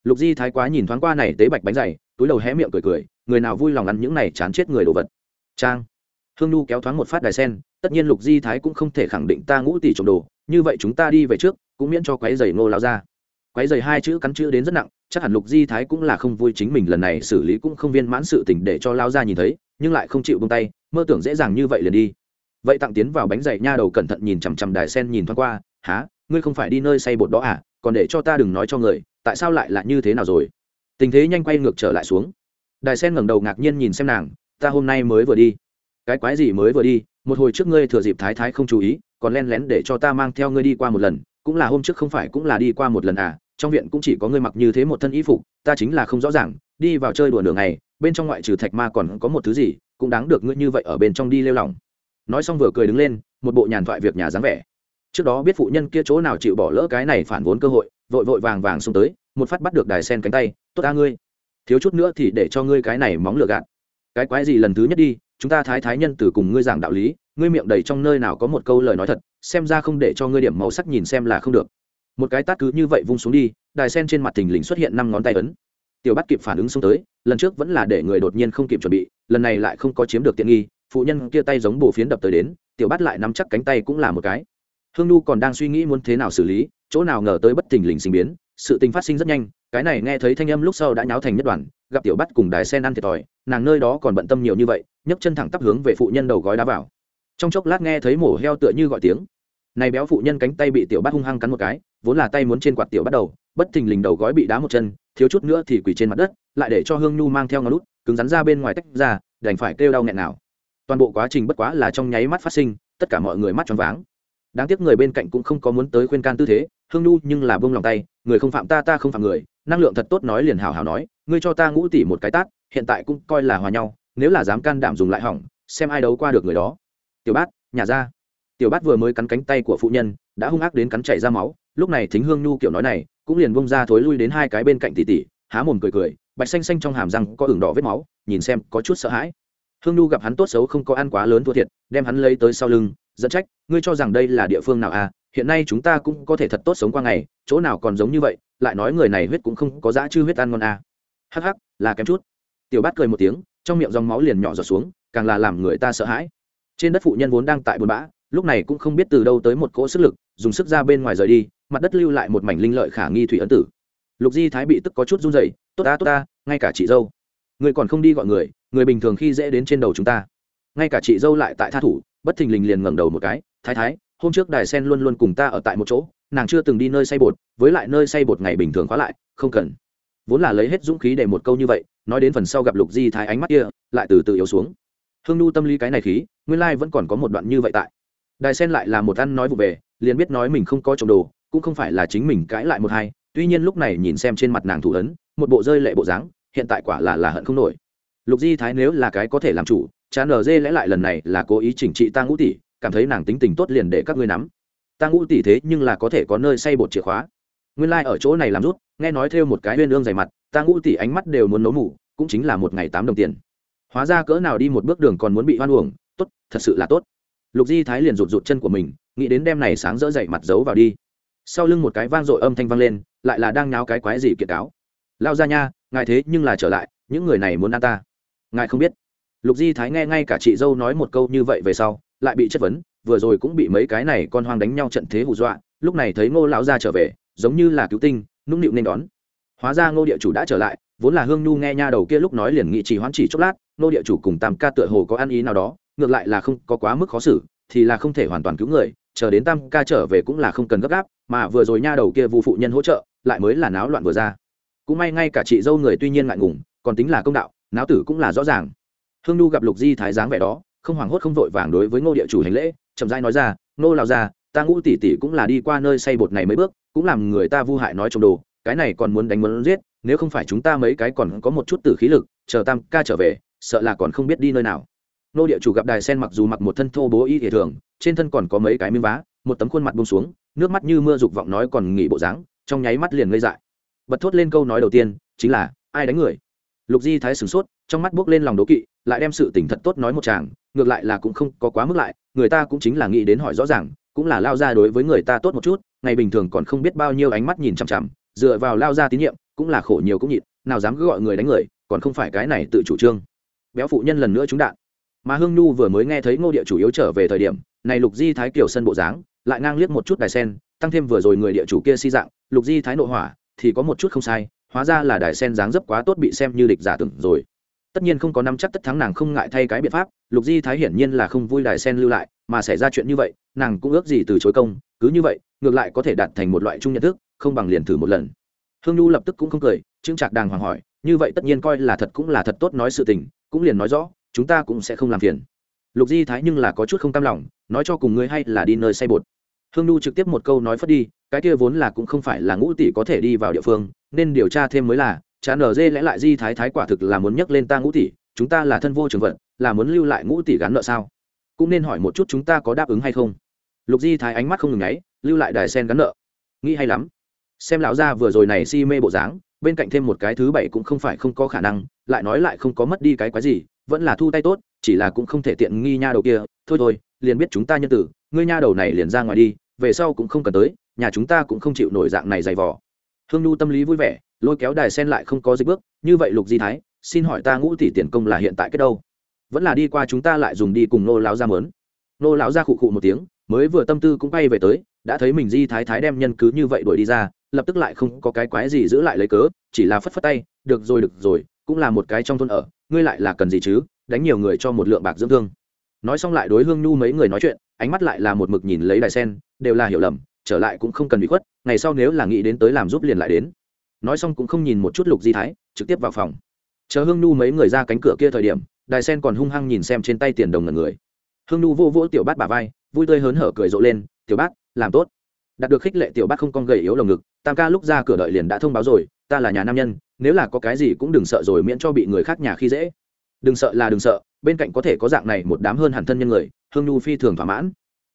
Lục di thái quá nhìn thoáng qua này tế bạch bánh dày, túi đầu hé miệng cười cười, người nào vui lòng ăn những này chán chết người đồ vật. Trang. Hương nu kéo thoáng một phát đài sen, tất nhiên lục di thái cũng không thể khẳng định ta ngũ tỷ trộm đồ, như vậy chúng ta đi về trước, cũng miễn cho quái giày ngô lao ra quái giày hai chữ cắn chữ đến rất nặng, chắc hẳn lục di thái cũng là không vui chính mình lần này xử lý cũng không viên mãn sự tình để cho lao ra nhìn thấy, nhưng lại không chịu bông tay, mơ tưởng dễ dàng như vậy liền đi vậy tặng tiến vào bánh dày nha đầu cẩn thận nhìn chằm chằm đài sen nhìn thoáng qua há ngươi không phải đi nơi say bột đó à? Còn để cho ta đừng nói cho người, tại sao lại là như thế nào rồi? Tình thế nhanh quay ngược trở lại xuống. Đài sen ngẩng đầu ngạc nhiên nhìn xem nàng, ta hôm nay mới vừa đi. Cái quái gì mới vừa đi? Một hồi trước ngươi thừa dịp thái thái không chú ý, còn len lén để cho ta mang theo ngươi đi qua một lần, cũng là hôm trước không phải cũng là đi qua một lần à? Trong viện cũng chỉ có ngươi mặc như thế một thân y phục, ta chính là không rõ ràng, đi vào chơi đùa nửa ngày, bên trong ngoại trừ thạch ma còn có một thứ gì cũng đáng được ngươi như vậy ở bên trong đi lêu lỏng nói xong vừa cười đứng lên, một bộ nhàn thoại việc nhà dáng vẻ. Trước đó biết phụ nhân kia chỗ nào chịu bỏ lỡ cái này phản vốn cơ hội, vội vội vàng vàng xông tới, một phát bắt được đài sen cánh tay, tốt ta ngươi, thiếu chút nữa thì để cho ngươi cái này móng lừa gạt. Cái quái gì lần thứ nhất đi, chúng ta thái thái nhân từ cùng ngươi giảng đạo lý, ngươi miệng đầy trong nơi nào có một câu lời nói thật, xem ra không để cho ngươi điểm màu sắc nhìn xem là không được. Một cái tát cứ như vậy vung xuống đi, đài sen trên mặt thình lình xuất hiện năm ngón tay ấn. Tiểu bắt kịp phản ứng xông tới, lần trước vẫn là để người đột nhiên không kịp chuẩn bị, lần này lại không có chiếm được tiện nghi phụ nhân kia tay giống bổ phiến đập tới đến, tiểu Bát lại nắm chắc cánh tay cũng là một cái. Hương nu còn đang suy nghĩ muốn thế nào xử lý, chỗ nào ngờ tới bất thình lình sinh biến, sự tình phát sinh rất nhanh, cái này nghe thấy thanh âm lúc sau đã nháo thành nhất đoàn, gặp tiểu bắt cùng đài sen ăn thiệt thòi, nàng nơi đó còn bận tâm nhiều như vậy, nhấc chân thẳng tắp hướng về phụ nhân đầu gói đá vào. Trong chốc lát nghe thấy mổ heo tựa như gọi tiếng. Này béo phụ nhân cánh tay bị tiểu bắt hung hăng cắn một cái, vốn là tay muốn trên quạt tiểu bắt đầu, bất thình lình đầu gói bị đá một chân, thiếu chút nữa thì quỳ trên mặt đất, lại để cho hương nhu mang theo ngón lút cứng rắn ra bên ngoài tách ra, đành phải kêu đau nghẹn nào toàn bộ quá trình bất quá là trong nháy mắt phát sinh tất cả mọi người mắt choáng váng. Đáng tiếc người bên cạnh cũng không có muốn tới khuyên can tư thế hương nhu nhưng là bông lòng tay người không phạm ta ta không phạm người năng lượng thật tốt nói liền hào hào nói ngươi cho ta ngũ tỷ một cái tát hiện tại cũng coi là hòa nhau nếu là dám can đảm dùng lại hỏng xem ai đấu qua được người đó. Tiểu bát nhà ra. Tiểu bát vừa mới cắn cánh tay của phụ nhân đã hung ác đến cắn chảy ra máu lúc này thính hương nhu kiểu nói này cũng liền bông ra thối lui đến hai cái bên cạnh tỉ tỉ, há mồm cười cười bạch xanh xanh trong hàm răng có ửng đỏ vết máu nhìn xem có chút sợ hãi hương nhu gặp hắn tốt xấu không có ăn quá lớn thua thiệt, đem hắn lấy tới sau lưng dẫn trách, ngươi cho rằng đây là địa phương nào à? Hiện nay chúng ta cũng có thể thật tốt sống qua ngày, chỗ nào còn giống như vậy, lại nói người này huyết cũng không có dã chư huyết ăn ngon à. hắc hắc, là kém chút. Tiểu bát cười một tiếng, trong miệng dòng máu liền nhỏ giọt xuống, càng là làm người ta sợ hãi. Trên đất phụ nhân vốn đang tại buồn bã, lúc này cũng không biết từ đâu tới một cỗ sức lực, dùng sức ra bên ngoài rời đi, mặt đất lưu lại một mảnh linh lợi khả nghi thủy ấn tử. Lục di thái bị tức có chút run dậy tốt ta tốt ta, ngay cả chị dâu người còn không đi gọi người người bình thường khi dễ đến trên đầu chúng ta. Ngay cả chị dâu lại tại tha thủ, bất thình lình liền ngẩng đầu một cái, thái thái, hôm trước đài sen luôn luôn cùng ta ở tại một chỗ, nàng chưa từng đi nơi say bột, với lại nơi say bột ngày bình thường khóa lại, không cần. Vốn là lấy hết dũng khí để một câu như vậy, nói đến phần sau gặp lục di thái ánh mắt kia, lại từ từ yếu xuống. Hương nu tâm lý cái này khí, nguyên lai vẫn còn có một đoạn như vậy tại. Đài sen lại là một ăn nói vụ về, liền biết nói mình không có trộm đồ, cũng không phải là chính mình cãi lại một hai, tuy nhiên lúc này nhìn xem trên mặt nàng thủ ấn, một bộ rơi lệ bộ dáng hiện tại quả là là hận không nổi. Lục di thái nếu là cái có thể làm chủ chán ở dê lẽ lại lần này là cố ý chỉnh trị ta ngũ tỷ, cảm thấy nàng tính tình tốt liền để các ngươi nắm. Ta ngũ tỷ thế nhưng là có thể có nơi say bột chìa khóa. Nguyên lai、like、ở chỗ này làm rút, nghe nói theo một cái huyên ương dày mặt, ta ngũ tỷ ánh mắt đều muốn nấu mủ, cũng chính là một ngày tám đồng tiền. Hóa ra cỡ nào đi một bước đường còn muốn bị hoan uổng, tốt, thật sự là tốt. Lục di thái liền rụt rụt chân của mình, nghĩ đến đêm này sáng rỡ dậy mặt giấu vào đi. Sau lưng một cái vang dội âm thanh vang lên, lại là đang náo cái quái gì kiệt cáo. Lao ra nha ngài thế nhưng là trở lại, những người này muốn ăn ta. Ngài không biết. Lục di thái nghe ngay cả chị dâu nói một câu như vậy về sau, lại bị chất vấn, vừa rồi cũng bị mấy cái này con hoang đánh nhau trận thế hù dọa, lúc này thấy ngô lão gia trở về, giống như là cứu tinh, nũng nịu nên đón. Hóa ra ngô địa chủ đã trở lại, vốn là hương nhu nghe nha đầu kia lúc nói liền nghị chỉ hoãn chỉ chốc lát, ngô địa chủ cùng tam ca tựa hồ có ăn ý nào đó, ngược lại là không có quá mức khó xử, thì là không thể hoàn toàn cứu người, chờ đến tam ca trở về cũng là không cần gấp gáp, mà vừa rồi nha đầu kia vu phụ nhân hỗ trợ, lại mới là náo loạn vừa ra cũng may ngay cả chị dâu người tuy nhiên ngại ngùng, còn tính là công đạo, náo tử cũng là rõ ràng. Hương nhu gặp lục di thái dáng vẻ đó, không hoảng hốt không vội vàng đối với ngô địa chủ hành lễ, chậm rãi nói ra, ngô lào ra ta ngũ tỷ tỷ cũng là đi qua nơi xây bột này mấy bước, cũng làm người ta vu hại nói trong đồ, cái này còn muốn đánh muốn giết, nếu không phải chúng ta mấy cái còn có một chút tử khí lực, chờ tam ca trở về, sợ là còn không biết đi nơi nào. Nô địa chủ gặp đài sen mặc dù mặc một thân thô bố y thể thường, trên thân còn có mấy cái miếng vá, một tấm khuôn mặt bông xuống, nước mắt như mưa dục vọng nói còn nghỉ bộ dáng, trong nháy mắt liền ngây dại bật thốt lên câu nói đầu tiên, chính là, ai đánh người? Lục di thái sửng sốt, trong mắt buốc lên lòng đố kỵ, lại đem sự tỉnh thật tốt nói một chàng ngược lại là cũng không có quá mức lại, người ta cũng chính là nghĩ đến hỏi rõ ràng, cũng là lao ra đối với người ta tốt một chút, ngày bình thường còn không biết bao nhiêu ánh mắt nhìn chằm chằm, dựa vào lao ra tín nhiệm, cũng là khổ nhiều cũng nhịn, nào dám cứ gọi người đánh người, còn không phải cái này tự chủ trương. Béo phụ nhân lần nữa trúng đạn. Mà hương nhu vừa mới nghe thấy ngô địa chủ yếu trở về thời điểm, này lục di thái kiểu sân bộ dáng, lại ngang liếc một chút đài sen, tăng thêm vừa rồi người địa chủ kia si dạng, lục di thái nội hỏa thì có một chút không sai, hóa ra là đài sen dáng dấp quá tốt bị xem như địch giả tưởng rồi. Tất nhiên không có năm chắc tất thắng nàng không ngại thay cái biện pháp, lục di thái hiển nhiên là không vui đài sen lưu lại, mà xảy ra chuyện như vậy, nàng cũng ước gì từ chối công, cứ như vậy, ngược lại có thể đạt thành một loại chung nhận thức, không bằng liền thử một lần. Hương nhu lập tức cũng không cười chững chạc đàng hoàng hỏi, như vậy tất nhiên coi là thật cũng là thật tốt nói sự tình, cũng liền nói rõ, chúng ta cũng sẽ không làm phiền. Lục di thái nhưng là có chút không cam lòng, nói cho cùng ngươi hay là đi nơi say bột. Hương nhu trực tiếp một câu nói phất đi cái kia vốn là cũng không phải là ngũ tỷ có thể đi vào địa phương, nên điều tra thêm mới là, chả nở dê lẽ lại di thái thái quả thực là muốn nhắc lên ta ngũ tỷ, chúng ta là thân vô trường vận, là muốn lưu lại ngũ tỷ gắn nợ sao? Cũng nên hỏi một chút chúng ta có đáp ứng hay không. Lục di thái ánh mắt không ngừng ngáy, lưu lại đài sen gắn nợ. Nghĩ hay lắm. Xem lão gia vừa rồi này si mê bộ dáng, bên cạnh thêm một cái thứ bảy cũng không phải không có khả năng, lại nói lại không có mất đi cái quái gì, vẫn là thu tay tốt, chỉ là cũng không thể tiện nghi nha đầu kia. Thôi thôi, liền biết chúng ta nhân tử, ngươi nha đầu này liền ra ngoài đi về sau cũng không cần tới, nhà chúng ta cũng không chịu nổi dạng này dày vò. Hương nhu tâm lý vui vẻ, lôi kéo đài sen lại không có dịch bước, như vậy lục di thái, xin hỏi ta ngũ tỷ tiền công là hiện tại cái đâu? Vẫn là đi qua chúng ta lại dùng đi cùng nô lão ra mớn. Nô lão ra khụ khụ một tiếng, mới vừa tâm tư cũng bay về tới, đã thấy mình di thái thái đem nhân cứ như vậy đuổi đi ra, lập tức lại không có cái quái gì giữ lại lấy cớ, chỉ là phất phất tay, được rồi được rồi, cũng là một cái trong thôn ở, ngươi lại là cần gì chứ, đánh nhiều người cho một lượng bạc dưỡng thương. Nói xong lại đối hương nhu mấy người nói chuyện ánh mắt lại là một mực nhìn lấy đài sen, đều là hiểu lầm, trở lại cũng không cần bị khuất, ngày sau nếu là nghĩ đến tới làm giúp liền lại đến. Nói xong cũng không nhìn một chút lục di thái, trực tiếp vào phòng. Chờ hương nhu mấy người ra cánh cửa kia thời điểm, đài sen còn hung hăng nhìn xem trên tay tiền đồng ngần người. Hương nhu vô vỗ tiểu bát bà vai, vui tươi hớn hở cười rộ lên, tiểu bát, làm tốt. Đạt được khích lệ tiểu bát không con gầy yếu lồng ngực, tam ca lúc ra cửa đợi liền đã thông báo rồi, ta là nhà nam nhân, nếu là có cái gì cũng đừng sợ rồi miễn cho bị người khác nhà khi dễ. Đừng sợ là đừng sợ, bên cạnh có thể có dạng này một đám hơn hẳn thân nhân người hương nhu phi thường thỏa mãn.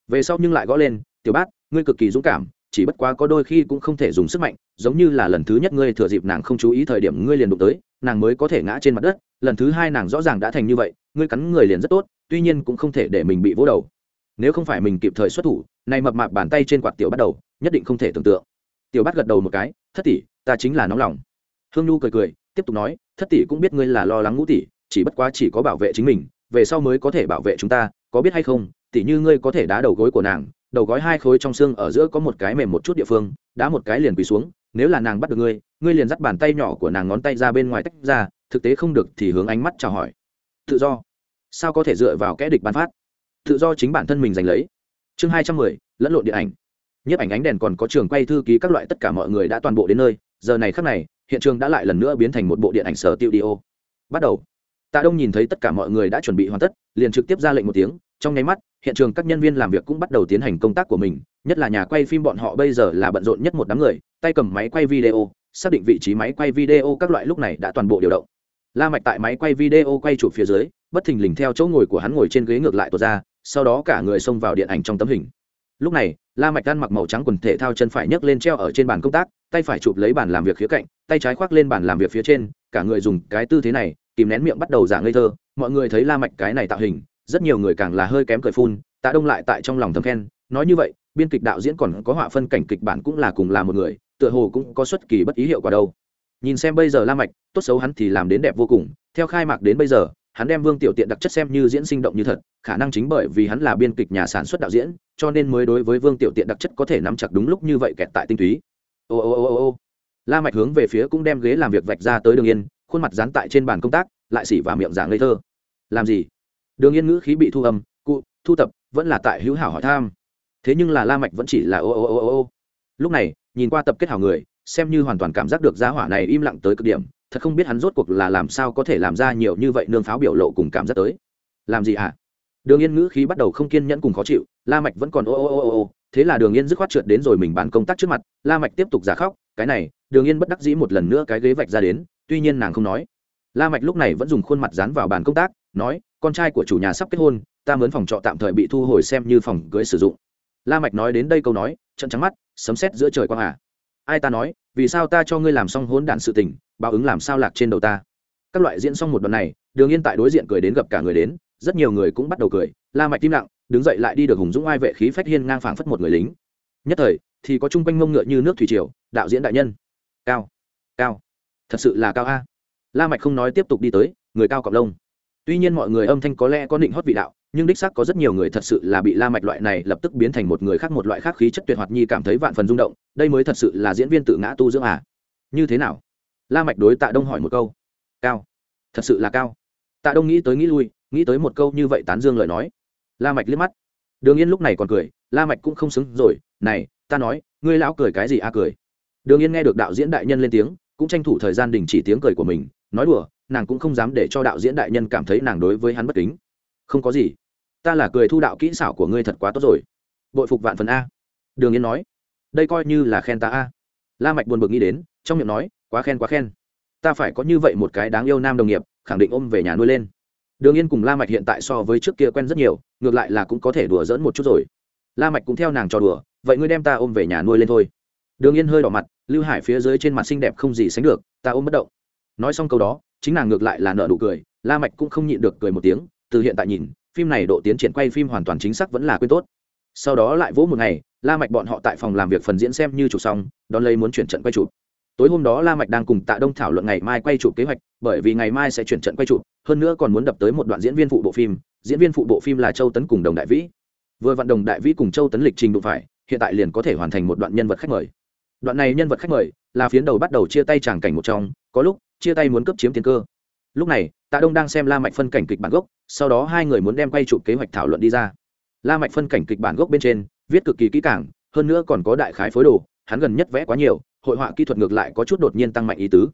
Về sau nhưng lại gõ lên, tiểu bát ngươi cực kỳ dũng cảm, chỉ bất quá có đôi khi cũng không thể dùng sức mạnh, giống như là lần thứ nhất ngươi thừa dịp nàng không chú ý thời điểm ngươi liền đụng tới, nàng mới có thể ngã trên mặt đất. Lần thứ hai nàng rõ ràng đã thành như vậy, ngươi cắn người liền rất tốt, tuy nhiên cũng không thể để mình bị vỗ đầu. Nếu không phải mình kịp thời xuất thủ này mập mạp bàn tay trên quạt tiểu bắt đầu, nhất định không thể tưởng tượng. Tiểu bắt gật đầu một cái, thất tỷ, ta chính là nóng lòng. Hương nhu cười cười, tiếp tục nói, thất tỷ cũng biết ngươi là lo lắng ngũ tỷ, chỉ bất quá chỉ có bảo vệ chính mình về sau mới có thể bảo vệ chúng ta, có biết hay không tỷ như ngươi có thể đá đầu gối của nàng, đầu gói hai khối trong xương ở giữa có một cái mềm một chút địa phương, đá một cái liền quỳ xuống, nếu là nàng bắt được ngươi ngươi liền dắt bàn tay nhỏ của nàng ngón tay ra bên ngoài tách ra, thực tế không được thì hướng ánh mắt chào hỏi. Tự do. Sao có thể dựa vào kẽ địch bán phát? Tự do chính bản thân mình giành lấy. Chương hai trăm mười, lẫn lộn điện ảnh. Nhiếp ảnh ánh đèn còn có trường quay thư ký các loại tất cả mọi người đã toàn bộ đến nơi, giờ này khắc này, hiện trường đã lại lần nữa biến thành một bộ điện ảnh sở tiêu đi ô bắt đầu tạ đông nhìn thấy tất cả mọi người đã chuẩn bị hoàn tất, liền trực tiếp ra lệnh một tiếng, trong nháy mắt, hiện trường các nhân viên làm việc cũng bắt đầu tiến hành công tác của mình, nhất là nhà quay phim bọn họ bây giờ là bận rộn nhất một đám người, tay cầm máy quay video, xác định vị trí máy quay video các loại lúc này đã toàn bộ điều động. La mạch tại máy quay video quay chụp phía dưới, bất thình lình theo chỗ ngồi của hắn ngồi trên ghế ngược lại tuột ra, sau đó cả người xông vào điện ảnh trong tấm hình. Lúc này, la mạch đang mặc màu trắng quần thể thao chân phải nhấc lên treo ở trên bàn công tác, tay phải chụp lấy bàn làm việc phía cạnh, tay trái khoác lên bàn làm việc phía trên, cả người dùng cái tư thế này kìm nén miệng bắt đầu giả ngây thơ, mọi người thấy la mạch cái này tạo hình, rất nhiều người càng là hơi kém cười phun, tạ đông lại tại trong lòng thầm khen, nói như vậy, biên kịch đạo diễn còn có họa phân cảnh kịch bản cũng là cùng là một người, tựa hồ cũng có xuất kỳ bất ý hiệu quả đâu. Nhìn xem bây giờ la mạch, tốt xấu hắn thì làm đến đẹp vô cùng, theo khai mạc đến bây giờ, hắn đem vương tiểu tiện đặc chất xem như diễn sinh động như thật, khả năng chính bởi vì hắn là biên kịch nhà sản xuất đạo diễn, cho nên mới đối với vương tiểu tiện đặc chất có thể nắm chặt đúng lúc như vậy kẹt tại tinh túy. Ô ô ô ô ô. La mạch hướng về phía cũng đem ghế làm việc vạch ra tới đường yên khuôn mặt dán tại trên bàn công tác, lại xỉ vào miệng giảng ngây thơ. Làm gì? Đường yên ngữ khí bị thu âm, cụ, thu tập, vẫn là tại hữu hảo hỏi tham thế nhưng là la mạch vẫn chỉ là ô ô ô ô ô. Lúc này, nhìn qua tập kết hảo người, xem như hoàn toàn cảm giác được giá hỏa này im lặng tới cực điểm, thật không biết hắn rốt cuộc là làm sao có thể làm ra nhiều như vậy nương pháo biểu lộ cùng cảm giác tới. Làm gì hả? Đường yên ngữ khí bắt đầu không kiên nhẫn cùng khó chịu, la mạch vẫn còn ô ô ô ô ô. Thế là đường yên dứt khoát trượt đến rồi mình bàn công tác trước mặt, la mạch tiếp tục giả khóc, cái này, đường yên bất đắc dĩ một lần nữa cái ghế vạch ra đến tuy nhiên nàng không nói. La mạch lúc này vẫn dùng khuôn mặt dán vào bàn công tác, nói, con trai của chủ nhà sắp kết hôn, ta mướn phòng trọ tạm thời bị thu hồi xem như phòng cưới sử dụng. La mạch nói đến đây câu nói trận trắng mắt, sấm sét giữa trời quang hà ai ta nói, vì sao ta cho ngươi làm xong hỗn đản sự tình, báo ứng làm sao lạc trên đầu ta? Các loại diễn xong một đoạn này, đường yên tại đối diện cười đến gặp cả người đến, rất nhiều người cũng bắt đầu cười. La mạch tim lặng, đứng dậy lại đi được hùng dũng ai vệ khí phách hiên ngang phảng phất một người lính. Nhất thời, thì có trung quanh mông ngựa như nước thủy triều, đạo diễn đại nhân. Cao cao thật sự là cao a. La mạch không nói tiếp tục đi tới, người cao cọp lông. Tuy nhiên mọi người âm thanh có lẽ có định hót vị đạo, nhưng đích xác có rất nhiều người thật sự là bị la mạch loại này lập tức biến thành một người khác một loại khác khí chất tuyệt hoạt nhi cảm thấy vạn phần rung động, đây mới thật sự là diễn viên tự ngã tu dưỡng à. Như thế nào? La mạch đối tạ đông hỏi một câu. Cao. Thật sự là cao. Tạ đông nghĩ tới nghĩ lui, nghĩ tới một câu như vậy tán dương lời nói. La mạch liếc mắt. Đường yên lúc này còn cười, la mạch cũng không xứng rồi, này, ta nói, ngươi lão cười cái gì a cười? Đường yên nghe được đạo diễn đại nhân lên tiếng cũng tranh thủ thời gian đình chỉ tiếng cười của mình, nói đùa, nàng cũng không dám để cho đạo diễn đại nhân cảm thấy nàng đối với hắn bất kính. Không có gì. Ta là cười thu đạo kỹ xảo của ngươi thật quá tốt rồi. Bội phục vạn phần a. Đường yên nói. Đây coi như là khen ta a. La mạch buồn bực nghĩ đến, trong miệng nói, quá khen quá khen. Ta phải có như vậy một cái đáng yêu nam đồng nghiệp, khẳng định ôm về nhà nuôi lên. Đường yên cùng la mạch hiện tại so với trước kia quen rất nhiều, ngược lại là cũng có thể đùa dỡn một chút rồi. La mạch cũng theo nàng trò đùa, vậy ngươi đem ta ôm về nhà nuôi lên thôi đường yên hơi đỏ mặt, lưu hải phía dưới trên mặt xinh đẹp không gì sánh được, ta ôm bất động. Nói xong câu đó, chính nàng ngược lại là nợ nụ cười, la mạch cũng không nhịn được cười một tiếng, từ hiện tại nhìn, phim này độ tiến triển quay phim hoàn toàn chính xác vẫn là quên tốt. Sau đó lại vỗ một ngày, la mạch bọn họ tại phòng làm việc phần diễn xem như chụp xong, đón lấy muốn chuyển trận quay chụp. Tối hôm đó la mạch đang cùng tạ đông thảo luận ngày mai quay chụp kế hoạch, bởi vì ngày mai sẽ chuyển trận quay chụp, hơn nữa còn muốn đập tới một đoạn diễn viên phụ bộ phim, diễn viên phụ bộ phim là châu tấn cùng đồng đại vĩ. Vừa vận đồng đại vĩ cùng châu tấn lịch trình đụng phải, hiện tại liền có thể hoàn thành một đoạn nhân vật khách mời đoạn này nhân vật khách mời là phiến đầu bắt đầu chia tay tràng cảnh một trong, có lúc chia tay muốn cấp chiếm tiền cơ. Lúc này, tạ đông đang xem la mạch phân cảnh kịch bản gốc, sau đó hai người muốn đem quay chụp kế hoạch thảo luận đi ra. La mạch phân cảnh kịch bản gốc bên trên viết cực kỳ kỹ càng, hơn nữa còn có đại khái phối đồ, hắn gần nhất vẽ quá nhiều, hội họa kỹ thuật ngược lại có chút đột nhiên tăng mạnh ý tứ.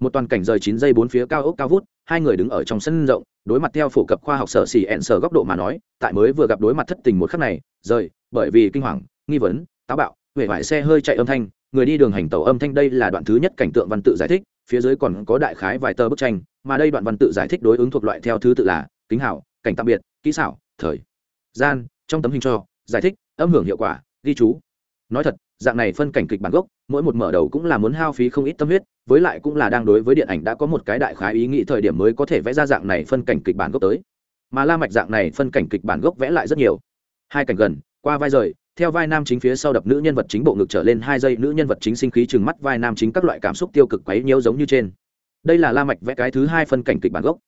Một toàn cảnh rời chín giây bốn phía cao ốc cao vút, hai người đứng ở trong sân rộng, đối mặt theo phổ cập khoa học sở xỉ ẹn sở góc độ mà nói, tại mới vừa gặp đối mặt thất tình một khắc này, rời, bởi vì kinh hoàng, nghi vấn, táo bạo huệ vải xe hơi chạy âm thanh, người đi đường hành tàu âm thanh đây là đoạn thứ nhất cảnh tượng văn tự giải thích, phía dưới còn có đại khái vài tờ bức tranh, mà đây đoạn văn tự giải thích đối ứng thuộc loại theo thứ tự là kính hảo, cảnh tạm biệt, kỹ xảo, thời, gian, trong tấm hình cho, giải thích, âm hưởng hiệu quả, ghi chú. Nói thật, dạng này phân cảnh kịch bản gốc, mỗi một mở đầu cũng là muốn hao phí không ít tâm huyết, với lại cũng là đang đối với điện ảnh đã có một cái đại khái ý nghĩ thời điểm mới có thể vẽ ra dạng này phân cảnh kịch bản gốc tới. Mà la mạch dạng này phân cảnh kịch bản gốc vẽ lại rất nhiều. Hai cảnh gần, qua vai rời theo vai nam chính phía sau đập nữ nhân vật chính bộ ngực trở lên hai giây, nữ nhân vật chính sinh khí trừng mắt, vai nam chính các loại cảm xúc tiêu cực quấy nhiễu giống như trên. Đây là la mạch vẽ cái thứ hai phân cảnh kịch bản gốc.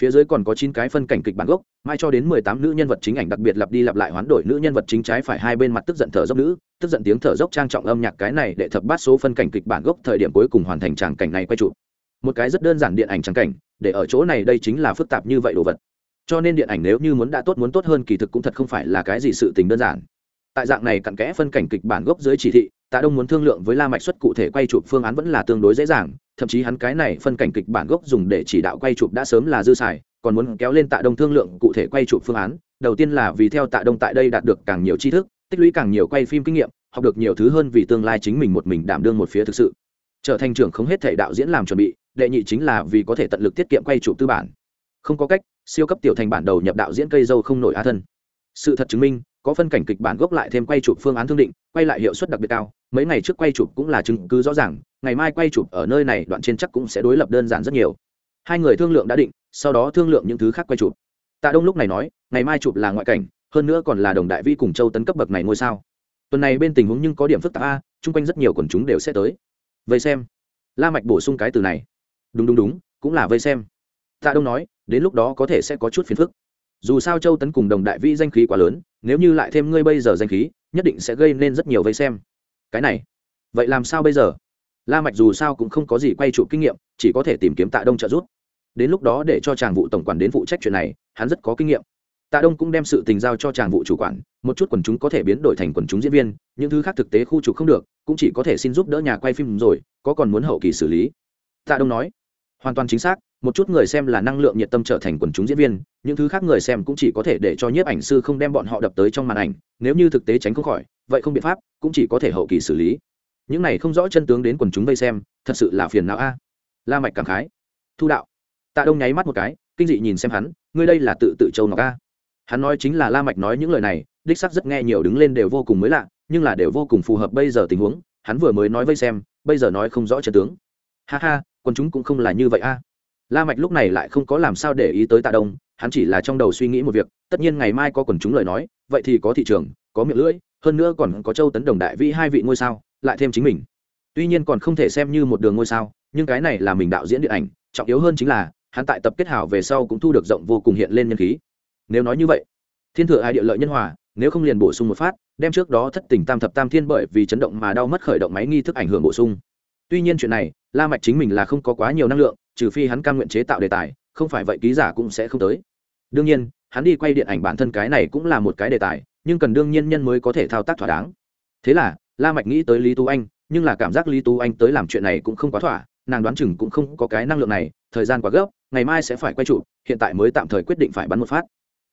Phía dưới còn có chín cái phân cảnh kịch bản gốc, mai cho đến mười tám nữ nhân vật chính ảnh đặc biệt lặp đi lặp lại hoán đổi nữ nhân vật chính trái phải hai bên mặt tức giận thở dốc nữ, tức giận tiếng thở dốc trang trọng âm nhạc cái này để thập bát số phân cảnh kịch bản gốc thời điểm cuối cùng hoàn thành tràng cảnh này quay trụ một cái rất đơn giản điện ảnh tràng cảnh, để ở chỗ này đây chính là phức tạp như vậy đồ vật. Cho nên điện ảnh nếu như muốn đã tốt muốn tốt hơn kỳ thực cũng thật không phải là cái gì sự tình đơn giản tại dạng này cặn kẽ phân cảnh kịch bản gốc dưới chỉ thị, tạ đông muốn thương lượng với la mạch xuất cụ thể quay chụp phương án vẫn là tương đối dễ dàng, thậm chí hắn cái này phân cảnh kịch bản gốc dùng để chỉ đạo quay chụp đã sớm là dư xài, còn muốn kéo lên tạ đông thương lượng cụ thể quay chụp phương án, đầu tiên là vì theo tạ đông tại đây đạt được càng nhiều tri thức, tích lũy càng nhiều quay phim kinh nghiệm, học được nhiều thứ hơn vì tương lai chính mình một mình đảm đương một phía thực sự. Trở thành trưởng không hết thể đạo diễn làm chuẩn bị, đệ nhị chính là vì có thể tận lực tiết kiệm quay chụp tư bản. Không có cách, siêu cấp tiểu thành bản đầu nhập đạo diễn cây dâu không nổi á thân. Sự thật chứng minh có phân cảnh kịch bản gốc lại thêm quay chụp phương án thương định, quay lại hiệu suất đặc biệt cao, mấy ngày trước quay chụp cũng là chứng cứ rõ ràng, ngày mai quay chụp ở nơi này đoạn trên chắc cũng sẽ đối lập đơn giản rất nhiều. Hai người thương lượng đã định, sau đó thương lượng những thứ khác quay chụp. Tạ đông lúc này nói, ngày mai chụp là ngoại cảnh, hơn nữa còn là đồng đại vi cùng châu tấn cấp bậc này ngôi sao. Tuần này bên tình huống nhưng có điểm phức tạp a, chung quanh rất nhiều quần chúng đều sẽ tới. Vây xem. La mạch bổ sung cái từ này. Đúng đúng đúng, cũng là vây xem. Tạ đông nói, đến lúc đó có thể sẽ có chút phiền phức dù sao châu tấn cùng đồng đại vi danh khí quá lớn, nếu như lại thêm ngươi bây giờ danh khí, nhất định sẽ gây nên rất nhiều vây xem. Cái này, vậy làm sao bây giờ? La mạch dù sao cũng không có gì quay trụ kinh nghiệm, chỉ có thể tìm kiếm tạ đông trợ giúp. Đến lúc đó để cho chàng vụ tổng quản đến phụ trách chuyện này, hắn rất có kinh nghiệm. Tạ đông cũng đem sự tình giao cho chàng vụ chủ quản, một chút quần chúng có thể biến đổi thành quần chúng diễn viên, những thứ khác thực tế khu trục không được, cũng chỉ có thể xin giúp đỡ nhà quay phim rồi, có còn muốn hậu kỳ xử lý? Tạ đông nói hoàn toàn chính xác, một chút người xem là năng lượng nhiệt tâm trở thành quần chúng diễn viên, những thứ khác người xem cũng chỉ có thể để cho nhiếp ảnh sư không đem bọn họ đập tới trong màn ảnh, nếu như thực tế tránh không khỏi, vậy không biện pháp, cũng chỉ có thể hậu kỳ xử lý. Những này không rõ chân tướng đến quần chúng vây xem, thật sự là phiền não a. La mạch cảm khái. Thu đạo. Tạ đông nháy mắt một cái, kinh dị nhìn xem hắn, ngươi đây là tự tự châu ngọc a. Hắn nói chính là la mạch nói những lời này, đích xác rất nghe nhiều đứng lên đều vô cùng mới lạ, nhưng là đều vô cùng phù hợp bây giờ tình huống, hắn vừa mới nói vây xem, bây giờ nói không rõ chân tướng. Ha ha còn chúng cũng không là như vậy a. La mạch lúc này lại không có làm sao để ý tới tạ đông, hắn chỉ là trong đầu suy nghĩ một việc, tất nhiên ngày mai có quần chúng lời nói, vậy thì có thị trường, có miệng lưỡi, hơn nữa còn có châu tấn đồng đại vĩ hai vị ngôi sao, lại thêm chính mình. Tuy nhiên còn không thể xem như một đường ngôi sao, nhưng cái này là mình đạo diễn điện ảnh, trọng yếu hơn chính là, hắn tại tập kết hảo về sau cũng thu được rộng vô cùng hiện lên nhân khí. Nếu nói như vậy, thiên thừa ai địa lợi nhân hòa, nếu không liền bổ sung một phát, đem trước đó thất tình tam thập tam thiên bởi vì chấn động mà đau mất khởi động máy nghi thức ảnh hưởng bổ sung tuy nhiên chuyện này, la mạch chính mình là không có quá nhiều năng lượng, trừ phi hắn cam nguyện chế tạo đề tài, không phải vậy ký giả cũng sẽ không tới. Đương nhiên, hắn đi quay điện ảnh bản thân cái này cũng là một cái đề tài, nhưng cần đương nhiên nhân mới có thể thao tác thỏa đáng. Thế là, la mạch nghĩ tới lý tú anh, nhưng là cảm giác lý tú anh tới làm chuyện này cũng không quá thỏa, nàng đoán chừng cũng không có cái năng lượng này, thời gian quá gấp, ngày mai sẽ phải quay trụ, hiện tại mới tạm thời quyết định phải bắn một phát.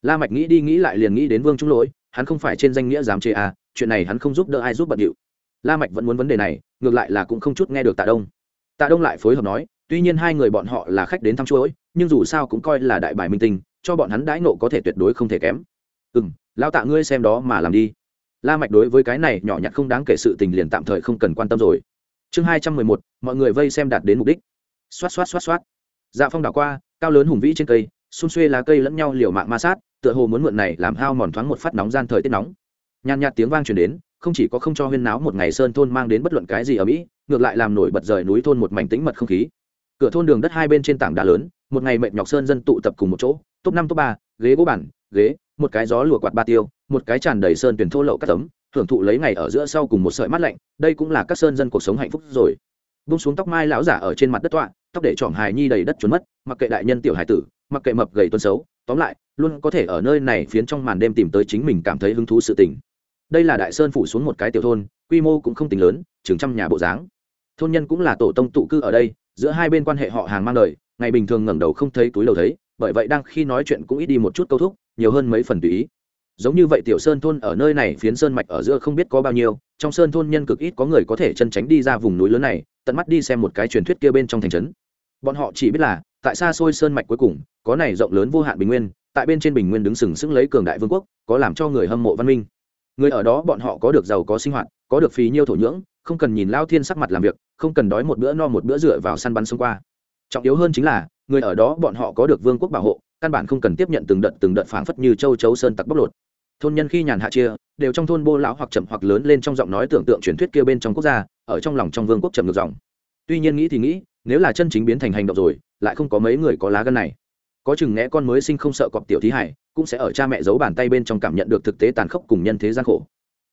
La mạch nghĩ đi nghĩ lại liền nghĩ đến vương trung lỗi, hắn không phải trên danh nghĩa dám chê à chuyện này hắn không giúp đỡ ai giúp bận điệu. La mạch vẫn muốn vấn đề này ngược lại là cũng không chút nghe được tạ đông. Tạ đông lại phối hợp nói, tuy nhiên hai người bọn họ là khách đến thăm chuỗi, nhưng dù sao cũng coi là đại bài minh tinh, cho bọn hắn đãi nộ có thể tuyệt đối không thể kém. Ừm lao tạ ngươi xem đó mà làm đi. La mạch đối với cái này nhỏ nhặt không đáng kể sự tình liền tạm thời không cần quan tâm rồi. Chương hai trăm mười một, mọi người vây xem đạt đến mục đích. Xoát xoát xoát xoát. Dạ phong đảo qua, cao lớn hùng vĩ trên cây, xung xuê lá cây lẫn nhau liều mạng ma sát, tựa hồ muốn mượn này làm hao mòn thoáng một phát nóng gian thời tiết nóng. Nhàn nhạt tiếng vang truyền đến không chỉ có không cho huyên náo một ngày sơn thôn mang đến bất luận cái gì ở mỹ, ngược lại làm nổi bật rời núi thôn một mảnh tĩnh mật không khí. Cửa thôn đường đất hai bên trên tảng đá lớn, một ngày mệt nhọc sơn dân tụ tập cùng một chỗ, top năm, top ba, ghế gỗ bản, ghế, một cái gió lùa quạt ba tiêu, một cái tràn đầy sơn tuyển thô lậu các tấm hưởng thụ lấy ngày ở giữa sau cùng một sợi mát lạnh, đây cũng là các sơn dân cuộc sống hạnh phúc rồi. Bung xuống tóc mai lão giả ở trên mặt đất tọa, tóc để trỏm hài nhi đầy đất trốn mất, mặc kệ đại nhân tiểu hải tử, mặc kệ mập gầy tuân xấu, tóm lại, luôn có thể ở nơi này phiến trong màn đêm tìm tới chính mình cảm thấy hứng thú sự tình đây là đại sơn phủ xuống một cái tiểu thôn, quy mô cũng không tính lớn, chừng trăm nhà bộ dáng. Thôn nhân cũng là tổ tông tụ cư ở đây, giữa hai bên quan hệ họ hàng mang đời, ngày bình thường ngẩng đầu không thấy túi đầu thấy, bởi vậy đang khi nói chuyện cũng ít đi một chút câu thúc, nhiều hơn mấy phần tùy ý. Giống như vậy tiểu sơn thôn ở nơi này phiến sơn mạch ở giữa không biết có bao nhiêu, trong sơn thôn nhân cực ít có người có thể chân tránh đi ra vùng núi lớn này, tận mắt đi xem một cái truyền thuyết kia bên trong thành trấn. Bọn họ chỉ biết là, tại xa xôi sơn mạch cuối cùng, có này rộng lớn vô hạn bình nguyên, tại bên trên bình nguyên đứng sừng sững lấy cường đại vương quốc, có làm cho người hâm mộ văn minh người ở đó bọn họ có được giàu có sinh hoạt, có được phí nhiêu thổ nhưỡng, không cần nhìn lao thiên sắc mặt làm việc, không cần đói một bữa no một bữa dựa vào săn bắn xông qua. Trọng yếu hơn chính là, người ở đó bọn họ có được vương quốc bảo hộ, căn bản không cần tiếp nhận từng đợt từng đợt phảng phất như châu chấu sơn tặc bóc lột. Thôn nhân khi nhàn hạ chia, đều trong thôn bô lão hoặc chậm hoặc lớn lên trong giọng nói tưởng tượng truyền thuyết kia bên trong quốc gia, ở trong lòng trong vương quốc chậm ngược dòng. Tuy nhiên nghĩ thì nghĩ, nếu là chân chính biến thành hành động rồi, lại không có mấy người có lá gân này có chừng nghe con mới sinh không sợ cọp tiểu thí hải, cũng sẽ ở cha mẹ giấu bàn tay bên trong cảm nhận được thực tế tàn khốc cùng nhân thế gian khổ.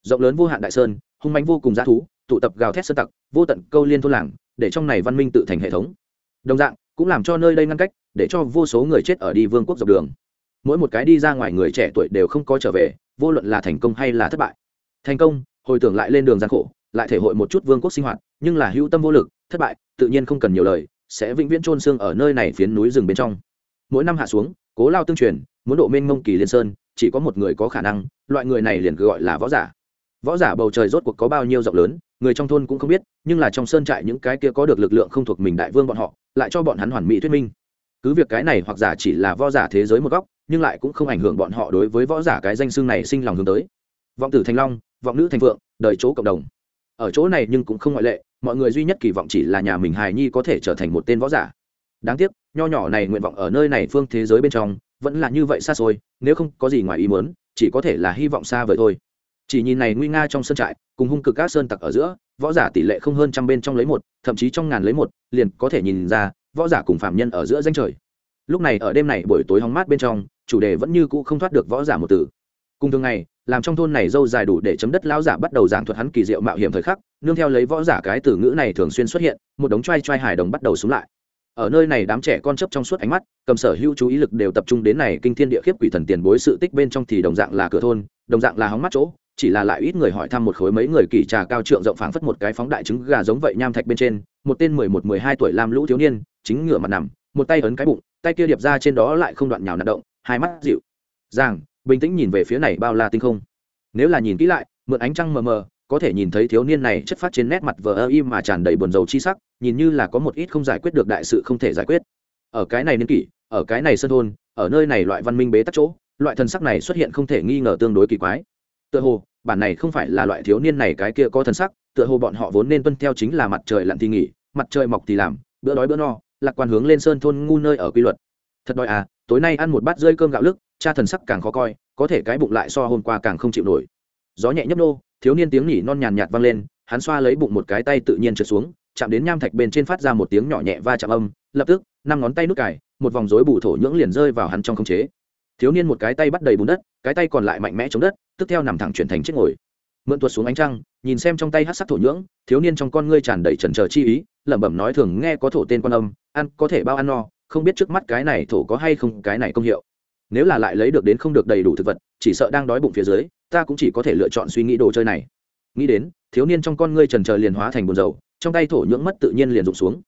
Rộng lớn vô hạn đại sơn, hung mánh vô cùng dã thú, tụ tập gào thét sơn tặc, vô tận câu liên thôn làng, để trong này văn minh tự thành hệ thống. Đồng dạng, cũng làm cho nơi đây ngăn cách, để cho vô số người chết ở đi vương quốc dọc đường. Mỗi một cái đi ra ngoài người trẻ tuổi đều không có trở về, vô luận là thành công hay là thất bại. Thành công, hồi tưởng lại lên đường gian khổ, lại thể hội một chút vương quốc sinh hoạt, nhưng là hữu tâm vô lực, thất bại, tự nhiên không cần nhiều lời, sẽ vĩnh viễn trôn xương ở nơi này phiến núi rừng bên trong mỗi năm hạ xuống, cố lao tương truyền, muốn độ mênh mông kỳ liên sơn, chỉ có một người có khả năng, loại người này liền cứ gọi là võ giả. Võ giả bầu trời rốt cuộc có bao nhiêu rộng lớn, người trong thôn cũng không biết, nhưng là trong sơn trại những cái kia có được lực lượng không thuộc mình đại vương bọn họ, lại cho bọn hắn hoàn mỹ thuyết minh. Cứ việc cái này hoặc giả chỉ là võ giả thế giới một góc, nhưng lại cũng không ảnh hưởng bọn họ đối với võ giả cái danh xưng này sinh lòng hướng tới. Vọng tử thành long, vọng nữ thành vượng đời chỗ cộng đồng. Ở chỗ này nhưng cũng không ngoại lệ, mọi người duy nhất kỳ vọng chỉ là nhà mình hài nhi có thể trở thành một tên võ giả đáng tiếc, nho nhỏ này nguyện vọng ở nơi này phương thế giới bên trong, vẫn là như vậy xa xôi, nếu không có gì ngoài ý muốn, chỉ có thể là hy vọng xa vời thôi. Chỉ nhìn này nguy nga trong sân trại, cùng hung cực các sơn tặc ở giữa, võ giả tỷ lệ không hơn trăm bên trong lấy một, thậm chí trong ngàn lấy một, liền có thể nhìn ra, võ giả cùng phạm nhân ở giữa danh trời. Lúc này ở đêm này buổi tối hóng mát bên trong, chủ đề vẫn như cũ không thoát được võ giả một từ. Cùng thường ngày, làm trong thôn này dâu dài đủ để chấm đất lão giả bắt đầu giảng thuật hắn kỳ diệu mạo hiểm thời khắc, nương theo lấy võ giả cái từ ngữ này thường xuyên xuất hiện, một đống trai trai hài đồng bắt đầu xuống lại ở nơi này đám trẻ con chấp trong suốt ánh mắt, cầm sở hữu chú ý lực đều tập trung đến này kinh thiên địa khiếp quỷ thần tiền bối sự tích bên trong thì đồng dạng là cửa thôn, đồng dạng là hóng mắt chỗ, chỉ là lại ít người hỏi thăm một khối mấy người kỳ trà cao trượng rộng phảng phất một cái phóng đại trứng gà giống vậy nham thạch bên trên, một tên mười một, mười hai tuổi làm lũ thiếu niên, chính ngửa mặt nằm, một tay ấn cái bụng, tay kia điệp ra trên đó lại không đoạn nhào nạt động, hai mắt dịu. Giang, bình tĩnh nhìn về phía này bao la tinh không. Nếu là nhìn kỹ lại, mượn ánh trăng mờ mờ có thể nhìn thấy thiếu niên này chất phát trên nét mặt vờ ơ im mà tràn đầy buồn rầu chi sắc, nhìn như là có một ít không giải quyết được đại sự không thể giải quyết. Ở cái này niên kỷ, ở cái này sân thôn, ở nơi này loại văn minh bế tắc chỗ, loại thần sắc này xuất hiện không thể nghi ngờ tương đối kỳ quái. Tựa hồ, bản này không phải là loại thiếu niên này cái kia có thần sắc, tựa hồ bọn họ vốn nên tuân theo chính là mặt trời lặn thì nghỉ, mặt trời mọc thì làm, bữa đói bữa no, lạc quan hướng lên sơn thôn ngu nơi ở quy luật. Thật đói à tối nay ăn một bát rơi cơm gạo lức, cha thần sắc càng khó coi, có thể cái bụng lại so hôm qua càng không chịu nổi. Gió nhẹ nhấp nô thiếu niên tiếng nhỉ non nhàn nhạt vang lên, hắn xoa lấy bụng một cái tay tự nhiên trượt xuống, chạm đến nham thạch bên trên phát ra một tiếng nhỏ nhẹ va chạm âm, lập tức, năm ngón tay nút cài, một vòng rối bù thổ nhưỡng liền rơi vào hắn trong không chế. Thiếu niên một cái tay bắt đầy bùn đất, cái tay còn lại mạnh mẽ chống đất, tức theo nằm thẳng chuyển thành chết ngồi. Mượn tuột xuống ánh trăng, nhìn xem trong tay hát sắc thổ nhưỡng, thiếu niên trong con ngươi tràn đầy trần trờ chi ý, lẩm bẩm nói thường nghe có thổ tên quan âm, ăn có thể bao ăn no, không biết trước mắt cái này thổ có hay không, cái này công hiệu. Nếu là lại lấy được đến không được đầy đủ thực vật, chỉ sợ đang đói bụng phía dưới ta cũng chỉ có thể lựa chọn suy nghĩ đồ chơi này. Nghĩ đến, thiếu niên trong con ngươi trần trờ liền hóa thành buồn dầu trong tay thổ nhưỡng mất tự nhiên liền rụng xuống.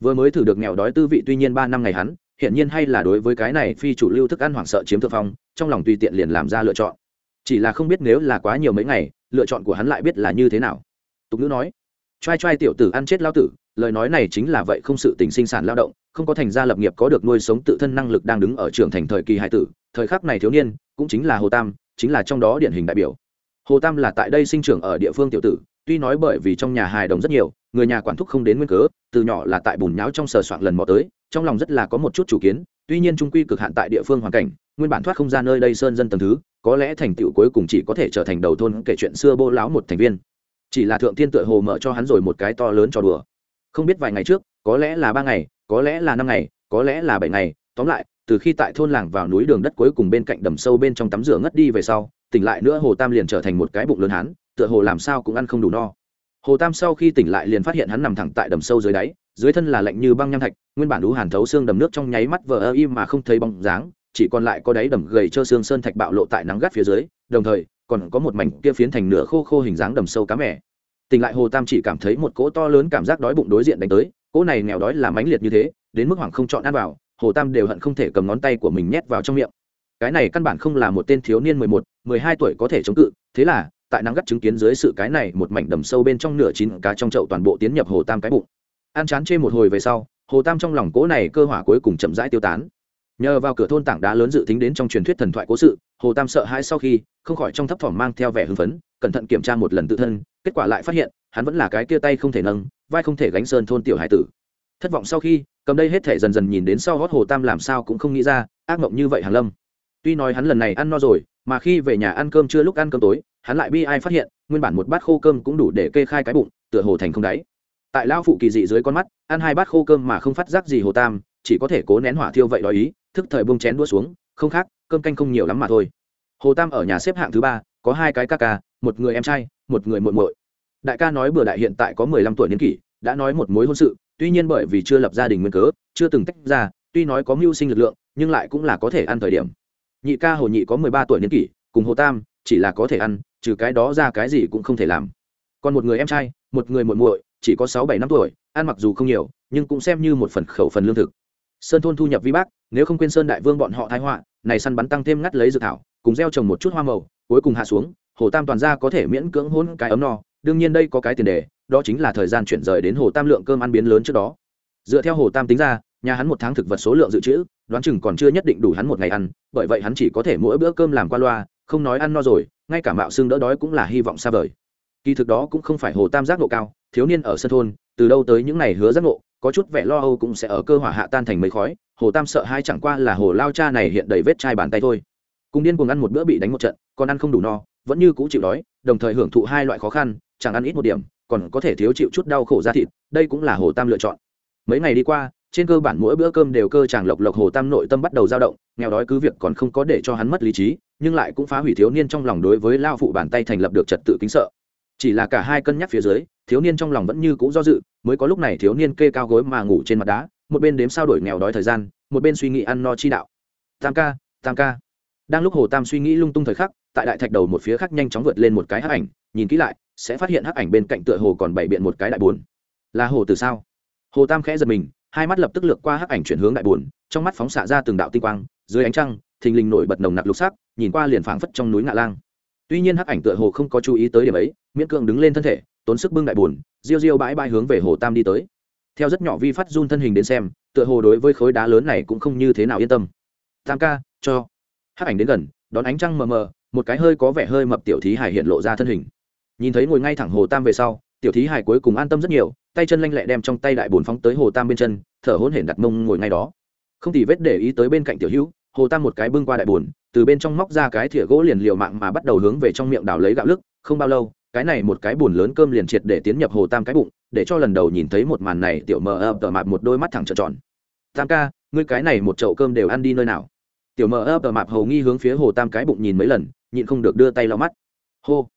Vừa mới thử được nghèo đói tư vị tuy nhiên ba năm ngày hắn, hiện nhiên hay là đối với cái này phi chủ lưu thức ăn hoảng sợ chiếm thượng phong, trong lòng tùy tiện liền làm ra lựa chọn. Chỉ là không biết nếu là quá nhiều mấy ngày, lựa chọn của hắn lại biết là như thế nào. Tục ngữ nói, trai trai tiểu tử ăn chết lao tử. Lời nói này chính là vậy không sự tình sinh sản lao động, không có thành gia lập nghiệp có được nuôi sống tự thân năng lực đang đứng ở trường thành thời kỳ hải tử, thời khắc này thiếu niên cũng chính là hồ tam chính là trong đó điển hình đại biểu. Hồ tam là tại đây sinh trưởng ở địa phương tiểu tử, tuy nói bởi vì trong nhà hài đồng rất nhiều, người nhà quản thúc không đến nguyên cớ, từ nhỏ là tại bùn nháo trong sờ soạn lần mò tới, trong lòng rất là có một chút chủ kiến, tuy nhiên trung quy cực hạn tại địa phương hoàn cảnh, nguyên bản thoát không ra nơi đây sơn dân tầng thứ, có lẽ thành tựu cuối cùng chỉ có thể trở thành đầu thôn kể chuyện xưa bô láo một thành viên. Chỉ là thượng thiên tựa hồ mở cho hắn rồi một cái to lớn cho đùa. Không biết vài ngày trước, có lẽ là ba ngày, có lẽ là năm ngày, có lẽ là bảy ngày, tóm lại từ khi tại thôn làng vào núi đường đất cuối cùng bên cạnh đầm sâu bên trong tắm rửa ngất đi về sau, tỉnh lại nữa, hồ tam liền trở thành một cái bụng lớn hắn tựa hồ làm sao cũng ăn không đủ no. Hồ tam sau khi tỉnh lại liền phát hiện hắn nằm thẳng tại đầm sâu dưới đáy, dưới thân là lạnh như băng nham thạch, nguyên bản đú hàn thấu xương đầm nước trong nháy mắt vờ ơ im mà không thấy bóng dáng, chỉ còn lại có đáy đầm gầy trơ xương sơn thạch bạo lộ tại nắng gắt phía dưới, đồng thời, còn có một mảnh kia phiến thành nửa khô khô hình dáng đầm sâu cá mẻ tỉnh lại, hồ tam chỉ cảm thấy một cỗ to lớn cảm giác đói bụng đối diện đánh tới, cỗ này nghèo đói làm mãnh liệt như thế, đến mức hoảng không chọn ăn vào hồ tam đều hận không thể cầm ngón tay của mình nhét vào trong miệng. Cái này căn bản không là một tên thiếu niên mười một, mười hai tuổi có thể chống cự, thế là, tại nắng gắt chứng kiến dưới sự cái này, một mảnh đầm sâu bên trong nửa chín cá trong chậu toàn bộ tiến nhập hồ tam cái bụng. Ăn chán chê một hồi về sau, hồ tam trong lòng cỗ này cơ hỏa cuối cùng chậm rãi tiêu tán. Nhờ vào cửa thôn tảng đá lớn dự tính đến trong truyền thuyết thần thoại cố sự, hồ tam sợ hãi sau khi, không khỏi trong thấp thỏm mang theo vẻ hưng phấn, cẩn thận kiểm tra một lần tự thân, kết quả lại phát hiện, hắn vẫn là cái kia tay không thể nâng, vai không thể gánh sơn thôn tiểu hải tử. Thất vọng sau khi cầm đây hết thể dần dần nhìn đến sau gót hồ tam làm sao cũng không nghĩ ra, ác mộng như vậy hàn lâm. Tuy nói hắn lần này ăn no rồi, mà khi về nhà ăn cơm chưa lúc ăn cơm tối, hắn lại bi ai phát hiện, nguyên bản một bát khô cơm cũng đủ để kê khai cái bụng, tựa hồ thành không đáy. Tại lao phụ kỳ dị dưới con mắt, ăn hai bát khô cơm mà không phát giác gì hồ tam, chỉ có thể cố nén hỏa thiêu vậy đòi ý, thức thời bông chén đua xuống, không khác, cơm canh không nhiều lắm mà thôi. Hồ tam ở nhà xếp hạng thứ ba, có hai cái ca ca, một người em trai, một người muội muội. Đại ca nói bừa đại hiện tại có mười lăm tuổi niên kỷ, đã nói một mối hôn sự tuy nhiên bởi vì chưa lập gia đình nguyên cớ, chưa từng tách ra, tuy nói có mưu sinh lực lượng, nhưng lại cũng là có thể ăn thời điểm. Nhị ca hồ nhị có mười ba tuổi niên kỷ, cùng hồ tam, chỉ là có thể ăn, trừ cái đó ra cái gì cũng không thể làm. Còn một người em trai, một người muội muội, chỉ có sáu bảy năm tuổi, ăn mặc dù không nhiều, nhưng cũng xem như một phần khẩu phần lương thực. Sơn thôn thu nhập vi bác, nếu không quên sơn đại vương bọn họ thái họa, này săn bắn tăng thêm ngắt lấy dự thảo, cùng gieo trồng một chút hoa màu, cuối cùng hạ xuống, hồ tam toàn ra có thể miễn cưỡng hôn cái ấm no, đương nhiên đây có cái tiền đề đó chính là thời gian chuyển rời đến hồ tam lượng cơm ăn biến lớn trước đó. Dựa theo hồ tam tính ra, nhà hắn một tháng thực vật số lượng dự trữ, đoán chừng còn chưa nhất định đủ hắn một ngày ăn, bởi vậy hắn chỉ có thể mỗi bữa cơm làm qua loa, không nói ăn no rồi, ngay cả mạo xương đỡ đói cũng là hy vọng xa vời. Kỳ thực đó cũng không phải hồ tam giác ngộ cao, thiếu niên ở sân thôn, từ đâu tới những ngày hứa giác ngộ, có chút vẻ lo âu cũng sẽ ở cơ hỏa hạ tan thành mấy khói, hồ tam sợ hai chẳng qua là hồ lao cha này hiện đầy vết chai bàn tay thôi. Cùng điên cuồng ăn một bữa bị đánh một trận, còn ăn không đủ no, vẫn như cũ chịu đói, đồng thời hưởng thụ hai loại khó khăn, chẳng ăn ít một điểm còn có thể thiếu chịu chút đau khổ ra thịt, đây cũng là hồ tam lựa chọn. Mấy ngày đi qua, trên cơ bản mỗi bữa cơm đều cơ chàng lộc lộc hồ tam nội tâm bắt đầu dao động, nghèo đói cứ việc còn không có để cho hắn mất lý trí, nhưng lại cũng phá hủy thiếu niên trong lòng đối với lao phụ bàn tay thành lập được trật tự kính sợ. Chỉ là cả hai cân nhắc phía dưới, thiếu niên trong lòng vẫn như cũ do dự, mới có lúc này thiếu niên kê cao gối mà ngủ trên mặt đá, một bên đếm sao đổi nghèo đói thời gian, một bên suy nghĩ ăn no chi đạo. Tam ca tam ca. Đang lúc hồ tam suy nghĩ lung tung thời khắc tại đại thạch đầu một phía khác nhanh chóng vượt lên một cái hắc ảnh, nhìn kỹ lại, sẽ phát hiện hắc ảnh bên cạnh tựa hồ còn bày biện một cái đại buồn. Là hồ từ sao? Hồ tam khẽ giật mình, hai mắt lập tức lược qua hắc ảnh chuyển hướng đại buồn, trong mắt phóng xạ ra từng đạo tinh quang, dưới ánh trăng, thình lình nổi bật nồng nặc lục sắc, nhìn qua liền phảng phất trong núi ngạ lang. Tuy nhiên hắc ảnh tựa hồ không có chú ý tới điểm ấy, miễn cưỡng đứng lên thân thể, tốn sức bưng đại buồn riêu riêu bãi bãi hướng về hồ tam đi tới. Theo rất nhỏ vi phát run thân hình đến xem, tựa hồ đối với khối đá lớn này cũng không như thế nào yên tâm. Tam ca, cho. Hắc ảnh đến gần, đón ánh trăng mờ mờ một cái hơi có vẻ hơi mập tiểu thí hải hiện lộ ra thân hình. Nhìn thấy ngồi ngay thẳng hồ tam về sau, tiểu thí hải cuối cùng an tâm rất nhiều, tay chân lanh lẹ đem trong tay đại bồn phóng tới hồ tam bên chân, thở hôn hển đặt mông ngồi ngay đó. Không thì vết để ý tới bên cạnh tiểu hữu, hồ tam một cái bưng qua đại bồn, từ bên trong móc ra cái thìa gỗ liền liều mạng mà bắt đầu hướng về trong miệng đào lấy gạo lức, không bao lâu, cái này một cái bồn lớn cơm liền triệt để tiến nhập hồ tam cái bụng, để cho lần đầu nhìn thấy một màn này tiểu mờ ập tờ mạp một đôi mắt thẳng trợn tròn. Tam ca, ngươi cái này một chậu cơm đều ăn đi nơi nào? Tiểu mờ ập tờ mạp hầu nghi hướng phía hồ tam cái bụng nhìn mấy lần nhịn không được đưa tay lau mắt. Hô.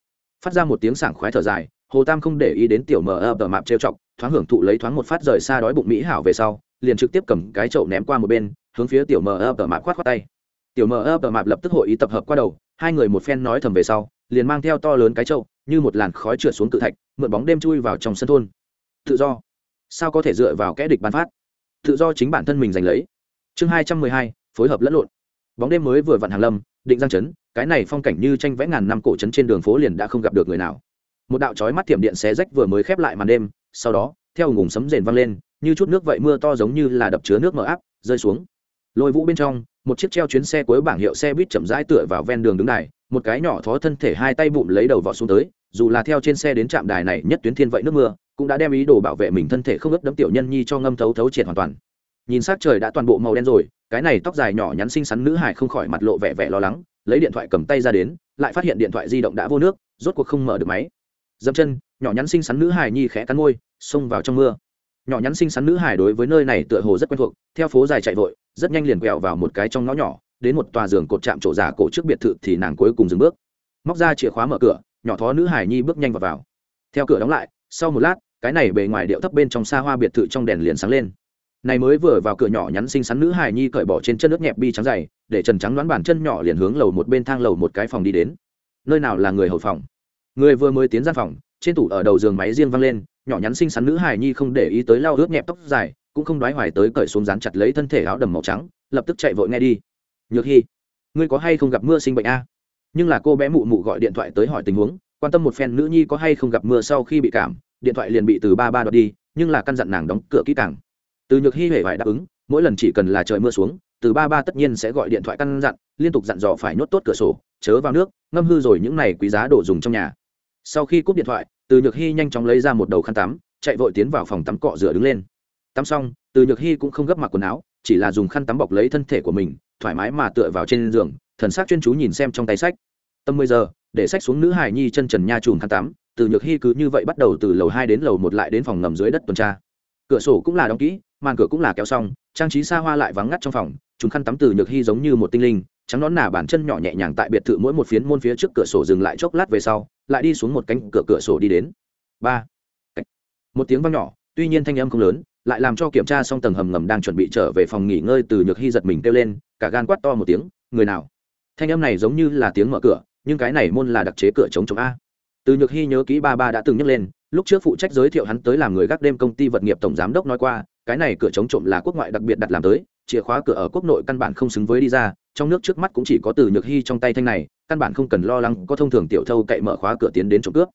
Phát ra một tiếng sảng khoái thở dài, hồ tam không để ý đến tiểu mờ ập ở mạp trêu chọc, thoáng hưởng thụ lấy thoáng một phát rời xa đói bụng mỹ hảo về sau, liền trực tiếp cầm cái chậu ném qua một bên, hướng phía tiểu mờ ập ở mạp khoát khoát tay. Tiểu mờ ập ở mạp lập tức hội ý tập hợp qua đầu, hai người một phen nói thầm về sau, liền mang theo to lớn cái chậu, như một làn khói trượt xuống cự thạch, mượn bóng đêm chui vào trong sân thôn. Tự do. Sao có thể dựa vào kẽ địch bán phát? Tự do chính bản thân mình giành lấy. Chương hai trăm mười hai, phối hợp lẫn lộn. Bóng đêm mới vừa vặn hàng lâm định giang chấn, cái này phong cảnh như tranh vẽ ngàn năm cổ trấn trên đường phố liền đã không gặp được người nào. Một đạo chói mắt thiểm điện xé rách vừa mới khép lại màn đêm, sau đó, theo ngùng sấm rền văng lên, như chút nước vậy mưa to giống như là đập chứa nước mở áp, rơi xuống. Lôi vũ bên trong, một chiếc treo chuyến xe cuối bảng hiệu xe buýt chậm rãi tựa vào ven đường đứng đài, một cái nhỏ thó thân thể hai tay bụng lấy đầu vọt xuống tới, dù là theo trên xe đến trạm đài này nhất tuyến thiên vậy nước mưa, cũng đã đem ý đồ bảo vệ mình thân thể không ướt đấm tiểu nhân nhi cho ngâm thấu thấu triệt hoàn toàn. Nhìn s trời đã toàn bộ màu đen rồi cái này tóc dài nhỏ nhắn xinh xắn nữ hải không khỏi mặt lộ vẻ vẻ lo lắng lấy điện thoại cầm tay ra đến lại phát hiện điện thoại di động đã vô nước rốt cuộc không mở được máy. Dẫm chân nhỏ nhắn xinh xắn nữ hải nhi khẽ cắn môi xông vào trong mưa. Nhỏ nhắn xinh xắn nữ hải đối với nơi này tựa hồ rất quen thuộc theo phố dài chạy vội rất nhanh liền quẹo vào một cái trong ngõ nhỏ đến một tòa giường cột chạm trổ giả cổ trước biệt thự thì nàng cuối cùng dừng bước. Móc ra chìa khóa mở cửa nhỏ thó nữ hải nhi bước nhanh vào, vào. theo cửa đóng lại sau một lát cái này bề ngoài điệu thấp bên trong xa hoa biệt thự trong đèn liền sáng lên này mới vừa vào cửa nhỏ nhắn xinh xắn nữ hài nhi cởi bỏ trên chân nước nhẹp bi trắng dày, để trần trắng đoán bàn chân nhỏ liền hướng lầu một bên thang lầu một cái phòng đi đến. Nơi nào là người hầu phòng? Người vừa mới tiến ra phòng, trên tủ ở đầu giường máy riêng văng lên, nhỏ nhắn xinh xắn nữ hài nhi không để ý tới lau ướt nhẹp tóc dài, cũng không đoái hoài tới cởi xuống dán chặt lấy thân thể áo đầm màu trắng, lập tức chạy vội nghe đi. Nhược hy ngươi có hay không gặp mưa sinh bệnh a? Nhưng là cô bé mụ mụ gọi điện thoại tới hỏi tình huống, quan tâm một phen nữ nhi có hay không gặp mưa sau khi bị cảm, điện thoại liền bị từ ba ba đoạt đi, nhưng là căn dặn nàng đóng cửa kỹ càng từ nhược hy hề phải đáp ứng, mỗi lần chỉ cần là trời mưa xuống, từ ba ba tất nhiên sẽ gọi điện thoại căn dặn, liên tục dặn dò phải nhốt tốt cửa sổ, chớ vào nước, ngâm hư rồi những này quý giá đồ dùng trong nhà. Sau khi cúp điện thoại, từ nhược hy nhanh chóng lấy ra một đầu khăn tắm, chạy vội tiến vào phòng tắm cọ rửa đứng lên. Tắm xong, từ nhược hy cũng không gấp mặc quần áo, chỉ là dùng khăn tắm bọc lấy thân thể của mình, thoải mái mà tựa vào trên giường, thần sắc chuyên chú nhìn xem trong tay sách. Tầm mười giờ, để sách xuống nữ hải nhi chân trần nha chùm khăn tắm, từ nhược hy cứ như vậy bắt đầu từ lầu hai đến lầu một lại đến phòng ngầm dưới đất tuần tra. Cửa sổ cũng là đóng kỹ màn cửa cũng là kéo xong trang trí xa hoa lại vắng ngắt trong phòng chúng khăn tắm từ nhược hy giống như một tinh linh trắng nón nà, bản chân nhỏ nhẹ nhàng tại biệt thự mỗi một phiến môn phía trước cửa sổ dừng lại chốc lát về sau lại đi xuống một cánh cửa cửa sổ đi đến. Ba. Một tiếng vang nhỏ tuy nhiên thanh âm không lớn lại làm cho kiểm tra xong tầng hầm ngầm đang chuẩn bị trở về phòng nghỉ ngơi từ nhược hy giật mình kêu lên cả gan quát to một tiếng người nào? Thanh âm này giống như là tiếng mở cửa nhưng cái này môn là đặc chế cửa chống chống a. Từ nhược hy nhớ kỹ ba ba đã từng nhắc lên lúc trước phụ trách giới thiệu hắn tới làm người gác đêm công ty vật nghiệp tổng giám đốc nói qua cái này cửa chống trộm là quốc ngoại đặc biệt đặt làm tới, chìa khóa cửa ở quốc nội căn bản không xứng với đi ra, trong nước trước mắt cũng chỉ có từ nhược hy trong tay thanh này, căn bản không cần lo lắng có thông thường tiểu thâu cậy mở khóa cửa tiến đến trộm cướp.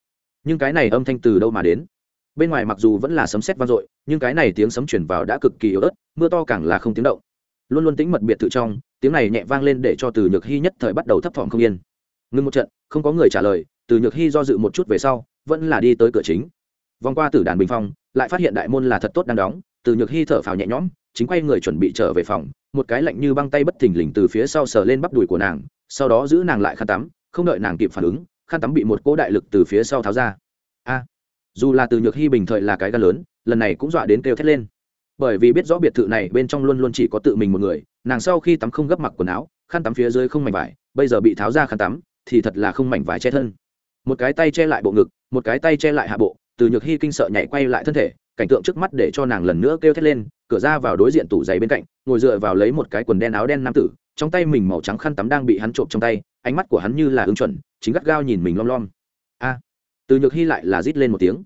Nhưng cái này âm thanh từ đâu mà đến? Bên ngoài mặc dù vẫn là sấm sét vang dội, nhưng cái này tiếng sấm chuyển vào đã cực kỳ yếu ớt, mưa to càng là không tiếng động. Luôn luôn tính mật biệt thự trong, tiếng này nhẹ vang lên để cho từ nhược hy nhất thời bắt đầu thấp thỏm không yên. Ngưng một trận, không có người trả lời, từ nhược hy do dự một chút về sau, vẫn là đi tới cửa chính. Vòng qua tử đàn bình phong, lại phát hiện đại môn là thật tốt đang đóng từ nhược hy thở phào nhẹ nhõm, chính quay người chuẩn bị trở về phòng, một cái lạnh như băng tay bất thình lình từ phía sau sờ lên bắp đùi của nàng, sau đó giữ nàng lại khăn tắm, không đợi nàng kịp phản ứng, khăn tắm bị một cỗ đại lực từ phía sau tháo ra. A! Dù là từ nhược hy bình thời là cái gan lớn, lần này cũng dọa đến kêu thét lên. Bởi vì biết rõ biệt thự này bên trong luôn luôn chỉ có tự mình một người, nàng sau khi tắm không gấp mặc quần áo, khăn tắm phía dưới không mảnh vải, bây giờ bị tháo ra khăn tắm, thì thật là không mảnh vải che thân. Một cái tay che lại bộ ngực, một cái tay che lại hạ bộ, từ nhược hy kinh sợ nhảy quay lại thân thể cảnh tượng trước mắt để cho nàng lần nữa kêu thét lên, cửa ra vào đối diện tủ giày bên cạnh, ngồi dựa vào lấy một cái quần đen áo đen nam tử, trong tay mình màu trắng khăn tắm đang bị hắn trộm trong tay, ánh mắt của hắn như là ứng chuẩn, chính gắt gao nhìn mình lom lom. A! Từ nhược hy lại là rít lên một tiếng.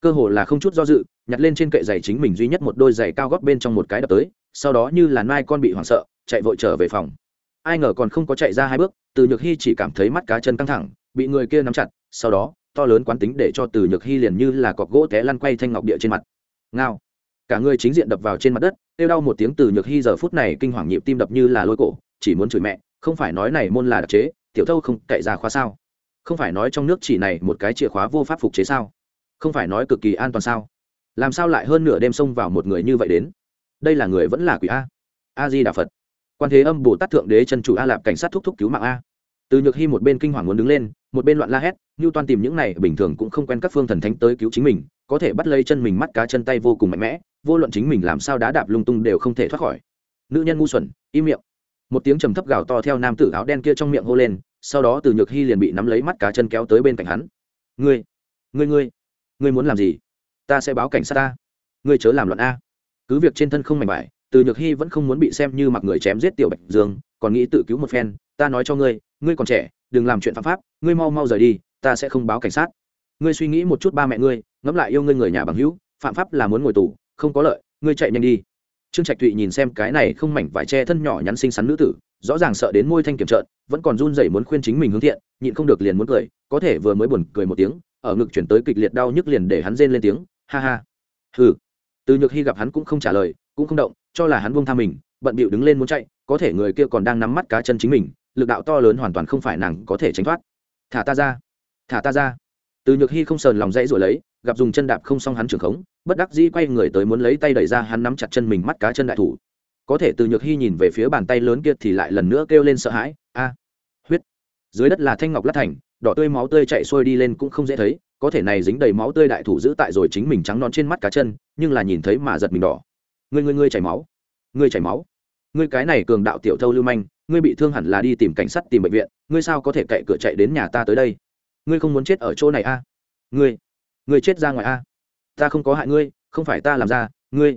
Cơ hồ là không chút do dự, nhặt lên trên kệ giày chính mình duy nhất một đôi giày cao gót bên trong một cái đập tới, sau đó như là nai con bị hoảng sợ, chạy vội trở về phòng. Ai ngờ còn không có chạy ra hai bước, từ nhược hy chỉ cảm thấy mắt cá chân căng thẳng, bị người kia nắm chặt, sau đó, to lớn quán tính để cho từ nhược hy liền như là cọc gỗ té lăn quay thanh ngọc địa trên mặt ngao. Cả người chính diện đập vào trên mặt đất, kêu đau một tiếng từ nhược hy giờ phút này kinh hoàng nhịp tim đập như là lôi cổ, chỉ muốn chửi mẹ, không phải nói này môn là đặc chế, tiểu thâu không cậy ra khóa sao? Không phải nói trong nước chỉ này một cái chìa khóa vô pháp phục chế sao? Không phải nói cực kỳ an toàn sao? Làm sao lại hơn nửa đêm xông vào một người như vậy đến? Đây là người vẫn là quỷ a. A di đà phật. Quan thế âm, bồ tát thượng đế chân chủ a lạp cảnh sát thúc thúc cứu mạng a. Từ nhược hy một bên kinh hoàng muốn đứng lên, một bên loạn la hét như toan tìm những này bình thường cũng không quen các phương thần thánh tới cứu chính mình có thể bắt lấy chân mình mắt cá chân tay vô cùng mạnh mẽ, vô luận chính mình làm sao đá đạp lung tung đều không thể thoát khỏi. Nữ nhân ngu xuẩn, im miệng. Một tiếng trầm thấp gào to theo nam tử áo đen kia trong miệng hô lên, sau đó từ nhược hy liền bị nắm lấy mắt cá chân kéo tới bên cạnh hắn. Ngươi ngươi ngươi ngươi muốn làm gì? Ta sẽ báo cảnh sát ta. Ngươi chớ làm loạn a. Cứ việc trên thân không mạnh mẽ từ nhược hy vẫn không muốn bị xem như mặc người chém giết tiểu bạch dương, còn nghĩ tự cứu một phen, ta nói cho ngươi ngươi còn trẻ, đừng làm chuyện phạm pháp, ngươi mau mau rời đi, ta sẽ không báo cảnh sát. Ngươi suy nghĩ một chút ba mẹ ngươi ngẫm lại yêu ngươi người nhà bằng hữu, phạm pháp là muốn ngồi tù, không có lợi, ngươi chạy nhanh đi. Trương trạch thụy nhìn xem cái này không mảnh vải che thân nhỏ nhắn xinh xắn nữ tử, rõ ràng sợ đến môi thanh kiểm trợn, vẫn còn run rẩy muốn khuyên chính mình hướng thiện, nhịn không được liền muốn cười, có thể vừa mới buồn cười một tiếng, ở ngực chuyển tới kịch liệt đau nhức liền để hắn rên lên tiếng, ha ha. Hừ. Từ nhược hy gặp hắn cũng không trả lời, cũng không động, cho là hắn buông tha mình, bận bịu đứng lên muốn chạy, có thể người kia còn đang nắm mắt cá chân chính mình, lực đạo to lớn hoàn toàn không phải nàng có thể tránh thoát. Thả ta ra. Thả ta ra từ nhược hy không sờn lòng dãy rồi lấy, gặp dùng chân đạp không xong hắn trưởng khống, bất đắc dĩ quay người tới muốn lấy tay đẩy ra hắn nắm chặt chân mình mắt cá chân đại thủ. Có thể từ nhược hy nhìn về phía bàn tay lớn kia thì lại lần nữa kêu lên sợ hãi, a, huyết! Dưới đất là thanh ngọc lát thành, đỏ tươi máu tươi chạy xuôi đi lên cũng không dễ thấy, có thể này dính đầy máu tươi đại thủ giữ tại rồi chính mình trắng non trên mắt cá chân, nhưng là nhìn thấy mà giật mình đỏ. Ngươi ngươi ngươi chảy máu! Ngươi chảy máu! Ngươi cái này cường đạo tiểu thâu lưu manh, ngươi bị thương hẳn là đi tìm cảnh sát tìm bệnh viện, ngươi sao có thể cậy cửa chạy đến nhà ta tới đây? Ngươi không muốn chết ở chỗ này a à? ngươi ngươi chết ra ngoài a ta không có hại ngươi, không phải ta làm ra, ngươi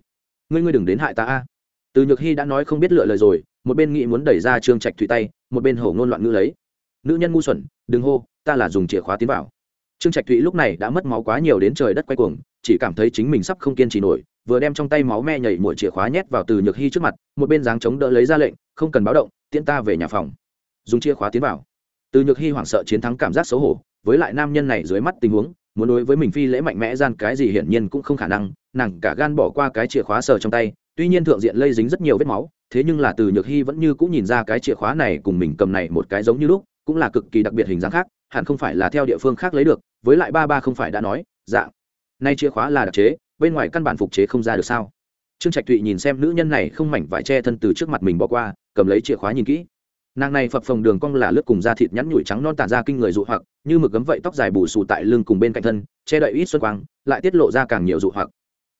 ngươi ngươi đừng đến hại ta a từ nhược hy đã nói không biết lựa lời rồi, một bên nghĩ muốn đẩy ra trương trạch thụy tay, một bên hổ ngôn loạn ngữ lấy. Nữ nhân ngu xuẩn, đừng hô, ta là dùng chìa khóa tiến vào. Trương trạch thụy lúc này đã mất máu quá nhiều đến trời đất quay cuồng, chỉ cảm thấy chính mình sắp không kiên trì nổi, vừa đem trong tay máu me nhảy mũi chìa khóa nhét vào từ nhược hy trước mặt, một bên dáng chống đỡ lấy ra lệnh, không cần báo động, tiễn ta về nhà phòng. Dùng chìa khóa tiến vào. Từ nhược hy hoảng sợ chiến thắng cảm giác xấu hổ với lại nam nhân này dưới mắt tình huống, muốn đối với mình phi lễ mạnh mẽ gian cái gì hiển nhiên cũng không khả năng, nàng cả gan bỏ qua cái chìa khóa sờ trong tay, tuy nhiên thượng diện lây dính rất nhiều vết máu, thế nhưng là từ nhược hy vẫn như cũng nhìn ra cái chìa khóa này cùng mình cầm này một cái giống như lúc, cũng là cực kỳ đặc biệt hình dáng khác, hẳn không phải là theo địa phương khác lấy được, với lại ba ba không phải đã nói dạng nay chìa khóa là đặc chế, bên ngoài căn bản phục chế không ra được sao? Trương trạch thụy nhìn xem nữ nhân này không mảnh vải che thân từ trước mặt mình bỏ qua, cầm lấy chìa khóa nhìn kỹ nàng này phập phồng đường cong là lướt cùng da thịt nhắn nhủi trắng non tản ra kinh người dụ hoặc, như mực gấm vậy tóc dài bù xù tại lưng cùng bên cạnh thân, che đậy ít xuân quang, lại tiết lộ ra càng nhiều dụ hoặc.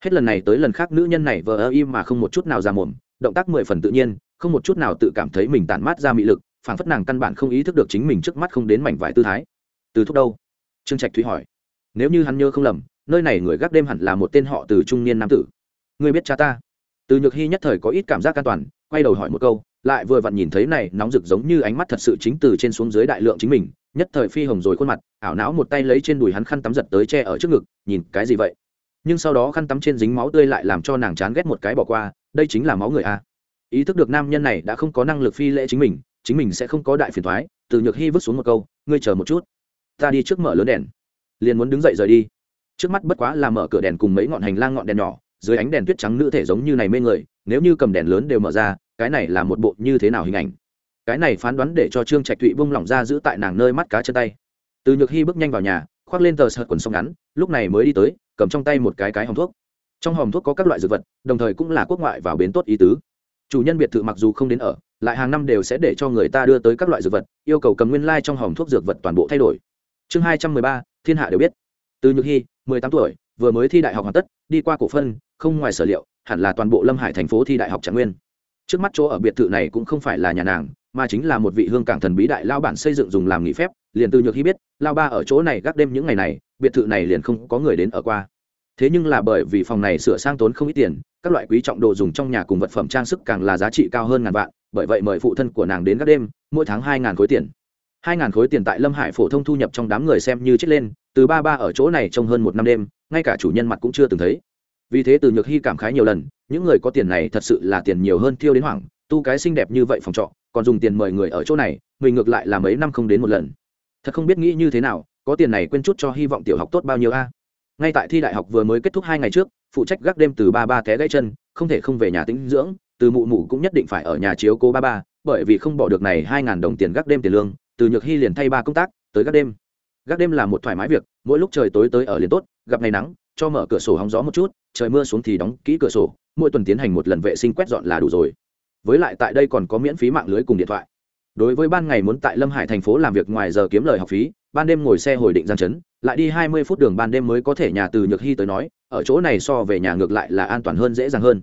Hết lần này tới lần khác nữ nhân này vờ ơ im mà không một chút nào ra mồm, động tác mười phần tự nhiên, không một chút nào tự cảm thấy mình tản mát ra mị lực phản phất nàng căn bản không ý thức được chính mình trước mắt không đến mảnh vải tư thái. Từ thúc đâu? Trương trạch thúy hỏi. Nếu như hắn nhớ không lầm, nơi này người gác đêm hẳn là một tên họ từ trung niên nam tử. Ngươi biết cha ta? Từ nhược hy nhất thời có ít cảm giác an toàn, quay đầu hỏi một câu lại vừa vặn nhìn thấy này nóng rực giống như ánh mắt thật sự chính từ trên xuống dưới đại lượng chính mình, nhất thời phi hồng rồi khuôn mặt, ảo não một tay lấy trên đùi hắn khăn tắm giật tới che ở trước ngực, nhìn cái gì vậy? Nhưng sau đó khăn tắm trên dính máu tươi lại làm cho nàng chán ghét một cái bỏ qua, đây chính là máu người a. Ý thức được nam nhân này đã không có năng lực phi lễ chính mình chính mình sẽ không có đại phiền thoái từ nhược hy vứt xuống một câu, ngươi chờ một chút, ta đi trước mở lớn đèn, liền muốn đứng dậy rời đi. Trước mắt bất quá là mở cửa đèn cùng mấy ngọn hành lang ngọn đèn nhỏ, dưới ánh đèn tuyết trắng nữ thể giống như này mê người, nếu như cầm đèn lớn đều mở ra cái này là một bộ như thế nào hình ảnh? Cái này phán đoán để cho trương trạch thụy bung lỏng ra giữ tại nàng nơi mắt cá chân tay. Từ nhược hy bước nhanh vào nhà, khoác lên tờ sợt quần sông ngắn, lúc này mới đi tới, cầm trong tay một cái cái hòm thuốc. Trong hòm thuốc có các loại dược vật, đồng thời cũng là quốc ngoại vào bến tốt ý tứ. Chủ nhân biệt thự mặc dù không đến ở, lại hàng năm đều sẽ để cho người ta đưa tới các loại dược vật, yêu cầu cầm nguyên lai、like、trong hòm thuốc dược vật toàn bộ thay đổi. Chương hai trăm mười ba, thiên hạ đều biết. Từ nhược hy mười tám tuổi, vừa mới thi đại học hoàn tất, đi qua cổ phân, không ngoài sở liệu, hẳn là toàn bộ lâm hải thành phố thi đại học trạng nguyên trước mắt chỗ ở biệt thự này cũng không phải là nhà nàng, mà chính là một vị hương cảng thần bí đại lao bản xây dựng dùng làm nghỉ phép, liền từ nhược khi biết, lao ba ở chỗ này gác đêm những ngày này, biệt thự này liền không có người đến ở qua. Thế nhưng là bởi vì phòng này sửa sang tốn không ít tiền, các loại quý trọng đồ dùng trong nhà cùng vật phẩm trang sức càng là giá trị cao hơn ngàn vạn, bởi vậy mời phụ thân của nàng đến các đêm, mỗi tháng hai ngàn khối tiền. Hai ngàn khối tiền tại lâm hải phổ thông thu nhập trong đám người xem như chết lên, từ ba ba ở chỗ này trong hơn một năm đêm, ngay cả chủ nhân mặt cũng chưa từng thấy vì thế từ nhược hy cảm khái nhiều lần, những người có tiền này thật sự là tiền nhiều hơn thiêu đến hoảng, tu cái xinh đẹp như vậy phòng trọ, còn dùng tiền mời người ở chỗ này, mình ngược lại là mấy năm không đến một lần. Thật không biết nghĩ như thế nào, có tiền này quên chút cho hy vọng tiểu học tốt bao nhiêu a. À? Ngay tại thi đại học vừa mới kết thúc hai ngày trước, phụ trách gác đêm từ ba ba té gãy chân, không thể không về nhà tĩnh dưỡng, từ mụ mụ cũng nhất định phải ở nhà chiếu cố ba ba, bởi vì không bỏ được này hai ngàn đồng tiền gác đêm tiền lương, từ nhược hy liền thay ba công tác, tới gác đêm. Gác đêm là một thoải mái việc, mỗi lúc trời tối tới ở liền tốt, gặp ngày nắng, cho mở cửa sổ hóng gió một chút trời mưa xuống thì đóng kỹ cửa sổ, mỗi tuần tiến hành một lần vệ sinh quét dọn là đủ rồi. Với lại tại đây còn có miễn phí mạng lưới cùng điện thoại. Đối với ban ngày muốn tại lâm hải thành phố làm việc ngoài giờ kiếm lời học phí, ban đêm ngồi xe hồi định giang chấn lại đi hai mươi phút đường ban đêm mới có thể nhà từ nhược hy tới nói, ở chỗ này so về nhà ngược lại là an toàn hơn dễ dàng hơn.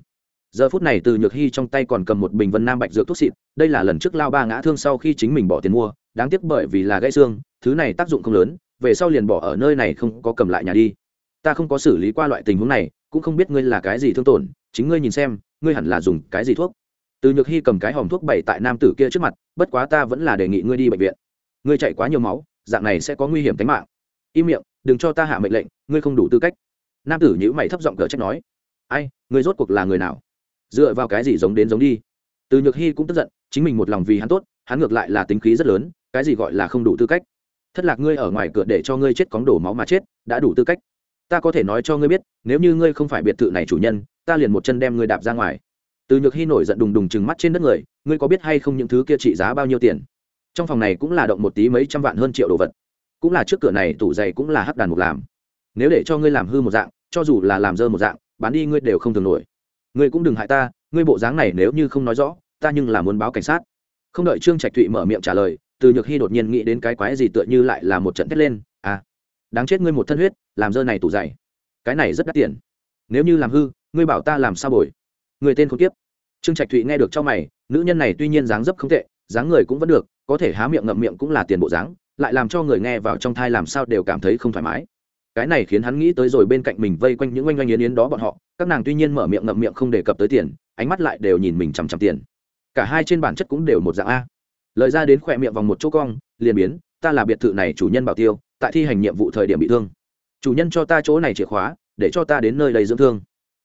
Giờ phút này từ nhược hy trong tay còn cầm một bình vân nam bạch dược thuốc xịt, đây là lần trước lao ba ngã thương sau khi chính mình bỏ tiền mua, đáng tiếc bởi vì là gãy xương, thứ này tác dụng không lớn, về sau liền bỏ ở nơi này không có cầm lại nhà đi. Ta không có xử lý qua loại tình huống này cũng không biết ngươi là cái gì thương tổn, chính ngươi nhìn xem, ngươi hẳn là dùng cái gì thuốc. Từ nhược hy cầm cái hòm thuốc bày tại nam tử kia trước mặt, bất quá ta vẫn là đề nghị ngươi đi bệnh viện. Ngươi chạy quá nhiều máu, dạng này sẽ có nguy hiểm tính mạng. Im miệng, đừng cho ta hạ mệnh lệnh, ngươi không đủ tư cách. Nam tử nhữ mày thấp giọng cờ trách nói, ai, ngươi rốt cuộc là người nào? Dựa vào cái gì giống đến giống đi? Từ nhược hy cũng tức giận, chính mình một lòng vì hắn tốt, hắn ngược lại là tính khí rất lớn, cái gì gọi là không đủ tư cách. Thất lạc, ngươi ở ngoài cửa để cho ngươi chết cóng đổ máu mà chết, đã đủ tư cách ta có thể nói cho ngươi biết, nếu như ngươi không phải biệt thự này chủ nhân, ta liền một chân đem ngươi đạp ra ngoài. Từ nhược hy nổi giận đùng đùng chừng mắt trên đất người, ngươi có biết hay không những thứ kia trị giá bao nhiêu tiền? Trong phòng này cũng là động một tí mấy trăm vạn hơn triệu đồ vật. Cũng là trước cửa này tủ giày cũng là hắc đàn mục làm. Nếu để cho ngươi làm hư một dạng, cho dù là làm dơ một dạng, bán đi ngươi đều không thường nổi. Ngươi cũng đừng hại ta, ngươi bộ dáng này nếu như không nói rõ, ta nhưng là muốn báo cảnh sát. Không đợi trương trạch thụy mở miệng trả lời, từ nhược hy đột nhiên nghĩ đến cái quái gì tựa như lại là một trận thét lên à đáng chết ngươi một thân huyết, làm dơ này tủ dày. Cái này rất đắt tiền. Nếu như làm hư, ngươi bảo ta làm sao bồi? Người tên không tiếp trương trạch thụy nghe được trong mày, nữ nhân này tuy nhiên dáng dấp không tệ, dáng người cũng vẫn được, có thể há miệng ngậm miệng cũng là tiền bộ dáng, lại làm cho người nghe vào trong thai làm sao đều cảm thấy không thoải mái. Cái này khiến hắn nghĩ tới rồi bên cạnh mình vây quanh những oanh oanh yến yến đó bọn họ, các nàng tuy nhiên mở miệng ngậm miệng không đề cập tới tiền, ánh mắt lại đều nhìn mình chằm chằm tiền. Cả hai trên bản chất cũng đều một dạng a. Lời ra đến khỏe miệng vòng một chỗ cong, liền biến, ta là biệt thự này chủ nhân bảo tiêu tại thi hành nhiệm vụ thời điểm bị thương. Chủ nhân cho ta chỗ này chìa khóa, để cho ta đến nơi đầy dưỡng thương.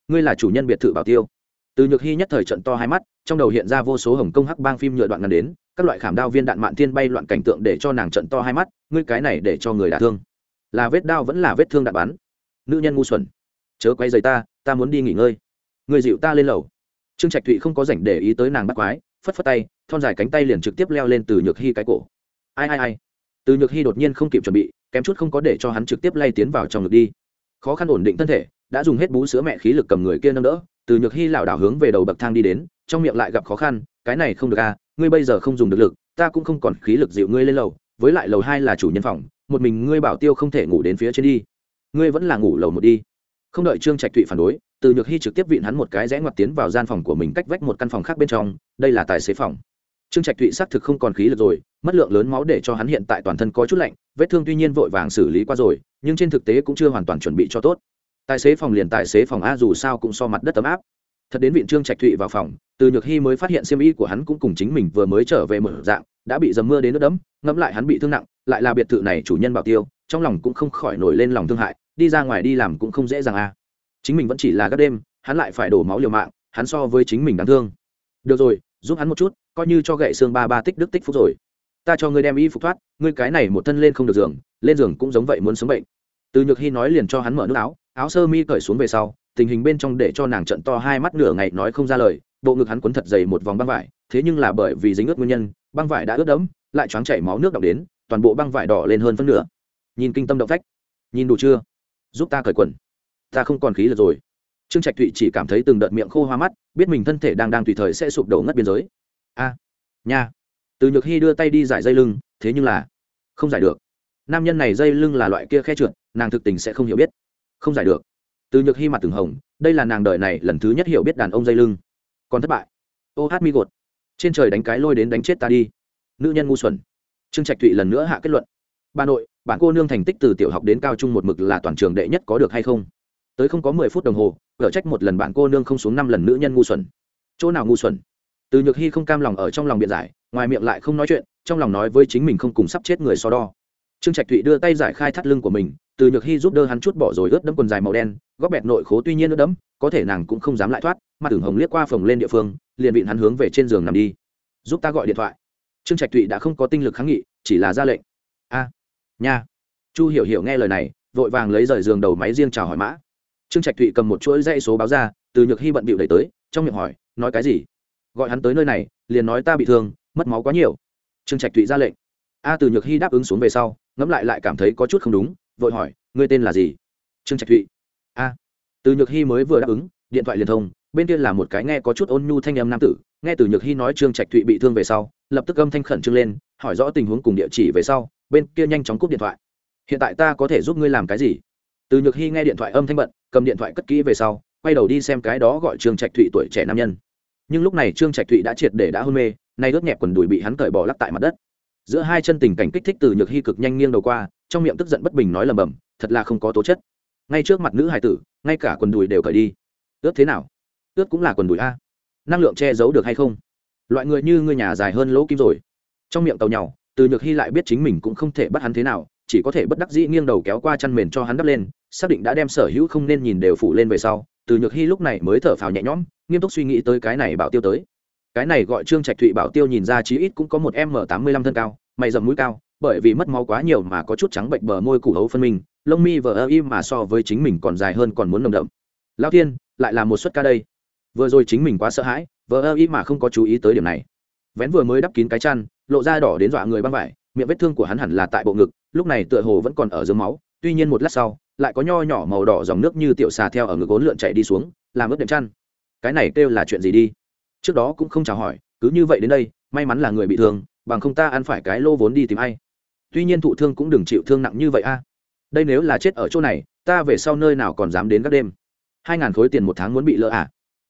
Ngươi là chủ nhân biệt thự bảo tiêu. Từ nhược hy nhất thời trận to hai mắt, trong đầu hiện ra vô số hồng công hắc bang phim nhựa đoạn ngắn đến, các loại khảm đao viên đạn mạn thiên bay loạn cảnh tượng để cho nàng trận to hai mắt, ngươi cái này để cho người đả thương. Là vết đao vẫn là vết thương đạn bắn? Nữ nhân ngu xuẩn. Chớ quay dây ta ta muốn đi nghỉ ngơi. Người dịu ta lên lầu. Trương trạch thụy không có rảnh để ý tới nàng bắt quái, phất phất tay, thon dài cánh tay liền trực tiếp leo lên từ nhược hy cái cổ. Ai ai ai. Từ nhược hy đột nhiên không kịp chuẩn bị kém chút không có để cho hắn trực tiếp lay tiến vào trong ngực đi. Khó khăn ổn định thân thể, đã dùng hết bú sữa mẹ khí lực cầm người kia nâng đỡ, từ nhược hy lảo đảo hướng về đầu bậc thang đi đến, trong miệng lại gặp khó khăn, cái này không được à ngươi bây giờ không dùng được lực, ta cũng không còn khí lực dịu ngươi lên lầu, với lại lầu hai là chủ nhân phòng, một mình ngươi bảo tiêu không thể ngủ đến phía trên đi. Ngươi vẫn là ngủ lầu một đi. Không đợi trương trạch thụy phản đối, từ nhược hy trực tiếp vịn hắn một cái rẽ ngoặt tiến vào gian phòng của mình cách vách một căn phòng khác bên trong, đây là tài xế phòng trương trạch thụy xác thực không còn khí lực rồi mất lượng lớn máu để cho hắn hiện tại toàn thân có chút lạnh vết thương tuy nhiên vội vàng xử lý qua rồi nhưng trên thực tế cũng chưa hoàn toàn chuẩn bị cho tốt. Tài xế phòng liền tài xế phòng a dù sao cũng so mặt đất ấm áp. Thật đến viện trương trạch thụy vào phòng từ nhược hy mới phát hiện xiêm y của hắn cũng cùng chính mình vừa mới trở về mở dạng đã bị dầm mưa đến nước đấm, ngẫm lại hắn bị thương nặng lại là biệt thự này chủ nhân bảo tiêu trong lòng cũng không khỏi nổi lên lòng thương hại đi ra ngoài đi làm cũng không dễ dàng a. Chính mình vẫn chỉ là các đêm hắn lại phải đổ máu liều mạng hắn so với chính mình đáng thương. Được rồi giúp hắn một chút coi như cho gậy xương ba ba tích đức tích phúc rồi. Ta cho ngươi đem y phục thoát, ngươi cái này một thân lên không được giường, lên giường cũng giống vậy muốn sống bệnh. Từ nhược hy nói liền cho hắn mở nước áo áo sơ mi cởi xuống về sau, tình hình bên trong để cho nàng trận to hai mắt nửa ngày nói không ra lời, bộ ngực hắn quấn thật dày một vòng băng vải, thế nhưng là bởi vì dính ướt nguyên nhân, băng vải đã ướt đẫm, lại choáng chảy máu nước đọng đến, toàn bộ băng vải đỏ lên hơn phân nửa. Nhìn kinh tâm động phách. Nhìn đủ chưa? Giúp ta cởi quần. Ta không còn khí lực rồi. Trương trạch thụy chỉ cảm thấy từng đợt miệng khô hoa mắt, biết mình thân thể đang đang tùy thời sẽ sụp đổ ngất biên giới a, nha. Từ nhược hy đưa tay đi giải dây lưng, thế nhưng là không giải được. Nam nhân này dây lưng là loại kia khe trượt, nàng thực tình sẽ không hiểu biết. Không giải được. Từ nhược hy mặt từng hồng, đây là nàng đời này lần thứ nhất hiểu biết đàn ông dây lưng. Còn thất bại. Ô hát mi gột. Trên trời đánh cái lôi đến đánh chết ta đi. Nữ nhân ngu xuẩn. Trương trạch thụy lần nữa hạ kết luận. Bà nội, bạn cô nương thành tích từ tiểu học đến cao trung một mực là toàn trường đệ nhất có được hay không? Tới không có mười phút đồng hồ, gỡ trách một lần bạn cô nương không xuống năm lần nữ nhân ngu xuẩn. Chỗ nào ngu xuẩn? Từ nhược hy không cam lòng ở trong lòng biện giải, ngoài miệng lại không nói chuyện, trong lòng nói với chính mình không cùng sắp chết người so đo. Trương trạch thụy đưa tay giải khai thắt lưng của mình, từ nhược hy giúp đỡ hắn chút bỏ rồi ướt đẫm quần dài màu đen góp bẹt nội khố tuy nhiên ướt đẫm, có thể nàng cũng không dám lại thoát mà tưởng hồng liếc qua phòng lên địa phương, liền vịn hắn hướng về trên giường nằm đi. Giúp ta gọi điện thoại. Trương trạch thụy đã không có tinh lực kháng nghị, chỉ là ra lệnh. A, nha. Chu hiểu hiểu nghe lời này, vội vàng lấy rời giường đầu máy riêng chào hỏi mã. Trương trạch thụy cầm một chuỗi dãy số báo ra, từ nhược hy bận bịu đẩy tới, trong miệng hỏi, nói cái gì? Gọi hắn tới nơi này, liền nói ta bị thương, mất máu quá nhiều. Trương trạch thụy ra lệnh. A từ nhược hy đáp ứng xuống về sau, ngẫm lại lại cảm thấy có chút không đúng, vội hỏi, ngươi tên là gì? Trương trạch thụy. A. Từ nhược hy mới vừa đáp ứng, điện thoại liền thông, bên kia là một cái nghe có chút ôn nhu thanh âm nam tử, nghe từ nhược hy nói trương trạch thụy bị thương về sau, lập tức âm thanh khẩn trương lên, hỏi rõ tình huống cùng địa chỉ về sau, bên kia nhanh chóng cúp điện thoại. Hiện tại ta có thể giúp ngươi làm cái gì? Từ nhược hy nghe điện thoại âm thanh bận, cầm điện thoại cất kỹ về sau, quay đầu đi xem cái đó gọi trương trạch thụy tuổi trẻ nam nhân nhưng lúc này trương trạch thụy đã triệt để đã hôn mê, nay ướt nhẹp quần đùi bị hắn cởi bỏ lắc tại mặt đất. Giữa hai chân tình cảnh kích thích từ nhược hy cực nhanh nghiêng đầu qua, trong miệng tức giận bất bình nói lầm bầm, thật là không có tố chất. Ngay trước mặt nữ hải tử, ngay cả quần đùi đều cởi đi. Ướt thế nào? Ướt cũng là quần đùi a. Năng lượng che giấu được hay không? Loại người như người nhà dài hơn lỗ kim rồi. Trong miệng tàu nhau từ nhược hy lại biết chính mình cũng không thể bắt hắn thế nào, chỉ có thể bất đắc dĩ nghiêng đầu kéo qua chăn mền cho hắn đắp lên, xác định đã đem sở hữu không nên nhìn đều phủ lên về sau, từ nhược hy lúc này mới thở phào nhẹ nhõm nghiêm túc suy nghĩ tới cái này bảo tiêu tới. Cái này gọi trương trạch thụy bảo tiêu nhìn ra chí ít cũng có một m tám mươi lăm thân cao, mày dầm mũi cao, bởi vì mất máu quá nhiều mà có chút trắng bệnh bờ môi củ hấu phân minh, lông mi vờ ơ im mà so với chính mình còn dài hơn còn muốn nồng đậm. Lao tiên lại là một suất ca đây. Vừa rồi chính mình quá sợ hãi, vờ ơ im mà không có chú ý tới điểm này. Vén vừa mới đắp kín cái chăn, lộ ra đỏ đến dọa người băng vải, miệng vết thương của hắn hẳn là tại bộ ngực, lúc này tựa hồ vẫn còn ở dưới máu, tuy nhiên một lát sau, lại có nho nhỏ màu đỏ dòng nước như tiểu xà theo ở ngực ốn lượn chạy đi xuống, làm ướt đệm chăn cái này kêu là chuyện gì đi? Trước đó cũng không chào hỏi, cứ như vậy đến đây, may mắn là người bị thương, bằng không ta ăn phải cái lô vốn đi tìm ai. Tuy nhiên thụ thương cũng đừng chịu thương nặng như vậy a. À. Đây nếu là chết ở chỗ này, ta về sau nơi nào còn dám đến các đêm? Hai ngàn khối tiền một tháng muốn bị lỡ à?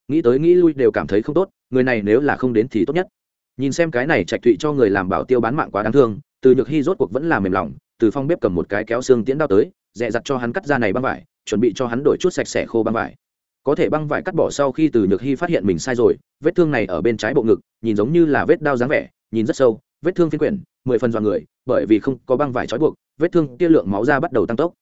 Nghĩ tới nghĩ lui đều cảm thấy không tốt, người này nếu là không đến thì tốt nhất. Nhìn xem cái này trạch thụy cho người làm bảo tiêu bán mạng quá đáng thương, từ nhược hy rốt cuộc vẫn là mềm lòng, từ phong bếp cầm một cái kéo xương tiễn đao tới dẹ dặt cho hắn cắt ra này băng vải, chuẩn bị cho hắn đổi chút sạch sẽ khô băng vải có thể băng vải cắt bỏ sau khi từ nhược hy phát hiện mình sai rồi, vết thương này ở bên trái bộ ngực, nhìn giống như là vết đao dáng vẻ, nhìn rất sâu, vết thương phiên quyển, mười phần dọn người, bởi vì không có băng vải trói buộc, vết thương kia lượng máu ra bắt đầu tăng tốc.